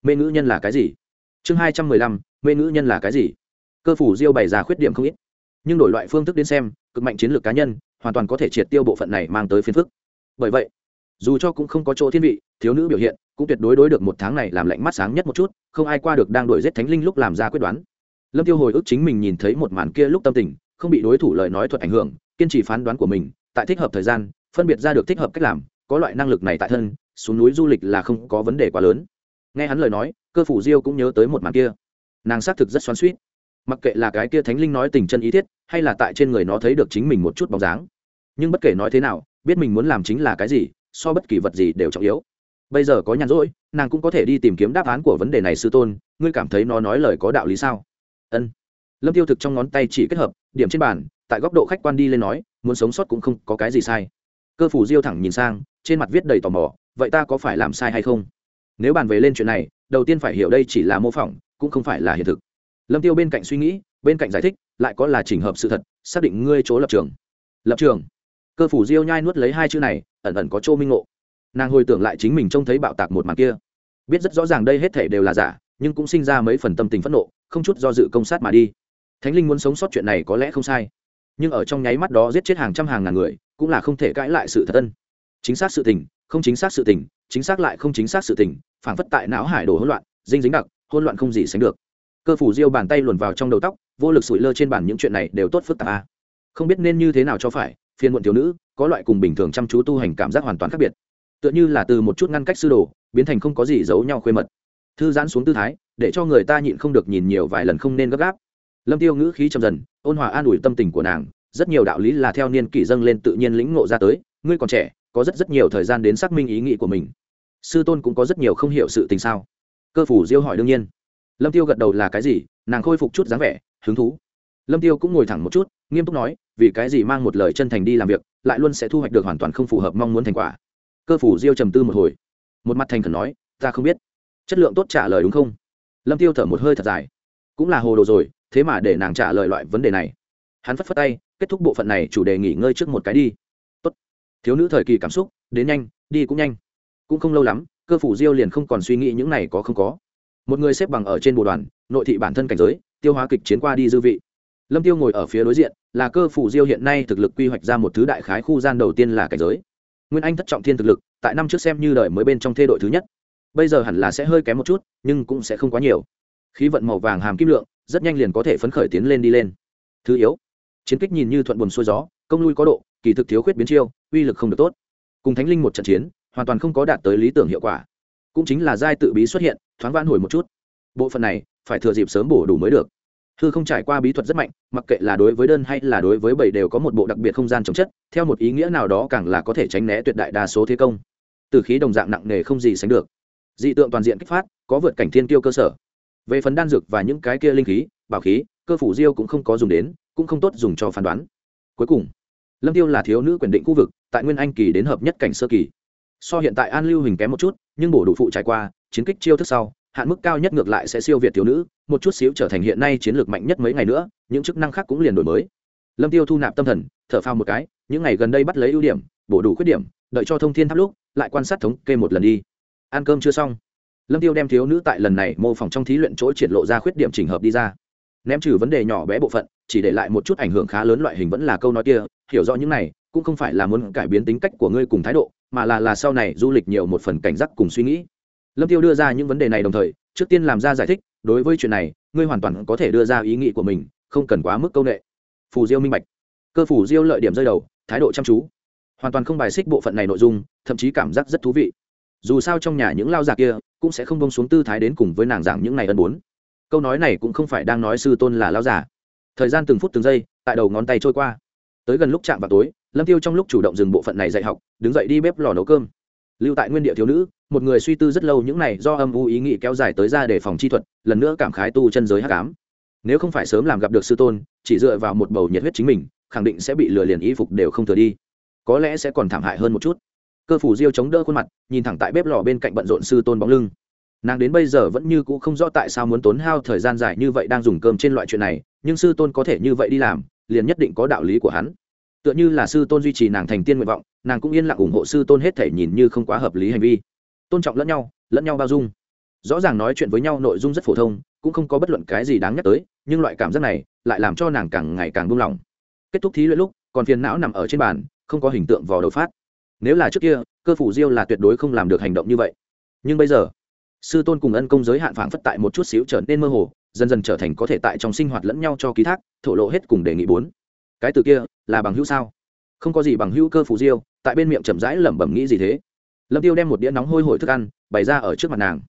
Mê ngữ nhân là cái gì? Chương hai trăm mười lăm, mê ngữ nhân là cái gì? Cơ phủ diêu bày ra khuyết điểm không ít. Nhưng đổi loại phương thức đến xem, cực mạnh chiến lược cá nhân, hoàn toàn có thể triệt tiêu bộ phận này mang tới phiền phức. Bởi vậy dù cho cũng không có chỗ thiên vị, thiếu nữ biểu hiện cũng tuyệt đối đối được một tháng này làm lạnh mắt sáng nhất một chút, không ai qua được đang đổi giết thánh linh lúc làm ra quyết đoán. Lâm tiêu hồi ức chính mình nhìn thấy một màn kia lúc tâm tình, không bị đối thủ lời nói thuật ảnh hưởng, kiên trì phán đoán của mình, tại thích hợp thời gian, phân biệt ra được thích hợp cách làm, có loại năng lực này tại thân, xuống núi du lịch là không có vấn đề quá lớn. Nghe hắn lời nói, cơ phủ diêu cũng nhớ tới một màn kia. Nàng xác thực rất xoắn suýt mặc kệ là cái kia thánh linh nói tình chân ý thiết, hay là tại trên người nó thấy được chính mình một chút bóng dáng. Nhưng bất kể nói thế nào, biết mình muốn làm chính là cái gì so bất kỳ vật gì đều trọng yếu. Bây giờ có nhàn rỗi, nàng cũng có thể đi tìm kiếm đáp án của vấn đề này sư tôn, ngươi cảm thấy nó nói lời có đạo lý sao? Ân. Lâm tiêu thực trong ngón tay chỉ kết hợp, điểm trên bàn, tại góc độ khách quan đi lên nói, muốn sống sót cũng không có cái gì sai. Cơ phủ diêu thẳng nhìn sang, trên mặt viết đầy tò mò, vậy ta có phải làm sai hay không? Nếu bàn về lên chuyện này, đầu tiên phải hiểu đây chỉ là mô phỏng, cũng không phải là hiện thực. Lâm tiêu bên cạnh suy nghĩ, bên cạnh giải thích, lại có là chỉnh hợp sự thật, xác định ngươi chỗ lập trường. Lập trường. Cơ phủ diêu nhai nuốt lấy hai chữ này ẩn ẩn có chỗ minh ngộ. Nàng hồi tưởng lại chính mình trông thấy bạo tạc một màn kia. Biết rất rõ ràng đây hết thể đều là giả, nhưng cũng sinh ra mấy phần tâm tình phẫn nộ, không chút do dự công sát mà đi. Thánh linh muốn sống sót chuyện này có lẽ không sai, nhưng ở trong nháy mắt đó giết chết hàng trăm hàng ngàn người, cũng là không thể cãi lại sự thật tân chính xác sự tình, không chính xác sự tình, chính xác lại không chính xác sự tình phản phất tại não hải đổ hỗn loạn dinh dính đặc, hỗn loạn không gì sánh được. Cơ phủ diêu bàn tay luồn vào trong đầu tóc, vô lực sủi lơ trên bàn những chuyện này đều tốt phức tạp à. không biết nên như thế nào cho phải phiên muộn thiếu nữ, có loại cùng bình thường chăm chú tu hành cảm giác hoàn toàn khác biệt. Tựa như là từ một chút ngăn cách sư đồ, biến thành không có gì giấu nhau khuê mật. Thư giãn xuống tư thái, để cho người ta nhịn không được nhìn nhiều vài lần không nên gấp gáp. Lâm tiêu ngữ khí chậm dần, ôn hòa an ủi tâm tình của nàng, rất nhiều đạo lý là theo niên kỷ dâng lên tự nhiên lĩnh ngộ ra tới, ngươi còn trẻ, có rất rất nhiều thời gian đến xác minh ý nghĩ của mình. Sư tôn cũng có rất nhiều không hiểu sự tình sao? Cơ phủ diêu hỏi đương nhiên. Lâm tiêu gật đầu là cái gì, nàng khôi phục chút dáng vẻ, hứng thú lâm tiêu cũng ngồi thẳng một chút, nghiêm túc nói, vì cái gì mang một lời chân thành đi làm việc, lại luôn sẽ thu hoạch được hoàn toàn không phù hợp mong muốn thành quả. Cơ phủ diêu trầm tư một hồi. Một mặt thành khẩn nói, ta không biết. Chất lượng tốt trả lời đúng không? Lâm tiêu thở một hơi thật dài. Cũng là hồ đồ rồi, thế mà để nàng trả lời loại vấn đề này. Hắn phất phất tay, kết thúc bộ phận này, chủ đề nghỉ ngơi trước một cái đi. Tốt. thiếu nữ thời kỳ cảm xúc, đến nhanh, đi cũng nhanh. Cũng không lâu lắm, cơ phủ diêu liền không còn suy nghĩ những này có không có. Một người xếp bằng ở trên bộ đoàn, nội thị bản thân cảnh giới, tiêu hóa kịch chiến qua đi dư vị lâm tiêu ngồi ở phía đối diện, là cơ phủ diêu hiện nay thực lực quy hoạch ra một thứ đại khái khu gian đầu tiên là cảnh giới. Nguyên anh thất trọng thiên thực lực, tại năm trước xem như đời mới bên trong thê đội thứ nhất. Bây giờ hẳn là sẽ hơi kém một chút, nhưng cũng sẽ không quá nhiều. Khí vận màu vàng hàm kim lượng, rất nhanh liền có thể phấn khởi tiến lên đi lên. Thứ yếu, chiến kích nhìn như thuận buồn xuôi gió, công lui có độ, kỳ thực thiếu khuyết biến chiêu, uy lực không được tốt. Cùng thánh linh một trận chiến, hoàn toàn không có đạt tới lý tưởng hiệu quả. Cũng chính là giai tự bí xuất hiện, thoáng vãn hồi một chút. Bộ phận này, phải thừa dịp sớm bổ đủ mới được hư không trải qua bí thuật rất mạnh, mặc kệ là đối với đơn hay là đối với bảy đều có một bộ đặc biệt không gian chống chất, theo một ý nghĩa nào đó càng là có thể tránh né tuyệt đại đa số thế công. Từ khí đồng dạng nặng nề không gì sánh được. Dị tượng toàn diện kích phát, có vượt cảnh thiên tiêu cơ sở. Về phần đan dược và những cái kia linh khí, bảo khí, cơ phủ diêu cũng không có dùng đến, cũng không tốt dùng cho phán đoán. Cuối cùng, lâm tiêu là thiếu nữ quyền định khu vực, tại nguyên anh kỳ đến hợp nhất cảnh sơ kỳ. So hiện tại an lưu hình kém một chút, nhưng bổ đủ phụ trải qua, chiến kích chiêu thức sau hạn mức cao nhất ngược lại sẽ siêu việt thiếu nữ, một chút xíu trở thành hiện nay chiến lược mạnh nhất mấy ngày nữa, những chức năng khác cũng liền đổi mới. Lâm tiêu thu nạp tâm thần, thở phao một cái, những ngày gần đây bắt lấy ưu điểm, bổ đủ khuyết điểm, đợi cho thông thiên tháp lúc, lại quan sát thống kê một lần đi. Ăn cơm chưa xong? Lâm tiêu đem thiếu nữ tại lần này mô phỏng trong thí luyện chỗ triển lộ ra khuyết điểm chỉnh hợp đi ra. Ném trừ vấn đề nhỏ bé bộ phận, chỉ để lại một chút ảnh hưởng khá lớn loại hình vẫn là câu nói kia, hiểu rõ những này, cũng không phải là muốn cải biến tính cách của ngươi cùng thái độ, mà là là sau này du lịch nhiều một phần cảnh giác cùng suy nghĩ lâm tiêu đưa ra những vấn đề này đồng thời, trước tiên làm ra giải thích, đối với chuyện này, ngươi hoàn toàn có thể đưa ra ý nghĩ của mình, không cần quá mức câu nệ. Phù diêu minh bạch. Cơ phủ diêu lợi điểm rơi đầu, thái độ chăm chú. Hoàn toàn không bài xích bộ phận này nội dung, thậm chí cảm giác rất thú vị. Dù sao trong nhà những lao già kia, cũng sẽ không bông xuống tư thái đến cùng với nàng giảng những này ân bốn. Câu nói này cũng không phải đang nói sư tôn là lao già. Thời gian từng phút từng giây, tại đầu ngón tay trôi qua. Tới gần lúc chạm vào tối, lâm tiêu trong lúc chủ động dừng bộ phận này dạy học, đứng dậy đi bếp lò nấu cơm lưu tại nguyên địa thiếu nữ, một người suy tư rất lâu, những này do âm u ý nghĩ kéo dài tới ra để phòng chi thuật, lần nữa cảm khái tu chân giới hắc ám. Nếu không phải sớm làm gặp được sư tôn, chỉ dựa vào một bầu nhiệt huyết chính mình, khẳng định sẽ bị lừa liền y phục đều không thừa đi. Có lẽ sẽ còn thảm hại hơn một chút. Cơ phủ diêu chống đỡ khuôn mặt, nhìn thẳng tại bếp lò bên cạnh bận rộn sư tôn bóng lưng. Nàng đến bây giờ vẫn như cũ không rõ tại sao muốn tốn hao thời gian dài như vậy đang dùng cơm trên loại chuyện này, nhưng sư tôn có thể như vậy đi làm, liền nhất định có đạo lý của hắn. Tựa như là sư tôn duy trì nàng thành tiên nguyện vọng nàng cũng yên lặng ủng hộ sư tôn hết thể nhìn như không quá hợp lý hành vi. Tôn trọng lẫn nhau lẫn nhau bao dung. Rõ ràng nói chuyện với nhau nội dung rất phổ thông, cũng không có bất luận cái gì đáng nhắc tới, nhưng loại cảm giác này lại làm cho nàng càng ngày càng buông lỏng. Kết thúc thí luyện lúc, còn phiền não nằm ở trên bàn, không có hình tượng vò đầu phát. Nếu là trước kia, cơ phủ diêu là tuyệt đối không làm được hành động như vậy. Nhưng bây giờ, sư tôn cùng ân công giới hạn phảng phất tại một chút xíu trở nên mơ hồ, dần dần trở thành có thể tại trong sinh hoạt lẫn nhau cho ký thác, thổ lộ hết cùng đề nghị bốn. Cái từ kia là bằng hữu sao? Không có gì bằng hữu cơ phủ diêu, tại bên miệng chậm rãi lẩm bẩm nghĩ gì thế. Lâm tiêu đem một đĩa nóng hôi hổi thức ăn bày ra ở trước mặt nàng.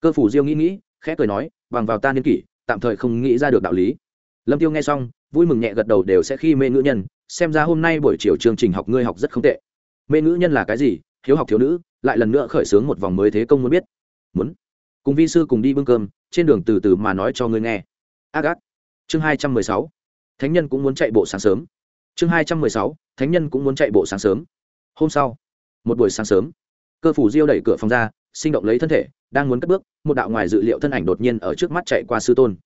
Cơ phủ diêu nghĩ nghĩ, khẽ cười nói, bằng vào ta niên kỷ, tạm thời không nghĩ ra được đạo lý. Lâm tiêu nghe xong, vui mừng nhẹ gật đầu đều sẽ khi mê ngữ nhân, xem ra hôm nay buổi chiều chương trình học ngươi học rất không tệ. Mê ngữ nhân là cái gì? Hiếu học thiếu nữ, lại lần nữa khởi xướng một vòng mới thế công muốn biết. Muốn. Cùng vi sư cùng đi bưng cơm, trên đường từ từ mà nói cho ngươi nghe. Ác ác. Chương hai trăm mười sáu. Thánh nhân cũng muốn chạy bộ sáng sớm. Chương hai trăm mười sáu thánh nhân cũng muốn chạy bộ sáng sớm. Hôm sau, một buổi sáng sớm, cơ phủ diêu đẩy cửa phòng ra, sinh động lấy thân thể, đang muốn cất bước, một đạo ngoài dự liệu thân ảnh đột nhiên ở trước mắt chạy qua sư tôn.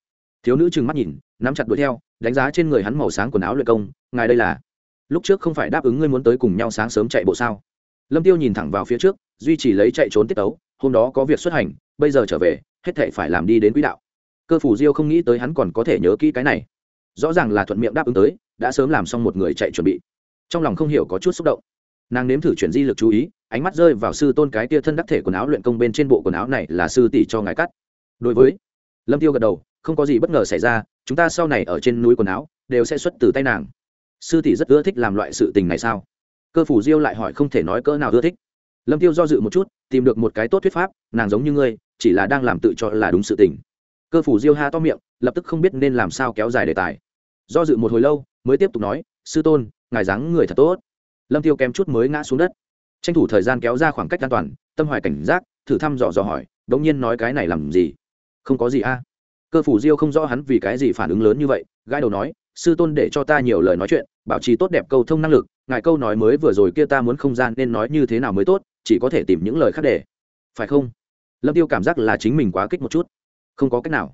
Thiếu nữ trừng mắt nhìn, nắm chặt đuổi theo, đánh giá trên người hắn màu sáng quần áo luyện công, ngài đây là, lúc trước không phải đáp ứng ngươi muốn tới cùng nhau sáng sớm chạy bộ sao? Lâm tiêu nhìn thẳng vào phía trước, duy trì lấy chạy trốn tiết tấu, hôm đó có việc xuất hành, bây giờ trở về, hết thảy phải làm đi đến quỹ đạo. Cơ phủ diêu không nghĩ tới hắn còn có thể nhớ kỹ cái này. Rõ ràng là thuận miệng đáp ứng tới, đã sớm làm xong một người chạy chuẩn bị trong lòng không hiểu có chút xúc động. Nàng nếm thử chuyển di lực chú ý, ánh mắt rơi vào sư tôn cái tia thân đắc thể quần áo luyện công bên trên bộ quần áo này là sư tỷ cho ngài cắt. Đối với lâm tiêu gật đầu, không có gì bất ngờ xảy ra, chúng ta sau này ở trên núi quần áo đều sẽ xuất từ tay nàng. Sư tỷ rất ưa thích làm loại sự tình này sao? Cơ phủ diêu lại hỏi không thể nói cỡ nào ưa thích. Lâm tiêu do dự một chút, tìm được một cái tốt thuyết pháp, nàng giống như ngươi, chỉ là đang làm tự cho là đúng sự tình. Cơ phủ diêu ha to miệng, lập tức không biết nên làm sao kéo dài đề tài. Do dự một hồi lâu, mới tiếp tục nói, sư tôn ngài dáng người thật tốt. Lâm tiêu kém chút mới ngã xuống đất. Tranh thủ thời gian kéo ra khoảng cách an toàn, tâm hoài cảnh giác, thử thăm dò dò hỏi, đống nhiên nói cái này làm gì? Không có gì a. Cơ phủ diêu không rõ hắn vì cái gì phản ứng lớn như vậy gái đầu nói, sư tôn để cho ta nhiều lời nói chuyện, bảo trì tốt đẹp câu thông năng lực, ngài câu nói mới vừa rồi kia ta muốn không gian nên nói như thế nào mới tốt, chỉ có thể tìm những lời khác để. Phải không? Lâm tiêu cảm giác là chính mình quá kích một chút. Không có cách nào.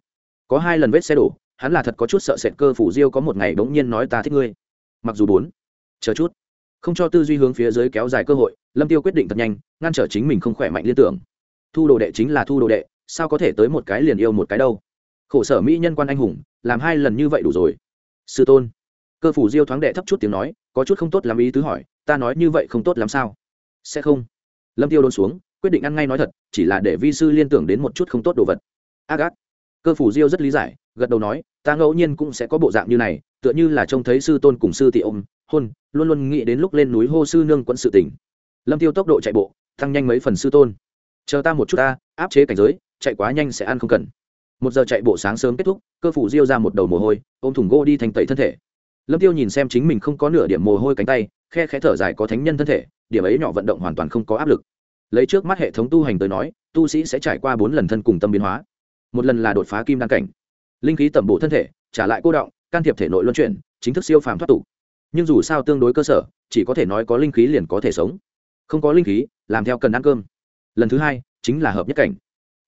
Có hai lần vết xe đổ, hắn là thật có chút sợ sệt cơ phủ diêu có một ngày bỗng nhiên nói ta thích ngươi. Mặc dù bốn chờ chút. Không cho tư duy hướng phía dưới kéo dài cơ hội, lâm tiêu quyết định thật nhanh, ngăn trở chính mình không khỏe mạnh liên tưởng. Thu đồ đệ chính là thu đồ đệ, sao có thể tới một cái liền yêu một cái đâu? Khổ sở mỹ nhân quan anh hùng, làm hai lần như vậy đủ rồi. Sư tôn. Cơ phủ diêu thoáng đệ thấp chút tiếng nói, có chút không tốt làm ý tứ hỏi, ta nói như vậy không tốt làm sao? Sẽ không. Lâm tiêu đôn xuống, quyết định ăn ngay nói thật, chỉ là để vi sư liên tưởng đến một chút không tốt đồ vật. Ác ác. Cơ phủ diêu rất lý giải, gật đầu nói, ta ngẫu nhiên cũng sẽ có bộ dạng như này tựa như là trông thấy sư tôn cùng sư tỷ ôm, hôn, luôn luôn nghĩ đến lúc lên núi hô sư nương quẫn sự tỉnh lâm tiêu tốc độ chạy bộ, tăng nhanh mấy phần sư tôn. Chờ ta một chút ta, áp chế cảnh giới, chạy quá nhanh sẽ ăn không cần. Một giờ chạy bộ sáng sớm kết thúc, cơ phủ diêu ra một đầu mồ hôi, ôm thùng gỗ đi thành tẩy thân thể. Lâm tiêu nhìn xem chính mình không có nửa điểm mồ hôi cánh tay, khe khẽ thở dài có thánh nhân thân thể, điểm ấy nhỏ vận động hoàn toàn không có áp lực. Lấy trước mắt hệ thống tu hành tới nói, tu sĩ sẽ trải qua bốn lần thân cùng tâm biến hóa. Một lần là đột phá kim đăng cảnh. Linh khí tẩm bổ thân thể, trả lại cô động can thiệp thể nội luân chuyển, chính thức siêu phàm thoát tục. Nhưng dù sao tương đối cơ sở, chỉ có thể nói có linh khí liền có thể sống. Không có linh khí, làm theo cần ăn cơm. Lần thứ hai, chính là hợp nhất cảnh.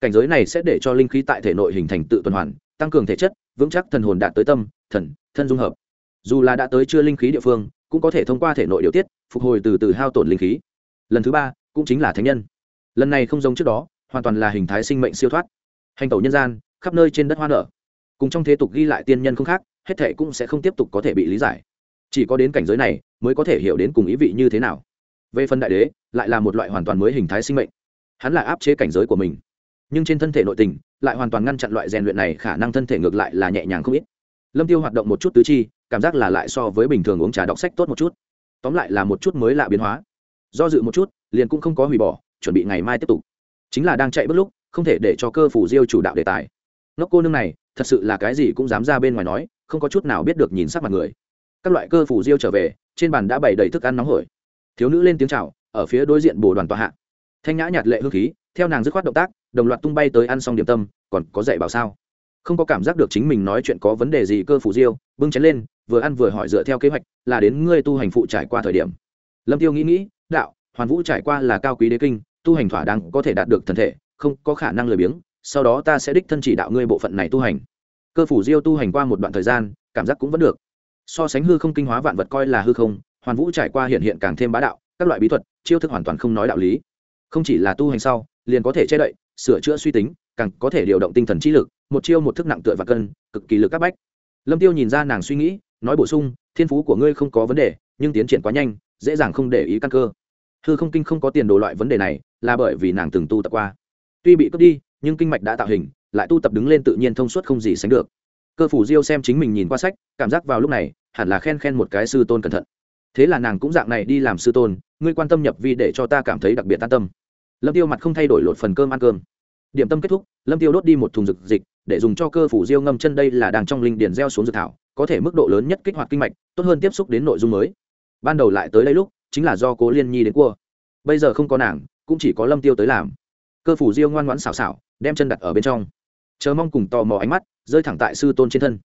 Cảnh giới này sẽ để cho linh khí tại thể nội hình thành tự tuần hoàn, tăng cường thể chất, vững chắc thần hồn đạt tới tâm, thần, thân dung hợp. Dù là đã tới chưa linh khí địa phương, cũng có thể thông qua thể nội điều tiết, phục hồi từ từ hao tổn linh khí. Lần thứ ba, cũng chính là thánh nhân. Lần này không giống trước đó, hoàn toàn là hình thái sinh mệnh siêu thoát. Hành tẩu nhân gian, khắp nơi trên đất hoa nở. Cùng trong thế tục ghi lại tiên nhân không khác hết thệ cũng sẽ không tiếp tục có thể bị lý giải. Chỉ có đến cảnh giới này mới có thể hiểu đến cùng ý vị như thế nào. Về phần đại đế, lại là một loại hoàn toàn mới hình thái sinh mệnh. Hắn là áp chế cảnh giới của mình. Nhưng trên thân thể nội tình, lại hoàn toàn ngăn chặn loại rèn luyện này khả năng thân thể ngược lại là nhẹ nhàng không ít. Lâm tiêu hoạt động một chút tứ chi, cảm giác là lại so với bình thường uống trà đọc sách tốt một chút. Tóm lại là một chút mới lạ biến hóa. Do dự một chút, liền cũng không có hủy bỏ, chuẩn bị ngày mai tiếp tục. Chính là đang chạy bất lúc, không thể để cho cơ phủ diêu chủ đạo đề tài. Nóc cô nương này, thật sự là cái gì cũng dám ra bên ngoài nói không có chút nào biết được nhìn sắc mặt người. Các loại cơ phủ diêu trở về, trên bàn đã bày đầy thức ăn nóng hổi. Thiếu nữ lên tiếng chào, ở phía đối diện bồ đoàn tòa hạ. Thanh nhã nhạt lệ hương khí, theo nàng dứt khoát động tác, đồng loạt tung bay tới ăn xong điểm tâm, còn có dạy bảo sao? Không có cảm giác được chính mình nói chuyện có vấn đề gì cơ phủ diêu, bưng chén lên, vừa ăn vừa hỏi dựa theo kế hoạch là đến ngươi tu hành phụ trải qua thời điểm. Lâm tiêu nghĩ nghĩ, đạo, hoàn vũ trải qua là cao quý đế kinh, tu hành thỏa đáng có thể đạt được thân thể, không có khả năng lười biếng, sau đó ta sẽ đích thân chỉ đạo ngươi bộ phận này tu hành cơ phủ diêu tu hành qua một đoạn thời gian, cảm giác cũng vẫn được. So sánh hư không kinh hóa vạn vật coi là hư không, hoàn vũ trải qua hiện hiện càng thêm bá đạo, các loại bí thuật, chiêu thức hoàn toàn không nói đạo lý. Không chỉ là tu hành sau, liền có thể che đậy, sửa chữa suy tính, càng có thể điều động tinh thần trí lực, một chiêu một thức nặng tựa và cân, cực kỳ lực các bách. Lâm tiêu nhìn ra nàng suy nghĩ, nói bổ sung, thiên phú của ngươi không có vấn đề, nhưng tiến triển quá nhanh, dễ dàng không để ý căn cơ. Hư không kinh không có tiền đồ loại vấn đề này, là bởi vì nàng từng tu tập qua. Tuy bị cướp đi, nhưng kinh mạch đã tạo hình lại tu tập đứng lên tự nhiên thông suốt không gì sánh được. Cơ phủ diêu xem chính mình nhìn qua sách, cảm giác vào lúc này, hẳn là khen khen một cái sư tôn cẩn thận. Thế là nàng cũng dạng này đi làm sư tôn, ngươi quan tâm nhập vi để cho ta cảm thấy đặc biệt an tâm. Lâm tiêu mặt không thay đổi lột phần cơm ăn cơm. Điểm tâm kết thúc, lâm tiêu đốt đi một thùng dược dịch, để dùng cho cơ phủ diêu ngâm chân đây là đang trong linh điển gieo xuống dược thảo, có thể mức độ lớn nhất kích hoạt kinh mạch, tốt hơn tiếp xúc đến nội dung mới. Ban đầu lại tới đây lúc, chính là do cố liên nhi đến cua. Bây giờ không có nàng, cũng chỉ có lâm tiêu tới làm. Cơ phủ diêu ngoan ngoãn xảo xảo, đem chân đặt ở bên trong chờ mong cùng tò mò ánh mắt, rơi thẳng tại sư tôn trên thân.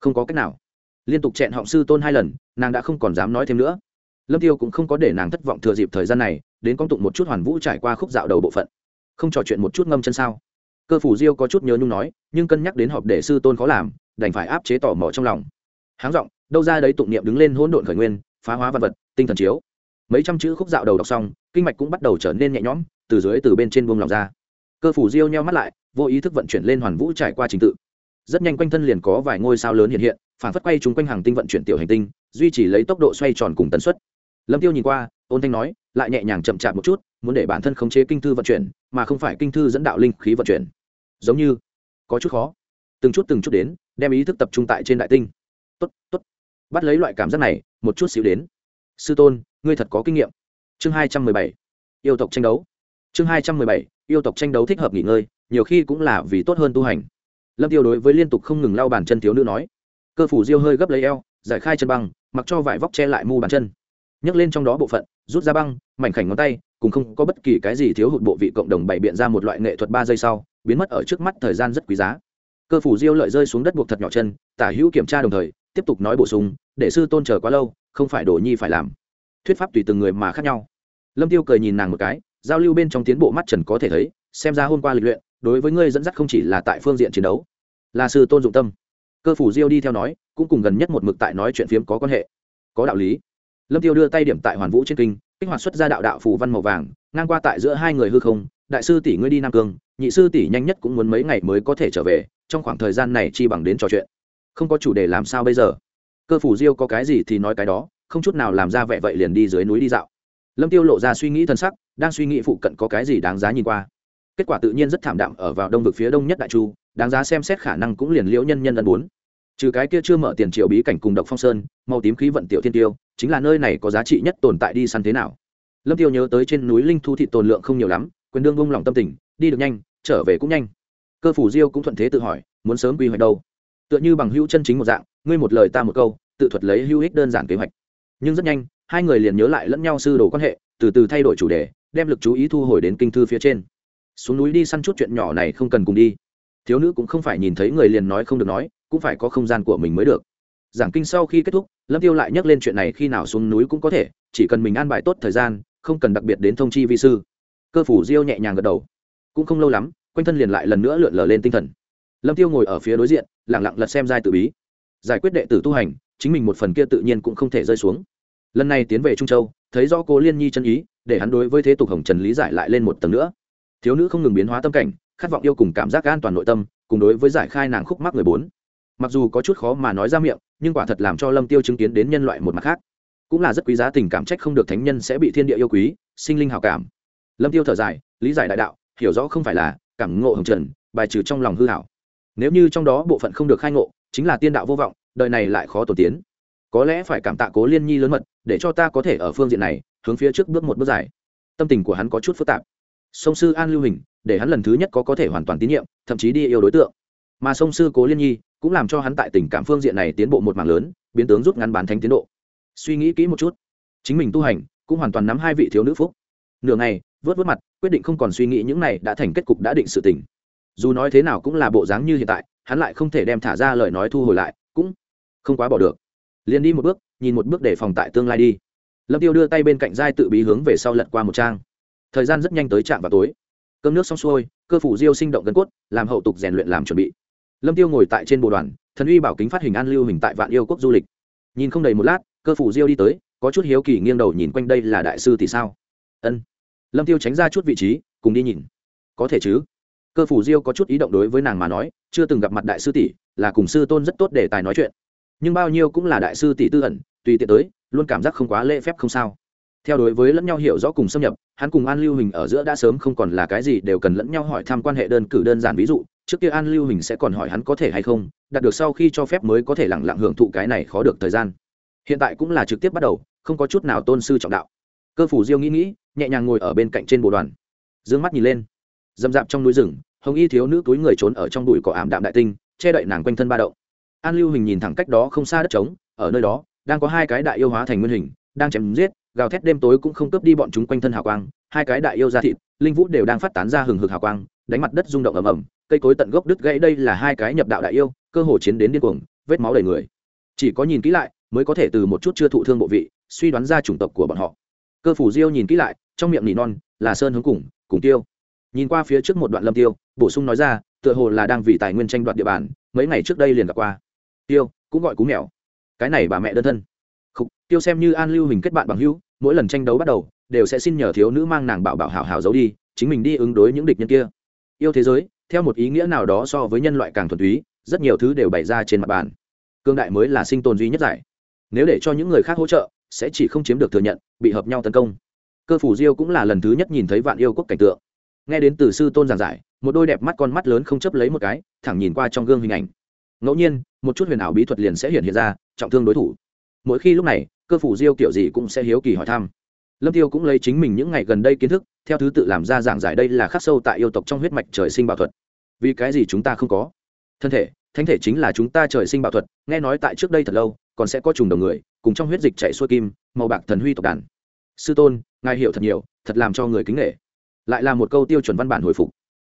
Không có cách nào. Liên tục chẹn họng sư tôn hai lần, nàng đã không còn dám nói thêm nữa. Lâm tiêu cũng không có để nàng thất vọng thừa dịp thời gian này, đến công tụng một chút hoàn vũ trải qua khúc dạo đầu bộ phận. Không trò chuyện một chút ngâm chân sao? Cơ phủ diêu có chút nhớ nhung nói, nhưng cân nhắc đến họp để sư tôn khó làm, đành phải áp chế tò mò trong lòng. Háng giọng, đâu ra đấy tụng niệm đứng lên hỗn độn khởi nguyên, phá hóa văn vật, tinh thần chiếu. Mấy trăm chữ khúc dạo đầu đọc xong, kinh mạch cũng bắt đầu trở nên nhẹ nhõm, từ dưới từ bên trên buông lòng ra. Cơ phủ diêu nheo mắt lại vô ý thức vận chuyển lên hoàn vũ trải qua trình tự. Rất nhanh quanh thân liền có vài ngôi sao lớn hiện hiện, phản phất quay chúng quanh hàng tinh vận chuyển tiểu hành tinh, duy trì lấy tốc độ xoay tròn cùng tần suất. Lâm tiêu nhìn qua, ôn thanh nói, lại nhẹ nhàng chậm chạp một chút, muốn để bản thân khống chế kinh thư vận chuyển, mà không phải kinh thư dẫn đạo linh khí vận chuyển. Giống như, có chút khó. Từng chút từng chút đến, đem ý thức tập trung tại trên đại tinh. Tốt tốt. Bắt lấy loại cảm giác này, một chút xíu đến. Sư tôn, ngươi thật có kinh nghiệm. Chương hai trăm mười bảy. Yêu tộc tranh đấu. Chương hai trăm mười bảy. Yêu tộc tranh đấu thích hợp nghỉ ngơi nhiều khi cũng là vì tốt hơn tu hành. Lâm tiêu đối với liên tục không ngừng lau bàn chân thiếu nữ nói, cơ phủ diêu hơi gấp lấy eo, giải khai chân băng, mặc cho vải vóc che lại mu bàn chân. Nhấc lên trong đó bộ phận, rút ra băng, mảnh khảnh ngón tay, cùng không có bất kỳ cái gì thiếu hụt bộ vị cộng đồng bày biện ra một loại nghệ thuật ba giây sau, biến mất ở trước mắt thời gian rất quý giá. Cơ phủ diêu lợi rơi xuống đất buộc thật nhỏ chân, tả hữu kiểm tra đồng thời, tiếp tục nói bổ sung, để sư tôn chờ quá lâu, không phải đồ nhi phải làm. Thuyết pháp tùy từng người mà khác nhau. Lâm tiêu cười nhìn nàng một cái, giao lưu bên trong tiến bộ mắt trần có thể thấy, xem ra hôm qua lịch luyện đối với ngươi dẫn dắt không chỉ là tại phương diện chiến đấu, là sư tôn dụng tâm. Cơ phủ diêu đi theo nói, cũng cùng gần nhất một mực tại nói chuyện phiếm có quan hệ. Có đạo lý. Lâm tiêu đưa tay điểm tại hoàn vũ trên kinh, kích hoạt xuất ra đạo đạo phù văn màu vàng, ngang qua tại giữa hai người hư không, đại sư tỷ ngươi đi nam cương, nhị sư tỷ nhanh nhất cũng muốn mấy ngày mới có thể trở về, trong khoảng thời gian này chi bằng đến trò chuyện. Không có chủ đề làm sao bây giờ? Cơ phủ diêu có cái gì thì nói cái đó, không chút nào làm ra vẻ vậy liền đi dưới núi đi dạo. Lâm tiêu lộ ra suy nghĩ thân sắc, đang suy nghĩ phụ cận có cái gì đáng giá nhìn qua kết quả tự nhiên rất thảm đạm ở vào đông vực phía đông nhất đại chu, đáng giá xem xét khả năng cũng liền liễu nhân nhân ân bốn. Trừ cái kia chưa mở tiền triệu bí cảnh cùng độc phong sơn, màu tím khí vận tiểu thiên tiêu, chính là nơi này có giá trị nhất tồn tại đi săn thế nào. Lâm tiêu nhớ tới trên núi linh thu thị tồn lượng không nhiều lắm, quyền đương bông lòng tâm tình, đi được nhanh, trở về cũng nhanh. Cơ phủ diêu cũng thuận thế tự hỏi, muốn sớm quy hoạch đâu? Tựa như bằng hữu chân chính một dạng, ngươi một lời ta một câu, tự thuật lấy hữu ích đơn giản kế hoạch. Nhưng rất nhanh, hai người liền nhớ lại lẫn nhau sư đồ quan hệ, từ từ thay đổi chủ đề, đem lực chú ý thu hồi đến kinh thư phía trên xuống núi đi săn chút chuyện nhỏ này không cần cùng đi. Thiếu nữ cũng không phải nhìn thấy người liền nói không được nói, cũng phải có không gian của mình mới được. Giảng kinh sau khi kết thúc, lâm tiêu lại nhắc lên chuyện này khi nào xuống núi cũng có thể, chỉ cần mình an bài tốt thời gian, không cần đặc biệt đến thông chi vi sư. Cơ phủ diêu nhẹ nhàng gật đầu. Cũng không lâu lắm, quanh thân liền lại lần nữa lượn lờ lên tinh thần. Lâm tiêu ngồi ở phía đối diện lẳng lặng lật xem giai tự bí. Giải quyết đệ tử tu hành, chính mình một phần kia tự nhiên cũng không thể rơi xuống. Lần này tiến về trung châu, thấy rõ cố liên nhi chân ý, để hắn đối với thế tục hồng trần lý giải lại lên một tầng nữa thiếu nữ không ngừng biến hóa tâm cảnh, khát vọng yêu cùng cảm giác an toàn nội tâm, cùng đối với giải khai nàng khúc mắc người bốn. Mặc dù có chút khó mà nói ra miệng, nhưng quả thật làm cho lâm tiêu chứng kiến đến nhân loại một mặt khác. Cũng là rất quý giá tình cảm trách không được thánh nhân sẽ bị thiên địa yêu quý, sinh linh hào cảm. Lâm tiêu thở dài, lý giải đại đạo, hiểu rõ không phải là, cảm ngộ hồng trần, bài trừ trong lòng hư hảo. Nếu như trong đó bộ phận không được khai ngộ, chính là tiên đạo vô vọng, đời này lại khó tổ tiến. Có lẽ phải cảm tạ cố liên nhi lớn mật, để cho ta có thể ở phương diện này, hướng phía trước bước một bước dài. Tâm tình của hắn có chút phức tạp sông sư an lưu hình, để hắn lần thứ nhất có có thể hoàn toàn tín nhiệm, thậm chí đi yêu đối tượng. Mà sông sư cố liên nhi cũng làm cho hắn tại tình cảm phương diện này tiến bộ một mảng lớn, biến tướng rút ngắn bán thánh tiến độ. Suy nghĩ kỹ một chút, chính mình tu hành cũng hoàn toàn nắm hai vị thiếu nữ phúc. Nửa ngày, vớt vớt mặt, quyết định không còn suy nghĩ những này đã thành kết cục đã định sự tình. Dù nói thế nào cũng là bộ dáng như hiện tại, hắn lại không thể đem thả ra lời nói thu hồi lại, cũng không quá bỏ được. Liền đi một bước, nhìn một bước để phòng tại tương lai đi. Lâm tiêu đưa tay bên cạnh giai tự bí hướng về sau lật qua một trang thời gian rất nhanh tới trạm vào tối. Cơm nước xong xuôi, cơ phủ diêu sinh động gần cốt, làm hậu tục rèn luyện làm chuẩn bị. Lâm tiêu ngồi tại trên bộ đoàn, thần uy bảo kính phát hình an lưu hình tại vạn yêu quốc du lịch. Nhìn không đầy một lát, cơ phủ diêu đi tới, có chút hiếu kỳ nghiêng đầu nhìn quanh đây là đại sư thì sao? Ân. Lâm tiêu tránh ra chút vị trí, cùng đi nhìn. Có thể chứ. Cơ phủ diêu có chút ý động đối với nàng mà nói, chưa từng gặp mặt đại sư tỷ, là cùng sư tôn rất tốt để tài nói chuyện. Nhưng bao nhiêu cũng là đại sư tỷ tư ẩn, tùy tiện tới, luôn cảm giác không quá lễ phép không sao theo đối với lẫn nhau hiểu rõ cùng xâm nhập, hắn cùng an lưu hình ở giữa đã sớm không còn là cái gì đều cần lẫn nhau hỏi thăm quan hệ đơn cử đơn giản ví dụ, trước kia an lưu hình sẽ còn hỏi hắn có thể hay không, đạt được sau khi cho phép mới có thể lẳng lặng hưởng thụ cái này khó được thời gian. Hiện tại cũng là trực tiếp bắt đầu, không có chút nào tôn sư trọng đạo. Cơ phủ diêu nghĩ nghĩ, nhẹ nhàng ngồi ở bên cạnh trên bộ đoàn. D ư ơ n g mắt nhìn lên. D ầ m dạp trong núi rừng, hồng y thiếu nữ túi người trốn ở trong bụi cỏ ảm đạm đại tinh, che đậy nàng quanh thân ba đậu an lưu hình nhìn thẳng cách đó không xa đất trống, ở nơi đó, đang có hai cái đại yêu hóa thành nguyên hình, đang chém giết gào thét đêm tối cũng không cướp đi bọn chúng quanh thân hào quang hai cái đại yêu ra thịt linh vũ đều đang phát tán ra hừng hực hào quang đánh mặt đất rung động ầm ầm cây cối tận gốc đứt gãy đây là hai cái nhập đạo đại yêu cơ hồ chiến đến điên cuồng vết máu đầy người. Chỉ có nhìn kỹ lại mới có thể từ một chút chưa thụ thương bộ vị suy đoán ra chủng tộc của bọn họ. Cơ phủ diêu nhìn kỹ lại trong miệng nỉ non là sơn hướng cùng cùng tiêu. Nhìn qua phía trước một đoạn lâm tiêu bổ sung nói ra tựa hồ là đang vì tài nguyên tranh đoạt địa bàn mấy ngày trước đây liền gặp qua. Tiêu cũng gọi cú mèo. Cái này bà mẹ đơn thân. Khục, tiêu xem như an lưu hình kết bạn bằng hữu mỗi lần tranh đấu bắt đầu, đều sẽ xin nhờ thiếu nữ mang nàng bảo bảo hảo hảo giấu đi, chính mình đi ứng đối những địch nhân kia. Yêu thế giới, theo một ý nghĩa nào đó so với nhân loại càng thuần túy, rất nhiều thứ đều bày ra trên mặt bàn. Cương đại mới là sinh tồn duy nhất giải. Nếu để cho những người khác hỗ trợ, sẽ chỉ không chiếm được thừa nhận, bị hợp nhau tấn công. Cơ phủ diêu cũng là lần thứ nhất nhìn thấy vạn yêu quốc cảnh tượng. Nghe đến từ sư tôn giảng giải, một đôi đẹp mắt con mắt lớn không chấp lấy một cái, thẳng nhìn qua trong gương hình ảnh. Ngẫu nhiên, một chút huyền ảo bí thuật liền sẽ hiện hiện ra, trọng thương đối thủ. Mỗi khi lúc này cơ phủ diêu kiểu gì cũng sẽ hiếu kỳ hỏi thăm. Lâm tiêu cũng lấy chính mình những ngày gần đây kiến thức, theo thứ tự làm ra giảng giải đây là khắc sâu tại yêu tộc trong huyết mạch trời sinh bảo thuật. Vì cái gì chúng ta không có? Thân thể, thánh thể chính là chúng ta trời sinh bảo thuật, nghe nói tại trước đây thật lâu, còn sẽ có trùng đồng người, cùng trong huyết dịch chạy xuôi kim, màu bạc thần huy tộc đàn. Sư tôn, ngài hiểu thật nhiều, thật làm cho người kính nghệ lại là một câu tiêu chuẩn văn bản hồi phục.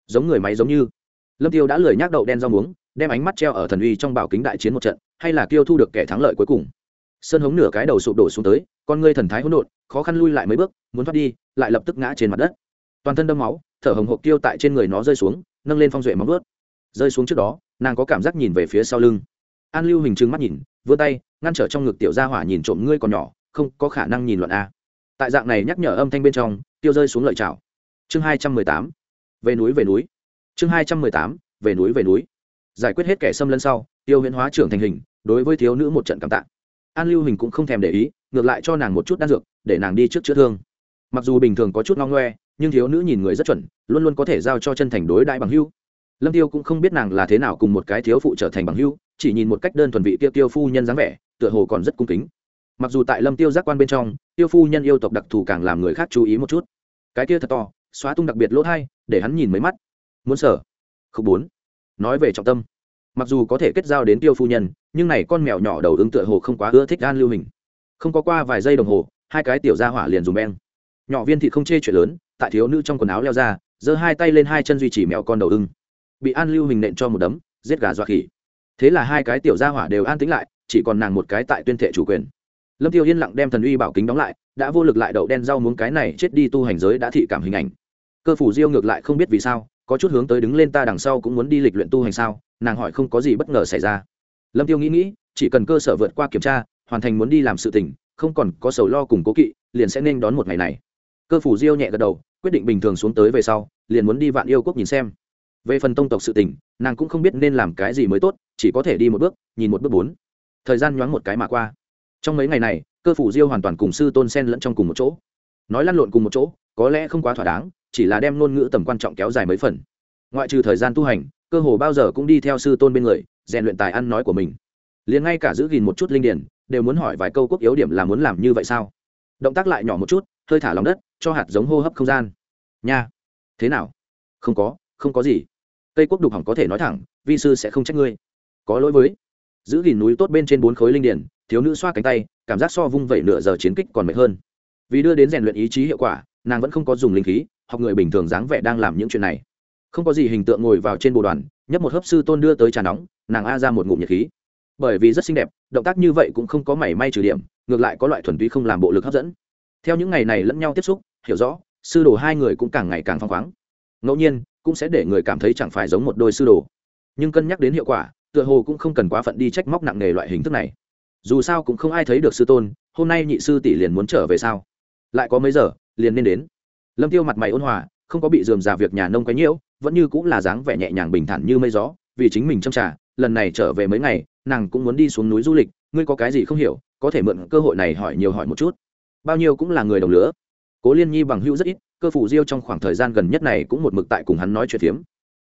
Giống người máy giống như. Lâm tiêu đã lười nhác đậu đen rau muống, đem ánh mắt treo ở thần uy trong bảo kính đại chiến một trận, hay là tiêu thu được kẻ thắng lợi cuối cùng? Sơn hống nửa cái đầu sụp đổ xuống tới, con ngươi thần thái hỗn độn, khó khăn lui lại mấy bước, muốn thoát đi, lại lập tức ngã trên mặt đất. Toàn thân đâm máu, thở hồng hộc tiêu tại trên người nó rơi xuống, nâng lên phong duệ móng ướt rơi xuống trước đó, nàng có cảm giác nhìn về phía sau lưng. An lưu hình trừng mắt nhìn, vươn tay, ngăn trở trong ngực tiểu gia hỏa nhìn trộm ngươi còn nhỏ, không có khả năng nhìn luận a. Tại dạng này nhắc nhở âm thanh bên trong, tiêu rơi xuống lợi chảo. Chương hai trăm mười tám. Về núi về núi. Chương hai trăm mười tám. Về núi về núi. Giải quyết hết kẻ xâm lấn sau, tiêu huyễn hóa trưởng thành hình, đối với thiếu nữ một trận cảm tạ an lưu hình cũng không thèm để ý, ngược lại cho nàng một chút đan dược, để nàng đi trước chữa thương. Mặc dù bình thường có chút ngong ngoe, nhưng thiếu nữ nhìn người rất chuẩn, luôn luôn có thể giao cho chân thành đối đại bằng hưu lâm tiêu cũng không biết nàng là thế nào cùng một cái thiếu phụ trở thành bằng hưu chỉ nhìn một cách đơn thuần vị tiêu tiêu phu nhân dáng vẻ, tựa hồ còn rất cung kính. Mặc dù tại lâm tiêu giác quan bên trong, tiêu phu nhân yêu tộc đặc thù càng làm người khác chú ý một chút. Cái kia thật to, xóa tung đặc biệt lỗ thai, để hắn nhìn mấy mắt. Muốn sở? Không bốn nói về trọng tâm. Mặc dù có thể kết giao đến tiêu phu nhân nhưng này con mèo nhỏ đầu ứng tựa hồ không quá ưa thích gan lưu hình. Không có qua vài giây đồng hồ, hai cái tiểu ra hỏa liền dùng beng. Nhỏ viên thị không chê chuyện lớn, tại thiếu nữ trong quần áo leo ra, giơ hai tay lên hai chân duy trì mèo con đầu ưng. Bị an lưu hình nện cho một đấm, giết gà dọa khỉ. Thế là hai cái tiểu gia hỏa đều an tính lại, chỉ còn nàng một cái tại tuyên thệ chủ quyền. Lâm tiêu yên lặng đem thần uy bảo kính đóng lại, đã vô lực lại đậu đen rau muống cái này chết đi tu hành giới đã thị cảm hình ảnh. Cơ phủ diêu ngược lại không biết vì sao, có chút hướng tới đứng lên ta đằng sau cũng muốn đi lịch luyện tu hành sao, nàng hỏi không có gì bất ngờ xảy ra lâm tiêu nghĩ nghĩ, chỉ cần cơ sở vượt qua kiểm tra, hoàn thành muốn đi làm sự tình, không còn có sầu lo cùng cố kỵ, liền sẽ nên đón một ngày này. Cơ phủ diêu nhẹ gật đầu, quyết định bình thường xuống tới về sau, liền muốn đi vạn yêu quốc nhìn xem. Về phần tông tộc sự tình, nàng cũng không biết nên làm cái gì mới tốt, chỉ có thể đi một bước, nhìn một bước bốn. Thời gian nhoáng một cái mà qua. Trong mấy ngày này, cơ phủ diêu hoàn toàn cùng sư tôn sen lẫn trong cùng một chỗ. Nói lăn lộn cùng một chỗ, có lẽ không quá thỏa đáng, chỉ là đem ngôn ngữ tầm quan trọng kéo dài mấy phần. Ngoại trừ thời gian tu hành, cơ hồ bao giờ cũng đi theo sư tôn bên người rèn luyện tài ăn nói của mình. Liền ngay cả giữ gìn một chút linh điển, đều muốn hỏi vài câu quốc yếu điểm là muốn làm như vậy sao? Động tác lại nhỏ một chút, hơi thả lòng đất, cho hạt giống hô hấp không gian. Nha. Thế nào? Không có không có gì. Tây quốc đục hỏng có thể nói thẳng, vi sư sẽ không trách ngươi. Có lỗi với. Giữ gìn núi tốt bên trên bốn khối linh điển, thiếu nữ xoa cánh tay, cảm giác so vung vẩy nửa giờ chiến kích còn mệt hơn. Vì đưa đến rèn luyện ý chí hiệu quả, nàng vẫn không có dùng linh khí, học người bình thường dáng vẻ đang làm những chuyện này không có gì hình tượng ngồi vào trên bồ đoàn, nhấp một hớp sư tôn đưa tới trà nóng, nàng a ra một ngụm nhiệt khí. Bởi vì rất xinh đẹp, động tác như vậy cũng không có mảy may trừ điểm, ngược lại có loại thuần túy không làm bộ lực hấp dẫn. Theo những ngày này lẫn nhau tiếp xúc, hiểu rõ, sư đồ hai người cũng càng ngày càng phăng khoáng. Ngẫu nhiên, cũng sẽ để người cảm thấy chẳng phải giống một đôi sư đồ. Nhưng cân nhắc đến hiệu quả, tựa hồ cũng không cần quá phận đi trách móc nặng nề loại hình thức này. Dù sao cũng không ai thấy được sư tôn, hôm nay nhị sư tỷ liền muốn trở về sao? Lại có mấy giờ, liền nên đến. Lâm tiêu mặt mày ôn hòa không có bị dườm già việc nhà nông quấy nhiễu, vẫn như cũng là dáng vẻ nhẹ nhàng bình thản như mây gió, vì chính mình trong trả lần này trở về mấy ngày, nàng cũng muốn đi xuống núi du lịch, ngươi có cái gì không hiểu, có thể mượn cơ hội này hỏi nhiều hỏi một chút. Bao nhiêu cũng là người đồng lứa. Cố liên nhi bằng hữu rất ít, cơ phủ diêu trong khoảng thời gian gần nhất này cũng một mực tại cùng hắn nói chuyện phiếm.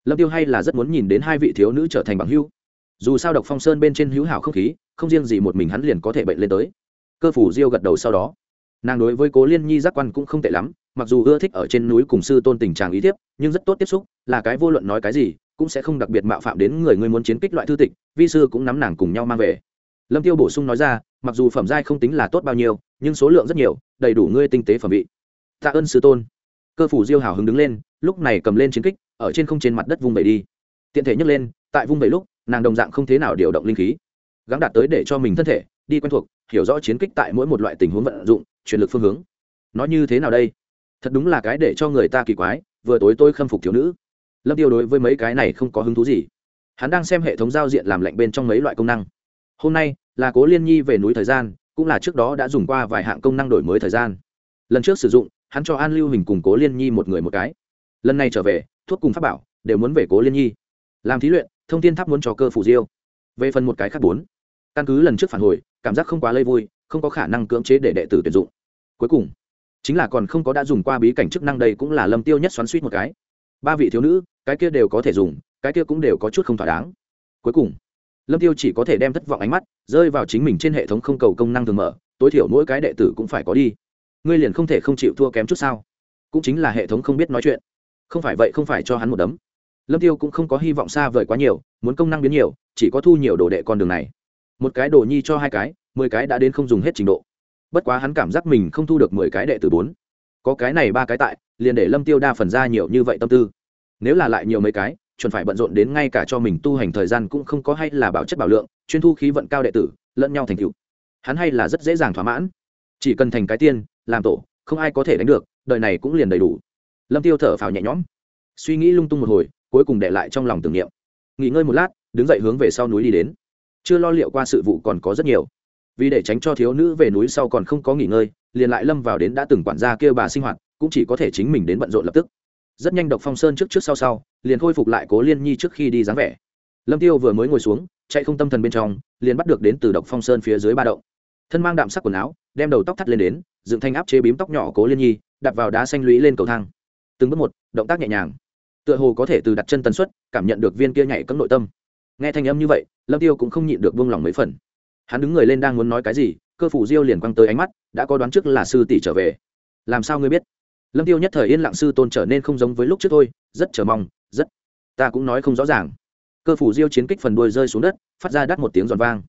Lâm tiêu hay là rất muốn nhìn đến hai vị thiếu nữ trở thành bằng hữu. Dù sao độc phong sơn bên trên hữu hảo không khí, không riêng gì một mình hắn liền có thể bệnh lên tới. Cơ phủ diêu gật đầu sau đó. Nàng đối với cố liên nhi giác quan cũng không tệ lắm mặc dù ưa thích ở trên núi cùng sư tôn tình trạng ý tiếp nhưng rất tốt tiếp xúc, là cái vô luận nói cái gì, cũng sẽ không đặc biệt mạo phạm đến người người muốn chiến kích loại thư tịch, vi sư cũng nắm nàng cùng nhau mang về. Lâm tiêu bổ sung nói ra, mặc dù phẩm giai không tính là tốt bao nhiêu, nhưng số lượng rất nhiều, đầy đủ ngươi tinh tế phẩm vị. Tạ ơn sư tôn. Cơ phủ diêu hào hứng đứng lên, lúc này cầm lên chiến kích, ở trên không trên mặt đất vung bẩy đi. Tiện thể nhấc lên, tại vung bẩy lúc, nàng đồng dạng không thế nào điều động linh khí. Gắng đạt tới để cho mình thân thể đi quen thuộc, hiểu rõ chiến kích tại mỗi một loại tình huống vận dụng truyền lực phương hướng. Nó như thế nào đây? Thật đúng là cái để cho người ta kỳ quái, vừa tối tôi khâm phục thiếu nữ. Lâm tiêu đối với mấy cái này không có hứng thú gì. Hắn đang xem hệ thống giao diện làm lạnh bên trong mấy loại công năng. Hôm nay, là cố liên nhi về núi thời gian, cũng là trước đó đã dùng qua vài hạng công năng đổi mới thời gian. Lần trước sử dụng, hắn cho an lưu hình cùng cố liên nhi một người một cái. Lần này trở về, thuốc cùng pháp bảo, đều muốn về cố liên nhi. Làm thí luyện, thông tin tháp muốn cho cơ phủ diêu. Về phần một cái khác bốn. Căn cứ lần trước phản hồi, cảm giác không quá lây vui, không có khả năng cưỡng chế để đệ tử tuyển dụng. Cuối cùng chính là còn không có đã dùng qua bí cảnh chức năng đây cũng là lâm tiêu nhất xoắn suýt một cái. Ba vị thiếu nữ, cái kia đều có thể dùng, cái kia cũng đều có chút không thỏa đáng. Cuối cùng, lâm tiêu chỉ có thể đem thất vọng ánh mắt rơi vào chính mình trên hệ thống không cầu công năng thường mở, tối thiểu mỗi cái đệ tử cũng phải có đi. Ngươi liền không thể không chịu thua kém chút sao? Cũng chính là hệ thống không biết nói chuyện. Không phải vậy không phải cho hắn một đấm. Lâm tiêu cũng không có hy vọng xa vời quá nhiều, muốn công năng biến nhiều, chỉ có thu nhiều đồ đệ con đường này. Một cái đồ nhi cho hai cái, mười cái đã đến không dùng hết trình độ bất quá hắn cảm giác mình không thu được mười cái đệ tử bốn. Có cái này ba cái tại, liền để lâm tiêu đa phần ra nhiều như vậy tâm tư. Nếu là lại nhiều mấy cái, chuẩn phải bận rộn đến ngay cả cho mình tu hành thời gian cũng không có hay là bảo chất bảo lượng, chuyên thu khí vận cao đệ tử, lẫn nhau thành cựu hắn hay là rất dễ dàng thỏa mãn. Chỉ cần thành cái tiên, làm tổ, không ai có thể đánh được, đời này cũng liền đầy đủ. Lâm tiêu thở phào nhẹ nhõm. Suy nghĩ lung tung một hồi, cuối cùng để lại trong lòng tưởng niệm. Nghỉ ngơi một lát, đứng dậy hướng về sau núi đi đến. Chưa lo liệu qua sự vụ còn có rất nhiều vì để tránh cho thiếu nữ về núi sau còn không có nghỉ ngơi, liền lại lâm vào đến đã từng quản gia kêu bà sinh hoạt, cũng chỉ có thể chính mình đến bận rộn lập tức. Rất nhanh độc phong sơn trước trước sau sau, liền khôi phục lại cố liên nhi trước khi đi dáng vẻ. Lâm tiêu vừa mới ngồi xuống, chạy không tâm thần bên trong, liền bắt được đến từ độc phong sơn phía dưới ba động. Thân mang đạm sắc quần áo, đem đầu tóc thắt lên đến, dựng thanh áp chế bím tóc nhỏ cố liên nhi đặt vào đá xanh lũy lên cầu thang. Từng bước một, động tác nhẹ nhàng. Tựa hồ có thể từ đặt chân tần suất, cảm nhận được viên kia nhảy cấm nội tâm. Nghe thanh âm như vậy, lâm tiêu cũng không nhịn được buông lòng mấy phần hắn đứng người lên đang muốn nói cái gì, cơ phủ diêu liền quăng tới ánh mắt, đã có đoán trước là sư tỷ trở về. Làm sao ngươi biết? Lâm tiêu nhất thời yên lặng sư tôn trở nên không giống với lúc trước thôi, rất chờ mong, rất. Ta cũng nói không rõ ràng. Cơ phủ diêu chiến kích phần đuôi rơi xuống đất, phát ra đắt một tiếng giòn vang.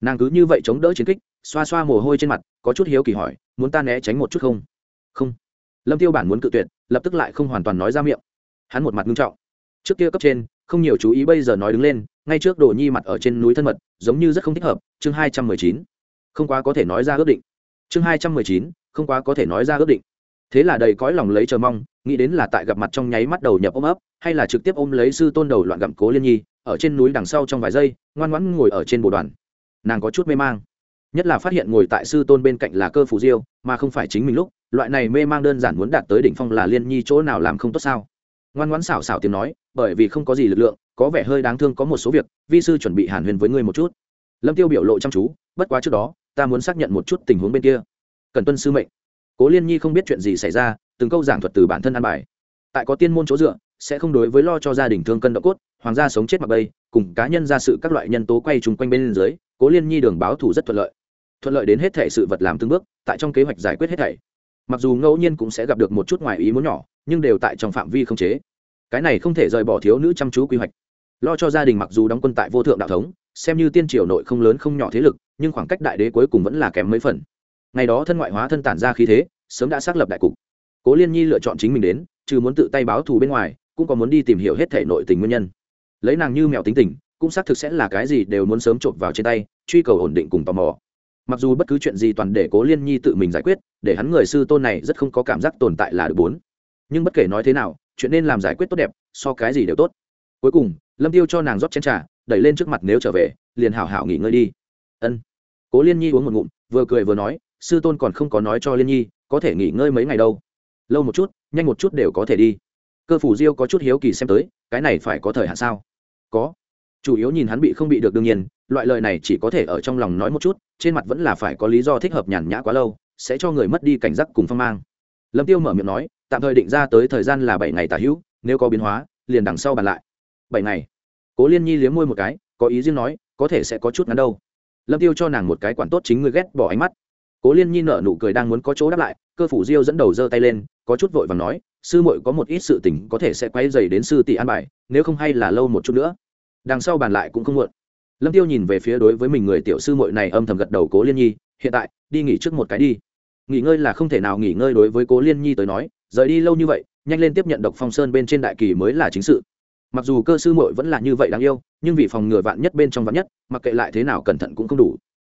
Nàng cứ như vậy chống đỡ chiến kích, xoa xoa mồ hôi trên mặt, có chút hiếu kỳ hỏi, muốn ta né tránh một chút không? Không. Lâm tiêu bản muốn cự tuyệt, lập tức lại không hoàn toàn nói ra miệng. Hắn một mặt ngưng trọng. Trước kia cấp trên, không nhiều chú ý bây giờ nói đứng lên ngay trước đồ nhi mặt ở trên núi thân mật, giống như rất không thích hợp, chương hai trăm mười chín. Không quá có thể nói ra ước định. Chương hai trăm mười chín, không quá có thể nói ra ước định. Thế là đầy cõi lòng lấy chờ mong, nghĩ đến là tại gặp mặt trong nháy mắt đầu nhập ôm ấp, hay là trực tiếp ôm lấy sư tôn đầu loạn gặm cố liên nhi, ở trên núi đằng sau trong vài giây, ngoan ngoãn ngồi ở trên bộ đoàn. Nàng có chút mê mang. Nhất là phát hiện ngồi tại sư tôn bên cạnh là cơ phù diêu, mà không phải chính mình lúc, loại này mê mang đơn giản muốn đạt tới đỉnh phong là liên nhi chỗ nào làm không tốt sao? Ngoan ngoãn xảo xảo tiếng nói, bởi vì không có gì lực lượng, có vẻ hơi đáng thương có một số việc, vi sư chuẩn bị hàn huyền với ngươi một chút. Lâm tiêu biểu lộ chăm chú, bất quá trước đó, ta muốn xác nhận một chút tình huống bên kia. Cần tuân sư mệnh. Cố liên nhi không biết chuyện gì xảy ra, từng câu giảng thuật từ bản thân ăn bài. Tại có tiên môn chỗ dựa, sẽ không đối với lo cho gia đình thương cân độ cốt, hoàng gia sống chết mặc bây cùng cá nhân ra sự các loại nhân tố quay chung quanh bên dưới, cố liên nhi đường báo thủ rất thuận lợi. Thuận lợi đến hết thể sự vật làm từng bước, tại trong kế hoạch giải quyết hết thảy mặc dù ngẫu nhiên cũng sẽ gặp được một chút ngoài ý muốn nhỏ, nhưng đều tại trong phạm vi không chế. Cái này không thể rời bỏ thiếu nữ chăm chú quy hoạch. Lo cho gia đình mặc dù đóng quân tại vô thượng đạo thống, xem như tiên triều nội không lớn không nhỏ thế lực, nhưng khoảng cách đại đế cuối cùng vẫn là kém mấy phần. Ngày đó thân ngoại hóa thân tản ra khí thế, sớm đã xác lập đại cục. Cố liên nhi lựa chọn chính mình đến, trừ muốn tự tay báo thù bên ngoài, cũng có muốn đi tìm hiểu hết thể nội tình nguyên nhân. Lấy nàng như mèo tính tình, cũng xác thực sẽ là cái gì đều muốn sớm chộp vào trên tay, truy cầu ổn định cùng tò mò mặc dù bất cứ chuyện gì toàn để cố liên nhi tự mình giải quyết, để hắn người sư tôn này rất không có cảm giác tồn tại là được bốn. Nhưng bất kể nói thế nào, chuyện nên làm giải quyết tốt đẹp, so cái gì đều tốt. Cuối cùng, lâm tiêu cho nàng rót chén trà, đẩy lên trước mặt nếu trở về, liền hảo hảo nghỉ ngơi đi. Ân. Cố liên nhi uống một ngụm, vừa cười vừa nói, sư tôn còn không có nói cho liên nhi, có thể nghỉ ngơi mấy ngày đâu. Lâu một chút, nhanh một chút đều có thể đi. Cơ phủ diêu có chút hiếu kỳ xem tới, cái này phải có thời hạn sao? Có. Chủ yếu nhìn hắn bị không bị được đương nhiên loại lời này chỉ có thể ở trong lòng nói một chút, trên mặt vẫn là phải có lý do thích hợp nhàn nhã quá lâu, sẽ cho người mất đi cảnh giác cùng phong mang. Lâm tiêu mở miệng nói, tạm thời định ra tới thời gian là bảy ngày tả hữu, nếu có biến hóa, liền đằng sau bàn lại. Bảy ngày. Cố liên nhi liếm môi một cái, có ý riêng nói, có thể sẽ có chút ngắn đâu. Lâm tiêu cho nàng một cái quản tốt chính người ghét bỏ ánh mắt. Cố liên nhi nở nụ cười đang muốn có chỗ đáp lại, cơ phủ diêu dẫn đầu giơ tay lên, có chút vội và nói, sư muội có một ít sự tình có thể sẽ quay dày đến sư tỷ an bài, nếu không hay là lâu một chút nữa. Đằng sau bàn lại cũng không muộn lâm tiêu nhìn về phía đối với mình người tiểu sư muội này âm thầm gật đầu cố liên nhi, hiện tại, đi nghỉ trước một cái đi. Nghỉ ngơi là không thể nào nghỉ ngơi đối với cố liên nhi tới nói, rời đi lâu như vậy, nhanh lên tiếp nhận độc phong sơn bên trên đại kỳ mới là chính sự. Mặc dù cơ sư muội vẫn là như vậy đáng yêu, nhưng vì phòng ngừa vạn nhất bên trong vạn nhất, mặc kệ lại thế nào cẩn thận cũng không đủ.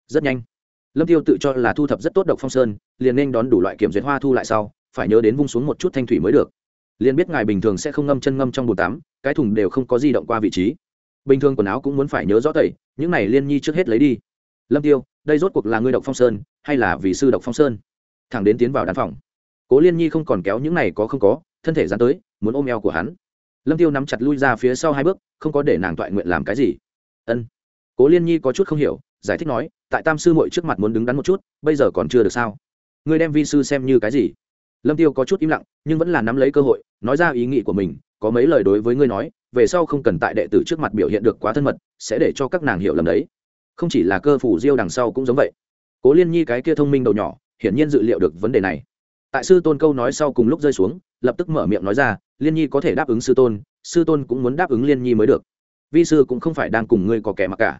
Rất nhanh, lâm tiêu tự cho là thu thập rất tốt độc phong sơn, liền nên đón đủ loại kiểm duyệt hoa thu lại sau, phải nhớ đến vung xuống một chút thanh thủy mới được. Liền biết ngài bình thường sẽ không ngâm chân ngâm trong bồn tắm, cái thùng đều không có di động qua vị trí bình thường quần áo cũng muốn phải nhớ rõ tẩy, những này liên nhi trước hết lấy đi. Lâm tiêu, đây rốt cuộc là ngươi độc phong sơn, hay là vì sư độc phong sơn? Thẳng đến tiến vào đàn phòng. Cố liên nhi không còn kéo những này có không có, thân thể dán tới, muốn ôm eo của hắn. Lâm tiêu nắm chặt lui ra phía sau hai bước, không có để nàng toại nguyện làm cái gì. Ân. Cố liên nhi có chút không hiểu, giải thích nói, tại tam sư muội trước mặt muốn đứng đắn một chút, bây giờ còn chưa được sao? Ngươi đem vi sư xem như cái gì? Lâm tiêu có chút im lặng, nhưng vẫn là nắm lấy cơ hội, nói ra ý nghĩ của mình, có mấy lời đối với ngươi nói về sau không cần tại đệ tử trước mặt biểu hiện được quá thân mật, sẽ để cho các nàng hiểu lầm đấy. Không chỉ là cơ phủ diêu đằng sau cũng giống vậy. Cố liên nhi cái kia thông minh đầu nhỏ, hiển nhiên dự liệu được vấn đề này. Tại sư tôn câu nói sau cùng lúc rơi xuống, lập tức mở miệng nói ra, liên nhi có thể đáp ứng sư tôn sư tôn cũng muốn đáp ứng liên nhi mới được. Vi sư cũng không phải đang cùng ngươi có kẻ mặc cả.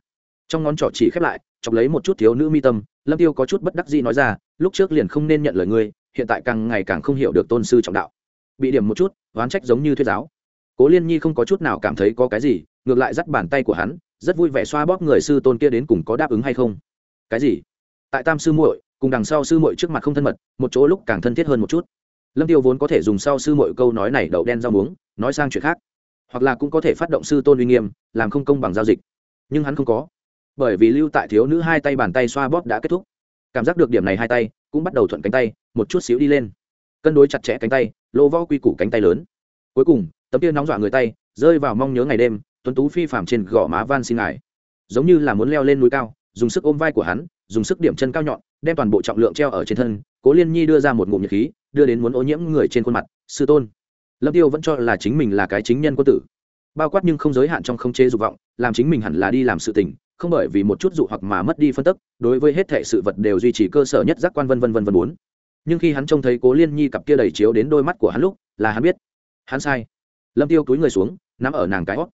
Trong ngón trỏ chỉ khép lại, chọc lấy một chút thiếu nữ mi tâm, lâm tiêu có chút bất đắc dĩ nói ra, lúc trước liền không nên nhận lời ngươi, hiện tại càng ngày càng không hiểu được tôn sư trọng đạo. Bị điểm một chút, oán trách giống như thuyết giáo cố liên nhi không có chút nào cảm thấy có cái gì, ngược lại dắt bàn tay của hắn, rất vui vẻ xoa bóp người sư tôn kia đến cùng có đáp ứng hay không. Cái gì? Tại tam sư muội, cùng đằng sau sư muội trước mặt không thân mật, một chỗ lúc càng thân thiết hơn một chút. Lâm tiêu vốn có thể dùng sau sư muội câu nói này đậu đen rau muống, nói sang chuyện khác. Hoặc là cũng có thể phát động sư tôn uy nghiêm, làm không công bằng giao dịch. Nhưng hắn không có. Bởi vì lưu tại thiếu nữ hai tay bàn tay xoa bóp đã kết thúc. Cảm giác được điểm này hai tay, cũng bắt đầu thuận cánh tay, một chút xíu đi lên. Cân đối chặt chẽ cánh tay, lỗ vo quy củ cánh tay lớn. Cuối cùng tấm kia nóng dọa người tay, rơi vào mong nhớ ngày đêm, tuấn tú phi phạm trên gò má van xin ngài. Giống như là muốn leo lên núi cao, dùng sức ôm vai của hắn, dùng sức điểm chân cao nhọn, đem toàn bộ trọng lượng treo ở trên thân, cố liên nhi đưa ra một ngụm nhiệt khí, đưa đến muốn ô nhiễm người trên khuôn mặt, sư tôn. Lâm tiêu vẫn cho là chính mình là cái chính nhân quân tử. Bao quát nhưng không giới hạn trong không chế dục vọng, làm chính mình hẳn là đi làm sự tình, không bởi vì một chút dụ hoặc mà mất đi phân tức, đối với hết thể sự vật đều duy trì cơ sở nhất giác quan vân vân vân vân bốn nhưng khi hắn trông thấy cố liên nhi cặp kia đầy chiếu đến đôi mắt của hắn lúc, là hắn biết, hắn sai lâm tiêu túi người xuống, nắm ở nàng cái hót.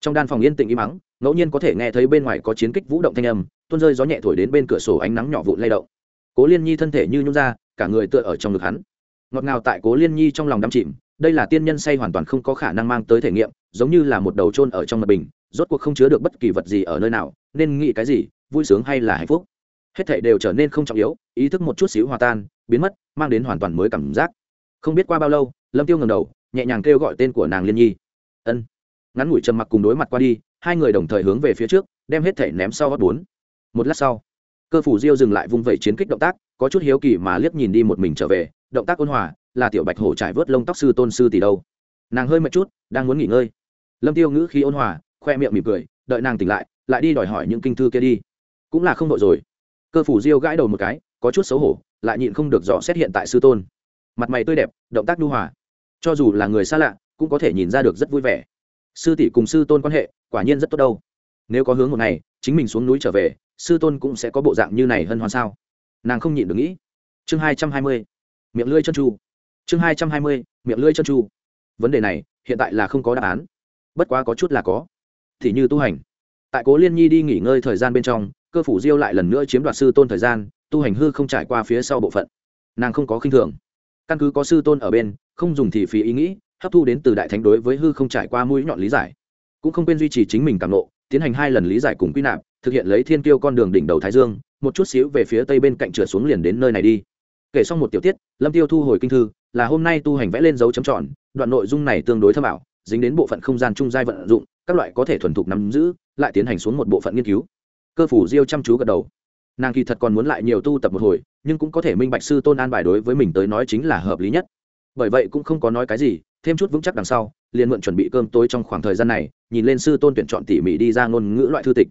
Trong đan phòng yên tĩnh im mắng ngẫu nhiên có thể nghe thấy bên ngoài có chiến kích vũ động thanh âm, tuôn rơi gió nhẹ thổi đến bên cửa sổ ánh nắng nhỏ vụn lay động. Cố liên nhi thân thể như nhung ra, cả người tựa ở trong ngực hắn. Ngọt ngào tại cố liên nhi trong lòng đắm chìm, đây là tiên nhân say hoàn toàn không có khả năng mang tới thể nghiệm, giống như là một đầu trôn ở trong mật bình, rốt cuộc không chứa được bất kỳ vật gì ở nơi nào, nên nghĩ cái gì, vui sướng hay là hạnh phúc. Hết thảy đều trở nên không trọng yếu, ý thức một chút xíu hòa tan, biến mất, mang đến hoàn toàn mới cảm giác. Không biết qua bao lâu, lâm tiêu ngầm đầu nhẹ nhàng kêu gọi tên của nàng liên nhi. Ân. Ngắn ngủi trầm mặc cùng đối mặt qua đi, hai người đồng thời hướng về phía trước, đem hết thể ném sau gót bốn. Một lát sau, cơ phủ diêu dừng lại vung vẩy chiến kích động tác, có chút hiếu kỳ mà liếc nhìn đi một mình trở về, động tác ôn hòa, là tiểu bạch hổ trải vớt lông tóc sư tôn sư tỷ đâu. Nàng hơi mệt chút, đang muốn nghỉ ngơi. Lâm tiêu ngữ khí ôn hòa, khoe miệng mỉm cười, đợi nàng tỉnh lại lại đi đòi hỏi những kinh thư kia đi. Cũng là không đội rồi. Cơ phủ diêu gãi đầu một cái, có chút xấu hổ, lại nhịn không được dò xét hiện tại sư tôn. Mặt mày tươi đẹp, động tác nhu hòa cho dù là người xa lạ, cũng có thể nhìn ra được rất vui vẻ. Sư tỷ cùng sư tôn quan hệ, quả nhiên rất tốt đâu. Nếu có hướng một ngày, chính mình xuống núi trở về, sư tôn cũng sẽ có bộ dạng như này hơn hoan sao? Nàng không nhịn được nghĩ. Chương hai trăm hai mươi, miệng lưỡi chân tru chương hai trăm hai mươi, miệng lưỡi chân tru vấn đề này, hiện tại là không có đáp án. Bất quá có chút là có. Thì như tu hành. Tại cố liên nhi đi nghỉ ngơi thời gian bên trong, cơ phủ diêu lại lần nữa chiếm đoạt sư tôn thời gian, tu hành hư không trải qua phía sau bộ phận. Nàng không có khinh thường. Căn cứ có sư tôn ở bên không dùng thì phí ý nghĩ, hấp thu đến từ đại thánh đối với hư không trải qua mũi nhọn lý giải. Cũng không quên duy trì chính mình cảm nộ, tiến hành hai lần lý giải cùng quy nạp, thực hiện lấy thiên tiêu con đường đỉnh đầu thái dương, một chút xíu về phía tây bên cạnh trượt xuống liền đến nơi này đi. Kể xong một tiểu tiết, lâm tiêu thu hồi kinh thư, là hôm nay tu hành vẽ lên dấu chấm tròn, đoạn nội dung này tương đối thâm ảo, dính đến bộ phận không gian trung giai vận dụng, các loại có thể thuần thục nắm giữ, lại tiến hành xuống một bộ phận nghiên cứu. Cơ phủ diêu chăm chú gật đầu. Nàng kỳ thật còn muốn lại nhiều tu tập một hồi, nhưng cũng có thể minh bạch sư tôn an bài đối với mình tới nói chính là hợp lý nhất bởi vậy cũng không có nói cái gì, thêm chút vững chắc đằng sau, liền mượn chuẩn bị cơm tối trong khoảng thời gian này, nhìn lên sư tôn tuyển chọn tỉ mỉ đi ra ngôn ngữ loại thư tịch.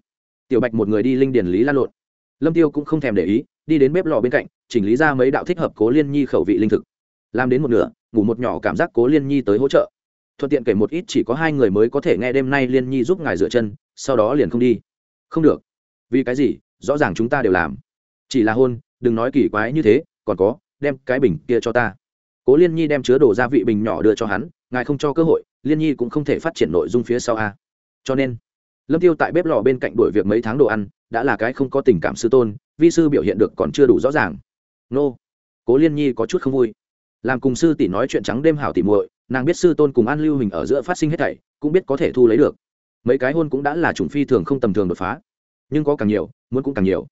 Tiểu bạch một người đi linh điển lý lan lộn. Lâm tiêu cũng không thèm để ý, đi đến bếp lò bên cạnh, chỉnh lý ra mấy đạo thích hợp cố liên nhi khẩu vị linh thực. Làm đến một nửa, ngủ một nhỏ cảm giác cố liên nhi tới hỗ trợ. Thuận tiện kể một ít chỉ có hai người mới có thể nghe đêm nay liên nhi giúp ngài rửa chân, sau đó liền không đi. Không được. Vì cái gì? Rõ ràng chúng ta đều làm. Chỉ là hôn, đừng nói kỳ quái như thế, còn có, đem cái bình kia cho ta cố liên nhi đem chứa đồ gia vị bình nhỏ đưa cho hắn, ngài không cho cơ hội, liên nhi cũng không thể phát triển nội dung phía sau a. Cho nên, lâm tiêu tại bếp lò bên cạnh đuổi việc mấy tháng đồ ăn, đã là cái không có tình cảm sư tôn, vi sư biểu hiện được còn chưa đủ rõ ràng. Nô, cố liên nhi có chút không vui. Làm cùng sư tỷ nói chuyện trắng đêm hảo tỉ muội, nàng biết sư tôn cùng an lưu hình ở giữa phát sinh hết thảy, cũng biết có thể thu lấy được. Mấy cái hôn cũng đã là chủng phi thường không tầm thường đột phá. Nhưng có càng nhiều, muốn cũng càng nhiều.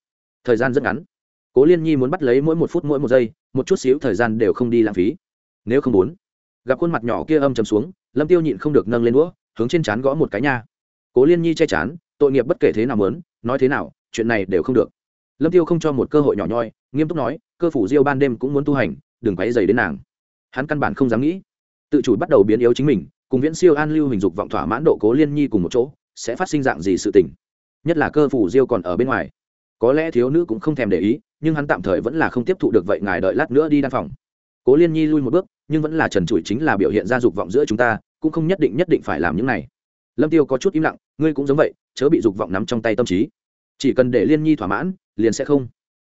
Thời gian rất ngắn cố liên nhi muốn bắt lấy mỗi một phút mỗi một giây, một chút xíu thời gian đều không đi lãng phí. Nếu không muốn, gặp khuôn mặt nhỏ kia âm chầm xuống, lâm tiêu nhịn không được nâng lên đũa, hướng trên trán gõ một cái nha. Cố liên nhi che chán, tội nghiệp bất kể thế nào muốn, nói thế nào, chuyện này đều không được. Lâm tiêu không cho một cơ hội nhỏ nhoi, nghiêm túc nói, cơ phủ diêu ban đêm cũng muốn tu hành, đừng quấy dày đến nàng. Hắn căn bản không dám nghĩ. Tự chủ bắt đầu biến yếu chính mình, cùng viễn siêu an lưu hình dục vọng thỏa mãn độ cố liên nhi cùng một chỗ, sẽ phát sinh dạng gì sự tình. Nhất là cơ phủ diêu còn ở bên ngoài có lẽ thiếu nữ cũng không thèm để ý, nhưng hắn tạm thời vẫn là không tiếp thụ được vậy, ngài đợi lát nữa đi đan phòng. Cố liên nhi lui một bước, nhưng vẫn là trần trụi chính là biểu hiện ra dục vọng giữa chúng ta, cũng không nhất định nhất định phải làm những này. Lâm tiêu có chút im lặng, ngươi cũng giống vậy, chớ bị dục vọng nắm trong tay tâm trí. Chỉ cần để liên nhi thỏa mãn, liền sẽ không.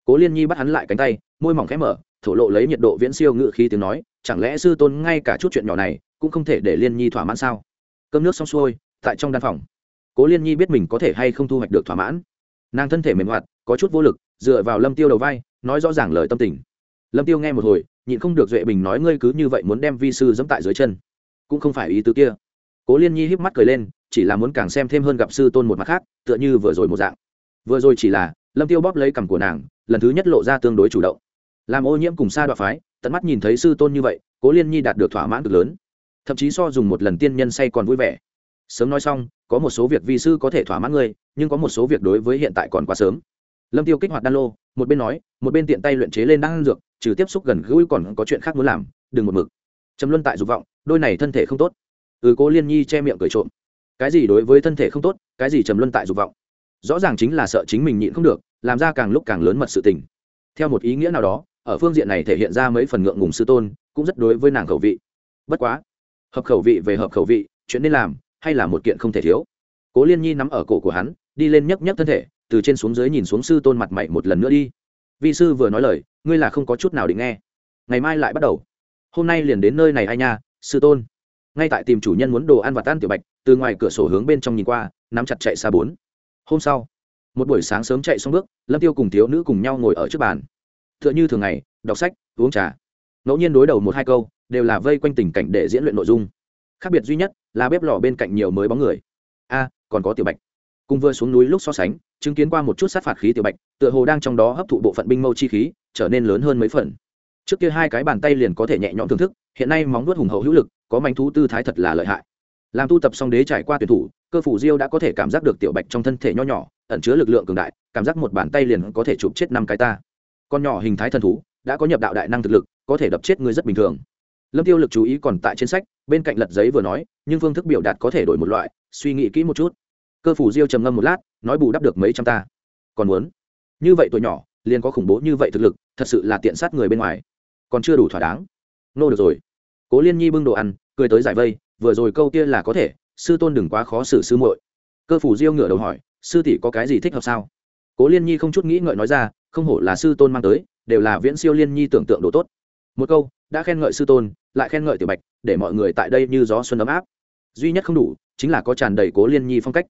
Cố liên nhi bắt hắn lại cánh tay, môi mỏng khẽ mở, thổ lộ lấy nhiệt độ viễn siêu ngự khí tiếng nói, chẳng lẽ sư tôn ngay cả chút chuyện nhỏ này, cũng không thể để liên nhi thỏa mãn sao? Cơm nước xong xuôi, tại trong đan phòng, cố liên nhi biết mình có thể hay không thu hoạch được thỏa mãn. Nàng thân thể mềm hoạt có chút vô lực, dựa vào lâm tiêu đầu vai, nói rõ ràng lời tâm tình. Lâm tiêu nghe một hồi, nhịn không được duệ bình nói ngươi cứ như vậy muốn đem vi sư dẫm tại dưới chân. Cũng không phải ý tứ kia. Cố liên nhi híp mắt cười lên, chỉ là muốn càng xem thêm hơn gặp sư tôn một mặt khác, tựa như vừa rồi một dạng. Vừa rồi chỉ là, lâm tiêu bóp lấy cằm của nàng, lần thứ nhất lộ ra tương đối chủ động. Làm ô nhiễm cùng xa đoạn phái, tận mắt nhìn thấy sư tôn như vậy, cố liên nhi đạt được thỏa mãn cực lớn. Thậm chí so dùng một lần tiên nhân say còn vui vẻ. Sớm nói xong, có một số việc vi sư có thể thỏa mãn ngươi, nhưng có một số việc đối với hiện tại còn quá sớm lâm tiêu kích hoạt đan lô, một bên nói, một bên tiện tay luyện chế lên đan dược, trừ tiếp xúc gần gũi còn có chuyện khác muốn làm, đừng một mực. Trầm luân tại dục vọng, đôi này thân thể không tốt. Ừ cố liên nhi che miệng cười trộm. Cái gì đối với thân thể không tốt, cái gì trầm luân tại dục vọng. Rõ ràng chính là sợ chính mình nhịn không được, làm ra càng lúc càng lớn mật sự tình. Theo một ý nghĩa nào đó, ở phương diện này thể hiện ra mấy phần ngượng ngùng sư tôn, cũng rất đối với nàng khẩu vị. Bất quá, hợp khẩu vị về hợp khẩu vị, chuyện nên làm, hay là một kiện không thể thiếu. Cố liên nhi nắm ở cổ của hắn, đi lên nhấc nhấc thân thể từ trên xuống dưới nhìn xuống sư tôn mặt mày một lần nữa đi. Vi sư vừa nói lời, ngươi là không có chút nào định nghe. Ngày mai lại bắt đầu. Hôm nay liền đến nơi này ai nha, sư tôn. Ngay tại tìm chủ nhân muốn đồ ăn và tan tiểu bạch, từ ngoài cửa sổ hướng bên trong nhìn qua, nắm chặt chạy xa bốn. Hôm sau, một buổi sáng sớm chạy xong bước, lâm tiêu cùng thiếu nữ cùng nhau ngồi ở trước bàn. Tựa như thường ngày, đọc sách, uống trà. Ngẫu nhiên đối đầu một hai câu, đều là vây quanh tình cảnh để diễn luyện nội dung. Khác biệt duy nhất là bếp lò bên cạnh nhiều mới bóng người. A, còn có tiểu bạch cùng vừa xuống núi lúc so sánh, chứng kiến qua một chút sát phạt khí tiểu bạch, tựa hồ đang trong đó hấp thụ bộ phận binh mâu chi khí, trở nên lớn hơn mấy phần. Trước kia hai cái bàn tay liền có thể nhẹ nhõm thưởng thức, hiện nay móng vuốt hùng hậu hữu lực, có manh thú tư thái thật là lợi hại. Làm tu tập xong đế trải qua tuyển thủ, cơ phủ diêu đã có thể cảm giác được tiểu bạch trong thân thể nho nhỏ, ẩn chứa lực lượng cường đại, cảm giác một bàn tay liền có thể chụp chết năm cái ta. Con nhỏ hình thái thần thú, đã có nhập đạo đại năng thực lực, có thể đập chết người rất bình thường. Lâm tiêu lực chú ý còn tại trên sách, bên cạnh lật giấy vừa nói, nhưng phương thức biểu đạt có thể đổi một loại, suy nghĩ kỹ một chút cơ phủ diêu trầm ngâm một lát, nói bù đắp được mấy trăm ta. Còn muốn? Như vậy tuổi nhỏ, liền có khủng bố như vậy thực lực, thật sự là tiện sát người bên ngoài. Còn chưa đủ thỏa đáng. Nô được rồi. Cố liên nhi bưng đồ ăn, cười tới giải vây, vừa rồi câu kia là có thể, sư tôn đừng quá khó xử sư muội. Cơ phủ diêu ngửa đầu hỏi, sư tỷ có cái gì thích hợp sao? Cố liên nhi không chút nghĩ ngợi nói ra, không hổ là sư tôn mang tới, đều là viễn siêu liên nhi tưởng tượng đồ tốt. Một câu, đã khen ngợi sư tôn, lại khen ngợi tiểu bạch, để mọi người tại đây như gió xuân ấm áp. Duy nhất không đủ, chính là có tràn đầy cố liên nhi phong cách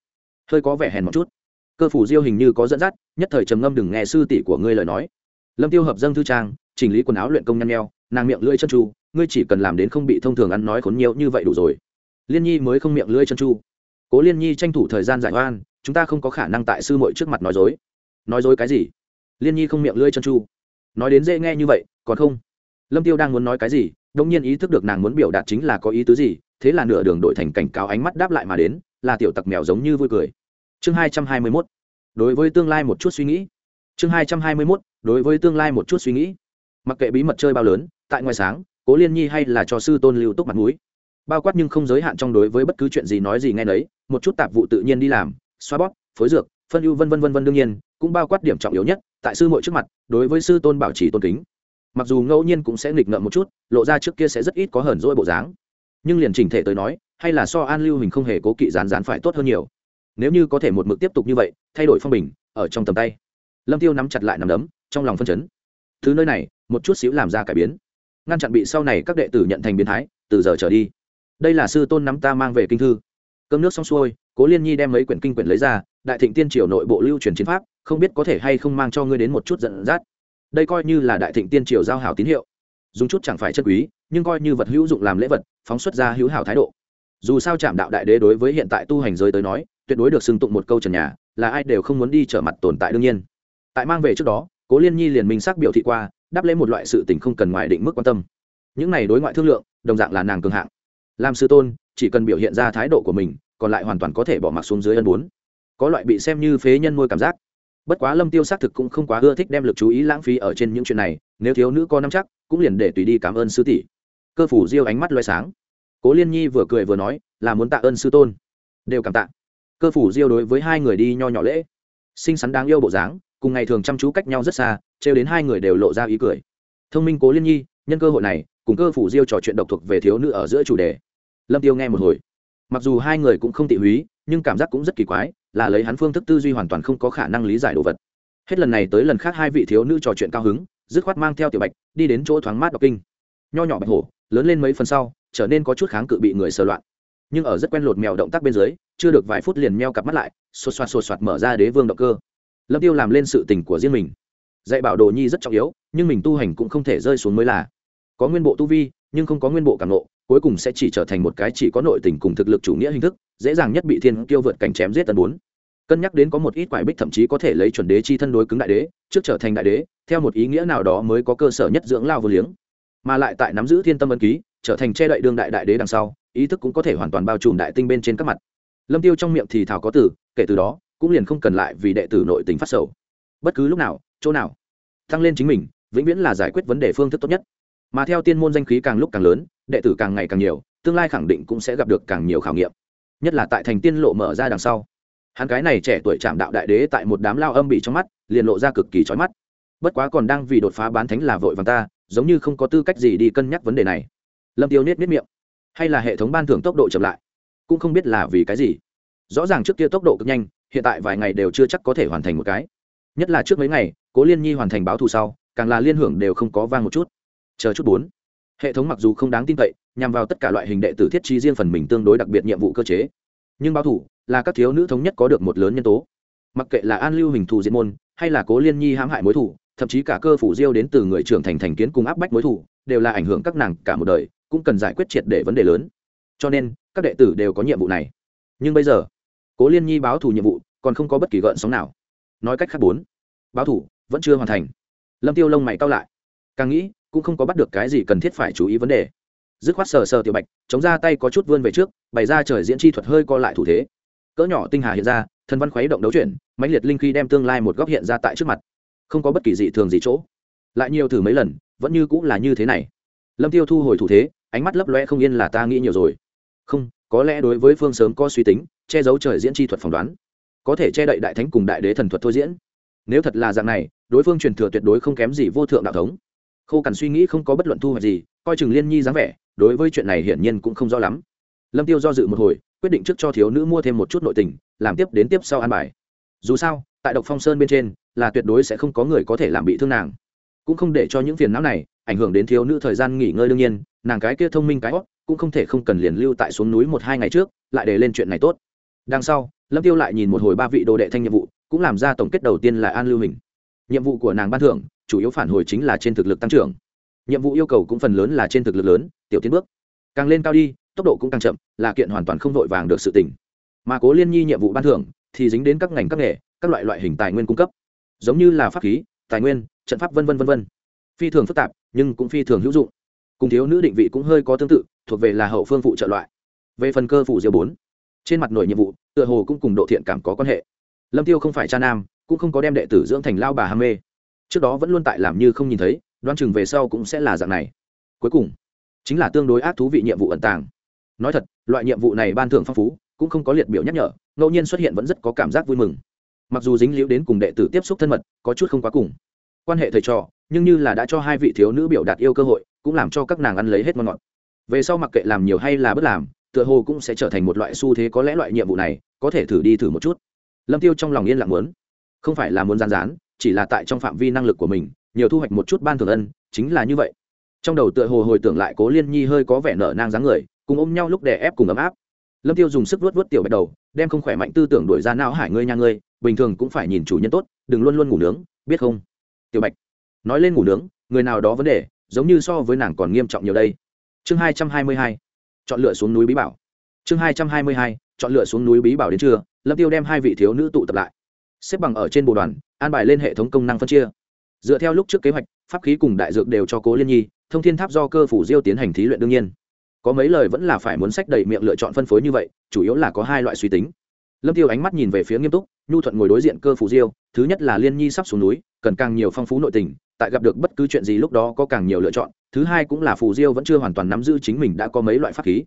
hơi có vẻ hèn một chút. Cơ phủ diêu hình như có dẫn dắt nhất thời trầm ngâm đừng nghe sư tỷ của ngươi lời nói. Lâm tiêu hợp dâng thư trang chỉnh lý quần áo luyện công nhăn nheo nàng miệng lưỡi chân chu, ngươi chỉ cần làm đến không bị thông thường ăn nói khốn nhiều như vậy đủ rồi. Liên nhi mới không miệng lưỡi chân chu, cố liên nhi tranh thủ thời gian giải oan chúng ta không có khả năng tại sư muội trước mặt nói dối. Nói dối cái gì? Liên nhi không miệng lưỡi chân chu, nói đến dễ nghe như vậy còn không? Lâm tiêu đang muốn nói cái gì đông nhiên ý thức được nàng muốn biểu đạt chính là có ý tứ gì thế là nửa đường đổi thành cảnh cáo ánh mắt đáp lại mà đến là tiểu tặc mèo giống như vui cười. Chương hai trăm hai mươi mốt. Đối với tương lai một chút suy nghĩ. Chương hai trăm hai mươi mốt, đối với tương lai một chút suy nghĩ. Mặc kệ bí mật chơi bao lớn, tại ngoài sáng, cố liên nhi hay là cho sư tôn lưu túc mặt mũi. Bao quát nhưng không giới hạn trong đối với bất cứ chuyện gì nói gì nghe nấy, một chút tạp vụ tự nhiên đi làm, xoa bóp, phối dược, phân ưu vân vân vân vân đương nhiên, cũng bao quát điểm trọng yếu nhất, tại sư muội trước mặt, đối với sư tôn bảo trì tôn kính. Mặc dù ngẫu nhiên cũng sẽ nghịch ngợm một chút, lộ ra trước kia sẽ rất ít có hờn dỗi bộ dáng. Nhưng liền chỉnh thể tới nói hay là so an lưu hình không hề cố kỵ rán rán phải tốt hơn nhiều. Nếu như có thể một mực tiếp tục như vậy, thay đổi phong bình, ở trong tầm tay. Lâm tiêu nắm chặt lại nằm đấm, trong lòng phân chấn. Thứ nơi này, một chút xíu làm ra cải biến. Ngăn chặn bị sau này các đệ tử nhận thành biến thái, từ giờ trở đi. Đây là sư tôn nắm ta mang về kinh thư. Cơm nước xong xuôi, cố liên nhi đem mấy quyển kinh quyển lấy ra, đại thịnh tiên triều nội bộ lưu truyền chiến pháp, không biết có thể hay không mang cho ngươi đến một chút giận dắt. Đây coi như là đại thịnh tiên triều giao hảo tín hiệu. Dùng chút chẳng phải chân quý, nhưng coi như vật hữu dụng làm lễ vật, phóng xuất ra hữu hảo thái độ dù sao chạm đạo đại đế đối với hiện tại tu hành giới tới nói, tuyệt đối được xưng tụng một câu trần nhà, là ai đều không muốn đi trở mặt tồn tại đương nhiên. Tại mang về trước đó, cố liên nhi liền minh xác biểu thị qua, đáp lễ một loại sự tình không cần ngoài định mức quan tâm. Những này đối ngoại thương lượng, đồng dạng là nàng cường hạng. Làm sư tôn, chỉ cần biểu hiện ra thái độ của mình, còn lại hoàn toàn có thể bỏ mặc xuống dưới ân bốn. Có loại bị xem như phế nhân nuôi cảm giác. Bất quá lâm tiêu xác thực cũng không quá ưa thích đem lực chú ý lãng phí ở trên những chuyện này, nếu thiếu nữ có năm chắc, cũng liền để tùy đi cảm ơn sư tỷ. Cơ phủ diêu ánh mắt loay sáng cố liên nhi vừa cười vừa nói, là muốn tạ ơn sư tôn. Đều cảm tạ. Cơ phủ diêu đối với hai người đi nho nhỏ lễ. Xinh xắn đáng yêu bộ dáng, cùng ngày thường chăm chú cách nhau rất xa, trêu đến hai người đều lộ ra ý cười. Thông minh cố liên nhi, nhân cơ hội này, cùng cơ phủ diêu trò chuyện độc thuộc về thiếu nữ ở giữa chủ đề. Lâm tiêu nghe một hồi. Mặc dù hai người cũng không tị húy, nhưng cảm giác cũng rất kỳ quái, là lấy hắn phương thức tư duy hoàn toàn không có khả năng lý giải đồ vật. Hết lần này tới lần khác hai vị thiếu nữ trò chuyện cao hứng, dứt khoát mang theo tiểu bạch, đi đến chỗ thoáng mát đọc kinh. Nho nhỏ bạch hổ, lớn lên mấy phần sau trở nên có chút kháng cự bị người sờ loạn. Nhưng ở rất quen lột mèo động tác bên dưới, chưa được vài phút liền meo cặp mắt lại xô xoạt xô xoạt mở ra đế vương động cơ. Lâm tiêu làm lên sự tình của riêng mình. Dạy bảo đồ nhi rất trọng yếu, nhưng mình tu hành cũng không thể rơi xuống mới là. Có nguyên bộ tu vi, nhưng không có nguyên bộ cảm nộ cuối cùng sẽ chỉ trở thành một cái chỉ có nội tình cùng thực lực chủ nghĩa hình thức, dễ dàng nhất bị thiên tiêu vượt cảnh chém giết tần bốn. Cân nhắc đến có một ít quải bích thậm chí có thể lấy chuẩn đế chi thân đối cứng đại đế, trước trở thành đại đế, theo một ý nghĩa nào đó mới có cơ sở nhất dưỡng lao vô liếng. Mà lại tại nắm giữ thiên tâm ân ký trở thành che đậy đương đại đại đế đằng sau, ý thức cũng có thể hoàn toàn bao trùm đại tinh bên trên các mặt. Lâm tiêu trong miệng thì thảo có từ, kể từ đó, cũng liền không cần lại vì đệ tử nội tình phát sầu. Bất cứ lúc nào, chỗ nào tăng lên chính mình, vĩnh viễn là giải quyết vấn đề phương thức tốt nhất. Mà theo tiên môn danh khí càng lúc càng lớn, đệ tử càng ngày càng nhiều, tương lai khẳng định cũng sẽ gặp được càng nhiều khảo nghiệm. Nhất là tại thành tiên lộ mở ra đằng sau. Hắn cái này trẻ tuổi trạm đạo đại đế tại một đám lao âm bị trong mắt, liền lộ ra cực kỳ trói mắt. Bất quá còn đang vì đột phá bán thánh là vội vàng ta, giống như không có tư cách gì đi cân nhắc vấn đề này lâm tiêu nết nết miệng. Hay là hệ thống ban thưởng tốc độ chậm lại? Cũng không biết là vì cái gì. Rõ ràng trước kia tốc độ cực nhanh, hiện tại vài ngày đều chưa chắc có thể hoàn thành một cái. Nhất là trước mấy ngày, cố liên nhi hoàn thành báo thù sau, càng là liên hưởng đều không có vang một chút. Chờ chút bốn. Hệ thống mặc dù không đáng tin cậy, nhằm vào tất cả loại hình đệ tử thiết trí riêng phần mình tương đối đặc biệt nhiệm vụ cơ chế. Nhưng báo thù là các thiếu nữ thống nhất có được một lớn nhân tố. Mặc kệ là an lưu hình thù diễn môn, hay là cố liên nhi hãm hại mối thù, thậm chí cả cơ phủ diêu đến từ người trưởng thành thành kiến cùng áp bách mối thù, đều là ảnh hưởng các nàng cả một đời cũng cần giải quyết triệt để vấn đề lớn. Cho nên, các đệ tử đều có nhiệm vụ này. Nhưng bây giờ, cố liên nhi báo thủ nhiệm vụ còn không có bất kỳ gợn sóng nào. Nói cách khác bốn, báo thủ vẫn chưa hoàn thành. Lâm tiêu lông mày cao lại. Càng nghĩ, cũng không có bắt được cái gì cần thiết phải chú ý vấn đề. Dứt khoát sờ sờ tiểu bạch, chống ra tay có chút vươn về trước, bày ra trời diễn chi thuật hơi co lại thủ thế. Cỡ nhỏ tinh hà hiện ra, thần văn khuấy động đấu chuyển, mãnh liệt linh khí đem tương lai một góc hiện ra tại trước mặt. Không có bất kỳ dị thường gì chỗ. Lại nhiều thử mấy lần, vẫn như cũng là như thế này lâm tiêu thu hồi thủ thế, ánh mắt lấp loe không yên là ta nghĩ nhiều rồi. Không, có lẽ đối với phương sớm có suy tính, che giấu trời diễn chi thuật phỏng đoán. Có thể che đậy đại thánh cùng đại đế thần thuật thôi diễn. Nếu thật là dạng này, đối phương truyền thừa tuyệt đối không kém gì vô thượng đạo thống. Khô cằn suy nghĩ không có bất luận thu hoạch gì, coi chừng liên nhi dáng vẻ, đối với chuyện này hiển nhiên cũng không rõ lắm. Lâm tiêu do dự một hồi, quyết định trước cho thiếu nữ mua thêm một chút nội tình, làm tiếp đến tiếp sau an bài. Dù sao, tại độc phong sơn bên trên, là tuyệt đối sẽ không có người có thể làm bị thương nàng. Cũng không để cho những phiền não này ảnh hưởng đến thiếu nữ thời gian nghỉ ngơi đương nhiên, nàng cái kia thông minh cái hót cũng không thể không cần liền lưu tại xuống núi một hai ngày trước, lại để lên chuyện này tốt. Đằng sau, lâm tiêu lại nhìn một hồi ba vị đồ đệ thanh nhiệm vụ, cũng làm ra tổng kết đầu tiên là an lưu hình. Nhiệm vụ của nàng ban thưởng, chủ yếu phản hồi chính là trên thực lực tăng trưởng. Nhiệm vụ yêu cầu cũng phần lớn là trên thực lực lớn, tiểu tiến bước. Càng lên cao đi, tốc độ cũng càng chậm, là kiện hoàn toàn không vội vàng được sự tỉnh mà cố liên nhi nhiệm vụ ban thưởng thì dính đến các ngành các nghề, các loại loại hình tài nguyên cung cấp. Giống như là pháp khí, tài nguyên, trận pháp v v v v phi thường phức tạp nhưng cũng phi thường hữu dụng. Cùng thiếu nữ định vị cũng hơi có tương tự, thuộc về là hậu phương phụ trợ loại. Về phần cơ phủ diêu bốn, trên mặt nội nhiệm vụ, tựa hồ cũng cùng độ thiện cảm có quan hệ. Lâm tiêu không phải cha nam, cũng không có đem đệ tử dưỡng thành lao bà ham mê. Trước đó vẫn luôn tại làm như không nhìn thấy đoan chừng về sau cũng sẽ là dạng này. Cuối cùng, chính là tương đối ác thú vị nhiệm vụ ẩn tàng. Nói thật, loại nhiệm vụ này ban thưởng phong phú, cũng không có liệt biểu nhắc nhở, ngẫu nhiên xuất hiện vẫn rất có cảm giác vui mừng. Mặc dù dính liễu đến cùng đệ tử tiếp xúc thân mật, có chút không quá cùng quan hệ thầy trò, nhưng như là đã cho hai vị thiếu nữ biểu đạt yêu cơ hội, cũng làm cho các nàng ăn lấy hết ngon ngọt. Về sau mặc kệ làm nhiều hay là bất làm, tựa hồ cũng sẽ trở thành một loại xu thế có lẽ loại nhiệm vụ này, có thể thử đi thử một chút. Lâm tiêu trong lòng yên lặng muốn. Không phải là muốn gian rán chỉ là tại trong phạm vi năng lực của mình, nhiều thu hoạch một chút ban thường ân, chính là như vậy. Trong đầu tựa hồ hồi tưởng lại cố liên nhi hơi có vẻ nở nang dáng người, cùng ôm nhau lúc đè ép cùng ấm áp. Lâm tiêu dùng sức vuốt vuốt tiểu bạch đầu, đem không khỏe mạnh tư tưởng đuổi ra não hải ngươi nha ngươi, bình thường cũng phải nhìn chủ nhân tốt, đừng luôn luôn ngủ nướng, biết không? Tiểu bạch. Nói lên ngủ nướng, người nào đó vấn đề, giống như so với nàng còn nghiêm trọng nhiều đây. Chương hai trăm hai mươi hai. Chọn lựa xuống núi bí bảo. Chương hai trăm hai mươi hai. Chọn lựa xuống núi bí bảo đến trưa, lâm tiêu đem hai vị thiếu nữ tụ tập lại. Xếp bằng ở trên bộ đoàn, an bài lên hệ thống công năng phân chia. Dựa theo lúc trước kế hoạch, pháp khí cùng đại dược đều cho cố liên nhi, thông thiên tháp do cơ phủ diêu tiến hành thí luyện đương nhiên. Có mấy lời vẫn là phải muốn sách đầy miệng lựa chọn phân phối như vậy, chủ yếu là có hai loại suy tính lâm tiêu ánh mắt nhìn về phía nghiêm túc, nhu thuận ngồi đối diện cơ phủ diêu, thứ nhất là liên nhi sắp xuống núi, cần càng nhiều phong phú nội tình, tại gặp được bất cứ chuyện gì lúc đó có càng nhiều lựa chọn, thứ hai cũng là phù diêu vẫn chưa hoàn toàn nắm giữ chính mình đã có mấy loại pháp khí.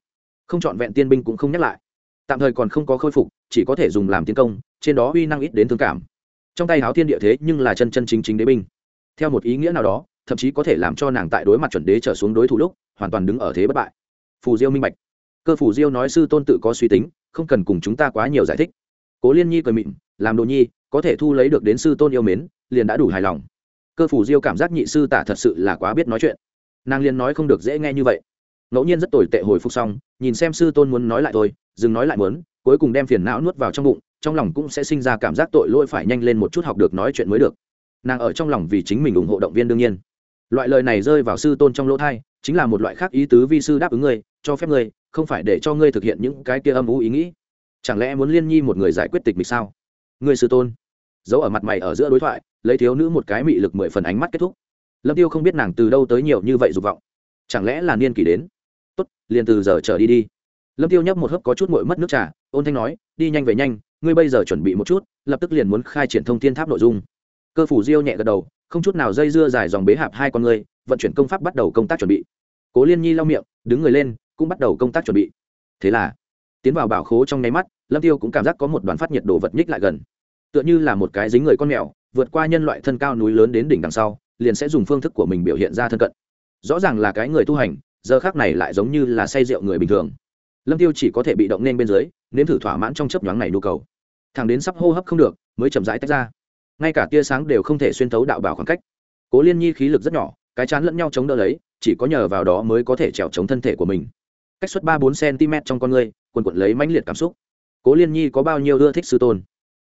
Không chọn vẹn tiên binh cũng không nhắc lại. Tạm thời còn không có khôi phục, chỉ có thể dùng làm tiến công, trên đó uy năng ít đến thương cảm. Trong tay háo thiên địa thế nhưng là chân chân chính chính đế binh. Theo một ý nghĩa nào đó, thậm chí có thể làm cho nàng tại đối mặt chuẩn đế trở xuống đối thủ lúc, hoàn toàn đứng ở thế bất bại. Phù diêu minh bạch. Cơ phù diêu nói sư tôn tự có suy tính không cần cùng chúng ta quá nhiều giải thích. Cố liên nhi cười mịn làm đồ nhi, có thể thu lấy được đến sư tôn yêu mến, liền đã đủ hài lòng. Cơ phủ diêu cảm giác nhị sư tả thật sự là quá biết nói chuyện. Nàng liền nói không được dễ nghe như vậy. Ngẫu nhiên rất tồi tệ hồi phục xong, nhìn xem sư tôn muốn nói lại thôi, dừng nói lại muốn, cuối cùng đem phiền não nuốt vào trong bụng, trong lòng cũng sẽ sinh ra cảm giác tội lỗi phải nhanh lên một chút học được nói chuyện mới được. Nàng ở trong lòng vì chính mình ủng hộ động viên đương nhiên. Loại lời này rơi vào sư tôn trong lỗ thai chính là một loại khác ý tứ vi sư đáp ứng ngươi, cho phép ngươi không phải để cho ngươi thực hiện những cái kia âm u ý nghĩ. Chẳng lẽ muốn liên nhi một người giải quyết tịch mịch sao? Ngươi sư tôn. Giấu ở mặt mày ở giữa đối thoại, lấy thiếu nữ một cái mị lực mười phần ánh mắt kết thúc. Lâm tiêu không biết nàng từ đâu tới nhiều như vậy dục vọng. Chẳng lẽ là niên kỷ đến? Tốt, liền từ giờ trở đi đi. Lâm tiêu nhấp một hớp có chút nguội mất nước trà, ôn thanh nói, đi nhanh về nhanh, ngươi bây giờ chuẩn bị một chút, lập tức liền muốn khai triển thông thiên tháp nội dung. Cơ phủ diêu nhẹ gật đầu, không chút nào dây dưa dài dòng bế hạp hai con ngươi, vận chuyển công pháp bắt đầu công tác chuẩn bị. Cố liên nhi lau miệng, đứng người lên cũng bắt đầu công tác chuẩn bị. Thế là, tiến vào bảo khố trong nháy mắt, lâm tiêu cũng cảm giác có một đoàn phát nhiệt đồ vật nhích lại gần. Tựa như là một cái dính người con mèo, vượt qua nhân loại thân cao núi lớn đến đỉnh đằng sau, liền sẽ dùng phương thức của mình biểu hiện ra thân cận. Rõ ràng là cái người tu hành, giờ khác này lại giống như là say rượu người bình thường. Lâm tiêu chỉ có thể bị động nên bên dưới, nếm thử thỏa mãn trong chấp nhoáng này nhu cầu. Thằng đến sắp hô hấp không được, mới chậm rãi tách ra. Ngay cả tia sáng đều không thể xuyên thấu đạo bảo khoảng cách. Cố liên nhi khí lực rất nhỏ, cái chán lẫn nhau chống đỡ lấy, chỉ có nhờ vào đó mới có thể trèo chống thân thể của mình cách suất ba bốn cm trong con người, quần quận lấy mãnh liệt cảm xúc. Cố liên nhi có bao nhiêu ưa thích sư tôn?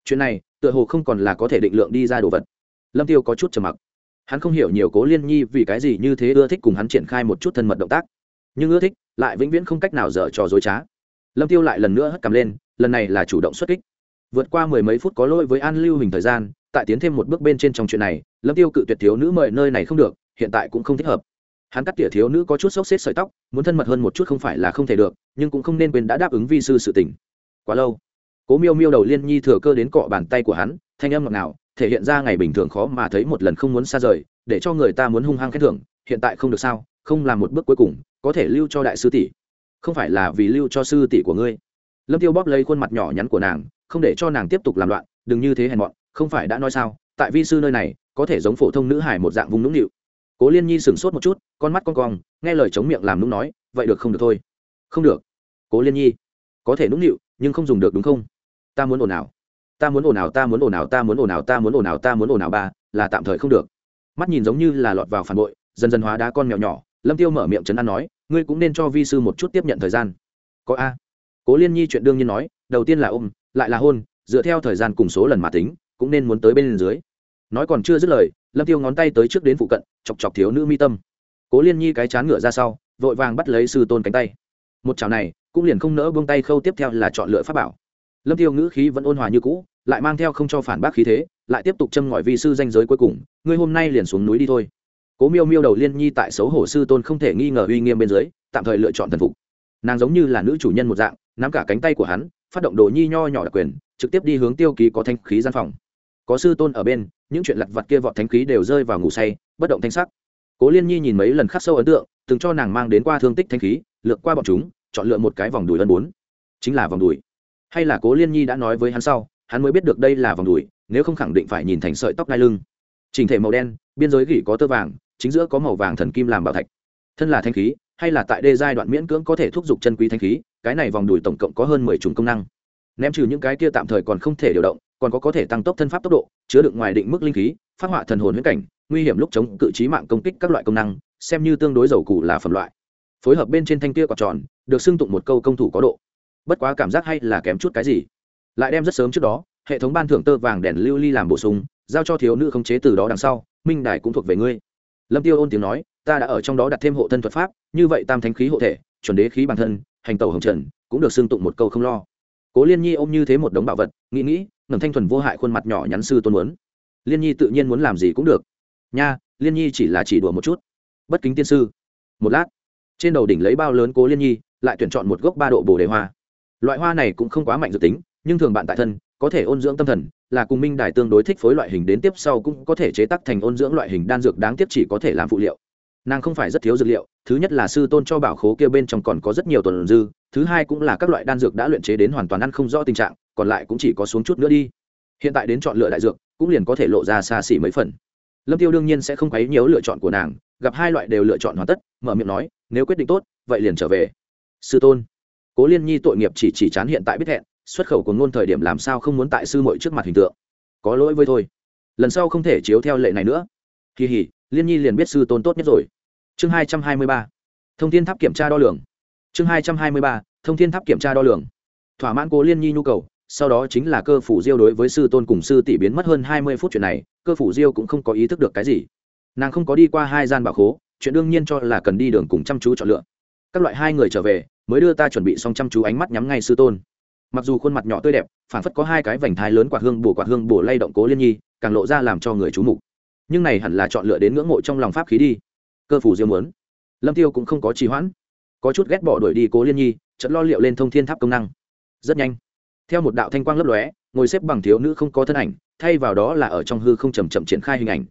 Chuyện này, tựa hồ không còn là có thể định lượng đi ra đồ vật. Lâm tiêu có chút trầm mặc. Hắn không hiểu nhiều cố liên nhi vì cái gì như thế ưa thích cùng hắn triển khai một chút thân mật động tác. Nhưng ưa thích, lại vĩnh viễn không cách nào dở trò dối trá. Lâm tiêu lại lần nữa hất cầm lên, lần này là chủ động xuất kích. Vượt qua mười mấy phút có lỗi với an lưu hình thời gian, tại tiến thêm một bước bên trên trong chuyện này, lâm tiêu cự tuyệt thiếu nữ mời nơi này không được, hiện tại cũng không thích hợp hắn cắt tỉa thiếu nữ có chút sốc xếp sợi tóc, muốn thân mật hơn một chút không phải là không thể được, nhưng cũng không nên quên đã đáp ứng vi sư sự tình. Quá lâu, cố miêu miêu đầu liên nhi thừa cơ đến cọ bàn tay của hắn, thanh âm ngọt ngào, thể hiện ra ngày bình thường khó mà thấy một lần không muốn xa rời, để cho người ta muốn hung hăng khen thưởng, hiện tại không được sao, không làm một bước cuối cùng, có thể lưu cho đại sư tỷ. Không phải là vì lưu cho sư tỷ của ngươi. Lâm tiêu bóp lấy khuôn mặt nhỏ nhắn của nàng, không để cho nàng tiếp tục làm loạn, đừng như thế hèn mọn, không phải đã nói sao, tại vi sư nơi này, có thể giống phổ thông nữ hải một dạng vùng nũng nịu cố liên nhi sửng sốt một chút, con mắt con cong, nghe lời chống miệng làm nũng nói, vậy được không được thôi. Không được. Cố liên nhi, có thể nũng nịu, nhưng không dùng được đúng không? Ta muốn ồn ào. Ta muốn ồn ào, ta muốn ồn ào, ta muốn ồn ào, ta muốn ồn ào, ta muốn ồn ào ba, là tạm thời không được. Mắt nhìn giống như là lọt vào phản bội, dần dần hóa đá con mèo nhỏ, lâm tiêu mở miệng chấn an nói, ngươi cũng nên cho vi sư một chút tiếp nhận thời gian. Có a. Cố liên nhi chuyện đương nhiên nói, đầu tiên là ôm, lại là hôn, dựa theo thời gian cùng số lần mà tính, cũng nên muốn tới bên dưới nói còn chưa dứt lời, lâm tiêu ngón tay tới trước đến phụ cận, chọc chọc thiếu nữ mi tâm. Cố liên nhi cái chán ngựa ra sau, vội vàng bắt lấy sư tôn cánh tay. Một chảo này, cũng liền không nỡ buông tay khâu tiếp theo là chọn lựa pháp bảo. Lâm tiêu ngữ khí vẫn ôn hòa như cũ, lại mang theo không cho phản bác khí thế, lại tiếp tục châm ngòi vi sư danh giới cuối cùng, ngươi hôm nay liền xuống núi đi thôi. Cố miêu miêu đầu liên nhi tại xấu hổ sư tôn không thể nghi ngờ uy nghiêm bên dưới, tạm thời lựa chọn thần phục. Nàng giống như là nữ chủ nhân một dạng, nắm cả cánh tay của hắn, phát động đồ nhi nho nhỏ đặc quyền, trực tiếp đi hướng tiêu ký có thanh khí gian phòng có sư tôn ở bên, những chuyện lặt vặt kia vọt thánh khí đều rơi vào ngủ say, bất động thanh sắc. Cố liên nhi nhìn mấy lần khắc sâu ấn tượng, từng cho nàng mang đến qua thương tích thanh khí lượt qua bọn chúng, chọn lựa một cái vòng đùi ân bốn. Chính là vòng đùi. Hay là cố liên nhi đã nói với hắn sau, hắn mới biết được đây là vòng đùi, nếu không khẳng định phải nhìn thành sợi tóc đai lưng. Trình thể màu đen, biên giới gỉ có tơ vàng, chính giữa có màu vàng thần kim làm bảo thạch. Thân là thanh khí, hay là tại đê giai đoạn miễn cưỡng có thể thúc giục chân quý thanh khí, cái này vòng đùi tổng cộng có hơn mười chủng công năng. Ném trừ những cái kia tạm thời còn không thể điều động còn có có thể tăng tốc thân pháp tốc độ, chứa đựng ngoài định mức linh khí, phát họa thần hồn huyễn cảnh, nguy hiểm lúc chống cự trí mạng công kích các loại công năng, xem như tương đối dầu cụ là phẩm loại. Phối hợp bên trên thanh kia quạt tròn, được xưng tụng một câu công thủ có độ. Bất quá cảm giác hay là kém chút cái gì. Lại đem rất sớm trước đó, hệ thống ban thưởng tơ vàng đèn lưu ly làm bổ sung, giao cho thiếu nữ khống chế từ đó đằng sau, minh đài cũng thuộc về ngươi. Lâm tiêu ôn tiếng nói, ta đã ở trong đó đặt thêm hộ thân thuật pháp, như vậy tam thánh khí hộ thể, chuẩn đế khí bản thân, hành tẩu hồng trần, cũng được xưng tụng một câu không lo. Cố liên nhi ôm như thế một đống bảo vật, nghĩ nghĩ ngẩng thanh thuần vô hại khuôn mặt nhỏ nhắn sư tôn muốn. Liên nhi tự nhiên muốn làm gì cũng được. Nha, liên nhi chỉ là chỉ đùa một chút. Bất kính tiên sư. Một lát, trên đầu đỉnh lấy bao lớn cố liên nhi, lại tuyển chọn một gốc ba độ bồ đề hoa. Loại hoa này cũng không quá mạnh dự tính, nhưng thường bạn tại thân, có thể ôn dưỡng tâm thần, là cùng minh đài tương đối thích phối loại hình đến tiếp sau cũng có thể chế tác thành ôn dưỡng loại hình đan dược đáng tiếc chỉ có thể làm phụ liệu. Nàng không phải rất thiếu dược liệu, thứ nhất là sư tôn cho bảo khố kia bên trong còn có rất nhiều tuần dư, thứ hai cũng là các loại đan dược đã luyện chế đến hoàn toàn ăn không rõ tình trạng còn lại cũng chỉ có xuống chút nữa đi. Hiện tại đến chọn lựa đại dược, cũng liền có thể lộ ra xa xỉ mấy phần. Lâm tiêu đương nhiên sẽ không quấy nhiều lựa chọn của nàng, gặp hai loại đều lựa chọn hoàn tất, mở miệng nói, nếu quyết định tốt, vậy liền trở về. Sư tôn. Cố liên nhi tội nghiệp chỉ chỉ chán hiện tại biết hẹn, xuất khẩu của ngôn thời điểm làm sao không muốn tại sư muội trước mặt hình tượng. Có lỗi với thôi. Lần sau không thể chiếu theo lệ này nữa. Kỳ hỉ, liên nhi liền biết sư tôn tốt nhất rồi. Chương hai trăm hai mươi ba. Thông tin tháp kiểm tra đo lường. Chương hai trăm hai mươi ba, thông tin tháp kiểm tra đo lường. Thỏa mãn cố liên nhi nhu cầu sau đó chính là cơ phủ diêu đối với sư tôn cùng sư tỷ biến mất hơn hai mươi phút chuyện này, cơ phủ diêu cũng không có ý thức được cái gì. Nàng không có đi qua hai gian bảo khố, chuyện đương nhiên cho là cần đi đường cùng chăm chú chọn lựa. Các loại hai người trở về, mới đưa ta chuẩn bị xong chăm chú ánh mắt nhắm ngay sư tôn. Mặc dù khuôn mặt nhỏ tươi đẹp phản phất có hai cái vành thái lớn quạt hương bổ quạt hương bổ lay động cố liên nhi, càng lộ ra làm cho người chú mục. Nhưng này hẳn là chọn lựa đến ngưỡng mộ trong lòng pháp khí đi. Cơ phủ diêu muốn. Lâm tiêu cũng không có trì hoãn. Có chút ghét bỏ đuổi đi cố liên nhi, chợt lo liệu lên thông thiên tháp công năng. Rất nhanh theo một đạo thanh quang lấp lóe, ngồi xếp bằng thiếu nữ không có thân ảnh, thay vào đó là ở trong hư không chầm chậm triển khai hình ảnh.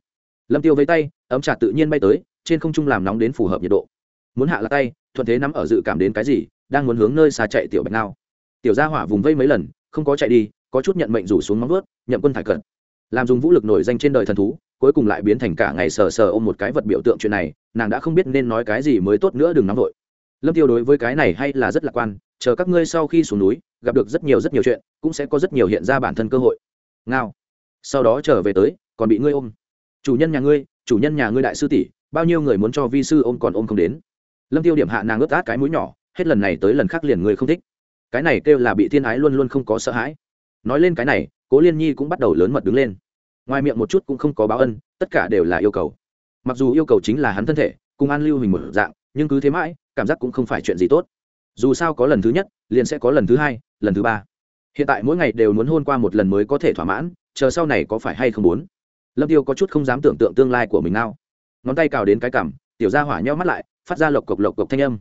Lâm tiêu với tay, ấm trà tự nhiên bay tới, trên không trung làm nóng đến phù hợp nhiệt độ. Muốn hạ là tay, thuận thế nắm ở dự cảm đến cái gì, đang muốn hướng nơi xa chạy tiểu bạch ngao. Tiểu gia hỏa vùng vây mấy lần, không có chạy đi, có chút nhận mệnh rủ xuống móng vuốt, nhậm quân thải cận. Làm dùng vũ lực nổi danh trên đời thần thú, cuối cùng lại biến thành cả ngày sờ sờ ôm một cái vật biểu tượng chuyện này, nàng đã không biết nên nói cái gì mới tốt nữa đừng nóng vội. Lâm tiêu đối với cái này hay là rất lạc quan chờ các ngươi sau khi xuống núi, gặp được rất nhiều rất nhiều chuyện, cũng sẽ có rất nhiều hiện ra bản thân cơ hội. Ngao. Sau đó trở về tới, còn bị ngươi ôm. Chủ nhân nhà ngươi, chủ nhân nhà ngươi đại sư tỷ, bao nhiêu người muốn cho vi sư ôm còn ôm không đến. Lâm tiêu điểm hạ nàng ướt át cái mũi nhỏ, hết lần này tới lần khác liền người không thích. Cái này kêu là bị thiên ái luôn luôn không có sợ hãi. Nói lên cái này, cố liên nhi cũng bắt đầu lớn mật đứng lên. Ngoài miệng một chút cũng không có báo ân, tất cả đều là yêu cầu. Mặc dù yêu cầu chính là hắn thân thể, cùng an lưu hình một dạng, nhưng cứ thế mãi, cảm giác cũng không phải chuyện gì tốt dù sao có lần thứ nhất, liền sẽ có lần thứ hai, lần thứ ba. Hiện tại mỗi ngày đều muốn hôn qua một lần mới có thể thỏa mãn, chờ sau này có phải hay không muốn? Lâm tiêu có chút không dám tưởng tượng tương lai của mình nào. Ngón tay cào đến cái cằm, tiểu gia hỏa nheo mắt lại, phát ra lộc cộc lộc cộc thanh âm.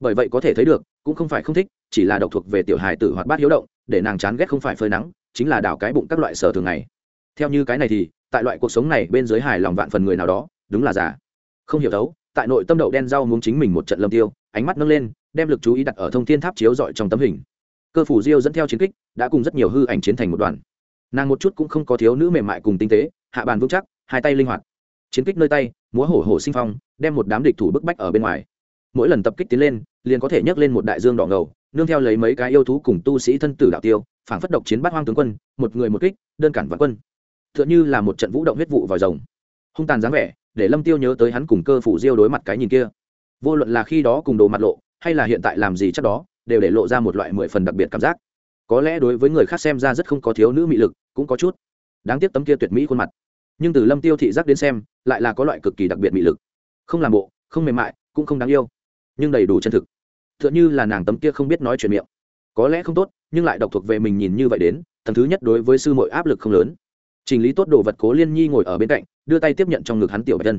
Bởi vậy có thể thấy được, cũng không phải không thích, chỉ là độc thuộc về tiểu hài tử hoạt bát hiếu động, để nàng chán ghét không phải phơi nắng, chính là đảo cái bụng các loại sở thường ngày. Theo như cái này thì, tại loại cuộc sống này bên dưới hài lòng vạn phần người nào đó, đúng là giả không hiểu thấu, tại nội tâm đậu đen rau muốn chính mình một trận lâm tiêu, ánh mắt nâng lên đem lực chú ý đặt ở thông thiên tháp chiếu dọi trong tấm hình. Cơ phủ diêu dẫn theo chiến kích, đã cùng rất nhiều hư ảnh chiến thành một đoàn. Nàng một chút cũng không có thiếu nữ mềm mại cùng tinh tế, hạ bàn vững chắc, hai tay linh hoạt. Chiến kích nơi tay, múa hổ hổ sinh phong, đem một đám địch thủ bức bách ở bên ngoài. Mỗi lần tập kích tiến lên, liền có thể nhấc lên một đại dương đỏ ngầu, nương theo lấy mấy cái yêu thú cùng tu sĩ thân tử đạo tiêu, phảng phất độc chiến bắt hoang tướng quân, một người một kích, đơn cản vạn quân. Tựa như là một trận vũ động huyết vụ vào rồng. Hung tàn dáng vẻ, để lâm tiêu nhớ tới hắn cùng cơ phủ diêu đối mặt cái nhìn kia. Vô luận là khi đó cùng đồ mặt lộ hay là hiện tại làm gì chắc đó, đều để lộ ra một loại mười phần đặc biệt cảm giác. Có lẽ đối với người khác xem ra rất không có thiếu nữ mị lực, cũng có chút đáng tiếc tấm kia tuyệt mỹ khuôn mặt. Nhưng từ lâm tiêu thị giác đến xem, lại là có loại cực kỳ đặc biệt mị lực. Không làm bộ, không mềm mại, cũng không đáng yêu, nhưng đầy đủ chân thực. T h ư ợ n h ư là nàng tấm kia không biết nói chuyện miệng. Có lẽ không tốt, nhưng lại độc thuộc về mình nhìn như vậy đến, tầng thứ nhất đối với sư mội áp lực không lớn. Chỉnh lý tốt đồ vật cố liên nhi ngồi ở bên cạnh, đưa tay tiếp nhận trong ngực hắn tiểu bạch tân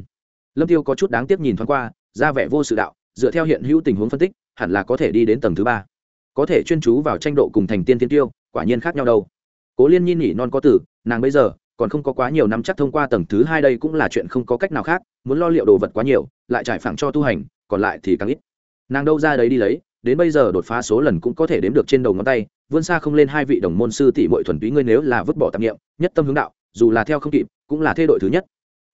lâm tiêu có chút đáng tiếc nhìn thoáng qua, ra vẻ vô sự đạo dựa theo hiện hữu tình huống phân tích, hẳn là có thể đi đến tầng thứ ba. Có thể chuyên chú vào tranh độ cùng thành tiên tiên tiêu, quả nhiên khác nhau đâu. Cố liên nhi nhỉ non có tử, nàng bây giờ còn không có quá nhiều năm chắc thông qua tầng thứ hai đây cũng là chuyện không có cách nào khác, muốn lo liệu đồ vật quá nhiều, lại trải phẳng cho tu hành, còn lại thì càng ít. Nàng đâu ra đấy đi lấy, đến bây giờ đột phá số lần cũng có thể đếm được trên đầu ngón tay, vươn xa không lên hai vị đồng môn sư tỷ muội thuần túy ngươi nếu là vứt bỏ tạp nghiệm nhất tâm hướng đạo, dù là theo không kịp, cũng là thê đội thứ nhất.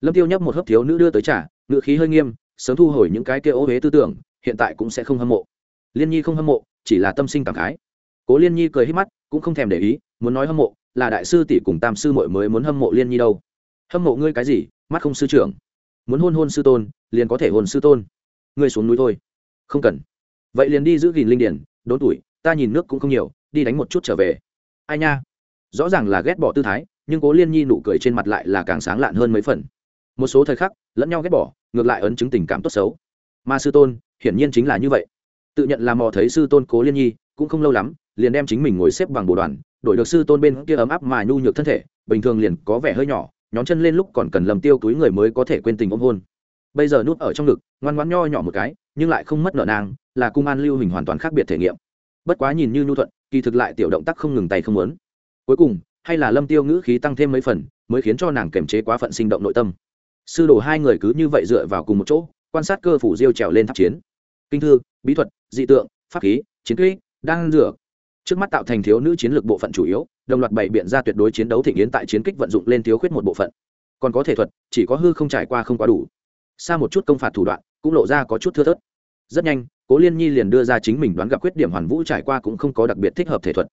Lâm tiêu nhấp một hớp thiếu nữ đưa tới trả ngựa khí hơi nghiêm sớm thu hồi những cái kia ô huế tư tưởng, hiện tại cũng sẽ không hâm mộ. Liên nhi không hâm mộ, chỉ là tâm sinh cảm khái. Cố liên nhi cười hít mắt, cũng không thèm để ý, muốn nói hâm mộ, là đại sư tỷ cùng tam sư muội mới muốn hâm mộ liên nhi đâu. Hâm mộ ngươi cái gì, mắt không sư trưởng. Muốn hôn hôn sư tôn, liền có thể hôn sư tôn. Ngươi xuống núi thôi. Không cần. Vậy liền đi giữ gìn linh điển, đốn tuổi, ta nhìn nước cũng không nhiều, đi đánh một chút trở về. Ai nha. Rõ ràng là ghét bỏ tư thái, nhưng cố liên nhi nụ cười trên mặt lại là càng sáng lạn hơn mấy phần một số thời khắc, lẫn nhau ghét bỏ, ngược lại ấn chứng tình cảm tốt xấu. Mà sư tôn, hiển nhiên chính là như vậy. Tự nhận là mò thấy sư tôn cố liên nhi, cũng không lâu lắm, liền đem chính mình ngồi xếp bằng bồ đoàn, đổi được sư tôn bên kia ấm áp mà nhu nhược thân thể, bình thường liền có vẻ hơi nhỏ, nhón chân lên lúc còn cần lầm tiêu túi người mới có thể quên tình ôm hôn. Bây giờ nút ở trong ngực, ngoan ngoãn nho nhỏ một cái, nhưng lại không mất nợ nàng, là cung an lưu hình hoàn toàn khác biệt thể nghiệm. Bất quá nhìn như nhu thuận, kỳ thực lại tiểu động tác không ngừng tay không muốn. Cuối cùng, hay là lâm tiêu ngữ khí tăng thêm mấy phần, mới khiến cho nàng kiềm chế quá phận sinh động nội tâm sư đồ hai người cứ như vậy dựa vào cùng một chỗ, quan sát cơ phủ diêu trèo lên tháp chiến. Kinh thư, bí thuật, dị tượng, pháp khí, chiến kỹ đang rửa trước mắt tạo thành thiếu nữ chiến lược bộ phận chủ yếu, đồng loạt bày biện ra tuyệt đối chiến đấu thịnh yến tại chiến kích vận dụng lên thiếu khuyết một bộ phận. Còn có thể thuật, chỉ có hư không trải qua không quá đủ. Xa một chút công phạt thủ đoạn, cũng lộ ra có chút thưa thớt. Rất nhanh, cố liên nhi liền đưa ra chính mình đoán gặp khuyết điểm hoàn vũ trải qua cũng không có đặc biệt thích hợp thể thuật.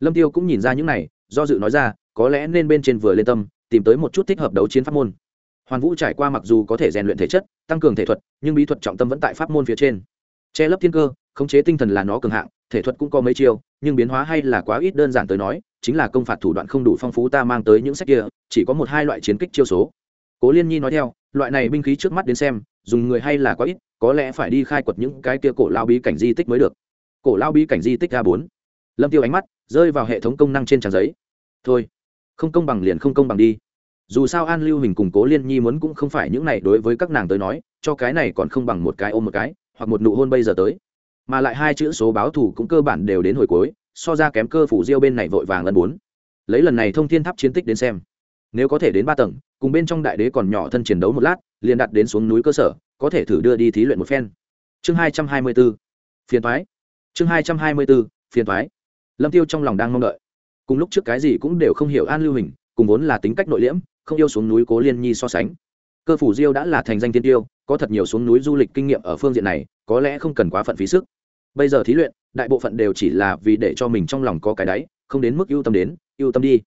Lâm tiêu cũng nhìn ra những này, do dự nói ra, có lẽ nên bên trên vừa lên tâm, tìm tới một chút thích hợp đấu chiến pháp môn hoàn vũ trải qua mặc dù có thể rèn luyện thể chất, tăng cường thể thuật, nhưng bí thuật trọng tâm vẫn tại pháp môn phía trên. Che lấp thiên cơ, khống chế tinh thần là nó cường hạng, thể thuật cũng có mấy chiêu, nhưng biến hóa hay là quá ít đơn giản tới nói, chính là công phạt thủ đoạn không đủ phong phú ta mang tới những sách kia, chỉ có một hai loại chiến kích chiêu số. Cố liên nhi nói theo, loại này binh khí trước mắt đến xem, dùng người hay là quá ít, có lẽ phải đi khai quật những cái kia cổ lao bí cảnh di tích mới được. Cổ lao bí cảnh di tích a bốn. Lâm tiêu ánh mắt rơi vào hệ thống công năng trên trang giấy. Thôi, không công bằng liền không công bằng đi dù sao an lưu hình cùng cố liên nhi muốn cũng không phải những này đối với các nàng tới nói, cho cái này còn không bằng một cái ôm một cái, hoặc một nụ hôn bây giờ tới. Mà lại hai chữ số báo thù cũng cơ bản đều đến hồi cuối, so ra kém cơ phủ diêu bên này vội vàng lần bốn. Lấy lần này thông thiên tháp chiến tích đến xem, nếu có thể đến ba tầng, cùng bên trong đại đế còn nhỏ thân chiến đấu một lát, liền đặt đến xuống núi cơ sở, có thể thử đưa đi thí luyện một phen. Chương hai trăm hai mươi b ố phiền thoái chương hai trăm hai mươi b ố phiền thoái lâm tiêu trong lòng đang mong đợi. Cùng lúc trước cái gì cũng đều không hiểu an lưu hình, cùng vốn là tính cách nội liễm không yêu xuống núi cố liên nhi so sánh. Cơ phủ diêu đã là thành danh tiên tiêu, có thật nhiều xuống núi du lịch kinh nghiệm ở phương diện này, có lẽ không cần quá phận phí sức. Bây giờ thí luyện, đại bộ phận đều chỉ là vì để cho mình trong lòng có cái đáy, không đến mức ưu tâm đến, ưu tâm đi.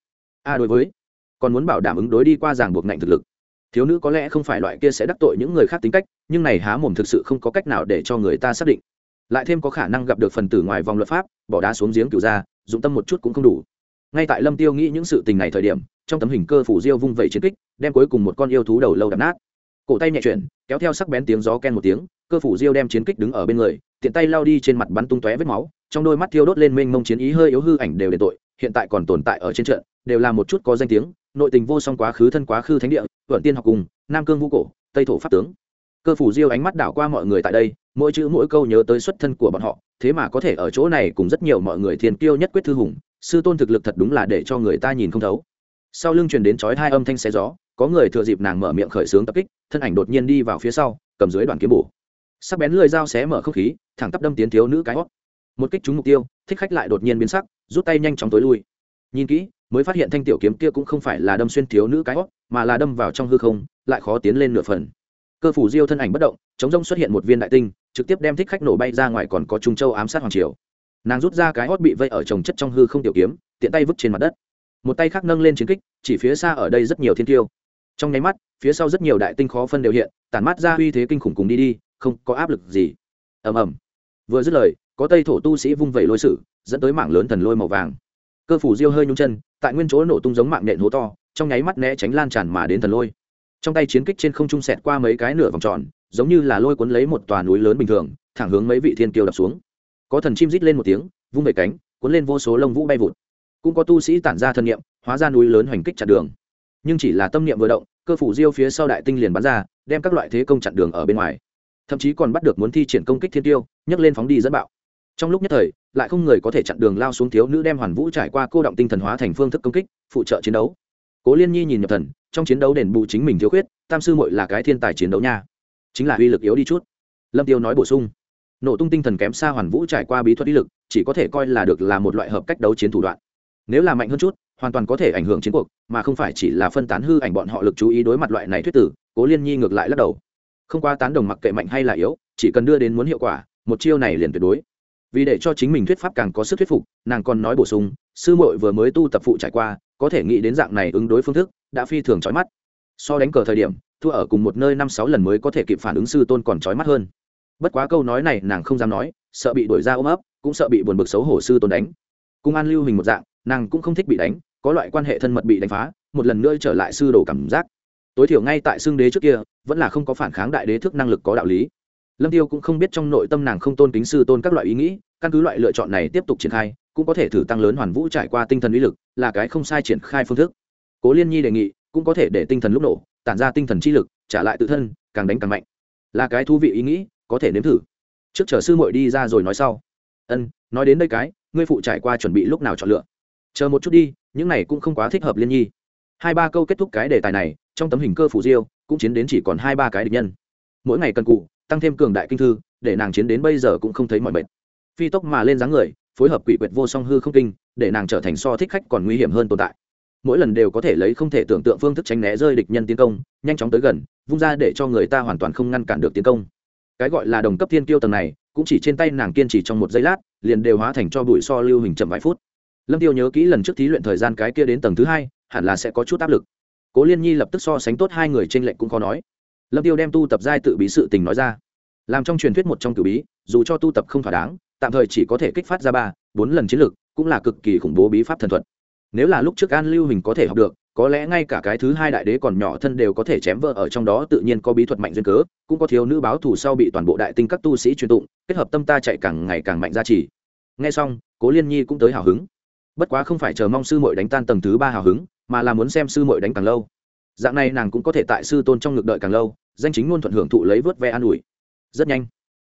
A đối với, còn muốn bảo đảm ứng đối đi qua ràng buộc ngạnh thực lực. Thiếu nữ có lẽ không phải loại kia sẽ đắc tội những người khác tính cách, nhưng này há mồm thực sự không có cách nào để cho người ta xác định. Lại thêm có khả năng gặp được phần tử ngoài vòng luật pháp, bỏ đá xuống giếng cựu ra dụng tâm một chút cũng không đủ ngay tại lâm tiêu nghĩ những sự tình này thời điểm, trong tấm hình cơ phủ diêu vung vẩy chiến kích, đem cuối cùng một con yêu thú đầu lâu đập nát. Cổ tay nhẹ chuyển, kéo theo sắc bén tiếng gió ken một tiếng, cơ phủ diêu đem chiến kích đứng ở bên người, tiện tay lao đi trên mặt bắn tung tóe vết máu, trong đôi mắt thiêu đốt lên mênh mông chiến ý hơi yếu hư ảnh đều để tội, hiện tại còn tồn tại ở trên trận, đều là một chút có danh tiếng, nội tình vô song quá khứ thân quá khứ thánh địa vận tiên học cùng, nam cương vũ cổ, tây thổ pháp tướng. Cơ phủ diêu ánh mắt đảo qua mọi người tại đây, mỗi chữ mỗi câu nhớ tới xuất thân của bọn họ, thế mà có thể ở chỗ này cùng rất nhiều mọi người thiên kiêu nhất quyết thư hùng sư tôn thực lực thật đúng là để cho người ta nhìn không thấu. Sau lưng truyền đến chói hai âm thanh xe gió, có người thừa dịp nàng mở miệng khởi xướng tập kích, thân ảnh đột nhiên đi vào phía sau, cầm dưới đoàn kiếm bổ. Sắc bén lưỡi dao xé mở không khí, thẳng tắp đâm tiến thiếu nữ cái hót. Một kích trúng mục tiêu, thích khách lại đột nhiên biến sắc, rút tay nhanh chóng tối lui. Nhìn kỹ, mới phát hiện thanh tiểu kiếm kia cũng không phải là đâm xuyên thiếu nữ cái hót, mà là đâm vào trong hư không, lại khó tiến lên nửa phần. Cơ phủ diêu thân ảnh bất động, chống rông xuất hiện một viên đại tinh, trực tiếp đem thích khách nổ bay ra ngoài còn có trung châu ám sát hoàng triều nàng rút ra cái hót bị vây ở trồng chất trong hư không tiểu kiếm, tiện tay vứt trên mặt đất. Một tay khác nâng lên chiến kích, chỉ phía xa ở đây rất nhiều thiên tiêu trong nháy mắt, phía sau rất nhiều đại tinh khó phân đều hiện, tản mát ra uy thế kinh khủng cùng đi đi, không có áp lực gì. Ầm ầm. Vừa dứt lời, có tây thổ tu sĩ vung vẩy lôi sử, dẫn tới mạng lớn thần lôi màu vàng. Cơ phủ diêu hơi nhung chân, tại nguyên chỗ nổ tung giống mạng nện hố to, trong nháy mắt né tránh lan tràn mà đến thần lôi. Trong tay chiến kích trên không trung sẹt qua mấy cái nửa vòng tròn, giống như là lôi cuốn lấy một tòa núi lớn bình thường, thẳng hướng mấy vị thiên tiêu đập xuống có thần chim rít lên một tiếng, vung về cánh, cuốn lên vô số lông vũ bay vụt. Cũng có tu sĩ tản ra thân nhiệm hóa ra núi lớn hoành kích chặn đường. Nhưng chỉ là tâm niệm vừa động, cơ phủ diêu phía sau đại tinh liền bắn ra, đem các loại thế công chặn đường ở bên ngoài. Thậm chí còn bắt được muốn thi triển công kích thiên tiêu, nhấc lên phóng đi dẫn bạo. Trong lúc nhất thời, lại không người có thể chặn đường lao xuống thiếu nữ đem hoàn vũ trải qua cô động tinh thần hóa thành phương thức công kích, phụ trợ chiến đấu. Cố liên nhi nhìn nhập thần, trong chiến đấu đền bù chính mình thiếu khuyết, tam sư mội là cái thiên tài chiến đấu nha. Chính là uy lực yếu đi chút. Lâm tiêu nói bổ sung nổ tung tinh thần kém xa hoàn vũ trải qua bí thuật ý lực, chỉ có thể coi là được là một loại hợp cách đấu chiến thủ đoạn. Nếu là mạnh hơn chút, hoàn toàn có thể ảnh hưởng chiến cuộc, mà không phải chỉ là phân tán hư ảnh bọn họ lực chú ý đối mặt loại này thuyết tử, cố liên nhi ngược lại lắc đầu. Không qua tán đồng mặc kệ mạnh hay là yếu, chỉ cần đưa đến muốn hiệu quả, một chiêu này liền tuyệt đối. Vì để cho chính mình thuyết pháp càng có sức thuyết phục, nàng còn nói bổ sung, sư muội vừa mới tu tập phụ trải qua, có thể nghĩ đến dạng này ứng đối phương thức, đã phi thường trói mắt. So đánh cờ thời điểm, thua ở cùng một nơi năm sáu lần mới có thể kịp phản ứng sư tôn còn trói mắt hơn bất quá câu nói này nàng không dám nói, sợ bị đuổi ra ôm ấp, cũng sợ bị buồn bực xấu hổ sư tôn đánh. Cung an lưu hình một dạng, nàng cũng không thích bị đánh, có loại quan hệ thân mật bị đánh phá, một lần nữa trở lại sư đồ cảm giác. Tối thiểu ngay tại xương đế trước kia, vẫn là không có phản kháng đại đế thức năng lực có đạo lý. Lâm tiêu cũng không biết trong nội tâm nàng không tôn kính sư tôn các loại ý nghĩ, căn cứ loại lựa chọn này tiếp tục triển khai, cũng có thể thử tăng lớn hoàn vũ trải qua tinh thần uy lực, là cái không sai triển khai phương thức. Cố liên nhi đề nghị, cũng có thể để tinh thần lúc nổ, tản ra tinh thần chi lực, trả lại tự thân, càng đánh càng mạnh. Là cái thú vị ý nghĩ có thể nếm thử. Trước chờ sư muội đi ra rồi nói sau. Ân, nói đến đây cái, ngươi phụ trải qua chuẩn bị lúc nào chọn lựa? Chờ một chút đi, những này cũng không quá thích hợp liên nhi. Hai ba câu kết thúc cái đề tài này, trong tấm hình cơ phủ diêu, cũng chiến đến chỉ còn hai ba cái địch nhân. Mỗi ngày cần cụ, tăng thêm cường đại kinh thư, để nàng chiến đến bây giờ cũng không thấy mọi mệt. Phi tốc mà lên dáng người, phối hợp quỷ quyệt vô song hư không kinh, để nàng trở thành so thích khách còn nguy hiểm hơn tồn tại. Mỗi lần đều có thể lấy không thể tưởng tượng phương thức tránh né rơi địch nhân tiến công, nhanh chóng tới gần, vung ra để cho người ta hoàn toàn không ngăn cản được tiến công cái gọi là đồng cấp thiên tiêu tầng này, cũng chỉ trên tay nàng kiên trì trong một giây lát, liền đều hóa thành cho bụi so lưu hình chậm vài phút. Lâm tiêu nhớ kỹ lần trước thí luyện thời gian cái kia đến tầng thứ hai, hẳn là sẽ có chút áp lực. Cố liên nhi lập tức so sánh tốt hai người trên lệnh cũng khó nói. Lâm tiêu đem tu tập giai tự bí sự tình nói ra. Làm trong truyền thuyết một trong cử bí, dù cho tu tập không thỏa đáng, tạm thời chỉ có thể kích phát ra ba, bốn lần chiến lược cũng là cực kỳ khủng bố bí pháp thần thuật. Nếu là lúc trước an lưu hình có thể học được có lẽ ngay cả cái thứ hai đại đế còn nhỏ thân đều có thể chém vỡ ở trong đó, tự nhiên có bí thuật mạnh duyên cớ, cũng có thiếu nữ báo thù sau bị toàn bộ đại tinh các tu sĩ truyền tụng, kết hợp tâm ta chạy càng ngày càng mạnh ra chỉ nghe xong, cố liên nhi cũng tới hào hứng. Bất quá không phải chờ mong sư muội đánh tan tầng thứ ba hào hứng, mà là muốn xem sư muội đánh càng lâu. Dạng này nàng cũng có thể tại sư tôn trong ngực đợi càng lâu, danh chính ngôn thuận hưởng thụ lấy vớt ve an ủi. Rất nhanh,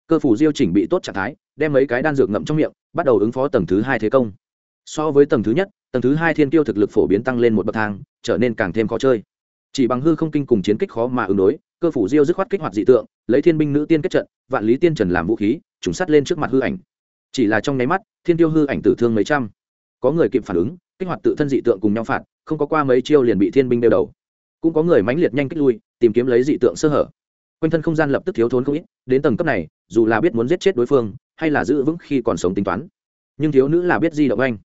cơ phủ diêu chỉnh bị tốt trạng thái, đem mấy cái đan dược ngậm trong miệng, bắt đầu ứng phó tầng thứ hai thế công. So với tầng thứ nhất tầng thứ hai thiên tiêu thực lực phổ biến tăng lên một bậc thang, trở nên càng thêm khó chơi. Chỉ bằng hư không kinh cùng chiến kích khó mà ứng đối, cơ phủ diêu dứt khoát kích hoạt dị tượng, lấy thiên binh nữ tiên kết trận, vạn lý tiên trần làm vũ khí, trùng sắt lên trước mặt hư ảnh. Chỉ là trong nháy mắt, thiên tiêu hư ảnh tử thương mấy trăm. Có người kịp phản ứng, kích hoạt tự thân dị tượng cùng nhau phạt, không có qua mấy chiêu liền bị thiên binh đeo đầu. Cũng có người mãnh liệt nhanh kích lui, tìm kiếm lấy dị tượng sơ hở. Quanh thân không gian lập tức thiếu thốn không ít, đến tầng cấp này, dù là biết muốn giết chết đối phương, hay là giữ vững khi còn sống tính toán. Nhưng thiếu nữ là biết di động anh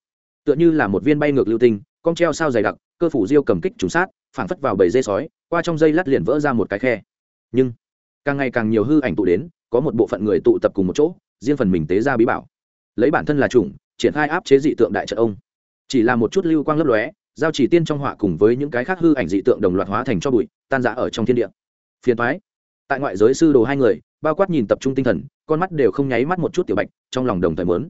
tựa như là một viên bay ngược lưu tinh, con treo sao dày đặc, cơ phủ diêu cầm kích trùng sát, phảng phất vào bầy dây sói, qua trong dây lát liền vỡ ra một cái khe. Nhưng, càng ngày càng nhiều hư ảnh tụ đến, có một bộ phận người tụ tập cùng một chỗ, riêng phần mình tế ra bí bảo. Lấy bản thân là chủng, triển khai áp chế dị tượng đại trận ông. Chỉ là một chút lưu quang lấp lóe, giao chỉ tiên trong họa cùng với những cái khác hư ảnh dị tượng đồng loạt hóa thành cho bụi, tan rã ở trong thiên địa. Phiền thoái tại ngoại giới sư đồ hai người, bao quát nhìn tập trung tinh thần, con mắt đều không nháy mắt một chút tiểu bạch, trong lòng đồng thời mớn